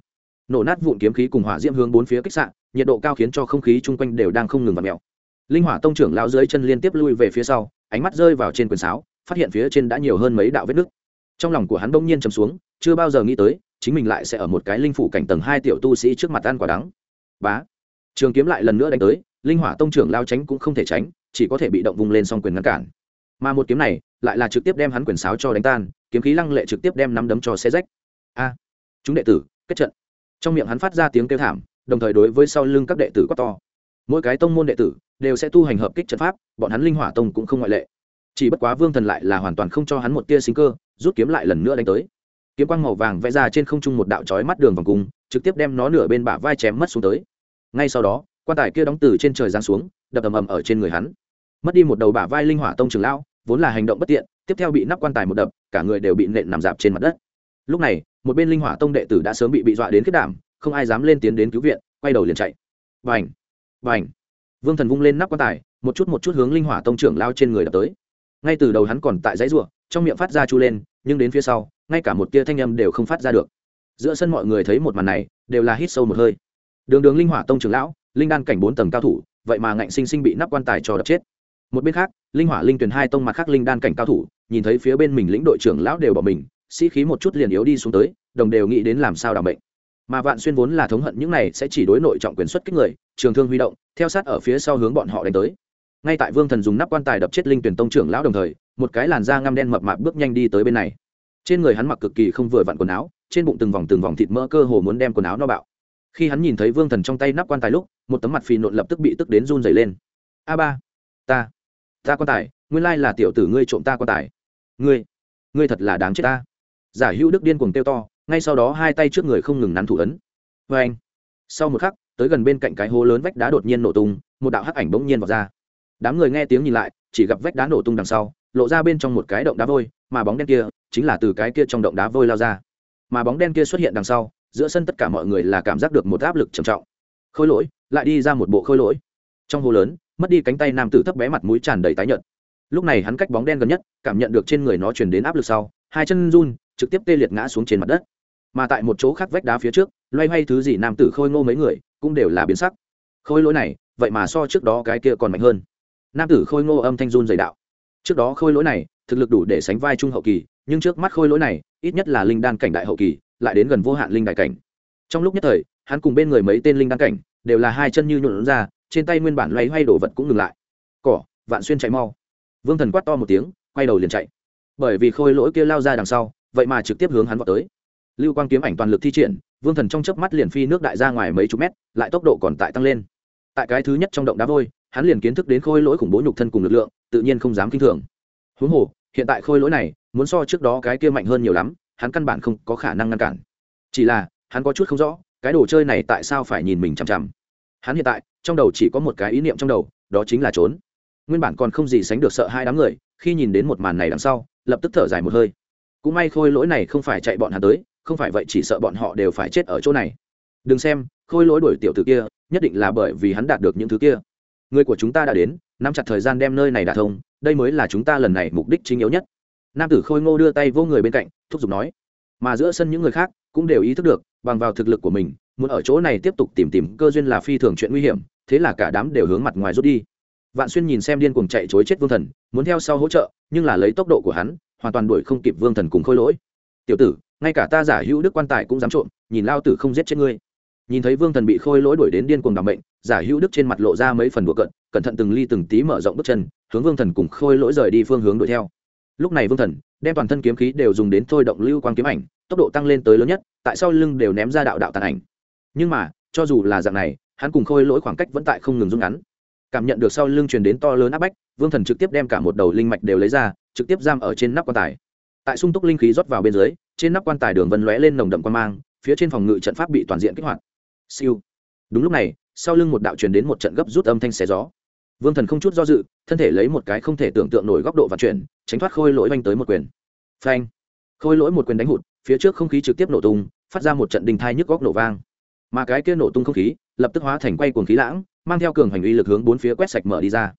Nổ nát vụn kiếm khí cùng hỏa diễm hướng bốn phía kích sạn nhiệt độ cao khiến cho không khí chung quanh đều đang không ngừng và mèo linh hỏa tông trưởng lão dưới chân liên tiếp lui về phía sau, ánh mắt rơi vào trên quyền sáo, phát hiện phía trên đã nhiều hơn mấy đạo vết nứt. Trong lòng của hắn bỗng nhiên chầm xuống, chưa bao giờ nghĩ tới, chính mình lại sẽ ở một cái linh phủ cảnh tầng hai tiểu tu sĩ trước mặt ăn quả đắng. Bá! Trường kiếm lại lần nữa đánh tới, linh hỏa tông trưởng lao tránh cũng không thể tránh, chỉ có thể bị động vùng lên song quyền ngăn cản. Mà một kiếm này, lại là trực tiếp đem hắn quyền sáo cho đánh tan, kiếm khí lăng lệ trực tiếp đem nắm đấm cho xe rách. A! Chúng đệ tử, kết trận. Trong miệng hắn phát ra tiếng kêu thảm, đồng thời đối với sau lưng các đệ tử quát to mỗi cái tông môn đệ tử đều sẽ tu hành hợp kích trận pháp, bọn hắn linh hỏa tông cũng không ngoại lệ. Chỉ bất quá vương thần lại là hoàn toàn không cho hắn một tia sinh cơ, rút kiếm lại lần nữa đánh tới. Kiếm quang màu vàng vẽ ra trên không trung một đạo trói mắt đường vòng cung, trực tiếp đem nó nửa bên bả vai chém mất xuống tới. Ngay sau đó, quan tài kia đóng từ trên trời giáng xuống, đập ầm ầm ở trên người hắn. Mất đi một đầu bả vai linh hỏa tông trường lão, vốn là hành động bất tiện, tiếp theo bị nắp quan tài một đập, cả người đều bị nện nằm dạp trên mặt đất. Lúc này, một bên linh hỏa tông đệ tử đã sớm bị bị dọa đến kết đảm không ai dám lên tiến đến cứu viện, quay đầu liền chạy vành vương thần vung lên nắp quan tài, một chút một chút hướng linh hỏa tông trưởng lao trên người đập tới. Ngay từ đầu hắn còn tại dãy ruộng trong miệng phát ra chu lên, nhưng đến phía sau, ngay cả một tia thanh âm đều không phát ra được. Giữa sân mọi người thấy một màn này, đều là hít sâu một hơi. Đường đường linh hỏa tông trưởng lão, linh đan cảnh bốn tầng cao thủ, vậy mà ngạnh sinh sinh bị nắp quan tài cho đập chết. Một bên khác, linh hỏa linh tuyển hai tông mặt khác linh đan cảnh cao thủ, nhìn thấy phía bên mình lĩnh đội trưởng lão đều bỏ mình, sĩ khí một chút liền yếu đi xuống tới, đồng đều nghĩ đến làm sao đảm bệnh mà vạn xuyên vốn là thống hận những này sẽ chỉ đối nội trọng quyền xuất kích người, trường thương huy động, theo sát ở phía sau hướng bọn họ đánh tới. Ngay tại vương thần dùng nắp quan tài đập chết linh tuyển tông trưởng lão đồng thời, một cái làn da ngăm đen mập mạp bước nhanh đi tới bên này. Trên người hắn mặc cực kỳ không vừa vặn quần áo, trên bụng từng vòng từng vòng thịt mỡ cơ hồ muốn đem quần áo no bạo. Khi hắn nhìn thấy vương thần trong tay nắp quan tài lúc, một tấm mặt phì nộn lập tức bị tức đến run dày lên. A ba, ta ta quan tài, nguyên lai là tiểu tử ngươi trộm ta quan tài. Ngươi ngươi thật là đáng chết ta. Giả hữu đức điên cuồng kêu to ngay sau đó hai tay trước người không ngừng nắn thủ ấn. Vê anh, sau một khắc, tới gần bên cạnh cái hố lớn vách đá đột nhiên nổ tung, một đạo hắc ảnh bỗng nhiên vào ra. Đám người nghe tiếng nhìn lại, chỉ gặp vách đá nổ tung đằng sau, lộ ra bên trong một cái động đá vôi, mà bóng đen kia chính là từ cái kia trong động đá vôi lao ra. Mà bóng đen kia xuất hiện đằng sau, giữa sân tất cả mọi người là cảm giác được một áp lực trầm trọng. Khôi lỗi, lại đi ra một bộ khôi lỗi. Trong hồ lớn, mất đi cánh tay nam tử thấp bé mặt mũi tràn đầy tái nhợt. Lúc này hắn cách bóng đen gần nhất, cảm nhận được trên người nó truyền đến áp lực sau, hai chân run, trực tiếp tê liệt ngã xuống trên mặt đất mà tại một chỗ khác vách đá phía trước, loay hoay thứ gì nam tử khôi ngô mấy người cũng đều là biến sắc. Khôi lỗi này, vậy mà so trước đó cái kia còn mạnh hơn. Nam tử khôi ngô âm thanh run dày đạo. Trước đó khôi lỗi này, thực lực đủ để sánh vai trung hậu kỳ, nhưng trước mắt khôi lỗi này, ít nhất là linh đan cảnh đại hậu kỳ, lại đến gần vô hạn linh đại cảnh. Trong lúc nhất thời, hắn cùng bên người mấy tên linh đan cảnh đều là hai chân như nhuộn ra, trên tay nguyên bản loay hoay đồ vật cũng ngừng lại. Cỏ, vạn xuyên chạy mau. Vương thần quát to một tiếng, quay đầu liền chạy. Bởi vì khôi lỗi kia lao ra đằng sau, vậy mà trực tiếp hướng hắn vào tới lưu quang kiếm ảnh toàn lực thi triển, vương thần trong chớp mắt liền phi nước đại ra ngoài mấy chục mét, lại tốc độ còn tại tăng lên. Tại cái thứ nhất trong động đá vôi, hắn liền kiến thức đến khôi lỗi khủng bố nhục thân cùng lực lượng, tự nhiên không dám kinh thường. Huống hồ, hiện tại khôi lỗi này, muốn so trước đó cái kia mạnh hơn nhiều lắm, hắn căn bản không có khả năng ngăn cản. Chỉ là, hắn có chút không rõ, cái đồ chơi này tại sao phải nhìn mình chằm chằm. Hắn hiện tại, trong đầu chỉ có một cái ý niệm trong đầu, đó chính là trốn. Nguyên bản còn không gì sánh được sợ hai đám người, khi nhìn đến một màn này đằng sau, lập tức thở dài một hơi. Cũng may khôi lỗi này không phải chạy bọn hắn tới không phải vậy chỉ sợ bọn họ đều phải chết ở chỗ này. Đừng xem, khôi lỗi đuổi tiểu t ử kia, nhất định là bởi vì hắn đạt được những thứ kia. Người của chúng ta đã đến, nắm chặt thời gian đem nơi này đả thông, đây mới là chúng ta lần này mục đích chính yếu nhất. Nam tử khôi ngô đưa tay vô người bên cạnh, thúc giục nói. Mà giữa sân những người khác cũng đều ý thức được, bằng vào thực lực của mình, muốn ở chỗ này tiếp tục tìm tìm cơ duyên là phi thường chuyện nguy hiểm, thế là cả đám đều hướng mặt ngoài rút đi. Vạn xuyên nhìn xem điên cuồng chạy chối chết vương thần, muốn theo sau hỗ trợ, nhưng là lấy tốc độ của hắn, hoàn toàn đuổi không kịp vương thần cùng khôi lỗi. Tiểu tử ngay cả ta giả hữu đức quan tài cũng dám trộm, nhìn lao tử không giết chết ngươi. Nhìn thấy vương thần bị khôi lỗi đuổi đến điên cuồng đ ả bệnh giả hữu đức trên mặt lộ ra mấy phần đùa cận cẩn thận từng ly từng tí mở rộng bước chân, hướng vương thần cùng khôi lỗi rời đi phương hướng đuổi theo. Lúc này vương thần đem toàn thân kiếm khí đều dùng đến thôi động lưu quang kiếm ảnh, tốc độ tăng lên tới lớn nhất, tại sau lưng đều ném ra đạo đạo tàn ảnh. Nhưng mà, cho dù là dạng này, hắn cùng khôi lỗi khoảng cách vẫn tại không ngừng rút ngắn. Cảm nhận được sau lưng truyền đến to lớn áp bách, vương thần trực tiếp đem cả một đầu linh mạch đều lấy ra, trực tiếp giam ở trên nắp quan tài. Tại sung túc linh khí rót vào bên dưới trên nắp quan tài đường vân lóe lên nồng đậm quan mang, phía trên phòng ngự trận pháp bị toàn diện kích hoạt. Siêu. Đúng lúc này, sau lưng một đạo truyền đến một trận gấp rút âm thanh xé gió. Vương thần không chút do dự, thân thể lấy một cái không thể tưởng tượng nổi góc độ vận chuyển, tránh thoát khôi lỗi oanh tới một quyền. Phanh. Khôi lỗi một quyền đánh hụt, phía trước không khí trực tiếp nổ tung, phát ra một trận đình thai nhức góc nổ vang. Mà cái kia nổ tung không khí, lập tức hóa thành quay cuồng khí lãng, mang theo cường hành uy lực hướng bốn phía quét sạch mở đi ra.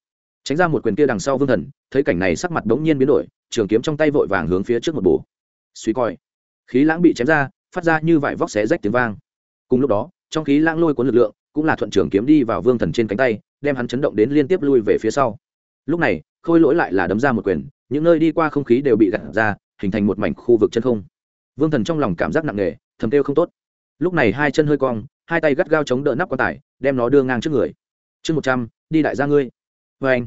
Tránh ra một quyền kia đằng sau vương thần, thấy cảnh này sắc mặt bỗng nhiên biến đổi, trường kiếm trong tay vội vàng hướng phía trước một bổ. Suy coi khí lãng bị chém ra, phát ra như vải vóc xé rách tiếng vang. Cùng lúc đó, trong khí lãng lôi cuốn lực lượng, cũng là thuận trường kiếm đi vào vương thần trên cánh tay, đem hắn chấn động đến liên tiếp lui về phía sau. Lúc này, khôi lỗi lại là đấm ra một quyền, những nơi đi qua không khí đều bị gặt ra, hình thành một mảnh khu vực chân không. Vương thần trong lòng cảm giác nặng nề, thầm kêu không tốt. Lúc này hai chân hơi cong, hai tay gắt gao chống đỡ nắp quan tài, đem nó đưa ngang trước người. Chương một trăm, đi đại gia ngươi. Vê anh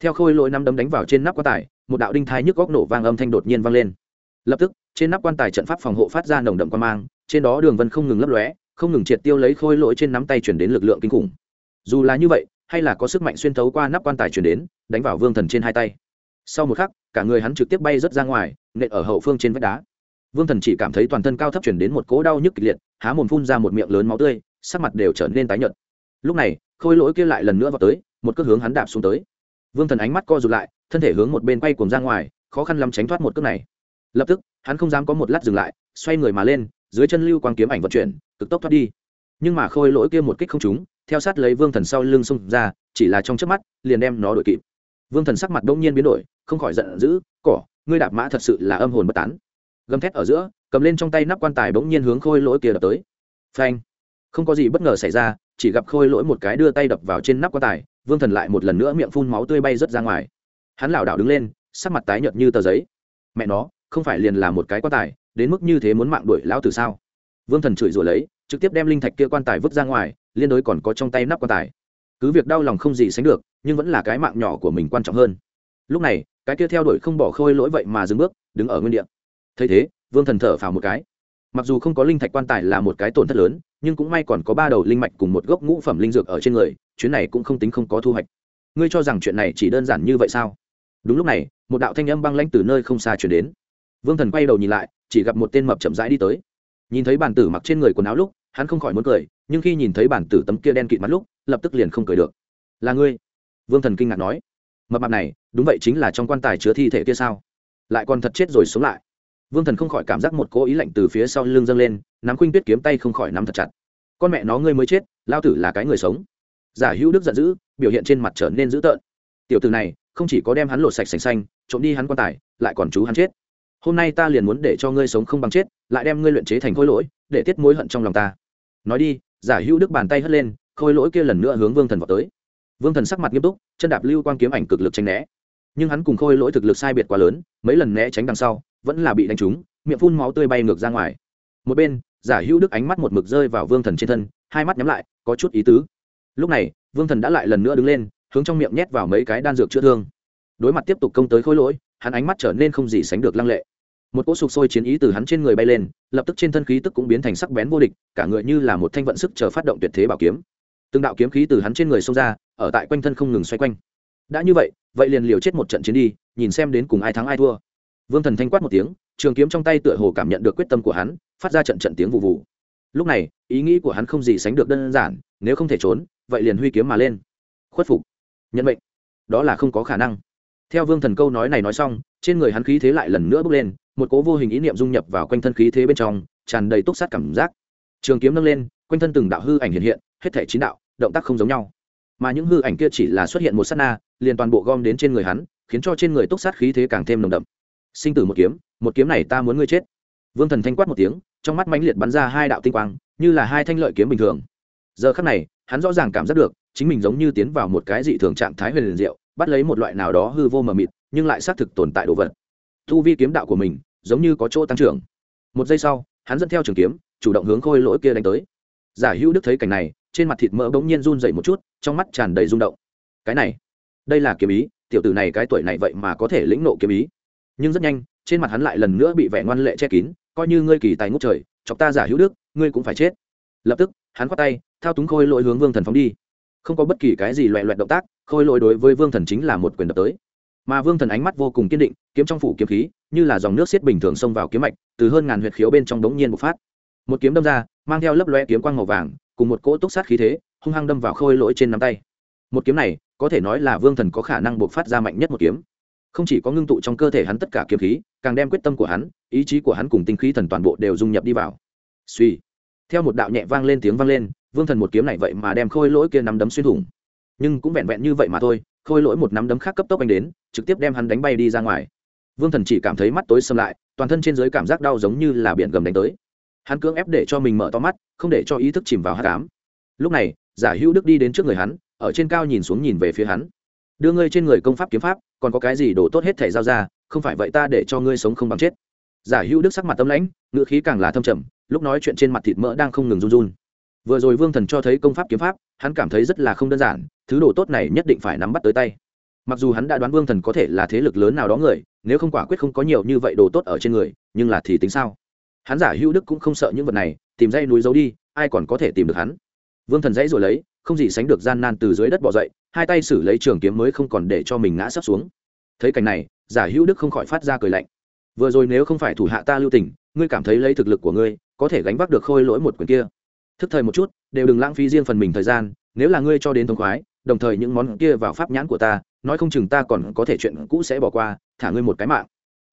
theo khôi lỗi năm đấm đánh vào trên nắp quan tài, một đạo đinh thai nhức góc nổ vang âm thanh đột nhiên vang lên lập tức, trên nắp quan tài trận pháp phòng hộ phát ra nồng đậm quan mang, trên đó đường vân không ngừng lấp lóe, không ngừng triệt tiêu lấy khôi lỗi trên nắm tay chuyển đến lực lượng kinh khủng. Dù là như vậy, hay là có sức mạnh xuyên thấu qua nắp quan tài chuyển đến, đánh vào vương thần trên hai tay. Sau một khắc, cả người hắn trực tiếp bay rớt ra ngoài, nện ở hậu phương trên vách đá. Vương thần chỉ cảm thấy toàn thân cao thấp chuyển đến một cỗ đau nhức kịch liệt, há mồm phun ra một miệng lớn máu tươi, sắc mặt đều trở nên tái nhợt. Lúc này, khôi lỗi kia lại lần nữa vào tới, một cước hướng hắn đạp xuống tới. Vương thần ánh mắt co rụt lại, thân thể hướng một bên quay cuồng ra ngoài, khó khăn lắm tránh thoát một cước này lập tức, hắn không dám có một lát dừng lại, xoay người mà lên, dưới chân lưu quang kiếm ảnh vận chuyển, cực tốc thoát đi. Nhưng mà khôi lỗi kia một kích không trúng, theo sát lấy vương thần sau lưng xông ra, chỉ là trong chớp mắt, liền đem nó đuổi kịp. Vương thần sắc mặt đông nhiên biến đổi, không khỏi giận dữ, cỏ, ngươi đạp mã thật sự là âm hồn bất tán. Gầm thét ở giữa, cầm lên trong tay nắp quan tài bỗng nhiên hướng khôi lỗi kia đập tới. Phanh! Không có gì bất ngờ xảy ra, chỉ gặp khôi lỗi một cái đưa tay đập vào trên nắp quan tài, vương thần lại một lần nữa miệng phun máu tươi bay rớt ra ngoài. Hắn lảo đảo đứng lên, sắc mặt tái nhợt như tờ giấy. Mẹ nó không phải liền là một cái quan tài, đến mức như thế muốn mạng đuổi lão tử sao? Vương thần chửi rủa lấy, trực tiếp đem linh thạch kia quan tài vứt ra ngoài, liên đối còn có trong tay nắp quan tài. Cứ việc đau lòng không gì sánh được, nhưng vẫn là cái mạng nhỏ của mình quan trọng hơn. Lúc này, cái kia theo đuổi không bỏ khôi lỗi vậy mà dừng bước, đứng ở nguyên địa. Thấy thế, vương thần thở phào một cái. Mặc dù không có linh thạch quan tài là một cái tổn thất lớn, nhưng cũng may còn có ba đầu linh mạch cùng một gốc ngũ phẩm linh dược ở trên người, chuyến này cũng không tính không có thu hoạch. Ngươi cho rằng chuyện này chỉ đơn giản như vậy sao? Đúng lúc này, một đạo thanh âm băng lãnh từ nơi không xa chuyển đến vương thần quay đầu nhìn lại, chỉ gặp một tên mập chậm rãi đi tới. Nhìn thấy bản tử mặc trên người quần áo lúc, hắn không khỏi muốn cười, nhưng khi nhìn thấy bản tử tấm kia đen kịt mắt lúc, lập tức liền không cười được. Là ngươi? Vương thần kinh ngạc nói. Mập mặt này, đúng vậy chính là trong quan tài chứa thi thể kia sao? Lại còn thật chết rồi sống lại. Vương thần không khỏi cảm giác một cố ý lạnh từ phía sau lưng dâng lên, nắm khuynh tuyết kiếm tay không khỏi nắm thật chặt. Con mẹ nó ngươi mới chết, lao tử là cái người sống. Giả hữu đức giận dữ, biểu hiện trên mặt trở nên dữ tợn. Tiểu từ này, không chỉ có đem hắn lột sạch sành xanh, trộm đi hắn quan tài, lại còn chú hắn chết hôm nay ta liền muốn để cho ngươi sống không bằng chết, lại đem ngươi luyện chế thành khôi lỗi, để tiết mối hận trong lòng ta. Nói đi, giả hữu đức bàn tay hất lên, khôi lỗi kia lần nữa hướng vương thần vào tới. Vương thần sắc mặt nghiêm túc, chân đạp lưu quang kiếm ảnh cực lực tranh né. Nhưng hắn cùng khôi lỗi thực lực sai biệt quá lớn, mấy lần né tránh đằng sau, vẫn là bị đánh trúng, miệng phun máu tươi bay ngược ra ngoài. Một bên, giả hữu đức ánh mắt một mực rơi vào vương thần trên thân, hai mắt nhắm lại, có chút ý tứ. Lúc này, vương thần đã lại lần nữa đứng lên, hướng trong miệng nhét vào mấy cái đan dược chữa thương. Đối mặt tiếp tục công tới khôi lỗi, hắn ánh mắt trở nên không gì sánh được lăng lệ một cỗ sục sôi chiến ý từ hắn trên người bay lên, lập tức trên thân khí tức cũng biến thành sắc bén vô địch, cả người như là một thanh vận sức chờ phát động tuyệt thế bảo kiếm. Từng đạo kiếm khí từ hắn trên người xông ra, ở tại quanh thân không ngừng xoay quanh. Đã như vậy vậy liền liều chết một trận chiến đi, nhìn xem đến cùng ai thắng ai thua. Vương thần thanh quát một tiếng, trường kiếm trong tay tựa hồ cảm nhận được quyết tâm của hắn, phát ra trận trận tiếng vụ vụ lúc này, ý nghĩ của hắn không gì sánh được đơn giản, nếu không thể trốn, vậy liền huy kiếm mà lên. Khuất phục. Nhận mệnh. Đó là không có khả năng. Theo vương thần câu nói này nói xong, trên người hắn khí thế lại lần nữa bước lên một cố vô hình ý niệm dung nhập vào quanh thân khí thế bên trong, tràn đầy túc sát cảm giác. Trường kiếm nâng lên, quanh thân từng đạo hư ảnh hiện hiện, hết thể chín đạo, động tác không giống nhau. Mà những hư ảnh kia chỉ là xuất hiện một s á t na, liền toàn bộ gom đến trên người hắn, khiến cho trên người túc sát khí thế càng thêm nồng đậm. Sinh tử một kiếm một kiếm này ta muốn ngươi chết. Vương thần thanh quát một tiếng, trong mắt mãnh liệt bắn ra hai đạo tinh quang, như là hai thanh lợi kiếm bình thường. Giờ khắc này, hắn rõ ràng cảm giác được, chính mình giống như tiến vào một cái dị thường trạng thái huyền liền diệu, bắt lấy một loại nào đó hư vô mờ mịt, nhưng lại xác thực tồn tại đồ vật. Thu vi kiếm đạo của mình giống như có chỗ tăng trưởng. Một giây sau, hắn dẫn theo trường kiếm, chủ động hướng khôi lỗi kia đánh tới. Giả hữu đức thấy cảnh này, trên mặt thịt mỡ bỗng nhiên run dậy một chút, trong mắt tràn đầy rung động. Cái này, đây là kiếm ý, tiểu tử này cái tuổi này vậy mà có thể lĩnh nộ kiếm ý. Nhưng rất nhanh, trên mặt hắn lại lần nữa bị vẻ ngoan lệ che kín, coi như ngươi kỳ tài ngốc trời, chọc ta giả hữu đức, ngươi cũng phải chết. Lập tức, hắn khoát tay, thao túng khôi lỗi hướng vương thần phóng đi. Không có bất kỳ cái gì loẹ loẹt động tác, khôi lỗi đối với vương thần chính là một quyền đập tới. Mà vương thần ánh mắt vô cùng kiên định, kiếm trong phủ kiếm khí như là dòng nước xiết bình thường xông vào kiếm mạch, từ hơn ngàn huyệt khiếu bên trong đống nhiên bộc phát. Một kiếm đâm ra, mang theo lấp loe kiếm quang màu vàng, cùng một cỗ túc sát khí thế, hung hăng đâm vào khôi lỗi trên nắm tay. Một kiếm này, có thể nói là vương thần có khả năng bộc phát ra mạnh nhất một kiếm. Không chỉ có ngưng tụ trong cơ thể hắn tất cả kiếm khí, càng đem quyết tâm của hắn, ý chí của hắn cùng tinh khí thần toàn bộ đều dung nhập đi vào. Suy. Theo một đạo nhẹ vang lên tiếng vang lên, vương thần một kiếm này vậy mà đem khôi lỗi kia nắm đấm xuyên thủng. Nhưng cũng vẹn vẹn như vậy mà thôi, khôi lỗi một nắm đấm khác cấp tốc anh đến, trực tiếp đem hắn đánh bay đi ra ngoài vương thần chỉ cảm thấy mắt tối xâm lại, toàn thân trên dưới cảm giác đau giống như là biển gầm đánh tới. Hắn cưỡng ép để cho mình mở to mắt, không để cho ý thức chìm vào hát cám lúc này, giả hữu đức đi đến trước người hắn, ở trên cao nhìn xuống nhìn về phía hắn. Đưa ngươi trên người công pháp kiếm pháp, còn có cái gì đổ tốt hết thể giao ra, không phải vậy ta để cho ngươi sống không bằng chết. Giả hữu đức sắc mặt tâm lãnh, ngữ khí càng là thâm trầm, lúc nói chuyện trên mặt thịt mỡ đang không ngừng run run. Vừa rồi vương thần cho thấy công pháp kiếm pháp, hắn cảm thấy rất là không đơn giản, thứ đồ tốt này nhất định phải nắm bắt tới tay mặc dù hắn đã đoán vương thần có thể là thế lực lớn nào đó người, nếu không quả quyết không có nhiều như vậy đồ tốt ở trên người, nhưng là thì tính sao? Hắn giả hữu đức cũng không sợ những vật này, tìm dây núi giấu đi, ai còn có thể tìm được hắn? Vương thần dãy rồi lấy, không gì sánh được gian nan từ dưới đất bỏ dậy, hai tay xử lấy trường kiếm mới không còn để cho mình ngã sắp xuống. Thấy cảnh này, giả hữu đức không khỏi phát ra cười lạnh. Vừa rồi nếu không phải thủ hạ ta lưu tình, ngươi cảm thấy lấy thực lực của ngươi, có thể gánh vác được khôi lỗi một quyền kia. Thức thời một chút, đều đừng lãng phí riêng phần mình thời gian, nếu là ngươi cho đến thống khoái, đồng thời những món kia vào pháp nhãn của ta nói không chừng ta còn có thể chuyện cũ sẽ bỏ qua, thả ngươi một cái mạng.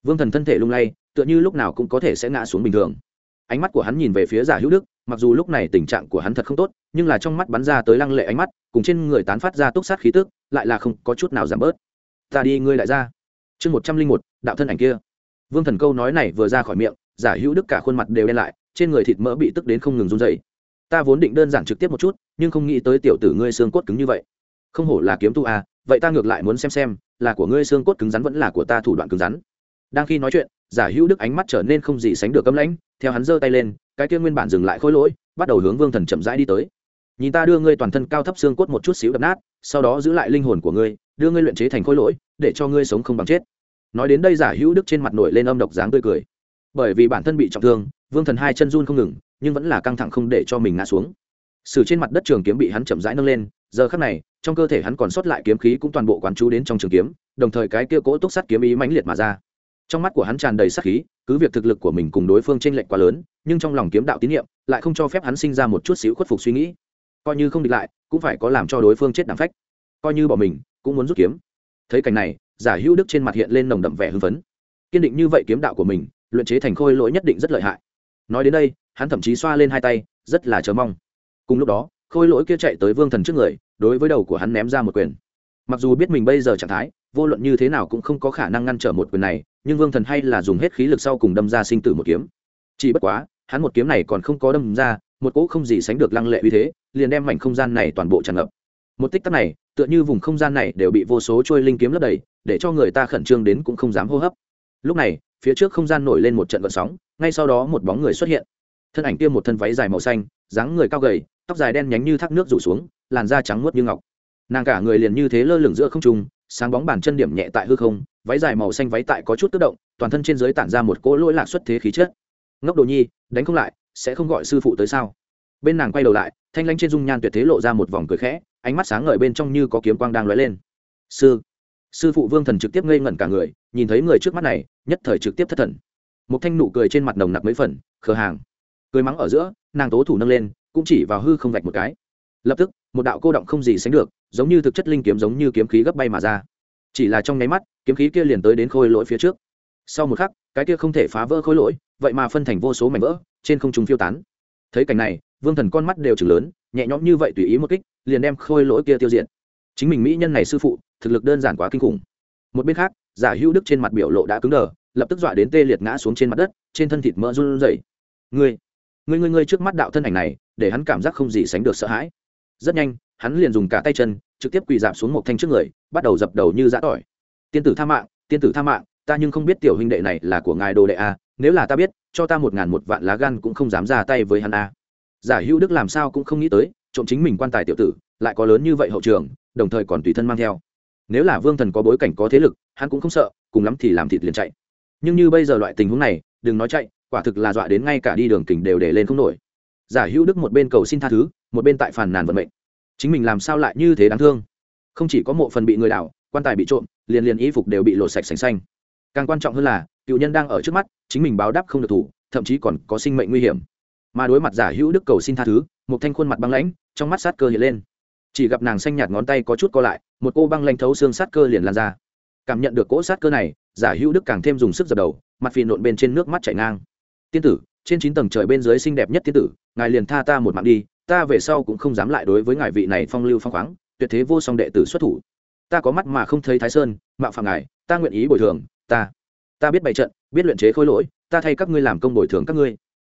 Vương thần thân thể lung lay, tựa như lúc nào cũng có thể sẽ ngã xuống bình thường. Ánh mắt của hắn nhìn về phía giả hữu đức, mặc dù lúc này tình trạng của hắn thật không tốt, nhưng là trong mắt bắn ra tới lăng lệ ánh mắt, cùng trên người tán phát ra túc sát khí tức, lại là không có chút nào giảm bớt. Ta đi, ngươi lại ra. Chương một trăm linh một, đạo thân ảnh kia. Vương thần câu nói này vừa ra khỏi miệng, giả hữu đức cả khuôn mặt đều đen lại, trên người thịt mỡ bị tức đến không ngừng run dày ta vốn định đơn giản trực tiếp một chút, nhưng không nghĩ tới tiểu tử ngươi xương cốt cứng như vậy. Không hổ là kiếm tu à vậy ta ngược lại muốn xem xem, là của ngươi xương cốt cứng rắn vẫn là của ta thủ đoạn cứng rắn. Đang khi nói chuyện, giả hữu đức ánh mắt trở nên không gì sánh được cấm lãnh, theo hắn giơ tay lên, cái kia nguyên bản dừng lại khôi lỗi, bắt đầu hướng vương thần chậm rãi đi tới. Nhìn ta đưa ngươi toàn thân cao thấp xương cốt một chút xíu đập nát, sau đó giữ lại linh hồn của ngươi, đưa ngươi luyện chế thành khôi lỗi, để cho ngươi sống không bằng chết. Nói đến đây giả hữu đức trên mặt nổi lên âm độc dáng tươi cười. Bởi vì bản thân bị trọng thương, vương thần hai chân run không ngừng, nhưng vẫn là căng thẳng không để cho mình ngã xuống. Sử trên mặt đất trường kiếm bị hắn chậm rãi nâng lên giờ khắc này, trong cơ thể hắn còn sót lại kiếm khí cũng toàn bộ quán chú đến trong trường kiếm, đồng thời cái kia cỗ túc sắt kiếm ý mãnh liệt mà ra. Trong mắt của hắn tràn đầy sát khí, cứ việc thực lực của mình cùng đối phương t r ê n lệch quá lớn, nhưng trong lòng kiếm đạo tín nhiệm, lại không cho phép hắn sinh ra một chút xíu khuất phục suy nghĩ. Coi như không địch lại, cũng phải có làm cho đối phương chết đ phách. Coi như bỏ mình, cũng muốn rút kiếm. Thấy cảnh này, giả hữu đức trên mặt hiện lên nồng đậm vẻ hưng phấn. Kiên định như vậy kiếm đạo của mình, luyện chế thành khôi lỗi nhất định rất lợi hại. Nói đến đây, hắn thậm chí xoa lên hai tay, rất là chờ mong. Cùng lúc đó, khôi lỗi kia chạy tới vương thần trước người đối với đầu của hắn ném ra một quyền. Mặc dù biết mình bây giờ trạng thái, vô luận như thế nào cũng không có khả năng ngăn trở một quyền này, nhưng vương thần hay là dùng hết khí lực sau cùng đâm ra sinh tử một kiếm. Chỉ bất quá, hắn một kiếm này còn không có đâm ra, một cỗ không gì sánh được lăng lệ uy thế, liền đem mảnh không gian này toàn bộ tràn ngập. Một tích tắc này, tựa như vùng không gian này đều bị vô số trôi linh kiếm lấp đầy, để cho người ta khẩn trương đến cũng không dám hô hấp. Lúc này, phía trước không gian nổi lên một trận vận sóng, ngay sau đó một bóng người xuất hiện. Thân ảnh kia một thân váy dài màu xanh, dáng người cao gầy, tóc dài đen nhánh như thác nước rủ xuống làn da trắng muốt như ngọc. Nàng cả người liền như thế lơ lửng giữa không trung, sáng bóng bàn chân điểm nhẹ tại hư không, váy dài màu xanh váy tại có chút tức động, toàn thân trên dưới tản ra một cỗ lỗi lạc xuất thế khí chất. Ngốc đồ nhi, đánh không lại, sẽ không gọi sư phụ tới sao? Bên nàng quay đầu lại, thanh lanh trên dung nhan tuyệt thế lộ ra một vòng cười khẽ, ánh mắt sáng ngời bên trong như có kiếm quang đang lóe lên. Sư sư phụ vương thần trực tiếp ngây ngẩn cả người, nhìn thấy người trước mắt này, nhất thời trực tiếp thất thần. Một thanh nụ cười trên mặt nồng nặc mấy phần, khờ hàng. Cười mắng ở giữa, nàng tố thủ nâng lên, cũng chỉ vào hư không vạch một cái. Lập tức một đạo cô động không gì sánh được, giống như thực chất linh kiếm giống như kiếm khí gấp bay mà ra. Chỉ là trong nháy mắt, kiếm khí kia liền tới đến khôi lỗi phía trước. Sau một khắc, cái kia không thể phá vỡ khôi lỗi, vậy mà phân thành vô số mảnh vỡ, trên không trung phiêu tán. Thấy cảnh này, vương thần con mắt đều chừng lớn, nhẹ nhõm như vậy tùy ý một kích, liền đem khôi lỗi kia tiêu diệt. Chính mình mỹ nhân này sư phụ, thực lực đơn giản quá kinh khủng. Một bên khác, giả hữu đức trên mặt biểu lộ đã cứng đờ, lập tức dọa đến tê liệt ngã xuống trên mặt đất, trên thân thịt mỡ run rẩy. Ngươi ngươi ngươi ngươi trước mắt đạo thân ảnh này, để hắn cảm giác không gì sánh được sợ hãi rất nhanh, hắn liền dùng cả tay chân, trực tiếp quỳ dạp xuống một thanh trước người, bắt đầu dập đầu như giã tỏi. Tiên tử tha mạng, tiên tử tha mạng, ta nhưng không biết tiểu huynh đệ này là của ngài đồ đệ a, nếu là ta biết, cho ta một ngàn một vạn lá gan cũng không dám ra tay với hắn a. Giả hữu đức làm sao cũng không nghĩ tới, trộm chính mình quan tài tiểu tử, lại có lớn như vậy hậu trường, đồng thời còn tùy thân mang theo. Nếu là vương thần có bối cảnh có thế lực, hắn cũng không sợ, cùng lắm thì làm thịt liền chạy. Nhưng như bây giờ loại tình huống này, đừng nói chạy, quả thực là dọa đến ngay cả đi đường kình đều để lên không nổi. Giả hữu đức một bên cầu xin tha thứ một bên tại phàn nàn vận mệnh. Chính mình làm sao lại như thế đáng thương? Không chỉ có mộ phần bị người đảo, quan tài bị trộm, liền liền y phục đều bị lột sạch sành xanh. Càng quan trọng hơn là, cựu nhân đang ở trước mắt, chính mình báo đáp không được thủ, thậm chí còn có sinh mệnh nguy hiểm. Mà đối mặt giả hữu đức cầu xin tha thứ một thanh khuôn mặt băng lãnh, trong mắt sát cơ hiện lên. Chỉ gặp nàng xanh nhạt ngón tay có chút co lại, một cô băng lanh thấu xương sát cơ liền lan ra. Cảm nhận được cỗ sát cơ này, giả hữu đức càng thêm dùng sức dập đầu, mặt phì nộn bên trên nước mắt chảy ngang. Tiên tử, trên chín tầng trời bên dưới xinh đẹp nhất tiên tử, ngài liền tha ta một mạng đi ta về sau cũng không dám lại đối với ngài vị này phong lưu phong khoáng, tuyệt thế vô song đệ tử xuất thủ. Ta có mắt mà không thấy thái sơn, mạo phạm ngài, ta nguyện ý bồi thường, ta ta biết bày trận, biết luyện chế khối lỗi, ta thay các ngươi làm công bồi thường các ngươi.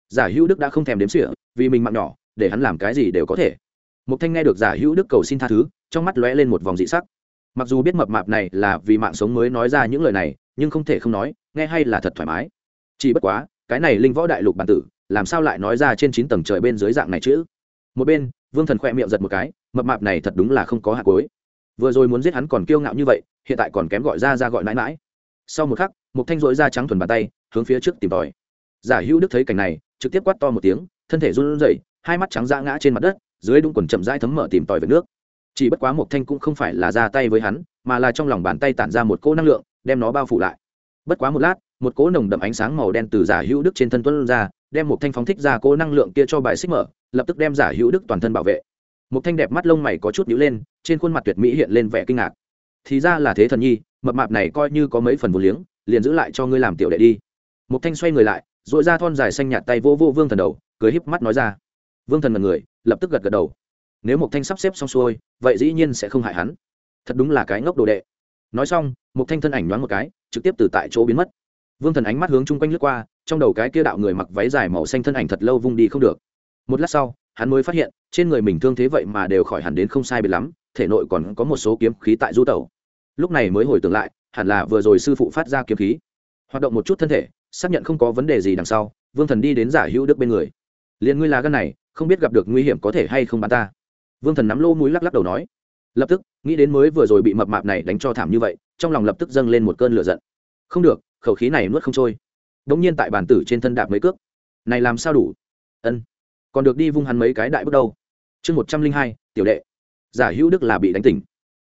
Giả hữu đức đã không thèm đếm sỉa vì mình mạng nhỏ, để hắn làm cái gì đều có thể. Mục thanh nghe được giả hữu đức cầu xin tha thứ, trong mắt lóe lên một vòng dị sắc. Mặc dù biết mập mạp này là vì mạng sống mới nói ra những lời này, nhưng không thể không nói, nghe hay là thật thoải mái. Chỉ bất quá, cái này linh võ đại lục bản tử, làm sao lại nói ra trên chín tầng trời bên dưới dạng này chứ? Một bên, vương thần khoe miệng giật một cái, mập mạp này thật đúng là không có hạt cối vừa rồi muốn giết hắn còn kiêu ngạo như vậy, hiện tại còn kém gọi ra ra gọi mãi mãi. Sau một khắc, một thanh rỗi da trắng thuần bàn tay, hướng phía trước tìm tòi. Giả hữu đức thấy cảnh này, trực tiếp quát to một tiếng, thân thể run rẩy, hai mắt trắng da ngã trên mặt đất, dưới đúng quần chậm rãi thấm mở tìm tòi về nước. Chỉ bất quá một thanh cũng không phải là ra tay với hắn, mà là trong lòng bàn tay tản ra một cỗ năng lượng, đem nó bao phủ lại. Bất quá một lát, một cỗ nồng đậm ánh sáng màu đen từ giả hữu đức trên thân tuân ra, đem một thanh phóng thích ra cỗ năng lượng kia cho bài xích mở lập tức đem giả hữu đức toàn thân bảo vệ. Một thanh đẹp mắt lông mày có chút nhíu lên, trên khuôn mặt tuyệt mỹ hiện lên vẻ kinh ngạc. Thì ra là thế thần nhi, mập mạp này coi như có mấy phần vô liếng, liền giữ lại cho ngươi làm tiểu đệ đi. Một thanh xoay người lại dội ra thon dài xanh nhạt tay vô vô vương thần đầu, cười híp mắt nói ra. Vương thần mật người, lập tức gật gật đầu. Nếu một thanh sắp xếp xong xuôi, vậy dĩ nhiên sẽ không hại hắn. Thật đúng là cái ngốc đồ đệ. Nói xong một thanh thân ảnh nhoáng một cái, trực tiếp từ tại chỗ biến mất. Vương thần ánh mắt hướng chung quanh lướt qua, trong đầu cái kia đạo người mặc váy dài màu xanh thân ảnh thật lâu vung đi không được một lát sau, hắn mới phát hiện, trên người mình thương thế vậy mà đều khỏi hẳn đến không sai biệt lắm, thể nội còn có một số kiếm khí tại du tẩu. Lúc này mới hồi tưởng lại, hẳn là vừa rồi sư phụ phát ra kiếm khí. Hoạt động một chút thân thể, xác nhận không có vấn đề gì đằng sau, vương thần đi đến giả hữu đức bên người. Liền ngươi là gân này, không biết gặp được nguy hiểm có thể hay không bắn ta. Vương thần nắm lô mũi lắc lắc đầu nói. Lập tức, nghĩ đến mới vừa rồi bị mập mạp này đánh cho thảm như vậy, trong lòng lập tức dâng lên một cơn lửa giận. Không được, khẩu khí này nuốt không trôi. Đ ỗ n g nhiên tại bàn tử trên thân đạp mấy cước. Này làm sao đủ? Ân còn được đi vung hắn mấy cái đại bước đâu. Chương một trăm linh hai, tiểu đệ. Giả hữu đức là bị đánh tỉnh.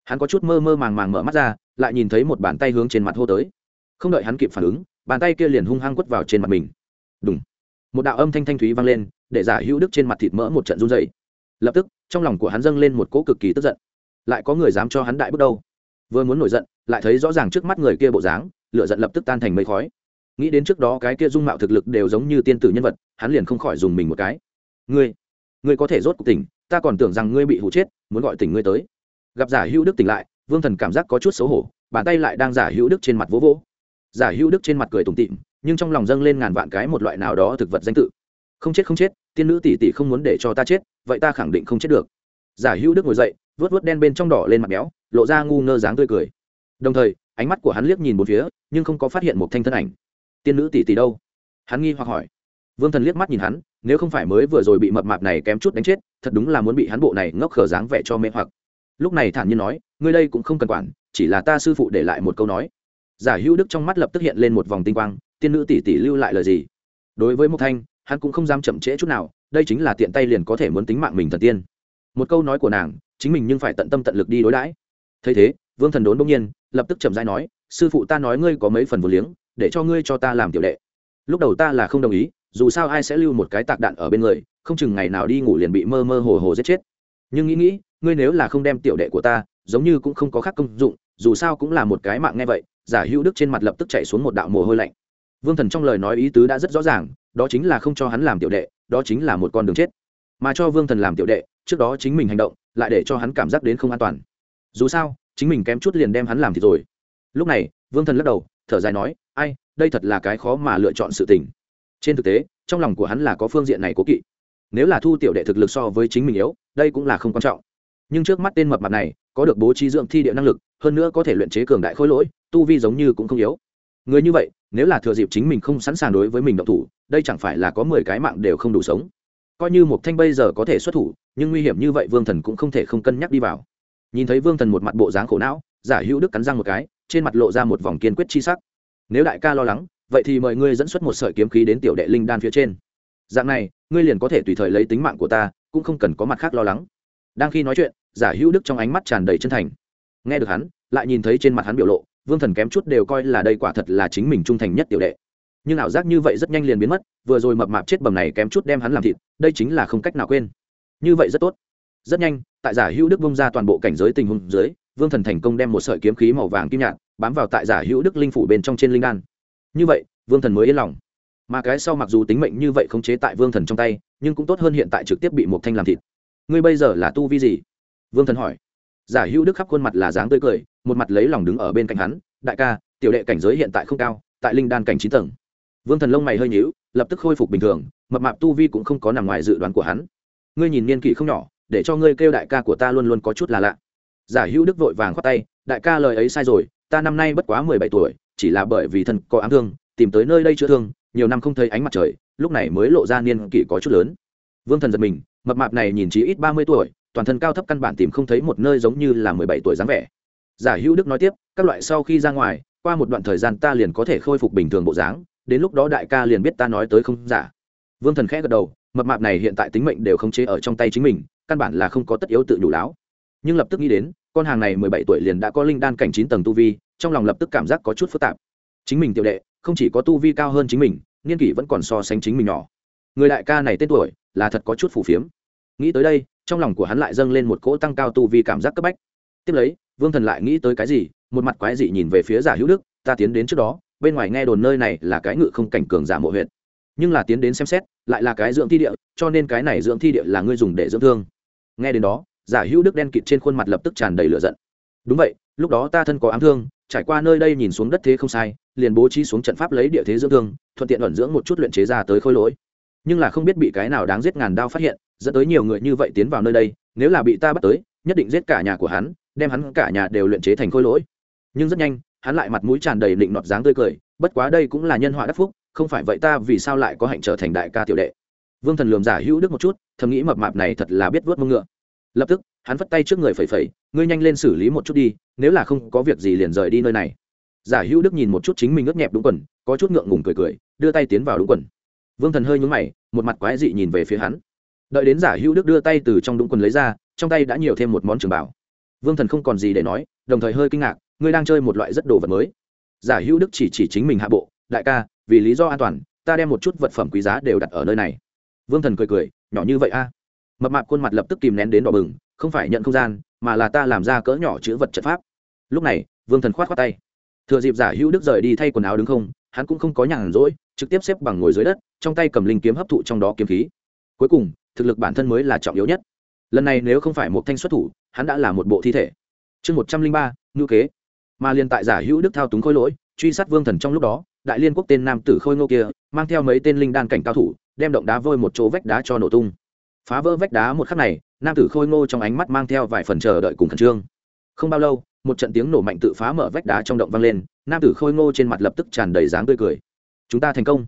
Hắn có chút mơ mơ màng màng mở mắt ra, lại nhìn thấy một bàn tay hướng trên mặt hô tới. Không đợi hắn kịp phản ứng, bàn tay kia liền hung hăng quất vào trên mặt mình. Đúng một đạo âm thanh thanh thúy vang lên, để giả hữu đức trên mặt thịt mỡ một trận run dày lập tức, trong lòng của hắn dâng lên một cỗ cực kỳ tức giận. Lại có người dám cho hắn đại bước đâu? Vừa muốn nổi giận, lại thấy rõ ràng trước mắt người kia bộ dáng lựa giận lập tức tan thành mây khói. Nghĩ đến trước đó cái kia dung mạo thực lực đều giống như tiên tử nhân vật, hắn liền không khỏi dùng mình một cái ngươi ngươi có thể rốt cuộc tỉnh, ta còn tưởng rằng ngươi bị hụ chết, muốn gọi tỉnh ngươi tới. Gặp giả hữu đức tỉnh lại, vương thần cảm giác có chút xấu hổ, bàn tay lại đang giả hữu đức trên mặt vỗ vỗ. Giả hữu đức trên mặt cười tủm tịm, nhưng trong lòng dâng lên ngàn vạn cái một loại nào đó thực vật danh tự. Không chết không chết, tiên nữ tỷ tỷ không muốn để cho ta chết, vậy ta khẳng định không chết được. Giả hữu đức ngồi dậy vớt vớt đen bên trong đỏ lên mặt béo, lộ ra ngu ngơ dáng tươi cười. Đồng thời, ánh mắt của hắn liếc nhìn một phía, nhưng không có phát hiện một thanh thân ảnh. Tiên nữ tỷ tỷ đâu? Hắn nghi hoặc hỏi. Vương thần liếc mắt nhìn hắn nếu không phải mới vừa rồi bị mập mạp này kém chút đánh chết, thật đúng là muốn bị hắn bộ này ngốc khở dáng vẻ cho mê hoặc. Lúc này thản nhiên nói, ngươi đây cũng không cần quản, chỉ là ta sư phụ để lại một câu nói. Giả hữu đức trong mắt lập tức hiện lên một vòng tinh quang, tiên nữ tỷ tỷ lưu lại lời gì? Đối với mộc thanh, hắn cũng không dám chậm trễ chút nào, đây chính là tiện tay liền có thể muốn tính mạng mình thần tiên. Một câu nói của nàng, chính mình nhưng phải tận tâm tận lực đi đối đãi. Thấy thế, vương thần đốn bỗng nhiên, lập tức chậm rãi nói, sư phụ ta nói ngươi có mấy phần vô liếng, để cho ngươi cho ta làm tiểu đệ. Lúc đầu ta là không đồng ý dù sao ai sẽ lưu một cái tạc đạn ở bên người, không chừng ngày nào đi ngủ liền bị mơ mơ hồ hồ giết chết. Nhưng nghĩ nghĩ, ngươi nếu là không đem tiểu đệ của ta, giống như cũng không có khác công dụng, dù sao cũng là một cái mạng nghe vậy, giả hữu đức trên mặt lập tức chạy xuống một đạo mồ hôi lạnh. Vương thần trong lời nói ý tứ đã rất rõ ràng, đó chính là không cho hắn làm tiểu đệ, đó chính là một con đường chết. Mà cho vương thần làm tiểu đệ, trước đó chính mình hành động, lại để cho hắn cảm giác đến không an toàn. Dù sao, chính mình kém chút liền đem hắn làm thì rồi. Lúc này, vương thần lắc đầu, thở dài nói, ai, đây thật là cái khó mà lựa chọn sự tình trên thực tế, trong lòng của hắn là có phương diện này cố kỵ. Nếu là thu tiểu đệ thực lực so với chính mình yếu, đây cũng là không quan trọng. Nhưng trước mắt tên mập mặt này, có được bố trí dưỡng thi địa năng lực, hơn nữa có thể luyện chế cường đại khối lỗi, tu vi giống như cũng không yếu. Người như vậy, nếu là thừa dịp chính mình không sẵn sàng đối với mình động thủ, đây chẳng phải là có mười cái mạng đều không đủ sống. Coi như một thanh bây giờ có thể xuất thủ, nhưng nguy hiểm như vậy vương thần cũng không thể không cân nhắc đi vào. Nhìn thấy vương thần một mặt bộ dáng khổ não, giả hữu đức cắn răng một cái, trên mặt lộ ra một vòng kiên quyết chi sắc. Nếu đại ca lo lắng vậy thì mời ngươi dẫn xuất một sợi kiếm khí đến tiểu đệ linh đan phía trên. Dạng này, ngươi liền có thể tùy thời lấy tính mạng của ta, cũng không cần có mặt khác lo lắng. Đang khi nói chuyện, giả hữu đức trong ánh mắt tràn đầy chân thành. Nghe được hắn, lại nhìn thấy trên mặt hắn biểu lộ, vương thần kém chút đều coi là đây quả thật là chính mình trung thành nhất tiểu đệ. Nhưng ảo giác như vậy rất nhanh liền biến mất, vừa rồi mập mạp chết bầm này kém chút đem hắn làm thịt, đây chính là không cách nào quên. Như vậy rất tốt. Rất nhanh, tại giả hữu đức bông ra toàn bộ cảnh giới tình huống dưới, vương thần thành công đem một sợi kiếm khí màu vàng kim nhạt bám vào tại giả hữu đức linh phủ bên trong trên linh đan như vậy, vương thần mới yên lòng. Mà cái sau mặc dù tính mệnh như vậy khống chế tại vương thần trong tay, nhưng cũng tốt hơn hiện tại trực tiếp bị một thanh làm thịt. Ngươi bây giờ là tu vi gì? Vương thần hỏi. Giả hữu đức khắp khuôn mặt là dáng tươi cười, một mặt lấy lòng đứng ở bên cạnh hắn, đại ca, tiểu đệ cảnh giới hiện tại không cao, tại linh đan cảnh chín tầng. Vương thần lông mày hơi nhíu, lập tức khôi phục bình thường, mập mạp tu vi cũng không có nằm ngoài dự đoán của hắn. Ngươi nhìn niên kỷ không nhỏ, để cho ngươi kêu đại ca của ta luôn luôn có chút là lạ. Giả hữu đức vội vàng khoát tay, đại ca lời ấy sai rồi, ta năm nay bất quá mười bảy tuổi chỉ là bởi vì thân có ám thương, tìm tới nơi đây chữa thương, nhiều năm không thấy ánh mặt trời, lúc này mới lộ ra niên kỷ có chút lớn. Vương thần giật mình, mập mạp này nhìn chỉ ít ba mươi tuổi, toàn thân cao thấp căn bản tìm không thấy một nơi giống như là mười bảy tuổi dáng vẻ. Giả hữu đức nói tiếp, các loại sau khi ra ngoài, qua một đoạn thời gian ta liền có thể khôi phục bình thường bộ dáng, đến lúc đó đại ca liền biết ta nói tới không giả. Vương thần khẽ gật đầu, mập mạp này hiện tại tính mệnh đều không chế ở trong tay chính mình, căn bản là không có tất yếu tự nhủ láo. Nhưng lập tức nghĩ đến, con hàng này mười bảy tuổi liền đã có linh đan cảnh chín tầng tu vi trong lòng lập tức cảm giác có chút phức tạp. Chính mình tiểu đệ, không chỉ có tu vi cao hơn chính mình, niên kỷ vẫn còn so sánh chính mình nhỏ. Người đại ca này tên tuổi, là thật có chút phù phiếm. Nghĩ tới đây, trong lòng của hắn lại dâng lên một cỗ tăng cao tu vi cảm giác cấp bách. Tiếp lấy, vương thần lại nghĩ tới cái gì, một mặt quái dị nhìn về phía giả hữu đức, ta tiến đến trước đó, bên ngoài nghe đồn nơi này là cái ngự không cảnh cường giả mộ huyện nhưng là tiến đến xem xét, lại là cái dưỡng thi địa, cho nên cái này dưỡng thi địa là ngươi dùng để dưỡng thương. Nghe đến đó, giả hữu đức đen kịt trên khuôn mặt lập tức tràn đầy lửa giận. Đúng vậy, lúc đó ta thân có ám thương trải qua nơi đây nhìn xuống đất thế không sai, liền bố trí xuống trận pháp lấy địa thế dưỡng thương, thuận tiện ẩn dưỡng một chút luyện chế ra tới khôi lỗi. Nhưng là không biết bị cái nào đáng giết ngàn đao phát hiện, dẫn tới nhiều người như vậy tiến vào nơi đây, nếu là bị ta bắt tới, nhất định giết cả nhà của hắn, đem hắn cả nhà đều luyện chế thành khôi lỗi. Nhưng rất nhanh, hắn lại mặt mũi tràn đầy định nọt dáng tươi cười, bất quá đây cũng là nhân họa đắc phúc, không phải vậy ta vì sao lại có hạnh trở thành đại ca tiểu đệ. Vương thần lườm giả hữu đức một chút, thầm nghĩ mập mạp này thật là biết vớt mông ngựa lập tức, hắn vất tay trước người phẩy phẩy, ngươi nhanh lên xử lý một chút đi, nếu là không có việc gì liền rời đi nơi này. Giả hữu đức nhìn một chút chính mình ướt nhẹp đúng quần, có chút ngượng ngùng cười cười, đưa tay tiến vào đúng quần. Vương thần hơi nhúng mày, một mặt quái dị nhìn về phía hắn. Đợi đến giả hữu đức đưa tay từ trong đúng quần lấy ra, trong tay đã nhiều thêm một món trường bảo. Vương thần không còn gì để nói, đồng thời hơi kinh ngạc, ngươi đang chơi một loại rất đồ vật mới. Giả hữu đức chỉ chỉ chính mình hạ bộ, đại ca, vì lý do an toàn, ta đem một chút vật phẩm quý giá đều đặt ở nơi này. Vương thần cười cười, nhỏ như vậy a mập mạp khuôn mặt lập tức kìm nén đến đỏ bừng, không phải nhận không gian, mà là ta làm ra cỡ nhỏ chữ vật trận pháp. Lúc này, vương thần k h o á t tay. Thừa dịp giả hữu đức rời đi thay quần áo đứng không, hắn cũng không có nhàn rỗi, trực tiếp xếp bằng ngồi dưới đất, trong tay cầm linh kiếm hấp thụ trong đó kiếm khí. Cuối cùng, thực lực bản thân mới là trọng yếu nhất. Lần này nếu không phải một thanh xuất thủ, hắn đã là một bộ thi thể. Chương một trăm linh ba, ngữ kế. Mà liền tại giả hữu đức thao túng khôi lỗi, truy sát vương thần trong lúc đó, đại liên quốc tên nam tử khôi ngô kia, mang theo mấy tên linh đan cảnh cao thủ, đem động đá vôi một chỗ vách đá cho nổ tung phá vỡ vách đá một khắc này, nam tử khôi ngô trong ánh mắt mang theo vài phần chờ đợi cùng khẩn trương. Không bao lâu, một trận tiếng nổ mạnh tự phá mở vách đá trong động vang lên, nam tử khôi ngô trên mặt lập tức tràn đầy dáng tươi cười. Chúng ta thành công.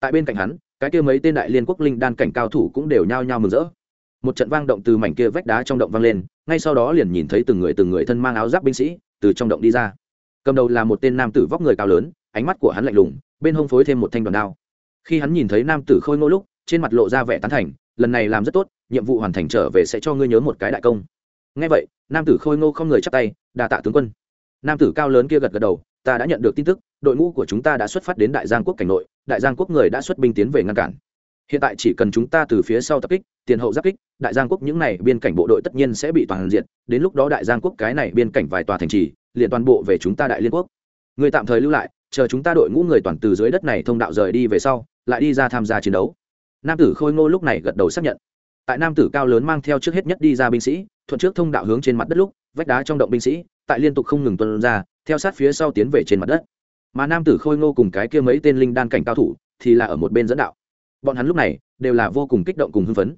Tại bên cạnh hắn, cái kia mấy tên đại liên quốc linh đan cảnh cao thủ cũng đều nhao nhao mừng rỡ. Một trận vang động từ mảnh kia vách đá trong động vang lên, ngay sau đó liền nhìn thấy từng người từng người thân mang áo giáp binh sĩ từ trong động đi ra. Cầm đầu là một tên nam tử vóc người cao lớn, ánh mắt của hắn lạnh lùng, bên hông phối thêm một thanh đoàn đao. Khi hắn nhìn thấy nam tử khôi ngô lúc, trên mặt lộ ra vẻ tán thành lần này làm rất tốt, nhiệm vụ hoàn thành trở về sẽ cho ngươi nhớ một cái đại công. Ngay vậy, nam tử khôi ngô không người chắp tay đà tạ tướng quân. Nam tử cao lớn kia gật gật đầu, ta đã nhận được tin tức, đội ngũ của chúng ta đã xuất phát đến đại giang quốc cảnh nội, đại giang quốc người đã xuất binh tiến về ngăn cản. Hiện tại chỉ cần chúng ta từ phía sau tập kích, tiền hậu giáp kích, đại giang quốc những này biên cảnh bộ đội tất nhiên sẽ bị toàn diện đến lúc đó đại giang quốc cái này biên cảnh vài tòa thành trì, liền toàn bộ về chúng ta đại liên quốc. Người tạm thời lưu lại, chờ chúng ta đội ngũ người toàn từ dưới đất này thông đạo rời đi về sau, lại đi ra tham gia chiến đấu nam tử khôi ngô lúc này gật đầu xác nhận. Tại nam tử cao lớn mang theo trước hết nhất đi ra binh sĩ, thuận trước thông đạo hướng trên mặt đất lúc, vách đá trong động binh sĩ, tại liên tục không ngừng tuân ra, theo sát phía sau tiến về trên mặt đất. Mà nam tử khôi ngô cùng cái kia mấy tên linh đan cảnh cao thủ thì là ở một bên dẫn đạo. Bọn hắn lúc này đều là vô cùng kích động cùng hưng phấn.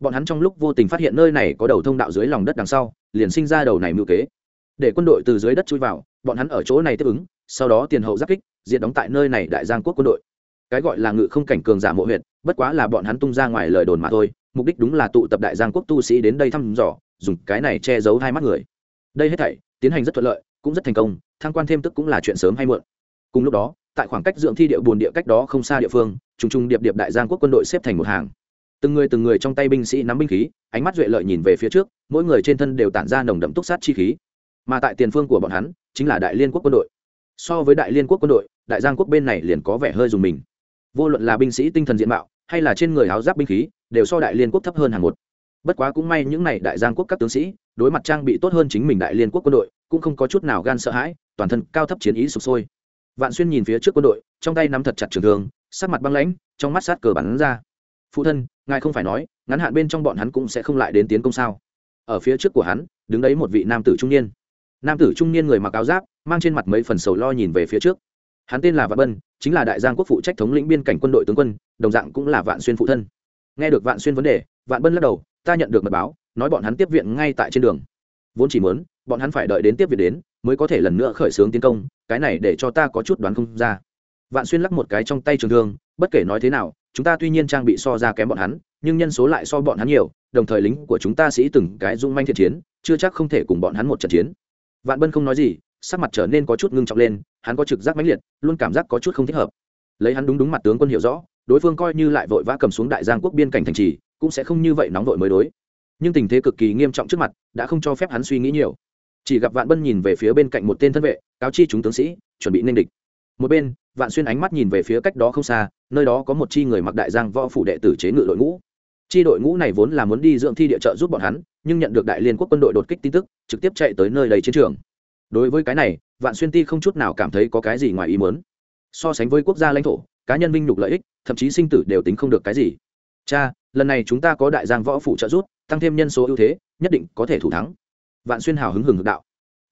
Bọn hắn trong lúc vô tình phát hiện nơi này có đầu thông đạo dưới lòng đất đằng sau, liền sinh ra đầu này mưu kế. Để quân đội từ dưới đất chui vào, bọn hắn ở chỗ này tiếp ứng, sau đó tiền hậu giáp kích diện đóng tại nơi này đại giang quốc quân đội. Cái gọi là ngự không cảnh cường giả mộ huyện bất quá là bọn hắn tung ra ngoài lời đồn mà thôi, mục đích đúng là tụ tập đại giang quốc tu sĩ đến đây thăm dò, dùng cái này che giấu hai mắt người. Đây hết thảy, tiến hành rất thuận lợi, cũng rất thành công, thăng quan thêm tức cũng là chuyện sớm hay muộn. Cùng lúc đó, tại khoảng cách dưỡng thi địa bồn địa cách đó không xa địa phương, trùng trùng điệp điệp đại giang quốc quân đội xếp thành một hàng. Từng người từng người trong tay binh sĩ nắm binh khí, ánh mắt duệ lợi nhìn về phía trước, mỗi người trên thân đều tản ra nồng đậm túc sát chi khí. Mà tại tiền phương của bọn hắn, chính là đại liên quốc quân đội. So với đại liên quốc quân đội, đại giang quốc bên này liền có vẻ hơi dùng mình. Vô luận là binh sĩ tinh thần diện mạo hay là trên người áo giáp binh khí, đều so đại liên quốc thấp hơn hàng một. Bất quá cũng may những n à y đại giang quốc các tướng sĩ, đối mặt trang bị tốt hơn chính mình đại liên quốc quân đội, cũng không có chút nào gan sợ hãi, toàn thân cao thấp chiến ý sụp sôi. Vạn xuyên nhìn phía trước quân đội, trong tay nắm thật chặt trường thương, sắc mặt băng lãnh, trong mắt sát cờ bắn ra. Phụ thân, ngài không phải nói, ngắn hạn bên trong bọn hắn cũng sẽ không lại đến tiến công sao? Ở phía trước của hắn, đứng đấy một vị nam tử trung niên. Nam tử trung niên người mặc áo giáp, mang trên mặt mấy phần sầu lo nhìn về phía trước hắn tên là vạn bân, chính là đại giang quốc phụ trách thống lĩnh biên cảnh quân đội tướng quân, đồng dạng cũng là vạn xuyên phụ thân. Nghe được vạn xuyên vấn đề, vạn bân lắc đầu, ta nhận được mật báo, nói bọn hắn tiếp viện ngay tại trên đường. Vốn chỉ muốn, bọn hắn phải đợi đến tiếp viện đến, mới có thể lần nữa khởi xướng tiến công, cái này để cho ta có chút đoán không ra. Vạn xuyên lắc một cái trong tay trường thương, bất kể nói thế nào, chúng ta tuy nhiên trang bị so ra kém bọn hắn, nhưng nhân số lại so bọn hắn nhiều, đồng thời lính của chúng ta sĩ từng cái dung manh thiện chiến, chưa chắc không thể cùng bọn hắn một trận chiến. Vạn bân không nói gì sắc mặt trở nên có chút ngưng trọng lên, hắn có trực giác mãnh liệt, luôn cảm giác có chút không thích hợp. Lấy hắn đúng đúng mặt tướng quân hiểu rõ, đối phương coi như lại vội vã cầm xuống đại giang quốc biên cảnh thành trì, cũng sẽ không như vậy nóng vội mới đối. Nhưng tình thế cực kỳ nghiêm trọng trước mặt, đã không cho phép hắn suy nghĩ nhiều. Chỉ gặp vạn bân nhìn về phía bên cạnh một tên thân vệ, cáo chi chúng tướng sĩ, chuẩn bị nên địch. Một bên, vạn xuyên ánh mắt nhìn về phía cách đó không xa, nơi đó có một chi người mặc đại giang võ phủ đệ tử chế ngự đội ngũ. Chi đội ngũ này vốn là muốn đi dưỡng thi địa trợ giúp bọn hắn, nhưng nhận được đại liên quốc quân đội đột kích tin tức, trực tiếp chạy tới nơi đầy chiến trường đối với cái này vạn xuyên ti không chút nào cảm thấy có cái gì ngoài ý muốn. So sánh với quốc gia lãnh thổ cá nhân vinh nhục lợi ích thậm chí sinh tử đều tính không được cái gì. Cha lần này chúng ta có đại giang võ phủ trợ rút, tăng thêm nhân số ưu thế nhất định có thể thủ thắng. Vạn xuyên hào hứng hừng đạo.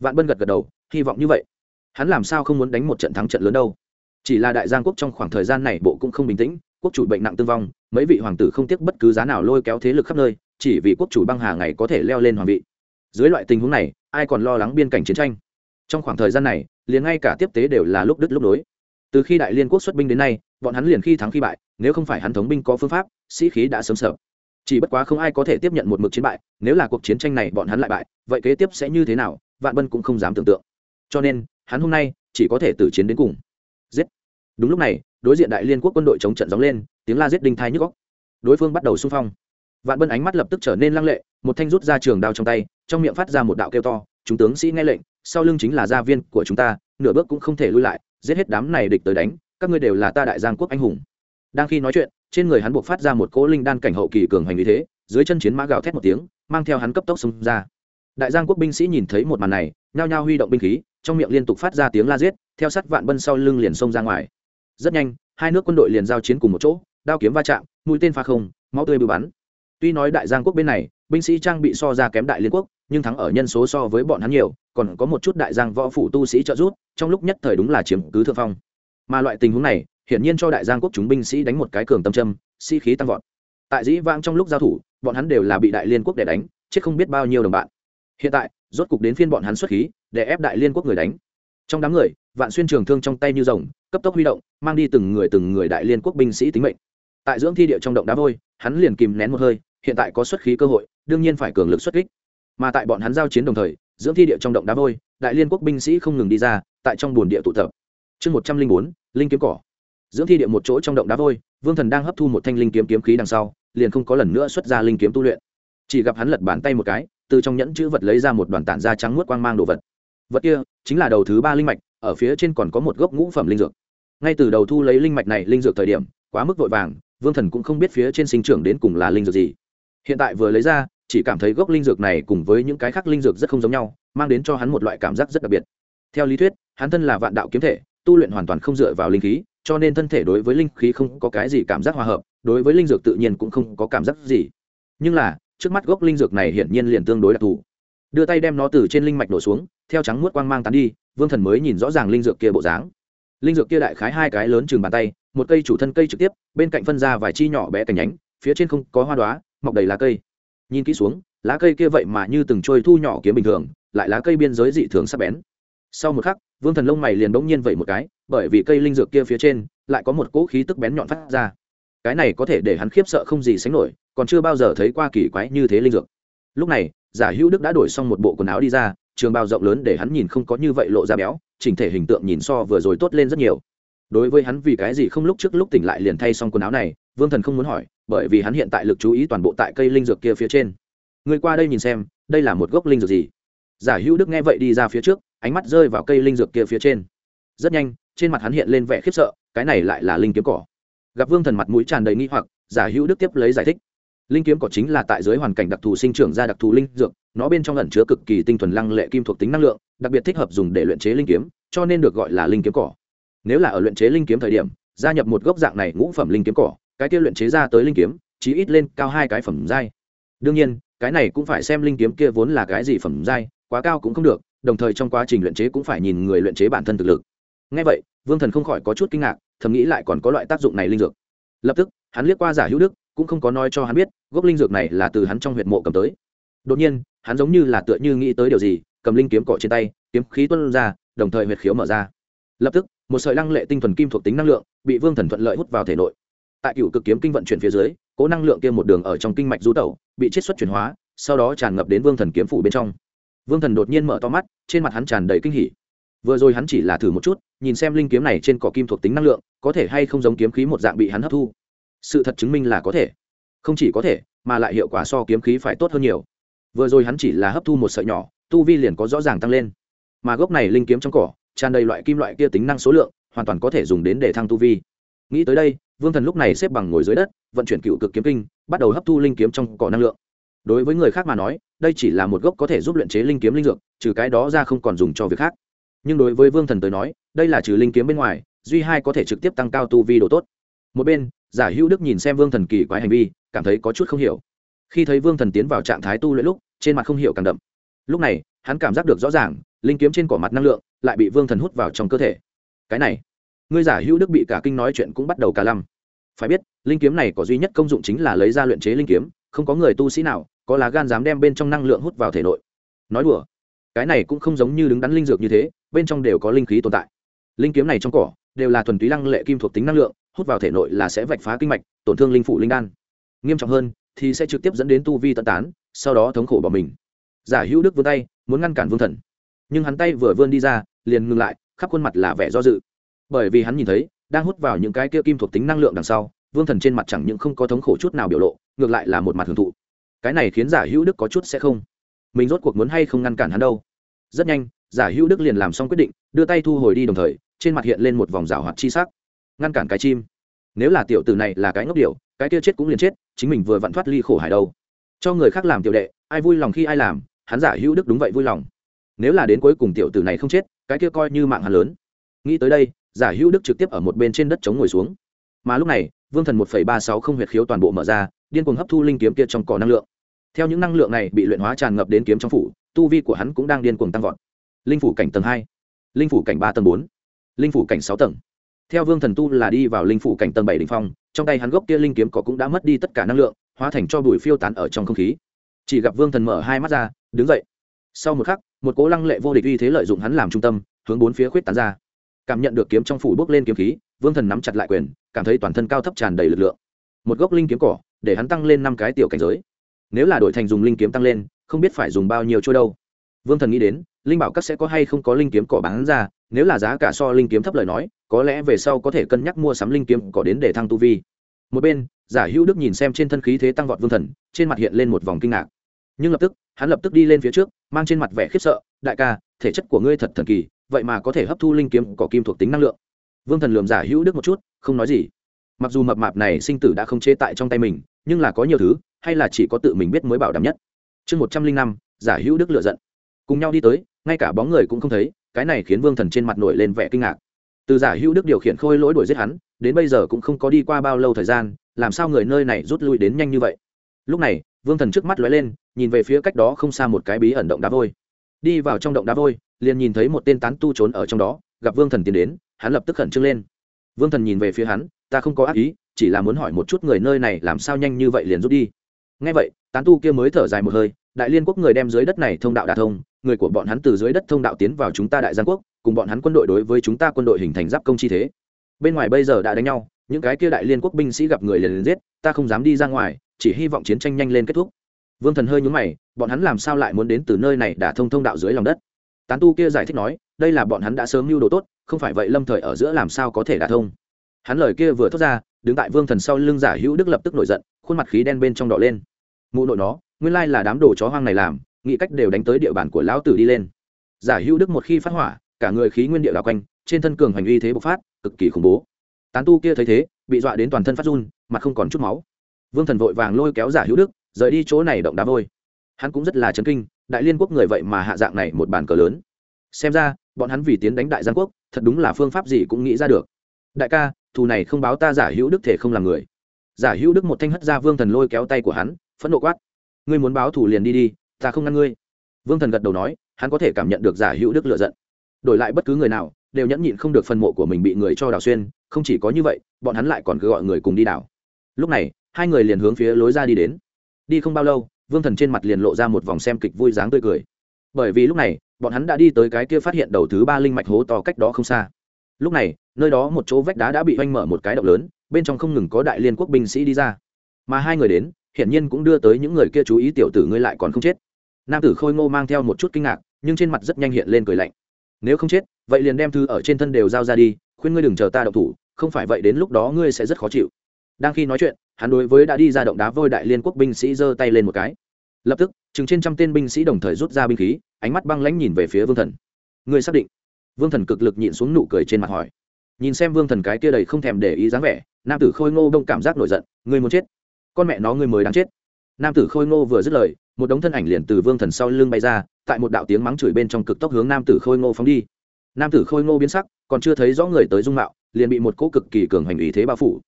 Vạn bân gật gật đầu hy vọng như vậy. Hắn làm sao không muốn đánh một trận thắng trận lớn đâu? Chỉ là đại giang quốc trong khoảng thời gian này bộ cũng không bình tĩnh quốc chủ bệnh nặng tương vong mấy vị hoàng tử không tiếc bất cứ giá nào lôi kéo thế lực khắp nơi chỉ vì quốc chủ băng hà ngày có thể leo lên hoàng vị. Dưới loại tình huống này ai còn lo lắng biên cảnh chiến tranh? Trong khoảng thời gian này, liền ngay cả tiếp tế đều là lúc đứt lúc nối. Từ khi đại liên quốc xuất binh đến nay, bọn hắn liền khi thắng khi bại, nếu không phải hắn thống binh có phương pháp, sĩ khí đã sớm sợ. Chỉ bất quá không ai có thể tiếp nhận một mực chiến bại, nếu là cuộc chiến tranh này bọn hắn lại bại, vậy kế tiếp sẽ như thế nào, vạn bân cũng không dám tưởng tượng. Cho nên, hắn hôm nay chỉ có thể tử chiến đến cùng. Giết! Đúng lúc này, đối diện đại liên quốc quân đội chống trận gióng lên, tiếng la giết đinh thai nhức góc đối phương bắt đầu xung phong. Vạn bân ánh mắt lập tức trở nên lăng lệ, một thanh rút ra trường đao trong tay, trong miệng phát ra một đạo kêu to, chúng tướng sĩ nghe lệnh sau lưng chính là gia viên của chúng ta, nửa bước cũng không thể lui lại, giết hết đám này địch tới đánh, các ngươi đều là ta đại giang quốc anh hùng. Đang khi nói chuyện, trên người hắn buộc phát ra một cỗ linh đan cảnh hậu kỳ cường hành như thế, dưới chân chiến mã gào thét một tiếng, mang theo hắn cấp tốc xông ra. Đại giang quốc binh sĩ nhìn thấy một màn này, nhao nhao huy động binh khí, trong miệng liên tục phát ra tiếng la giết, theo sát vạn bân sau lưng liền xông ra ngoài. Rất nhanh, hai nước quân đội liền giao chiến cùng một chỗ, đao kiếm va chạm, mũi tên pha không, máu tươi bừa bắn. Tuy nói đại giang quốc bên này, binh sĩ trang bị so ra kém đại liên quốc, nhưng thắng ở nhân số so với bọn hắn nhiều còn có một chút đại giang võ phủ tu sĩ trợ giúp, trong lúc nhất thời đúng là chiếm cứ thượng phong. Mà loại tình huống này, hiển nhiên cho đại giang quốc chúng binh sĩ đánh một cái cường tâm châm, sĩ、si、khí tăng vọt. Tại dĩ vãng trong lúc giao thủ, bọn hắn đều là bị đại liên quốc để đánh, chết không biết bao nhiêu đồng bạn. Hiện tại, rốt cục đến phiên bọn hắn xuất khí, để ép đại liên quốc người đánh. Trong đám người, vạn xuyên trường thương trong tay như rồng, cấp tốc huy động, mang đi từng người từng người đại liên quốc binh sĩ tính mệnh. Tại dưỡng thi địa trong động đá vôi, hắn liền kìm nén một hơi, hiện tại có xuất khí cơ hội, đương nhiên phải cường lực xuất kích. Mà tại bọn hắn giao chiến đồng thời dưỡng thi địa trong động đá vôi, đại liên quốc binh sĩ không ngừng đi ra, tại trong bồn địa tụ tập. Chương một trăm linh bốn, linh kiếm cỏ. Dưỡng thi địa một chỗ trong động đá vôi, vương thần đang hấp thu một thanh linh kiếm kiếm khí đằng sau, liền không có lần nữa xuất ra linh kiếm tu luyện. Chỉ gặp hắn lật bàn tay một cái, từ trong nhẫn chữ vật lấy ra một đoàn tản da trắng muốt quang mang đồ vật. Vật kia chính là đầu thứ ba linh mạch, ở phía trên còn có một gốc ngũ phẩm linh dược. Ngay từ đầu thu lấy linh mạch này linh dược thời điểm, quá mức vội vàng, vương thần cũng không biết phía trên sinh trưởng đến cùng là linh dược gì. Hiện tại vừa lấy ra chỉ cảm thấy gốc linh dược này cùng với những cái khác linh dược rất không giống nhau, mang đến cho hắn một loại cảm giác rất đặc biệt. Theo lý thuyết, hắn thân là vạn đạo kiếm thể, tu luyện hoàn toàn không dựa vào linh khí, cho nên thân thể đối với linh khí không có cái gì cảm giác hòa hợp, đối với linh dược tự nhiên cũng không có cảm giác gì. Nhưng là, trước mắt gốc linh dược này hiển nhiên liền tương đối đặc thù. Đưa tay đem nó từ trên linh mạch đổ xuống, theo trắng muốt quang mang tán đi, vương thần mới nhìn rõ ràng linh dược kia bộ dáng. Linh dược kia đại khái hai cái lớn chừng bàn tay, một cây chủ thân cây trực tiếp, bên cạnh phân ra vài chi nhỏ bé cành nhánh, phía trên không có hoa đoá mọc đầy lá cây nhìn kỹ xuống, lá cây kia vậy mà như từng trôi thu nhỏ kiếm bình thường, lại lá cây biên giới dị thường sắp bén. Sau một khắc, vương thần lông mày liền bỗng nhiên vậy một cái, bởi vì cây linh dược kia phía trên, lại có một cỗ khí tức bén nhọn phát ra. Cái này có thể để hắn khiếp sợ không gì sánh nổi, còn chưa bao giờ thấy qua kỳ quái như thế linh dược. Lúc này, giả hữu đức đã đổi xong một bộ quần áo đi ra, trường bao rộng lớn để hắn nhìn không có như vậy lộ ra béo, chỉnh thể hình tượng nhìn so vừa rồi tốt lên rất nhiều đối với hắn vì cái gì không lúc trước lúc tỉnh lại liền thay xong quần áo này, vương thần không muốn hỏi, bởi vì hắn hiện tại lực chú ý toàn bộ tại cây linh dược kia phía trên. Người qua đây nhìn xem, đây là một gốc linh dược gì? Giả hữu đức nghe vậy đi ra phía trước, ánh mắt rơi vào cây linh dược kia phía trên. Rất nhanh, trên mặt hắn hiện lên vẻ khiếp sợ, cái này lại là linh kiếm cỏ. Gặp vương thần mặt mũi tràn đầy nghi hoặc, giả hữu đức tiếp lấy giải thích. Linh kiếm cỏ chính là tại dưới hoàn cảnh đặc thù sinh trưởng ra đặc thù linh dược, nó bên trong ẩn chứa cực kỳ tinh thuần lăng lệ kim thuộc tính năng lượng, đặc biệt thích hợp dùng để luyện chế linh kiếm, cho nên được gọi là linh kiếm cỏ nếu là ở luyện chế linh kiếm thời điểm, gia nhập một gốc dạng này ngũ phẩm linh kiếm cỏ, cái kia luyện chế ra tới linh kiếm, chí ít lên cao hai cái phẩm giai. Đương nhiên, cái này cũng phải xem linh kiếm kia vốn là cái gì phẩm giai, quá cao cũng không được, đồng thời trong quá trình luyện chế cũng phải nhìn người luyện chế bản thân thực lực. Ngay vậy, vương thần không khỏi có chút kinh ngạc, thầm nghĩ lại còn có loại tác dụng này linh dược. Lập tức, hắn liếc qua giả hữu đức, cũng không có nói cho hắn biết, gốc linh dược này là từ hắn trong huyện mộ cầm tới. Đột nhiên, hắn giống như là tựa như nghĩ tới điều gì, cầm linh kiếm cọ trên tay, kiếm khí tuân ra, đồng thời huyệt khiếu mở ra. Lập tức một sợi lăng lệ tinh thuần kim thuộc tính năng lượng bị vương thần thuận lợi hút vào thể nội. Tại cựu cực kiếm kinh vận chuyển phía dưới, cố năng lượng kia một đường ở trong kinh mạch du tẩu, bị chiết xuất chuyển hóa, sau đó tràn ngập đến vương thần kiếm phủ bên trong. Vương thần đột nhiên mở to mắt, trên mặt hắn tràn đầy kinh hỉ. Vừa rồi hắn chỉ là thử một chút, nhìn xem linh kiếm này trên cỏ kim thuộc tính năng lượng, có thể hay không giống kiếm khí một dạng bị hắn hấp thu. Sự thật chứng minh là có thể. Không chỉ có thể, mà lại hiệu quả so kiếm khí phải tốt hơn nhiều. Vừa rồi hắn chỉ là hấp thu một sợi nhỏ, tu vi liền có rõ ràng tăng lên. Mà gốc này linh kiếm trong cỏ tràn đầy loại kim loại kia tính năng số lượng, hoàn toàn có thể dùng đến để thăng tu vi. Nghĩ tới đây, vương thần lúc này xếp bằng ngồi dưới đất, vận chuyển cựu cực kiếm kinh, bắt đầu hấp thu linh kiếm trong cỏ năng lượng. Đối với người khác mà nói, đây chỉ là một gốc có thể giúp luyện chế linh kiếm linh dược, trừ cái đó ra không còn dùng cho việc khác. Nhưng đối với vương thần tới nói, đây là trừ linh kiếm bên ngoài, duy hai có thể trực tiếp tăng cao tu vi độ tốt. Một bên, giả hữu đức nhìn xem vương thần kỳ quái hành vi, cảm thấy có chút không hiểu. Khi thấy vương thần tiến vào trạng thái tu luyện lúc, trên mặt không hiểu càng đậm. Lúc này, hắn cảm giác được rõ ràng, linh kiếm trên cỏ mặt năng lượng lại bị vương thần hút vào trong cơ thể. Cái này, ngươi giả hữu đức bị cả kinh nói chuyện cũng bắt đầu cả lăm. Phải biết, linh kiếm này có duy nhất công dụng chính là lấy ra luyện chế linh kiếm, không có người tu sĩ nào, có lá gan dám đem bên trong năng lượng hút vào thể nội. Nói đùa, cái này cũng không giống như đứng đắn linh dược như thế, bên trong đều có linh khí tồn tại. Linh kiếm này trong cỏ, đều là thuần túy lăng lệ kim thuộc tính năng lượng, hút vào thể nội là sẽ vạch phá kinh mạch, tổn thương linh phủ linh đan. Nghiêm trọng hơn, thì sẽ trực tiếp dẫn đến tu vi tận tán, sau đó thống khổ bỏ mình. Giả hữu đức vươn tay, muốn ngăn cản vương thần. Nhưng hắn tay vừa vươn đi ra liền ngừng lại, khắp khuôn mặt là vẻ do dự. Bởi vì hắn nhìn thấy, đang hút vào những cái kia kim thuộc tính năng lượng đằng sau, vương thần trên mặt chẳng những không có thống khổ chút nào biểu lộ, ngược lại là một mặt hưởng thụ. Cái này khiến giả hữu đức có chút sẽ không. Mình rốt cuộc muốn hay không ngăn cản hắn đâu? Rất nhanh, giả hữu đức liền làm xong quyết định, đưa tay thu hồi đi đồng thời, trên mặt hiện lên một vòng rào hoạt chi sắc. Ngăn cản cái chim. Nếu là tiểu tử này là cái ngốc điệu cái kia chết cũng liền chết, chính mình vừa vặn thoát ly khổ hải đâu. Cho người khác làm tiểu đệ, ai vui lòng khi ai làm, hắn giả hữu đức đúng vậy vui lòng. Nếu là đến cuối cùng tiểu tử này không chết cái kia coi như mạng hắn lớn. Nghĩ tới đây, giả hữu đức trực tiếp ở một bên trên đất chống ngồi xuống. Mà lúc này, vương thần một ba sáu không huyệt khiếu toàn bộ mở ra, điên cuồng hấp thu linh kiếm kia trong cỏ năng lượng. Theo những năng lượng này bị luyện hóa tràn ngập đến kiếm trong phủ, tu vi của hắn cũng đang điên cuồng tăng vọt. Linh phủ cảnh tầng hai, linh phủ cảnh ba tầng bốn, linh phủ cảnh sáu tầng. Theo vương thần tu là đi vào linh phủ cảnh tầng bảy đ ỉ n h phong, trong tay hắn gốc kia linh kiếm cỏ cũng đã mất đi tất cả năng lượng, hóa thành cho bụi phiêu tán ở trong không khí. Chỉ gặp vương thần mở hai mắt ra, đứng dậy. Sau một khắc một cố lăng lệ vô địch uy thế lợi dụng hắn làm trung tâm, hướng bốn phía khuyết tán ra. Cảm nhận được kiếm trong phủ bước lên kiếm khí, vương thần nắm chặt lại quyền, cảm thấy toàn thân cao thấp tràn đầy lực lượng. Một gốc linh kiếm cỏ, để hắn tăng lên năm cái tiểu cảnh giới. Nếu là đổi thành dùng linh kiếm tăng lên, không biết phải dùng bao nhiêu trôi đâu. Vương thần nghĩ đến, linh bảo các sẽ có hay không có linh kiếm cỏ bán ra, nếu là giá cả so linh kiếm thấp lời nói, có lẽ về sau có thể cân nhắc mua sắm linh kiếm cỏ đến để thăng tu vi. Một bên, giả hữu đức nhìn xem trên thân khí thế tăng vọt vương thần, trên mặt hiện lên một vòng kinh ngạc. Nhưng lập tức hắn lập tức đi lên phía trước, mang trên mặt vẻ khiếp sợ, đại ca, thể chất của ngươi thật thần kỳ, vậy mà có thể hấp thu linh kiếm, cỏ kim thuộc tính năng lượng. Vương thần lườm giả hữu đức một chút, không nói gì. Mặc dù mập mạp này sinh tử đã không chế tại trong tay mình, nhưng là có nhiều thứ, hay là chỉ có tự mình biết mới bảo đảm nhất. Chương một trăm linh năm, giả hữu đức lựa giận. Cùng nhau đi tới, ngay cả bóng người cũng không thấy, cái này khiến vương thần trên mặt nổi lên vẻ kinh ngạc. Từ giả hữu đức điều khiển khôi lỗi đuổi giết hắn, đến bây giờ cũng không có đi qua bao lâu thời gian, làm sao người nơi này rút lui đến nhanh như vậy? Lúc này vương thần trước mắt lóe lên, nhìn về phía cách đó không xa một cái bí ẩn động đá vôi. Đi vào trong động đá vôi, liền nhìn thấy một tên tán tu trốn ở trong đó, gặp vương thần tiến đến, hắn lập tức khẩn trương lên. Vương thần nhìn về phía hắn, ta không có ác ý, chỉ là muốn hỏi một chút người nơi này làm sao nhanh như vậy liền rút đi. Ngay vậy, tán tu kia mới thở dài một hơi, đại liên quốc người đem dưới đất này thông đạo đà thông, người của bọn hắn từ dưới đất thông đạo tiến vào chúng ta đại giang quốc, cùng bọn hắn quân đội đối với chúng ta quân đội hình thành giáp công chi thế. Bên ngoài bây giờ đã đánh nhau, những cái kia đại liên quốc binh sĩ gặp người liền liền giết, ta không dám đi ra ngoài chỉ hy vọng chiến tranh nhanh lên kết thúc. Vương thần hơi nhúng mày, bọn hắn làm sao lại muốn đến từ nơi này đả thông thông đạo dưới lòng đất? Tán tu kia giải thích nói, đây là bọn hắn đã sớm mưu đồ tốt, không phải vậy lâm thời ở giữa làm sao có thể đả thông? Hắn lời kia vừa thốt ra, đứng tại vương thần sau lưng giả hữu đức lập tức nổi giận, khuôn mặt khí đen bên trong đỏ lên. Mụ nội nó, nguyên lai là đám đồ chó hoang này làm, nghĩ cách đều đánh tới địa bàn của lão tử đi lên. Giả hữu đức một khi phát hỏa, cả người khí nguyên địa đảo quanh, trên thân cường hành uy thế bộc phát, cực kỳ khủng bố. Tán tu kia thấy thế, bị dọa đến toàn thân phát run, mặt không còn chút máu vương thần vội vàng lôi kéo giả hữu đức, rời đi chỗ này động đá vôi. Hắn cũng rất là chấn kinh, đại liên quốc người vậy mà hạ dạng này một bàn cờ lớn. Xem ra, bọn hắn vì tiến đánh đại giang quốc, thật đúng là phương pháp gì cũng nghĩ ra được. Đại ca, thù này không báo ta giả hữu đức thể không làm người. Giả hữu đức một thanh hất ra vương thần lôi kéo tay của hắn, phẫn nộ quát. Ngươi muốn báo thù liền đi đi, ta không ngăn ngươi. Vương thần gật đầu nói, hắn có thể cảm nhận được giả hữu đức lựa giận. Đổi lại bất cứ người nào, đều nhẫn nhịn không được phần mộ của mình bị người cho đào xuyên, không chỉ có như vậy, bọn hắn lại còn cứ gọi người cùng đi đào. Lúc này hai người liền hướng phía lối ra đi đến. Đi không bao lâu, vương thần trên mặt liền lộ ra một vòng xem kịch vui dáng tươi cười. Bởi vì lúc này, bọn hắn đã đi tới cái kia phát hiện đầu thứ ba linh mạch hố to cách đó không xa. Lúc này, nơi đó một chỗ vách đá đã bị oanh mở một cái động lớn, bên trong không ngừng có đại liên quốc binh sĩ đi ra. Mà hai người đến, hiển nhiên cũng đưa tới những người kia chú ý tiểu tử ngươi lại còn không chết. Nam tử khôi ngô mang theo một chút kinh ngạc, nhưng trên mặt rất nhanh hiện lên cười lạnh. Nếu không chết, vậy liền đem thư ở trên thân đều giao ra đi, khuyên ngươi đừng chờ ta đậu thủ, không phải vậy đến lúc đó ngươi sẽ rất khó chịu. Đang khi nói chuyện hắn đối với đã đi ra động đá vôi đại liên quốc binh sĩ giơ tay lên một cái. Lập tức, chừng trên trăm tên binh sĩ đồng thời rút ra binh khí, ánh mắt băng lãnh nhìn về phía vương thần. Người xác định. Vương thần cực lực nhịn xuống nụ cười trên mặt hỏi. Nhìn xem vương thần cái kia đầy không thèm để ý dáng vẻ, nam tử khôi ngô đông cảm giác nổi giận, người muốn chết. Con mẹ nó người mới đáng chết. Nam tử khôi ngô vừa dứt lời, một đống thân ảnh liền từ vương thần sau lưng bay ra, tại một đạo tiếng mắng chửi bên trong cực tốc hướng nam tử khôi ngô phóng đi. Nam tử khôi ngô biến sắc, còn chưa thấy rõ người tới dung mạo, liền bị một cỗ cực kỳ cường hành ý thế bao phủ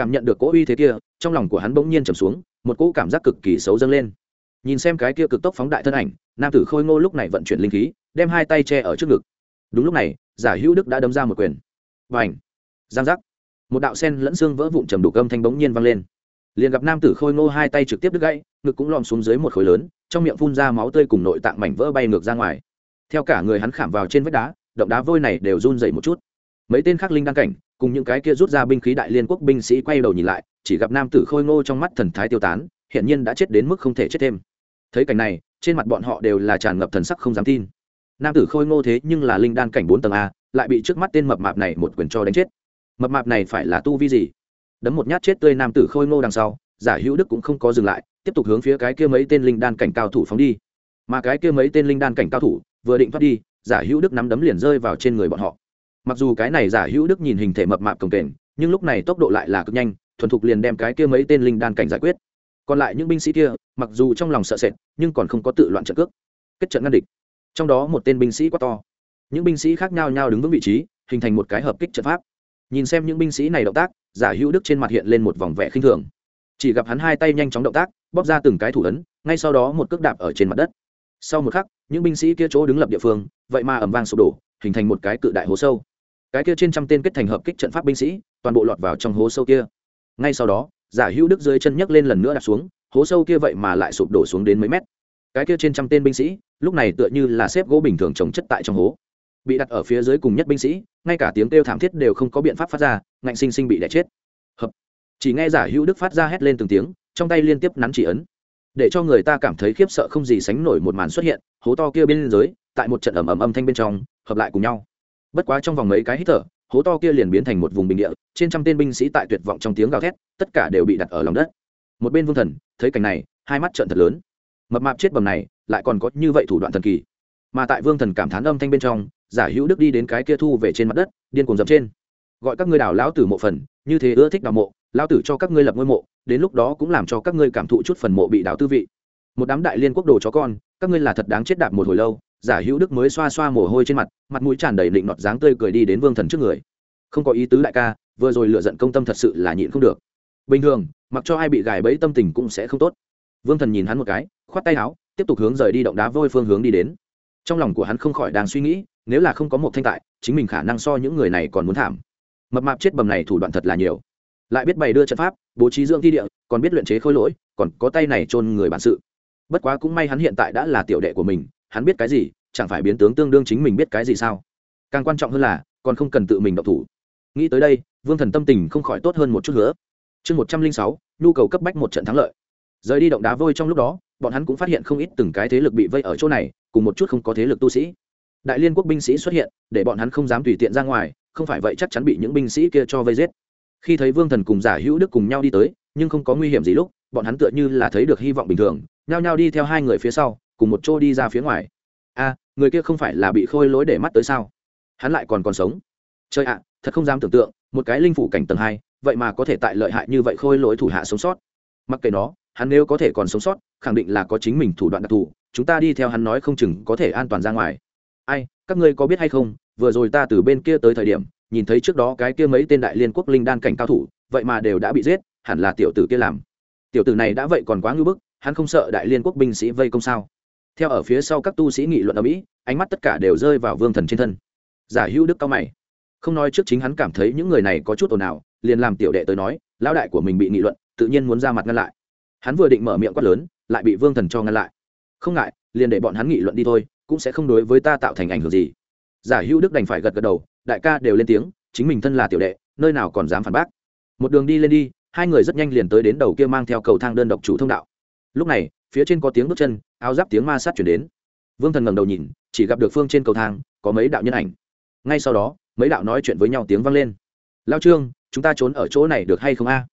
cảm nhận được cỗ uy thế kia, trong lòng của hắn bỗng nhiên trầm xuống, một cỗ cảm giác cực kỳ xấu dâng lên. Nhìn xem cái kia cực tốc phóng đại thân ảnh, nam tử khôi ngô lúc này vận chuyển linh khí, đem hai tay che ở trước ngực. Đúng lúc này, giả hữu đức đã đâm ra một quyền. Và ảnh giang giác! Một đạo sen lẫn xương vỡ vụn trầm đủ cơm thanh bỗng nhiên vang lên. Liền gặp nam tử khôi ngô hai tay trực tiếp đứt gãy, ngực cũng lom xuống dưới một khối lớn, trong miệng phun ra máu tươi cùng nội tạng mảnh vỡ bay ngược ra ngoài. Theo cả người hắn khảm vào trên vách đá, động đá vôi này đều run dậy một chút. Mấy tên khắc linh đăng cảnh cùng những cái kia rút ra binh khí đại liên quốc binh sĩ quay đầu nhìn lại, chỉ gặp nam tử khôi ngô trong mắt thần thái tiêu tán hiện nhiên đã chết đến mức không thể chết thêm. Thấy cảnh này, trên mặt bọn họ đều là tràn ngập thần sắc không dám tin. Nam tử khôi ngô thế nhưng là linh đan cảnh bốn tầng a, lại bị trước mắt tên mập mạp này một quyền cho đánh chết. Mập mạp này phải là tu vi gì? Đấm một nhát chết tươi nam tử khôi ngô đằng sau, giả hữu đức cũng không có dừng lại, tiếp tục hướng phía cái kia mấy tên linh đan cảnh cao thủ phóng đi. Mà cái kia mấy tên linh đan cảnh cao thủ, vừa định thoát đi, giả hữu đức nắm đấm liền rơi vào trên người bọn họ mặc dù cái này giả hữu đức nhìn hình thể mập mạp cồng kềnh, nhưng lúc này tốc độ lại là cực nhanh, thuần thục liền đem cái kia mấy tên linh đan cảnh giải quyết. Còn lại những binh sĩ kia, mặc dù trong lòng sợ sệt, nhưng còn không có tự loạn trận cước. Kết trận ngăn địch. Trong đó một tên binh sĩ quá to. Những binh sĩ khác nhau nhau đứng vững vị trí, hình thành một cái hợp kích trận pháp. Nhìn xem những binh sĩ này động tác, giả hữu đức trên mặt hiện lên một vòng vẻ khinh thường. Chỉ gặp hắn hai tay nhanh chóng động tác, bóp ra từng cái thủ ấn, ngay sau đó một cước đạp ở trên mặt đất. Sau một khắc, những binh sĩ kia chỗ đứng lập địa phương, vậy mà ẩm vang sụp đổ, hình thành một cái cự đại hố sâu cái kia trên trăm tên kết thành hợp kích trận pháp binh sĩ, toàn bộ lọt vào trong hố sâu kia. Ngay sau đó, giả hữu đức dưới chân nhấc lên lần nữa đặt xuống, hố sâu kia vậy mà lại sụp đổ xuống đến mấy mét. Cái kia trên trăm tên binh sĩ, lúc này tựa như là xếp gỗ bình thường trồng chất tại trong hố. Bị đặt ở phía dưới cùng nhất binh sĩ, ngay cả tiếng kêu thảm thiết đều không có biện pháp phát ra, ngạnh sinh sinh bị đẻ chết. Hợp. Chỉ nghe giả hữu đức phát ra hét lên từng tiếng, trong tay liên tiếp nắn chỉ ấn. Để cho người ta cảm thấy khiếp sợ không gì sánh nổi một màn xuất hiện, hố to kia bên dưới, tại một trận ẩm ẩm âm thanh bên trong, hợp lại cùng nhau bất quá trong vòng mấy cái hít thở, hố to kia liền biến thành một vùng bình địa, trên trăm tên binh sĩ tại tuyệt vọng trong tiếng gào thét, tất cả đều bị đặt ở lòng đất. Một bên vương thần, thấy cảnh này, hai mắt trợn thật lớn. Mập mạp chết bầm này, lại còn có như vậy thủ đoạn thần kỳ. Mà tại vương thần cảm thán âm thanh bên trong, giả hữu đức đi đến cái kia thu về trên mặt đất, điên cuồng dập trên. Gọi các ngươi đào lão tử mộ phần, như thế ưa thích đào mộ, lão tử cho các ngươi lập ngôi mộ, đến lúc đó cũng làm cho các ngươi cảm thụ chút phần mộ bị đào tư vị. Một đám đại liên quốc đồ chó con, các ngươi là thật đáng chết đạp một hồi lâu giả hữu đức mới xoa xoa mồ hôi trên mặt mặt mũi tràn đầy định nọt dáng tươi cười đi đến vương thần trước người. Không có ý tứ đại ca, vừa rồi lựa giận công tâm thật sự là nhịn không được. Bình thường, mặc cho ai bị gài bẫy tâm tình cũng sẽ không tốt. Vương thần nhìn hắn một cái, khoát tay áo, tiếp tục hướng rời đi động đá vôi phương hướng đi đến. Trong lòng của hắn không khỏi đang suy nghĩ, nếu là không có một thanh tại, chính mình khả năng so những người này còn muốn thảm. Mập mạp chết bầm này thủ đoạn thật là nhiều. Lại biết bày đưa trận pháp, bố trí dưỡng thi địa, còn biết luyện chế khôi lỗi, còn có tay này chôn người bản sự. Bất quá cũng may hắn hiện tại đã là tiểu đệ của mình hắn biết cái gì, chẳng phải biến tướng tương đương chính mình biết cái gì sao? Càng quan trọng hơn là, còn không cần tự mình độc thủ. Nghĩ tới đây, vương thần tâm tình không khỏi tốt hơn một chút nữa. Chương một trăm linh sáu, nhu cầu cấp bách một trận thắng lợi. Rời đi động đá vôi trong lúc đó, bọn hắn cũng phát hiện không ít từng cái thế lực bị vây ở chỗ này, cùng một chút không có thế lực tu sĩ. Đại liên quốc binh sĩ xuất hiện, để bọn hắn không dám tùy tiện ra ngoài, không phải vậy chắc chắn bị những binh sĩ kia cho vây giết. Khi thấy vương thần cùng giả hữu đức cùng nhau đi tới, nhưng không có nguy hiểm gì lúc, bọn hắn tựa như là thấy được hy vọng bình thường, nhao nhao đi theo hai người phía sau cùng một chỗ đi ra phía ngoài. A, người kia không phải là bị khôi lối để mắt tới sao? Hắn lại còn còn sống. Chơi ạ, thật không dám tưởng tượng, một cái linh phủ cảnh tầng hai, vậy mà có thể tại lợi hại như vậy khôi lỗi thủ hạ sống sót. Mặc kệ nó, hắn nếu có thể còn sống sót, khẳng định là có chính mình thủ đoạn đặc thù, chúng ta đi theo hắn nói không chừng có thể an toàn ra ngoài. Ai, các ngươi có biết hay không, vừa rồi ta từ bên kia tới thời điểm, nhìn thấy trước đó cái kia mấy tên đại liên quốc linh đan cảnh cao thủ, vậy mà đều đã bị giết, hẳn là tiểu tử kia làm. Tiểu tử này đã vậy còn quá ngưỡng bức, hắn không sợ đại liên quốc binh sĩ vây công sao? Theo ở phía sau các tu sĩ nghị luận ở mỹ, ánh mắt tất cả đều rơi vào vương thần trên thân. Giả hữu đức cao mày. Không nói trước chính hắn cảm thấy những người này có chút ồn ào, liền làm tiểu đệ tới nói, lão đại của mình bị nghị luận, tự nhiên muốn ra mặt ngăn lại. Hắn vừa định mở miệng quát lớn, lại bị vương thần cho ngăn lại. Không ngại, liền để bọn hắn nghị luận đi thôi, cũng sẽ không đối với ta tạo thành ảnh hưởng gì. Giả hữu đức đành phải gật gật đầu, đại ca đều lên tiếng, chính mình thân là tiểu đệ, nơi nào còn dám phản bác. Một đường đi lên đi, hai người rất nhanh liền tới đến đầu kia mang theo cầu thang đơn độc chủ thông đạo lúc này, phía trên có tiếng bước chân, áo giáp tiếng ma sát chuyển đến. Vương thần ngẩng đầu nhìn, chỉ gặp được phương trên cầu thang, có mấy đạo nhân ảnh. Ngay sau đó, mấy đạo nói chuyện với nhau tiếng vang lên. Lao trương, chúng ta trốn ở chỗ này được hay không a?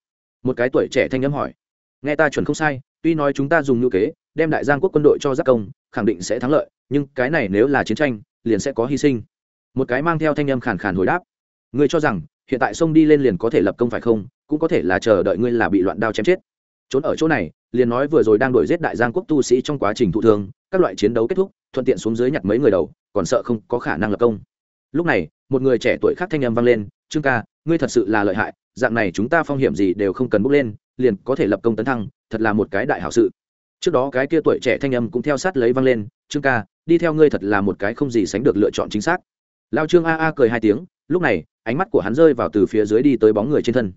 Một cái tuổi trẻ thanh âm hỏi. Nghe ta chuẩn không sai, tuy nói chúng ta dùng ngữ kế, đem đại giang quốc quân đội cho giác công, khẳng định sẽ thắng lợi, nhưng cái này nếu là chiến tranh, liền sẽ có hy sinh. Một cái mang theo thanh âm khàn khàn hồi đáp. Ngươi cho rằng, hiện tại sông đi lên liền có thể lập công phải không? Cũng có thể là chờ đợi ngươi là bị loạn đao chém chết trốn ở chỗ này, liền nói vừa rồi đang đuổi giết đại giang quốc tu sĩ trong quá trình thụ thương, các loại chiến đấu kết thúc, thuận tiện xuống dưới nhặt mấy người đầu, còn sợ không có khả năng lập công. Lúc này, một người trẻ tuổi khác thanh âm vang lên, trương ca, ngươi thật sự là lợi hại, dạng này chúng ta phong hiểm gì đều không cần bước lên, liền có thể lập công tấn thăng, thật là một cái đại hảo sự. Trước đó cái kia tuổi trẻ thanh âm cũng theo sát lấy vang lên, trương ca, đi theo ngươi thật là một cái không gì sánh được lựa chọn chính xác. Lao trương a a cười hai tiếng, lúc này, ánh mắt của hắn rơi vào từ phía dưới đi tới bóng người trên thân.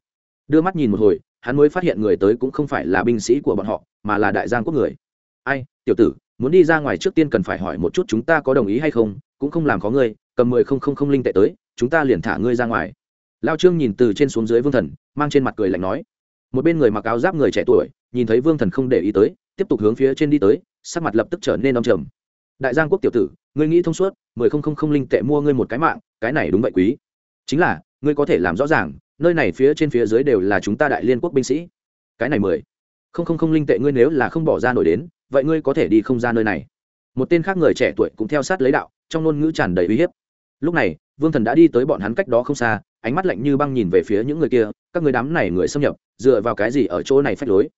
Đưa mắt nhìn một hồi hắn mới phát hiện người tới cũng không phải là binh sĩ của bọn họ, mà là đại giang quốc người. Ai, tiểu tử, muốn đi ra ngoài trước tiên cần phải hỏi một chút chúng ta có đồng ý hay không, cũng không làm có ngươi, cầm mười không không không linh tệ tới, chúng ta liền thả ngươi ra ngoài. Lao trương nhìn từ trên xuống dưới vương thần, mang trên mặt cười lạnh nói. Một bên người mặc áo giáp người trẻ tuổi, nhìn thấy vương thần không để ý tới, tiếp tục hướng phía trên đi tới, sắc mặt lập tức trở nên đông trầm. Đại giang quốc tiểu tử, ngươi nghĩ thông suốt, mười không không không linh tệ mua ngươi một cái mạng, cái này đúng vậy quý. Chính là, ngươi có thể làm rõ ràng nơi này phía trên phía dưới đều là chúng ta đại liên quốc binh sĩ. Cái này mười. Không không không linh tệ ngươi nếu là không bỏ ra nổi đến, vậy ngươi có thể đi không ra nơi này. Một tên khác người trẻ tuổi cũng theo sát lấy đạo, trong ngôn ngữ tràn đầy uy hiếp. Lúc này, vương thần đã đi tới bọn hắn cách đó không xa, ánh mắt lạnh như băng nhìn về phía những người kia, các người đám này người xâm nhập, dựa vào cái gì ở chỗ này phách lối?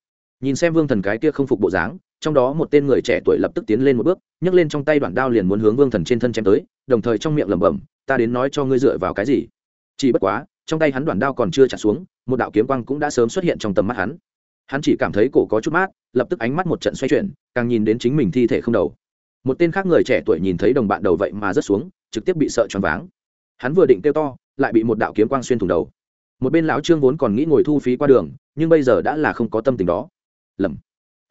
Nhìn xem vương thần cái kia không phục bộ dáng, trong đó một tên người trẻ tuổi lập tức tiến lên một bước, nhấc lên trong tay đoạn đao liền muốn hướng vương thần trên thân chém tới, đồng thời trong miệng lẩm bẩm, ta đến nói cho ngươi dựa vào cái gì? Chỉ bất quá trong tay hắn đoạn đao còn chưa trả xuống, một đạo kiếm quang cũng đã sớm xuất hiện trong tầm mắt hắn. Hắn chỉ cảm thấy cổ có chút mát, lập tức ánh mắt một trận xoay chuyển, càng nhìn đến chính mình thi thể không đầu. Một tên khác người trẻ tuổi nhìn thấy đồng bạn đầu vậy mà rớt xuống, trực tiếp bị sợ choáng váng. Hắn vừa định kêu to, lại bị một đạo kiếm quang xuyên thủng đầu. Một bên lão trương vốn còn nghĩ ngồi thu phí qua đường, nhưng bây giờ đã là không có tâm tình đó. Lầm.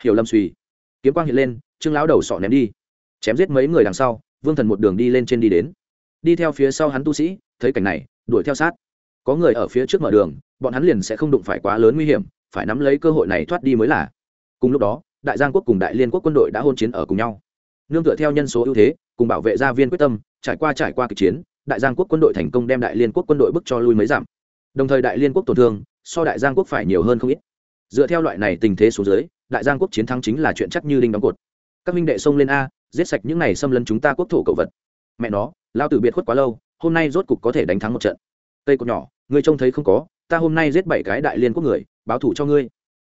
Hiểu lâm suy. Kiếm quang hiện lên, trương lão đầu sọ ném đi. Chém giết mấy người đằng sau, vương thần một đường đi lên trên đi đến. Đi theo phía sau hắn tu sĩ, thấy cảnh này, đuổi theo sát có người ở phía trước mở đường, bọn hắn liền sẽ không đụng phải quá lớn nguy hiểm, phải nắm lấy cơ hội này thoát đi mới là. Cùng lúc đó, đại giang quốc cùng đại liên quốc quân đội đã hôn chiến ở cùng nhau. Nương tựa theo nhân số ưu thế, cùng bảo vệ gia viên quyết tâm, trải qua trải qua kịch chiến, đại giang quốc quân đội thành công đem đại liên quốc quân đội bức cho lui mấy giảm đồng thời đại liên quốc tổn thương, so đại giang quốc phải nhiều hơn không ít. Dựa theo loại này tình thế số dưới, đại giang quốc chiến thắng chính là chuyện chắc như đinh đóng cột. Các minh đệ xông lên a, giết sạch những này xâm lấn chúng ta quốc thổ cậu vật. Mẹ nó, lao tử biệt khuất quá lâu, hôm nay rốt cục có thể đánh thắng một trận tây cột nhỏ, ngươi trông thấy không có, ta hôm nay giết bảy cái đại liên quốc người, báo thủ cho ngươi.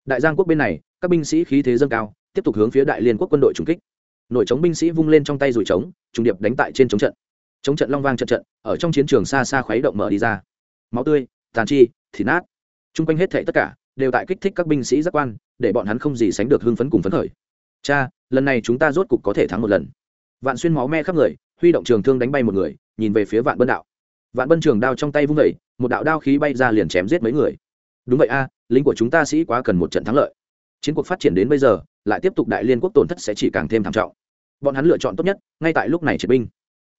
Đại giang quốc bên này, các binh sĩ khí thế dâng cao, tiếp tục hướng phía đại liên quốc quân đội trùng kích. Nội chống binh sĩ vung lên trong tay rủi trống, trùng điệp đánh tại trên chống trận. Chống trận long vang trận trận, ở trong chiến trường xa xa khuấy động mở đi ra. Máu tươi, tàn chi, thịt nát. Chung quanh hết thảy tất cả, đều tại kích thích các binh sĩ giác quan, để bọn hắn không gì sánh được hưng phấn cùng phấn khởi. Cha, lần này chúng ta rốt cục có thể thắng một lần. Vạn xuyên máu me khắp người, huy động trường thương đánh bay một người, nhìn về phía vạn bân đạo vạn bân trường đao trong tay vung vẩy, một đạo đao khí bay ra liền chém giết mấy người. Đúng vậy a, lính của chúng ta sĩ quá cần một trận thắng lợi. Chiến cuộc phát triển đến bây giờ, lại tiếp tục đại liên quốc tổn thất sẽ chỉ càng thêm thảm trọng. Bọn hắn lựa chọn tốt nhất, ngay tại lúc này triệt binh.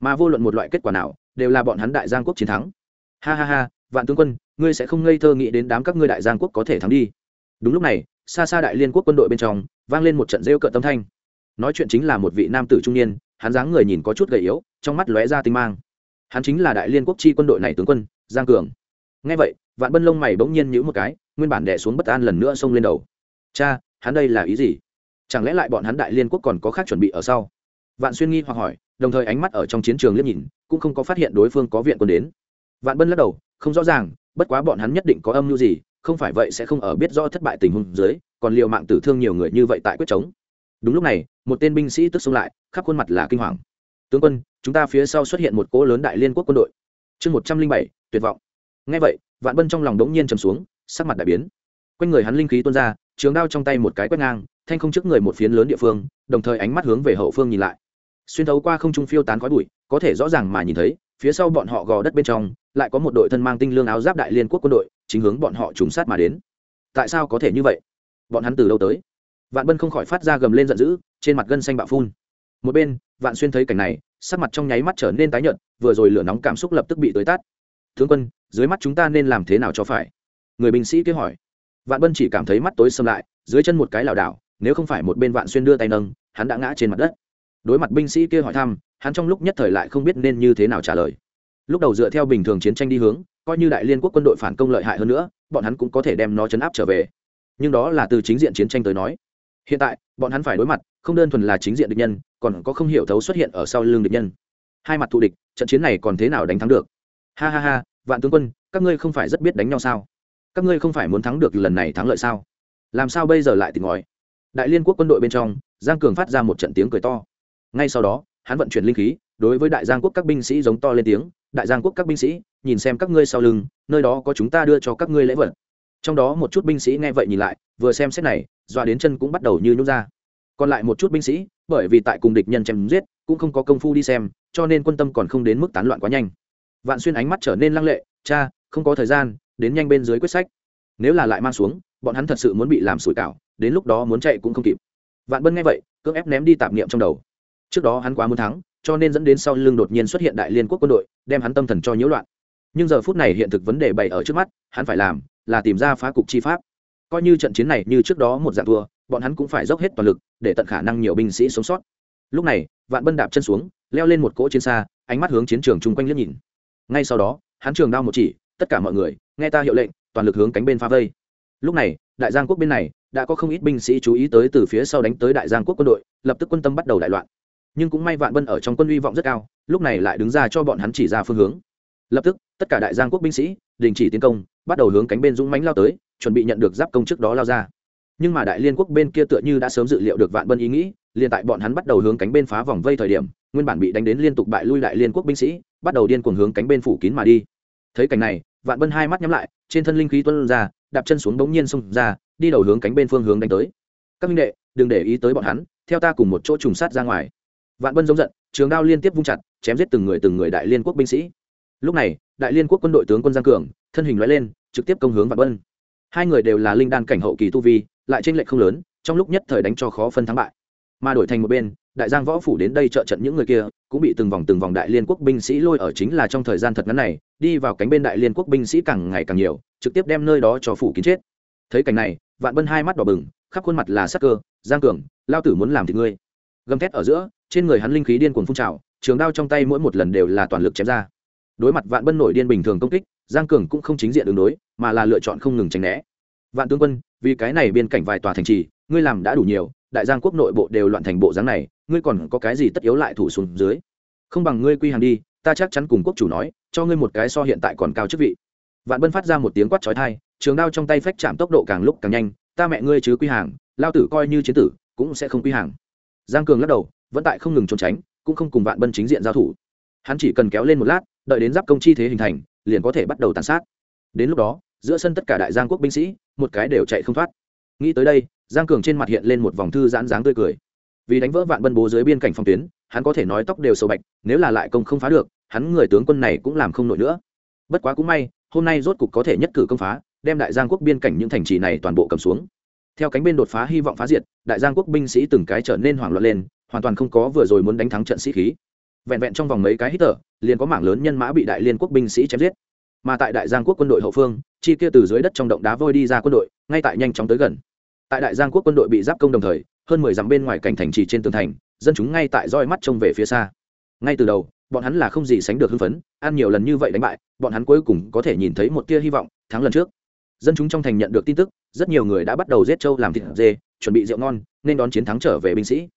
Mà vô luận một loại kết quả nào, đều là bọn hắn đại giang quốc chiến thắng. Ha ha ha, vạn tướng quân, ngươi sẽ không ngây thơ nghĩ đến đám các ngươi đại giang quốc có thể thắng đi. Đúng lúc này, xa xa đại liên quốc quân đội bên trong, vang lên một trận rêu cợt tâm thanh. Nói chuyện chính là một vị nam tử trung niên, hắn dáng người nhìn có chút gầy yếu, trong mắt lóe ra tinh mang hắn chính là đại liên quốc chi quân đội này tướng quân, giang cường. Ngay vậy, vạn bân lông mày bỗng nhiên nhữ một cái, nguyên bản đẻ xuống bất an lần nữa xông lên đầu. Cha, hắn đây là ý gì? Chẳng lẽ lại bọn hắn đại liên quốc còn có khác chuẩn bị ở sau? Vạn xuyên nghi hoặc hỏi, đồng thời ánh mắt ở trong chiến trường liếc nhìn, cũng không có phát hiện đối phương có viện quân đến. Vạn bân lắc đầu, không rõ ràng, bất quá bọn hắn nhất định có âm mưu gì, không phải vậy sẽ không ở biết rõ thất bại tình huống dưới, còn liệu mạng tử thương nhiều người như vậy tại quyết chống. Đúng lúc này, một tên binh sĩ tức xông lại, khắp khuôn mặt là kinh hoàng tướng quân, chúng ta phía sau xuất hiện một cỗ lớn đại liên quốc quân đội. Chương một trăm linh bảy, tuyệt vọng. Ngay vậy, vạn bân trong lòng đống nhiên trầm xuống, sắc mặt đại biến. Quanh người hắn linh khí tuôn ra, trường đao trong tay một cái quét ngang, thanh không trước người một phiến lớn địa phương, đồng thời ánh mắt hướng về hậu phương nhìn lại. Xuyên thấu qua không trung phiêu tán khói bụi, có thể rõ ràng mà nhìn thấy, phía sau bọn họ gò đất bên trong, lại có một đội thân mang tinh lương áo giáp đại liên quốc quân đội, chính hướng bọn họ trùng sát mà đến. Tại sao có thể như vậy? Bọn hắn từ đâu tới? Vạn bân không khỏi phát ra gầm lên giận dữ, trên mặt gân xanh bạo phun một bên, vạn xuyên thấy cảnh này, sắc mặt trong nháy mắt trở nên tái nhợt, vừa rồi lửa nóng cảm xúc lập tức bị tới tát. Tướng quân, dưới mắt chúng ta nên làm thế nào cho phải? Người binh sĩ kia hỏi. Vạn bân chỉ cảm thấy mắt tối xâm lại, dưới chân một cái lảo đảo, nếu không phải một bên vạn xuyên đưa tay nâng, hắn đã ngã trên mặt đất. Đối mặt binh sĩ kia hỏi thăm, hắn trong lúc nhất thời lại không biết nên như thế nào trả lời. Lúc đầu dựa theo bình thường chiến tranh đi hướng, coi như đại liên quốc quân đội phản công lợi hại hơn nữa, bọn hắn cũng có thể đem nó chấn áp trở về. Nhưng đó là từ chính diện chiến tranh tới nói hiện tại, bọn hắn phải đối mặt, không đơn thuần là chính diện địch nhân, còn có không hiểu thấu xuất hiện ở sau lưng địch nhân. Hai mặt thù địch, trận chiến này còn thế nào đánh thắng được? Ha ha ha, vạn tướng quân, các ngươi không phải rất biết đánh nhau sao? Các ngươi không phải muốn thắng được lần này thắng lợi sao? Làm sao bây giờ lại tìm ngòi đại liên quốc quân đội bên trong, giang cường phát ra một trận tiếng cười to. Ngay sau đó, hắn vận chuyển linh khí, đối với đại giang quốc các binh sĩ giống to lên tiếng. Đại giang quốc các binh sĩ, nhìn xem các ngươi sau lưng, nơi đó có chúng ta đưa cho các ngươi lễ vật trong đó một chút binh sĩ nghe vậy nhìn lại, vừa xem xét này, dọa đến chân cũng bắt đầu như nhút ra. Còn lại một chút binh sĩ, bởi vì tại cùng địch nhân chém giết, cũng không có công phu đi xem, cho nên quân tâm còn không đến mức tán loạn quá nhanh. Vạn xuyên ánh mắt trở nên lăng lệ, cha, không có thời gian, đến nhanh bên dưới quyết sách. Nếu là lại mang xuống, bọn hắn thật sự muốn bị làm sủi cảo, đến lúc đó muốn chạy cũng không kịp. Vạn bân nghe vậy, cưỡng ép ném đi tạp niệm trong đầu. Trước đó hắn quá muốn thắng, cho nên dẫn đến sau lưng đột nhiên xuất hiện đại liên quốc quân đội, đem hắn tâm thần cho nhiễu loạn. Nhưng giờ phút này hiện thực vấn đề bày ở trước mắt, hắn phải làm là tìm ra phá cục chi pháp. Coi như trận chiến này như trước đó một dạng thua, bọn hắn cũng phải dốc hết toàn lực để tận khả năng nhiều binh sĩ sống sót. Lúc này, vạn bân đạp chân xuống, leo lên một cỗ chiến xa, ánh mắt hướng chiến trường chung quanh liếc nhìn. Ngay sau đó, hắn trường đao một chỉ, tất cả mọi người, nghe ta hiệu lệnh, toàn lực hướng cánh bên phá vây. Lúc này, đại giang quốc bên này, đã có không ít binh sĩ chú ý tới từ phía sau đánh tới đại giang quốc quân đội, lập tức quân tâm bắt đầu đại loạn. Nhưng cũng may vạn bân ở trong quân uy vọng rất cao, lúc này lại đứng ra cho bọn hắn chỉ ra phương hướng lập tức, tất cả đại giang quốc binh sĩ, đình chỉ tiến công, bắt đầu hướng cánh bên dũng mánh lao tới, chuẩn bị nhận được giáp công trước đó lao ra. Nhưng mà đại liên quốc bên kia tựa như đã sớm dự liệu được vạn bân ý nghĩ, liền tại bọn hắn bắt đầu hướng cánh bên phá vòng vây thời điểm, nguyên bản bị đánh đến liên tục bại lui đại liên quốc binh sĩ, bắt đầu điên cuồng hướng cánh bên phủ kín mà đi. Thấy cảnh này, vạn bân hai mắt nhắm lại, trên thân linh khí tuân ra, đạp chân xuống bỗng nhiên xông ra, đi đầu hướng cánh bên phương hướng đánh tới. Các minh đệ, đừng để ý tới bọn hắn, theo ta cùng một chỗ trùng sát ra ngoài. Vạn bân giống giận, trường đao liên tiếp vung chặt, chém giết từng người từng người đại liên quốc binh sĩ lúc này, đại liên quốc quân đội tướng quân giang cường, thân hình loại lên, trực tiếp công hướng vạn vân. hai người đều là linh đan cảnh hậu kỳ tu vi, lại tranh lệch không lớn, trong lúc nhất thời đánh cho khó phân thắng bại. Mà đổi thành một bên, đại giang võ phủ đến đây trợ trận những người kia, cũng bị từng vòng từng vòng đại liên quốc binh sĩ lôi ở chính là trong thời gian thật ngắn này, đi vào cánh bên đại liên quốc binh sĩ càng ngày càng nhiều, trực tiếp đem nơi đó cho phủ kín chết. Thấy cảnh này, vạn bân hai mắt đỏ bừng, khắp khuôn mặt là sắc cơ, giang cường, lao tử muốn làm thì ngươi. Gầm thét ở giữa, trên người hắn linh khí điên cuồng phun trào, trường đao trong tay mỗi một lần đều là toàn lực chém ra đối mặt vạn bân nổi điên bình thường công kích, giang cường cũng không chính diện đường đối, mà là lựa chọn không ngừng tránh né. Vạn tướng quân, vì cái này biên cảnh vài tòa thành trì, ngươi làm đã đủ nhiều, đại giang quốc nội bộ đều loạn thành bộ dáng này, ngươi còn có cái gì tất yếu lại thủ xuống dưới? Không bằng ngươi quy hàng đi, ta chắc chắn cùng quốc chủ nói, cho ngươi một cái so hiện tại còn cao chức vị. Vạn bân phát ra một tiếng quát trói thai trường đao trong tay phách chạm tốc độ càng lúc càng nhanh, ta mẹ ngươi chứ quy hàng, lao tử coi như chiến tử, cũng sẽ không quy hàng. Giang cường lắc đầu, vẫn tại không ngừng trốn tránh, cũng không cùng vạn bân chính diện giao thủ. Hắn chỉ cần kéo lên một lát đợi đến giáp công chi thế hình thành, liền có thể bắt đầu tàn sát. Đến lúc đó, giữa sân tất cả đại giang quốc binh sĩ, một cái đều chạy không thoát. Nghĩ tới đây, giang cường trên mặt hiện lên một vòng thư giãn dáng tươi cười. Vì đánh vỡ vạn bân bố dưới biên cảnh phòng tuyến, hắn có thể nói tóc đều sâu bạch, nếu là lại công không phá được, hắn người tướng quân này cũng làm không nổi nữa. Bất quá cũng may, hôm nay rốt cục có thể nhất cử công phá, đem đại giang quốc biên cảnh những thành trì này toàn bộ cầm xuống. Theo cánh bên đột phá hy vọng phá diệt, đại giang quốc binh sĩ từng cái trở nên hoảng loạn lên, hoàn toàn không có vừa rồi muốn đánh thắng trận sĩ khí vẹn vẹn trong vòng mấy cái hít thở, liền có mảng lớn nhân mã bị đại liên quốc binh sĩ chém giết. Mà tại đại giang quốc quân đội hậu phương, chi kia từ dưới đất trong động đá vôi đi ra quân đội, ngay tại nhanh chóng tới gần. Tại đại giang quốc quân đội bị giáp công đồng thời, hơn mười dặm bên ngoài cảnh thành trì trên tường thành, dân chúng ngay tại roi mắt trông về phía xa. Ngay từ đầu, bọn hắn là không gì sánh được hưng phấn, ăn nhiều lần như vậy đánh bại, bọn hắn cuối cùng có thể nhìn thấy một tia hy vọng, thắng lần trước. Dân chúng trong thành nhận được tin tức, rất nhiều người đã bắt đầu giết trâu làm thịt dê, chuẩn bị rượu ngon, nên đón chiến thắng trở về binh sĩ.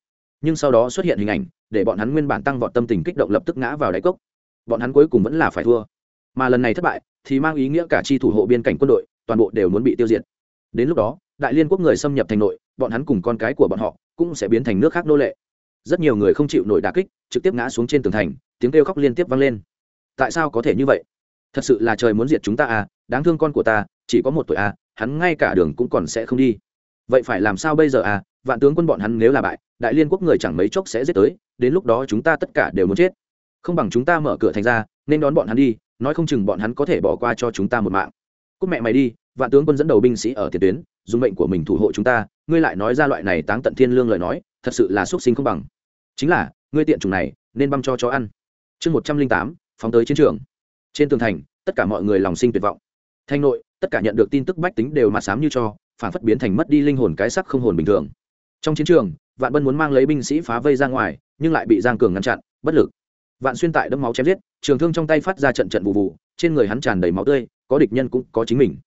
Nhưng sau đó xuất hiện hình ảnh để bọn hắn nguyên bản tăng vọt tâm tình kích động lập tức ngã vào đáy cốc. Bọn hắn cuối cùng vẫn là phải thua. Mà lần này thất bại, thì mang ý nghĩa cả chi thủ hộ biên cảnh quân đội, toàn bộ đều muốn bị tiêu diệt. Đến lúc đó, đại liên quốc người xâm nhập thành nội, bọn hắn cùng con cái của bọn họ cũng sẽ biến thành nước khác nô lệ. Rất nhiều người không chịu nổi đà kích, trực tiếp ngã xuống trên tường thành, tiếng kêu khóc liên tiếp vang lên. Tại sao có thể như vậy? Thật sự là trời muốn diệt chúng ta à đáng thương con của ta, chỉ có một tuổi à hắn ngay cả đường cũng còn sẽ không đi. Vậy phải làm sao bây giờ à vạn tướng quân bọn hắn nếu là bại, đại liên quốc người chẳng mấy chốc sẽ giết tới, đến lúc đó chúng ta tất cả đều muốn chết. Không bằng chúng ta mở cửa thành ra, nên đón bọn hắn đi, nói không chừng bọn hắn có thể bỏ qua cho chúng ta một mạng. Cúc mẹ mày đi, vạn tướng quân dẫn đầu binh sĩ ở tiền tuyến, dùng mệnh của mình thủ hộ chúng ta, ngươi lại nói ra loại này táng tận thiên lương lời nói, thật sự là x sinh không bằng. Chính là, ngươi tiện chủng này, nên băm cho chó ăn. Chương một trăm linh tám, phóng tới chiến trường. Trên tường thành, tất cả mọi người lòng sinh tuyệt vọng. Thanh nội, tất cả nhận được tin tức bách tính đều mặt sám như cho, phản phất biến thành mất đi linh hồn cái sắc không hồn bình thường trong chiến trường, vạn bân muốn mang lấy binh sĩ phá vây ra ngoài, nhưng lại bị giang cường ngăn chặn, bất lực. Vạn xuyên tại đâm máu chém giết, trường thương trong tay phát ra trận trận vụ vụ, trên người hắn tràn đầy máu tươi, có địch nhân cũng có chính mình.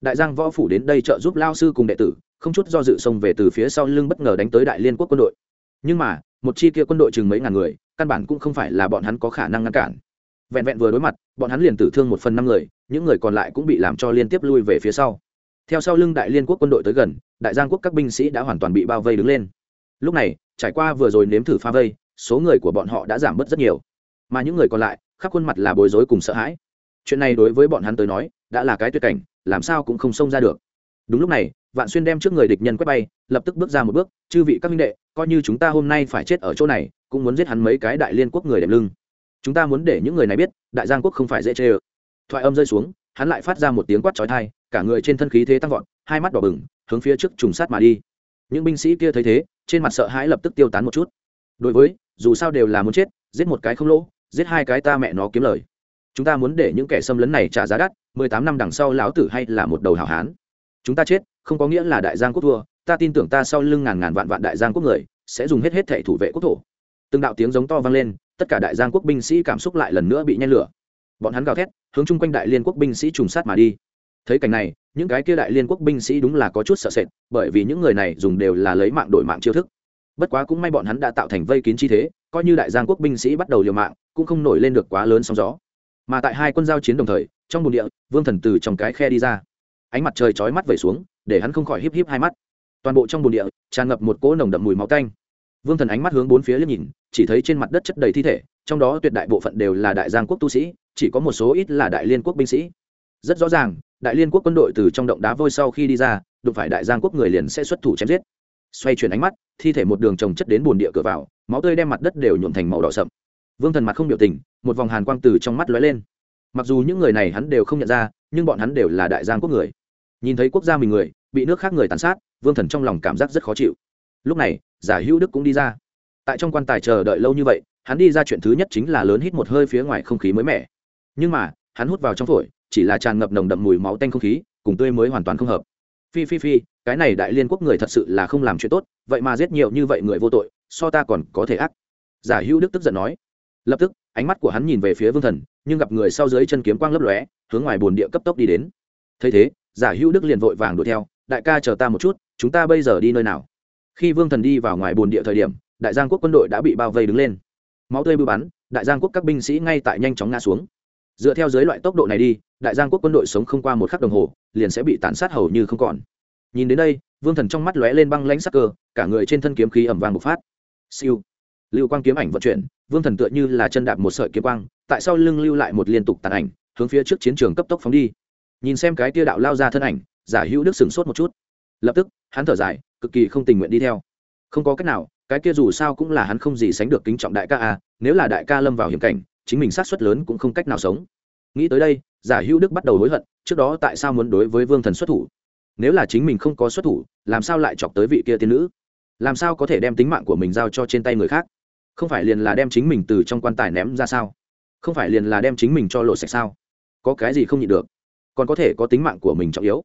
Đại giang võ phủ đến đây trợ giúp lao sư cùng đệ tử, không chút do dự xông về từ phía sau lưng bất ngờ đánh tới đại liên quốc quân đội. Nhưng mà, một chi kia quân đội chừng mấy ngàn người, căn bản cũng không phải là bọn hắn có khả năng ngăn cản. Vẹn vẹn vừa đối mặt, bọn hắn liền tử thương một phần năm người, những người còn lại cũng bị làm cho liên tiếp lui về phía sau theo sau lưng đại liên quốc quân đội tới gần, đại giang quốc các binh sĩ đã hoàn toàn bị bao vây đứng lên. Lúc này, trải qua vừa rồi nếm thử pha vây, số người của bọn họ đã giảm bớt rất nhiều. Mà những người còn lại, khắp khuôn mặt là bối rối cùng sợ hãi. Chuyện này đối với bọn hắn tới nói, đã là cái tuyệt cảnh, làm sao cũng không xông ra được. Đúng lúc này, vạn xuyên đem trước người địch nhân quét bay, lập tức bước ra một bước, chư vị các minh đệ, coi như chúng ta hôm nay phải chết ở chỗ này, cũng muốn giết hắn mấy cái đại liên quốc người đệm lưng. Chúng ta muốn để những người này biết, đại giang quốc không phải dễ chê ơ. Thoại âm rơi xuống, hắn lại phát ra một tiếng quát trói thai cả người trên thân khí thế tăng vọt, hai mắt đỏ bừng, hướng phía trước trùng sát mà đi. Những binh sĩ kia thấy thế, trên mặt sợ hãi lập tức tiêu tán một chút. Đối với, dù sao đều là muốn chết, giết một cái không lỗ, giết hai cái ta mẹ nó kiếm lời. Chúng ta muốn để những kẻ xâm lấn này trả giá đắt, mười tám năm đằng sau lão tử hay là một đầu hảo hán. Chúng ta chết, không có nghĩa là đại giang quốc thua, ta tin tưởng ta sau lưng ngàn ngàn vạn vạn đại giang quốc người, sẽ dùng hết hết thể thủ vệ quốc thổ. Từng đạo tiếng giống to vang lên, tất cả đại giang quốc binh sĩ cảm xúc lại lần nữa bị nhen lửa. Bọn hắn gào thét, hướng chung quanh đại liên quốc binh sĩ trùng sát mà đi thấy cảnh này, những cái kia đại liên quốc binh sĩ đúng là có chút sợ sệt, bởi vì những người này dùng đều là lấy mạng đổi mạng chiêu thức. Bất quá cũng may bọn hắn đã tạo thành vây kín chi thế, coi như đại giang quốc binh sĩ bắt đầu liều mạng, cũng không nổi lên được quá lớn sóng gió. Mà tại hai quân giao chiến đồng thời, trong bồn địa, vương thần từ trong cái khe đi ra. Ánh mặt trời chói mắt vẩy xuống, để hắn không khỏi híp híp hai mắt. Toàn bộ trong bồn địa, tràn ngập một cỗ nồng đậm mùi máu tanh. Vương thần ánh mắt hướng bốn phía liếc nhìn, chỉ thấy trên mặt đất chất đầy thi thể, trong đó tuyệt đại bộ phận đều là đại giang quốc tu sĩ, chỉ có một số ít là đại liên quốc binh sĩ. Rất rõ ràng đại liên quốc quân đội từ trong động đá vôi sau khi đi ra, đụng phải đại giang quốc người liền sẽ xuất thủ chém giết. Xoay chuyển ánh mắt, thi thể một đường trồng chất đến bồn địa cửa vào, máu tươi đem mặt đất đều nhuộm thành màu đỏ sậm. Vương thần mặt không biểu tình, một vòng hàn quang từ trong mắt lóe lên. Mặc dù những người này hắn đều không nhận ra, nhưng bọn hắn đều là đại giang quốc người. Nhìn thấy quốc gia mình người, bị nước khác người tàn sát, vương thần trong lòng cảm giác rất khó chịu. Lúc này, giả hữu đức cũng đi ra. Tại trong quan tài chờ đợi lâu như vậy, hắn đi ra chuyện thứ nhất chính là lớn hít một hơi phía ngoài không khí mới mẻ. Nhưng mà, hắn hút vào trong phổi chỉ là tràn ngập nồng đậm mùi máu tanh không khí, cùng tươi mới hoàn toàn không hợp. Phi phi phi, cái này đại liên quốc người thật sự là không làm chuyện tốt, vậy mà giết nhiều như vậy người vô tội, so ta còn có thể ác. Giả hữu đức tức giận nói. Lập tức, ánh mắt của hắn nhìn về phía vương thần, nhưng gặp người sau dưới chân kiếm quang lấp lóe, hướng ngoài bồn địa cấp tốc đi đến. Thấy thế, giả hữu đức liền vội vàng đuổi theo, đại ca chờ ta một chút, chúng ta bây giờ đi nơi nào? Khi vương thần đi vào ngoài bồn địa thời điểm, đại giang quốc quân đội đã bị bao vây đứng lên. Máu tươi bưu bắn, đại giang quốc các binh sĩ ngay tại nhanh chóng ngã xuống dựa theo dưới loại tốc độ này đi, đại giang quốc quân đội sống không qua một khắc đồng hồ, liền sẽ bị tàn sát hầu như không còn. Nhìn đến đây, vương thần trong mắt lóe lên băng lãnh sắc cơ, cả người trên thân kiếm khí ẩm vàng bộc phát. Siêu. Lưu quang kiếm ảnh vận chuyển, vương thần tựa như là chân đạp một sợi kiếm quang, tại sau lưng lưu lại một liên tục tàn ảnh, hướng phía trước chiến trường cấp tốc phóng đi. Nhìn xem cái tia đạo lao ra thân ảnh, giả hữu đức sửng sốt một chút. Lập tức, hắn thở dài, cực kỳ không tình nguyện đi theo. Không có cách nào, cái kia dù sao cũng là hắn không gì sánh được kính trọng đại ca a, nếu là đại ca lâm vào hiểm cảnh chính mình sát xuất lớn cũng không cách nào sống. Nghĩ tới đây, giả hữu đức bắt đầu hối hận, trước đó tại sao muốn đối với vương thần xuất thủ? Nếu là chính mình không có xuất thủ, làm sao lại chọc tới vị kia tiên nữ? Làm sao có thể đem tính mạng của mình giao cho trên tay người khác? Không phải liền là đem chính mình từ trong quan tài ném ra sao? Không phải liền là đem chính mình cho lộ sạch sao? Có cái gì không nhịn được? Còn có thể có tính mạng của mình trọng yếu.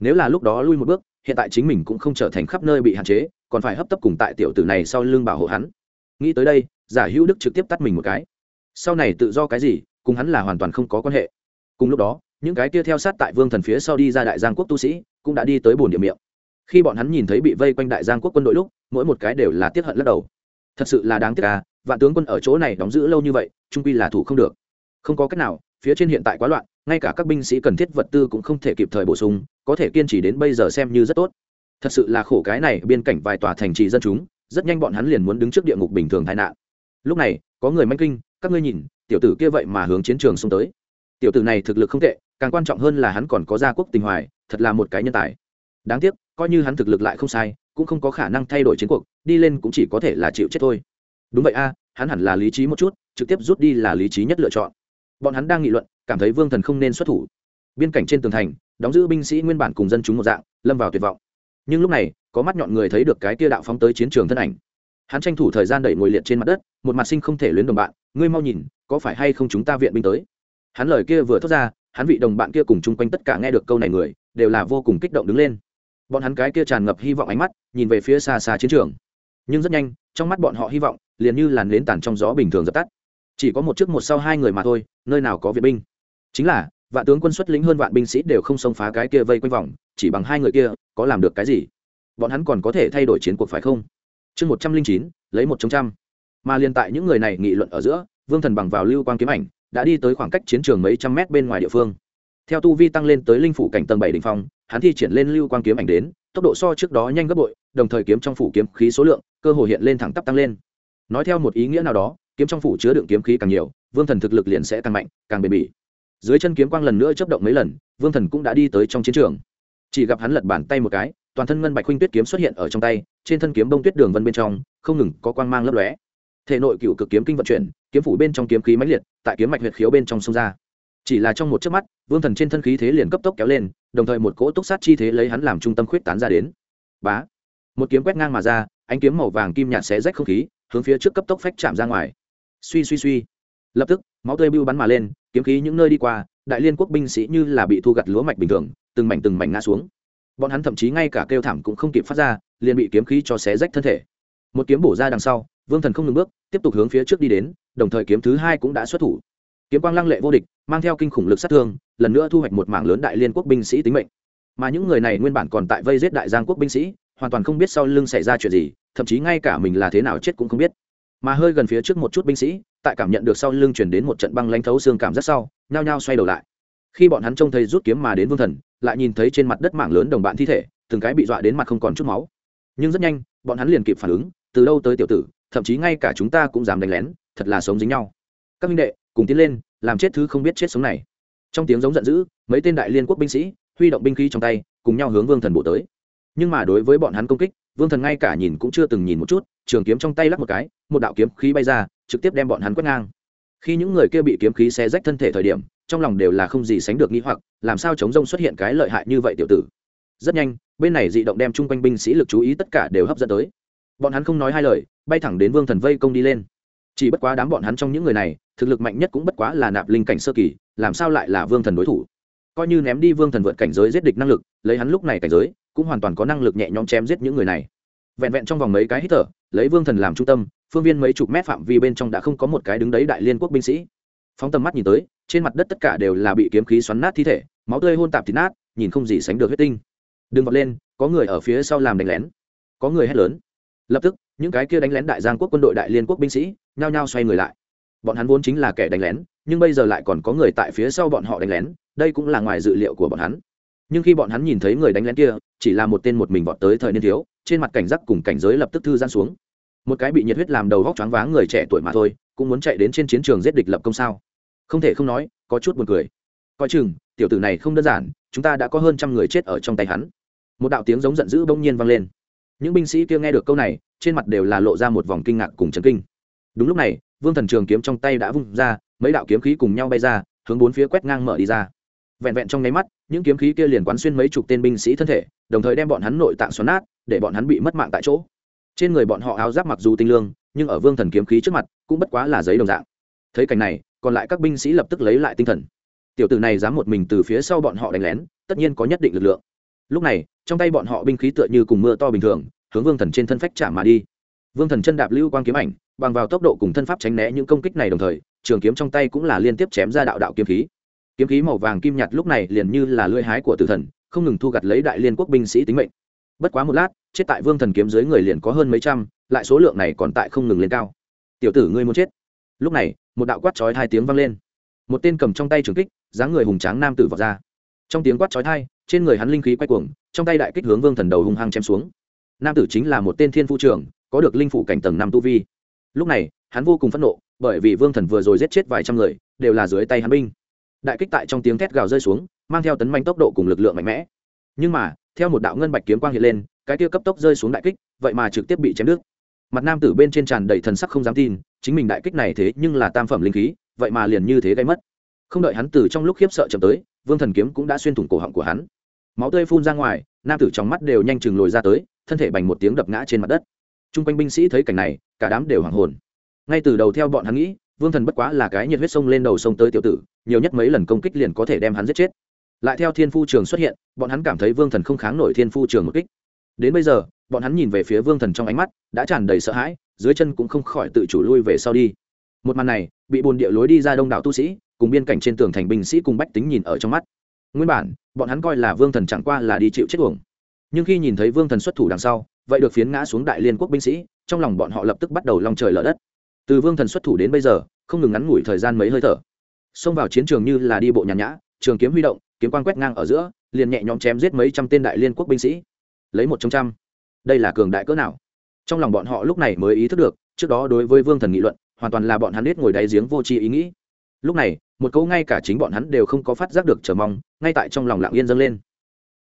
Nếu là lúc đó lui một bước, hiện tại chính mình cũng không trở thành khắp nơi bị hạn chế, còn phải hấp tấp cùng tại tiểu tử này sau lưng bảo hộ hắn. Nghĩ tới đây, giả hữu đức trực tiếp tắt mình một cái sau này tự do cái gì, cùng hắn là hoàn toàn không có quan hệ. Cùng lúc đó, những cái kia theo sát tại vương thần phía sau đi ra đại giang quốc tu sĩ, cũng đã đi tới bồn địa miệng. Khi bọn hắn nhìn thấy bị vây quanh đại giang quốc quân đội lúc, mỗi một cái đều là tiết hận lắc đầu. Thật sự là đáng tiếc à vạn tướng quân ở chỗ này đóng giữ lâu như vậy, trung quy là thủ không được. Không có cách nào, phía trên hiện tại quá loạn, ngay cả các binh sĩ cần thiết vật tư cũng không thể kịp thời bổ sung, có thể kiên trì đến bây giờ xem như rất tốt. Thật sự là khổ cái này, biên cảnh vài tòa thành trì dân chúng, rất nhanh bọn hắn liền muốn đứng trước địa ngục bình thường tai nạn. Lúc này, có người manh kinh các ngươi nhìn, tiểu tử kia vậy mà hướng chiến trường xông tới. Tiểu tử này thực lực không tệ, càng quan trọng hơn là hắn còn có gia quốc tình hoài, thật là một cái nhân tài. Đáng tiếc, coi như hắn thực lực lại không sai, cũng không có khả năng thay đổi chiến cuộc, đi lên cũng chỉ có thể là chịu chết thôi. Đúng vậy a, hắn hẳn là lý trí một chút, trực tiếp rút đi là lý trí nhất lựa chọn. Bọn hắn đang nghị luận, cảm thấy vương thần không nên xuất thủ. Biên cảnh trên tường thành, đóng giữ binh sĩ nguyên bản cùng dân chúng một dạng, lâm vào tuyệt vọng. Nhưng lúc này, có mắt nhọn người thấy được cái kia đạo phóng tới chiến trường thân ảnh. Hắn tranh thủ thời gian đẩy ngồi liệt trên mặt đất, một mặt sinh không thể luyến đồng bạn ngươi mau nhìn, có phải hay không chúng ta viện binh tới? Hắn lời kia vừa thốt ra, hắn vị đồng bạn kia cùng chung quanh tất cả nghe được câu này người, đều là vô cùng kích động đứng lên. Bọn hắn cái kia tràn ngập hy vọng ánh mắt, nhìn về phía xa xa chiến trường. Nhưng rất nhanh, trong mắt bọn họ hy vọng, liền như làn nến tàn trong gió bình thường dập tắt. Chỉ có một trước một sau hai người mà thôi, nơi nào có viện binh. Chính là, vạn tướng quân xuất lĩnh hơn vạn binh sĩ đều không xông phá cái kia vây quanh vòng, chỉ bằng hai người kia, có làm được cái gì? Bọn hắn còn có thể thay đổi chiến cuộc phải không? Chương một trăm linh chín, lấy một chống trăm mà liền tại những người này nghị luận ở giữa, vương thần bằng vào lưu quang kiếm ảnh, đã đi tới khoảng cách chiến trường mấy trăm mét bên ngoài địa phương. Theo tu vi tăng lên tới linh phủ cảnh tầng bảy đình phong, hắn thi triển lên lưu quang kiếm ảnh đến, tốc độ so trước đó nhanh gấp bội, đồng thời kiếm trong phủ kiếm khí số lượng, cơ hội hiện lên thẳng tắp tăng lên. Nói theo một ý nghĩa nào đó, kiếm trong phủ chứa đựng kiếm khí càng nhiều, vương thần thực lực liền sẽ càng mạnh, càng bền bỉ. Dưới chân kiếm quang lần nữa chấp động mấy lần, vương thần cũng đã đi tới trong chiến trường. Chỉ gặp hắn lật bàn tay một cái, toàn thân ngân bạch huynh tuyết kiếm xuất hiện ở trong tay, trên thân kiếm bông tuyết đường vân bên trong, không ngừng có quang mang lấp lóe thể nội cựu cực kiếm kinh vận chuyển, kiếm phủ bên trong kiếm khí mãnh liệt, tại kiếm mạch huyệt khiếu bên trong sông ra. Chỉ là trong một chớp mắt, vương thần trên thân khí thế liền cấp tốc kéo lên, đồng thời một cỗ túc sát chi thế lấy hắn làm trung tâm khuyết tán ra đến. Bá! Một kiếm quét ngang mà ra, ánh kiếm màu vàng kim nhạt xé rách không khí, hướng phía trước cấp tốc phách chạm ra ngoài. Suy suy suy! Lập tức, máu tươi bưu bắn mà lên, kiếm khí những nơi đi qua, đại liên quốc binh sĩ như là bị thu gặt lúa mạch bình thường, từng mảnh từng mảnh ngã xuống. Bọn hắn thậm chí ngay cả kêu thảm cũng không kịp phát ra, liền bị kiếm khí cho xé rách thân thể. Một kiếm bổ ra đằng sau vương thần không ngừng bước, tiếp tục hướng phía trước đi đến, đồng thời kiếm thứ hai cũng đã xuất thủ. Kiếm quang lăng lệ vô địch, mang theo kinh khủng lực sát thương, lần nữa thu hoạch một mảng lớn đại liên quốc binh sĩ tính mệnh. Mà những người này nguyên bản còn tại vây giết đại giang quốc binh sĩ, hoàn toàn không biết sau lưng xảy ra chuyện gì, thậm chí ngay cả mình là thế nào chết cũng không biết. Mà hơi gần phía trước một chút binh sĩ, tại cảm nhận được sau lưng chuyển đến một trận băng lanh thấu xương cảm rất sau, nhao nhao xoay đầu lại. Khi bọn hắn trông thấy rút kiếm mà đến vương thần, lại nhìn thấy trên mặt đất mảng lớn đồng bạn thi thể, từng cái bị dọa đến mặt không còn chút máu. Nhưng rất nhanh, bọn hắn liền kịp phản ứng, từ đâu tới tiểu tử thậm chí ngay cả chúng ta cũng dám đánh lén, thật là sống dính nhau. Các minh đệ, cùng tiến lên, làm chết thứ không biết chết sống này. Trong tiếng giống giận dữ, mấy tên đại liên quốc binh sĩ, huy động binh khí trong tay, cùng nhau hướng vương thần bộ tới. Nhưng mà đối với bọn hắn công kích, vương thần ngay cả nhìn cũng chưa từng nhìn một chút, trường kiếm trong tay lắc một cái, một đạo kiếm khí bay ra, trực tiếp đem bọn hắn quét ngang. Khi những người kia bị kiếm khí xé rách thân thể thời điểm, trong lòng đều là không gì sánh được nghĩ hoặc, làm sao chống rông xuất hiện cái lợi hại như vậy tiểu tử. Rất nhanh, bên này dị động đem chung quanh binh sĩ lực chú ý tất cả đều hấp dẫn tới bọn hắn không nói hai lời, bay thẳng đến vương thần vây công đi lên. Chỉ bất quá đám bọn hắn trong những người này, thực lực mạnh nhất cũng bất quá là nạp linh cảnh sơ kỳ, làm sao lại là vương thần đối thủ? Coi như ném đi vương thần vượt cảnh giới giết địch năng lực, lấy hắn lúc này cảnh giới, cũng hoàn toàn có năng lực nhẹ nhõm chém giết những người này. Vẹn vẹn trong vòng mấy cái hít thở, lấy vương thần làm trung tâm, phương viên mấy chục mét phạm vi bên trong đã không có một cái đứng đấy đại liên quốc binh sĩ. Phóng tầm mắt nhìn tới, trên mặt đất tất cả đều là bị kiếm khí xoắn nát thi thể, máu tươi hôn tạp thịt nát, nhìn không gì sánh được huyết tinh. Đừng vọt lên, có người ở phía sau làm đánh lén, có người hét lớn lập tức, những cái kia đánh lén đại giang quốc quân đội đại liên quốc binh sĩ, nhao nhao xoay người lại. Bọn hắn vốn chính là kẻ đánh lén, nhưng bây giờ lại còn có người tại phía sau bọn họ đánh lén, đây cũng là ngoài dự liệu của bọn hắn. Nhưng khi bọn hắn nhìn thấy người đánh lén kia, chỉ là một tên một mình vọt tới thời niên thiếu, trên mặt cảnh giác cùng cảnh giới lập tức thư gian xuống. Một cái bị nhiệt huyết làm đầu vóc choáng váng người trẻ tuổi mà thôi, cũng muốn chạy đến trên chiến trường giết địch lập công sao? Không thể không nói, có chút buồn cười. Coi chừng, tiểu tử này không đơn giản, chúng ta đã có hơn trăm người chết ở trong tay hắn. Một đạo tiếng giống giận dữ bỗng nhiên vang lên những binh sĩ kia nghe được câu này, trên mặt đều là lộ ra một vòng kinh ngạc cùng chấn kinh. Đúng lúc này, vương thần trường kiếm trong tay đã vung ra, mấy đạo kiếm khí cùng nhau bay ra, hướng bốn phía quét ngang mở đi ra. Vẹn vẹn trong nháy mắt, những kiếm khí kia liền quán xuyên mấy chục tên binh sĩ thân thể, đồng thời đem bọn hắn nội tạng xoắn nát, để bọn hắn bị mất mạng tại chỗ. Trên người bọn họ áo giáp mặc dù tinh lương, nhưng ở vương thần kiếm khí trước mặt, cũng bất quá là giấy đồng dạng. Thấy cảnh này, còn lại các binh sĩ lập tức lấy lại tinh thần. Tiểu tử này dám một mình từ phía sau bọn họ đánh lén, tất nhiên có nhất định lực lượng lúc này, trong tay bọn họ binh khí tựa như cùng mưa to bình thường, hướng vương thần trên thân phách chạm mà đi. Vương thần chân đạp lưu quang kiếm ảnh, bằng vào tốc độ cùng thân pháp tránh né những công kích này đồng thời, trường kiếm trong tay cũng là liên tiếp chém ra đạo đạo kiếm khí. Kiếm khí màu vàng kim nhạt lúc này liền như là lưỡi hái của tử thần, không ngừng thu gặt lấy đại liên quốc binh sĩ tính mệnh. Bất quá một lát, chết tại vương thần kiếm dưới người liền có hơn mấy trăm, lại số lượng này còn tại không ngừng lên cao. Tiểu tử ngươi muốn chết. Lúc này, một đạo quát chói hai tiếng vang lên. Một tên cầm trong tay trường kích, dáng người hùng tráng nam tử vọt ra. Trong tiếng quát chói thai trên người hắn linh khí quay cuồng, trong tay đại kích hướng vương thần đầu hung hăng chém xuống. Nam tử chính là một tên thiên phu trưởng, có được linh phủ cảnh tầng năm tu vi. Lúc này, hắn vô cùng phẫn nộ, bởi vì vương thần vừa rồi giết chết vài trăm người, đều là dưới tay hắn binh. Đại kích tại trong tiếng thét gào rơi xuống, mang theo tấn manh tốc độ cùng lực lượng mạnh mẽ. Nhưng mà, theo một đạo ngân bạch kiếm quang hiện lên, cái kia cấp tốc rơi xuống đại kích, vậy mà trực tiếp bị chém đứt. Mặt nam tử bên trên tràn đầy thần sắc không dám tin, chính mình đại kích này thế nhưng là tam phẩm linh khí, vậy mà liền như thế gây mất. Không đợi hắn từ trong lúc khiếp sợ chậm tới, vương thần kiếm cũng đã xuyên thủng cổ họng của hắn máu tươi phun ra ngoài, nam tử trong mắt đều nhanh chừng lồi ra tới, thân thể bành một tiếng đập ngã trên mặt đất. T r u n g quanh binh sĩ thấy cảnh này, cả đám đều hoảng hồn. Ngay từ đầu theo bọn hắn nghĩ, vương thần bất quá là cái nhiệt huyết sông lên đầu sông tới tiểu tử, nhiều nhất mấy lần công kích liền có thể đem hắn giết chết. Lại theo thiên phu trường xuất hiện, bọn hắn cảm thấy vương thần không kháng nổi thiên phu trường một kích. Đến bây giờ, bọn hắn nhìn về phía vương thần trong ánh mắt, đã tràn đầy sợ hãi, dưới chân cũng không khỏi tự chủ lui về sau đi. Một màn này, bị bồn địa lối đi ra đông đảo tu sĩ, cùng biên cảnh trên tường thành binh sĩ cùng bách tính nhìn ở trong mắt nguyên bản, bọn hắn coi là vương thần chẳng qua là đi chịu chết uổng. Nhưng khi nhìn thấy vương thần xuất thủ đằng sau, vậy được phiến ngã xuống đại liên quốc binh sĩ, trong lòng bọn họ lập tức bắt đầu long trời lở đất. Từ vương thần xuất thủ đến bây giờ, không ngừng ngắn ngủi thời gian mấy hơi thở. Xông vào chiến trường như là đi bộ nhàn nhã, trường kiếm huy động, kiếm quan quét ngang ở giữa, liền nhẹ nhõm chém giết mấy trăm tên đại liên quốc binh sĩ. Lấy một trong trăm. Đây là cường đại cỡ nào? Trong lòng bọn họ lúc này mới ý thức được, trước đó đối với vương thần nghị luận, hoàn toàn là bọn hắn biết ngồi đáy giếng vô tri ý nghĩ lúc này, một câu ngay cả chính bọn hắn đều không có phát giác được chờ mong, ngay tại trong lòng lạng yên dâng lên.